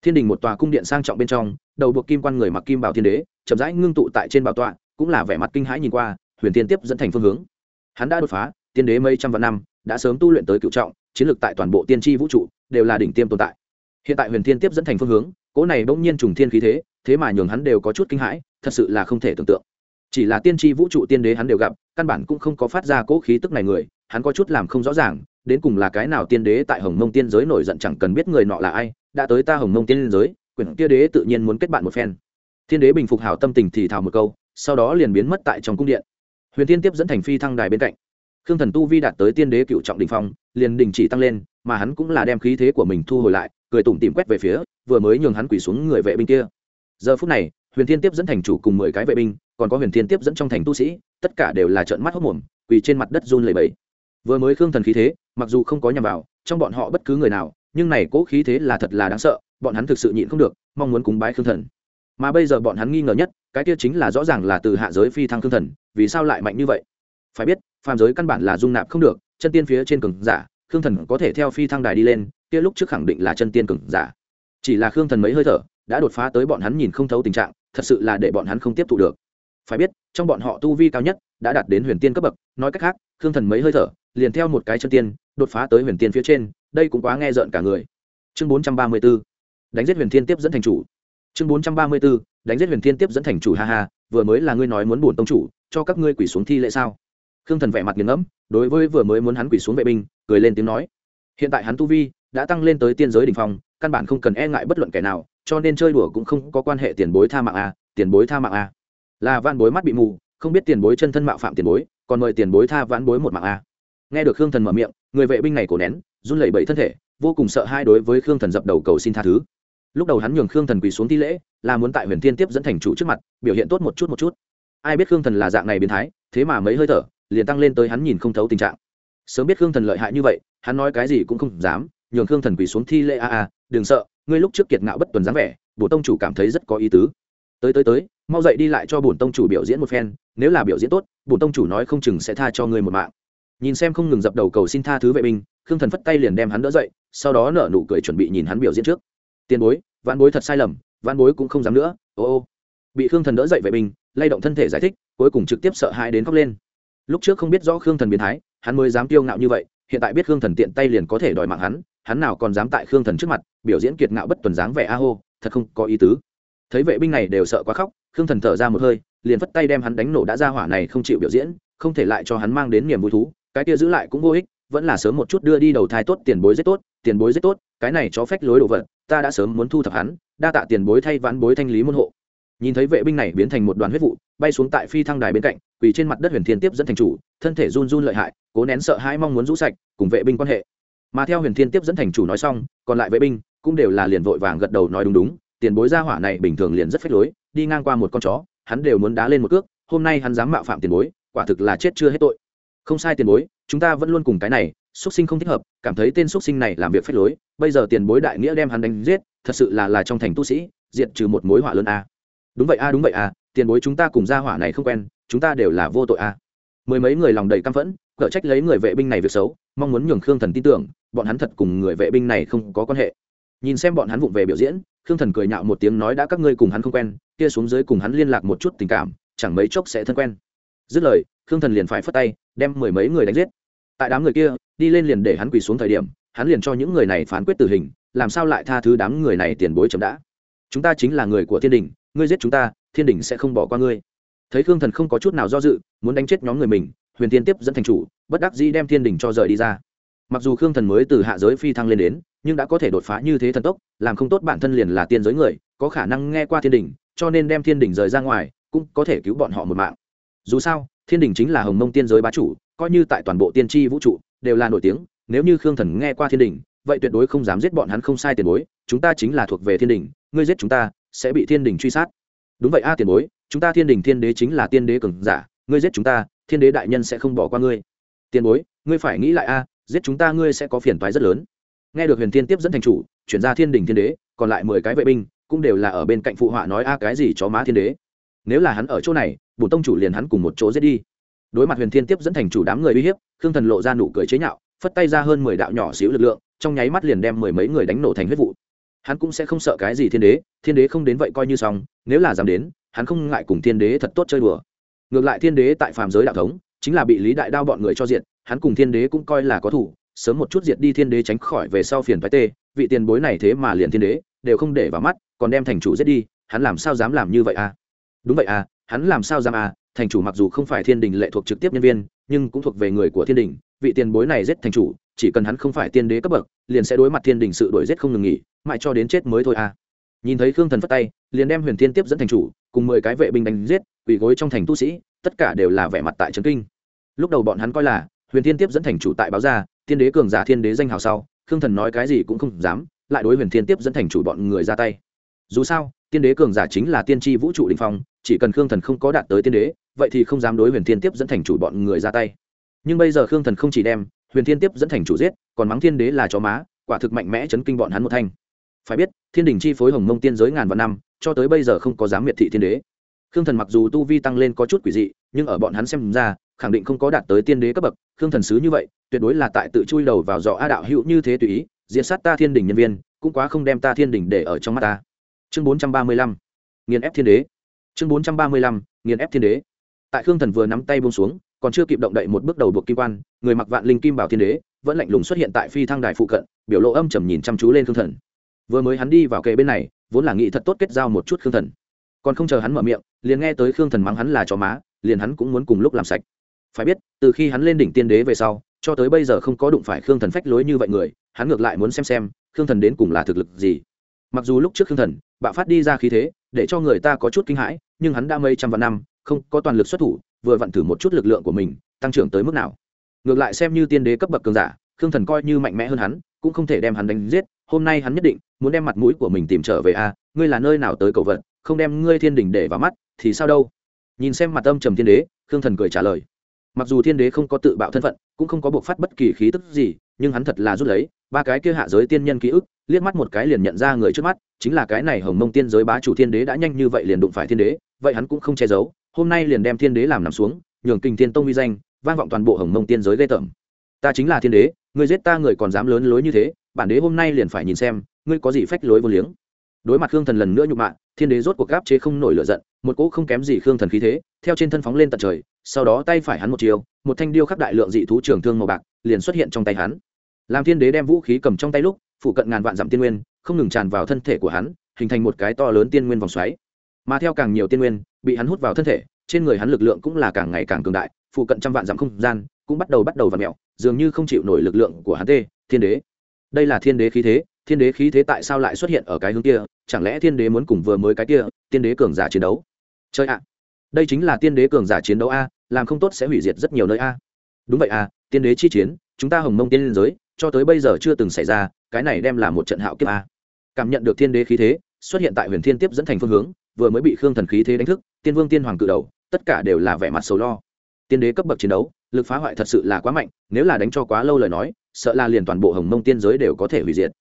Thiên đình một tòa cung điện sang trọng bên trong, đầu buộc kim quan người mặc kim bảo thiên đế, chậm rãi ngưng tụ tại trên bảo tọa, cũng là vẻ mặt kinh hãi nhìn qua, huyền tiên tiếp dẫn thành phương hướng. Hắn đã đột phá, tiên đế mấy trăm vạn năm, đã sớm tu luyện tới cựu trọng, chiến lược tại toàn bộ tiên tri vũ trụ, đều là đỉnh tiêm tồn tại. Hiện tại huyền thiên tiếp dẫn thành phương hướng cỗ này bỗng nhiên trùng thiên khí thế thế mà nhường hắn đều có chút kinh hãi, thật sự là không thể tưởng tượng chỉ là tiên tri vũ trụ tiên đế hắn đều gặp, căn bản cũng không có phát ra cỗ khí tức này người, hắn có chút làm không rõ ràng, đến cùng là cái nào tiên đế tại hồng mông tiên giới nổi giận chẳng cần biết người nọ là ai, đã tới ta hồng mông tiên giới, quyển kia đế tự nhiên muốn kết bạn một phen. Thiên đế bình phục hảo tâm tình thì thào một câu, sau đó liền biến mất tại trong cung điện. Huyền tiên tiếp dẫn thành phi thăng đài bên cạnh. Khương thần tu vi đạt tới tiên đế cựu trọng đình phong, liền đình chỉ tăng lên, mà hắn cũng là đem khí thế của mình thu hồi lại, cười tủm tìm quét về phía, vừa mới nhường hắn quỳ xuống người vệ binh kia. Giờ phút này, huyền thiên tiếp dẫn thành chủ cùng mười cái vệ binh còn có huyền thiên tiếp dẫn trong thành tu sĩ, tất cả đều là trợn mắt hốc mồm, quỳ trên mặt đất run lầy bẫy vừa mới khương thần khí thế, mặc dù không có nhằm vào trong bọn họ bất cứ người nào, nhưng này cố khí thế là thật là đáng sợ, bọn hắn thực sự nhịn không được, mong muốn cúng bái khương thần. Mà bây giờ bọn hắn nghi ngờ nhất, cái kia chính là rõ ràng là từ hạ giới phi thăng khương thần, vì sao lại mạnh như vậy? Phải biết, phàm giới căn bản là dung nạp không được, chân tiên phía trên cường giả, khương thần có thể theo phi thăng đài đi lên, kia lúc trước khẳng định là chân tiên cường giả. Chỉ là khương thần mấy hơi thở, đã đột phá tới bọn hắn nhìn không thấu tình trạng, thật sự là để bọn hắn không tiếp thu được phải biết, trong bọn họ tu vi cao nhất đã đạt đến huyền tiên cấp bậc, nói cách khác, khương thần mấy hơi thở, liền theo một cái chân tiên, đột phá tới huyền tiên phía trên, đây cũng quá nghe rợn cả người. Chương bốn trăm ba mươi b ố đánh giết huyền thiên tiếp dẫn thành chủ. Chương bốn trăm ba mươi b ố đánh giết huyền thiên tiếp dẫn thành chủ, ha ha, vừa mới là ngươi nói muốn bổn tông chủ, cho các ngươi quỷ xuống thi lễ sao? Khương thần vẻ mặt nghiền ngẫm, đối với vừa mới muốn hắn quỷ xuống vệ binh, cười lên tiếng nói. Hiện tại hắn tu vi đã tăng lên tới tiên giới đ ỉ n h phong, căn bản không cần e ngại bất luận kẻ nào, cho nên chơi đùa cũng không có quan hệ tiền bối tha mạng a tiền bối tha mạng a là van bối mắt bị mù, không biết tiền bối chân thân mạo phạm tiền bối, còn mời tiền bối tha vãn bối một mạng a. Nghe được khương thần mở miệng, người vệ binh này cổ nén, run lẩy bẩy thân thể, vô cùng sợ hai đối với khương thần dập đầu cầu xin tha thứ. Lúc đầu hắn nhường khương thần quỳ xuống thi lễ, là muốn tại huyền thiên tiếp dẫn thành chủ trước mặt, biểu hiện tốt một chút một chút. Ai biết khương thần là dạng này biến thái, thế mà mấy hơi thở, liền tăng lên tới hắn nhìn không thấu tình trạng. Sớm biết khương thần lợi hại như vậy, hắn nói cái gì cũng không dám, nhường khương thần quỳ xuống thi lễ a a, đừng sợ, ngươi lúc trước kiệt ngạo bất tuần dáng vẻ bổ tông chủ cảm thấy rất có ý tứ. Tới tới tới mau dậy đi lại cho bổn tông chủ biểu diễn một phen, nếu là biểu diễn tốt, bổn tông chủ nói không chừng sẽ tha cho ngươi một mạng. Nhìn xem không ngừng dập đầu cầu xin tha thứ vệ binh, khương thần phất tay liền đem hắn đỡ dậy, sau đó nở nụ cười chuẩn bị nhìn hắn biểu diễn trước. Tiền bối văn bối thật sai lầm văn bối cũng không dám nữa, ô ô. Bị khương thần đỡ dậy vệ binh, lay động thân thể giải thích, cuối cùng trực tiếp sợ hãi đến khóc lên. Lúc trước không biết rõ khương thần biến thái, hắn mới dám tiêu ngạo như vậy, hiện tại biết khương thần tiện tay liền có thể đòi mạng hắn hắn nào còn dám tại khương thần trước mặt biểu diễn kiệt ngạo bất tuần dáng vẻ a hô, thật không có ý tứ. Thấy vệ binh này đều sợ quá khóc khương thần thở ra một hơi, liền phất tay đem hắn đánh nổ đã ra hỏa này không chịu biểu diễn, không thể lại cho hắn mang đến niềm vui thú, cái kia giữ lại cũng vô ích, vẫn là sớm một chút đưa đi đầu thai tốt, tiền bối rất tốt, tiền bối rất tốt, cái này chó phách lối đồ vật, ta đã sớm muốn thu thập hắn, đa tạ tiền bối thay vãn bối thanh lý môn hộ. Nhìn thấy vệ binh này biến thành một đoàn huyết vụ, bay xuống tại phi thăng đài bên cạnh, quỳ trên mặt đất huyền thiên tiếp dẫn thành chủ, thân thể run run lợi hại, cố nén sợ hãi mong muốn rũ sạch, cùng vệ binh quan hệ. Mà theo huyền thiên tiếp dẫn thành chủ nói xong, còn lại vệ binh cũng đều là liền vội vàng gật đầu nói đúng đúng, tiền bối gia hỏa này bình thường liền rất phách lối đi ngang qua một con chó, hắn đều muốn đá lên một cước, hôm nay hắn dám mạo phạm tiền bối, quả thực là chết chưa hết tội. Không sai tiền bối, chúng ta vẫn luôn cùng cái này xuất sinh không thích hợp, cảm thấy tên xuất sinh này làm việc phế lối, bây giờ tiền bối đại nghĩa đem hắn đánh giết, thật sự là là trong thành tu sĩ, diệt trừ một mối họa lớn a. Đúng vậy a, đúng vậy a, tiền bối chúng ta cùng gia hỏa này không quen, chúng ta đều là vô tội a. Mười mấy người lòng đầy căm phẫn, cở trách lấy người vệ binh này việc xấu, mong muốn nhường khương thần tin tưởng, bọn hắn thật cùng người vệ binh này không có quan hệ nhìn xem bọn hắn vụng về biểu diễn, khương thần cười nhạo một tiếng nói đã các ngươi cùng hắn không quen, kia xuống dưới cùng hắn liên lạc một chút tình cảm, chẳng mấy chốc sẽ thân quen. Dứt lời, khương thần liền phải phất tay, đem mười mấy người đánh giết. Tại đám người kia, đi lên liền để hắn quỳ xuống thời điểm, hắn liền cho những người này phán quyết tử hình, làm sao lại tha thứ đám người này tiền bối chậm đã? Chúng ta chính là người của thiên đình, ngươi giết chúng ta, thiên đình sẽ không bỏ qua ngươi. Thấy khương thần không có chút nào do dự, muốn đánh chết nhóm người mình, huyền tiên tiếp dẫn thành chủ, bất đắc dĩ đem thiên đình cho rời đi ra. Mặc dù khương thần mới từ hạ giới phi thăng lên đến nhưng đã có thể đột phá như thế thần tốc, làm không tốt bản thân liền là tiên giới người, có khả năng nghe qua thiên đình, cho nên đem thiên đình rời ra ngoài, cũng có thể cứu bọn họ một mạng. Dù sao, thiên đình chính là hồng mông tiên giới bá chủ, coi như tại toàn bộ tiên tri vũ trụ, đều là nổi tiếng, nếu như khương thần nghe qua thiên đình, vậy tuyệt đối không dám giết bọn hắn không sai tiền bối, chúng ta chính là thuộc về thiên đình, ngươi giết chúng ta, sẽ bị thiên đình truy sát. Đúng vậy a tiền bối, chúng ta thiên đình thiên đế chính là tiên đế cường giả, ngươi giết chúng ta, thiên đế đại nhân sẽ không bỏ qua ngươi. Tiền bối, ngươi phải nghĩ lại a, giết chúng ta ngươi sẽ có phiền toái rất lớn nghe được huyền thiên tiếp dẫn thành chủ, chuyển ra thiên đình thiên đế, còn lại mười cái vệ binh, cũng đều là ở bên cạnh phụ họa nói, a, cái gì chó má thiên đế? Nếu là hắn ở chỗ này, bổn tông chủ liền hắn cùng một chỗ giết đi. Đối mặt huyền thiên tiếp dẫn thành chủ đám người uy hiếp, khương thần lộ ra nụ cười chế nhạo, phất tay ra hơn mười đạo nhỏ xíu lực lượng, trong nháy mắt liền đem mười mấy người đánh nổ thành huyết vụ. Hắn cũng sẽ không sợ cái gì thiên đế thiên đế không đến vậy coi như xong, nếu là dám đến, hắn không ngại cùng thiên đế thật tốt chơi đùa. Ngược lại thiên đế tại phàm giới đạo thống, chính là bị lý đại đao bọn người cho diện hắn cùng thiên đế cũng coi là có thủ sớm một chút diệt đi thiên đế tránh khỏi về sau phiền phái tê, vị tiền bối này thế mà liền thiên đế, đều không để vào mắt, còn đem thành chủ giết đi, hắn làm sao dám làm như vậy à? Đúng vậy à hắn làm sao dám à? Thành chủ mặc dù không phải thiên đình lệ thuộc trực tiếp nhân viên, nhưng cũng thuộc về người của thiên đình, vị tiền bối này giết thành chủ, chỉ cần hắn không phải tiên đế cấp bậc, liền sẽ đối mặt thiên đình sự đổi giết không ngừng nghỉ, mãi cho đến chết mới thôi à? Nhìn thấy khương thần phất tay, liền đem huyền thiên tiếp dẫn thành chủ, cùng mười cái vệ binh đánh giết, quỳ gối trong thành tu sĩ, tất cả đều là vẻ mặt tại trấn kinh. Lúc đầu bọn hắn coi là, huyền thiên tiếp dẫn thành chủ tại báo ra thiên đế cường giả thiên đế danh hào sau, khương thần nói cái gì cũng không dám, lại đối huyền thiên tiếp dẫn thành chủ bọn người ra tay. Dù sao tiên đế cường giả chính là tiên tri vũ trụ đình phong, chỉ cần khương thần không có đạt tới tiên đế, vậy thì không dám đối huyền thiên tiếp dẫn thành chủ bọn người ra tay. Nhưng bây giờ khương thần không chỉ đem huyền thiên tiếp dẫn thành chủ giết, còn mắng thiên đế là chó má, quả thực mạnh mẽ chấn kinh bọn hắn một thanh. Phải biết, thiên đình chi phối hồng mông tiên giới ngàn vạn năm, cho tới bây giờ không có dám miệt thị thiên đế. Khương thần mặc dù tu vi tăng lên có chút quỷ dị, nhưng ở bọn hắn xem ra khẳng định không có đạt tới tiên đế cấp bậc, khương thần sứ như vậy, tuyệt đối là tại tự chui đầu vào dọ a đạo hữu như thế tùy ý, diệt sát ta thiên đình nhân viên, cũng quá không đem ta thiên đình để ở trong mắt ta. Chương bốn trăm ba mươi lăm, nghiền ép thiên đế. Chương bốn trăm ba mươi lăm, nghiền ép thiên đế. Tại khương thần vừa nắm tay bông xuống, còn chưa kịp động đậy một bước đầu buộc kim quan, người mặc vạn linh kim bảo thiên đế, vẫn lạnh lùng xuất hiện tại phi thăng đài phụ cận, biểu lộ âm trầm nhìn chăm chú lên khương thần. Vừa mới hắn đi vào kề bên này, vốn là nghĩ thật tốt kết giao một chút khương thần. Còn không chờ hắn mở miệng, liền nghe tới khương thần mắng hắn là chó má, liền hắn cũng muốn cùng lúc làm sạch phải biết, từ khi hắn lên đỉnh tiên đế về sau, cho tới bây giờ không có đụng phải khương thần phách lối như vậy người, hắn ngược lại muốn xem xem, khương thần đến cùng là thực lực gì. Mặc dù lúc trước khương thần, bạo phát đi ra khí thế, để cho người ta có chút kinh hãi, nhưng hắn đã mấy trăm vạn năm, không có toàn lực xuất thủ, vừa vặn thử một chút lực lượng của mình, tăng trưởng tới mức nào. Ngược lại xem như tiên đế cấp bậc cường giả, khương thần coi như mạnh mẽ hơn hắn, cũng không thể đem hắn đánh giết. Hôm nay hắn nhất định muốn đem mặt mũi của mình tìm trở về a, ngươi là nơi nào tới cầu vận không đem ngươi thiên đình để vào mắt, thì sao đâu? Nhìn xem mặt âm trầm thiên đế, khương thần cười trả lời mặc dù thiên đế không có tự bạo thân phận, cũng không có buộc phát bất kỳ khí tức gì, nhưng hắn thật là rút lấy, ba cái kia hạ giới tiên nhân ký ức, liếc mắt một cái liền nhận ra người trước mắt, chính là cái này hồng mông tiên giới bá chủ thiên đế đã nhanh như vậy liền đụng phải thiên đế, vậy hắn cũng không che giấu, hôm nay liền đem thiên đế làm nằm xuống, nhường kinh thiên tông uy danh, vang vọng toàn bộ hồng mông tiên giới ghê tởm. Ta chính là thiên đế người giết ta người còn dám lớn lối như thế, bản đế hôm nay liền phải nhìn xem, ngươi có gì phách lối vô liếng. Đối mặt khương thần lần nữa nhục mạ, thiên đế rốt cuộc gáp chế không nổi lửa giận, một cỗ không kém gì khương thần khí thế, theo trên thân phóng lên tận trời sau đó tay phải hắn một chiều một thanh điêu khắc đại lượng dị thú trường thương màu bạc liền xuất hiện trong tay hắn. Làm thiên đế đem vũ khí cầm trong tay lúc, phụ cận ngàn vạn dặm tiên nguyên, không ngừng tràn vào thân thể của hắn, hình thành một cái to lớn tiên nguyên vòng xoáy. Mà theo càng nhiều tiên nguyên bị hắn hút vào thân thể, trên người hắn lực lượng cũng là càng ngày càng cường đại, phụ cận trăm vạn dặm không gian cũng bắt đầu bắt đầu và mẹo dường như không chịu nổi lực lượng của hắn tê, thiên đế. Đây là thiên đế khí thế, thiên đế khí thế tại sao lại xuất hiện ở cái hướng kia? Chẳng lẽ thiên đế muốn cùng vừa mới cái kia, tiên đế cường giả chiến đấu? Chơi ạ, đây chính là tiên đế cường giả chiến đấu a làm không tốt sẽ hủy diệt rất nhiều nơi a. Đúng vậy a, tiên đế chi chiến, chúng ta hồng mông tiên liên giới, cho tới bây giờ chưa từng xảy ra, cái này đem là một trận hạo kiếp a. Cảm nhận được thiên đế khí thế, xuất hiện tại huyền thiên tiếp dẫn thành phương hướng, vừa mới bị khương thần khí thế đánh thức, tiên vương tiên hoàng cự đầu, tất cả đều là vẻ mặt sầu lo. Tiên đế cấp bậc chiến đấu, lực phá hoại thật sự là quá mạnh, nếu là đánh cho quá lâu lời nói, sợ là liền toàn bộ hồng mông tiên giới đều có thể hủy diệt.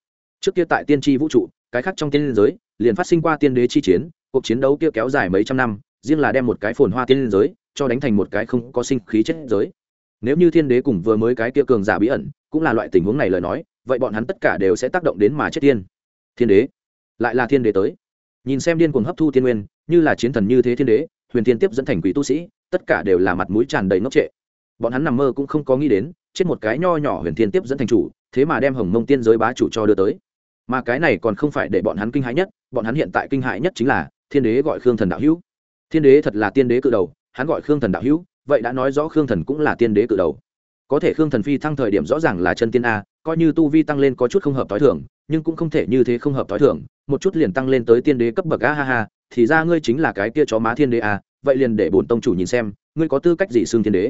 Trước kia tại tiên tri vũ trụ, cái khác trong tiên giới, liền phát sinh qua tiên đế chi chiến, cuộc chiến đấu kia kéo dài mấy trăm năm, riêng là đem một cái phồn hoa tiên giới cho đánh thành một cái không có sinh khí chết giới. Nếu như thiên đế cùng vừa mới cái kia cường giả bí ẩn, cũng là loại tình huống này lời nói, vậy bọn hắn tất cả đều sẽ tác động đến mà chết tiên. Thiên đế, lại là thiên đế tới. Nhìn xem điên cuồng hấp thu tiên nguyên, như là chiến thần như thế thiên đế, huyền thiên tiếp dẫn thành quỷ tu sĩ, tất cả đều là mặt mũi tràn đầy ngốc trệ. Bọn hắn nằm mơ cũng không có nghĩ đến, chết một cái nho nhỏ huyền thiên tiếp dẫn thành chủ, thế mà đem hồng mông tiên giới bá chủ cho đưa tới. Mà cái này còn không phải để bọn hắn kinh hãi nhất, bọn hắn hiện tại kinh hãi nhất chính là thiên đế gọi khương thần đạo hữu. Thiên đế thật là tiên đế cự đầu hắn gọi khương thần đạo hữu, vậy đã nói rõ khương thần cũng là tiên đế cự đầu. Có thể khương thần phi thăng thời điểm rõ ràng là chân tiên a, coi như tu vi tăng lên có chút không hợp t h o i thưởng nhưng cũng không thể như thế không hợp t h o i thưởng một chút liền tăng lên tới tiên đế cấp bậc a ha ha, thì ra ngươi chính là cái kia chó má thiên đế a, vậy liền để bổn tông chủ nhìn xem, ngươi có tư cách gì xưng thiên đế.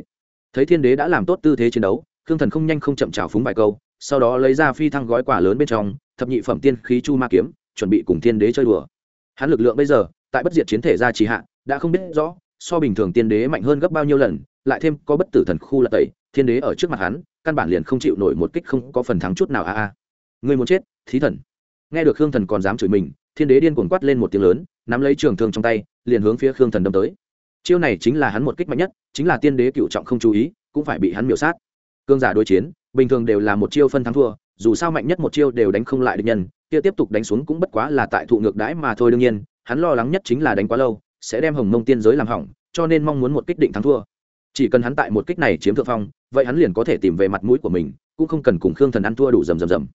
Thấy thiên đế đã làm tốt tư thế chiến đấu, khương thần không nhanh không chậm trào phúng bài câu, sau đó lấy ra phi thăng gói quả lớn bên trong, thập nhị phẩm tiên khí chu ma kiếm, chuẩn bị cùng thiên đế chơi đùa. Hắn lực lượng bây giờ, tại bất diệt chiến thể ra trì hạ, đã không biết rõ so bình thường tiên đế mạnh hơn gấp bao nhiêu lần, lại thêm có bất tử thần khu là tẩy, thiên đế ở trước mặt hắn, căn bản liền không chịu nổi một kích không có phần thắng chút nào a a. Người muốn chết, thí thần. Nghe được khương thần còn dám chửi mình, thiên đế điên cuồng quát lên một tiếng lớn, nắm lấy trường thương trong tay, liền hướng phía khương thần đâm tới. Chiêu này chính là hắn một kích mạnh nhất, chính là tiên đế cựu trọng không chú ý, cũng phải bị hắn miểu sát. Cương giả đối chiến, bình thường đều là một chiêu phân thắng thua, dù sao mạnh nhất một chiêu đều đánh không lại được nhân, kia tiếp tục đánh xuống cũng bất quá là tại thụ ngược đãi mà thôi đương nhiên, hắn lo lắng nhất chính là đánh quá lâu sẽ đem hồng mông tiên giới làm hỏng, cho nên mong muốn một kích định thắng thua. Chỉ cần hắn tại một kích này chiếm thượng phong, vậy hắn liền có thể tìm về mặt mũi của mình, cũng không cần cùng khương thần ăn thua đủ rầm rầm rầm.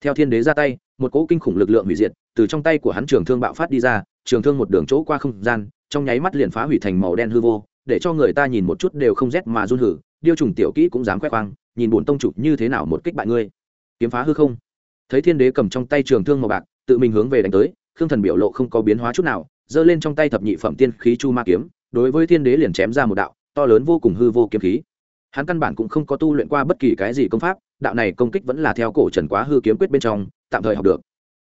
Theo thiên đế ra tay, một cỗ kinh khủng lực lượng hủy diệt từ trong tay của hắn trường thương bạo phát đi ra, trường thương một đường chỗ qua không gian, trong nháy mắt liền phá hủy thành màu đen hư vô, để cho người ta nhìn một chút đều không rét mà run hử, điêu trùng tiểu kỹ cũng dám khoe khoang, nhìn bổn tông chủ như thế nào một kích bại ngươi. Kiếm phá hư không. Thấy thiên đế cầm trong tay trường thương màu bạc, tự mình hướng về đánh tới, khương thần biểu lộ không có biến hóa chút nào giơ lên trong tay thập nhị phẩm tiên khí chu ma kiếm, đối với thiên đế liền chém ra một đạo, to lớn vô cùng hư vô kiếm khí. Hắn căn bản cũng không có tu luyện qua bất kỳ cái gì công pháp, đạo này công kích vẫn là theo cổ trần quá hư kiếm quyết bên trong, tạm thời học được.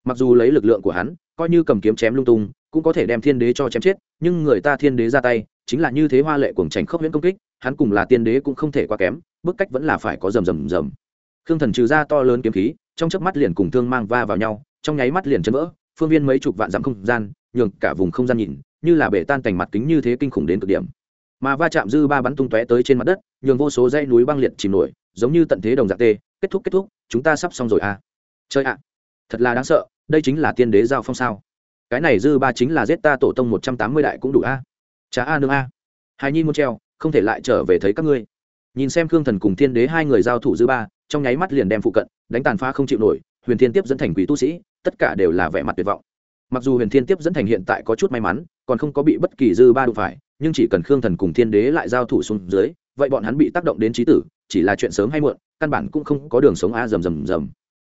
Mặc dù lấy lực lượng của hắn, coi như cầm kiếm chém lung tung, cũng có thể đem thiên đế cho chém chết, nhưng người ta thiên đế ra tay, chính là như thế hoa lệ cuồng tránh khốc huyễn công kích, hắn cùng là tiên đế cũng không thể quá kém, bức cách vẫn là phải có rầm rầm rầm. Khương thần trừ ra to lớn kiếm khí, trong chớp mắt liền cùng thương mang va vào nhau, trong nháy mắt liền chấn vỡ, phương viên mấy chục vạn dặm không gian nhường cả vùng không gian nhìn, như là bể tan cảnh mặt kính như thế kinh khủng đến cực điểm. Mà va chạm dư ba bắn tung tóe tới trên mặt đất, nhường vô số dãy núi băng liệt chìm nổi, giống như tận thế đồng dạng tê, kết thúc kết thúc, chúng ta sắp xong rồi à. Chơi ạ, thật là đáng sợ, đây chính là tiên đế giao phong sao. Cái này dư ba chính là giết ta tổ tông một trăm tám mươi đại cũng đủ a. À? chả a nương a. Hai nhi muốn treo, không thể lại trở về thấy các ngươi. Nhìn xem khương thần cùng thiên đế hai người giao thủ dư ba, trong nháy mắt liền đem phụ cận, đánh tàn phá không chịu nổi, huyền thiên tiếp dẫn thành quỷ tu sĩ, tất cả đều là vẻ mặt tuyệt vọng mặc dù huyền thiên tiếp dẫn thành hiện tại có chút may mắn, còn không có bị bất kỳ dư ba đụng phải, nhưng chỉ cần khương thần cùng thiên đế lại giao thủ xuống dưới, vậy bọn hắn bị tác động đến trí tử, chỉ là chuyện sớm hay muộn, căn bản cũng không có đường sống a rầm rầm rầm.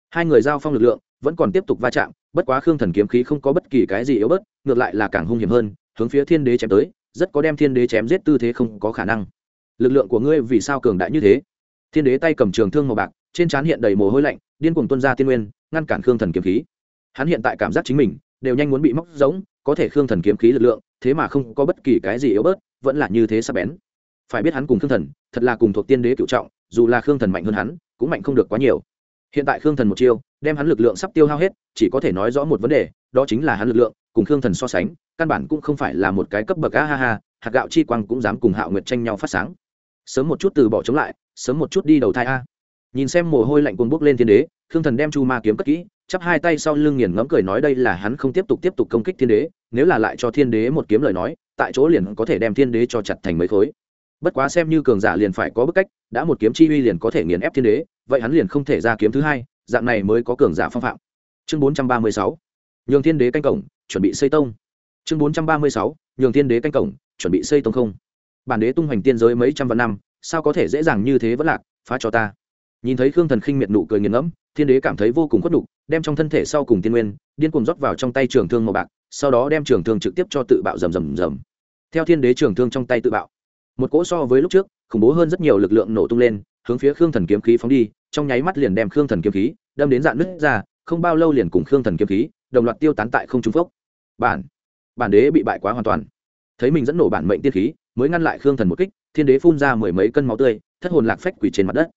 Hai người giao phong lực lượng, vẫn còn tiếp tục va chạm, bất quá khương thần kiếm khí không có bất kỳ cái gì yếu bớt, ngược lại là càng hung hiểm hơn, hướng phía thiên đế chém tới, rất có đem thiên đế chém giết tư thế không có khả năng. Lực lượng của ngươi vì sao cường đại như thế? Thiên đế tay cầm trường thương màu bạc, trên trán hiện đầy mồ hôi lạnh, điên cuồng tuân ra tiên nguyên, ngăn cản khương thần kiếm khí. Hắn hiện tại cảm giác chính mình đều nhanh muốn bị móc giống có thể khương thần kiếm khí lực lượng, thế mà không có bất kỳ cái gì yếu bớt, vẫn là như thế sắp bén. Phải biết hắn cùng khương thần, thật là cùng thuộc tiên đế cựu trọng, dù là khương thần mạnh hơn hắn, cũng mạnh không được quá nhiều. Hiện tại khương thần một chiêu, đem hắn lực lượng sắp tiêu hao hết, chỉ có thể nói rõ một vấn đề, đó chính là hắn lực lượng, cùng khương thần so sánh, căn bản cũng không phải là một cái cấp bậc a ha ha, hạt gạo chi quang cũng dám cùng hạo nguyệt tranh nhau phát sáng. Sớm một chút từ bỏ chống lại, sớm một chút đi đầu thai a. Nhìn xem mồ hôi lạnh cuồng bốc lên thiên đế, khương thần đem chu ma kiếm cất kỹ chắp hai tay sau lưng nghiền ngẫm cười nói đây là hắn không tiếp tục tiếp tục công kích thiên đế, nếu là lại cho thiên đế một kiếm lời nói, tại chỗ liền có thể đem thiên đế cho chặt thành mấy khối. Bất quá xem như cường giả liền phải có bức cách, đã một kiếm chi uy liền có thể nghiền ép thiên đế, vậy hắn liền không thể ra kiếm thứ hai, dạng này mới có cường giả phong phạm. Chương bốn trăm ba mươi sáu, nhường thiên đế canh cổng, chuẩn bị xây tông. Chương bốn trăm ba mươi sáu, nhường thiên đế canh cổng, chuẩn bị xây tông không? Bản đế tung hoành tiên giới mấy trăm vạn năm, sao có thể dễ dàng như thế vẫn lạc, phá cho ta? Nhìn thấy khương thần khinh miệt nụ cười nghiền ngẫm, thiên đế cảm thấy vô cùng khuất đục đem trong thân thể sau cùng tiên nguyên, điên cuồng rót vào trong tay trường thương màu bạc, sau đó đem trường thương trực tiếp cho tự bạo rầm rầm rầm. Theo thiên đế trường thương trong tay tự bạo, một cỗ so với lúc trước, khủng bố hơn rất nhiều lực lượng nổ tung lên, hướng phía khương thần kiếm khí phóng đi, trong nháy mắt liền đem khương thần kiếm khí đâm đến dạn nứt ra, không bao lâu liền cùng khương thần kiếm khí đồng loạt tiêu tán tại không trung phốc. Bản bản đế bị bại quá hoàn toàn. Thấy mình dẫn nổ bản mệnh tiên khí, mới ngăn lại khương thần một kích, thiên đế phun ra mười mấy cân máu tươi, thất hồn lạc phách quỷ trên mặt đất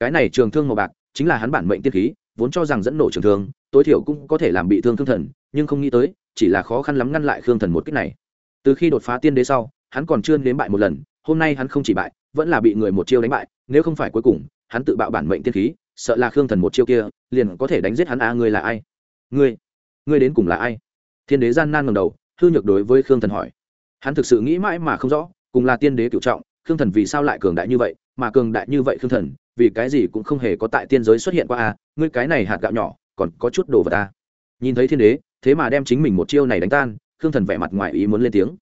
cái này trường thương màu bạc chính là hắn bản mệnh tiên khí vốn cho rằng dẫn nổ trường thương tối thiểu cũng có thể làm bị thương thương thần nhưng không nghĩ tới chỉ là khó khăn lắm ngăn lại khương thần một kích này. Từ khi đột phá tiên đế sau hắn còn chưa nếm bại một lần hôm nay hắn không chỉ bại vẫn là bị người một chiêu đánh bại nếu không phải cuối cùng hắn tự bạo bản mệnh tiên khí sợ là khương thần một chiêu kia liền có thể đánh giết hắn a à, ngươi là ai? Ngươi ngươi đến cùng là ai? Thiên đế gian nan ngầm đầu hư nhược đối với khương thần hỏi. Hắn thực sự nghĩ mãi mà không rõ cùng là tiên đế cựu trọng khương thần vì sao lại cường đại như vậy mà cường đại như vậy khương thần vì cái gì cũng không hề có tại tiên giới xuất hiện qua a ngươi cái này hạt gạo nhỏ, còn có chút đồ vật ta nhìn thấy thiên đế, thế mà đem chính mình một chiêu này đánh tan, khương thần vẻ mặt ngoài ý muốn lên tiếng.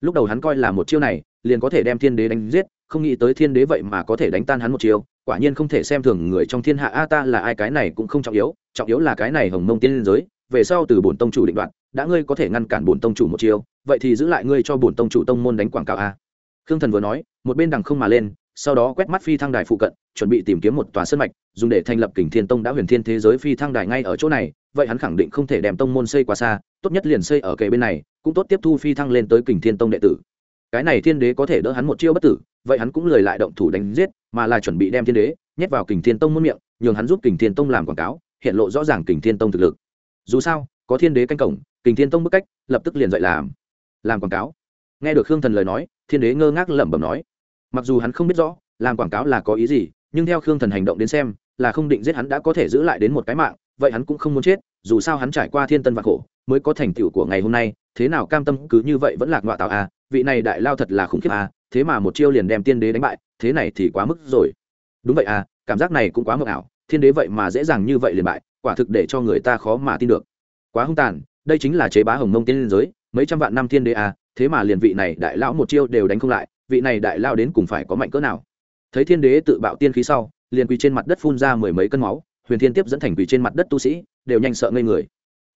Lúc đầu hắn coi là một chiêu này, liền có thể đem thiên đế đánh giết, không nghĩ tới thiên đế vậy mà có thể đánh tan hắn một chiêu, quả nhiên không thể xem thường người trong thiên hạ a ta là ai cái này cũng không trọng yếu trọng yếu là cái này hồng mông tiên giới, về sau từ bổn tông chủ định đoạt, đã ngươi có thể ngăn cản bổn tông chủ một chiêu, vậy thì giữ lại ngươi cho bổn tông chủ tông môn đánh quảng cáo a. Khương thần vừa nói, một bên đằng không mà lên sau đó quét mắt phi thăng đài phụ cận, chuẩn bị tìm kiếm một tòa sân mạch, dùng để thành lập kình thiên tông đã huyền thiên thế giới phi thăng đài ngay ở chỗ này, vậy hắn khẳng định không thể đem tông môn xây quá xa, tốt nhất liền xây ở kề bên này, cũng tốt tiếp thu phi thăng lên tới kình thiên tông đệ tử. Cái này thiên đế có thể đỡ hắn một chiêu bất tử, vậy hắn cũng lời lại động thủ đánh giết, mà là chuẩn bị đem thiên đế nhét vào kình thiên tông muôn miệng, nhường hắn giúp kình thiên tông làm quảng cáo, hiện lộ rõ ràng kình thiên tông thực lực. Dù sao, có thiên đế canh cổng, kình thiên tông bức cách, lập tức liền dậy làm làm quảng cáo. Nghe được khương thần lời nói, thiên đế ngơ ngác lẩm bẩm nói mặc dù hắn không biết rõ làm quảng cáo là có ý gì nhưng theo khương thần hành động đến xem là không định giết hắn đã có thể giữ lại đến một cái mạng vậy hắn cũng không muốn chết dù sao hắn trải qua thiên tân vạn khổ mới có thành tựu của ngày hôm nay thế nào cam tâm cứ như vậy vẫn lạc ngoại tạo à, vị này đại lao thật là khủng khiếp à, thế mà một chiêu liền đem tiên đế đánh bại thế này thì quá mức rồi. Đúng vậy à cảm giác này cũng quá mộng ảo thiên đế vậy mà dễ dàng như vậy liền bại quả thực để cho người ta khó mà tin được. Quá hung tàn đây chính là chế bá hồng mông tiên liên giới mấy trăm vạn năm thiên đế à thế mà liền vị này đại lão một chiêu đều đánh không lại vị này đại lao đến cùng phải có mạnh cỡ nào. Thấy thiên đế tự bạo tiên khí sau, liền quỳ trên mặt đất phun ra mười mấy cân máu, huyền thiên tiếp dẫn thành quỳ trên mặt đất tu sĩ, đều nhanh sợ ngây người.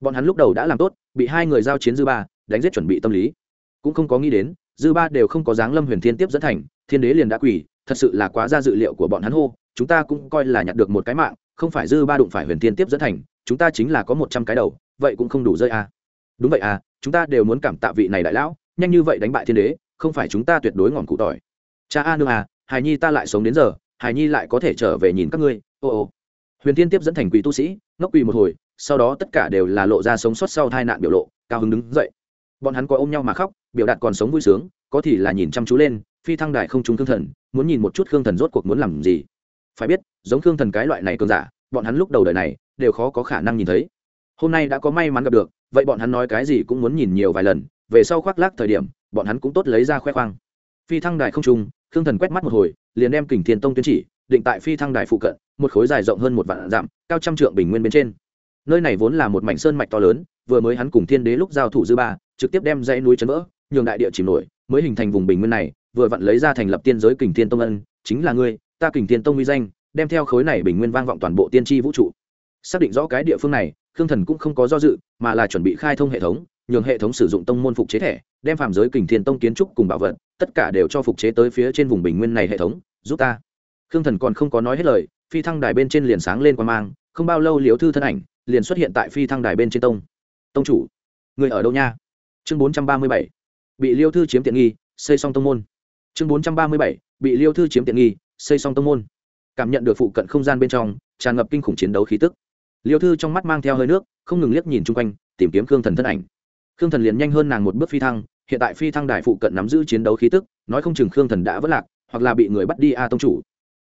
Bọn hắn lúc đầu đã làm tốt, bị hai người giao chiến dư ba, đánh giết chuẩn bị tâm lý. Cũng không có nghĩ đến, dư ba đều không có dáng lâm huyền thiên tiếp dẫn thành, thiên đế liền đã quỳ, thật sự là quá ra dự liệu của bọn hắn hô, chúng ta cũng coi là nhặt được một cái mạng, không phải dư ba đụng phải huyền thiên tiếp dẫn thành, chúng ta chính là có một trăm cái đầu, vậy cũng không đủ rơi à. đúng vậy à chúng ta đều muốn cảm tạ vị này đại lão, nhanh như vậy đánh bại thiên đế không phải chúng ta tuyệt đối ngọn cụ tỏi. Cha a nương à hài nhi ta lại sống đến giờ, hài nhi lại có thể trở về nhìn các ngươi, ô ô. Huyền tiên tiếp dẫn thành quỷ tu sĩ, ngốc quỷ một hồi, sau đó tất cả đều là lộ ra sống sót sau tai nạn biểu lộ, cao hứng đứng dậy. Bọn hắn có ôm nhau mà khóc, biểu đạt còn sống vui sướng, có thì là nhìn chăm chú lên, phi thăng đại không trúng thương thần, muốn nhìn một chút khương thần rốt cuộc muốn làm gì. Phải biết, giống khương thần cái loại này cường giả, bọn hắn lúc đầu đời này, đều khó có khả năng nhìn thấy. Hôm nay đã có may mắn gặp được, vậy bọn hắn nói cái gì cũng muốn nhìn nhiều vài lần, về sau khoác lác thời điểm bọn hắn cũng tốt lấy ra khoe khoang. Phi thăng đài không trung, khương thần quét mắt một hồi, liền đem kình thiên tông tuyến chỉ, định tại phi thăng đài phụ cận, một khối dài rộng hơn một vạn dặm, cao trăm trượng bình nguyên bên trên. Nơi này vốn là một mảnh sơn mạch to lớn, vừa mới hắn cùng thiên đế lúc giao thủ dư ba, trực tiếp đem dãy núi chấn vỡ, nhường đại địa chìm nổi, mới hình thành vùng bình nguyên này, vừa vặn lấy ra thành lập tiên giới kình thiên tông ân, chính là ngươi, ta kình thiên tông uy danh, đem theo khối này bình nguyên vang vọng toàn bộ tiên tri vũ trụ. Xác định rõ cái địa phương này, khương thần cũng không có do dự, mà là chuẩn bị khai thông hệ thống nhường hệ thống sử dụng tông môn phục chế thẻ, đem phạm giới kình thiên tông kiến trúc cùng bảo vật, tất cả đều cho phục chế tới phía trên vùng bình nguyên này hệ thống, giúp ta. Khương thần còn không có nói hết lời, phi thăng đài bên trên liền sáng lên quan mang, không bao lâu liếu thư thân ảnh liền xuất hiện tại phi thăng đài bên trên tông. Tông chủ, người ở đâu nha? Chương bốn trăm ba mươi bảy, bị liêu thư chiếm tiện nghi, xây xong tông môn. Chương bốn trăm ba mươi bảy, bị liêu thư chiếm tiện nghi, xây xong tông môn. Cảm nhận được phụ cận không gian bên trong, tràn ngập kinh khủng chiến đấu khí tức. Liêu thư trong mắt mang theo hơi nước, không ngừng liếc nhìn chung quanh, tìm kiếm khương thần thân ảnh khương thần liền nhanh hơn nàng một bước phi thăng, hiện tại phi thăng đài phụ cận nắm giữ chiến đấu khí tức, nói không chừng khương thần đã vất lạc, hoặc là bị người bắt đi a tông chủ.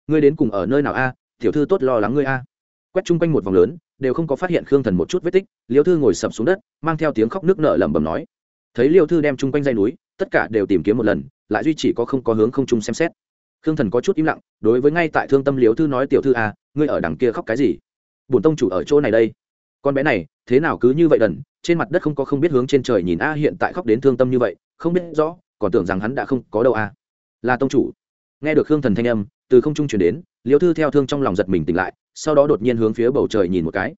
Ngươi đến cùng ở nơi nào a, tiểu thư tốt lo lắng ngươi a. Quét chung quanh một vòng lớn, đều không có phát hiện khương thần một chút vết tích, liêu thư ngồi sập xuống đất, mang theo tiếng khóc nước nợ lẩm bẩm nói. Thấy liêu thư đem chung quanh dây núi, tất cả đều tìm kiếm một lần, lại duy chỉ có không có hướng không chung xem xét. Khương thần có chút im lặng, đối với ngay tại thương tâm liêu thư nói tiểu thư a, ngươi ở đằng kia khóc cái gì? Bổn tông chủ ở chỗ này đây con bé này, thế nào cứ như vậy đần, trên mặt đất không có không biết hướng trên trời nhìn a hiện tại khóc đến thương tâm như vậy, không biết rõ, còn tưởng rằng hắn đã không có đâu a. Là tông chủ. Nghe được khương thần thanh âm, từ không trung chuyển đến, liễu thư theo thương trong lòng giật mình tỉnh lại, sau đó đột nhiên hướng phía bầu trời nhìn một cái.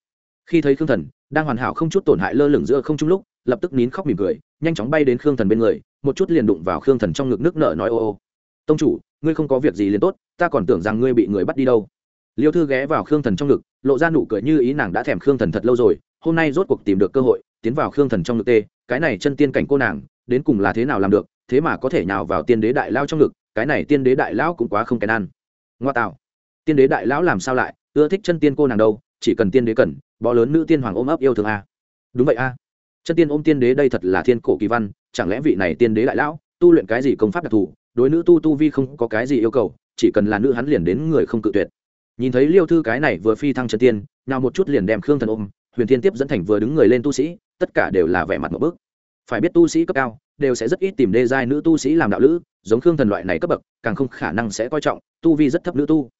Khi thấy khương thần, đang hoàn hảo không chút tổn hại lơ lửng giữa không trung lúc, lập tức nín khóc mỉm cười, nhanh chóng bay đến khương thần bên người, một chút liền đụng vào khương thần trong ngực nước nở nói ô ô. Tông chủ, ngươi không có việc gì liền tốt, ta còn tưởng rằng ngươi bị người bắt đi đâu. Liêu thư ghé vào khương thần trong ngực lộ ra nụ cười như ý nàng đã thèm khương thần thật lâu rồi, hôm nay rốt cuộc tìm được cơ hội, tiến vào khương thần trong ngực tê, cái này chân tiên cảnh cô nàng, đến cùng là thế nào làm được, thế mà có thể nhào vào tiên đế đại lao trong ngực, cái này tiên đế đại lão cũng quá không kèn ăn. Ngoa tạo, tiên đế đại lão làm sao lại, ưa thích chân tiên cô nàng đâu, chỉ cần tiên đế cần, bó lớn nữ tiên hoàng ôm ấp yêu thương a. Đúng vậy a. Chân tiên ôm tiên đế đây thật là thiên cổ kỳ văn, chẳng lẽ vị này tiên đế đại lão, tu luyện cái gì công pháp đặc thù, đối nữ tu tu vi không có cái gì yêu cầu, chỉ cần là nữ hắn liền đến người không cự tuyệt nhìn thấy liêu thư cái này vừa phi thăng chân tiên, nào một chút liền đem khương thần ôm, huyền thiên tiếp dẫn thành vừa đứng người lên tu sĩ, tất cả đều là vẻ mặt một bước. Phải biết tu sĩ cấp cao, đều sẽ rất ít tìm đê giai nữ tu sĩ làm đạo lữ, giống khương thần loại này cấp bậc, càng không khả năng sẽ coi trọng, tu vi rất thấp nữ tu.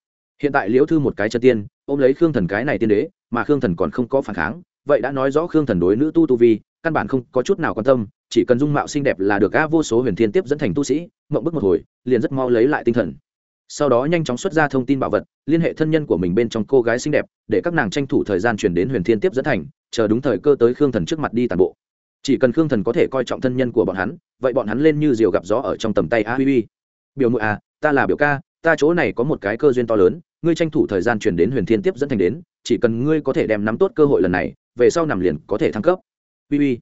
Hiện tại liễu thư một cái chân tiên, ôm lấy khương thần cái này tiên đế, mà khương thần còn không có phản kháng, vậy đã nói rõ khương thần đối nữ tu tu vi, căn bản không có chút nào quan tâm, chỉ cần dung mạo xinh đẹp là được a vô số huyền thiên tiếp dẫn thành tu sĩ, mộng bức một hồi, liền rất mau lấy lại tinh thần sau đó nhanh chóng xuất ra thông tin bảo vật, liên hệ thân nhân của mình bên trong cô gái xinh đẹp, để các nàng tranh thủ thời gian chuyển đến huyền thiên tiếp dẫn thành, chờ đúng thời cơ tới khương thần trước mặt đi tàn bộ. Chỉ cần khương thần có thể coi trọng thân nhân của bọn hắn, vậy bọn hắn lên như diều gặp gió ở trong tầm tay a huy huy. Biểu mụi à ta là biểu ca, ta chỗ này có một cái cơ duyên to lớn, ngươi tranh thủ thời gian chuyển đến huyền thiên tiếp dẫn thành đến, chỉ cần ngươi có thể đem nắm tốt cơ hội lần này, về sau nằm liền có thể thăng cấp. Huy huy,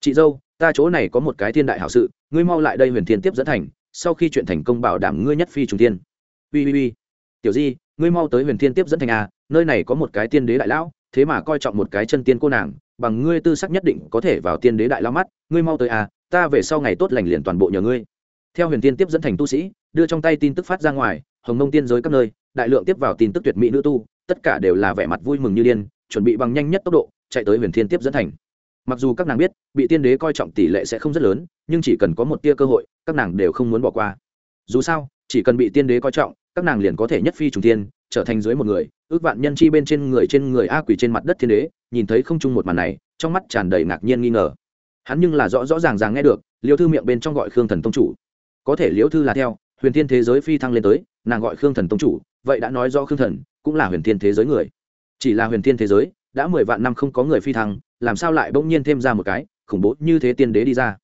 chị dâu, ta chỗ này có một cái thiên đại hảo sự, ngươi mau lại đây huyền thiên tiếp dẫn thành, sau khi chuyện thành công bảo đảm ngươi nhất phi trùng tiên ui ui ui tiểu di, ngươi mau tới huyền thiên tiếp dẫn thành a, nơi này có một cái tiên đế đại lão, thế mà coi trọng một cái chân tiên cô nàng, bằng ngươi tư sắc nhất định có thể vào tiên đế đại lão mắt, ngươi mau tới a, ta về sau ngày tốt lành liền toàn bộ nhờ ngươi. Theo huyền tiên tiếp dẫn thành tu sĩ, đưa trong tay tin tức phát ra ngoài, hồng mông tiên giới các nơi, đại lượng tiếp vào tin tức tuyệt mỹ nữ tu, tất cả đều là vẻ mặt vui mừng như điên, chuẩn bị bằng nhanh nhất tốc độ, chạy tới huyền thiên tiếp dẫn thành. Mặc dù các nàng biết, bị tiên đế coi trọng tỷ lệ sẽ không rất lớn, nhưng chỉ cần có một tia cơ hội, các nàng đều không muốn bỏ qua. Dù sao, chỉ cần bị tiên đế coi trọng các nàng liền có thể nhất phi trùng thiên, trở thành dưới một người, ước vạn nhân chi bên trên người trên người a quỷ trên mặt đất thiên đế, nhìn thấy không chung một màn này, trong mắt tràn đầy ngạc nhiên nghi ngờ. Hắn nhưng là rõ rõ ràng ràng nghe được, liêu thư miệng bên trong gọi khương thần tông chủ. Có thể liêu thư là theo, huyền thiên thế giới phi thăng lên tới, nàng gọi khương thần tông chủ, vậy đã nói do khương thần cũng là huyền thiên thế giới người. Chỉ là huyền thiên thế giới, đã mười vạn năm không có người phi thăng, làm sao lại bỗng nhiên thêm ra một cái, khủng bố như thế tiên đế đi ra.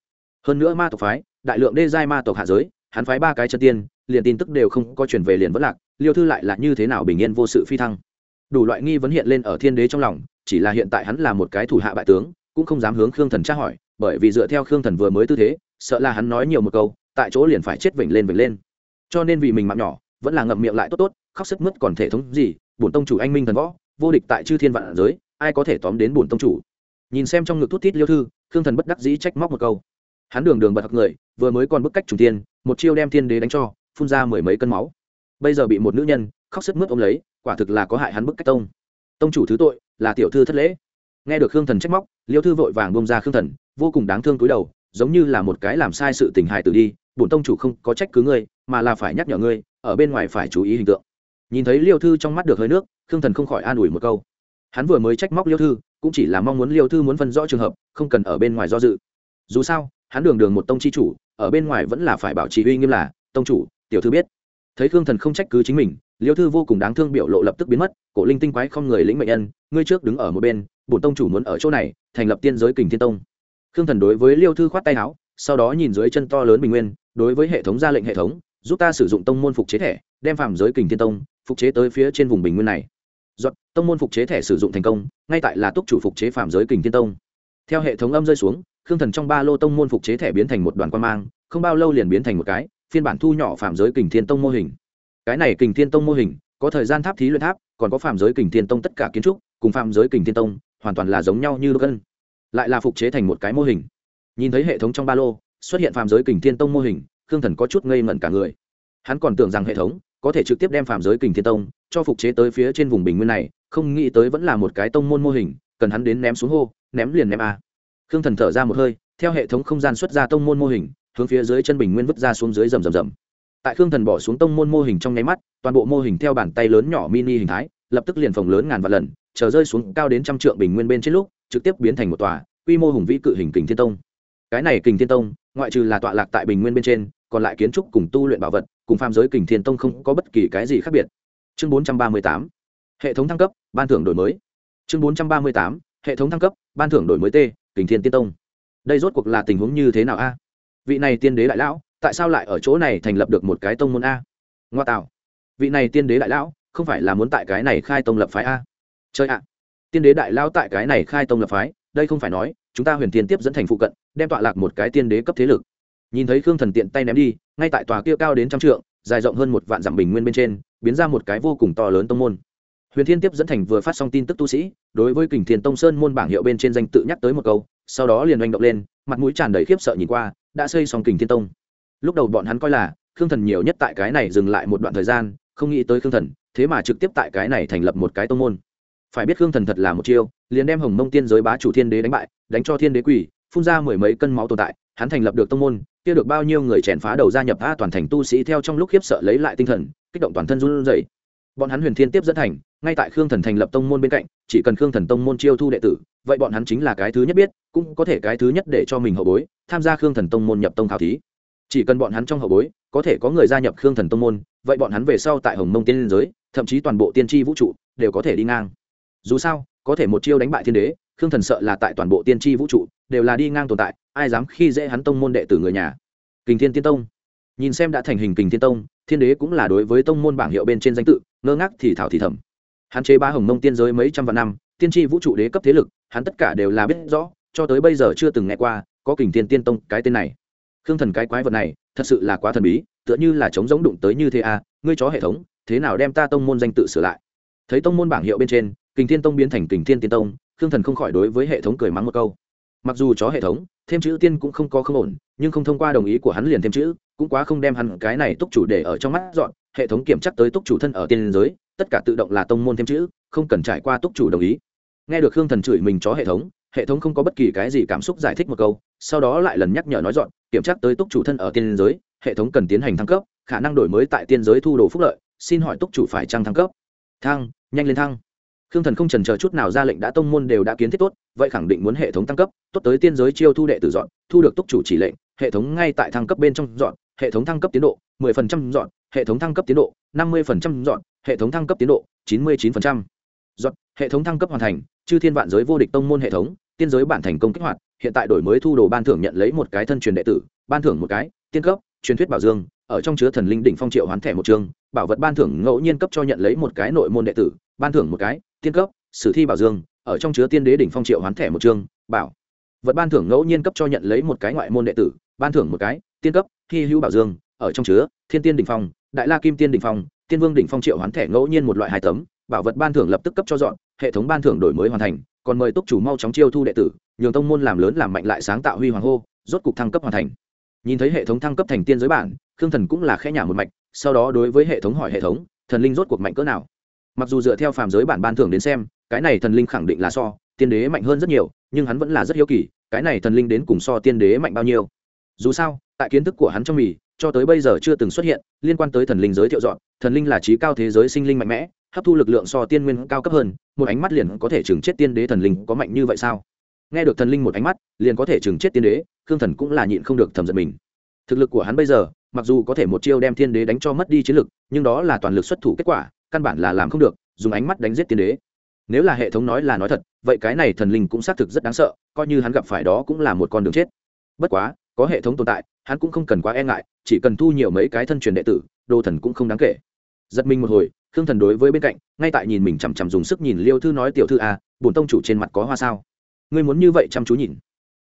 Hơn nữa ma tộc phái, đại lượng đê giai ma tộc hạ giới, hắn phái ba cái chân tiên liền tin tức đều không có chuyển về liền vẫn lạc, liêu thư lại là như thế nào bình yên vô sự phi thăng. Đủ loại nghi vấn hiện lên ở thiên đế trong lòng, chỉ là hiện tại hắn là một cái thủ hạ bại tướng, cũng không dám hướng khương thần tra hỏi, bởi vì dựa theo khương thần vừa mới tư thế, sợ là hắn nói nhiều một câu, tại chỗ liền phải chết vểnh lên vểnh lên. Cho nên vì mình mạng nhỏ, vẫn là ngậm miệng lại tốt tốt, khóc sức mướt còn thể thống gì, bổn tông chủ anh minh thần võ, vô địch tại chư thiên vạn giới, ai có thể tóm đến bổn tông chủ? Nhìn xem trong ngực thút thít liêu thư, khương thần bất đắc dĩ trách móc một câu. Hắn đường đường bật hặc người, vừa mới còn bức cách trùng tiên một chiêu đem thiên đế đánh cho phun ra mười mấy cân máu. Bây giờ bị một nữ nhân khóc sức mướt ôm lấy, quả thực là có hại hắn bức cách tông. Tông chủ thứ tội là tiểu thư thất lễ. Nghe được khương thần trách móc, liêu thư vội vàng bông ra khương thần, vô cùng đáng thương cúi đầu, giống như là một cái làm sai sự tình hài tử đi, bổn tông chủ không có trách cứ ngươi, mà là phải nhắc nhở ngươi, ở bên ngoài phải chú ý hình tượng. Nhìn thấy liêu thư trong mắt được hơi nước, khương thần không khỏi an ủi một câu. Hắn vừa mới trách móc liêu thư, cũng chỉ là mong muốn liêu thư muốn phân rõ trường hợp, không cần ở bên ngoài do dự. Dù sao, hắn đường đường một tông chi chủ, ở bên ngoài vẫn là phải bảo trì uy nghiêm là, tông chủ tiểu thư biết. Thấy khương thần không trách cứ chính mình liêu thư vô cùng đáng thương biểu lộ lập tức biến mất cổ linh tinh quái không người lĩnh mệnh nhân ngươi trước đứng ở một bên bổn tông chủ muốn ở chỗ này thành lập tiên giới kình thiên tông. Khương thần đối với liêu thư khoát tay áo sau đó nhìn dưới chân to lớn bình nguyên đối với hệ thống ra lệnh hệ thống giúp ta sử dụng tông môn phục chế thẻ đem phạm giới kình thiên tông phục chế tới phía trên vùng bình nguyên này. Giọt, tông môn phục chế thẻ sử dụng thành công ngay tại là túc chủ phục chế phạm giới kình thiên tông. Theo hệ thống âm rơi xuống khương thần trong ba lô tông môn phục chế thẻ biến thành một đoàn quan mang không bao lâu liền biến thành một cái phiên bản thu nhỏ phạm giới kình thiên tông mô hình. Cái này kình thiên tông mô hình, có thời gian tháp thí luyện tháp, còn có phạm giới kình thiên tông tất cả kiến trúc, cùng phạm giới kình thiên tông, hoàn toàn là giống nhau như gân lại là phục chế thành một cái mô hình. Nhìn thấy hệ thống trong ba lô, xuất hiện phạm giới kình thiên tông mô hình, khương thần có chút ngây ngẩn cả người. Hắn còn tưởng rằng hệ thống có thể trực tiếp đem phạm giới kình thiên tông cho phục chế tới phía trên vùng bình nguyên này, không nghĩ tới vẫn là một cái tông môn mô hình, cần hắn đến ném xuống hô, ném liền ném a. Khương thần thở ra một hơi, theo hệ thống không gian xuất ra tông môn mô hình hướng phía dưới chân bình nguyên vứt ra xuống dưới rầm rầm rầm. Tại khương thần bỏ xuống tông môn mô hình trong nháy mắt, toàn bộ mô hình theo bàn tay lớn nhỏ mini hình thái, lập tức liền phồng lớn ngàn vạn lần, chờ rơi xuống cao đến trăm trượng bình nguyên bên trên lúc, trực tiếp biến thành một tòa, quy mô hùng vĩ cự hình kình thiên tông. Cái này kình thiên tông, ngoại trừ là tọa lạc tại bình nguyên bên trên, còn lại kiến trúc cùng tu luyện bảo vật, cùng phàm giới kình thiên tông không có bất kỳ cái gì khác biệt. Chương 438 hệ thống thăng cấp, ban thưởng đổi mới. Chương 438 hệ thống thăng cấp, ban thưởng đổi mới t, kình thiên tiên tông. Đây rốt cuộc là tình huống như thế nào a? Vị này tiên đế đại lão, tại sao lại ở chỗ này thành lập được một cái tông môn a? Ngoa tạo. Vị này tiên đế đại lão, không phải là muốn tại cái này khai tông lập phái a? Chơi ạ. Tiên đế đại lão tại cái này khai tông lập phái, đây không phải nói, chúng ta huyền tiên tiếp dẫn thành phụ cận, đem tọa lạc một cái tiên đế cấp thế lực. Nhìn thấy khương thần tiện tay ném đi, ngay tại tòa kia cao đến trăm trượng, dài rộng hơn một vạn dặm bình nguyên bên trên, biến ra một cái vô cùng to lớn tông môn. Huyền thiên tiếp dẫn thành vừa phát xong tin tức tu sĩ, đối với kình thiên tông sơn môn bảng hiệu bên trên danh tự nhắc tới một câu sau đó liền oanh động lên, mặt mũi tràn đầy khiếp sợ nhìn qua, đã xây xong kình thiên tông. Lúc đầu bọn hắn coi là, khương thần nhiều nhất tại cái này dừng lại một đoạn thời gian, không nghĩ tới khương thần, thế mà trực tiếp tại cái này thành lập một cái tông môn. Phải biết khương thần thật là một chiêu, liền đem hồng mông tiên giới bá chủ thiên đế đánh bại, đánh cho thiên đế quỷ, phun ra mười mấy cân máu tồn tại, hắn thành lập được tông môn, kia được bao nhiêu người chèn phá đầu gia nhập a toàn thành tu sĩ theo trong lúc khiếp sợ lấy lại tinh thần, kích động toàn thân run rẩy bọn hắn huyền thiên tiếp dẫn thành, ngay tại khương thần thành lập tông môn bên cạnh, chỉ cần khương thần tông môn chiêu thu đệ tử, vậy bọn hắn chính là cái thứ nhất biết, cũng có thể cái thứ nhất để cho mình hậu bối, tham gia khương thần tông môn nhập tông khảo thí. Chỉ cần bọn hắn trong hậu bối, có thể có người gia nhập khương thần tông môn, vậy bọn hắn về sau tại hồng mông tiên liên giới, thậm chí toàn bộ tiên tri vũ trụ, đều có thể đi ngang. Dù sao, có thể một chiêu đánh bại thiên đế, khương thần sợ là tại toàn bộ tiên tri vũ trụ, đều là đi ngang tồn tại, ai dám khi dễ hắn tông môn đệ tử người nhà. Kình thiên tiên tông. Nhìn xem đã thành hình kình thiên tông thiên đế cũng là đối với tông môn bảng hiệu bên trên danh tự, ngơ ngác thì thảo thì thầm. Hắn chế ba hồng mông tiên giới mấy trăm vạn năm, tiên tri vũ trụ đế cấp thế lực, hắn tất cả đều là biết rõ, cho tới bây giờ chưa từng nghe qua, có kình thiên tiên tông cái tên này. Khương thần cái quái vật này, thật sự là quá thần bí, tựa như là chống giống đụng tới như thế à ngươi chó hệ thống, thế nào đem ta tông môn danh tự sửa lại? Thấy tông môn bảng hiệu bên trên, kình thiên tông biến thành kình thiên tiên tông, khương thần không khỏi đối với hệ thống cười mắng một câu. Mặc dù chó hệ thống thêm chữ tiên cũng không có không ổn, nhưng không thông qua đồng ý của hắn liền thêm chữ, cũng quá không đem hắn cái này túc chủ để ở trong mắt dọn, hệ thống kiểm chắc tới túc chủ thân ở tiên giới, tất cả tự động là tông môn thêm chữ, không cần trải qua túc chủ đồng ý. Nghe được hương thần chửi mình chó hệ thống hệ thống không có bất kỳ cái gì cảm xúc giải thích một câu, sau đó lại lần nhắc nhở nói dọn, kiểm tra tới túc chủ thân ở tiên giới, hệ thống cần tiến hành thăng cấp, khả năng đổi mới tại tiên giới thu đồ phúc lợi, xin hỏi túc chủ phải trăng thăng cấp? Thăng, nhanh lên thăng khương thần không trần chờ chút nào ra lệnh đã tông môn đều đã kiến thiết tốt, vậy khẳng định muốn hệ thống tăng cấp, tốt tới tiên giới chiêu thu đệ tử dọn, thu được túc chủ chỉ lệnh, hệ thống ngay tại thăng cấp bên trong dọn, hệ thống thăng cấp tiến độ 10% dọn, hệ thống thăng cấp tiến độ 50% dọn, hệ thống thăng cấp tiến độ 99%. dọn, hệ thống thăng cấp hoàn thành, chư thiên vạn giới vô địch tông môn hệ thống, tiên giới bản thành công kích hoạt, hiện tại đổi mới thu đồ ban thưởng nhận lấy một cái thân truyền đệ tử, ban thưởng một cái, tiên cấp, truyền thuyết bảo dương, ở trong chứa thần linh đỉnh phong triệu hoán thẻ một chương, bảo vật ban thưởng ngẫu nhiên cấp cho nhận lấy một cái nội môn đệ tử, ban thưởng một cái tiên cấp, sử thi bảo dương, ở trong chứa tiên đế đỉnh phong triệu hoán thẻ một chương, bảo. Vật ban thưởng ngẫu nhiên cấp cho nhận lấy một cái ngoại môn đệ tử, ban thưởng một cái, tiên cấp thi hữu bảo dương, ở trong chứa, thiên tiên đỉnh phong, đại la kim tiên đỉnh phong, tiên vương đỉnh phong triệu hoán thẻ ngẫu nhiên một loại hai tấm, bảo vật ban thưởng lập tức cấp cho dọn, hệ thống ban thưởng đổi mới hoàn thành, còn mời túc chủ mau chóng chiêu thu đệ tử, nhường tông môn làm lớn làm mạnh lại sáng tạo huy hoàng hô, rốt cục thăng cấp hoàn thành. Nhìn thấy hệ thống thăng cấp thành tiên giới bản, khương thần cũng là khẽ nhả một mạch, sau đó đối với hệ thống hỏi hệ thống, thần linh rốt cuộc mạnh cỡ nào? Mặc dù dựa theo phàm giới bản ban thưởng đến xem, cái này thần linh khẳng định là so tiên đế mạnh hơn rất nhiều, nhưng hắn vẫn là rất hiếu kỳ, cái này thần linh đến cùng so tiên đế mạnh bao nhiêu. Dù sao, tại kiến thức của hắn trong mì, cho tới bây giờ chưa từng xuất hiện liên quan tới thần linh giới thiệu dọn, thần linh là trí cao thế giới sinh linh mạnh mẽ, hấp thu lực lượng so tiên nguyên cao cấp hơn, một ánh mắt liền có thể chừng chết tiên đế thần linh có mạnh như vậy sao? Nghe được thần linh một ánh mắt, liền có thể chừng chết tiên đế, khương thần cũng là nhịn không được thầm giận mình. Thực lực của hắn bây giờ, mặc dù có thể một chiêu đem tiên đế đánh cho mất đi chiến lực, nhưng đó là toàn lực xuất thủ kết quả căn bản là làm không được, dùng ánh mắt đánh giết tiên đế. Nếu là hệ thống nói là nói thật, vậy cái này thần linh cũng xác thực rất đáng sợ, coi như hắn gặp phải đó cũng là một con đường chết. Bất quá, có hệ thống tồn tại, hắn cũng không cần quá e ngại, chỉ cần thu nhiều mấy cái thân truyền đệ tử, đồ thần cũng không đáng kể. Giật mình một hồi, khương thần đối với bên cạnh, ngay tại nhìn mình chằm chằm dùng sức nhìn liêu thư nói, tiểu thư à bổn tông chủ trên mặt có hoa sao? Ngươi muốn như vậy chăm chú nhìn.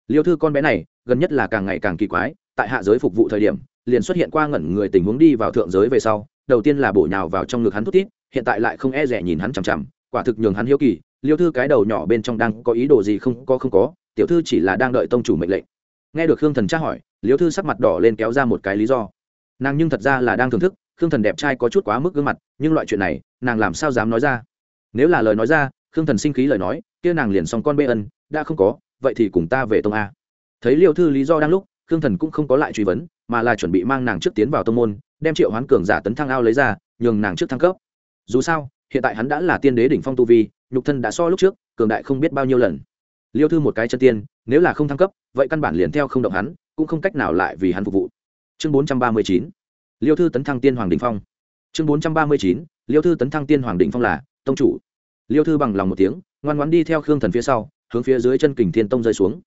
Liêu thư con bé này, gần nhất là càng ngày càng kỳ quái, tại hạ giới phục vụ thời điểm, liền xuất hiện qua ngẩn người tình huống đi vào thượng giới về sau, đầu tiên là bổ nhào vào trong ngực hắn thút tít hiện tại lại không e rẻ nhìn hắn chằm chằm, quả thực nhường hắn hiếu kỳ, liêu thư cái đầu nhỏ bên trong đang có ý đồ gì không có không có, tiểu thư chỉ là đang đợi tông chủ mệnh lệnh. Nghe được khương thần tra hỏi, liêu thư sắc mặt đỏ lên kéo ra một cái lý do. Nàng nhưng thật ra là đang thưởng thức, khương thần đẹp trai có chút quá mức gương mặt, nhưng loại chuyện này, nàng làm sao dám nói ra? Nếu là lời nói ra, khương thần sinh khí lời nói, kia nàng liền xong con bê ân, đã không có, vậy thì cùng ta về tông a. Thấy liêu thư lý do đang lúc, khương thần cũng không có lại truy vấn, mà là chuẩn bị mang nàng trước tiến vào tông môn, đem triệu hoán cường giả tấn thăng ao lấy ra, nhường nàng trước thăng cấp dù sao, hiện tại hắn đã là tiên đế đỉnh phong tu vi, nhục thân đã so lúc trước, cường đại không biết bao nhiêu lần. Liêu thư một cái chân tiên, nếu là không thăng cấp, vậy căn bản liền theo không động hắn, cũng không cách nào lại vì hắn phục vụ. Chương bốn trăm ba mươi chín, liêu thư tấn thăng tiên hoàng đình phong. Chương bốn trăm ba mươi chín, liêu thư tấn thăng tiên hoàng đình phong là tông chủ. Liêu thư bằng lòng một tiếng, ngoan ngoãn đi theo khương thần phía sau, hướng phía dưới chân kình thiên tông rơi xuống.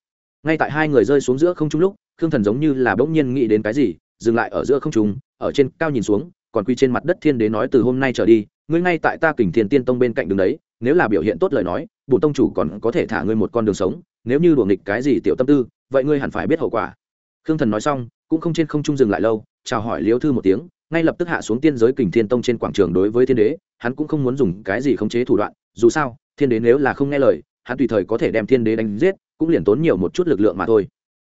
Ngay tại hai người rơi xuống giữa không trung lúc, khương thần giống như là bỗng nhiên nghĩ đến cái gì, dừng lại ở giữa không trung, ở trên cao nhìn xuống, còn quy trên mặt đất thiên đế nói từ hôm nay trở đi ngươi ngay tại ta kình thiên tiên tông bên cạnh đường đấy, nếu là biểu hiện tốt lời nói, bổn tông chủ còn có thể thả ngươi một con đường sống, nếu như đùa nghịch cái gì tiểu tâm tư, vậy ngươi hẳn phải biết hậu quả. Khương thần nói xong, cũng không trên không trung dừng lại lâu, chào hỏi liêu thư một tiếng, ngay lập tức hạ xuống tiên giới kình thiên tông trên quảng trường đối với thiên đế, hắn cũng không muốn dùng cái gì khống chế thủ đoạn, dù sao, thiên đế nếu là không nghe lời, hắn tùy thời có thể đem thiên đế đánh giết, cũng liền tốn nhiều một chút lực lượng mà thôi.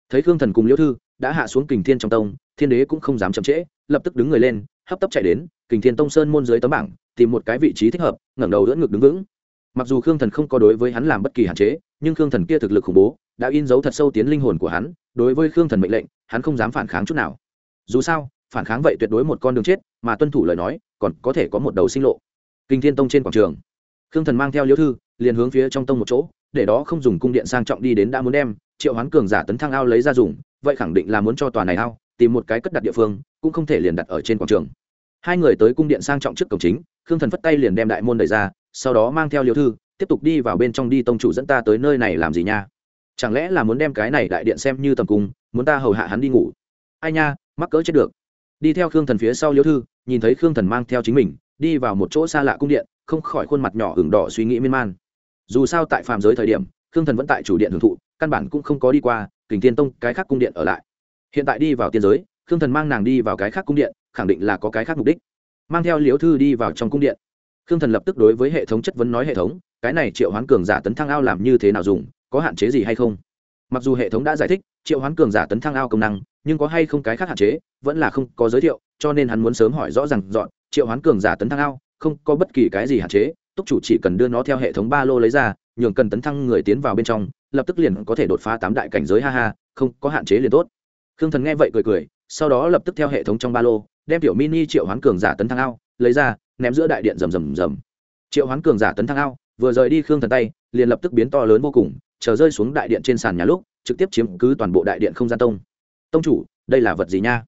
Thấy khương thần cùng liêu thư đã hạ xuống kình thiên trong tông, thiên đế cũng không dám chậm trễ, lập tức đứng người lên, hấp tấp chạy đến, kình thiên tông sơn môn dưới tấm bảng tìm một cái vị trí thích hợp, ngẩng đầu đỡ ngực đứng vững. Mặc dù khương thần không có đối với hắn làm bất kỳ hạn chế, nhưng khương thần kia thực lực khủng bố, đã in dấu thật sâu tiến linh hồn của hắn, đối với khương thần mệnh lệnh, hắn không dám phản kháng chút nào. Dù sao, phản kháng vậy tuyệt đối một con đường chết, mà tuân thủ lời nói, còn có thể có một đầu sinh lộ. Kinh thiên tông trên quảng trường, khương thần mang theo liễu thư, liền hướng phía trong tông một chỗ, để đó không dùng cung điện sang trọng đi đến đã muốn đem, triệu hoán cường giả tấn thăng ao lấy ra dùng, vậy khẳng định là muốn cho tòa này ao tìm một cái cất đặt địa phương, cũng không thể liền đặt ở trên quảng trường. Hai người tới cung điện sang trọng trước cổng chính khương thần phất tay liền đem đại môn đẩy ra, sau đó mang theo liễu thư, tiếp tục đi vào bên trong đi, tông chủ dẫn ta tới nơi này làm gì nha? Chẳng lẽ là muốn đem cái này đại điện xem như tầm cung, muốn ta hầu hạ hắn đi ngủ? Ai nha, mắc cỡ chết được. Đi theo khương thần phía sau liễu thư, nhìn thấy khương thần mang theo chính mình, đi vào một chỗ xa lạ cung điện, không khỏi khuôn mặt nhỏ hưởng đỏ suy nghĩ miên man. Dù sao tại phàm giới thời điểm, khương thần vẫn tại chủ điện hưởng thụ, căn bản cũng không có đi qua, kình tiên tông, cái khác cung điện ở lại. Hiện tại đi vào tiên giới, khương thần mang nàng đi vào cái khác cung điện, khẳng định là có cái khác mục đích mang theo liễu thư đi vào trong cung điện. Khương thần lập tức đối với hệ thống chất vấn nói hệ thống, cái này triệu hoán cường giả tấn thăng ao làm như thế nào dùng, có hạn chế gì hay không? Mặc dù hệ thống đã giải thích, triệu hoán cường giả tấn thăng ao công năng, nhưng có hay không cái khác hạn chế, vẫn là không có giới thiệu, cho nên hắn muốn sớm hỏi rõ rằng dọn, triệu hoán cường giả tấn thăng ao, không có bất kỳ cái gì hạn chế, túc chủ chỉ cần đưa nó theo hệ thống ba lô lấy ra, nhường cần tấn thăng người tiến vào bên trong, lập tức liền có thể đột phá tám đại cảnh giới, ha ha, không có hạn chế liền tốt. Khương thần nghe vậy cười cười sau đó lập tức theo hệ thống trong ba lô, đem tiểu mini triệu hoán cường giả tấn thăng ao, lấy ra, ném giữa đại điện rầm rầm rầm. Triệu hoán cường giả tấn thăng ao, vừa rời đi khương thần tay, liền lập tức biến to lớn vô cùng, chờ rơi xuống đại điện trên sàn nhà lúc, trực tiếp chiếm cứ toàn bộ đại điện không gian tông. Tông chủ, đây là vật gì nha?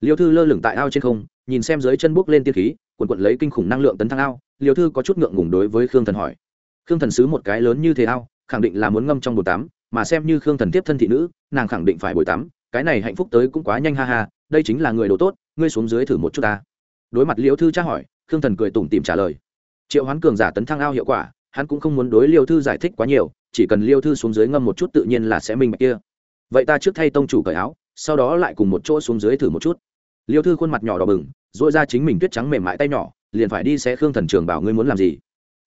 Liêu thư lơ lửng tại ao trên không, nhìn xem dưới chân bước lên tiên khí, quần quận lấy kinh khủng năng lượng tấn thăng ao, liêu thư có chút ngượng ngùng đối với khương thần hỏi. Khương thần sứ một cái lớn như thế ao, khẳng định là muốn ngâm trong bồn tắm, mà xem như khương thần tiếp thân thị nữ, nàng khẳng định phải bồi tắm cái này hạnh phúc tới cũng quá nhanh ha ha, đây chính là người đồ tốt, ngươi xuống dưới thử một chút ta. Đối mặt liêu thư tra hỏi, khương thần cười tủm tìm trả lời. Triệu hoán cường giả tấn thăng ao hiệu quả, hắn cũng không muốn đối liêu thư giải thích quá nhiều, chỉ cần liêu thư xuống dưới ngâm một chút tự nhiên là sẽ minh bạch kia. Vậy ta trước thay tông chủ cởi áo, sau đó lại cùng một chỗ xuống dưới thử một chút. Liêu thư khuôn mặt nhỏ đỏ bừng dội ra chính mình tuyết trắng mềm mại tay nhỏ, liền phải đi sẽ khương thần trường bảo ngươi muốn làm gì.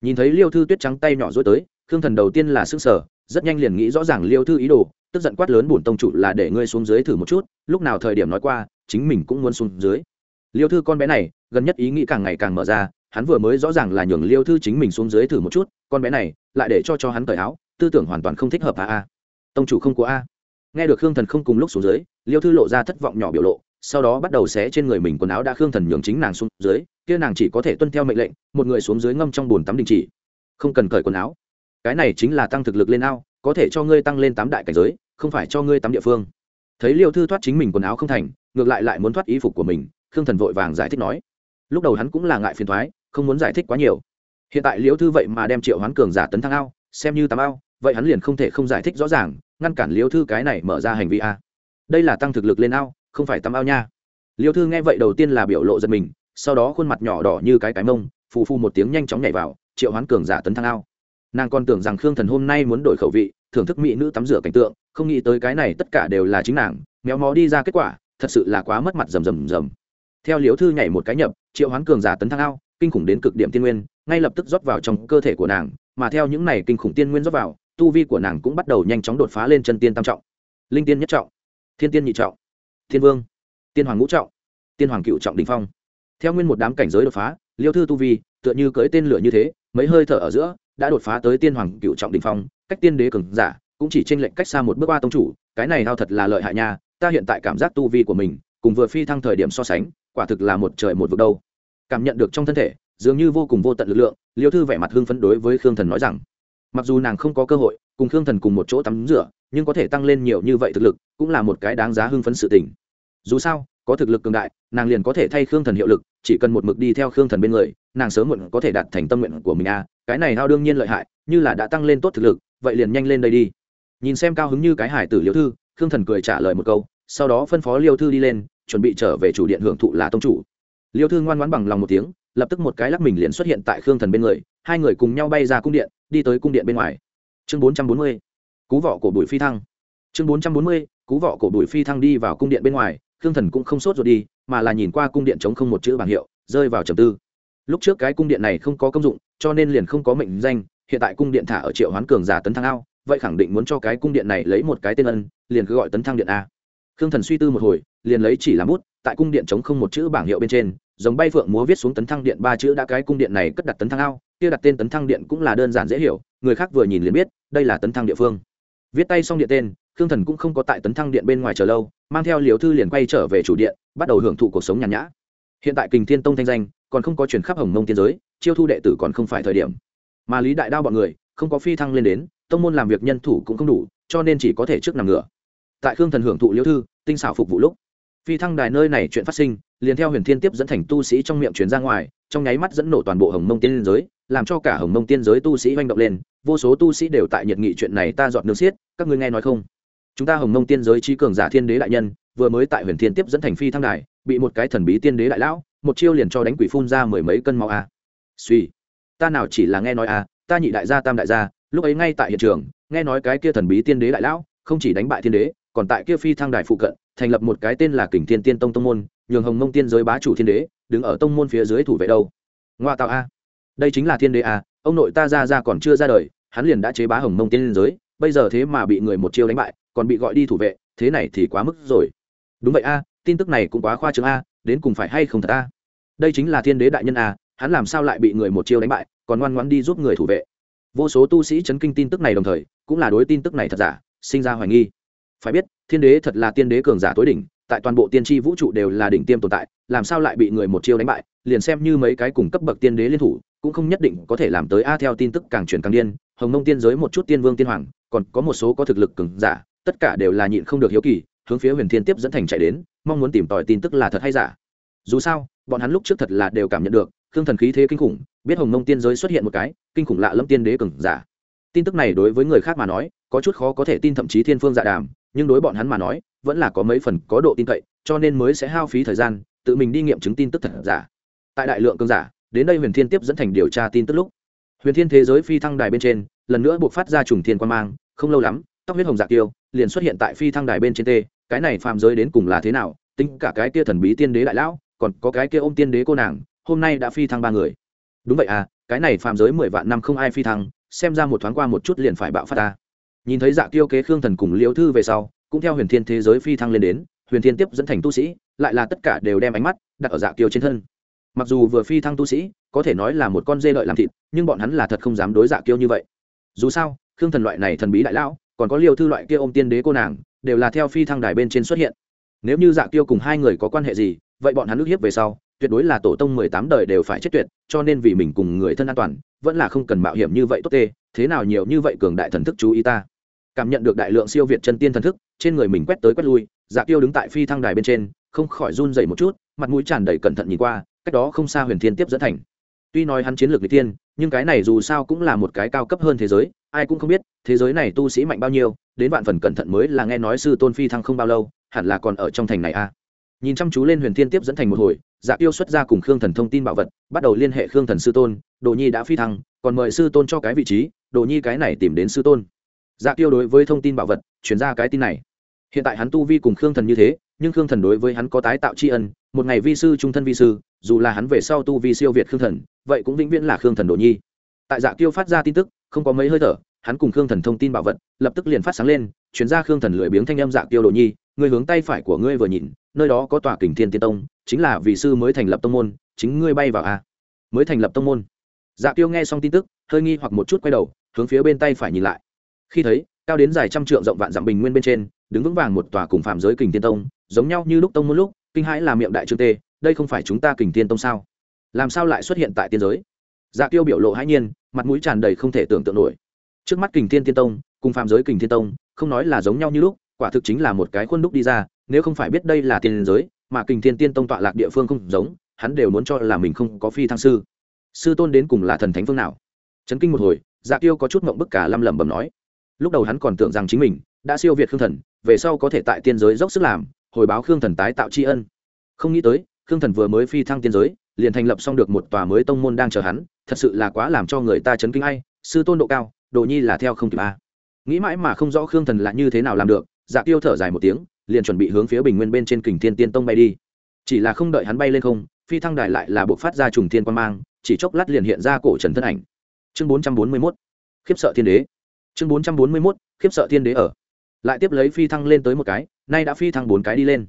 Nhìn thấy liêu thư tuyết trắng tay nhỏ dối tới, khương thần đầu tiên là s ư n g sở rất nhanh liền nghĩ rõ ràng liêu thư ý đồ tức giận quát lớn bổn tông chủ là để ngươi xuống dưới thử một chút, lúc nào thời điểm nói qua, chính mình cũng muốn xuống dưới. Liêu thư con bé này, gần nhất ý nghĩ càng ngày càng mở ra, hắn vừa mới rõ ràng là nhường liêu thư chính mình xuống dưới thử một chút, con bé này lại để cho cho hắn cởi áo, tư tưởng hoàn toàn không thích hợp a a. Tông chủ không có a. Nghe được khương thần không cùng lúc xuống dưới, liêu thư lộ ra thất vọng nhỏ biểu lộ, sau đó bắt đầu xé trên người mình quần áo đã khương thần nhường chính nàng xuống dưới, kia nàng chỉ có thể tuân theo mệnh lệnh, một người xuống dưới ngâm trong bồn tắm đình chỉ. Không cần cởi quần áo. Cái này chính là tăng thực lực lên ao, có thể cho ngươi tăng lên tám đại cảnh giới không phải cho ngươi tắm địa phương. Thấy liêu thư thoát chính mình quần áo không thành, ngược lại lại muốn thoát y phục của mình, khương thần vội vàng giải thích nói. Lúc đầu hắn cũng là ngại phiền thoái không muốn giải thích quá nhiều. Hiện tại Liêu thư vậy mà đem triệu hoán cường giả tấn thăng ao, xem như tắm ao, vậy hắn liền không thể không giải thích rõ ràng, ngăn cản Liêu thư cái này mở ra hành vi a. Đây là tăng thực lực lên ao, không phải tắm ao nha. Liêu thư nghe vậy đầu tiên là biểu lộ giật mình, sau đó khuôn mặt nhỏ đỏ như cái cái mông, phù phù một tiếng nhanh chóng nhảy vào, triệu hoán cường giả tấn thăng ao. Nàng còn tưởng rằng khương thần hôm nay muốn đổi khẩu vị thưởng thức mỹ nữ tắm rửa cảnh tượng, không nghĩ tới cái này tất cả đều là chính nàng, méo mó đi ra kết quả, thật sự là quá mất mặt rầm rầm rầm. Theo liếu thư nhảy một cái nhập, triệu hoán cường giả tấn thăng ao, kinh khủng đến cực điểm tiên nguyên, ngay lập tức rót vào trong cơ thể của nàng, mà theo những này kinh khủng tiên nguyên rót vào, tu vi của nàng cũng bắt đầu nhanh chóng đột phá lên chân tiên tam trọng. Linh tiên nhất trọng, thiên tiên nhị trọng, thiên vương, tiên hoàng ngũ trọng, tiên hoàng cựu trọng đình phong. Theo nguyên một đám cảnh giới đột phá liêu thư tu vi tựa như cưỡi tên lửa như thế, mấy hơi thở ở giữa, đã đột phá tới tiên hoàng cựu trọng đình phong cách tiên đế cường giả, cũng chỉ trên lệnh cách xa một bước ba tông chủ, cái này hao thật là lợi hại nha, ta hiện tại cảm giác tu vi của mình, cùng vừa phi thăng thời điểm so sánh, quả thực là một trời một vực đâu. Cảm nhận được trong thân thể, dường như vô cùng vô tận lực lượng, liêu thư vẻ mặt hưng phấn đối với khương thần nói rằng, mặc dù nàng không có cơ hội cùng khương thần cùng một chỗ tắm rửa, nhưng có thể tăng lên nhiều như vậy thực lực, cũng là một cái đáng giá hưng phấn sự tình. Dù sao, có thực lực cường đại, nàng liền có thể thay khương thần hiệu lực, chỉ cần một mực đi theo khương thần bên người, nàng sớm muộn có thể đạt thành tâm nguyện của mình a cái này hao đương nhiên lợi hại, như là đã tăng lên tốt thực lực vậy liền nhanh lên đây đi. Nhìn xem cao hứng như cái hải tử liêu thư, khương thần cười trả lời một câu, sau đó phân phó liêu thư đi lên, chuẩn bị trở về chủ điện hưởng thụ là tông chủ. Liêu thư ngoan ngoãn bằng lòng một tiếng, lập tức một cái lắc mình liền xuất hiện tại khương thần bên người, hai người cùng nhau bay ra cung điện, đi tới cung điện bên ngoài. Chương bốn trăm bốn mươi, cú vỏ cổ bùi phi thăng. Chương bốn trăm bốn mươi, cú vỏ cổ bùi phi thăng đi vào cung điện bên ngoài, khương thần cũng không sốt rồi đi, mà là nhìn qua cung điện chống không một chữ bảng hiệu, rơi vào trầm tư. Lúc trước cái cung điện này không có công dụng, cho nên liền không có mệnh danh hiện tại cung điện thả ở triệu hoán cường giả tấn thăng ao, vậy khẳng định muốn cho cái cung điện này lấy một cái tên ân, liền cứ gọi tấn thăng điện a. Khương thần suy tư một hồi, liền lấy chỉ làm bút, tại cung điện chống không một chữ bảng hiệu bên trên, giống bay phượng múa viết xuống tấn thăng điện ba chữ đã cái cung điện này cất đặt tấn thăng ao, kia đặt tên tấn thăng điện cũng là đơn giản dễ hiểu, người khác vừa nhìn liền biết, đây là tấn thăng địa phương. Viết tay xong điện tên, khương thần cũng không có tại tấn thăng điện bên ngoài chờ lâu, mang theo liều thư liền quay trở về chủ điện, bắt đầu hưởng thụ cuộc sống nhàn nhã. Hiện tại kình thiên tông thanh danh, còn không có chuyển khắp hồng mông tiên giới, chiêu thu đệ tử còn không phải thời điểm mà lý đại đao bọn người không có phi thăng lên đến tông môn làm việc nhân thủ cũng không đủ cho nên chỉ có thể trước nằm ngửa tại khương thần hưởng thụ liễu thư tinh xảo phục vụ lúc phi thăng đài nơi này chuyện phát sinh liền theo huyền thiên tiếp dẫn thành tu sĩ trong miệng truyền ra ngoài trong nháy mắt dẫn nổ toàn bộ hồng mông tiên giới làm cho cả hồng mông tiên giới tu sĩ manh động lên vô số tu sĩ đều tại nhiệt nghị chuyện này ta dọn nước xiết các ngươi nghe nói không chúng ta hồng mông tiên giới trí cường giả thiên đế đại nhân vừa mới tại huyền thiên tiếp dẫn thành phi thăng đài bị một cái thần bí tiên đế đại lão một chiêu liền cho đánh quỷ phun ra mười mấy cân máu a à. suy ta nào chỉ là nghe nói à, ta nhị đại gia tam đại gia lúc ấy ngay tại hiện trường nghe nói cái kia thần bí tiên đế đại lão không chỉ đánh bại thiên đế còn tại kia phi thăng đài phụ cận thành lập một cái tên là kình thiên tiên tông tông môn nhường hồng mông tiên giới bá chủ thiên đế đứng ở tông môn phía dưới thủ vệ đâu. Ngoa tạo a. Đây chính là thiên đế a ông nội ta ra ra còn chưa ra đời hắn liền đã chế bá hồng mông tiên giới bây giờ thế mà bị người một chiêu đánh bại còn bị gọi đi thủ vệ thế này thì quá mức rồi. Đúng vậy a tin tức này cũng quá khoa trương a đến cùng phải hay không thật a? Đây chính là thiên đế đại nhân a hắn làm sao lại bị người một chiêu đánh bại, còn ngoan ngoãn đi giúp người thủ vệ. Vô số tu sĩ chấn kinh tin tức này đồng thời, cũng là đối tin tức này thật giả, sinh ra hoài nghi. Phải biết, thiên đế thật là tiên đế cường giả tối đỉnh, tại toàn bộ tiên tri vũ trụ đều là đỉnh tiêm tồn tại, làm sao lại bị người một chiêu đánh bại, liền xem như mấy cái cùng cấp bậc tiên đế liên thủ, cũng không nhất định có thể làm tới a theo tin tức càng truyền càng điên, hồng nông tiên giới một chút tiên vương tiên hoàng, còn có một số có thực lực cường giả, tất cả đều là nhịn không được hiếu kỳ, hướng phía huyền thiên tiếp dẫn thành chạy đến, mong muốn tìm tòi tin tức là thật hay giả. Dù sao, bọn hắn lúc trước thật là đều cảm nhận được thương thần khí thế kinh khủng, biết hồng mông tiên giới xuất hiện một cái, kinh khủng lạ lâm tiên đế cường giả. Tin tức này đối với người khác mà nói, có chút khó có thể tin thậm chí thiên phương dạ đàm, nhưng đối bọn hắn mà nói, vẫn là có mấy phần có độ tin cậy, cho nên mới sẽ hao phí thời gian, tự mình đi nghiệm chứng tin tức thật giả. Tại đại lượng cường giả, đến đây huyền thiên tiếp dẫn thành điều tra tin tức lúc, huyền thiên thế giới phi thăng đài bên trên, lần nữa buộc phát ra trùng thiên quan mang, không lâu lắm, tóc huyết hồng dạ tiêu, liền xuất hiện tại phi thăng đài bên trên tê, cái này phàm giới đến cùng là thế nào, tính cả cái kia thần bí tiên đế đại lão, còn có cái kia ôm tiên đế cô nàng hôm nay đã phi thăng ba người. Đúng vậy à cái này phàm giới mười vạn năm không ai phi thăng, xem ra một thoáng qua một chút liền phải bạo phát ta. Nhìn thấy dạ tiêu kế khương thần cùng liễu thư về sau, cũng theo huyền thiên thế giới phi thăng lên đến, huyền thiên tiếp dẫn thành tu sĩ, lại là tất cả đều đem ánh mắt đặt ở dạ tiêu trên thân. Mặc dù vừa phi thăng tu sĩ, có thể nói là một con dê lợi làm thịt, nhưng bọn hắn là thật không dám đối dạ kiêu như vậy. Dù sao, khương thần loại này thần bí đại lão, còn có liều thư loại kia ôm tiên đế cô nàng, đều là theo phi thăng đài bên trên xuất hiện. Nếu như dạ kiêu cùng hai người có quan hệ gì, vậy bọn hắn ước hiếp về sau tuyệt đối là tổ tông mười tám đời đều phải chết tuyệt, cho nên vì mình cùng người thân an toàn, vẫn là không cần mạo hiểm như vậy tốt tê, thế nào nhiều như vậy cường đại thần thức chú ý ta cảm nhận được đại lượng siêu việt chân tiên thần thức, trên người mình quét tới quét lui dạ tiêu đứng tại phi thăng đài bên trên, không khỏi run rẩy một chút, mặt mũi tràn đầy cẩn thận nhìn qua, cách đó không xa huyền thiên tiếp dẫn thành tuy nói hắn chiến lược n tiên nhưng cái này dù sao cũng là một cái cao cấp hơn thế giới, ai cũng không biết, thế giới này tu sĩ mạnh bao nhiêu, đến vạn phần cẩn thận mới là nghe nói sư tôn phi thăng không bao lâu, hẳn là còn ở trong thành này a à. nhìn chăm chú lên huyền thiên tiếp dẫn thành một hồi dạ tiêu xuất ra cùng khương thần thông tin bảo vật bắt đầu liên hệ khương thần sư tôn đồ nhi đã phi thăng còn mời sư tôn cho cái vị trí đồ nhi cái này tìm đến sư tôn dạ tiêu đối với thông tin bảo vật chuyển ra cái tin này hiện tại hắn tu vi cùng khương thần như thế nhưng khương thần đối với hắn có tái tạo tri ân một ngày vi sư trung thân vi sư dù là hắn về sau tu vi siêu việt khương thần vậy cũng vĩnh viễn là khương thần đồ nhi tại dạ tiêu phát ra tin tức không có mấy hơi thở hắn cùng khương thần thông tin bảo vật lập tức liền phát sáng lên chuyển ra khương thần lười biếng thanh âm dạ tiêu đồ nhi người hướng tay phải của ngươi vừa nhìn nơi đó có tòa kình thiên tiên tông chính là vị sư mới thành lập tông môn, chính ngươi bay vào a mới thành lập tông môn. Dạ tiêu nghe xong tin tức, hơi nghi hoặc một chút quay đầu, hướng phía bên tay phải nhìn lại. Khi thấy, cao đến dài trăm trượng rộng vạn dặm bình nguyên bên trên, đứng vững vàng một tòa cùng phạm giới kình tiên tông, giống nhau như lúc tông môn lúc, kinh hãi là miệng đại trương tê, đây không phải chúng ta kình tiên tông sao? Làm sao lại xuất hiện tại tiên giới? Dạ tiêu biểu lộ hãi nhiên, mặt mũi tràn đầy không thể tưởng tượng nổi. Trước mắt kình thiên tiên tông, cùng phạm giới kình thiên tông, không nói là giống nhau như lúc, quả thực chính là một cái khuôn đúc đi ra, nếu không phải biết đây là tiên giới mà kình thiên tiên tông tọa lạc địa phương không giống, hắn đều muốn cho là mình không có phi thăng sư. Sư tôn đến cùng là thần thánh phương nào? Trấn kinh một hồi dạ tiêu có chút mộng bức cả lâm lẩm bẩm nói. Lúc đầu hắn còn tưởng rằng chính mình đã siêu việt khương thần, về sau có thể tại tiên giới dốc sức làm, hồi báo khương thần tái tạo tri ân. Không nghĩ tới, khương thần vừa mới phi thăng tiên giới, liền thành lập xong được một tòa mới tông môn đang chờ hắn, thật sự là quá làm cho người ta chấn kinh ai, sư tôn độ cao, đồ nhi là theo không kịp a. Nghĩ mãi mà không rõ khương thần là như thế nào làm được dạ tiêu thở dài một tiếng liền chuẩn bị hướng phía bình nguyên bên trên kình thiên tiên tông bay đi. Chỉ là không đợi hắn bay lên không, phi thăng đài lại là buộc phát ra trùng thiên quan mang, chỉ chốc lát liền hiện ra cổ trần thân ảnh. Chương bốn trăm bốn mươi mốt, khiếp sợ thiên đế. Chương bốn trăm bốn mươi mốt, khiếp sợ thiên đế ở. Lại tiếp lấy phi thăng lên tới một cái, nay đã phi thăng bốn cái đi lên.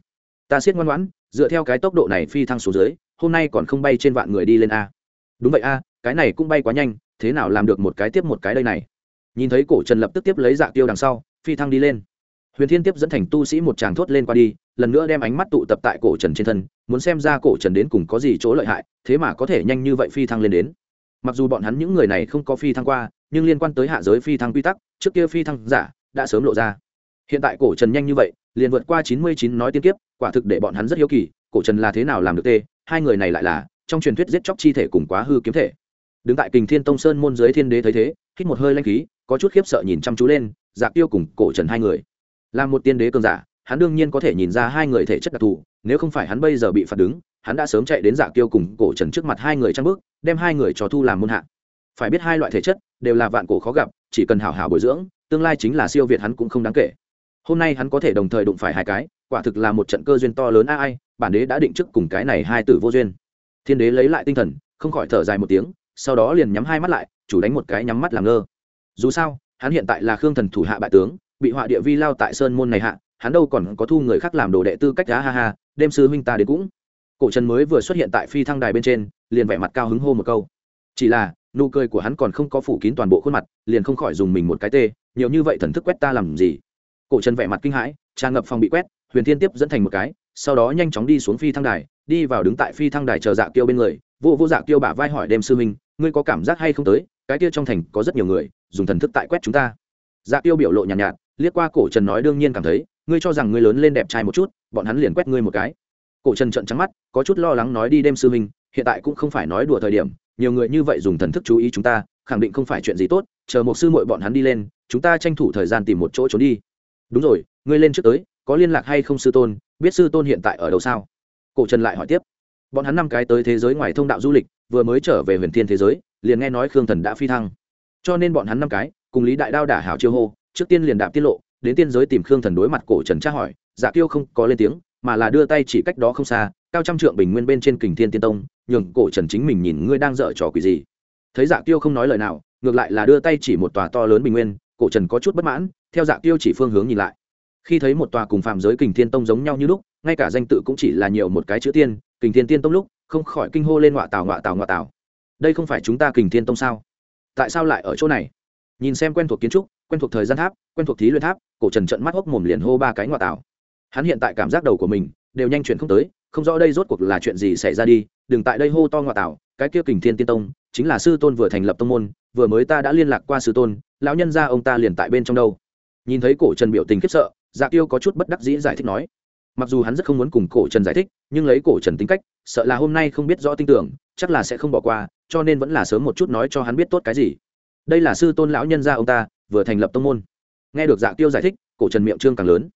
Ta siết ngoan ngoãn, dựa theo cái tốc độ này phi thăng xuống dưới, hôm nay còn không bay trên vạn người đi lên a. Đúng vậy a, cái này cũng bay quá nhanh, thế nào làm được một cái tiếp một cái đây này? Nhìn thấy cổ trần lập tức tiếp lấy dạ tiêu đằng sau, phi thăng đi lên huyền thiên tiếp dẫn thành tu sĩ một tràng thốt lên qua đi, lần nữa đem ánh mắt tụ tập tại cổ trần trên thân, muốn xem ra cổ trần đến cùng có gì chỗ lợi hại, thế mà có thể nhanh như vậy phi thăng lên đến. Mặc dù bọn hắn những người này không có phi thăng qua, nhưng liên quan tới hạ giới phi thăng quy tắc, trước kia phi thăng giả, đã sớm lộ ra. Hiện tại cổ trần nhanh như vậy, liền vượt qua chín mươi chín nói tiên kiếp, quả thực để bọn hắn rất hiếu kỳ, cổ trần là thế nào làm được tê, hai người này lại là, trong truyền thuyết giết chóc chi thể cùng quá hư kiếm thể. Đứng tại kình thiên tông sơn môn giới thiên đế thấy thế, hít một hơi lanh khí, có chút khiếp sợ nhìn chăm chú lên dạc tiêu cùng cổ trần hai người là một tiên đế cường giả, hắn đương nhiên có thể nhìn ra hai người thể chất đặc thù, nếu không phải hắn bây giờ bị phạt đứng, hắn đã sớm chạy đến giả tiêu cùng cổ trần trước mặt hai người trang bước, đem hai người cho thu làm môn hạ. Phải biết hai loại thể chất đều là vạn cổ khó gặp, chỉ cần hảo hảo bồi dưỡng, tương lai chính là siêu việt hắn cũng không đáng kể. Hôm nay hắn có thể đồng thời đụng phải hai cái, quả thực là một trận cơ duyên to lớn a ai, bản đế đã định trước cùng cái này hai tử vô duyên. Thiên đế lấy lại tinh thần, không khỏi thở dài một tiếng, sau đó liền nhắm hai mắt lại, chủ đánh một cái nhắm mắt làm ngơ. Dù sao, hắn hiện tại là khương thần thủ hạ bại tướng bị họa địa vi lao tại sơn môn này hạ hắn đâu còn có thu người khác làm đồ đệ tư cách đá ha ha đêm sư huynh ta đến cũng. Cổ trần mới vừa xuất hiện tại phi thăng đài bên trên liền vẻ mặt cao hứng hô một câu. Chỉ là nụ cười của hắn còn không có phủ kín toàn bộ khuôn mặt liền không khỏi dùng mình một cái tê nhiều như vậy thần thức quét ta làm gì? Cổ trần vẻ mặt kinh hãi tràn ngập phòng bị quét huyền thiên tiếp dẫn thành một cái sau đó nhanh chóng đi xuống phi thăng đài đi vào đứng tại phi thăng đài chờ dạ tiêu bên người vô vô dạ tiêu bả vai hỏi đêm sư huynh ngươi có cảm giác hay không tới? Cái kia trong thành có rất nhiều người dùng thần thức tại quét chúng ta. Dạ tiêu biểu lộ nhàn nhạt, nhạt liếc qua cổ trần nói đương nhiên cảm thấy, ngươi cho rằng ngươi lớn lên đẹp trai một chút, bọn hắn liền quét ngươi một cái. Cổ trần trận trắng mắt, có chút lo lắng nói đi đêm sư minh hiện tại cũng không phải nói đùa thời điểm, nhiều người như vậy dùng thần thức chú ý chúng ta, khẳng định không phải chuyện gì tốt, chờ một sư muội bọn hắn đi lên, chúng ta tranh thủ thời gian tìm một chỗ trốn đi. Đúng rồi, ngươi lên trước tới, có liên lạc hay không sư tôn, biết sư tôn hiện tại ở đâu sao? Cổ trần lại hỏi tiếp. Bọn hắn năm cái tới thế giới ngoài thông đạo du lịch, vừa mới trở về huyền thiên thế giới, liền nghe nói khương thần đã phi thăng. Cho nên bọn hắn năm cái, cùng lý đại đao đả hảo chiêu hô trước tiên liền đạp tiết lộ, đến tiên giới tìm khương thần đối mặt cổ trần tra hỏi dạ tiêu không có lên tiếng, mà là đưa tay chỉ cách đó không xa, cao trăm trượng bình nguyên bên trên kình thiên tiên tông, nhường cổ trần chính mình nhìn ngươi đang dở trò quỷ gì. Thấy dạ tiêu không nói lời nào, ngược lại là đưa tay chỉ một tòa to lớn bình nguyên, cổ trần có chút bất mãn, theo dạ tiêu chỉ phương hướng nhìn lại. Khi thấy một tòa cùng phạm giới kình thiên tông giống nhau như lúc, ngay cả danh tự cũng chỉ là nhiều một cái chữ tiên, kình thiên tiên tông lúc, không khỏi kinh hô lên ngọa tào ngọa tào ngọa tào. Đây không phải chúng ta kình thiên tông sao? Tại sao lại ở chỗ này? Nhìn xem quen thuộc kiến trúc quen thuộc thời gian tháp, quen thuộc thí luyện tháp, cổ trần trận mắt hốc mồm liền hô ba cái ngoại tào hắn hiện tại cảm giác đầu của mình đều nhanh chuyển không tới, không rõ đây rốt cuộc là chuyện gì xảy ra đi, đừng tại đây hô to ngoại tào cái kia kình thiên tiên tông, chính là sư tôn vừa thành lập tông môn, vừa mới ta đã liên lạc qua sư tôn, lão nhân ra ông ta liền tại bên trong đâu. Nhìn thấy cổ trần biểu tình khiếp sợ dạ tiêu có chút bất đắc dĩ giải thích nói. Mặc dù hắn rất không muốn cùng cổ trần giải thích, nhưng lấy cổ trần tính cách, sợ là hôm nay không biết rõ tin tưởng, chắc là sẽ không bỏ qua, cho nên vẫn là sớm một chút nói cho hắn biết tốt cái gì. Đây là sư tôn lão nhân gia ông ta vừa thành lập tông môn. Nghe được dạ tiêu giải thích, cổ trần miệng trương càng lớn.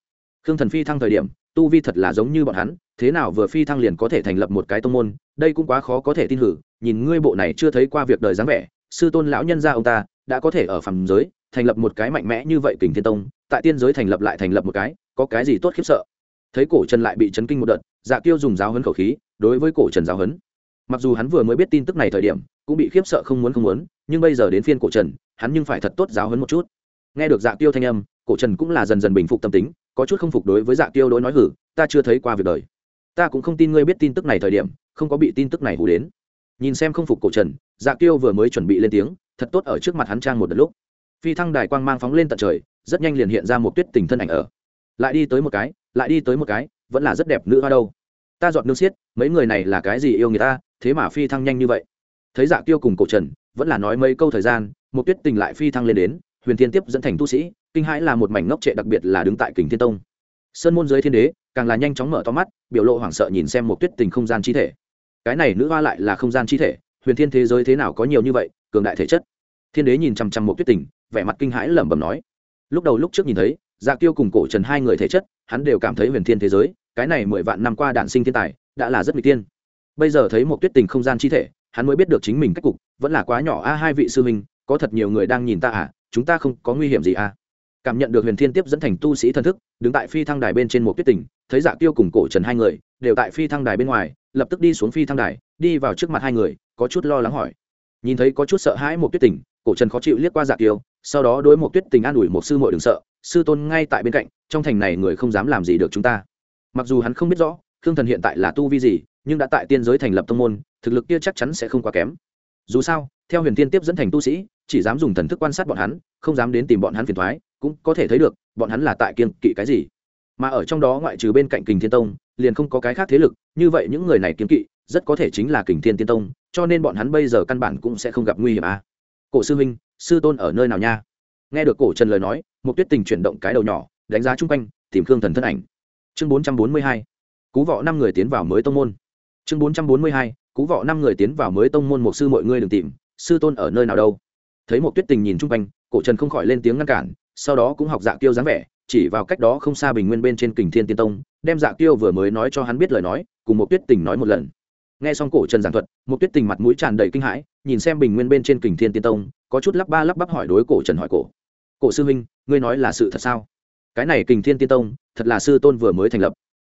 Khương thần phi thăng thời điểm, tu vi thật là giống như bọn hắn, thế nào vừa phi thăng liền có thể thành lập một cái tông môn, đây cũng quá khó có thể tin hử, nhìn ngươi bộ này chưa thấy qua việc đời dáng vẻ, sư tôn lão nhân gia ông ta, đã có thể ở phàm giới, thành lập một cái mạnh mẽ như vậy kình thiên tông, tại tiên giới thành lập lại thành lập một cái, có cái gì tốt khiếp sợ? Thấy cổ trần lại bị chấn kinh một đợt dạ tiêu dùng giáo hấn khẩu khí, đối với cổ trần giáo hấn mặc dù hắn vừa mới biết tin tức này thời điểm, cũng bị khiếp sợ không muốn không muốn, nhưng bây giờ đến phiên cổ trần hắn nhưng phải thật tốt giáo hấn một chút. Nghe được dạ tiêu thanh âm, cổ trần cũng là dần dần bình phục tâm tính, có chút không phục đối với dạ tiêu đối nói hử, ta chưa thấy qua việc đời. Ta cũng không tin ngươi biết tin tức này thời điểm, không có bị tin tức này hù đến. Nhìn xem không phục cổ trần dạ tiêu vừa mới chuẩn bị lên tiếng, thật tốt ở trước mặt hắn trang một đợt lúc. Phi thăng đài quang mang phóng lên tận trời, rất nhanh liền hiện ra một tuyết tình thân ảnh ở. Lại đi tới một cái, lại đi tới một cái, vẫn là rất đẹp nữ hoa đâu. Ta dọn nương xiết, mấy người này là cái gì yêu người ta, thế mà phi thăng nhanh như vậy? Thấy dạ tiêu cùng cổ trần, vẫn là nói mấy câu thời gian, một tuyết tình lại phi thăng lên đến, huyền thiên tiếp dẫn thành tu sĩ, kinh hãi là một mảnh ngốc trệ đặc biệt là đứng tại kình thiên tông. Sơn môn giới thiên đế, càng là nhanh chóng mở to mắt, biểu lộ hoảng sợ nhìn xem một tuyết tình không gian chi thể. Cái này nữ hoa lại là không gian chi thể, huyền thiên thế giới thế nào có nhiều như vậy, cường đại thể chất. Thiên đế nhìn chằm chằm một tuyết tình, vẻ mặt kinh hãi lẩm bẩm nói. Lúc đầu lúc trước nhìn thấy dạ tiêu cùng cổ trần hai người thể chất, hắn đều cảm thấy huyền thiên thế giới, cái này mười vạn năm qua đản sinh thiên tài, đã là rất mỹ tiên bây giờ thấy một tuyết tình không gian chi thể hắn mới biết được chính mình cách cục, vẫn là quá nhỏ a, hai vị sư huynh, có thật nhiều người đang nhìn ta à chúng ta không có nguy hiểm gì à. Cảm nhận được huyền thiên tiếp dẫn thành tu sĩ thần thức, đứng tại phi thăng đài bên trên một tuyết tỉnh, thấy dạ tiêu cùng cổ trần hai người, đều tại phi thăng đài bên ngoài, lập tức đi xuống phi thăng đài, đi vào trước mặt hai người, có chút lo lắng hỏi. Nhìn thấy có chút sợ hãi một tuyết tỉnh, cổ trần khó chịu liếc qua dạ tiêu sau đó đối một tuyết tình an ủi một sư muội đừng sợ, sư tôn ngay tại bên cạnh, trong thành này người không dám làm gì được chúng ta. Mặc dù hắn không biết rõ, khương thần hiện tại là tu vi gì, nhưng đã tại tiên giới thành lập tông môn thực lực kia chắc chắn sẽ không quá kém. Dù sao, theo huyền tiên tiếp dẫn thành tu sĩ, chỉ dám dùng thần thức quan sát bọn hắn, không dám đến tìm bọn hắn phiền thoái cũng có thể thấy được, bọn hắn là tại kiên kỵ cái gì. Mà ở trong đó ngoại trừ bên cạnh kình thiên tông, liền không có cái khác thế lực, như vậy những người này kiên kỵ, rất có thể chính là kình thiên tiên tông, cho nên bọn hắn bây giờ căn bản cũng sẽ không gặp nguy hiểm à. cổ sư huynh, sư tôn ở nơi nào nha? Nghe được cổ trần lời nói một tuyết tình chuyển động cái đầu nhỏ, đánh giá chung quanh, tìm khương thần thân ảnh. Chương bốn trăm bốn mươi hai, cú vọ năm người tiến vào mới tông môn. Chương bốn trăm bốn mươi hai cú vọ năm người tiến vào mới tông môn một sư mọi người đừng tìm, sư tôn ở nơi nào đâu. Thấy một tuyết tình nhìn chung quanh, cổ trần không khỏi lên tiếng ngăn cản, sau đó cũng học dạ kiêu dáng vẻ, chỉ vào cách đó không xa bình nguyên bên trên kình thiên tiên tông, đem dạ kiêu vừa mới nói cho hắn biết lời nói, cùng một tuyết tình nói một lần. Nghe xong cổ trần giảng thuật một tuyết tình mặt mũi tràn đầy kinh hãi, nhìn xem bình nguyên bên trên kình thiên tiên tông, có chút lắp ba lắp bắp hỏi đối cổ trần hỏi cổ. Cổ sư huynh, ngươi nói là sự thật sao? Cái này kình thiên tiên tông, thật là sư tôn vừa mới thành lập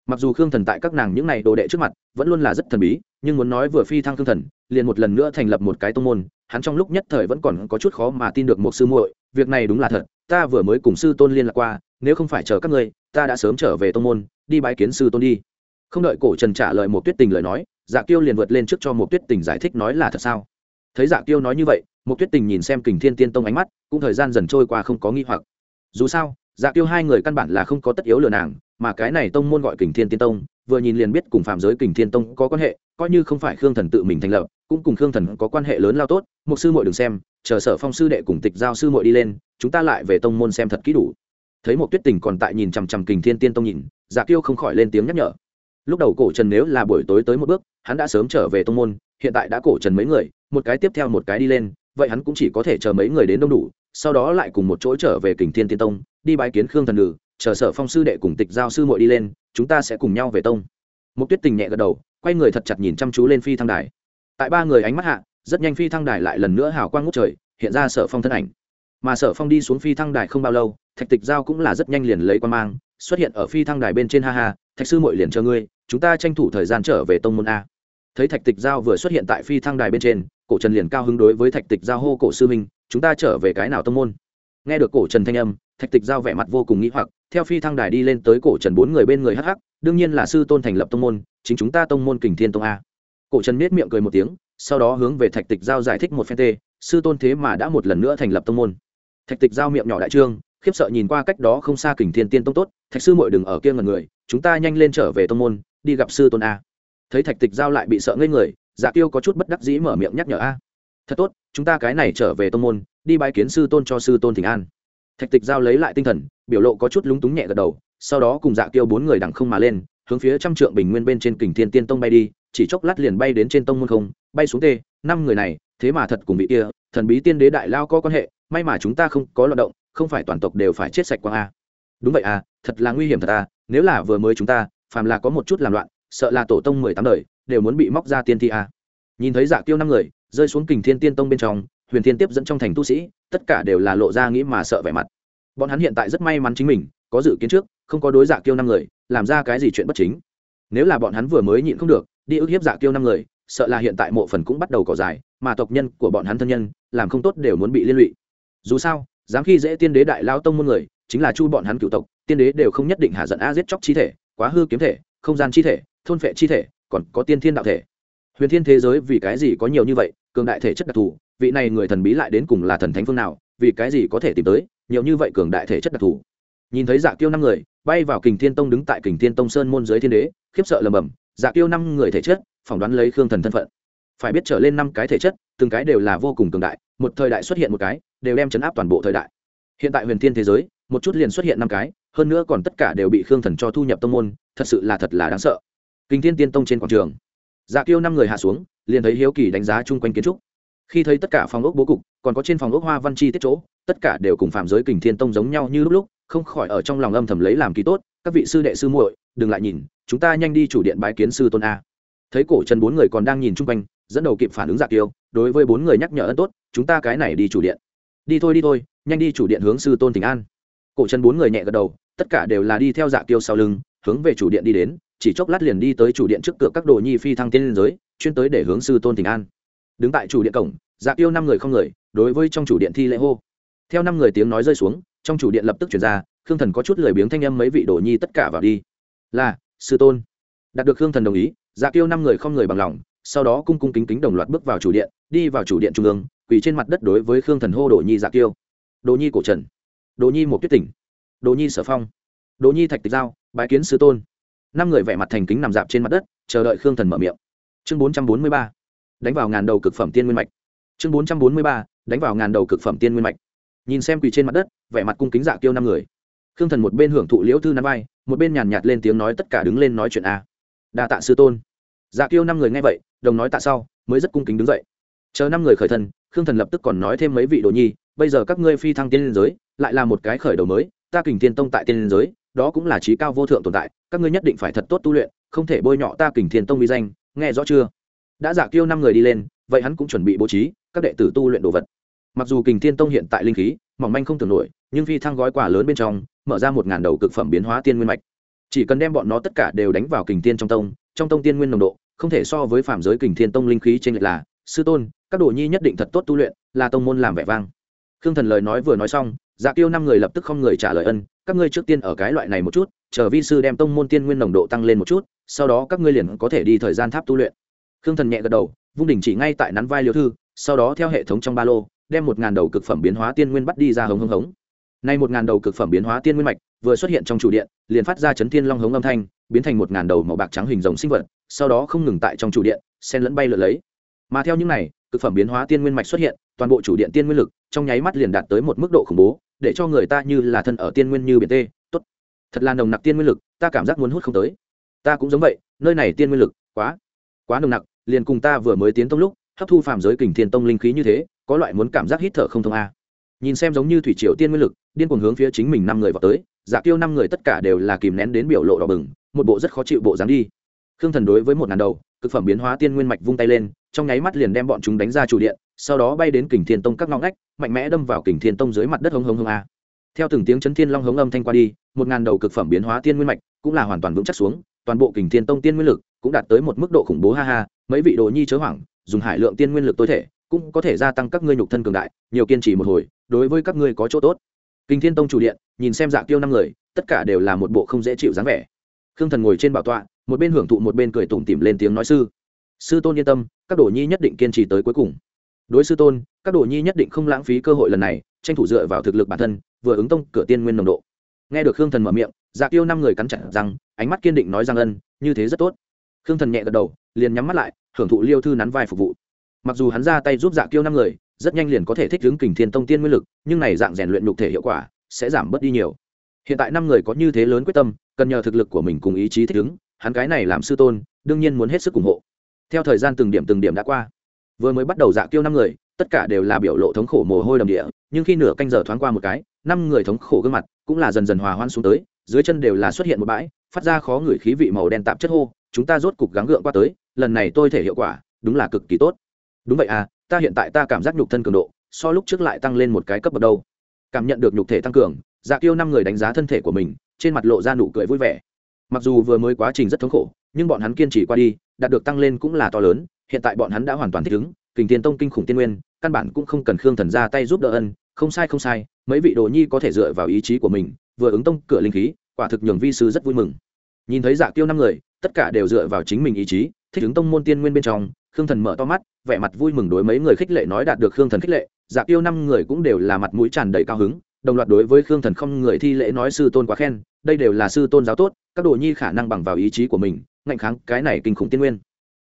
mặc dù khương thần tại các nàng những n à y đồ đệ trước mặt vẫn luôn là rất thần bí, nhưng muốn nói vừa phi thăng khương thần, liền một lần nữa thành lập một cái tông môn, hắn trong lúc nhất thời vẫn còn có chút khó mà tin được một sư muội, việc này đúng là thật, ta vừa mới cùng sư tôn liên lạc qua, nếu không phải chờ các ngươi, ta đã sớm trở về tông môn, đi bái kiến sư tôn đi. Không đợi cổ trần trả lời một tuyết tình lời nói dạ kiêu liền vượt lên trước cho một tuyết tình giải thích nói là thật sao? Thấy dạ kiêu nói như vậy, một tuyết tình nhìn xem kình thiên tiên tông ánh mắt, cũng thời gian dần trôi qua không có nghi hoặc. Dù sao dạ kiêu hai người căn bản là không có tất yếu lừa nàng mà cái này tông môn gọi kình thiên tiên tông, vừa nhìn liền biết cùng phạm giới kình thiên tông có quan hệ, coi như không phải khương thần tự mình thành lập, cũng cùng khương thần có quan hệ lớn lao tốt. Một sư muội đừng xem, chờ sở phong sư đệ cùng tịch giao sư muội đi lên, chúng ta lại về tông môn xem thật kỹ đủ. Thấy một tuyết tình còn tại nhìn chằm chằm kình thiên tiên tông nhìn dạ kiêu không khỏi lên tiếng nhắc nhở. Lúc đầu cổ trần nếu là buổi tối tới một bước, hắn đã sớm trở về tông môn, hiện tại đã cổ trần mấy người, một cái tiếp theo một cái đi lên, vậy hắn cũng chỉ có thể chờ mấy người đến đông đủ, sau đó lại cùng một chỗ trở về kình thiên tiên tông, đi bái kiến khương thần nữ chờ sở phong sư đệ cùng tịch giao sư muội đi lên, chúng ta sẽ cùng nhau về tông. Một tuyết tình nhẹ gật đầu, quay người thật chặt nhìn chăm chú lên phi thăng đài. Tại ba người ánh mắt hạ, rất nhanh phi thăng đài lại lần nữa hào quang ngút trời, hiện ra sở phong thân ảnh. Mà sở phong đi xuống phi thăng đài không bao lâu, thạch tịch giao cũng là rất nhanh liền lấy quan mang, xuất hiện ở phi thăng đài bên trên ha ha, thạch sư muội liền chờ ngươi, chúng ta tranh thủ thời gian trở về tông môn a. Thấy thạch tịch giao vừa xuất hiện tại phi thăng đài bên trên, cổ trần liền cao hứng đối với thạch tịch giao hô, cổ sư minh chúng ta trở về cái nào tông môn? Nghe được cổ trần thanh âm thạch tịch giao vẻ mặt vô cùng nghĩ hoặc, theo phi thăng đài đi lên tới cổ trần bốn người bên người hh đương nhiên là sư tôn thành lập tông môn, chính chúng ta tông môn kình thiên tông a. Cổ trần miết miệng cười một tiếng, sau đó hướng về thạch tịch giao giải thích một phen tê, sư tôn thế mà đã một lần nữa thành lập tông môn. Thạch tịch giao miệng nhỏ đại trương, khiếp sợ nhìn qua cách đó không xa kình thiên tiên tông tốt, thạch sư mội đừng ở kia ngần người, chúng ta nhanh lên trở về tông môn, đi gặp sư tôn a. Thấy thạch tịch giao lại bị sợ ngây người dạ tiêu có chút bất đắc dĩ mở miệng nhắc nhở a. Thật tốt, chúng ta cái này trở về tông môn, đi bãi kiến sư tôn cho sư tôn thỉnh an thạch tịch giao lấy lại tinh thần, biểu lộ có chút lúng túng nhẹ gật đầu, sau đó cùng dạ tiêu bốn người đằng không mà lên, hướng phía trăm trượng bình nguyên bên trên kình thiên tiên tông bay đi, chỉ chốc lát liền bay đến trên tông môn không, bay xuống tê, năm người này, thế mà thật cùng vị kia, thần bí tiên đế đại lao có quan hệ, may mà chúng ta không có loạt động, không phải toàn tộc đều phải chết sạch quang a. Đúng vậy à thật là nguy hiểm thật à nếu là vừa mới chúng ta, phàm là có một chút làm loạn, sợ là tổ tông mười tám đời, đều muốn bị móc ra tiên thi a. Nhìn thấy dạ tiêu năm người, rơi xuống kình thiên tiên tông bên trong huyền thiên tiếp dẫn trong thành tu sĩ, tất cả đều là lộ ra nghĩ mà sợ vẻ mặt. Bọn hắn hiện tại rất may mắn chính mình, có dự kiến trước, không có đối dạ kiêu năm người, làm ra cái gì chuyện bất chính. Nếu là bọn hắn vừa mới nhịn không được, đi ức hiếp dạ kiêu năm người, sợ là hiện tại mộ phần cũng bắt đầu cỏ dài, mà tộc nhân của bọn hắn thân nhân, làm không tốt đều muốn bị liên lụy. Dù sao, dám khi dễ tiên đế đại lao tông môn người, chính là chu bọn hắn cựu tộc, tiên đế đều không nhất định hạ giận a giết chóc chi thể, quá hư kiếm thể, không gian chi thể, thôn phệ chi thể, còn có tiên thiên đạo thể. Huyền thiên thế giới vì cái gì có nhiều như vậy, cường đại thể chất đặc thù vị này người thần bí lại đến cùng là thần thánh phương nào, vì cái gì có thể tìm tới, nhiều như vậy cường đại thể chất đặc thù. Nhìn thấy dạ kiêu năm người, bay vào kình thiên tông đứng tại kình thiên tông sơn môn dưới thiên đế, khiếp sợ lầm bầm dạ kiêu năm người thể chất, phỏng đoán lấy khương thần thân phận. Phải biết trở lên năm cái thể chất, từng cái đều là vô cùng cường đại, một thời đại xuất hiện một cái, đều đem chấn áp toàn bộ thời đại. Hiện tại huyền thiên thế giới, một chút liền xuất hiện năm cái, hơn nữa còn tất cả đều bị khương thần cho thu nhập tông môn, thật sự là thật là đáng sợ. Kinh thiên tiên tông trên quảng trường. Dạ kiêu năm người hạ xuống, liền thấy hiếu kỳ đánh giá chung quanh kiến trúc khi thấy tất cả phòng ốc bố cục, còn có trên phòng ốc hoa văn chi tiết chỗ, tất cả đều cùng phạm giới kình thiên tông giống nhau như lúc lúc, không khỏi ở trong lòng âm thầm lấy làm kỳ tốt, các vị sư đệ sư muội, đừng lại nhìn, chúng ta nhanh đi chủ điện bái kiến sư tôn a. Thấy cổ trần bốn người còn đang nhìn chung quanh, dẫn đầu kịp phản ứng dạ giặc tiêu đối với bốn người nhắc nhở ân tốt, chúng ta cái này đi chủ điện. Đi thôi đi thôi, nhanh đi chủ điện hướng sư tôn tỉnh an. Cổ trần bốn người nhẹ gật đầu, tất cả đều là đi theo dạ kiêu sau lưng, hướng về chủ điện đi đến, chỉ chốc lát liền đi tới chủ điện trước cửa các đồ nhi phi thăng tiên liên giới, chuyên tới để hướng sư tôn tỉnh an đứng tại chủ điện cổng dạ tiêu năm người không người, đối với trong chủ điện thi lễ hô. Theo năm người tiếng nói rơi xuống, trong chủ điện lập tức chuyển ra, khương thần có chút lười biếng thanh âm mấy vị đồ nhi tất cả vào đi. Là, sư tôn. Đạt được khương thần đồng ý dạ tiêu năm người không người bằng lòng, sau đó cung cung kính kính đồng loạt bước vào chủ điện, đi vào chủ điện trung ương, quỳ trên mặt đất đối với khương thần hô đồ nhi dạ tiêu. Đồ nhi cổ trần, đồ nhi một tuyết tỉnh, đồ nhi sở phong, đồ nhi thạch tịch giao, bái kiến sư tôn. Năm người vẻ mặt thành kính nằm dạp trên mặt đất, chờ đợi khương thần mở miệng. Chương bốn trăm bốn mươi ba đánh vào ngàn đầu cực phẩm tiên nguyên mạch. Chương bốn trăm bốn mươi ba, đánh vào ngàn đầu cực phẩm tiên nguyên mạch. Nhìn xem quỳ trên mặt đất, vẻ mặt cung kính dạ kêu năm người. Khương thần một bên hưởng thụ liễu thư nắm vai, một bên nhàn nhạt lên tiếng nói tất cả đứng lên nói chuyện a. Đa tạ sư tôn. Dạ kêu năm người nghe vậy, đồng nói tạ sau, mới rất cung kính đứng dậy. Chờ năm người khởi thân, khương thần lập tức còn nói thêm mấy vị đồ nhi, bây giờ các ngươi phi thăng tiên liên giới, lại là một cái khởi đầu mới, ta kình thiên tông tại tiên liên giới, đó cũng là trí cao vô thượng tồn tại, các ngươi nhất định phải thật tốt tu luyện, không thể bôi nhọ ta kình thiên tông vi danh, nghe rõ chưa? Đã giả kiêu năm người đi lên, vậy hắn cũng chuẩn bị bố trí các đệ tử tu luyện đồ vật. Mặc dù kình thiên tông hiện tại linh khí, mỏng manh không tưởng nổi, nhưng phi thăng gói quả lớn bên trong, mở ra một ngàn đầu cực phẩm biến hóa tiên nguyên mạch. Chỉ cần đem bọn nó tất cả đều đánh vào kình thiên trong tông trong tông tiên nguyên nồng độ, không thể so với phạm giới kình thiên tông linh khí trên lệch là, sư tôn, các đồ nhi nhất định thật tốt tu luyện, là tông môn làm vẻ vang. Khương thần lời nói vừa nói xong dạ kiêu năm người lập tức không người trả lời ân, các ngươi trước tiên ở cái loại này một chút, chờ vi sư đem tông môn tiên nguyên nồng độ tăng lên một chút, sau đó các ngươi liền có thể đi thời gian tháp tu luyện khương thần nhẹ gật đầu, vung đỉnh chỉ ngay tại nắn vai liêu thư, sau đó theo hệ thống trong ba lô, đem một ngàn đầu cực phẩm biến hóa tiên nguyên bắt đi ra hống hống hống. Nay một ngàn đầu cực phẩm biến hóa tiên nguyên mạch, vừa xuất hiện trong chủ điện, liền phát ra chấn thiên long hống âm thanh, biến thành một ngàn đầu màu bạc trắng hình rồng sinh vật, sau đó không ngừng tại trong chủ điện sen lẫn bay lượn lấy. Mà theo những này, cực phẩm biến hóa tiên nguyên mạch xuất hiện, toàn bộ chủ điện tiên nguyên lực, trong nháy mắt liền đạt tới một mức độ khủng bố, để cho người ta như là thân ở tiên nguyên như biển tê, tốt. Thật là nồng nặc tiên nguyên lực, ta cảm giác muốn hút không tới. Ta cũng giống vậy, nơi này tiên nguyên lực quá quá nồng nặc liền cùng ta vừa mới tiến tông lúc, hấp thu phàm giới kình thiên tông linh khí như thế, có loại muốn cảm giác hít thở không thông a. Nhìn xem giống như thủy triều tiên nguyên lực, điên cuồng hướng phía chính mình năm người vào tới, giả tiêu năm người tất cả đều là kìm nén đến biểu lộ đỏ bừng, một bộ rất khó chịu bộ dáng đi. Khương thần đối với một ngàn đầu, cực phẩm biến hóa tiên nguyên mạch vung tay lên, trong nháy mắt liền đem bọn chúng đánh ra chủ điện, sau đó bay đến kình thiên tông các ngõ ngách, mạnh mẽ đâm vào kình thiên tông dưới mặt đất hống hống hống a. Theo từng tiếng chấn thiên long hống âm thanh qua đi, một ngàn đầu cực phẩm biến hóa tiên nguyên mạch cũng là hoàn toàn vững chắc xuống, toàn bộ kình thiên tông tiên nguyên lực cũng đạt tới một mức độ khủng bố ha ha mấy vị đồ nhi chớ hoảng, dùng hải lượng tiên nguyên lực tối thể, cũng có thể gia tăng các ngươi nhục thân cường đại, nhiều kiên trì một hồi, đối với các ngươi có chỗ tốt. Kinh thiên tông chủ điện, nhìn xem dạ tiêu năm người, tất cả đều là một bộ không dễ chịu dáng vẻ. Khương thần ngồi trên bảo tọa, một bên hưởng thụ một bên cười tủm tỉm lên tiếng nói sư. Sư tôn yên tâm, các đồ nhi nhất định kiên trì tới cuối cùng. Đối sư tôn, các đồ nhi nhất định không lãng phí cơ hội lần này, tranh thủ dựa vào thực lực bản thân, vừa ứng tông, cửa tiên nguyên nồng độ. Nghe được khương thần mở miệng dạ tiêu năm người cắn chặt rằng ánh mắt kiên định nói rằng ân, như thế rất tốt khương thần nhẹ gật đầu, liền nhắm mắt lại, hưởng thụ liêu thư nắn vai phục vụ. Mặc dù hắn ra tay giúp dạ kiêu năm người, rất nhanh liền có thể thích ứng kình thiên tông tiên nguyên lực, nhưng này dạng rèn luyện nhục thể hiệu quả sẽ giảm bớt đi nhiều. Hiện tại năm người có như thế lớn quyết tâm, cần nhờ thực lực của mình cùng ý chí thích ứng, hắn cái này làm sư tôn, đương nhiên muốn hết sức ủng hộ. Theo thời gian từng điểm từng điểm đã qua, vừa mới bắt đầu dạ kiêu năm người, tất cả đều là biểu lộ thống khổ mồ hôi đầm địa, nhưng khi nửa canh giờ thoáng qua một cái, năm người thống khổ gương mặt cũng là dần dần hòa hoan xuống tới, dưới chân đều là xuất hiện một bãi, phát ra khó ngửi khí vị màu đen tạp chất hô chúng ta rốt cục gắng gượng qua tới, lần này tôi thể hiệu quả, đúng là cực kỳ tốt. Đúng vậy à ta hiện tại ta cảm giác nhục thân cường độ, so lúc trước lại tăng lên một cái cấp bậc đâu. Cảm nhận được nhục thể tăng cường dạ kiêu năm người đánh giá thân thể của mình, trên mặt lộ ra nụ cười vui vẻ. Mặc dù vừa mới quá trình rất thống khổ, nhưng bọn hắn kiên trì qua đi, đạt được tăng lên cũng là to lớn, hiện tại bọn hắn đã hoàn toàn thích ứng, kình tiên tông kinh khủng tiên nguyên, căn bản cũng không cần khương thần ra tay giúp đỡ ân, không sai không sai, mấy vị đồ nhi có thể dựa vào ý chí của mình, vừa ứng tông cửa linh khí, quả thực nhường vi sư rất vui mừng. Nhìn thấy dạ kiêu năm người tất cả đều dựa vào chính mình ý chí, thích ứng tông môn tiên nguyên bên trong, khương thần mở to mắt, vẻ mặt vui mừng đối mấy người khích lệ nói đạt được khương thần khích lệ dạ tiêu năm người cũng đều là mặt mũi tràn đầy cao hứng, đồng loạt đối với khương thần không người thi lễ nói sư tôn quá khen, đây đều là sư tôn giáo tốt, các đồ nhi khả năng bằng vào ý chí của mình, ngạnh kháng cái này kinh khủng tiên nguyên.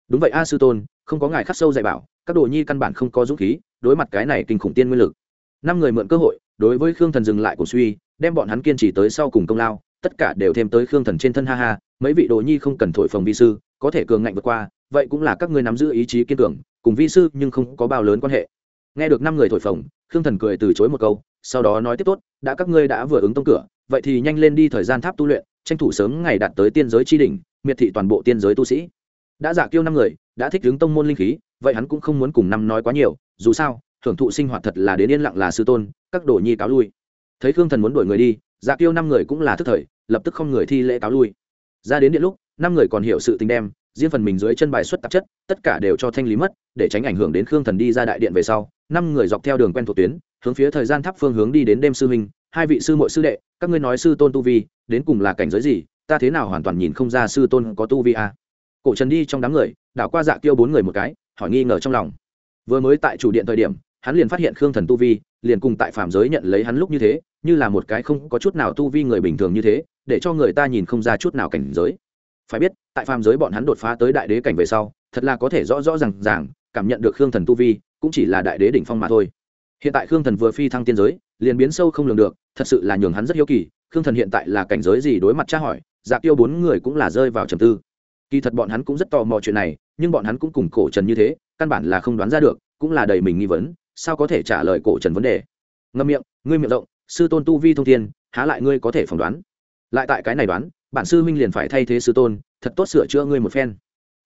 Đúng vậy a sư tôn, không có ngài khắc sâu dạy bảo, các đồ nhi căn bản không có dũng khí đối mặt cái này kinh khủng tiên nguyên lực. Năm người mượn cơ hội, đối với khương thần dừng lại cổ suy, đem bọn hắn kiên trì tới sau cùng công lao tất cả đều thêm tới khương thần trên thân, ha ha, mấy vị đồ nhi không cần thổi phồng vi sư, có thể cường ngạnh vượt qua, vậy cũng là các ngươi nắm giữ ý chí kiên cường, cùng vi sư nhưng không có bao lớn quan hệ. Nghe được năm người thổi phồng, khương thần cười từ chối một câu, sau đó nói tiếp tốt, đã các ngươi đã vừa ứng tông cửa, vậy thì nhanh lên đi thời gian tháp tu luyện, tranh thủ sớm ngày đạt tới tiên giới tri đỉnh, miệt thị toàn bộ tiên giới tu sĩ. Đã giả kiêu năm người, đã thích ứng tông môn linh khí, vậy hắn cũng không muốn cùng năm nói quá nhiều, dù sao, thưởng thụ sinh hoạt thật là đến yên lặng là sư tôn, các đồ nhi cáo lui. Thấy khương thần muốn đuổi người đi Dạ kiêu năm người cũng là thức thời, lập tức không người thi lễ cáo lui ra đến điện lúc, năm người còn hiểu sự tình đem, riêng phần mình dưới chân bài xuất tạp chất, tất cả đều cho thanh lý mất, để tránh ảnh hưởng đến khương thần đi ra đại điện về sau, năm người dọc theo đường quen thuộc tuyến, hướng phía thời gian tháp phương hướng đi đến đêm sư huynh, hai vị sư muội sư đệ, các ngươi nói sư tôn tu vi, đến cùng là cảnh giới gì, ta thế nào hoàn toàn nhìn không ra sư tôn có tu vi à? cổ trần đi trong đám người, đảo qua dạ tiêu bốn người một cái, hỏi nghi ngờ trong lòng vừa mới tại chủ điện thời điểm, hắn liền phát hiện khương thần tu vi, liền cùng tại phạm giới nhận lấy hắn lúc như thế như là một cái không có chút nào tu vi người bình thường như thế, để cho người ta nhìn không ra chút nào cảnh giới. Phải biết, tại phàm giới bọn hắn đột phá tới đại đế cảnh về sau, thật là có thể rõ rõ r à n g ràng, cảm nhận được khương thần tu vi, cũng chỉ là đại đế đỉnh phong mà thôi. Hiện tại khương thần vừa phi thăng tiên giới, liền biến sâu không lường được, thật sự là nhường hắn rất hiếu kỳ, khương thần hiện tại là cảnh giới gì đối mặt tra hỏi dạ tiêu bốn người cũng là rơi vào trầm tư. Kỳ thật bọn hắn cũng rất tò mò chuyện này, nhưng bọn hắn cũng cùng cổ trần như thế, căn bản là không đoán ra được, cũng là đầy mình nghi vấn, sao có thể trả lời cổ trần vấn đề. Ngâm miệng, ngươi miệng rộng sư tôn tu vi thông thiên, há lại ngươi có thể phỏng đoán. Lại tại cái này đoán, bản sư huynh liền phải thay thế sư tôn, thật tốt sửa chữa ngươi một phen.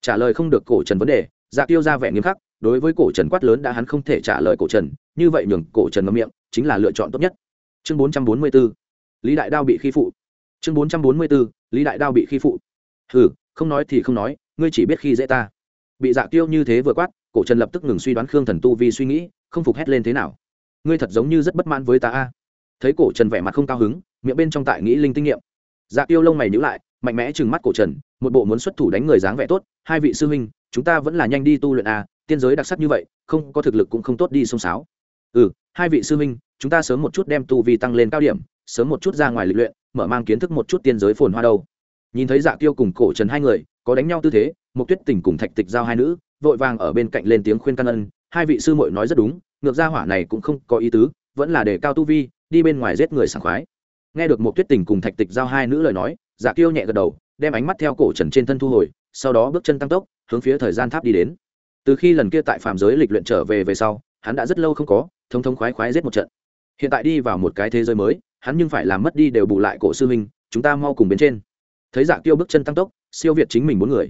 Trả lời không được cổ trần vấn đề dạ tiêu ra vẻ nghiêm khắc, đối với cổ trần quát lớn đã hắn không thể trả lời cổ trần, như vậy nhường cổ trần ngâm miệng, chính là lựa chọn tốt nhất. Chương bốn trăm bốn mươi b ố lý đại đao bị khi phụ. Chương bốn trăm bốn mươi b ố lý đại đao bị khi phụ. Ừ không nói thì không nói, ngươi chỉ biết khi dễ ta. Bị dạ tiêu như thế vừa quát, cổ trần lập tức ngừng suy đoán khương thần tu vi suy nghĩ, không phục hét lên thế nào. Ngươi thật giống như rất bất mãn với ta a thấy cổ trần vẻ mặt không cao hứng, miệng bên trong tại nghĩ linh tinh nghiệm. Dạ tiêu lông mày nhữ lại, mạnh mẽ trừng mắt cổ trần, một bộ muốn xuất thủ đánh người dáng vẻ tốt, hai vị sư huynh, chúng ta vẫn là nhanh đi tu luyện à? tiên giới đặc sắc như vậy, không có thực lực cũng không tốt đi xông sáo ừ hai vị sư huynh, chúng ta sớm một chút đem tu vi tăng lên cao điểm, sớm một chút ra ngoài lịch luyện, mở mang kiến thức một chút tiên giới phồn hoa đâu. Nhìn thấy dạ tiêu cùng cổ trần hai người, có đánh nhau tư thế một tuyết tình cùng thạch tịch giao hai nữ, vội vàng ở bên cạnh lên tiếng khuyên căn ân. Hai vị sư muội nói rất đúng, ngược ra hỏa này cũng không có ý tứ, vẫn là để cao tu vi đi bên ngoài giết người sảng khoái. Nghe được một tuyết tình cùng thạch tịch giao hai nữ lời nói dạ kiêu nhẹ gật đầu, đem ánh mắt theo cổ trần trên thân thu hồi, sau đó bước chân tăng tốc, hướng phía thời gian tháp đi đến. Từ khi lần kia tại phạm giới lịch luyện trở về về sau, hắn đã rất lâu không có, thông thông khoái khoái giết một trận. Hiện tại đi vào một cái thế giới mới, hắn nhưng phải làm mất đi đều bù lại cổ sư minh chúng ta mau cùng bên trên. Thấy dạ kiêu bước chân tăng tốc, siêu việt chính mình bốn người.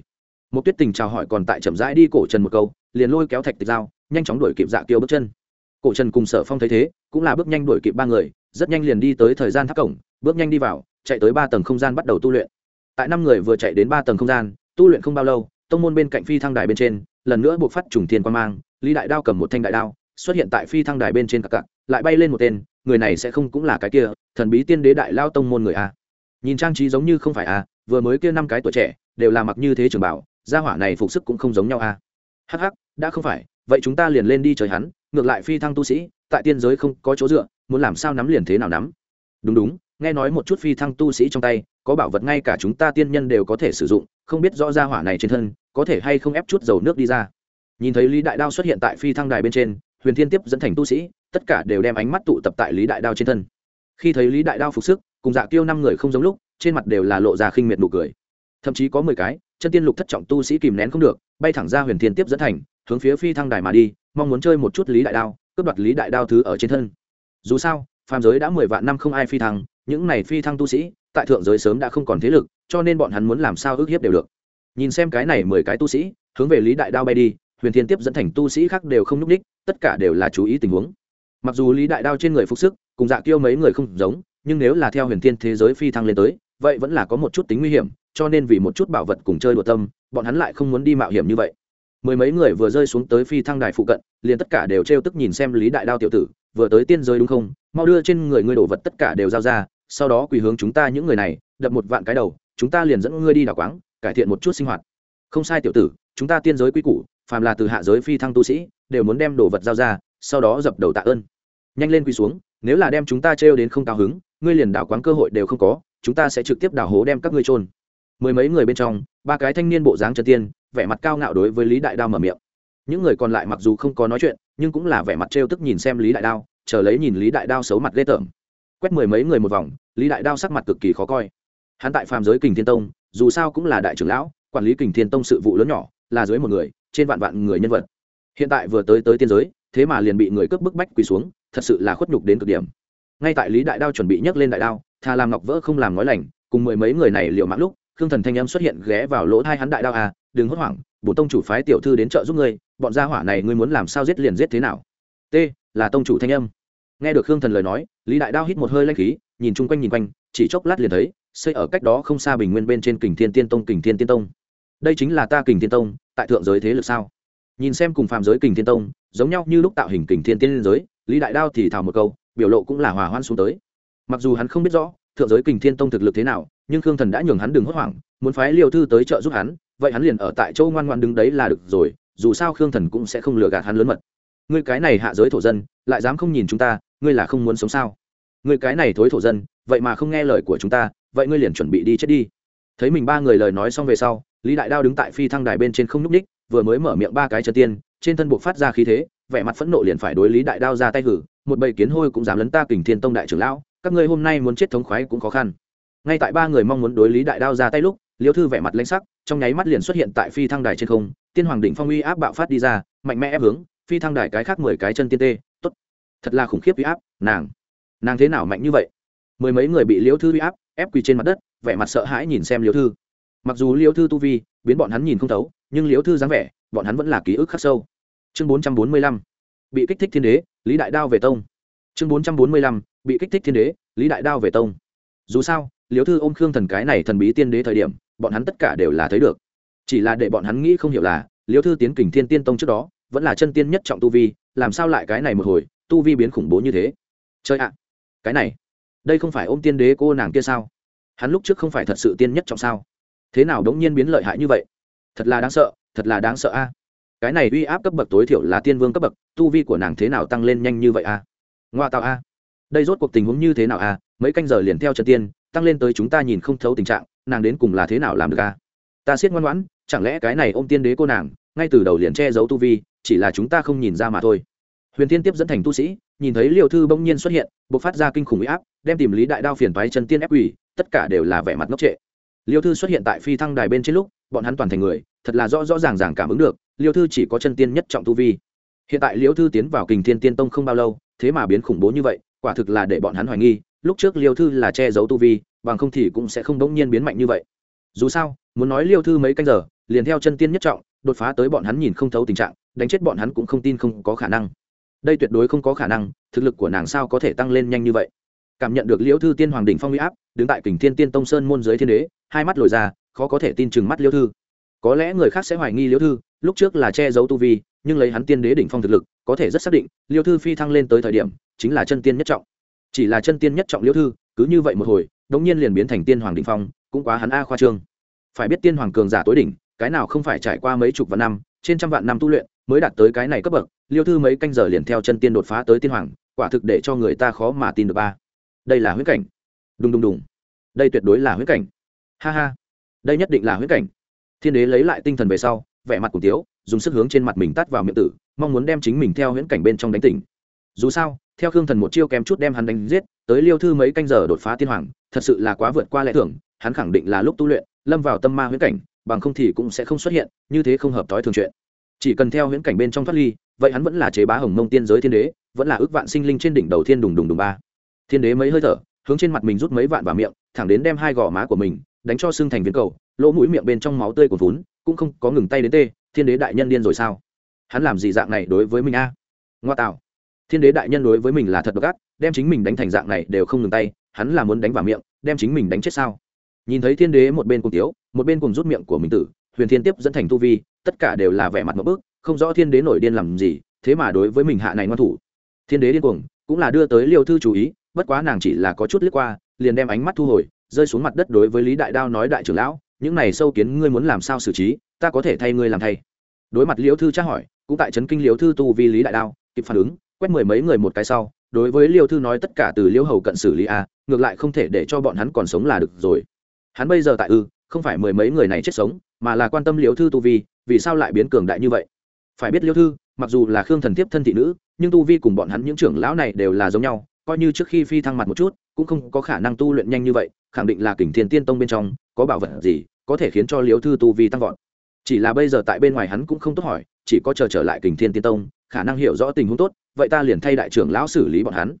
Một tuyết tình chào hỏi còn tại chậm rãi đi cổ trần một câu, liền lôi kéo thạch tịch dao nhanh chóng đuổi kịp dạ kiêu bước chân cổ trần cùng sở phong thấy thế, cũng là bước nhanh đuổi kịp ba người, rất nhanh liền đi tới thời gian tháp cổng, bước nhanh đi vào, chạy tới ba tầng không gian bắt đầu tu luyện. Tại năm người vừa chạy đến ba tầng không gian, tu luyện không bao lâu, tông môn bên cạnh phi thăng đài bên trên, lần nữa buộc phát trùng thiên quan mang, lý đại đao cầm một thanh đại đao, xuất hiện tại phi thăng đài bên trên cặp cặp, lại bay lên một tên, người này sẽ không cũng là cái kia, thần bí tiên đế đại lao tông môn người a. Nhìn trang trí giống như không phải a, vừa mới kia năm cái tuổi trẻ, đều là mặc như thế trường bảo, gia hỏa này phục sức cũng không giống nhau a. Hắc hắc, đã không phải, vậy chúng ta liền lên đi trời hắn ngược lại phi thăng tu sĩ, tại tiên giới không có chỗ dựa, muốn làm sao nắm liền thế nào nắm. Đúng đúng, nghe nói một chút phi thăng tu sĩ trong tay, có bảo vật ngay cả chúng ta tiên nhân đều có thể sử dụng, không biết rõ ra hỏa này trên thân, có thể hay không ép chút dầu nước đi ra. Nhìn thấy lý đại đao xuất hiện tại phi thăng đài bên trên, huyền thiên tiếp dẫn thành tu sĩ, tất cả đều đem ánh mắt tụ tập tại lý đại đao trên thân. Khi thấy lý đại đao phục sức, cùng dạ tiêu năm người không giống lúc, trên mặt đều là lộ ra khinh miệt nụ cười. Thậm chí có mười cái, chân tiên lục thất trọng tu sĩ kìm nén không được, bay thẳng ra huyền thiên tiếp dẫn thành hướng phía phi thăng đài mà đi, mong muốn chơi một chút lý đại đao, cướp đoạt lý đại đao thứ ở trên thân. Dù sao, phàm giới đã mười vạn năm không ai phi thăng, những này phi thăng tu sĩ, tại thượng giới sớm đã không còn thế lực, cho nên bọn hắn muốn làm sao ước hiếp đều được. Nhìn xem cái này mười cái tu sĩ, hướng về lý đại đao bay đi, huyền thiên tiếp dẫn thành tu sĩ khác đều không nhúc ních tất cả đều là chú ý tình huống. Mặc dù lý đại đao trên người phục sức, cùng dạ kiêu mấy người không giống, nhưng nếu là theo huyền thiên thế giới phi thăng lên tới, vậy vẫn là có một chút tính nguy hiểm, cho nên vì một chút bảo vật cùng chơi đùa tâm, bọn hắn lại không muốn đi mạo hiểm như vậy mười mấy người vừa rơi xuống tới phi thăng đài phụ cận, liền tất cả đều trêu tức nhìn xem lý đại đao tiểu tử, vừa tới tiên giới đúng không? Mau đưa trên người ngươi đồ vật tất cả đều giao ra, sau đó quỳ hướng chúng ta những người này, đập một vạn cái đầu, chúng ta liền dẫn ngươi đi đảo quáng, cải thiện một chút sinh hoạt. Không sai tiểu tử, chúng ta tiên giới quy củ, phàm là từ hạ giới phi thăng tu sĩ, đều muốn đem đồ vật giao ra, sau đó dập đầu tạ ơn. Nhanh lên quỳ xuống, nếu là đem chúng ta trêu đến không cao hứng, ngươi liền đảo quáng cơ hội đều không có, chúng ta sẽ trực tiếp đảo hố đem các ngươi trôn mười mấy người bên trong, ba cái thanh niên bộ dáng chân tiên vẻ mặt cao ngạo đối với lý đại đao mở miệng. Những người còn lại mặc dù không có nói chuyện, nhưng cũng là vẻ mặt trêu tức nhìn xem lý đại đao, chờ lấy nhìn lý đại đao xấu mặt ghê tởm. Quét mười mấy người một vòng, lý đại đao sắc mặt cực kỳ khó coi. Hắn tại phàm giới kình thiên tông, dù sao cũng là đại trưởng lão, quản lý kình thiên tông sự vụ lớn nhỏ, là dưới một người, trên vạn vạn người nhân vật. Hiện tại vừa tới tới tiên giới, thế mà liền bị người cướp bức bách quỳ xuống, thật sự là khuất nhục đến cực điểm. Ngay tại lý đại đao chuẩn bị nhấc lên đại đao thà làm ngọc vỡ không làm nói lành, cùng mười mấy người này liệu mạng lúc, khương thần thanh em xuất hiện ghé vào lỗ thai hắn đại đao à đừng hốt hoảng, bổ tông chủ phái tiểu thư đến trợ giúp ngươi, bọn gia hỏa này ngươi muốn làm sao giết liền giết thế nào. T, là tông chủ thanh âm. Nghe được khương thần lời nói, lý đại đao hít một hơi lanh khí, nhìn chung quanh nhìn quanh, chỉ chốc lát liền thấy, xây ở cách đó không xa bình nguyên bên trên kình thiên tiên tông, kình thiên tiên tông. Đây chính là ta kình thiên tông, tại thượng giới thế lực sao? Nhìn xem cùng phàm giới kình thiên tông, giống nhau như lúc tạo hình kình thiên tiên giới, lý đại đao thì thào một câu, biểu lộ cũng là hòa hoan xuống tới. Mặc dù hắn không biết rõ thượng giới kình thiên tông thực lực thế nào, nhưng khương thần đã nhường hắn đừng hốt hoảng, muốn phái liều thư tới trợ giúp hắn, vậy hắn liền ở tại châu ngoan ngoan đứng đấy là được rồi, dù sao khương thần cũng sẽ không lừa gạt hắn lớn mật. Ngươi cái này hạ giới thổ dân, lại dám không nhìn chúng ta, ngươi là không muốn sống sao? Ngươi cái này thối thổ dân, vậy mà không nghe lời của chúng ta, vậy ngươi liền chuẩn bị đi chết đi. Thấy mình ba người lời nói xong về sau, lý đại đao đứng tại phi thăng đài bên trên không n ú c ních vừa mới mở miệng ba cái chân tiên, trên thân buộc phát ra khí thế, vẻ mặt phẫn nộ liền phải đối lý đại đao ra tay hử, một bầy kiến hôi cũng dám lấn ta kình thiên tông đại trưởng lão các ngươi hôm nay muốn chết thống khoái cũng khó khăn. Ngay tại ba người mong muốn đối lý đại đao ra tay lúc, liêu thư vẻ mặt lãnh sắc, trong nháy mắt liền xuất hiện tại phi thăng đài trên không, tiên hoàng đỉnh phong uy áp bạo phát đi ra, mạnh mẽ ép hướng, phi thăng đài cái khác mười cái chân tiên tê, tốt. Thật là khủng khiếp uy áp, nàng. Nàng thế nào mạnh như vậy? Mười mấy người bị liêu thư uy áp, ép quỳ trên mặt đất, vẻ mặt sợ hãi nhìn xem liêu thư. Mặc dù liêu thư tu vi, biến bọn hắn nhìn không thấu, nhưng liêu thư dáng vẻ, bọn hắn vẫn là ký ức khắc sâu. Chương bốn trăm bốn mươi lăm. Bị kích thích thiên đế, lý đại đao về tông. Chương bốn trăm bốn mươi lăm bị kích thích thiên đế, lý đại đao về tông. Dù sao liếu thư ôm khương thần cái này thần bí tiên đế thời điểm, bọn hắn tất cả đều là thấy được. Chỉ là để bọn hắn nghĩ không hiểu là liếu thư tiến kình thiên tiên tông trước đó, vẫn là chân tiên nhất trọng tu vi, làm sao lại cái này một hồi, tu vi biến khủng bố như thế? Chơi ạ, cái này, đây không phải ôm tiên đế cô nàng kia sao? Hắn lúc trước không phải thật sự tiên nhất trọng sao? Thế nào đống nhiên biến lợi hại như vậy? Thật là đáng sợ, thật là đáng sợ a. Cái này uy áp cấp bậc tối thiểu là tiên vương cấp bậc, tu vi của nàng thế nào tăng lên nhanh như vậy a? Ngoa tạo a đây rốt cuộc tình huống như thế nào à? mấy canh giờ liền theo Trần tiên, tăng lên tới chúng ta nhìn không thấu tình trạng, nàng đến cùng là thế nào làm được à? ta siết ngoan ngoãn, chẳng lẽ cái này ôm tiên đế cô nàng, ngay từ đầu liền che giấu tu vi, chỉ là chúng ta không nhìn ra mà thôi huyền tiên tiếp dẫn thành tu sĩ, nhìn thấy liều thư bỗng nhiên xuất hiện b ộ c phát ra kinh khủng huy áp, đem tìm lý đại đao phiền thoái Trần tiên ép ủy tất cả đều là vẻ mặt ngốc trệ liêu thư xuất hiện tại phi thăng đài bên trên lúc, bọn hắn toàn thành người, thật là rõ rõ ràng ràng cảm ứng được, liêu thư chỉ có chân tiên nhất trọng tu vi hiện tại liêu thư tiến vào kình thiên tiên tông không bao lâu, thế mà biến khủng bố như vậy quả thực là để bọn hắn hoài nghi, lúc trước liêu thư là che giấu tu vi, bằng không thì cũng sẽ không đống nhiên biến mạnh như vậy. Dù sao, muốn nói liêu thư mấy canh giờ, liền theo chân tiên nhất trọng, đột phá tới bọn hắn nhìn không thấu tình trạng, đánh chết bọn hắn cũng không tin không có khả năng. Đây tuyệt đối không có khả năng, thực lực của nàng sao có thể tăng lên nhanh như vậy? Cảm nhận được liễu thư tiên hoàng đỉnh phong huy áp, đứng tại kình thiên tiên tông sơn môn giới thiên đế, hai mắt lồi ra, khó có thể tin chừng mắt liễu thư. Có lẽ người khác sẽ hoài nghi liễu thư lúc trước là che giấu tu vi, nhưng lấy hắn tiên đế đỉnh phong thực lực, có thể rất xác định, liêu thư phi thăng lên tới thời điểm, chính là chân tiên nhất trọng. Chỉ là chân tiên nhất trọng liêu thư, cứ như vậy một hồi, đống nhiên liền biến thành tiên hoàng đỉnh phong, cũng quá hắn a khoa trương. Phải biết tiên hoàng cường giả tối đỉnh, cái nào không phải trải qua mấy chục vạn năm, trên trăm vạn năm tu luyện, mới đạt tới cái này cấp bậc, liêu thư mấy canh giờ liền theo chân tiên đột phá tới tiên hoàng, quả thực để cho người ta khó mà tin được ba đây là huyết cảnh. Đùng đùng đùng. Đây tuyệt đối là huyết cảnh. Ha ha. Đây nhất định là huyết cảnh. Thiên đế lấy lại tinh thần về sau vẻ mặt cùng tiếu, dùng sức hướng trên mặt mình tắt vào miệng tử, mong muốn đem chính mình theo huyễn cảnh bên trong đánh tỉnh. Dù sao, theo khương thần một chiêu kém chút đem hắn đánh giết, tới liêu thư mấy canh giờ đột phá tiên hoàng, thật sự là quá vượt qua lẽ thưởng hắn khẳng định là lúc tu luyện, lâm vào tâm ma huyễn cảnh, bằng không thì cũng sẽ không xuất hiện, như thế không hợp thói thường chuyện. Chỉ cần theo huyễn cảnh bên trong thoát ly, vậy hắn vẫn là chế bá hồng mông tiên giới thiên đế, vẫn là ước vạn sinh linh trên đỉnh đầu thiên đùng đùng đùng ba. Thiên đế mấy hơi thở, hướng trên mặt mình rút mấy vạn vào miệng, thẳng đến đem hai gò má của mình, đánh cho xương thành viên cầu, lỗ mũi miệng bên trong máu tươi của vốn cũng không có ngừng tay đến tê, thiên đế đại nhân điên rồi sao? Hắn làm gì dạng này đối với mình a? Ngoa tạo. Thiên đế đại nhân đối với mình là thật độc ác, đem chính mình đánh thành dạng này đều không ngừng tay, hắn là muốn đánh vào miệng, đem chính mình đánh chết sao? Nhìn thấy thiên đế một bên cùng tiếu, một bên cùng rút miệng của mình tử, huyền thiên tiếp dẫn thành tu vi, tất cả đều là vẻ mặt một bước không rõ thiên đế nổi điên làm gì, thế mà đối với mình hạ này ngoan thủ. Thiên đế điên cuồng, cũng là đưa tới liêu thư chú ý, bất quá nàng chỉ là có chút liếc qua, liền đem ánh mắt thu hồi, rơi xuống mặt đất đối với lý đại đao nói đại trưởng lão những này sâu kiến ngươi muốn làm sao xử trí, ta có thể thay ngươi làm thay. Đối mặt liêu thư tra hỏi, cũng tại trấn kinh liêu thư tu vi lý đại đao, kịp phản ứng, quét mười mấy người một cái sau, đối với liêu thư nói tất cả từ liêu hầu cận xử lý a, ngược lại không thể để cho bọn hắn còn sống là được rồi. Hắn bây giờ tại ư, không phải mười mấy người này chết sống, mà là quan tâm liêu thư tu vi, vì sao lại biến cường đại như vậy? Phải biết liêu thư, mặc dù là khương thần tiếp thân thị nữ, nhưng tu vi cùng bọn hắn những trưởng lão này đều là giống nhau, coi như trước khi phi thăng mặt một chút, cũng không có khả năng tu luyện nhanh như vậy khẳng định là kình thiên tiên tông bên trong có bảo vật gì có thể khiến cho liễu thư tu vi tăng vọt? Chỉ là bây giờ tại bên ngoài hắn cũng không tốt hỏi chỉ có chờ trở lại kình thiên tiên tông khả năng hiểu rõ tình huống tốt vậy ta liền thay đại trưởng lão xử lý bọn hắn.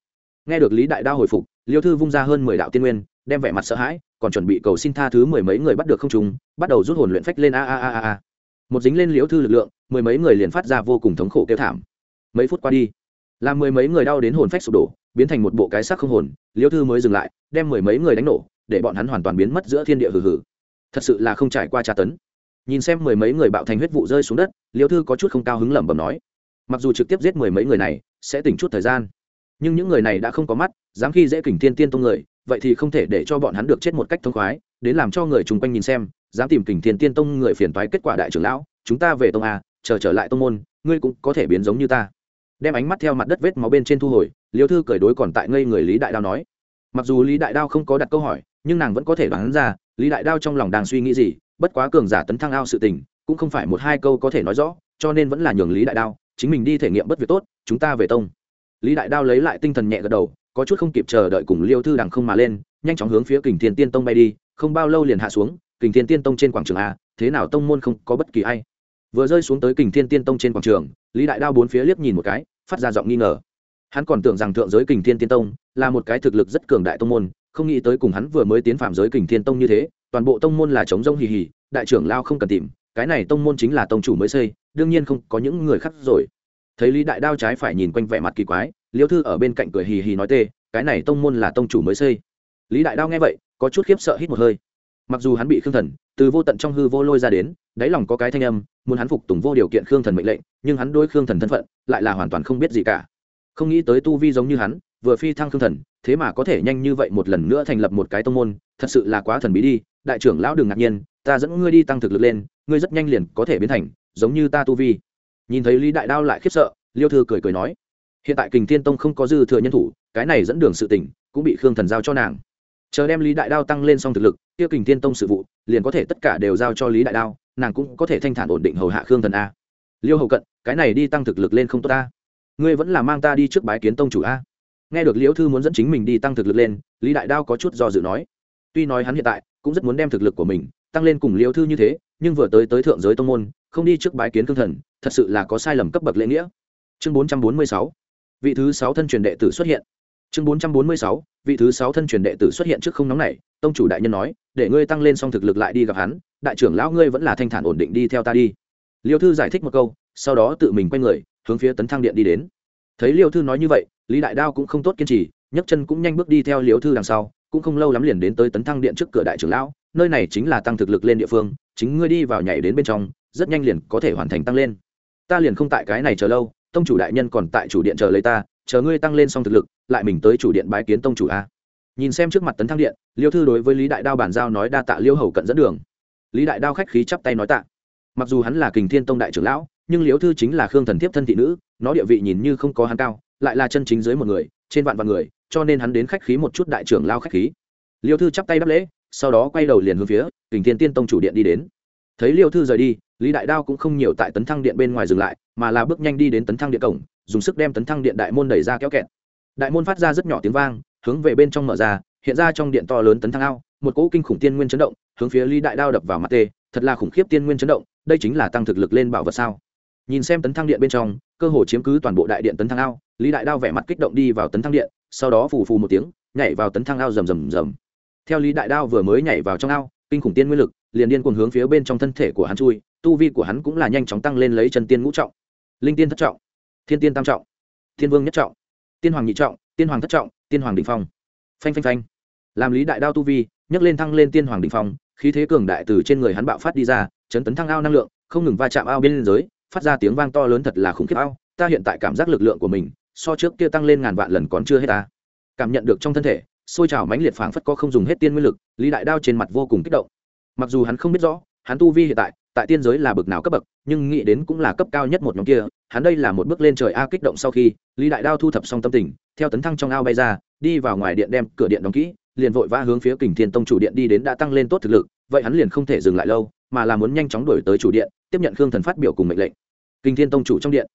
Nghe được lý đại đao hồi phục liêu thư vung ra hơn mười đạo tiên nguyên đem vẻ mặt sợ hãi còn chuẩn bị cầu xin tha thứ mười mấy người bắt được không chúng, bắt đầu rút hồn luyện phách lên a a a a a. Một dính lên liễu thư lực lượng mười mấy người liền phát ra vô cùng thống khổ kêu thảm. Mấy phút qua đi làm mười mấy người đau đến hồn phách sụp đổ biến thành một bộ cái xác không hồn liễu thư mới dừng lại đem mười mấy người đánh nổ để bọn hắn hoàn toàn biến mất giữa thiên địa hừ hừ. Thật sự là không trải qua tra tấn. Nhìn xem mười mấy người bạo thành huyết vụ rơi xuống đất liễu thư có chút không cao hứng lẩm bẩm nói, mặc dù trực tiếp giết mười mấy người này, sẽ tỉnh chút thời gian, nhưng những người này đã không có mắt, dám khi dễ kỉnh tiên tiên tông người, vậy thì không thể để cho bọn hắn được chết một cách thông khoái, đến làm cho người chung quanh nhìn xem, dám tìm kình thiên tiên tông người phiền toái kết quả đại trưởng lão, chúng ta về tông a, chờ trở lại tông môn, ngươi cũng có thể biến giống như ta. Đem ánh mắt theo mặt đất vết máu bên trên thu hồi, liêu thư cởi đối còn tại ngây người lý đại đao nói, mặc dù lý đại đao không có đặt câu hỏi nhưng nàng vẫn có thể đoán ra, lý đại đao trong lòng đang suy nghĩ gì, bất quá cường giả tấn thăng ao sự tình, cũng không phải một hai câu có thể nói rõ, cho nên vẫn là nhường lý đại đao, chính mình đi thể nghiệm bất việc tốt, chúng ta về tông. Lý đại đao lấy lại tinh thần nhẹ gật đầu, có chút không kịp chờ đợi cùng liêu thư đằng không mà lên, nhanh chóng hướng phía kình thiên tiên tông bay đi, không bao lâu liền hạ xuống, kình thiên tiên tông trên quảng trường a, thế nào tông môn không có bất kỳ ai. Vừa rơi xuống tới kình thiên tiên tông trên quảng trường, lý đại đao bốn phía liếc nhìn một cái, phát ra giọng nghi ngờ. Hắn còn tưởng rằng thượng giới kình thiên tiên tông là một cái thực lực rất cường đại tông môn không nghĩ tới cùng hắn vừa mới tiến phạm giới kình thiên tông như thế, toàn bộ tông môn là chống rông hì hì, đại trưởng lao không cần tìm, cái này tông môn chính là tông chủ mới xây, đương nhiên không có những người khác rồi. Thấy lý đại đao trái phải nhìn quanh vẻ mặt kỳ quái, liêu thư ở bên cạnh cười hì hì nói tê, cái này tông môn là tông chủ mới xây. Lý đại đao nghe vậy, có chút khiếp sợ hít một hơi. Mặc dù hắn bị khương thần từ vô tận trong hư vô lôi ra đến, đáy lòng có cái thanh âm, muốn hắn phục tùng vô điều kiện khương thần mệnh lệnh, nhưng hắn đôi khương thần thân phận, lại là hoàn toàn không biết gì cả. Không nghĩ tới tu vi giống như hắn, vừa phi thăng khương thần thế mà có thể nhanh như vậy một lần nữa thành lập một cái tông môn, thật sự là quá thần bí đi. Đại trưởng lão đừng ngạc nhiên, ta dẫn ngươi đi tăng thực lực lên, ngươi rất nhanh liền có thể biến thành, giống như ta tu vi. Nhìn thấy lý đại đao lại khiếp sợ, liêu thư cười cười nói, hiện tại kình thiên tông không có dư thừa nhân thủ, cái này dẫn đường sự tỉnh cũng bị khương thần giao cho nàng. Chờ đem lý đại đao tăng lên xong thực lực tiêu kình thiên tông sự vụ, liền có thể tất cả đều giao cho lý đại đao, nàng cũng có thể thanh thản ổn định hầu hạ khương thần a. Liêu hậu cận, cái này đi tăng thực lực lên không tốt ta. Ngươi vẫn là mang ta đi trước bái kiến tông chủ a nghe được liễu thư muốn dẫn chính mình đi tăng thực lực lên, lý đại đao có chút do dự nói. Tuy nói hắn hiện tại cũng rất muốn đem thực lực của mình tăng lên cùng liễu thư như thế, nhưng vừa tới tới thượng giới tông môn, không đi trước bái kiến cương thần, thật sự là có sai lầm cấp bậc lễ nghĩa. Chương bốn trăm bốn mươi sáu, vị thứ sáu thân truyền đệ tử xuất hiện. Chương bốn trăm bốn mươi sáu, vị thứ sáu thân truyền đệ tử xuất hiện trước không nóng này, tông chủ đại nhân nói, để ngươi tăng lên xong thực lực lại đi gặp hắn, đại trưởng lão ngươi vẫn là thanh thản ổn định đi theo ta đi. Liêu thư giải thích một câu, sau đó tự mình quay người, hướng phía tấn thăng điện đi đến. Thấy liêu thư nói như vậy lý đại đao cũng không tốt kiên trì, nhấc chân cũng nhanh bước đi theo liêu thư đằng sau, cũng không lâu lắm liền đến tới tấn thăng điện trước cửa đại trưởng lão, nơi này chính là tăng thực lực lên địa phương, chính ngươi đi vào nhảy đến bên trong, rất nhanh liền có thể hoàn thành tăng lên. Ta liền không tại cái này chờ lâu, tông chủ đại nhân còn tại chủ điện chờ lấy ta, chờ ngươi tăng lên xong thực lực, lại mình tới chủ điện bái kiến tông chủ a. Nhìn xem trước mặt tấn thăng điện liêu thư đối với lý đại đao bàn giao nói đa tạ liêu hầu cận dẫn đường. Lý đại đao khách khí chắp tay nói tạ. Mặc dù hắn là kình thiên tông đại trưởng lão, nhưng liêu thư chính là khương thần thiếp thân thị nữ, nó địa vị nhìn như không có hắn cao lại là chân chính dưới một người, trên vạn vạn người, cho nên hắn đến khách khí một chút đại trưởng lao khách khí. Liêu thư chắp tay đáp lễ, sau đó quay đầu liền hướng phía kình thiên tiên tông chủ điện đi đến. Thấy liêu thư rời đi, lý đại đao cũng không nhiều tại tấn thăng điện bên ngoài dừng lại, mà là bước nhanh đi đến tấn thăng điện cổng, dùng sức đem tấn thăng điện đại môn đẩy ra kéo kẹt. Đại môn phát ra rất nhỏ tiếng vang, hướng về bên trong mở ra, hiện ra trong điện to lớn tấn thăng ao, một cỗ kinh khủng tiên nguyên chấn động, hướng phía lý đại đao đập vào mặt tê, thật là khủng khiếp tiên nguyên chấn động, đây chính là tăng thực lực lên bảo vật sao? Nhìn xem tấn thăng điện bên trong, cơ hồ chiếm cứ toàn bộ đại điện tấn thăng ao lý đại đao vẻ mặt kích động đi vào tấn thăng điện sau đó phù phù một tiếng nhảy vào tấn thăng ao rầm rầm rầm theo lý đại đao vừa mới nhảy vào trong ao kinh khủng tiên nguyên lực liền điên cuồng hướng phía bên trong thân thể của hắn chui tu vi của hắn cũng là nhanh chóng tăng lên lấy chân tiên ngũ trọng linh tiên thất trọng thiên tiên tam trọng thiên vương nhất trọng tiên hoàng nhị trọng tiên hoàng thất trọng tiên hoàng đình phong phanh phanh phanh làm lý đại đao tu vi nhấc lên thăng lên tiên hoàng đình phong khí thế cường đại từ trên người hắn bạo phát đi ra chấn tấn thăng ao năng lượng không ngừng va chạm ao bên liên giới phát ra tiếng vang to lớn thật là khủng khiếp ao ta hiện tại cảm giác lực lượng của mình so trước kia tăng lên ngàn vạn lần còn chưa hết ta. Cảm nhận được trong thân thể xôi trào mãnh liệt phảng phất có không dùng hết tiên nguyên lực, lý đại đao trên mặt vô cùng kích động. Mặc dù hắn không biết rõ, hắn tu vi hiện tại tại tiên giới là bậc nào cấp bậc, nhưng nghĩ đến cũng là cấp cao nhất một nhóm kia, hắn đây là một bước lên trời a kích động sau khi, lý đại đao thu thập xong tâm tình, theo tấn thăng trong ao bay ra, đi vào ngoài điện đem cửa điện đóng kỹ, liền vội vã hướng phía kình thiên tông chủ điện đi đến đã tăng lên tốt thực lực, vậy hắn liền không thể dừng lại lâu, mà là muốn nhanh chóng đổi tới chủ điện, tiếp nhận khương thần phát biểu cùng mệnh lệnh. Kinh thiên tông chủ trong điện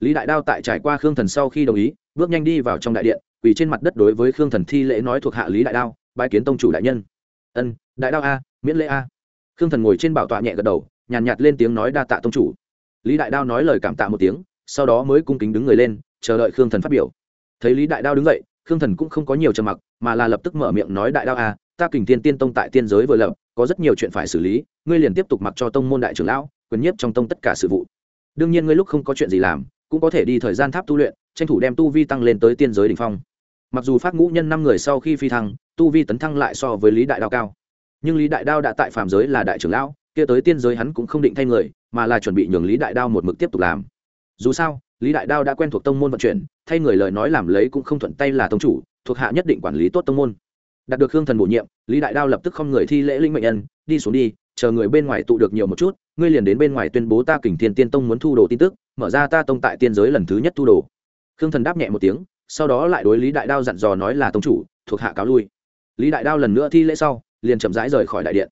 lý đại đao tại trải qua khương thần sau khi đồng ý bước nhanh đi vào trong đại điện quỳ trên mặt đất đối với khương thần thi lễ nói thuộc hạ lý đại đao bãi kiến tông chủ đại nhân. Ân đại đao a miễn lễ a. Khương thần ngồi trên bảo tọa nhẹ gật đầu nhàn nhạt, nhạt lên tiếng nói đa tạ tông chủ. Lý đại đao nói lời cảm tạ một tiếng sau đó mới cung kính đứng người lên chờ đợi khương thần phát biểu. Thấy lý đại đao đứng dậy khương thần cũng không có nhiều trầm mặc mà là lập tức mở miệng nói đại đao a ta kình tiên tiên tông tại tiên giới vừa lập có rất nhiều chuyện phải xử lý ngươi liền tiếp tục mặc cho tông môn đại trưởng lão quyền nhiếp trong tông tất cả sự vụ. Đương nhiên ngươi lúc không có chuyện gì làm cũng có thể đi thời gian tháp tu luyện, tranh thủ đem tu vi tăng lên tới tiên giới đ ỉ n h phong. Mặc dù phát ngũ nhân năm người sau khi phi thăng, tu vi tấn thăng lại so với lý đại đao cao. Nhưng lý đại đao đã tại phạm giới là đại trưởng lão, kia tới tiên giới hắn cũng không định thay người, mà là chuẩn bị nhường lý đại đao một mực tiếp tục làm. Dù sao, lý đại đao đã quen thuộc tông môn vận chuyển, thay người lời nói làm lấy cũng không thuận tay là tông chủ, thuộc hạ nhất định quản lý tốt tông môn. Đạt được hương thần bổ nhiệm, lý đại đao lập tức không người thi lễ linh mệnh nhân, đi xuống đi chờ người bên ngoài tụ được nhiều một chút, ngươi liền đến bên ngoài tuyên bố ta kình thiên tiên tông muốn thu đồ tin tức, mở ra ta tông tại tiên giới lần thứ nhất thu đồ. Khương thần đáp nhẹ một tiếng, sau đó lại đối lý đại đao dặn dò nói là tông chủ, thuộc hạ cáo lui. Lý đại đao lần nữa thi lễ sau, liền chậm rãi rời khỏi đại điện.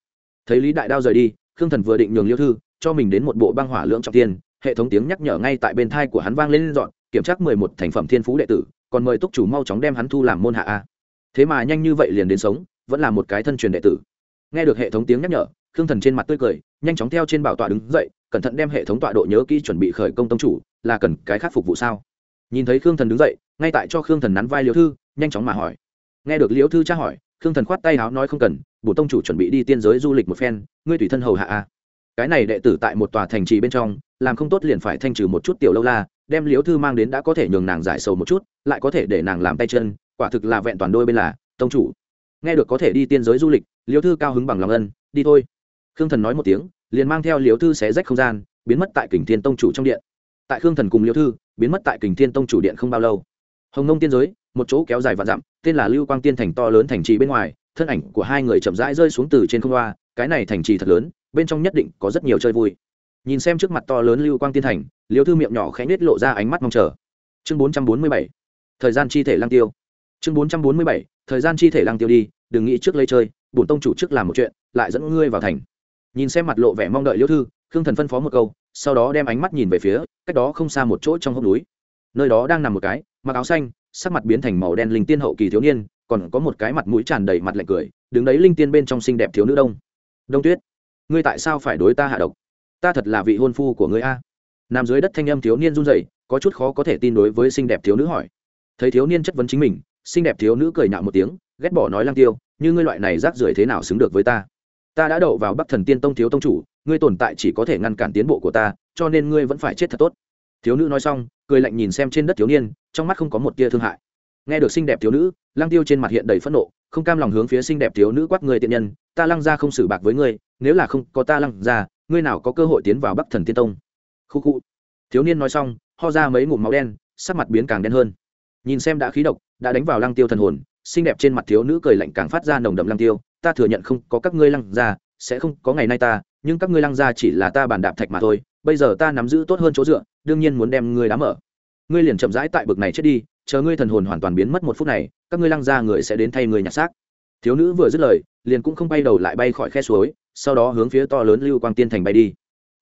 Thấy lý đại đao rời đi, khương thần vừa định nhường liêu thư, cho mình đến một bộ băng hỏa lượng trọng tiên, hệ thống tiếng nhắc nhở ngay tại bên thai của hắn vang lên dọn, kiểm tra mười một thành phẩm thiên phú đệ tử, còn mời túc chủ mau chóng đem hắn thu làm môn hạ a. Thế mà nhanh như vậy liền đến sống, vẫn là một cái thân truyền đệ tử. Nghe được hệ thống tiếng nhắc nhở khương thần trên mặt tươi cười, nhanh chóng theo trên bảo tọa đứng dậy, cẩn thận đem hệ thống tọa độ nhớ kỹ chuẩn bị khởi công tông chủ, là cần cái khác phục vụ sao? Nhìn thấy khương thần đứng dậy, ngay tại cho khương thần nắn vai liễu thư, nhanh chóng mà hỏi. Nghe được liễu thư tra hỏi, khương thần khoát tay áo nói không cần, bổ tông chủ chuẩn bị đi tiên giới du lịch một phen, ngươi tùy thân hầu hạ a. Cái này đệ tử tại một tòa thành trì bên trong, làm không tốt liền phải thanh trừ một chút tiểu lâu la, đem liễu thư mang đến đã có thể nhường nàng giải sầu một chút, lại có thể để nàng làm tay chân, quả thực là vẹn toàn đôi bên là, tông chủ. Nghe được có thể đi tiên giới du lịch, liễu thư cao hứng bằng lòng ân, đi thôi khương thần nói một tiếng, liền mang theo liễu thư xé rách không gian, biến mất tại kình thiên tông chủ trong điện. Tại khương thần cùng liễu thư, biến mất tại kình thiên tông chủ điện không bao lâu. Hồng nông tiên giới, một chỗ kéo dài vạn dặm, tên là lưu quang tiên thành to lớn thành trì bên ngoài, thân ảnh của hai người chậm rãi rơi xuống từ trên không loa cái này thành trì thật lớn, bên trong nhất định có rất nhiều chơi vui. Nhìn xem trước mặt to lớn lưu quang tiên thành, liễu thư miệng nhỏ khẽ nết lộ ra ánh mắt mong chờ. Chương bốn trăm bốn mươi bảy, thời gian chi thể lang tiêu. Chương bốn trăm bốn mươi bảy, thời gian chi thể lang tiêu đi, đừng nghĩ trước lấy chơi, bổn tông chủ trước làm một chuyện, lại dẫn ngươi vào thành nhìn xem mặt lộ vẻ mong đợi liễu thư, khương thần phân phó một câu, sau đó đem ánh mắt nhìn về phía cách đó không xa một chỗ trong hốc núi. Nơi đó đang nằm một cái, mặc áo xanh, sắc mặt biến thành màu đen linh tiên hậu kỳ thiếu niên, còn có một cái mặt mũi tràn đầy mặt lạnh cười, đứng đấy linh tiên bên trong xinh đẹp thiếu nữ đông. Đông tuyết, ngươi tại sao phải đối ta hạ độc? Ta thật là vị hôn phu của ngươi a. Nằm dưới đất thanh âm thiếu niên run rẩy, có chút khó có thể tin đối với xinh đẹp thiếu nữ hỏi. Thấy thiếu niên chất vấn chính mình, xinh đẹp thiếu nữ cười nhạo một tiếng, ghét bỏ nói lang tiêu, như ngươi loại này rác rưởi thế nào xứng được với ta? Ta đã đậu vào bắc thần tiên tông thiếu tông chủ, ngươi tồn tại chỉ có thể ngăn cản tiến bộ của ta, cho nên ngươi vẫn phải chết thật tốt. Thiếu nữ nói xong, cười lạnh nhìn xem trên đất thiếu niên, trong mắt không có một tia thương hại. Nghe được xinh đẹp thiếu nữ lang tiêu trên mặt hiện đầy phẫn nộ, không cam lòng hướng phía xinh đẹp thiếu nữ quát người tiện nhân, ta lăng ra không xử bạc với ngươi, nếu là không có ta lăng ra ngươi nào có cơ hội tiến vào bắc thần tiên tông? Khu khu. Thiếu niên nói xong, ho ra mấy ngụm máu đen, sắc mặt biến càng đen hơn. Nhìn xem đã khí độc, đã đánh vào lăng tiêu thần hồn, xinh đẹp trên mặt thiếu nữ cười lạnh càng phát ra nồng đậm lăng tiêu ta thừa nhận không có các ngươi lăng ra sẽ không có ngày nay ta, nhưng các ngươi lăng ra chỉ là ta bàn đạp thạch mà thôi, bây giờ ta nắm giữ tốt hơn chỗ dựa, đương nhiên muốn đem ngươi đá mở. Ngươi liền chậm rãi tại bực này chết đi, chờ ngươi thần hồn hoàn toàn biến mất một phút này, các ngươi lăng ra người sẽ đến thay người nhặt xác. Thiếu nữ vừa dứt lời, liền cũng không bay đầu lại bay khỏi khe suối, sau đó hướng phía to lớn lưu quang tiên thành bay đi.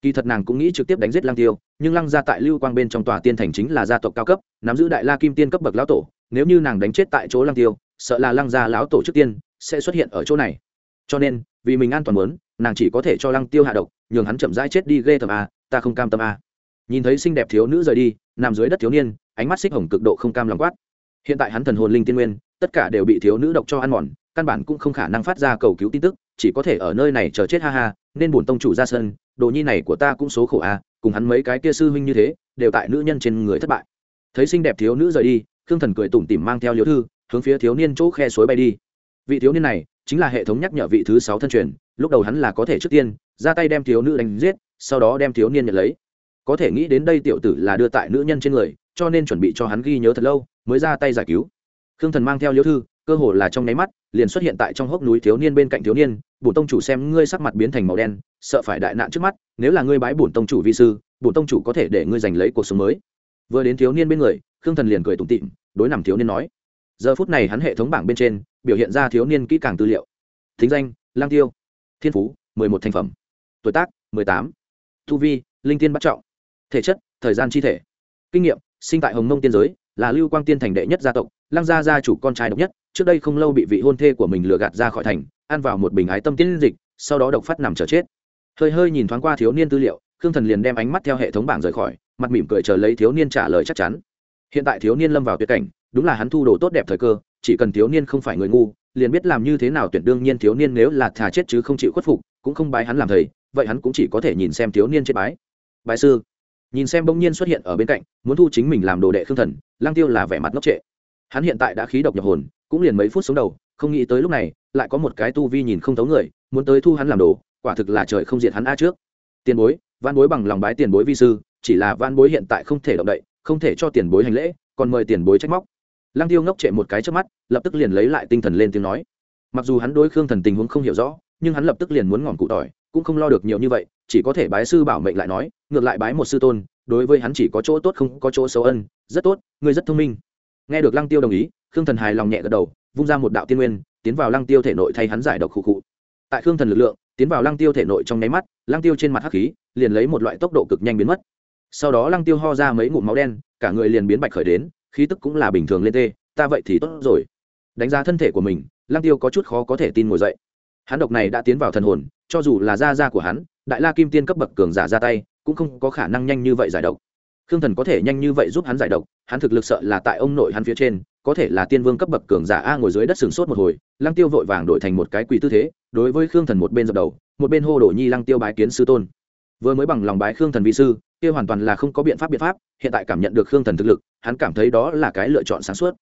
Kỳ thật nàng cũng nghĩ trực tiếp đánh giết lăng tiêu, nhưng lăng gia tại lưu quang bên trong tòa tiên thành chính là gia tộc cao cấp, nắm giữ đại la kim tiên cấp bậc lão tổ, nếu như nàng đánh chết tại chỗ lăng tiêu, sợ là lăng gia lão tổ trước tiên sẽ xuất hiện ở chỗ này. Cho nên, vì mình an toàn muốn, nàng chỉ có thể cho lăng tiêu hạ độc, nhường hắn chậm rãi chết đi ghê tầm a, ta không cam tâm a. Nhìn thấy xinh đẹp thiếu nữ rời đi, nằm dưới đất thiếu niên, ánh mắt xích hồng cực độ không cam lòng quát. Hiện tại hắn thần hồn linh tiên nguyên, tất cả đều bị thiếu nữ độc cho ăn mòn, căn bản cũng không khả năng phát ra cầu cứu tin tức, chỉ có thể ở nơi này chờ chết ha ha, nên bổn tông chủ ra sân, đồ nhi này của ta cũng số khổ a, cùng hắn mấy cái kia sư huynh như thế, đều tại nữ nhân trên người thất bại. Thấy xinh đẹp thiếu nữ rời đi, khương thần cười tủm tỉm mang theo liều thư, hướng phía thiếu niên chỗ khe suối bay đi vị thiếu niên này chính là hệ thống nhắc nhở vị thứ sáu thân truyền, lúc đầu hắn là có thể trước tiên ra tay đem thiếu nữ đánh giết, sau đó đem thiếu niên nhận lấy. Có thể nghĩ đến đây tiểu tử là đưa tại nữ nhân trên người, cho nên chuẩn bị cho hắn ghi nhớ thật lâu, mới ra tay giải cứu. Khương thần mang theo liễu thư, cơ hồ là trong nháy mắt, liền xuất hiện tại trong hốc núi thiếu niên bên cạnh thiếu niên, bổn tông chủ xem ngươi sắc mặt biến thành màu đen, sợ phải đại nạn trước mắt, nếu là ngươi bái bổn tông chủ vi sư, bổn tông chủ có thể để ngươi giành lấy cuộc sống mới. Vừa đến thiếu niên bên người, khương thần liền cười tủm tịm đối nằm thiếu niên nói giờ phút này hắn hệ thống bảng bên trên, biểu hiện ra thiếu niên kỹ càng tư liệu. Thính danh, lang tiêu. Thiên phú, mười một thành phẩm. Tuổi tác, mười tám. Thu vi, linh tiên bắt trọng. Thể chất, thời gian chi thể. Kinh nghiệm, sinh tại hồng mông tiên giới, là lưu quang tiên thành đệ nhất gia tộc lăng gia gia chủ con trai độc nhất. Trước đây không lâu bị vị hôn thê của mình lừa gạt ra khỏi thành, ăn vào một bình ái tâm tiên dịch, sau đó độc phát nằm chờ chết. Hơi hơi nhìn thoáng qua thiếu niên tư liệu, khương thần liền đem ánh mắt theo hệ thống bảng rời khỏi, mặt mỉm cười chờ lấy thiếu niên trả lời chắc chắn. Hiện tại thiếu niên lâm vào tuyệt cảnh đúng là hắn thu đồ tốt đẹp thời cơ, chỉ cần thiếu niên không phải người ngu, liền biết làm như thế nào tuyển đương nhiên thiếu niên nếu là thà chết chứ không chịu khuất phục, cũng không bái hắn làm thầy, vậy hắn cũng chỉ có thể nhìn xem thiếu niên chết bái. Bài sư. Nhìn xem bỗng nhiên xuất hiện ở bên cạnh, muốn thu chính mình làm đồ đệ khương thần lang tiêu là vẻ mặt ngốc trệ. Hắn hiện tại đã khí độc nhập hồn, cũng liền mấy phút sống đầu, không nghĩ tới lúc này, lại có một cái tu vi nhìn không thấu người, muốn tới thu hắn làm đồ, quả thực là trời không diệt hắn a trước. Tiền bối văn bối bằng lòng bái tiền bối vi sư, chỉ là văn bối hiện tại không thể động đậy, không thể cho tiền bối hành lễ, còn mời tiền bối trách móc lăng tiêu ngốc trệ một cái trước mắt, lập tức liền lấy lại tinh thần lên tiếng nói. Mặc dù hắn đối khương thần tình huống không hiểu rõ, nhưng hắn lập tức liền muốn ngọn cụ tỏi cũng không lo được nhiều như vậy, chỉ có thể bái sư bảo mệnh lại nói, ngược lại bái một sư tôn, đối với hắn chỉ có chỗ tốt không có chỗ xấu ân, rất tốt, ngươi rất thông minh. Nghe được lăng tiêu đồng ý, khương thần hài lòng nhẹ gật đầu, vung ra một đạo tiên nguyên, tiến vào lăng tiêu thể nội thay hắn giải độc khụ khụ. Tại khương thần lực lượng, tiến vào lăng tiêu thể nội trong nháy mắt, lăng tiêu trên mặt hắc khí, liền lấy một loại tốc độ cực nhanh biến mất. Sau đó lăng tiêu ho ra mấy ngụm máu đen, cả người liền biến bạch khởi đến khí tức cũng là bình thường lên tê, ta vậy thì tốt rồi. Đánh giá thân thể của mình, lăng tiêu có chút khó có thể tin ngồi dậy. Hắn độc này đã tiến vào thần hồn, cho dù là da da của hắn, đại la kim tiên cấp bậc cường giả ra tay, cũng không có khả năng nhanh như vậy giải độc. Khương thần có thể nhanh như vậy giúp hắn giải độc, hắn thực lực sợ là tại ông nội hắn phía trên, có thể là tiên vương cấp bậc cường giả a ngồi dưới đất sừng sốt một hồi, lăng tiêu vội vàng đổi thành một cái quỳ tư thế, đối với khương thần một bên dập đầu, một bên hô đổ nhi lăng tiêu bái kiến sư tôn vừa mới bằng lòng bái khương thần vi sư, kia hoàn toàn là không có biện pháp biện pháp, hiện tại cảm nhận được khương thần thực lực, hắn cảm thấy đó là cái lựa chọn sáng suốt.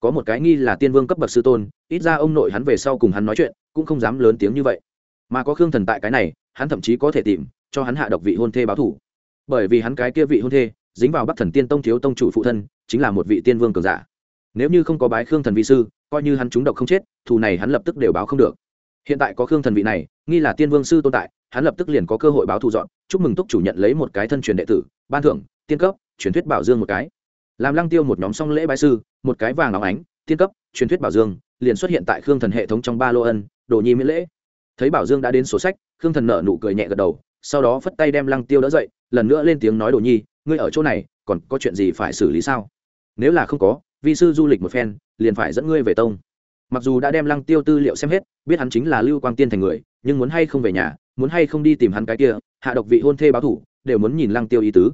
Có một cái nghi là tiên vương cấp bậc sư tôn, ít ra ông nội hắn về sau cùng hắn nói chuyện, cũng không dám lớn tiếng như vậy. Mà có khương thần tại cái này, hắn thậm chí có thể tìm, cho hắn hạ độc vị hôn thê báo thủ. Bởi vì hắn cái kia vị hôn thê, dính vào bắc thần tiên tông thiếu tông chủ phụ thân, chính là một vị tiên vương cường giả. Nếu như không có bái khương thần vị sư, coi như hắn trúng độc không chết, thù này hắn lập tức đều báo không được. Hiện tại có khương thần vị này, nghi là tiên vương sư tồn tại hắn lập tức liền có cơ hội báo thù dọn. Chúc mừng túc chủ nhận lấy một cái thân truyền đệ tử, ban thưởng, tiên cấp, truyền thuyết bảo dương một cái. Làm lăng tiêu một nhóm song lễ bái sư, một cái vàng óng ánh, tiên cấp, truyền thuyết bảo dương, liền xuất hiện tại khương thần hệ thống trong ba lô ân, đồ nhi miễn lễ. Thấy bảo dương đã đến sổ sách, khương thần nở nụ cười nhẹ gật đầu, sau đó phất tay đem lăng tiêu đỡ dậy, lần nữa lên tiếng nói đồ nhi, ngươi ở chỗ này, còn có chuyện gì phải xử lý sao? Nếu là không có, vi sư du lịch một phen, liền phải dẫn ngươi về tông. Mặc dù đã đem lăng tiêu tư liệu xem hết, biết hắn chính là lưu quang tiên thành người, nhưng muốn hay không về nhà muốn hay không đi tìm hắn cái kia, hạ độc vị hôn thê báo thủ, đều muốn nhìn lăng tiêu ý tứ.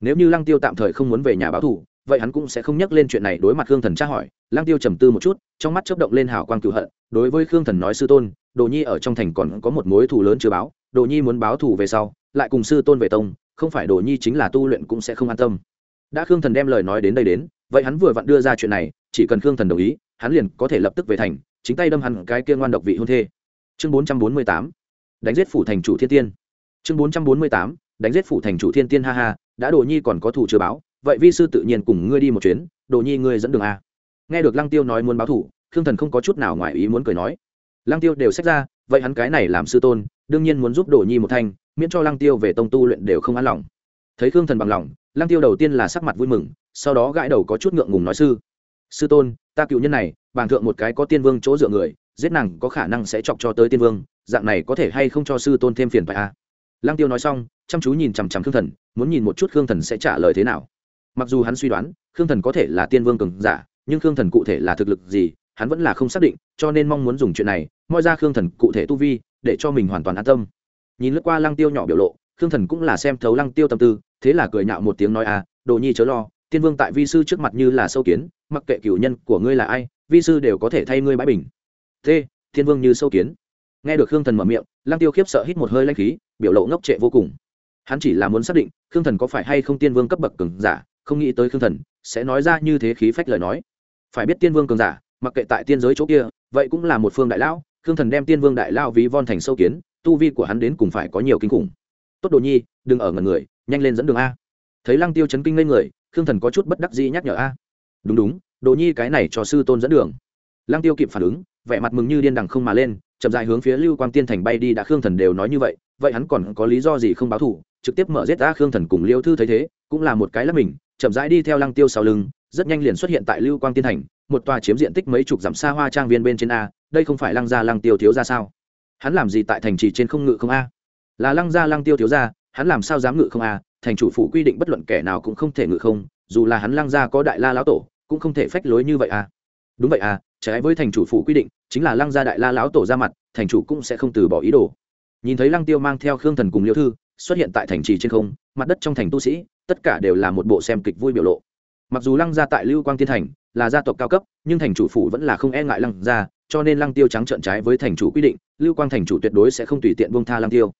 Nếu như lăng tiêu tạm thời không muốn về nhà báo thủ, vậy hắn cũng sẽ không nhắc lên chuyện này đối mặt khương thần tra hỏi. Lăng tiêu trầm tư một chút, trong mắt chớp động lên hào quang cựu hận, đối với khương thần nói sư tôn, đồ nhi ở trong thành còn có một mối thù lớn chưa báo, đồ nhi muốn báo thù về sau, lại cùng sư tôn về tông, không phải đồ nhi chính là tu luyện cũng sẽ không an tâm. Đã khương thần đem lời nói đến đây đến, vậy hắn vừa vặn đưa ra chuyện này, chỉ cần khương thần đồng ý, hắn liền có thể lập tức về thành, chính tay đâm hẳn cái kia ngoan độc vị hôn thê. Chương bốn trăm bốn mươi tám đánh giết phủ thành chủ thiên tiên. Chương bốn trăm bốn mươi tám, đánh giết phủ thành chủ thiên tiên, ha ha, đã đồ nhi còn có thủ chưa báo, vậy vi sư tự nhiên cùng ngươi đi một chuyến, đồ nhi ngươi dẫn đường a. Nghe được lăng tiêu nói muốn báo thủ, khương thần không có chút nào ngoài ý muốn cười nói. Lăng tiêu đều xét ra, vậy hắn cái này làm sư tôn, đương nhiên muốn giúp đồ nhi một thanh, miễn cho lăng tiêu về tông tu luyện đều không an lòng. Thấy khương thần bằng lòng, lăng tiêu đầu tiên là sắc mặt vui mừng, sau đó gãi đầu có chút ngượng ngùng nói sư sư tôn, ta cựu nhân này bàng thượng một cái có tiên vương chỗ dựa người, giết nàng có khả năng sẽ chọc cho tới tiên vương dạng này có thể hay không cho sư tôn thêm phiền phải a à? lăng tiêu nói xong, chăm chú nhìn chằm chằm khương thần, muốn nhìn một chút khương thần sẽ trả lời thế nào. Mặc dù hắn suy đoán, khương thần có thể là tiên vương cường giả, nhưng khương thần cụ thể là thực lực gì, hắn vẫn là không xác định, cho nên mong muốn dùng chuyện này, moi ra khương thần cụ thể tu vi, để cho mình hoàn toàn an tâm. Nhìn lướt qua lăng tiêu nhỏ biểu lộ, khương thần cũng là xem thấu lăng tiêu tâm tư, thế là cười nhạo một tiếng nói à đồ nhi chớ lo, tiên vương tại vi sư trước mặt như là sâu kiến, mặc kệ cửu nhân của ngươi là ai, vi sư đều có thể thay ngươi bãi bình. T thiên vương như sâu kiến? Nghe được khương thần mở miệng, lăng tiêu khiếp sợ hít một hơi lanh khí, biểu lộ ngốc trệ vô cùng. Hắn chỉ là muốn xác định, khương thần có phải hay không tiên vương cấp bậc cường giả, không nghĩ tới khương thần sẽ nói ra như thế khí phách lời nói. Phải biết tiên vương cường giả, mặc kệ tại tiên giới chỗ kia, vậy cũng là một phương đại lão, khương thần đem tiên vương đại lao ví von thành sâu kiến, tu vi của hắn đến cùng phải có nhiều kinh khủng. Tốt đồ nhi, đừng ở ngần người, nhanh lên dẫn đường a. Thấy lăng tiêu chấn kinh lên người, khương thần có chút bất đắc dĩ nhắc nhở a. Đúng đúng, đồ nhi cái này cho sư tôn dẫn đường. Lăng tiêu kịp phản ứng, vẻ mặt mừng như điên đằng không mà lên chậm dài hướng phía lưu quang tiên thành bay đi, đã khương thần đều nói như vậy vậy hắn còn có lý do gì không báo thủ? trực tiếp mở giết ra khương thần cùng liêu thư thấy thế, cũng là một cái lắp mình, chậm rãi đi theo lăng tiêu sau lưng, rất nhanh liền xuất hiện tại lưu quang tiên thành, một tòa chiếm diện tích mấy chục dặm xa hoa trang viên bên trên a, đây không phải lăng gia lăng tiêu thiếu ra sao? Hắn làm gì tại thành trì trên không ngự không a? Là lăng gia lăng tiêu thiếu gia, hắn làm sao dám ngự không a? Thành chủ phủ quy định bất luận kẻ nào cũng không thể ngự không, dù là hắn lăng gia có đại la lão tổ, cũng không thể phách lối như vậy a. Đúng vậy a, trái với thành chủ phủ quy định chính là lăng gia đại la lão tổ ra mặt, thành chủ cũng sẽ không từ bỏ ý đồ. Nhìn thấy lăng tiêu mang theo khương thần cùng liêu thư xuất hiện tại thành trì trên không, mặt đất trong thành tu sĩ, tất cả đều là một bộ xem kịch vui biểu lộ. Mặc dù lăng gia tại lưu quang tiên thành là gia tộc cao cấp, nhưng thành chủ phủ vẫn là không e ngại lăng gia, cho nên lăng tiêu trắng trợn trái với thành chủ quy định, lưu quang thành chủ tuyệt đối sẽ không tùy tiện buông tha lăng tiêu.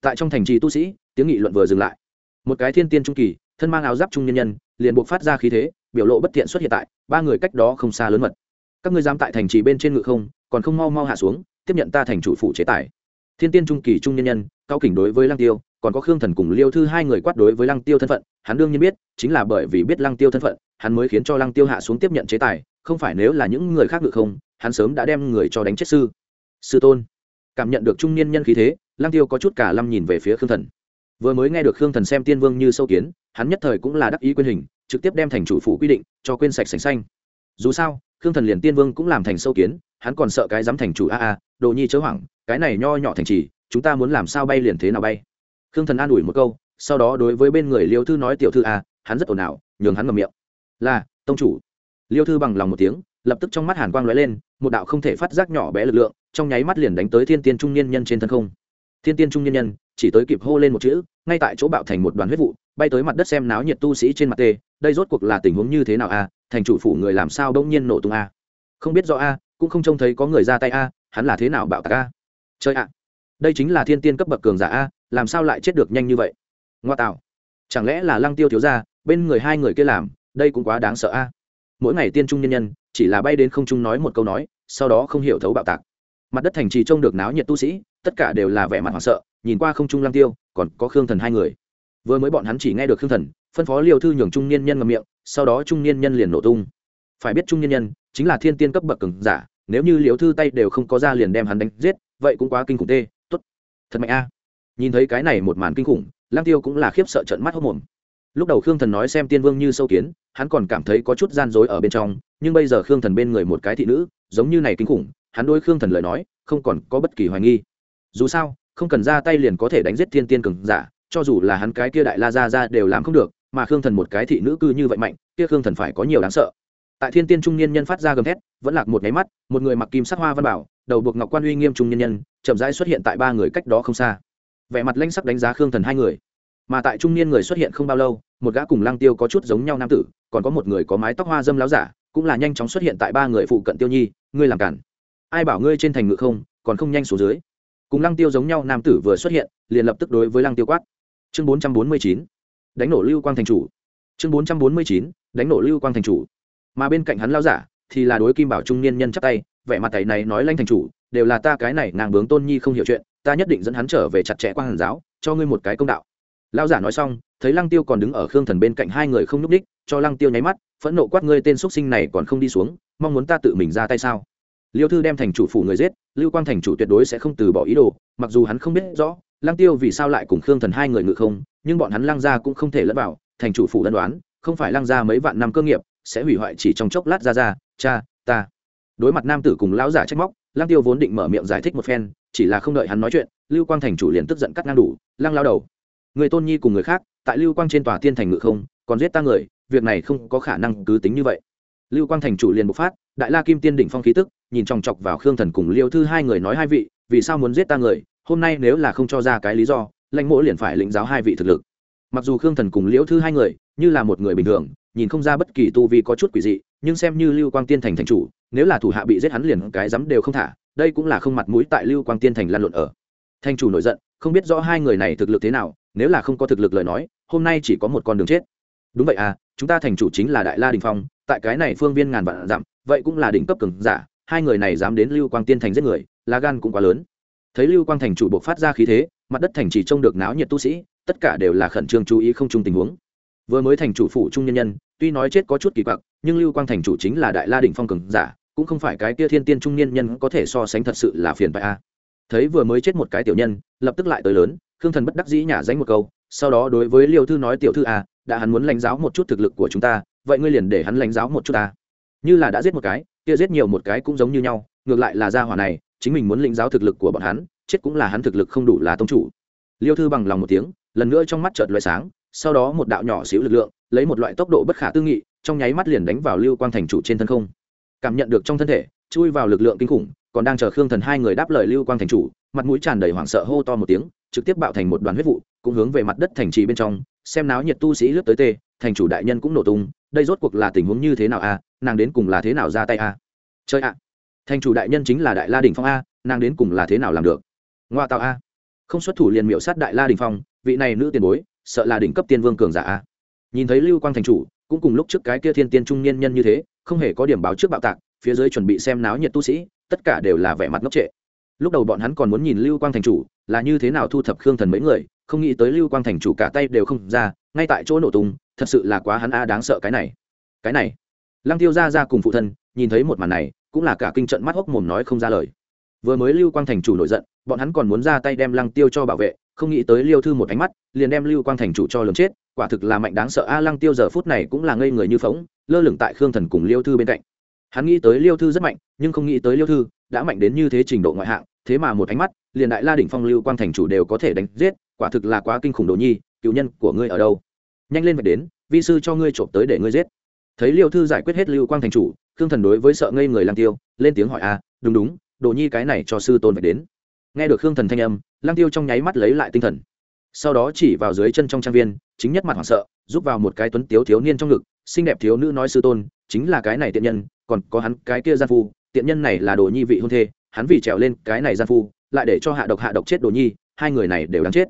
Tại trong thành trì tu sĩ, tiếng nghị luận vừa dừng lại. Một cái thiên tiên trung kỳ, thân mang áo giáp trung nhân nhân, liền buộc phát ra khí thế, biểu lộ bất thiện xuất hiện tại, ba người cách đó không xa lớn mật các ngươi dám tại thành trì bên trên ngự không, còn không mau mau hạ xuống, tiếp nhận ta thành chủ phủ chế tài. Thiên tiên trung kỳ trung nhân nhân, cao kỉnh đối với lăng tiêu, còn có khương thần cùng liêu thư hai người quát đối với lăng tiêu thân phận, hắn đương nhiên biết, chính là bởi vì biết lăng tiêu thân phận, hắn mới khiến cho lăng tiêu hạ xuống tiếp nhận chế tài, không phải nếu là những người khác ngự không, hắn sớm đã đem người cho đánh chết sư. Sư tôn, cảm nhận được trung niên nhân khí thế, lăng tiêu có chút cả lâm nhìn về phía khương thần. Vừa mới nghe được khương thần xem tiên vương như sâu kiến, hắn nhất thời cũng là đắc ý quyền hình, trực tiếp đem thành chủ phủ quy định, cho quên sạch sành xanh. Dù sao khương thần liền tiên vương cũng làm thành sâu kiến, hắn còn sợ cái dám thành chủ a a, đồ nhi chớ hoảng, cái này nho nhỏ thành trì, chúng ta muốn làm sao bay liền thế nào bay? Khương thần an ủi một câu, sau đó đối với bên người liêu thư nói tiểu thư a, hắn rất ồn ào, nhường hắn ngầm miệng. Là, tông chủ. Liêu thư bằng lòng một tiếng, lập tức trong mắt hàn quang lóe lên, một đạo không thể phát giác nhỏ bé lực lượng, trong nháy mắt liền đánh tới thiên tiên trung niên nhân trên thân không thiên tiên trung Nhân nhân, chỉ tới kịp hô lên một chữ, ngay tại chỗ bạo thành một đoàn huyết vụ, bay tới mặt đất xem náo nhiệt tu sĩ trên mặt tê, đây rốt cuộc là tình huống như thế nào a? Thành chủ phủ người làm sao đông nhiên nổ tung a? Không biết rõ a, cũng không trông thấy có người ra tay a, hắn là thế nào bạo tạc a? Chơi a đây chính là thiên tiên cấp bậc cường giả a, làm sao lại chết được nhanh như vậy? Ngoa tạo, chẳng lẽ là lăng tiêu thiếu ra bên người hai người kia làm, đây cũng quá đáng sợ a. Mỗi ngày tiên trung nhân nhân, chỉ là bay đến không trung nói một câu nói, sau đó không hiểu thấu bạo tạc. Mặt đất thành trì trông được náo nhiệt tu sĩ tất cả đều là vẻ mặt hoảng sợ, nhìn qua không trung lăng tiêu, còn có khương thần hai người. Vừa mới bọn hắn chỉ nghe được khương thần, phân phó liều thư nhường trung niên nhân ngầm miệng, sau đó trung niên nhân liền nổ tung. Phải biết trung niên nhân chính là thiên tiên cấp bậc cường giả, nếu như liều thư tay đều không có ra liền đem hắn đánh giết, vậy cũng quá kinh khủng tê, tốt, thật mạnh a. Nhìn thấy cái này một màn kinh khủng lang tiêu cũng là khiếp sợ trận mắt hốc mồm. Lúc đầu khương thần nói xem tiên vương như sâu kiến, hắn còn cảm thấy có chút gian dối ở bên trong, nhưng bây giờ khương thần bên người một cái thị nữ, giống như này kinh khủng, hắn đôi khương thần lời nói, không còn có bất kỳ hoài nghi dù sao, không cần ra tay liền có thể đánh giết thiên tiên cường giả, cho dù là hắn cái kia đại la ra ra đều làm không được, mà khương thần một cái thị nữ cư như vậy mạnh, kia khương thần phải có nhiều đáng sợ. Tại thiên tiên trung niên nhân phát ra gầm thét, vẫn lạc một nháy mắt, một người mặc kim sắc hoa văn bảo, đầu buộc ngọc quan uy nghiêm trung niên nhân, chậm rãi xuất hiện tại ba người cách đó không xa. Vẻ mặt lanh sắc đánh giá khương thần hai người. Mà tại trung niên người xuất hiện không bao lâu, một gã cùng lăng tiêu có chút giống nhau nam tử, còn có một người có mái tóc hoa dâm láo giả, cũng là nhanh chóng xuất hiện tại ba người phụ cận tiêu nhi, ngươi làm cản. Ai bảo ngươi trên thành ngự không, còn không nhanh xuống dưới? Cùng lăng tiêu giống nhau nam tử vừa xuất hiện, liền lập tức đối với lăng tiêu quát. Chương bốn trăm bốn mươi chín, đánh nổ lưu quang thành chủ. Chương bốn trăm bốn mươi chín, đánh nổ lưu quang thành chủ. Mà bên cạnh hắn lao giả thì là đối kim bảo trung niên nhân chắp tay, vẻ mặt tẩy này nói lanh thành chủ, đều là ta cái này nàng bướng tôn nhi không hiểu chuyện, ta nhất định dẫn hắn trở về chặt chẽ quang hàn giáo, cho ngươi một cái công đạo. Lao giả nói xong, thấy lăng tiêu còn đứng ở khương thần bên cạnh hai người không n ú c đích cho lăng tiêu nháy mắt, phẫn nộ quát ngươi tên x sinh này còn không đi xuống, mong muốn ta tự mình ra tay sao? Liêu thư đem thành chủ phủ người giết, lưu quang thành chủ tuyệt đối sẽ không từ bỏ ý đồ, mặc dù hắn không biết rõ, lăng tiêu vì sao lại cùng khương thần hai người ngự không, nhưng bọn hắn lăng ra cũng không thể lẫn vào, thành chủ phủ đ đoán không phải lăng ra mấy vạn năm cơ nghiệp, sẽ hủy hoại chỉ trong chốc lát ra ra, cha, ta. Đối mặt nam tử cùng lão giả trách móc, lăng tiêu vốn định mở miệng giải thích một phen, chỉ là không đợi hắn nói chuyện, lưu quang thành chủ liền tức giận cắt ngang đủ, lăng lao đầu. Người tôn nhi cùng người khác, tại lưu quang trên tòa tiên thành ngự không, còn giết ta người, việc này không có khả năng cứ tính như vậy. Lưu quang thành chủ liền bộc phát đại la kim tiên đỉnh phong khí tức, nhìn chòng chọc vào khương thần cùng liêu thư hai người nói hai vị, vì sao muốn giết ta người, hôm nay nếu là không cho ra cái lý do, lãnh mỗ liền phải lĩnh giáo hai vị thực lực. Mặc dù khương thần cùng liễu thư hai người, như là một người bình thường, nhìn không ra bất kỳ tu vi có chút quỷ dị, nhưng xem như lưu quang tiên thành thành chủ, nếu là thủ hạ bị giết hắn liền cái dám đều không thả, đây cũng là không mặt mũi tại lưu quang tiên thành lan lộn ở. Thành chủ nổi giận, không biết rõ hai người này thực lực thế nào, nếu là không có thực lực lời nói, hôm nay chỉ có một con đường chết. Đúng vậy à chúng ta thành chủ chính là đại la đình phong, tại cái này phương viên ngàn vạn dặm vậy cũng là đỉnh cấp cường giả, hai người này dám đến lưu quang tiên thành giết người, lá gan cũng quá lớn. Thấy lưu quang thành chủ buộc phát ra khí thế, mặt đất thành chỉ trông được náo nhiệt tu sĩ, tất cả đều là khẩn trương chú ý không chung tình huống. Vừa mới thành chủ phủ trung nhân nhân, tuy nói chết có chút kỳ quặc, nhưng lưu quang thành chủ chính là đại la đỉnh phong cường giả, cũng không phải cái kia thiên tiên trung niên nhân có thể so sánh thật sự là phiền bại a. Thấy vừa mới chết một cái tiểu nhân, lập tức lại tới lớn, khương thần bất đắc dĩ nhả danh một câu, sau đó đối với liêu thư nói tiểu thư a đã hắn muốn lãnh giáo một chút thực lực của chúng ta, vậy ngươi liền để hắn lãnh giáo một chút ta như là đã giết một cái, kia giết nhiều một cái cũng giống như nhau, ngược lại là gia hỏa này, chính mình muốn lĩnh giáo thực lực của bọn hắn, chết cũng là hắn thực lực không đủ là tông chủ. Liêu thư bằng lòng một tiếng, lần nữa trong mắt chợt loại sáng, sau đó một đạo nhỏ xíu lực lượng, lấy một loại tốc độ bất khả tư nghị, trong nháy mắt liền đánh vào lưu quang thành chủ trên thân không. Cảm nhận được trong thân thể, chui vào lực lượng kinh khủng, còn đang chờ khương thần hai người đáp lời lưu quang thành chủ, mặt mũi tràn đầy hoảng sợ hô to một tiếng, trực tiếp bạo thành một đoàn huyết vụ, cũng hướng về mặt đất thành trì bên trong, xem náo nhiệt tu sĩ lướt tới tê, thành chủ đại nhân cũng nổ tung, đây rốt cuộc là tình huống như thế nào a nàng đến cùng là thế nào ra tay a? Chơi a thành chủ đại nhân chính là đại la đình phong a, nàng đến cùng là thế nào làm được? Ngoa tạo a. Không xuất thủ liền miệu sát đại la đình phong, vị này nữ tiền bối, sợ là đỉnh cấp tiên vương cường giả a. Nhìn thấy lưu quang thành chủ, cũng cùng lúc trước cái kia thiên tiên trung niên nhân như thế, không hề có điểm báo trước bạo tạc, phía dưới chuẩn bị xem náo nhiệt tu sĩ, tất cả đều là vẻ mặt ngốc trệ. Lúc đầu bọn hắn còn muốn nhìn lưu quang thành chủ, là như thế nào thu thập khương thần mấy người, không nghĩ tới lưu quang thành chủ cả tay đều không ra, ngay tại chỗ nổ tung, thật sự là quá hắn a đáng sợ cái này. Cái này lăng tiêu ra ra cùng phụ thân, nhìn thấy một màn này, cũng là cả kinh trận mắt hốc mồm nói không ra lời. Vừa mới lưu quang thành chủ nổi giận, bọn hắn còn muốn ra tay đem lăng tiêu cho bảo vệ, không nghĩ tới liêu thư một ánh mắt, liền đem lưu quang thành chủ cho lường chết, quả thực là mạnh đáng sợ. A, lăng tiêu giờ phút này cũng là ngây người như phóng lơ lửng tại khương thần cùng liêu thư bên cạnh. Hắn nghĩ tới liêu thư rất mạnh, nhưng không nghĩ tới liêu thư đã mạnh đến như thế trình độ ngoại hạng, thế mà một ánh mắt, liền đại la đỉnh phong lưu quang thành chủ đều có thể đánh giết, quả thực là quá kinh khủng đồ nhi, cựu nhân của ngươi ở đâu? Nhanh lên vạch đến, vi sư cho ngươi trộm tới để ngươi giết thấy liêu thư giải quyết hết lưu quang thành chủ, khương thần đối với sợ ngây người lang tiêu, lên tiếng hỏi a đúng đúng, đồ nhi cái này cho sư tôn phải đến. Nghe được khương thần thanh âm lang tiêu trong nháy mắt lấy lại tinh thần. Sau đó chỉ vào dưới chân trong trang viên, chính nhất mặt hoảng sợ giúp vào một cái tuấn tiếu thiếu niên trong ngực, xinh đẹp thiếu nữ nói, sư tôn, chính là cái này tiện nhân, còn có hắn cái kia gian phu, tiện nhân này là đồ nhi vị hôn thê, hắn vì trèo lên cái này gian phu, lại để cho hạ độc hạ độc chết đồ nhi, hai người này đều đáng chết.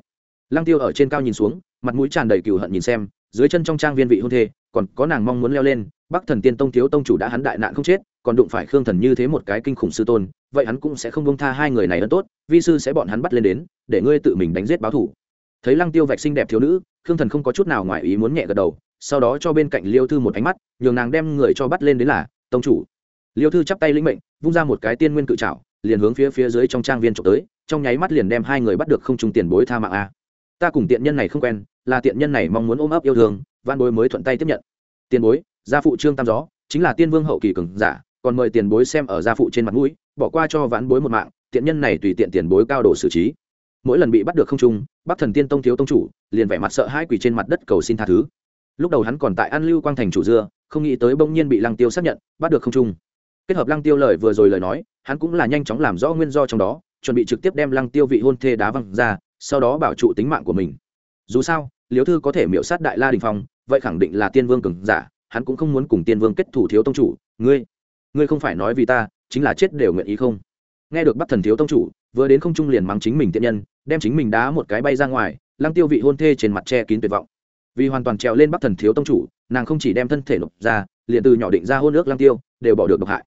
Lăng tiêu ở trên cao nhìn xuống, mặt mũi tràn đầy cừu hận nhìn xem, dưới chân trong trang viên vị hôn thê còn có nàng mong muốn leo lên, bắc thần tiên tông thiếu tông chủ đã hắn đại nạn không chết, còn đụng phải khương thần như thế một cái kinh khủng sư tôn, vậy hắn cũng sẽ không bông tha hai người này ân tốt, vi sư sẽ bọn hắn bắt lên đến, để ngươi tự mình đánh giết báo thủ. Thấy lăng tiêu vạch xinh đẹp thiếu nữ, khương thần không có chút nào ngoài ý muốn nhẹ gật đầu, sau đó cho bên cạnh liêu thư một ánh mắt, nhường nàng đem người cho bắt lên đến là, tông chủ. Liêu thư chắp tay lĩnh mệnh, vung ra một cái tiên nguyên cự trảo, liền hướng phía phía dưới trong trang viên trộm tới, trong nháy mắt liền đem hai người bắt được không trùng tiền bối tha mạng a. Ta cùng tiện nhân này không quen là tiện nhân này mong muốn ôm ấp yêu thương văn bối mới thuận tay tiếp nhận. Tiền bối, gia phụ trương tam gió, chính là tiên vương hậu kỳ cường giả, còn mời tiền bối xem ở gia phụ trên mặt mũi, bỏ qua cho vãn bối một mạng, tiện nhân này tùy tiện tiền bối cao độ xử trí. Mỗi lần bị bắt được không trung, bắc thần tiên tông thiếu tông chủ, liền vẻ mặt sợ hai quỳ trên mặt đất cầu xin tha thứ. Lúc đầu hắn còn tại an lưu quang thành chủ dưa, không nghĩ tới bỗng nhiên bị lăng tiêu xác nhận, bắt được không trung. Kết hợp lăng tiêu lời vừa rồi lời nói, hắn cũng là nhanh chóng làm rõ nguyên do trong đó, chuẩn bị trực tiếp đem lăng tiêu vị hôn thê đá văng ra, sau đó bảo trụ tính mạng của mình. Dù sao liếu thư có thể miễu sát đại la đình phong, vậy khẳng định là tiên vương cường giả, hắn cũng không muốn cùng tiên vương kết thủ thiếu tông chủ. Ngươi ngươi không phải nói vì ta, chính là chết đều nguyện ý không? Nghe được bắt thần thiếu tông chủ, vừa đến không trung liền mắng chính mình tiện nhân, đem chính mình đá một cái bay ra ngoài, lăng tiêu vị hôn thê trên mặt che kín tuyệt vọng. Vì hoàn toàn trèo lên bắc thần thiếu tông chủ, nàng không chỉ đem thân thể nộp ra, liền từ nhỏ định ra hôn ước lăng tiêu, đều bỏ được độc hại.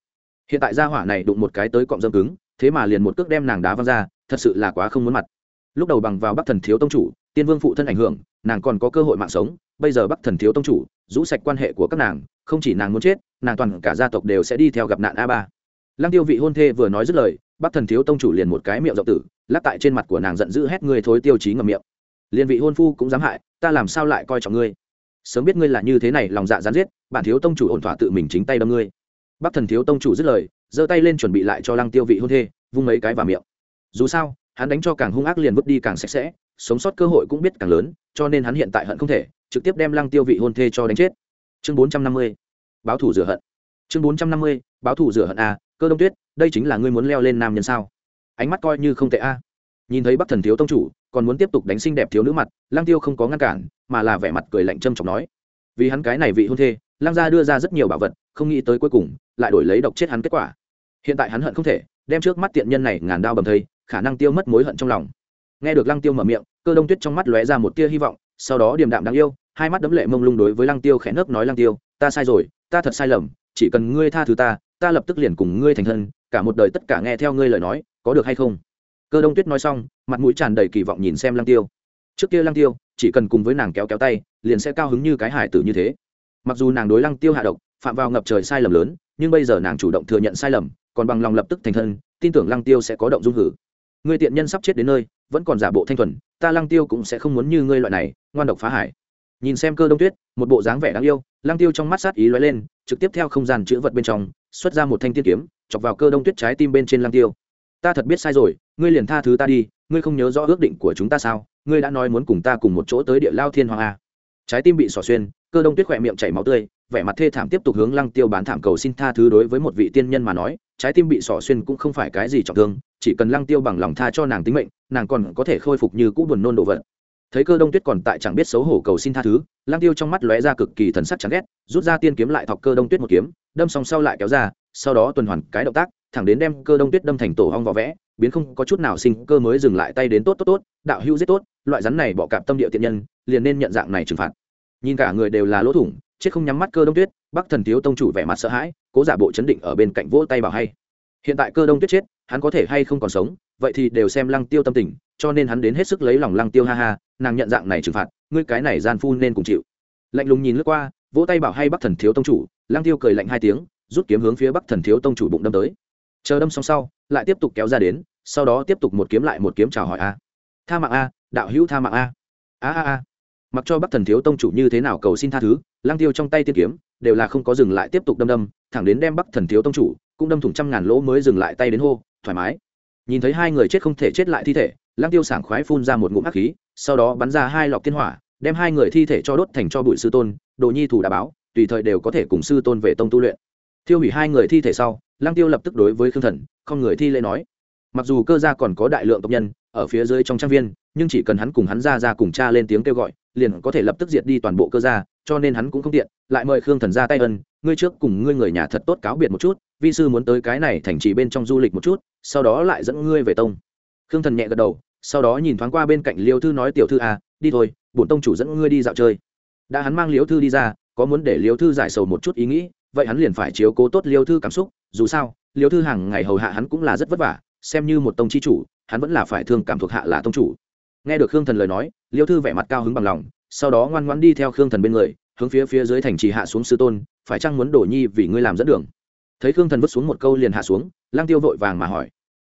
Hiện tại gia hỏa này đụng một cái tới cọng dâm cứng, thế mà liền một cước đem nàng đá văng ra, thật sự là quá không muốn mặt. Lúc đầu bằng vào bắc thần thiếu tông chủ, tiên vương phụ thân ảnh hưởng nàng còn có cơ hội mạng sống, bây giờ bắc thần thiếu tông chủ, rũ sạch quan hệ của các nàng, không chỉ nàng muốn chết, nàng toàn cả gia tộc đều sẽ đi theo gặp nạn a ba. Lăng tiêu vị hôn thê vừa nói dứt lời, bắc thần thiếu tông chủ liền một cái miệng rộng tử, lắc tại trên mặt của nàng giận dữ hét ngươi thối tiêu chí ngầm miệng. Liền vị hôn phu cũng dám hại, ta làm sao lại coi trọng ngươi? Sớm biết ngươi là như thế này, lòng dạ gián giết, bản thiếu tông chủ ổn thỏa tự mình chính tay đâm ngươi. Bắc thần thiếu tông chủ dứt lời, giơ tay lên chuẩn bị lại cho lăng tiêu vị hôn thê, vung mấy cái vào miệng. Dù sao, hắn đánh cho càng hung ác liền vứt đi càng sạch sẽ sống sót cơ hội cũng biết càng lớn, cho nên hắn hiện tại hận không thể, trực tiếp đem lăng tiêu vị hôn thê cho đánh chết. Chương bốn trăm năm mươi, báo thủ rửa hận. Chương bốn trăm năm mươi, báo thủ rửa hận a cơ đông tuyết, đây chính là ngươi muốn leo lên nam nhân sao? Ánh mắt coi như không tệ a. Nhìn thấy bắc thần thiếu tông chủ, còn muốn tiếp tục đánh xinh đẹp thiếu nữ mặt, lăng tiêu không có ngăn cản, mà là vẻ mặt cười lạnh châm chọc nói. Vì hắn cái này vị hôn thê, lăng gia đưa ra rất nhiều bảo vật, không nghĩ tới cuối cùng, lại đổi lấy độc chết hắn kết quả. Hiện tại hắn hận không thể, đem trước mắt tiện nhân này ngàn đao bầm thây, khả năng tiêu mất mối hận trong lòng nghe được lăng tiêu mở miệng, cơ đông tuyết trong mắt lóe ra một tia hy vọng, sau đó điềm đạm đáng yêu, hai mắt đấm lệ mông lung đối với lăng tiêu khẽ nấc nói lăng tiêu, ta sai rồi, ta thật sai lầm, chỉ cần ngươi tha thứ ta ta lập tức liền cùng ngươi thành thân, cả một đời tất cả nghe theo ngươi lời nói, có được hay không? Cơ đông tuyết nói xong, mặt mũi tràn đầy kỳ vọng nhìn xem lăng tiêu. Trước kia lăng tiêu, chỉ cần cùng với nàng kéo kéo tay, liền sẽ cao hứng như cái hải tử như thế. Mặc dù nàng đối lăng tiêu hạ độc, phạm vào ngập trời sai lầm lớn, nhưng bây giờ nàng chủ động thừa nhận sai lầm, còn bằng lòng lập tức thành thân, tin tưởng lăng tiêu sẽ có động dung hử. Người tiện nhân sắp chết đến nơi vẫn còn giả bộ thanh thuần, ta lăng tiêu cũng sẽ không muốn như ngươi loại này, ngoan độc phá hải. Nhìn xem cơ đông tuyết, một bộ dáng vẻ đáng yêu, lăng tiêu trong mắt sát ý lóe lên, trực tiếp theo không gian chữ vật bên trong, xuất ra một thanh tiên kiếm, chọc vào cơ đông tuyết trái tim bên trên lăng tiêu. Ta thật biết sai rồi, ngươi liền tha thứ ta đi, ngươi không nhớ rõ ước định của chúng ta sao? Ngươi đã nói muốn cùng ta cùng một chỗ tới địa lao thiên hoàng a trái tim bị xỏ xuyên, cơ đông tuyết khỏe miệng chảy máu tươi, vẻ mặt thê thảm tiếp tục hướng lăng tiêu bán thảm cầu xin tha thứ đối với một vị tiên nhân mà nói trái tim bị sỏ xuyên cũng không phải cái gì trọng thương, chỉ cần lăng tiêu bằng lòng tha cho nàng tính mệnh, nàng còn có thể khôi phục như cũ buồn nôn đồ vật. Thấy cơ đông tuyết còn tại chẳng biết xấu hổ cầu xin tha thứ, lăng tiêu trong mắt lóe ra cực kỳ thần sắc chẳng ghét, rút ra tiên kiếm lại thọc cơ đông tuyết một kiếm, đâm xong sau lại kéo ra, sau đó tuần hoàn cái động tác, thẳng đến đem cơ đông tuyết đâm thành tổ hong vỏ vẽ, biến không có chút nào sinh cơ mới dừng lại tay đến tốt tốt tốt, đạo hữu giết tốt, loại rắn này bỏ cạp tâm địa tiện nhân, liền nên nhận dạng này trừng phạt. Nhìn cả người đều là lỗ thủng, chết không nhắm mắt cơ đông tuyết bắc thần thiếu tông chủ vẻ mặt sợ hãi, cố giả bộ chấn định ở bên cạnh vỗ tay bảo hay. Hiện tại cơ đông tuyết chết, hắn có thể hay không còn sống, vậy thì đều xem lăng tiêu tâm tình, cho nên hắn đến hết sức lấy lòng lăng tiêu ha ha, nàng nhận dạng này trừng phạt, ngươi cái này gian phu nên cùng chịu. Lạnh lùng nhìn lướt qua, vỗ tay bảo hay bắc thần thiếu tông chủ, lăng tiêu cười lạnh hai tiếng, rút kiếm hướng phía bắc thần thiếu tông chủ bụng đâm tới. Chờ đâm xong sau, lại tiếp tục kéo ra đến, sau đó tiếp tục một kiếm lại một kiếm chào hỏi a. Tha mạng a, đạo hữu tha mạng a. A a a mặc cho bắc thần thiếu tông chủ như thế nào cầu xin tha thứ lang tiêu trong tay tiên kiếm đều là không có dừng lại tiếp tục đâm đâm, thẳng đến đem bắc thần thiếu tông chủ cũng đâm thủng trăm ngàn lỗ mới dừng lại tay đến hô, thoải mái. Nhìn thấy hai người chết không thể chết lại thi thể lang tiêu sảng khoái phun ra một ngụm hắc khí, sau đó bắn ra hai lọc thiên hỏa, đem hai người thi thể cho đốt thành cho bụi sư tôn, đồ nhi thủ đã báo, tùy thời đều có thể cùng sư tôn về tông tu luyện. Thiêu hủy hai người thi thể sau lang tiêu lập tức đối với khương thần, không người thi lễ nói. Mặc dù cơ gia còn có đại lượng tộc nhân ở phía dưới trong trang viên, nhưng chỉ cần hắn cùng hắn ra ra cùng cha lên tiếng kêu gọi liền có thể lập tức diệt đi toàn bộ cơ gia, cho nên hắn cũng không tiện, lại mời khương thần ra tay ân, ngươi trước cùng ngươi người nhà thật tốt cáo biệt một chút, vi sư muốn tới cái này thành trì bên trong du lịch một chút, sau đó lại dẫn ngươi về tông. Khương thần nhẹ gật đầu, sau đó nhìn thoáng qua bên cạnh liêu thư nói tiểu thư à đi thôi, bổn tông chủ dẫn ngươi đi dạo chơi. Đã hắn mang liêu thư đi ra, có muốn để liêu thư giải sầu một chút ý nghĩ, vậy hắn liền phải chiếu cố tốt liêu thư cảm xúc, dù sao, liêu thư hàng ngày hầu hạ hắn cũng là rất vất vả, xem như một tông chi chủ, hắn vẫn là phải thương cảm thuộc hạ là tông chủ. Nghe được khương thần lời nói liêu thư vẻ mặt cao hứng bằng lòng, sau đó ngoan ngoãn đi theo khương thần bên người, hướng phía phía dưới thành trì hạ xuống sư tôn, phải chăng muốn đổ nhi vì ngươi làm dẫn đường? Thấy khương thần vứt xuống một câu liền hạ xuống lang tiêu vội vàng mà hỏi.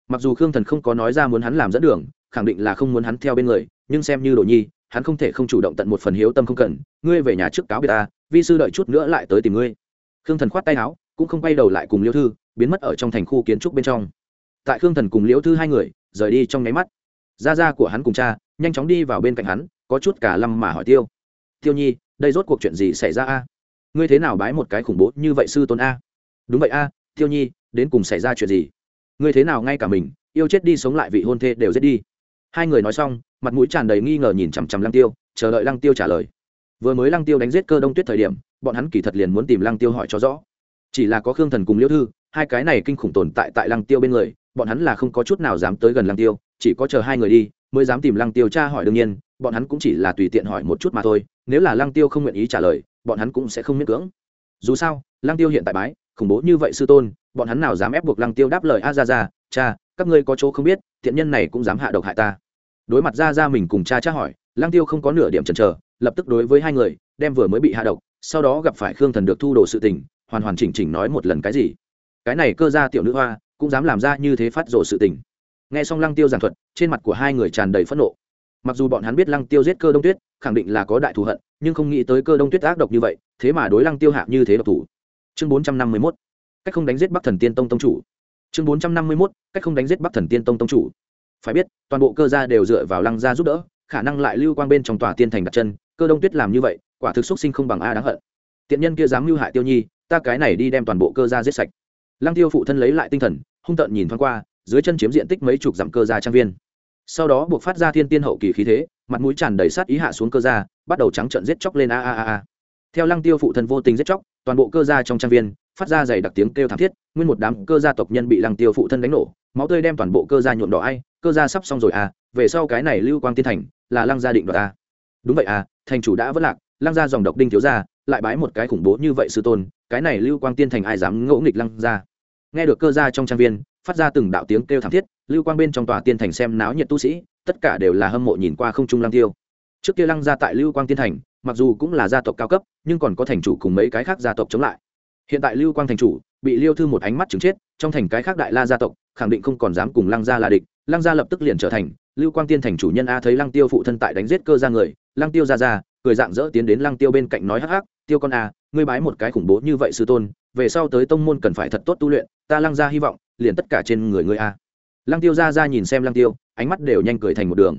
Mặc dù khương thần không có nói ra muốn hắn làm dẫn đường, khẳng định là không muốn hắn theo bên người, nhưng xem như đổ nhi, hắn không thể không chủ động tận một phần hiếu tâm không cần, ngươi về nhà trước cáo biệt ta, vi sư đợi chút nữa lại tới tìm ngươi. Khương thần khoát tay áo, cũng không quay đầu lại cùng liêu thư, biến mất ở trong thành khu kiến trúc bên trong. Tại khương thần cùng liễu thư hai người, rời đi trong nháy mắt. Gia gia của hắn cùng cha nhanh chóng đi vào bên cạnh hắn, có chút cả lâm mà hỏi tiêu. Tiêu nhi, đây rốt cuộc chuyện gì xảy ra a? Ngươi thế nào bái một cái khủng bố như vậy sư tôn a? Đúng vậy a, tiêu nhi, đến cùng xảy ra chuyện gì? Ngươi thế nào ngay cả mình, yêu chết đi sống lại vị hôn thê đều giết đi. Hai người nói xong, mặt mũi tràn đầy nghi ngờ nhìn chằm chằm lăng tiêu, chờ đợi lăng tiêu trả lời. Vừa mới lăng tiêu đánh giết cơ đông tuyết thời điểm, bọn hắn kỳ thật liền muốn tìm lăng tiêu hỏi cho rõ. Chỉ là có khương thần cùng liễu thư, hai cái này kinh khủng tồn tại tại lăng tiêu bên người, bọn hắn là không có chút nào dám tới gần lăng tiêu, chỉ có chờ hai người đi mới dám tìm lăng tiêu tra hỏi đương nhiên, bọn hắn cũng chỉ là tùy tiện hỏi một chút mà thôi, nếu là lăng tiêu không nguyện ý trả lời, bọn hắn cũng sẽ không miễn cưỡng. Dù sao, lăng tiêu hiện tại bái, khủng bố như vậy sư tôn, bọn hắn nào dám ép buộc lăng tiêu đáp lời, a, ra ra, cha, các ngươi có chỗ không biết thiện nhân này cũng dám hạ độc hại ta. Đối mặt ra ra mình cùng cha tra hỏi, lăng tiêu không có nửa điểm chần chờ, lập tức đối với hai người, đem vừa mới bị hạ độc, sau đó gặp phải khương thần được thu đồ sự tình, hoàn hoàn chỉnh chỉnh nói một lần cái gì. Cái này cơ ra tiểu nữ hoa, cũng dám làm ra như thế phát rồ sự tình nghe xong lăng tiêu giảng thuật, trên mặt của hai người tràn đầy phẫn nộ. Mặc dù bọn hắn biết lăng tiêu giết cơ đông tuyết, khẳng định là có đại thù hận, nhưng không nghĩ tới cơ đông tuyết ác độc như vậy, thế mà đối lăng tiêu hạ như thế độc thủ. Chương bốn trăm năm mươi mốt. Cách không đánh giết bắc thần tiên tông tông chủ. Chương bốn trăm năm mươi mốt. Cách không đánh giết bắc thần tiên tông tông chủ. Phải biết, toàn bộ cơ gia đều dựa vào lăng gia giúp đỡ, khả năng lại lưu quang bên trong tòa tiên thành đặt chân, cơ đông tuyết làm như vậy, quả thực xúc sinh không bằng a đáng hận. Tiện nhân kia dám mưu hại tiêu nhi, ta cái này đi đem toàn bộ cơ gia giết sạch. Lăng tiêu phụ thân lấy lại tinh thần, hung tợn nhìn thoáng qua dưới chân chiếm diện tích mấy chục dặm cơ gia trang viên. Sau đó buộc phát ra thiên tiên hậu kỳ khí thế, mặt mũi tràn đầy sát ý hạ xuống cơ gia, bắt đầu trắng trợn giết chóc lên a a a a. Theo lăng tiêu phụ thân vô tình giết chóc, toàn bộ cơ gia trong trang viên phát ra dày đặc tiếng kêu thảm thiết, nguyên một đám cơ gia tộc nhân bị lăng tiêu phụ thân đánh nổ, máu tươi đem toàn bộ cơ gia nhuộm đỏ ai, cơ gia sắp xong rồi à về sau cái này lưu quang tiên thành là lăng gia định đoạt a đúng vậy à thành chủ đã vất lạc, lăng gia dòng độc đinh thiếu gia, lại bái một cái khủng bố như vậy sư tôn, cái này lưu quang tiên thành ai dám ngỗ nghịch lăng gia? Nghe được cơ gia trong trang viên phát ra từng đạo tiếng kêu thảm thiết, lưu quang bên trong tòa tiên thành xem náo nhiệt tu sĩ, tất cả đều là hâm mộ nhìn qua không trung lăng tiêu. Trước kia lăng gia tại lưu quang tiên thành, mặc dù cũng là gia tộc cao cấp, nhưng còn có thành chủ cùng mấy cái khác gia tộc chống lại. Hiện tại lưu quang thành chủ bị liêu thư một ánh mắt chứng chết, trong thành cái khác đại la gia tộc, khẳng định không còn dám cùng lăng gia là địch, lăng gia lập tức liền trở thành lưu quang tiên thành chủ nhân a thấy lăng tiêu phụ thân tại đánh giết cơ ra người, lăng tiêu ra ra, cười dạng dỡ tiến đến lăng tiêu bên cạnh nói hắc hắc, tiêu con a, ngươi bái một cái khủng bố như vậy sư tôn, về sau tới tông môn cần phải thật tốt tu luyện, ta lăng gia hy vọng liền tất cả trên người ngươi a. Lăng tiêu ra ra nhìn xem lăng tiêu, ánh mắt đều nhanh cười thành một đường.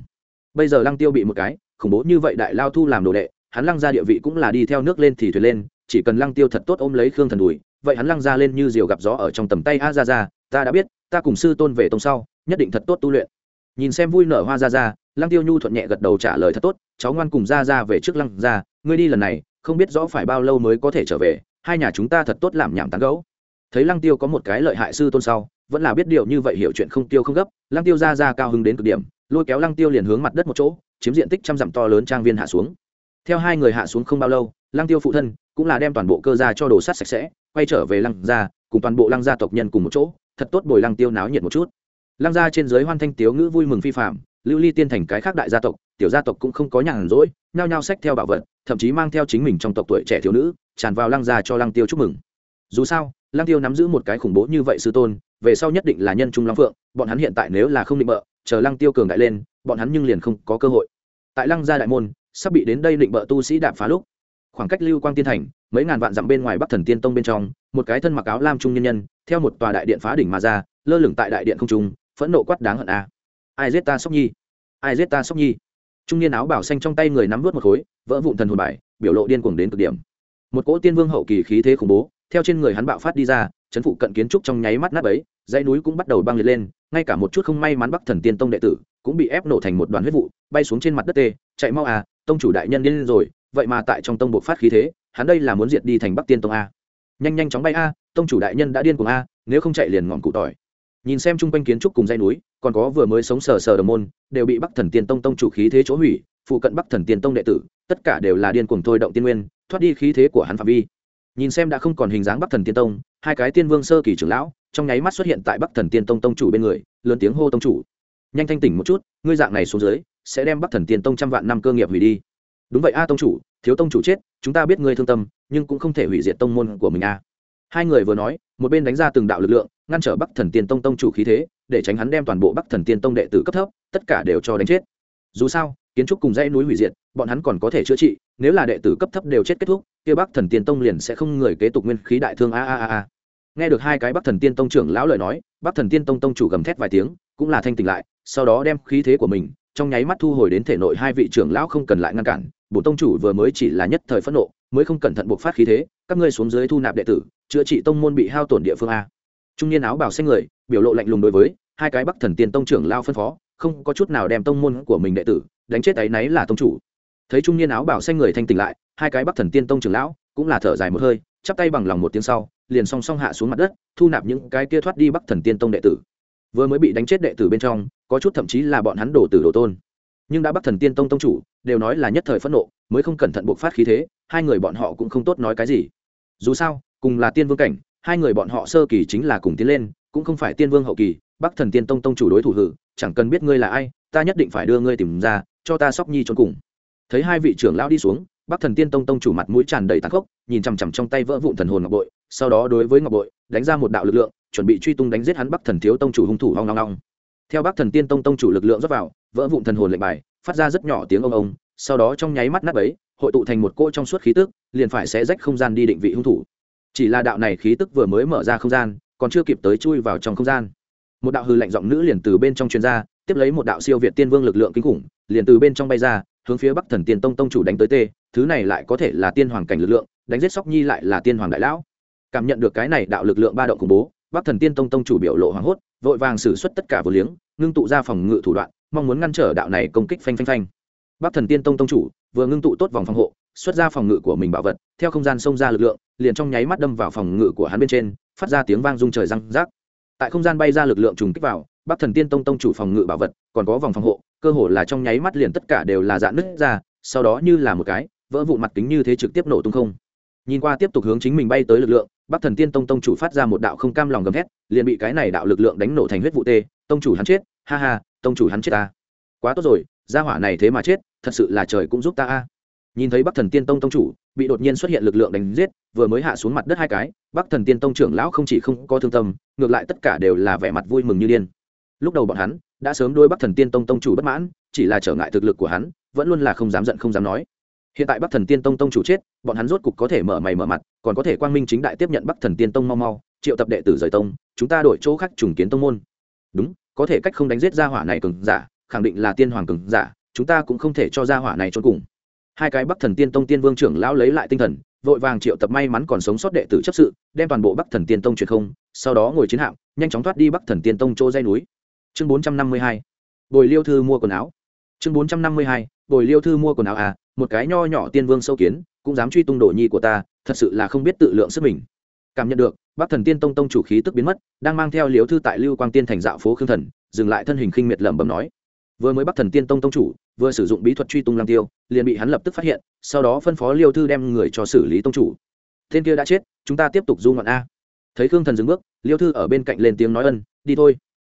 Bây giờ lăng tiêu bị một cái, khủng bố như vậy đại lao thu làm đồ đệ, hắn lăng ra địa vị cũng là đi theo nước lên thì thuyền lên, chỉ cần lăng tiêu thật tốt ôm lấy khương thần đùi, vậy hắn lăng ra lên như diều gặp gió ở trong tầm tay a ra ra, ta đã biết, ta cùng sư tôn về tông sau, nhất định thật tốt tu luyện. Nhìn xem vui nở hoa ra ra, lăng tiêu nhu thuận nhẹ gật đầu trả lời thật tốt, cháu ngoan cùng ra ra về trước lăng ra, ngươi đi lần này, không biết rõ phải bao lâu mới có thể trở về, hai nhà chúng ta thật tốt làm nhảm tán gấu thấy lăng tiêu có một cái lợi hại sư tôn sau, vẫn là biết điều như vậy hiểu chuyện không tiêu không gấp, lăng tiêu ra ra cao hứng đến cực điểm, lôi kéo lăng tiêu liền hướng mặt đất một chỗ, chiếm diện tích trăm dặm to lớn trang viên hạ xuống. Theo hai người hạ xuống không bao lâu, lăng tiêu phụ thân cũng là đem toàn bộ cơ gia cho đồ sắt sạch sẽ, quay trở về lăng gia, cùng toàn bộ lăng gia tộc nhân cùng một chỗ, thật tốt bồi lăng tiêu náo nhiệt một chút. Lăng gia trên dưới hoan thanh tiếu ngữ vui mừng phi phạm, lưu ly tiên thành cái khác đại gia tộc, tiểu gia tộc cũng không có nhàn rỗi, nhao nhao sách theo bảo vật, thậm chí mang theo chính mình trong tộc tuổi trẻ thiếu nữ, tràn vào lăng gia cho lăng tiêu chúc mừng. Dù sao lăng tiêu nắm giữ một cái khủng bố như vậy sư tôn, về sau nhất định là nhân trung long phượng, bọn hắn hiện tại nếu là không định bợ, chờ lăng tiêu cường đại lên, bọn hắn nhưng liền không có cơ hội. Tại lăng gia đại môn, sắp bị đến đây định bợ tu sĩ đạp phá lúc. Khoảng cách lưu quang tiên thành, mấy ngàn vạn dặm bên ngoài bắc thần tiên tông bên trong, một cái thân mặc áo lam trung nhân nhân, theo một tòa đại điện phá đỉnh mà ra, lơ lửng tại đại điện không trung, phẫn nộ quát đáng hận a. Ai giết ta sóc nhi? Ai giết ta sóc nhi? Trung niên áo bảo xanh trong tay người nắm vớt một khối, vỡ vụn thần hồn bài, biểu lộ điên cuồng đến cực điểm. Một cỗ tiên vương hậu kỳ khí thế khủng bố theo trên người hắn bạo phát đi ra, chấn phụ cận kiến trúc trong nháy mắt nát ấy dãy núi cũng bắt đầu băng liệt lên, ngay cả một chút không may mắn bắc thần tiên tông đệ tử cũng bị ép nổ thành một đoàn huyết vụ, bay xuống trên mặt đất tê, chạy mau à tông chủ đại nhân điên rồi, vậy mà tại trong tông bộ phát khí thế, hắn đây là muốn diệt đi thành bắc tiên tông a. Nhanh nhanh chóng bay a, tông chủ đại nhân đã điên cuồng a, nếu không chạy liền ngọn cụ tỏi. Nhìn xem chung quanh kiến trúc cùng dây núi, còn có vừa mới sống sờ sờ đồng môn, đều bị bắc thần tiên tông tông chủ khí thế chỗ hủy, phụ cận bắc thần tiên tông đệ tử, tất cả đều là điên cuồng thôi động tiên nguyên, thoát đi khí thế của hắn phạm vi nhìn xem đã không còn hình dáng bắc thần tiên tông, hai cái tiên vương sơ kỳ trưởng lão, trong nháy mắt xuất hiện tại bắc thần tiên tông tông chủ bên người, lớn tiếng hô tông chủ. Nhanh thanh tỉnh một chút, ngươi dạng này xuống dưới, sẽ đem bắc thần tiên tông trăm vạn năm cơ nghiệp hủy đi. Đúng vậy a tông chủ, thiếu tông chủ chết, chúng ta biết ngươi thương tâm, nhưng cũng không thể hủy diệt tông môn của mình a. Hai người vừa nói, một bên đánh ra từng đạo lực lượng, ngăn trở bắc thần tiên tông tông chủ khí thế, để tránh hắn đem toàn bộ bắc thần tiên tông đệ tử cấp thấp, tất cả đều cho đánh chết dù sao, kiến trúc cùng dãy núi hủy diệt, bọn hắn còn có thể chữa trị, nếu là đệ tử cấp thấp đều chết kết thúc, kia bắc thần tiên tông liền sẽ không người kế tục nguyên khí đại thương a a a a. Nghe được hai cái bắc thần tiên tông trưởng lão lời nói, bắc thần tiên tông tông chủ gầm thét vài tiếng, cũng là thanh tỉnh lại, sau đó đem khí thế của mình, trong nháy mắt thu hồi đến thể nội hai vị trưởng lão không cần lại ngăn cản bổ tông chủ vừa mới chỉ là nhất thời phẫn nộ, mới không cẩn thận buộc phát khí thế, các ngươi xuống dưới thu nạp đệ tử, chữa trị tông môn bị hao tổn địa phương a. Trung niên áo bào xanh người, biểu lộ lạnh lùng đối với hai cái bắc thần tiên tông trưởng lao phân phó không có chút nào đem tông môn của mình đệ tử đánh chết ấy nấy là tông chủ. Thấy trung niên áo bào xanh người thanh tỉnh lại, hai cái bắc thần tiên tông trưởng lão cũng là thở dài một hơi, chắp tay bằng lòng một tiếng sau, liền song song hạ xuống mặt đất, thu nạp những cái kia thoát đi bắc thần tiên tông đệ tử. Vừa mới bị đánh chết đệ tử bên trong, có chút thậm chí là bọn hắn đổ tử đổ tôn. Nhưng đã bắc thần tiên tông tông chủ, đều nói là nhất thời phẫn nộ, mới không cẩn thận buộc phát khí thế, hai người bọn họ cũng không tốt nói cái gì. Dù sao, cùng là tiên vương cảnh, hai người bọn họ sơ kỳ chính là cùng tiến lên, cũng không phải tiên vương hậu kỳ, bắc thần tiên tông tông chủ đối thủ hử chẳng cần biết ngươi là ai, ta nhất định phải đưa ngươi tìm ra, cho ta sóc nhi trốn cùng. Thấy hai vị trưởng lão đi xuống, bắc thần tiên tông tông chủ mặt mũi tràn đầy tàn khốc, nhìn chằm chằm trong tay vỡ vụn thần hồn ngọc bội, sau đó đối với ngọc bội, đánh ra một đạo lực lượng, chuẩn bị truy tung đánh giết hắn bắc thần thiếu tông chủ hung thủ hoang long long theo bắc thần tiên tông tông chủ lực lượng rót vào, vỡ vụn thần hồn lệnh bài, phát ra rất nhỏ tiếng ông ông sau đó trong nháy mắt nắp ấy hội tụ thành một cỗ trong suốt khí tức, liền phải sẽ rách không gian đi định vị hung thủ. Chỉ là đạo này khí tức vừa mới mở ra không gian, còn chưa kịp tới chui vào trong không gian một đạo hư lạnh giọng nữ liền từ bên trong chuyên gia tiếp lấy một đạo siêu việt tiên vương lực lượng kinh khủng, liền từ bên trong bay ra, hướng phía bắc thần tiên tông tông chủ đánh tới tê, thứ này lại có thể là tiên hoàng cảnh lực lượng, đánh giết sóc nhi lại là tiên hoàng đại lão. Cảm nhận được cái này đạo lực lượng ba động khủng bố, bắc thần tiên tông tông chủ biểu lộ hoảng hốt, vội vàng xử suất tất cả vừa liếng, ngưng tụ ra phòng ngự thủ đoạn, mong muốn ngăn trở đạo này công kích phanh phanh phanh. Bắc thần tiên tông tông chủ vừa ngưng tụ tốt vòng phòng hộ, xuất ra phòng ngự của mình bảo vật, theo không gian xông ra lực lượng, liền trong nháy mắt đâm vào phòng ngự của hắn bên trên, phát ra tiếng vang rung trời răng rác tại không gian bay ra lực lượng trùng kích vào, bắc thần tiên tông tông chủ phòng ngự bảo vật, còn có vòng phòng hộ, cơ hồ là trong nháy mắt liền tất cả đều là dạn nứt ra, sau đó như là một cái, vỡ vụn mặt kính như thế trực tiếp nổ tung không. Nhìn qua tiếp tục hướng chính mình bay tới lực lượng, bắc thần tiên tông tông chủ phát ra một đạo không cam lòng gầm hét liền bị cái này đạo lực lượng đánh nổ thành huyết vụ tê, tông chủ hắn chết, ha ha, tông chủ hắn chết ta. Quá tốt rồi, gia hỏa này thế mà chết, thật sự là trời cũng giúp ta a nhìn thấy bắc thần tiên tông tông chủ, bị đột nhiên xuất hiện lực lượng đánh giết, vừa mới hạ xuống mặt đất hai cái, bắc thần tiên tông trưởng lão không chỉ không có thương tâm, ngược lại tất cả đều là vẻ mặt vui mừng như điên. Lúc đầu bọn hắn đã sớm đôi bắc thần tiên tông tông chủ bất mãn, chỉ là trở ngại thực lực của hắn, vẫn luôn là không dám giận không dám nói. Hiện tại bắc thần tiên tông tông chủ chết, bọn hắn rốt cục có thể mở mày mở mặt, còn có thể quang minh chính đại tiếp nhận bắc thần tiên tông mau mau, triệu tập đệ tử rời tông, chúng ta đổi chỗ khác trùng kiến tông môn. Đúng, có thể cách không đánh giết gia hỏa này cường giả, khẳng định là tiên hoàng cường giả, chúng ta cũng không thể cho gia hỏa này trốn cùng hai cái bắc thần tiên tông tiên vương trưởng lão lấy lại tinh thần, vội vàng triệu tập may mắn còn sống sót đệ tử chấp sự, đem toàn bộ bắc thần tiên tông truyền không, sau đó ngồi chiến hạm, nhanh chóng thoát đi bắc thần tiên tông chỗ dây núi. Chương bốn trăm năm mươi hai, bồi liêu thư mua quần áo. Chương bốn trăm năm mươi hai, bồi liêu thư mua quần áo à một cái nho nhỏ tiên vương sâu kiến, cũng dám truy tung đồ nhi của ta, thật sự là không biết tự lượng sức mình. Cảm nhận được, bắc thần tiên tông tông chủ khí tức biến mất, đang mang theo liếu thư tại lưu quang tiên thành dạo phố khương thần, dừng lại thân hình khinh miệt lẩm bẩm nói, vừa mới bắc thần tiên tông tông chủ vừa sử dụng bí thuật truy tung lang tiêu, liền bị hắn lập tức phát hiện, sau đó phân phó liêu thư đem người cho xử lý tông chủ. Tên kia đã chết, chúng ta tiếp tục du ngọn a. Thấy khương thần dừng bước, liêu thư ở bên cạnh lên tiếng nói ân, đi thôi.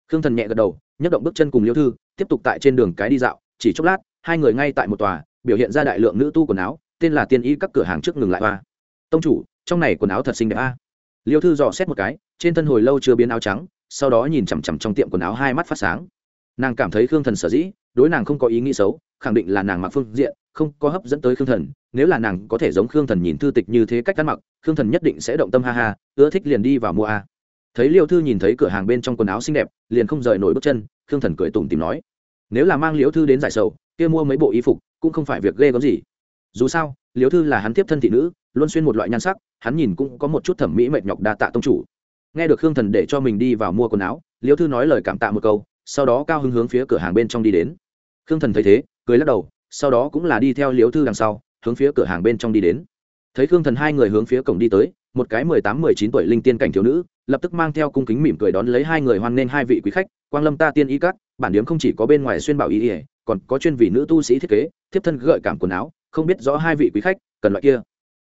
Khương thần nhẹ gật đầu, nhấc động bước chân cùng liêu thư, tiếp tục tại trên đường cái đi dạo, chỉ chốc lát, hai người ngay tại một tòa, biểu hiện ra đại lượng nữ tu quần áo, tên là tiên y các cửa hàng trước ngừng lại hoa. Tông chủ, trong này quần áo thật xinh đẹp a. Liêu thư dò xét một cái, trên thân hồi lâu chưa biến áo trắng, sau đó nhìn chằm chằm trong tiệm quần áo hai mắt phát sáng. Nàng cảm thấy khương thần sở dĩ đối nàng không có ý nghĩ xấu, khẳng định là nàng mặc phương diện, không có hấp dẫn tới khương thần, nếu là nàng có thể giống khương thần nhìn thư tịch như thế cách ăn mặc, khương thần nhất định sẽ động tâm ha ha, ưa thích liền đi vào mua a. Thấy liêu thư nhìn thấy cửa hàng bên trong quần áo xinh đẹp, liền không rời nổi bước chân, khương thần cười tủm tìm nói, nếu là mang liễu thư đến giải sầu, kia mua mấy bộ y phục, cũng không phải việc ghê gớm gì. Dù sao liễu thư là hắn tiếp thân thị nữ, luôn xuyên một loại nhan sắc, hắn nhìn cũng có một chút thẩm mỹ mệt nhọc đa tạ tông chủ. Nghe được khương thần để cho mình đi vào mua quần áo liễu thư nói lời cảm tạ một câu sau đó cao hứng hướng phía cửa hàng bên trong đi đến. Khương thần thấy thế, cười lắc đầu, sau đó cũng là đi theo liếu thư đằng sau, hướng phía cửa hàng bên trong đi đến. Thấy khương thần hai người hướng phía cổng đi tới, một cái mười tám, mười chín tuổi linh tiên cảnh thiếu nữ, lập tức mang theo cung kính mỉm cười đón lấy hai người hoan nghênh hai vị quý khách, quang lâm ta tiên y cắt bản điếm không chỉ có bên ngoài xuyên bảo y ỉa còn có chuyên vị nữ tu sĩ thiết kế, thiếp thân gợi cảm quần áo, không biết rõ hai vị quý khách, cần loại kia.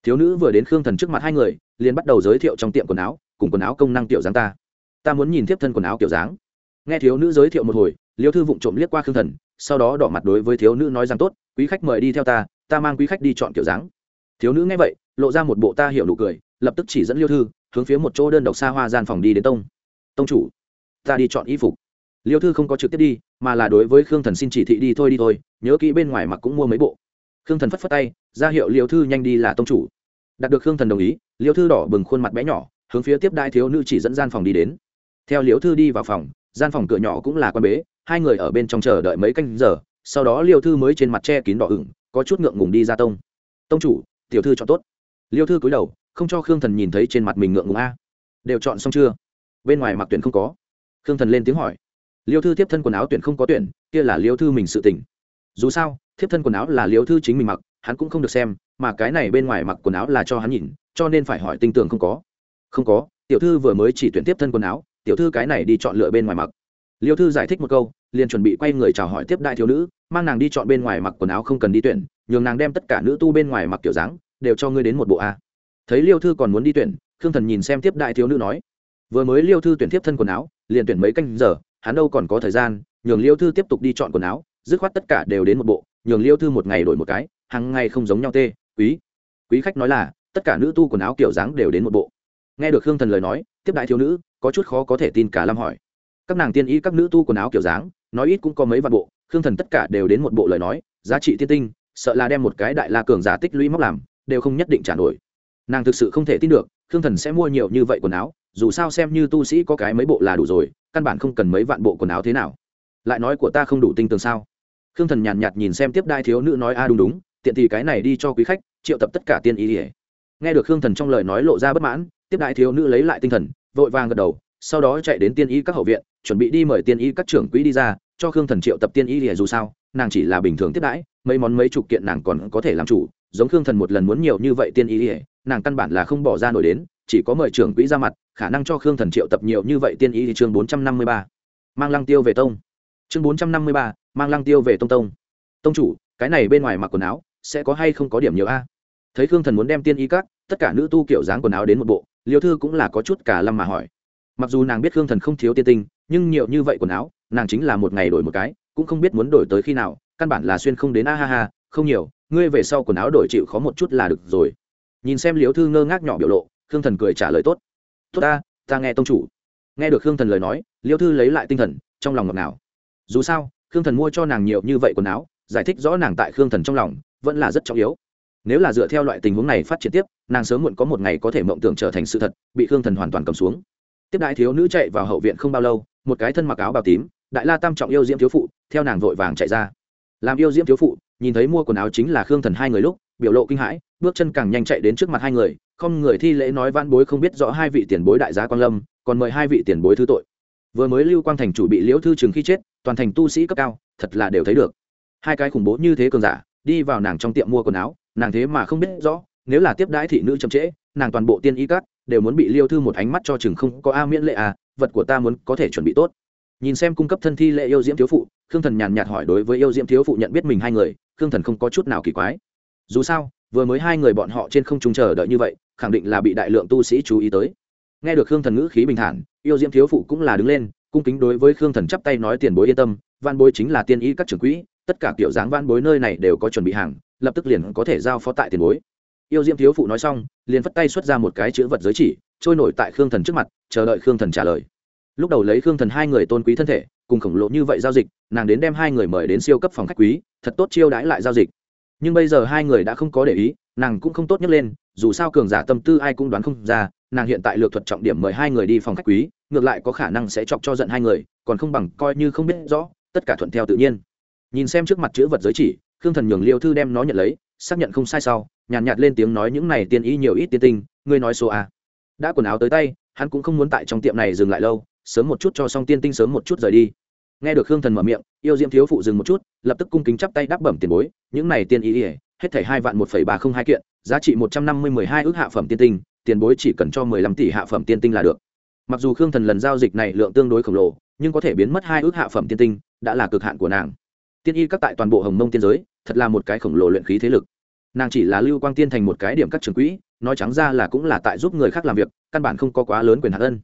Thiếu nữ vừa đến khương thần trước mặt hai người, liền bắt đầu giới thiệu trong tiệm quần áo, cùng quần áo công năng tiểu dáng ta. Ta muốn nhìn thiếp thân quần áo kiểu dáng nghe thiếu nữ giới thiệu một hồi, liêu thư vụng trộm liếc qua khương thần, sau đó đỏ mặt đối với thiếu nữ nói rằng, tốt, quý khách mời đi theo ta ta mang quý khách đi chọn kiểu dáng. Thiếu nữ nghe vậy, lộ ra một bộ ta hiểu nụ cười, lập tức chỉ dẫn liêu thư, hướng phía một chỗ đơn độc xa hoa gian phòng đi đến tông. Tông chủ, ta đi chọn y phục. Liêu thư không có trực tiếp đi, mà là đối với khương thần xin chỉ thị đi thôi đi thôi, nhớ kỹ bên ngoài mặc cũng mua mấy bộ. Khương thần phất phất tay, ra hiệu liêu thư nhanh đi là tông chủ. Đạt được khương thần đồng ý, liêu thư đỏ bừng khuôn mặt bé nhỏ, hướng phía tiếp đai thiếu nữ chỉ dẫn gian phòng đi đến. Theo liêu thư đi vào phòng gian phòng cửa nhỏ cũng là quan bế, hai người ở bên trong chờ đợi mấy canh giờ, sau đó liêu thư mới trên mặt che kín đỏ ửng, có chút ngượng ngùng đi ra tông. Tông chủ, tiểu thư chọn tốt. Liêu thư cúi đầu, không cho khương thần nhìn thấy trên mặt mình ngượng ngùng a. Đều chọn xong chưa? Bên ngoài mặc tuyển không có. Khương thần lên tiếng hỏi. Liêu thư tiếp thân quần áo tuyển không có tuyển, kia là liêu thư mình sự tỉnh dù sao thiếp thân quần áo là liêu thư chính mình mặc, hắn cũng không được xem, mà cái này bên ngoài mặc quần áo là cho hắn nhìn, cho nên phải hỏi tinh tường không có. Không có, tiểu thư vừa mới chỉ tuyển tiếp thân quần áo tiểu thư cái này đi chọn lựa bên ngoài mặc. Liêu thư giải thích một câu, liền chuẩn bị quay người chào hỏi tiếp đại thiếu nữ, mang nàng đi chọn bên ngoài mặc quần áo không cần đi tuyển, nhường nàng đem tất cả nữ tu bên ngoài mặc kiểu dáng, đều cho ngươi đến một bộ a. Thấy liêu thư còn muốn đi tuyển, khương thần nhìn xem tiếp đại thiếu nữ nói, vừa mới liêu thư tuyển tiếp thân quần áo, liền tuyển mấy canh giờ, hắn đâu còn có thời gian, nhường liêu thư tiếp tục đi chọn quần áo, dứt khoát tất cả đều đến một bộ, nhường liêu thư một ngày đổi một cái hàng ngày không giống nhau tê, quý. Quý khách nói là, tất cả nữ tu quần áo kiểu dáng đều đến một bộ nghe được khương thần lời nói tiếp đại thiếu nữ có chút khó có thể tin cả lam hỏi. Các nàng tiên y các nữ tu quần áo kiểu dáng nói ít cũng có mấy vạn bộ khương thần tất cả đều đến một bộ lời nói giá trị tiên tinh sợ là đem một cái đại la cường giả tích lũy móc làm đều không nhất định trả nổi. Nàng thực sự không thể tin được khương thần sẽ mua nhiều như vậy quần áo dù sao xem như tu sĩ có cái mấy bộ là đủ rồi căn bản không cần mấy vạn bộ quần áo thế nào. Lại nói của ta không đủ tinh tường sao? Khương thần nhàn nhạt, nhạt nhìn xem tiếp đai thiếu nữ nói a đúng đúng tiện thì cái này đi cho quý khách triệu tập tất cả tiên ý ỉa nghe được khương thần trong lời nói lộ ra bất mãn tiếp đại thiếu nữ lấy lại tinh thần, vội vàng gật đầu, sau đó chạy đến tiên y các hậu viện, chuẩn bị đi mời tiên y các trưởng quỹ đi ra, cho khương thần triệu tập tiên y ỉa dù sao, nàng chỉ là bình thường tiếp đãi, mấy món mấy chục kiện nàng còn có thể làm chủ, giống khương thần một lần muốn nhiều như vậy tiên y ỉa nàng căn bản là không bỏ ra nổi đến, chỉ có mời trưởng quỹ ra mặt, khả năng cho khương thần triệu tập nhiều như vậy tiên y chương bốn trăm năm mươi ba. Mang lăng tiêu về tông. Chương bốn trăm năm mươi ba, mang lăng tiêu về tông tông. Tông chủ, cái này bên ngoài mặc quần áo, sẽ có hay không có điểm nhiều a? Thấy khương thần muốn đem tiên y các, tất cả nữ tu kiểu dáng quần áo đến một bộ, liêu thư cũng là có chút cả lâm mà hỏi. Mặc dù nàng biết khương thần không thiếu tiên tinh, nhưng nhiều như vậy quần áo, nàng chính là một ngày đổi một cái, cũng không biết muốn đổi tới khi nào, căn bản là xuyên không đến, a ha ha, không nhiều, ngươi về sau quần áo đổi chịu khó một chút là được rồi. Nhìn xem liếu thư ngơ ngác nhỏ biểu lộ, khương thần cười trả lời tốt. Tốt ta ta nghe tông chủ. Nghe được khương thần lời nói, liêu thư lấy lại tinh thần, trong lòng ngọt nào dù sao, khương thần mua cho nàng nhiều như vậy quần áo, giải thích rõ nàng tại khương thần trong lòng, vẫn là rất trọng yếu nếu là dựa theo loại tình huống này phát triển tiếp, nàng sớm muộn có một ngày có thể mộng tưởng trở thành sự thật, bị khương thần hoàn toàn cầm xuống. Tiếp đại thiếu nữ chạy vào hậu viện không bao lâu, một cái thân mặc áo bào tím, đại la tam trọng yêu diễm thiếu phụ, theo nàng vội vàng chạy ra. Làm yêu diễm thiếu phụ, nhìn thấy mua quần áo chính là khương thần hai người lúc, biểu lộ kinh hãi, bước chân càng nhanh chạy đến trước mặt hai người, không người thi lễ nói van bối không biết rõ hai vị tiền bối đại gia quan lâm, còn mời hai vị tiền bối thứ tội. Vừa mới lưu quang thành chủ bị liễu thư trường khi chết, toàn thành tu sĩ cấp cao, thật là đều thấy được. Hai cái khủng bố như thế cường giả, đi vào nàng trong tiệm mua quần áo nàng thế mà không biết rõ, nếu là tiếp đãi thị nữ chậm trễ, nàng toàn bộ tiên y cắt đều muốn bị liêu thư một ánh mắt cho chừng không có a miễn lệ à vật của ta muốn có thể chuẩn bị tốt. Nhìn xem cung cấp thân thi lệ yêu diễm thiếu phụ, khương thần nhàn nhạt hỏi đối với yêu diễm thiếu phụ nhận biết mình hai người, khương thần không có chút nào kỳ quái. Dù sao, vừa mới hai người bọn họ trên không trung chờ đợi như vậy, khẳng định là bị đại lượng tu sĩ chú ý tới. Nghe được khương thần ngữ khí bình thản, yêu diễm thiếu phụ cũng là đứng lên, cung kính đối với khương thần chắp tay nói tiền bối yên tâm văn bối chính là tiên y các trưởng quỹ, tất cả kiểu dáng văn bối nơi này đều có chuẩn bị hàng lập tức liền có thể giao phó tại tiền bối. Yêu diễm thiếu phụ nói xong, liền phất tay xuất ra một cái chữ vật giới chỉ, trôi nổi tại khương thần trước mặt, chờ đợi khương thần trả lời. Lúc đầu lấy khương thần hai người tôn quý thân thể, cùng khổng lồ như vậy giao dịch, nàng đến đem hai người mời đến siêu cấp phòng khách quý, thật tốt chiêu đãi lại giao dịch. Nhưng bây giờ hai người đã không có để ý, nàng cũng không tốt nhấc lên, dù sao cường giả tâm tư ai cũng đoán không ra, nàng hiện tại lược thuật trọng điểm mời hai người đi phòng khách quý, ngược lại có khả năng sẽ chọc cho giận hai người, còn không bằng coi như không biết rõ, tất cả thuận theo tự nhiên. Nhìn xem trước mặt chữ vật giới chỉ khương thần nhường liêu thư đem nó nhận lấy xác nhận không sai sau nhàn nhạt, nhạt lên tiếng nói những này tiên ý nhiều ít tiên tinh ngươi nói số a. Đã quần áo tới tay hắn cũng không muốn tại trong tiệm này dừng lại lâu sớm một chút cho xong tiên tinh sớm một chút rời đi. Nghe được khương thần mở miệng yêu diễm thiếu phụ dừng một chút lập tức cung kính chắp tay đáp bẩm tiền bối những này tiên ý ỉa hết thảy hai vạn một phẩy ba không hai kiện giá trị một trăm năm mươi mười hai ước hạ phẩm tiên tinh tiền bối chỉ cần cho mười lăm tỷ hạ phẩm tiên tinh là được. Mặc dù khương thần lần giao dịch này lượng tương đối khổng lồ nhưng có thể biến mất hai ước hạ phẩm tiên tinh đã là cực hạn của nàng. Tiên y các tại toàn bộ hồng mông tiên giới thật là một cái khổng lồ luyện khí thế lực. Nàng chỉ là lưu quang tiên thành một cái điểm các trường quỹ, nói trắng ra là cũng là tại giúp người khác làm việc, căn bản không có quá lớn quyền hạt ân.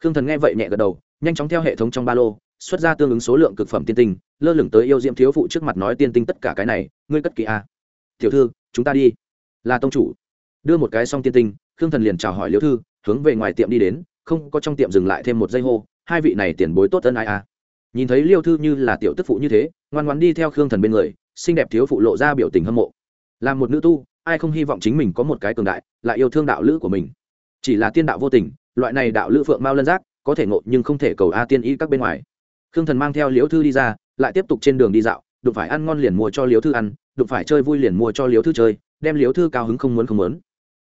Khương thần nghe vậy nhẹ gật đầu, nhanh chóng theo hệ thống trong ba lô, xuất ra tương ứng số lượng cực phẩm tiên tinh, lơ lửng tới yêu diễm thiếu phụ trước mặt nói tiên tinh tất cả cái này, ngươi cất kỳ a à. tiểu thư, chúng ta đi. Là tông chủ. Đưa một cái xong tiên tinh, khương thần liền chào hỏi liễu thư, hướng về ngoài tiệm đi đến, không có trong tiệm dừng lại thêm một giây hô, hai vị này tiền bối tốt ân ai a à. nhìn thấy liêu thư như là tiểu tức phụ như thế, ngoan ngoan đi theo khương thần bên người xinh đẹp thiếu phụ lộ ra biểu tình hâm mộ. Là một nữ tu, ai không hy vọng chính mình có một cái cường đại, lại yêu thương đạo lữ của mình. Chỉ là tiên đạo vô tình, loại này đạo lữ phượng mao lân giác, có thể ngộ nhưng không thể cầu a tiên ý các bên ngoài. Khương thần mang theo liễu thư đi ra, lại tiếp tục trên đường đi dạo, đụng phải ăn ngon liền mua cho liễu thư ăn, đụng phải chơi vui liền mua cho liễu thư chơi, đem liễu thư cao hứng không muốn không muốn.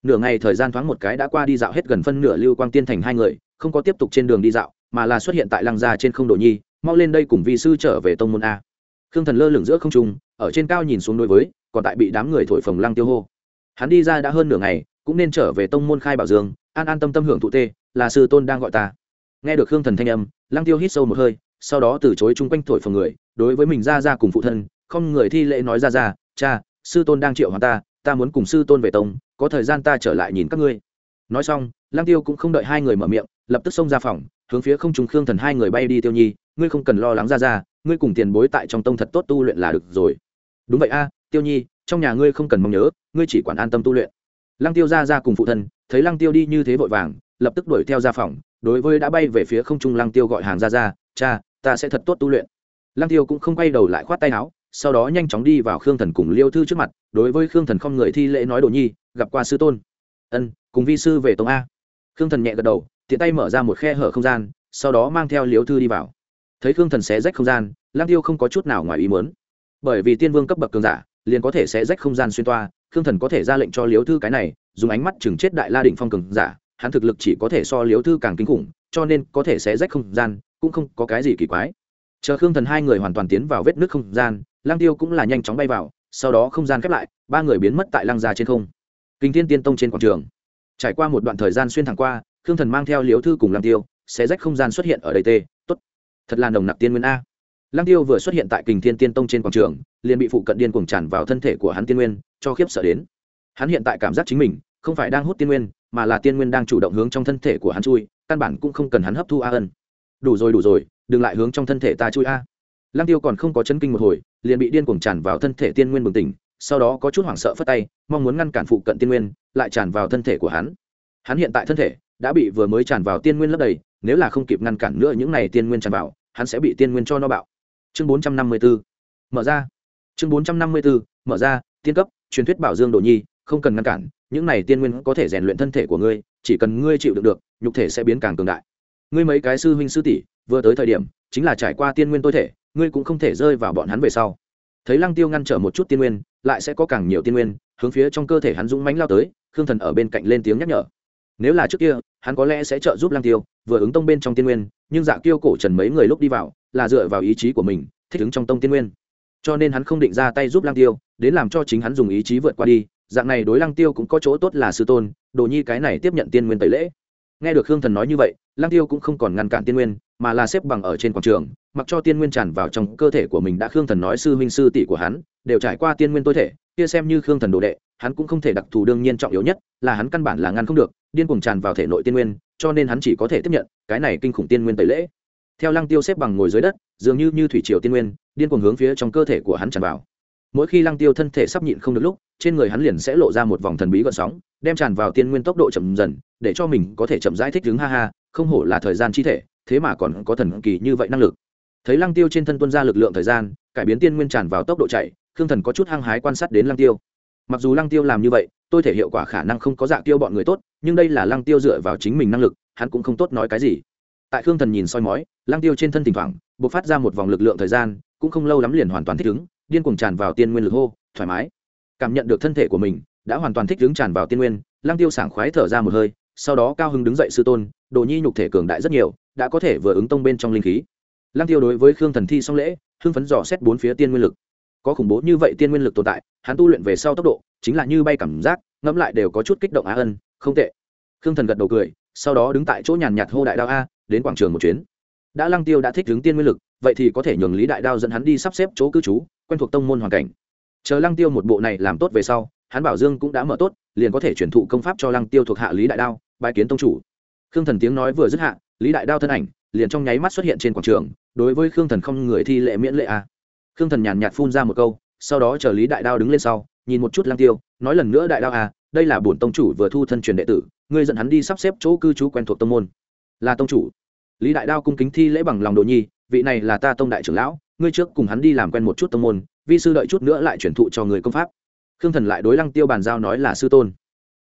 Nửa ngày thời gian thoáng một cái đã qua đi dạo hết gần phân nửa lưu quang tiên thành hai người, không có tiếp tục trên đường đi dạo, mà là xuất hiện tại lăng gia trên không độ nhi, mau lên đây cùng vi sư trở về tông môn a khương thần lơ lửng giữa không trung, ở trên cao nhìn xuống đối với, còn tại bị đám người thổi phồng lăng tiêu hô. Hắn đi ra đã hơn nửa ngày, cũng nên trở về tông môn khai bảo dương, an an tâm tâm hưởng thụ tê, là sư tôn đang gọi ta. Nghe được khương thần thanh âm, lăng tiêu hít sâu một hơi, sau đó từ chối chung quanh thổi phồng người, đối với mình ra ra cùng phụ thân, không người thi lễ nói ra ra, cha, sư tôn đang triệu hòa ta ta muốn cùng sư tôn về tông, có thời gian ta trở lại nhìn các ngươi. Nói xong, lăng tiêu cũng không đợi hai người mở miệng, lập tức xông ra phòng hướng phía không trùng khương thần hai người bay đi tiêu nhi, ngươi không cần lo lắng ra ra, ngươi cùng tiền bối tại trong tông thật tốt tu luyện là được rồi. Đúng vậy a, tiêu nhi, trong nhà ngươi không cần mong nhớ, ngươi chỉ quản an tâm tu luyện. Lăng tiêu ra ra cùng phụ thân, thấy lăng tiêu đi như thế vội vàng, lập tức đuổi theo ra phòng, đối với đã bay về phía không trung lăng tiêu gọi hàng ra ra, cha, ta sẽ thật tốt tu luyện. Lăng tiêu cũng không quay đầu lại khoát tay áo, sau đó nhanh chóng đi vào khương thần cùng liêu thư trước mặt, đối với khương thần không người thi lễ nói đồ nhi, gặp qua sư tôn. Ân, cùng vi sư về tông a. Khương thần nhẹ gật đầu tiện tay mở ra một khe hở không gian, sau đó mang theo liếu thư đi vào. Thấy khương thần xé rách không gian lang tiêu không có chút nào ngoài ý muốn. Bởi vì tiên vương cấp bậc cường giả, liền có thể xé rách không gian xuyên toa, khương thần có thể ra lệnh cho liếu thư cái này, dùng ánh mắt chừng chết đại la định phong cường giả, hắn thực lực chỉ có thể so liếu thư càng kinh khủng, cho nên có thể xé rách không gian cũng không có cái gì kỳ quái. Chờ khương thần hai người hoàn toàn tiến vào vết nước không gian lang tiêu cũng là nhanh chóng bay vào, sau đó không gian khép lại, ba người biến mất tại lăng gia trên không. Kinh thiên tiên tông trên quảng trường. Trải qua một đoạn thời gian xuyên thẳng qua khương thần mang theo liếu thư cùng lang tiêu sẽ rách không gian xuất hiện ở đây tê, tốt. Thật là nồng nặc tiên nguyên a. Lăng tiêu vừa xuất hiện tại kình thiên tiên tông trên quảng trường, liền bị phụ cận điên cuồng tràn vào thân thể của hắn tiên nguyên, cho khiếp sợ đến. Hắn hiện tại cảm giác chính mình, không phải đang hút tiên nguyên, mà là tiên nguyên đang chủ động hướng trong thân thể của hắn chui, căn bản cũng không cần hắn hấp thu a ân. Đủ rồi đủ rồi, đừng lại hướng trong thân thể ta chui a. Lăng tiêu còn không có chân kinh một hồi, liền bị điên cuồng tràn vào thân thể tiên nguyên bừng tỉnh, sau đó có chút hoảng sợ phất tay, mong muốn ngăn cản phụ cận tiên nguyên, lại tràn vào thân thể của hắn. Hắn hiện tại thân thể đã bị vừa mới tràn vào tiên nguyên lấp đầy, nếu là không kịp ngăn cản nữa những này tiên nguyên tràn vào, hắn sẽ bị tiên nguyên cho nó bạo. Chương bốn trăm năm mươi 454 mở ra. Chương bốn trăm năm mươi 454 mở ra, tiên cấp, truyền thuyết bảo dương đồ nhi, không cần ngăn cản, những này tiên nguyên có thể rèn luyện thân thể của ngươi, chỉ cần ngươi chịu đựng được, nhục thể sẽ biến càng cường đại. Ngươi mấy cái sư huynh sư tỷ, vừa tới thời điểm, chính là trải qua tiên nguyên tôi thể, ngươi cũng không thể rơi vào bọn hắn về sau. Thấy lăng tiêu ngăn trở một chút tiên nguyên, lại sẽ có càng nhiều tiên nguyên, hướng phía trong cơ thể hắn dũng mánh lao tới, khương thần ở bên cạnh lên tiếng nhắc nhở nếu là trước kia, hắn có lẽ sẽ trợ giúp Lang tiêu, vừa ứng tông bên trong tiên nguyên, nhưng dạ kiêu cổ trần mấy người lúc đi vào, là dựa vào ý chí của mình, thích ứng trong tông tiên nguyên. Cho nên hắn không định ra tay giúp Lang tiêu, đến làm cho chính hắn dùng ý chí vượt qua đi, dạng này đối Lang tiêu cũng có chỗ tốt là sư tôn, đồ nhi cái này tiếp nhận tiên nguyên tẩy lễ. Nghe được hương thần nói như vậy Lang tiêu cũng không còn ngăn cản tiên nguyên, mà là xếp bằng ở trên quảng trường, mặc cho tiên nguyên tràn vào trong cơ thể của mình đã khương thần nói sư huynh sư tỷ của hắn, đều trải qua tiên nguyên tối thể, kia xem như khương thần đồ đệ hắn cũng không thể đặc thù đương nhiên trọng yếu nhất là hắn căn bản là ngăn không được, điên cuồng tràn vào thể nội tiên nguyên, cho nên hắn chỉ có thể tiếp nhận cái này kinh khủng tiên nguyên tẩy lễ. Theo lăng tiêu xếp bằng ngồi dưới đất, dường như như thủy triều tiên nguyên, điên cuồng hướng phía trong cơ thể của hắn tràn vào. Mỗi khi lăng tiêu thân thể sắp nhịn không được lúc, trên người hắn liền sẽ lộ ra một vòng thần bí gợn sóng, đem tràn vào tiên nguyên tốc độ chậm dần, để cho mình có thể chậm rãi thích ứng, ha ha, không hổ là thời gian chi thể, thế mà còn có thần kỳ như vậy năng lực. Thấy lăng tiêu trên thân tuân ra lực lượng thời gian, cải biến tiên nguyên tràn vào tốc độ chạy, khương thần có chút hăng hái quan sát đến lăng tiêu mặc dù lăng tiêu làm như vậy, tôi thể hiệu quả khả năng không có dạ tiêu bọn người tốt, nhưng đây là lăng tiêu dựa vào chính mình năng lực, hắn cũng không tốt nói cái gì. Tại khương thần nhìn soi mói, lăng tiêu trên thân thỉnh thoảng b ộ c phát ra một vòng lực lượng thời gian, cũng không lâu lắm liền hoàn toàn thích ứng, điên cuồng tràn vào tiên nguyên lực hô, thoải mái. Cảm nhận được thân thể của mình, đã hoàn toàn thích ứng tràn vào tiên nguyên, lăng tiêu sảng khoái thở ra một hơi, sau đó cao hứng đứng dậy sư tôn, đồ nhi nhục thể cường đại rất nhiều, đã có thể vừa ứng tông bên trong linh khí. Lăng tiêu đối với khương thần thi xong lễ, hưng phấn dò xét bốn phía tiên nguyên lực có khủng bố như vậy tiên nguyên lực tồn tại, hắn tu luyện về sau tốc độ, chính là như bay cảm giác, ngẫm lại đều có chút kích động á ân, không tệ. Khương thần gật đầu cười, sau đó đứng tại chỗ nhàn nhạt hô đại đao a, đến quảng trường một chuyến. Đã lăng tiêu đã thích đứng tiên nguyên lực, vậy thì có thể nhường lý đại đao dẫn hắn đi sắp xếp chỗ cư trú, quen thuộc tông môn hoàn cảnh. Chờ lăng tiêu một bộ này làm tốt về sau, hắn bảo dương cũng đã mở tốt, liền có thể chuyển thụ công pháp cho lăng tiêu thuộc hạ lý đại đao bài kiến tông chủ. Khương thần tiếng nói vừa dứt hạ, lý đại đao thân ảnh liền trong nháy mắt xuất hiện trên quảng trường, đối với khương thần không người thi lệ miễn lệ a khương thần nhàn nhạt phun ra một câu, sau đó chờ lý đại đao đứng lên sau, nhìn một chút lăng tiêu, nói lần nữa đại đao à đây là bổn tông chủ vừa thu thân truyền đệ tử, ngươi dẫn hắn đi sắp xếp chỗ cư trú quen thuộc tông môn. Là tông chủ. Lý đại đao cung kính thi lễ bằng lòng đồ nhi, vị này là ta tông đại trưởng lão, ngươi trước cùng hắn đi làm quen một chút tông môn, vi sư đợi chút nữa lại chuyển thụ cho người công pháp. Khương thần lại đối lăng tiêu bàn giao nói là sư tôn.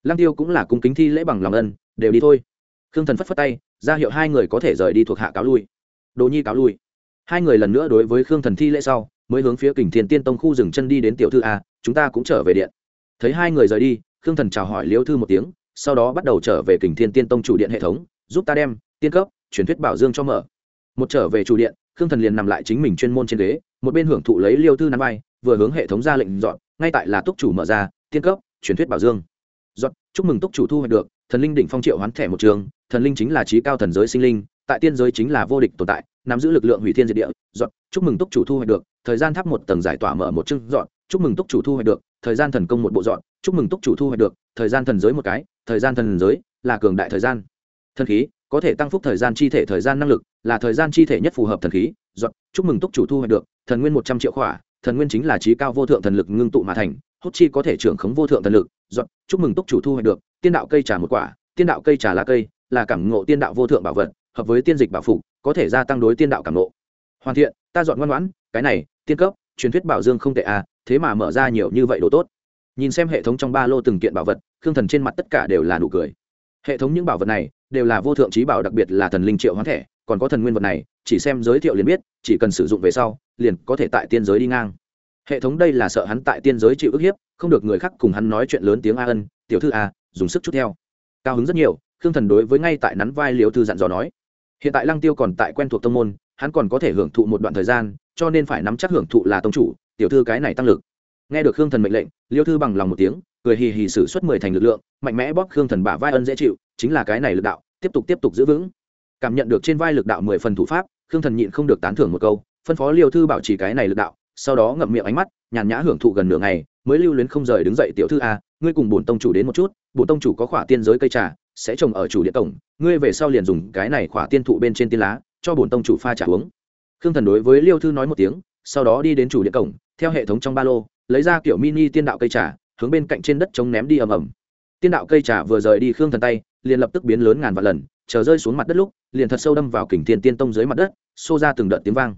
Lăng tiêu cũng là cung kính thi lễ bằng lòng ân, đều đi thôi. Khương thần phất phất tay, ra hiệu hai người có thể rời đi thuộc hạ cáo lui. Đồ nhi cáo lui. Hai người lần nữa đối với khương thần thi lễ sau mới hướng phía kình thiên tiên tông khu dừng chân đi đến tiểu thư a, chúng ta cũng trở về điện. Thấy hai người rời đi, khương thần chào hỏi liễu thư một tiếng, sau đó bắt đầu trở về kình thiên tiên tông chủ điện hệ thống, giúp ta đem, tiên cấp, truyền thuyết bảo dương cho mở. Một trở về chủ điện, khương thần liền nằm lại chính mình chuyên môn trên ghế, một bên hưởng thụ lấy liêu thư nắm bay vừa hướng hệ thống ra lệnh dọn, ngay tại là túc chủ mở ra, tiên cấp, truyền thuyết bảo dương. Dọn, chúc mừng túc chủ thu hoạch được, thần linh định phong triệu hoán thẻ một trường, thần linh chính là trí cao thần giới sinh linh, tại tiên giới chính là vô địch tồn tại, nắm giữ lực lượng hủy thiên diệt địa. Dọn, chúc mừng túc chủ thu hoạch được thời gian tháp một tầng giải tỏa mở một chương dọn, chúc mừng túc chủ thu hoạch được, thời gian thần công một bộ dọn, chúc mừng túc chủ thu hoạch được, thời gian thần giới một cái, thời gian thần giới là cường đại thời gian. Thần khí có thể tăng phúc thời gian chi thể thời gian năng lực, là thời gian chi thể nhất phù hợp thần khí, dọn, chúc mừng túc chủ thu hoạch được, thần nguyên một trăm triệu khỏa, thần nguyên chính là trí cao vô thượng thần lực ngưng tụ mà thành hốt chi có thể trưởng khống vô thượng thần lực, dọn, chúc mừng túc chủ thu hoạch được, tiên đạo cây trà một quả, tiên đạo cây trà lá cây, là cảm ngộ tiên đạo vô thượng bảo vật, hợp với tiên dịch bảo phục có thể gia tăng đối tiên đạo cảm ngộ. Hoàn thiện, ta dọn ngoan ngoãn cái này, tiên cấp, truyền thuyết bảo dương không tệ à thế mà mở ra nhiều như vậy đồ tốt. Nhìn xem hệ thống trong ba lô từng kiện bảo vật, khương thần trên mặt tất cả đều là nụ cười. Hệ thống những bảo vật này, đều là vô thượng trí bảo, đặc biệt là thần linh triệu hoán thẻ, còn có thần nguyên vật này, chỉ xem giới thiệu liền biết, chỉ cần sử dụng về sau, liền có thể tại tiên giới đi ngang. Hệ thống đây là sợ hắn tại tiên giới chịu ức hiếp, không được người khác cùng hắn nói chuyện lớn tiếng a ân, tiểu thư a dùng sức chút theo. Cao hứng rất nhiều, khương thần đối với ngay tại nắn vai liều thư dặn dò nói. Hiện tại lăng tiêu còn tại quen thuộc tâm môn, hắn còn có thể hưởng thụ một đoạn thời gian cho nên phải nắm chắc hưởng thụ là tông chủ, tiểu thư cái này tăng lực. Nghe được khương thần mệnh lệnh, liêu thư bằng lòng một tiếng, cười hì hì xử suất mười thành lực lượng, mạnh mẽ bóp khương thần bả vai ân dễ chịu, chính là cái này lực đạo, tiếp tục tiếp tục giữ vững. Cảm nhận được trên vai lực đạo mười phần thủ pháp, khương thần nhịn không được tán thưởng một câu, phân phó liêu thư bảo trì cái này lực đạo, sau đó ngậm miệng ánh mắt, nhàn nhã hưởng thụ gần nửa ngày, mới lưu luyến không rời đứng dậy, tiểu thư a ngươi cùng bổn tông chủ đến một chút, bổn tông chủ có khỏa tiên giới cây trà, sẽ trồng ở chủ điện tổng, ngươi về sau liền dùng cái này khỏa tiên thụ bên trên tiên lá, cho bổn tông chủ pha trà uống khương thần đối với liêu thư nói một tiếng, sau đó đi đến chủ điện cổng, theo hệ thống trong ba lô, lấy ra kiểu mini tiên đạo cây trà, hướng bên cạnh trên đất chống ném đi ầm ầm. Tiên đạo cây trà vừa rời đi khương thần tay, liền lập tức biến lớn ngàn vạn lần, chờ rơi xuống mặt đất lúc, liền thật sâu đâm vào kình thiên tiên tông dưới mặt đất, xô ra từng đợt tiếng vang.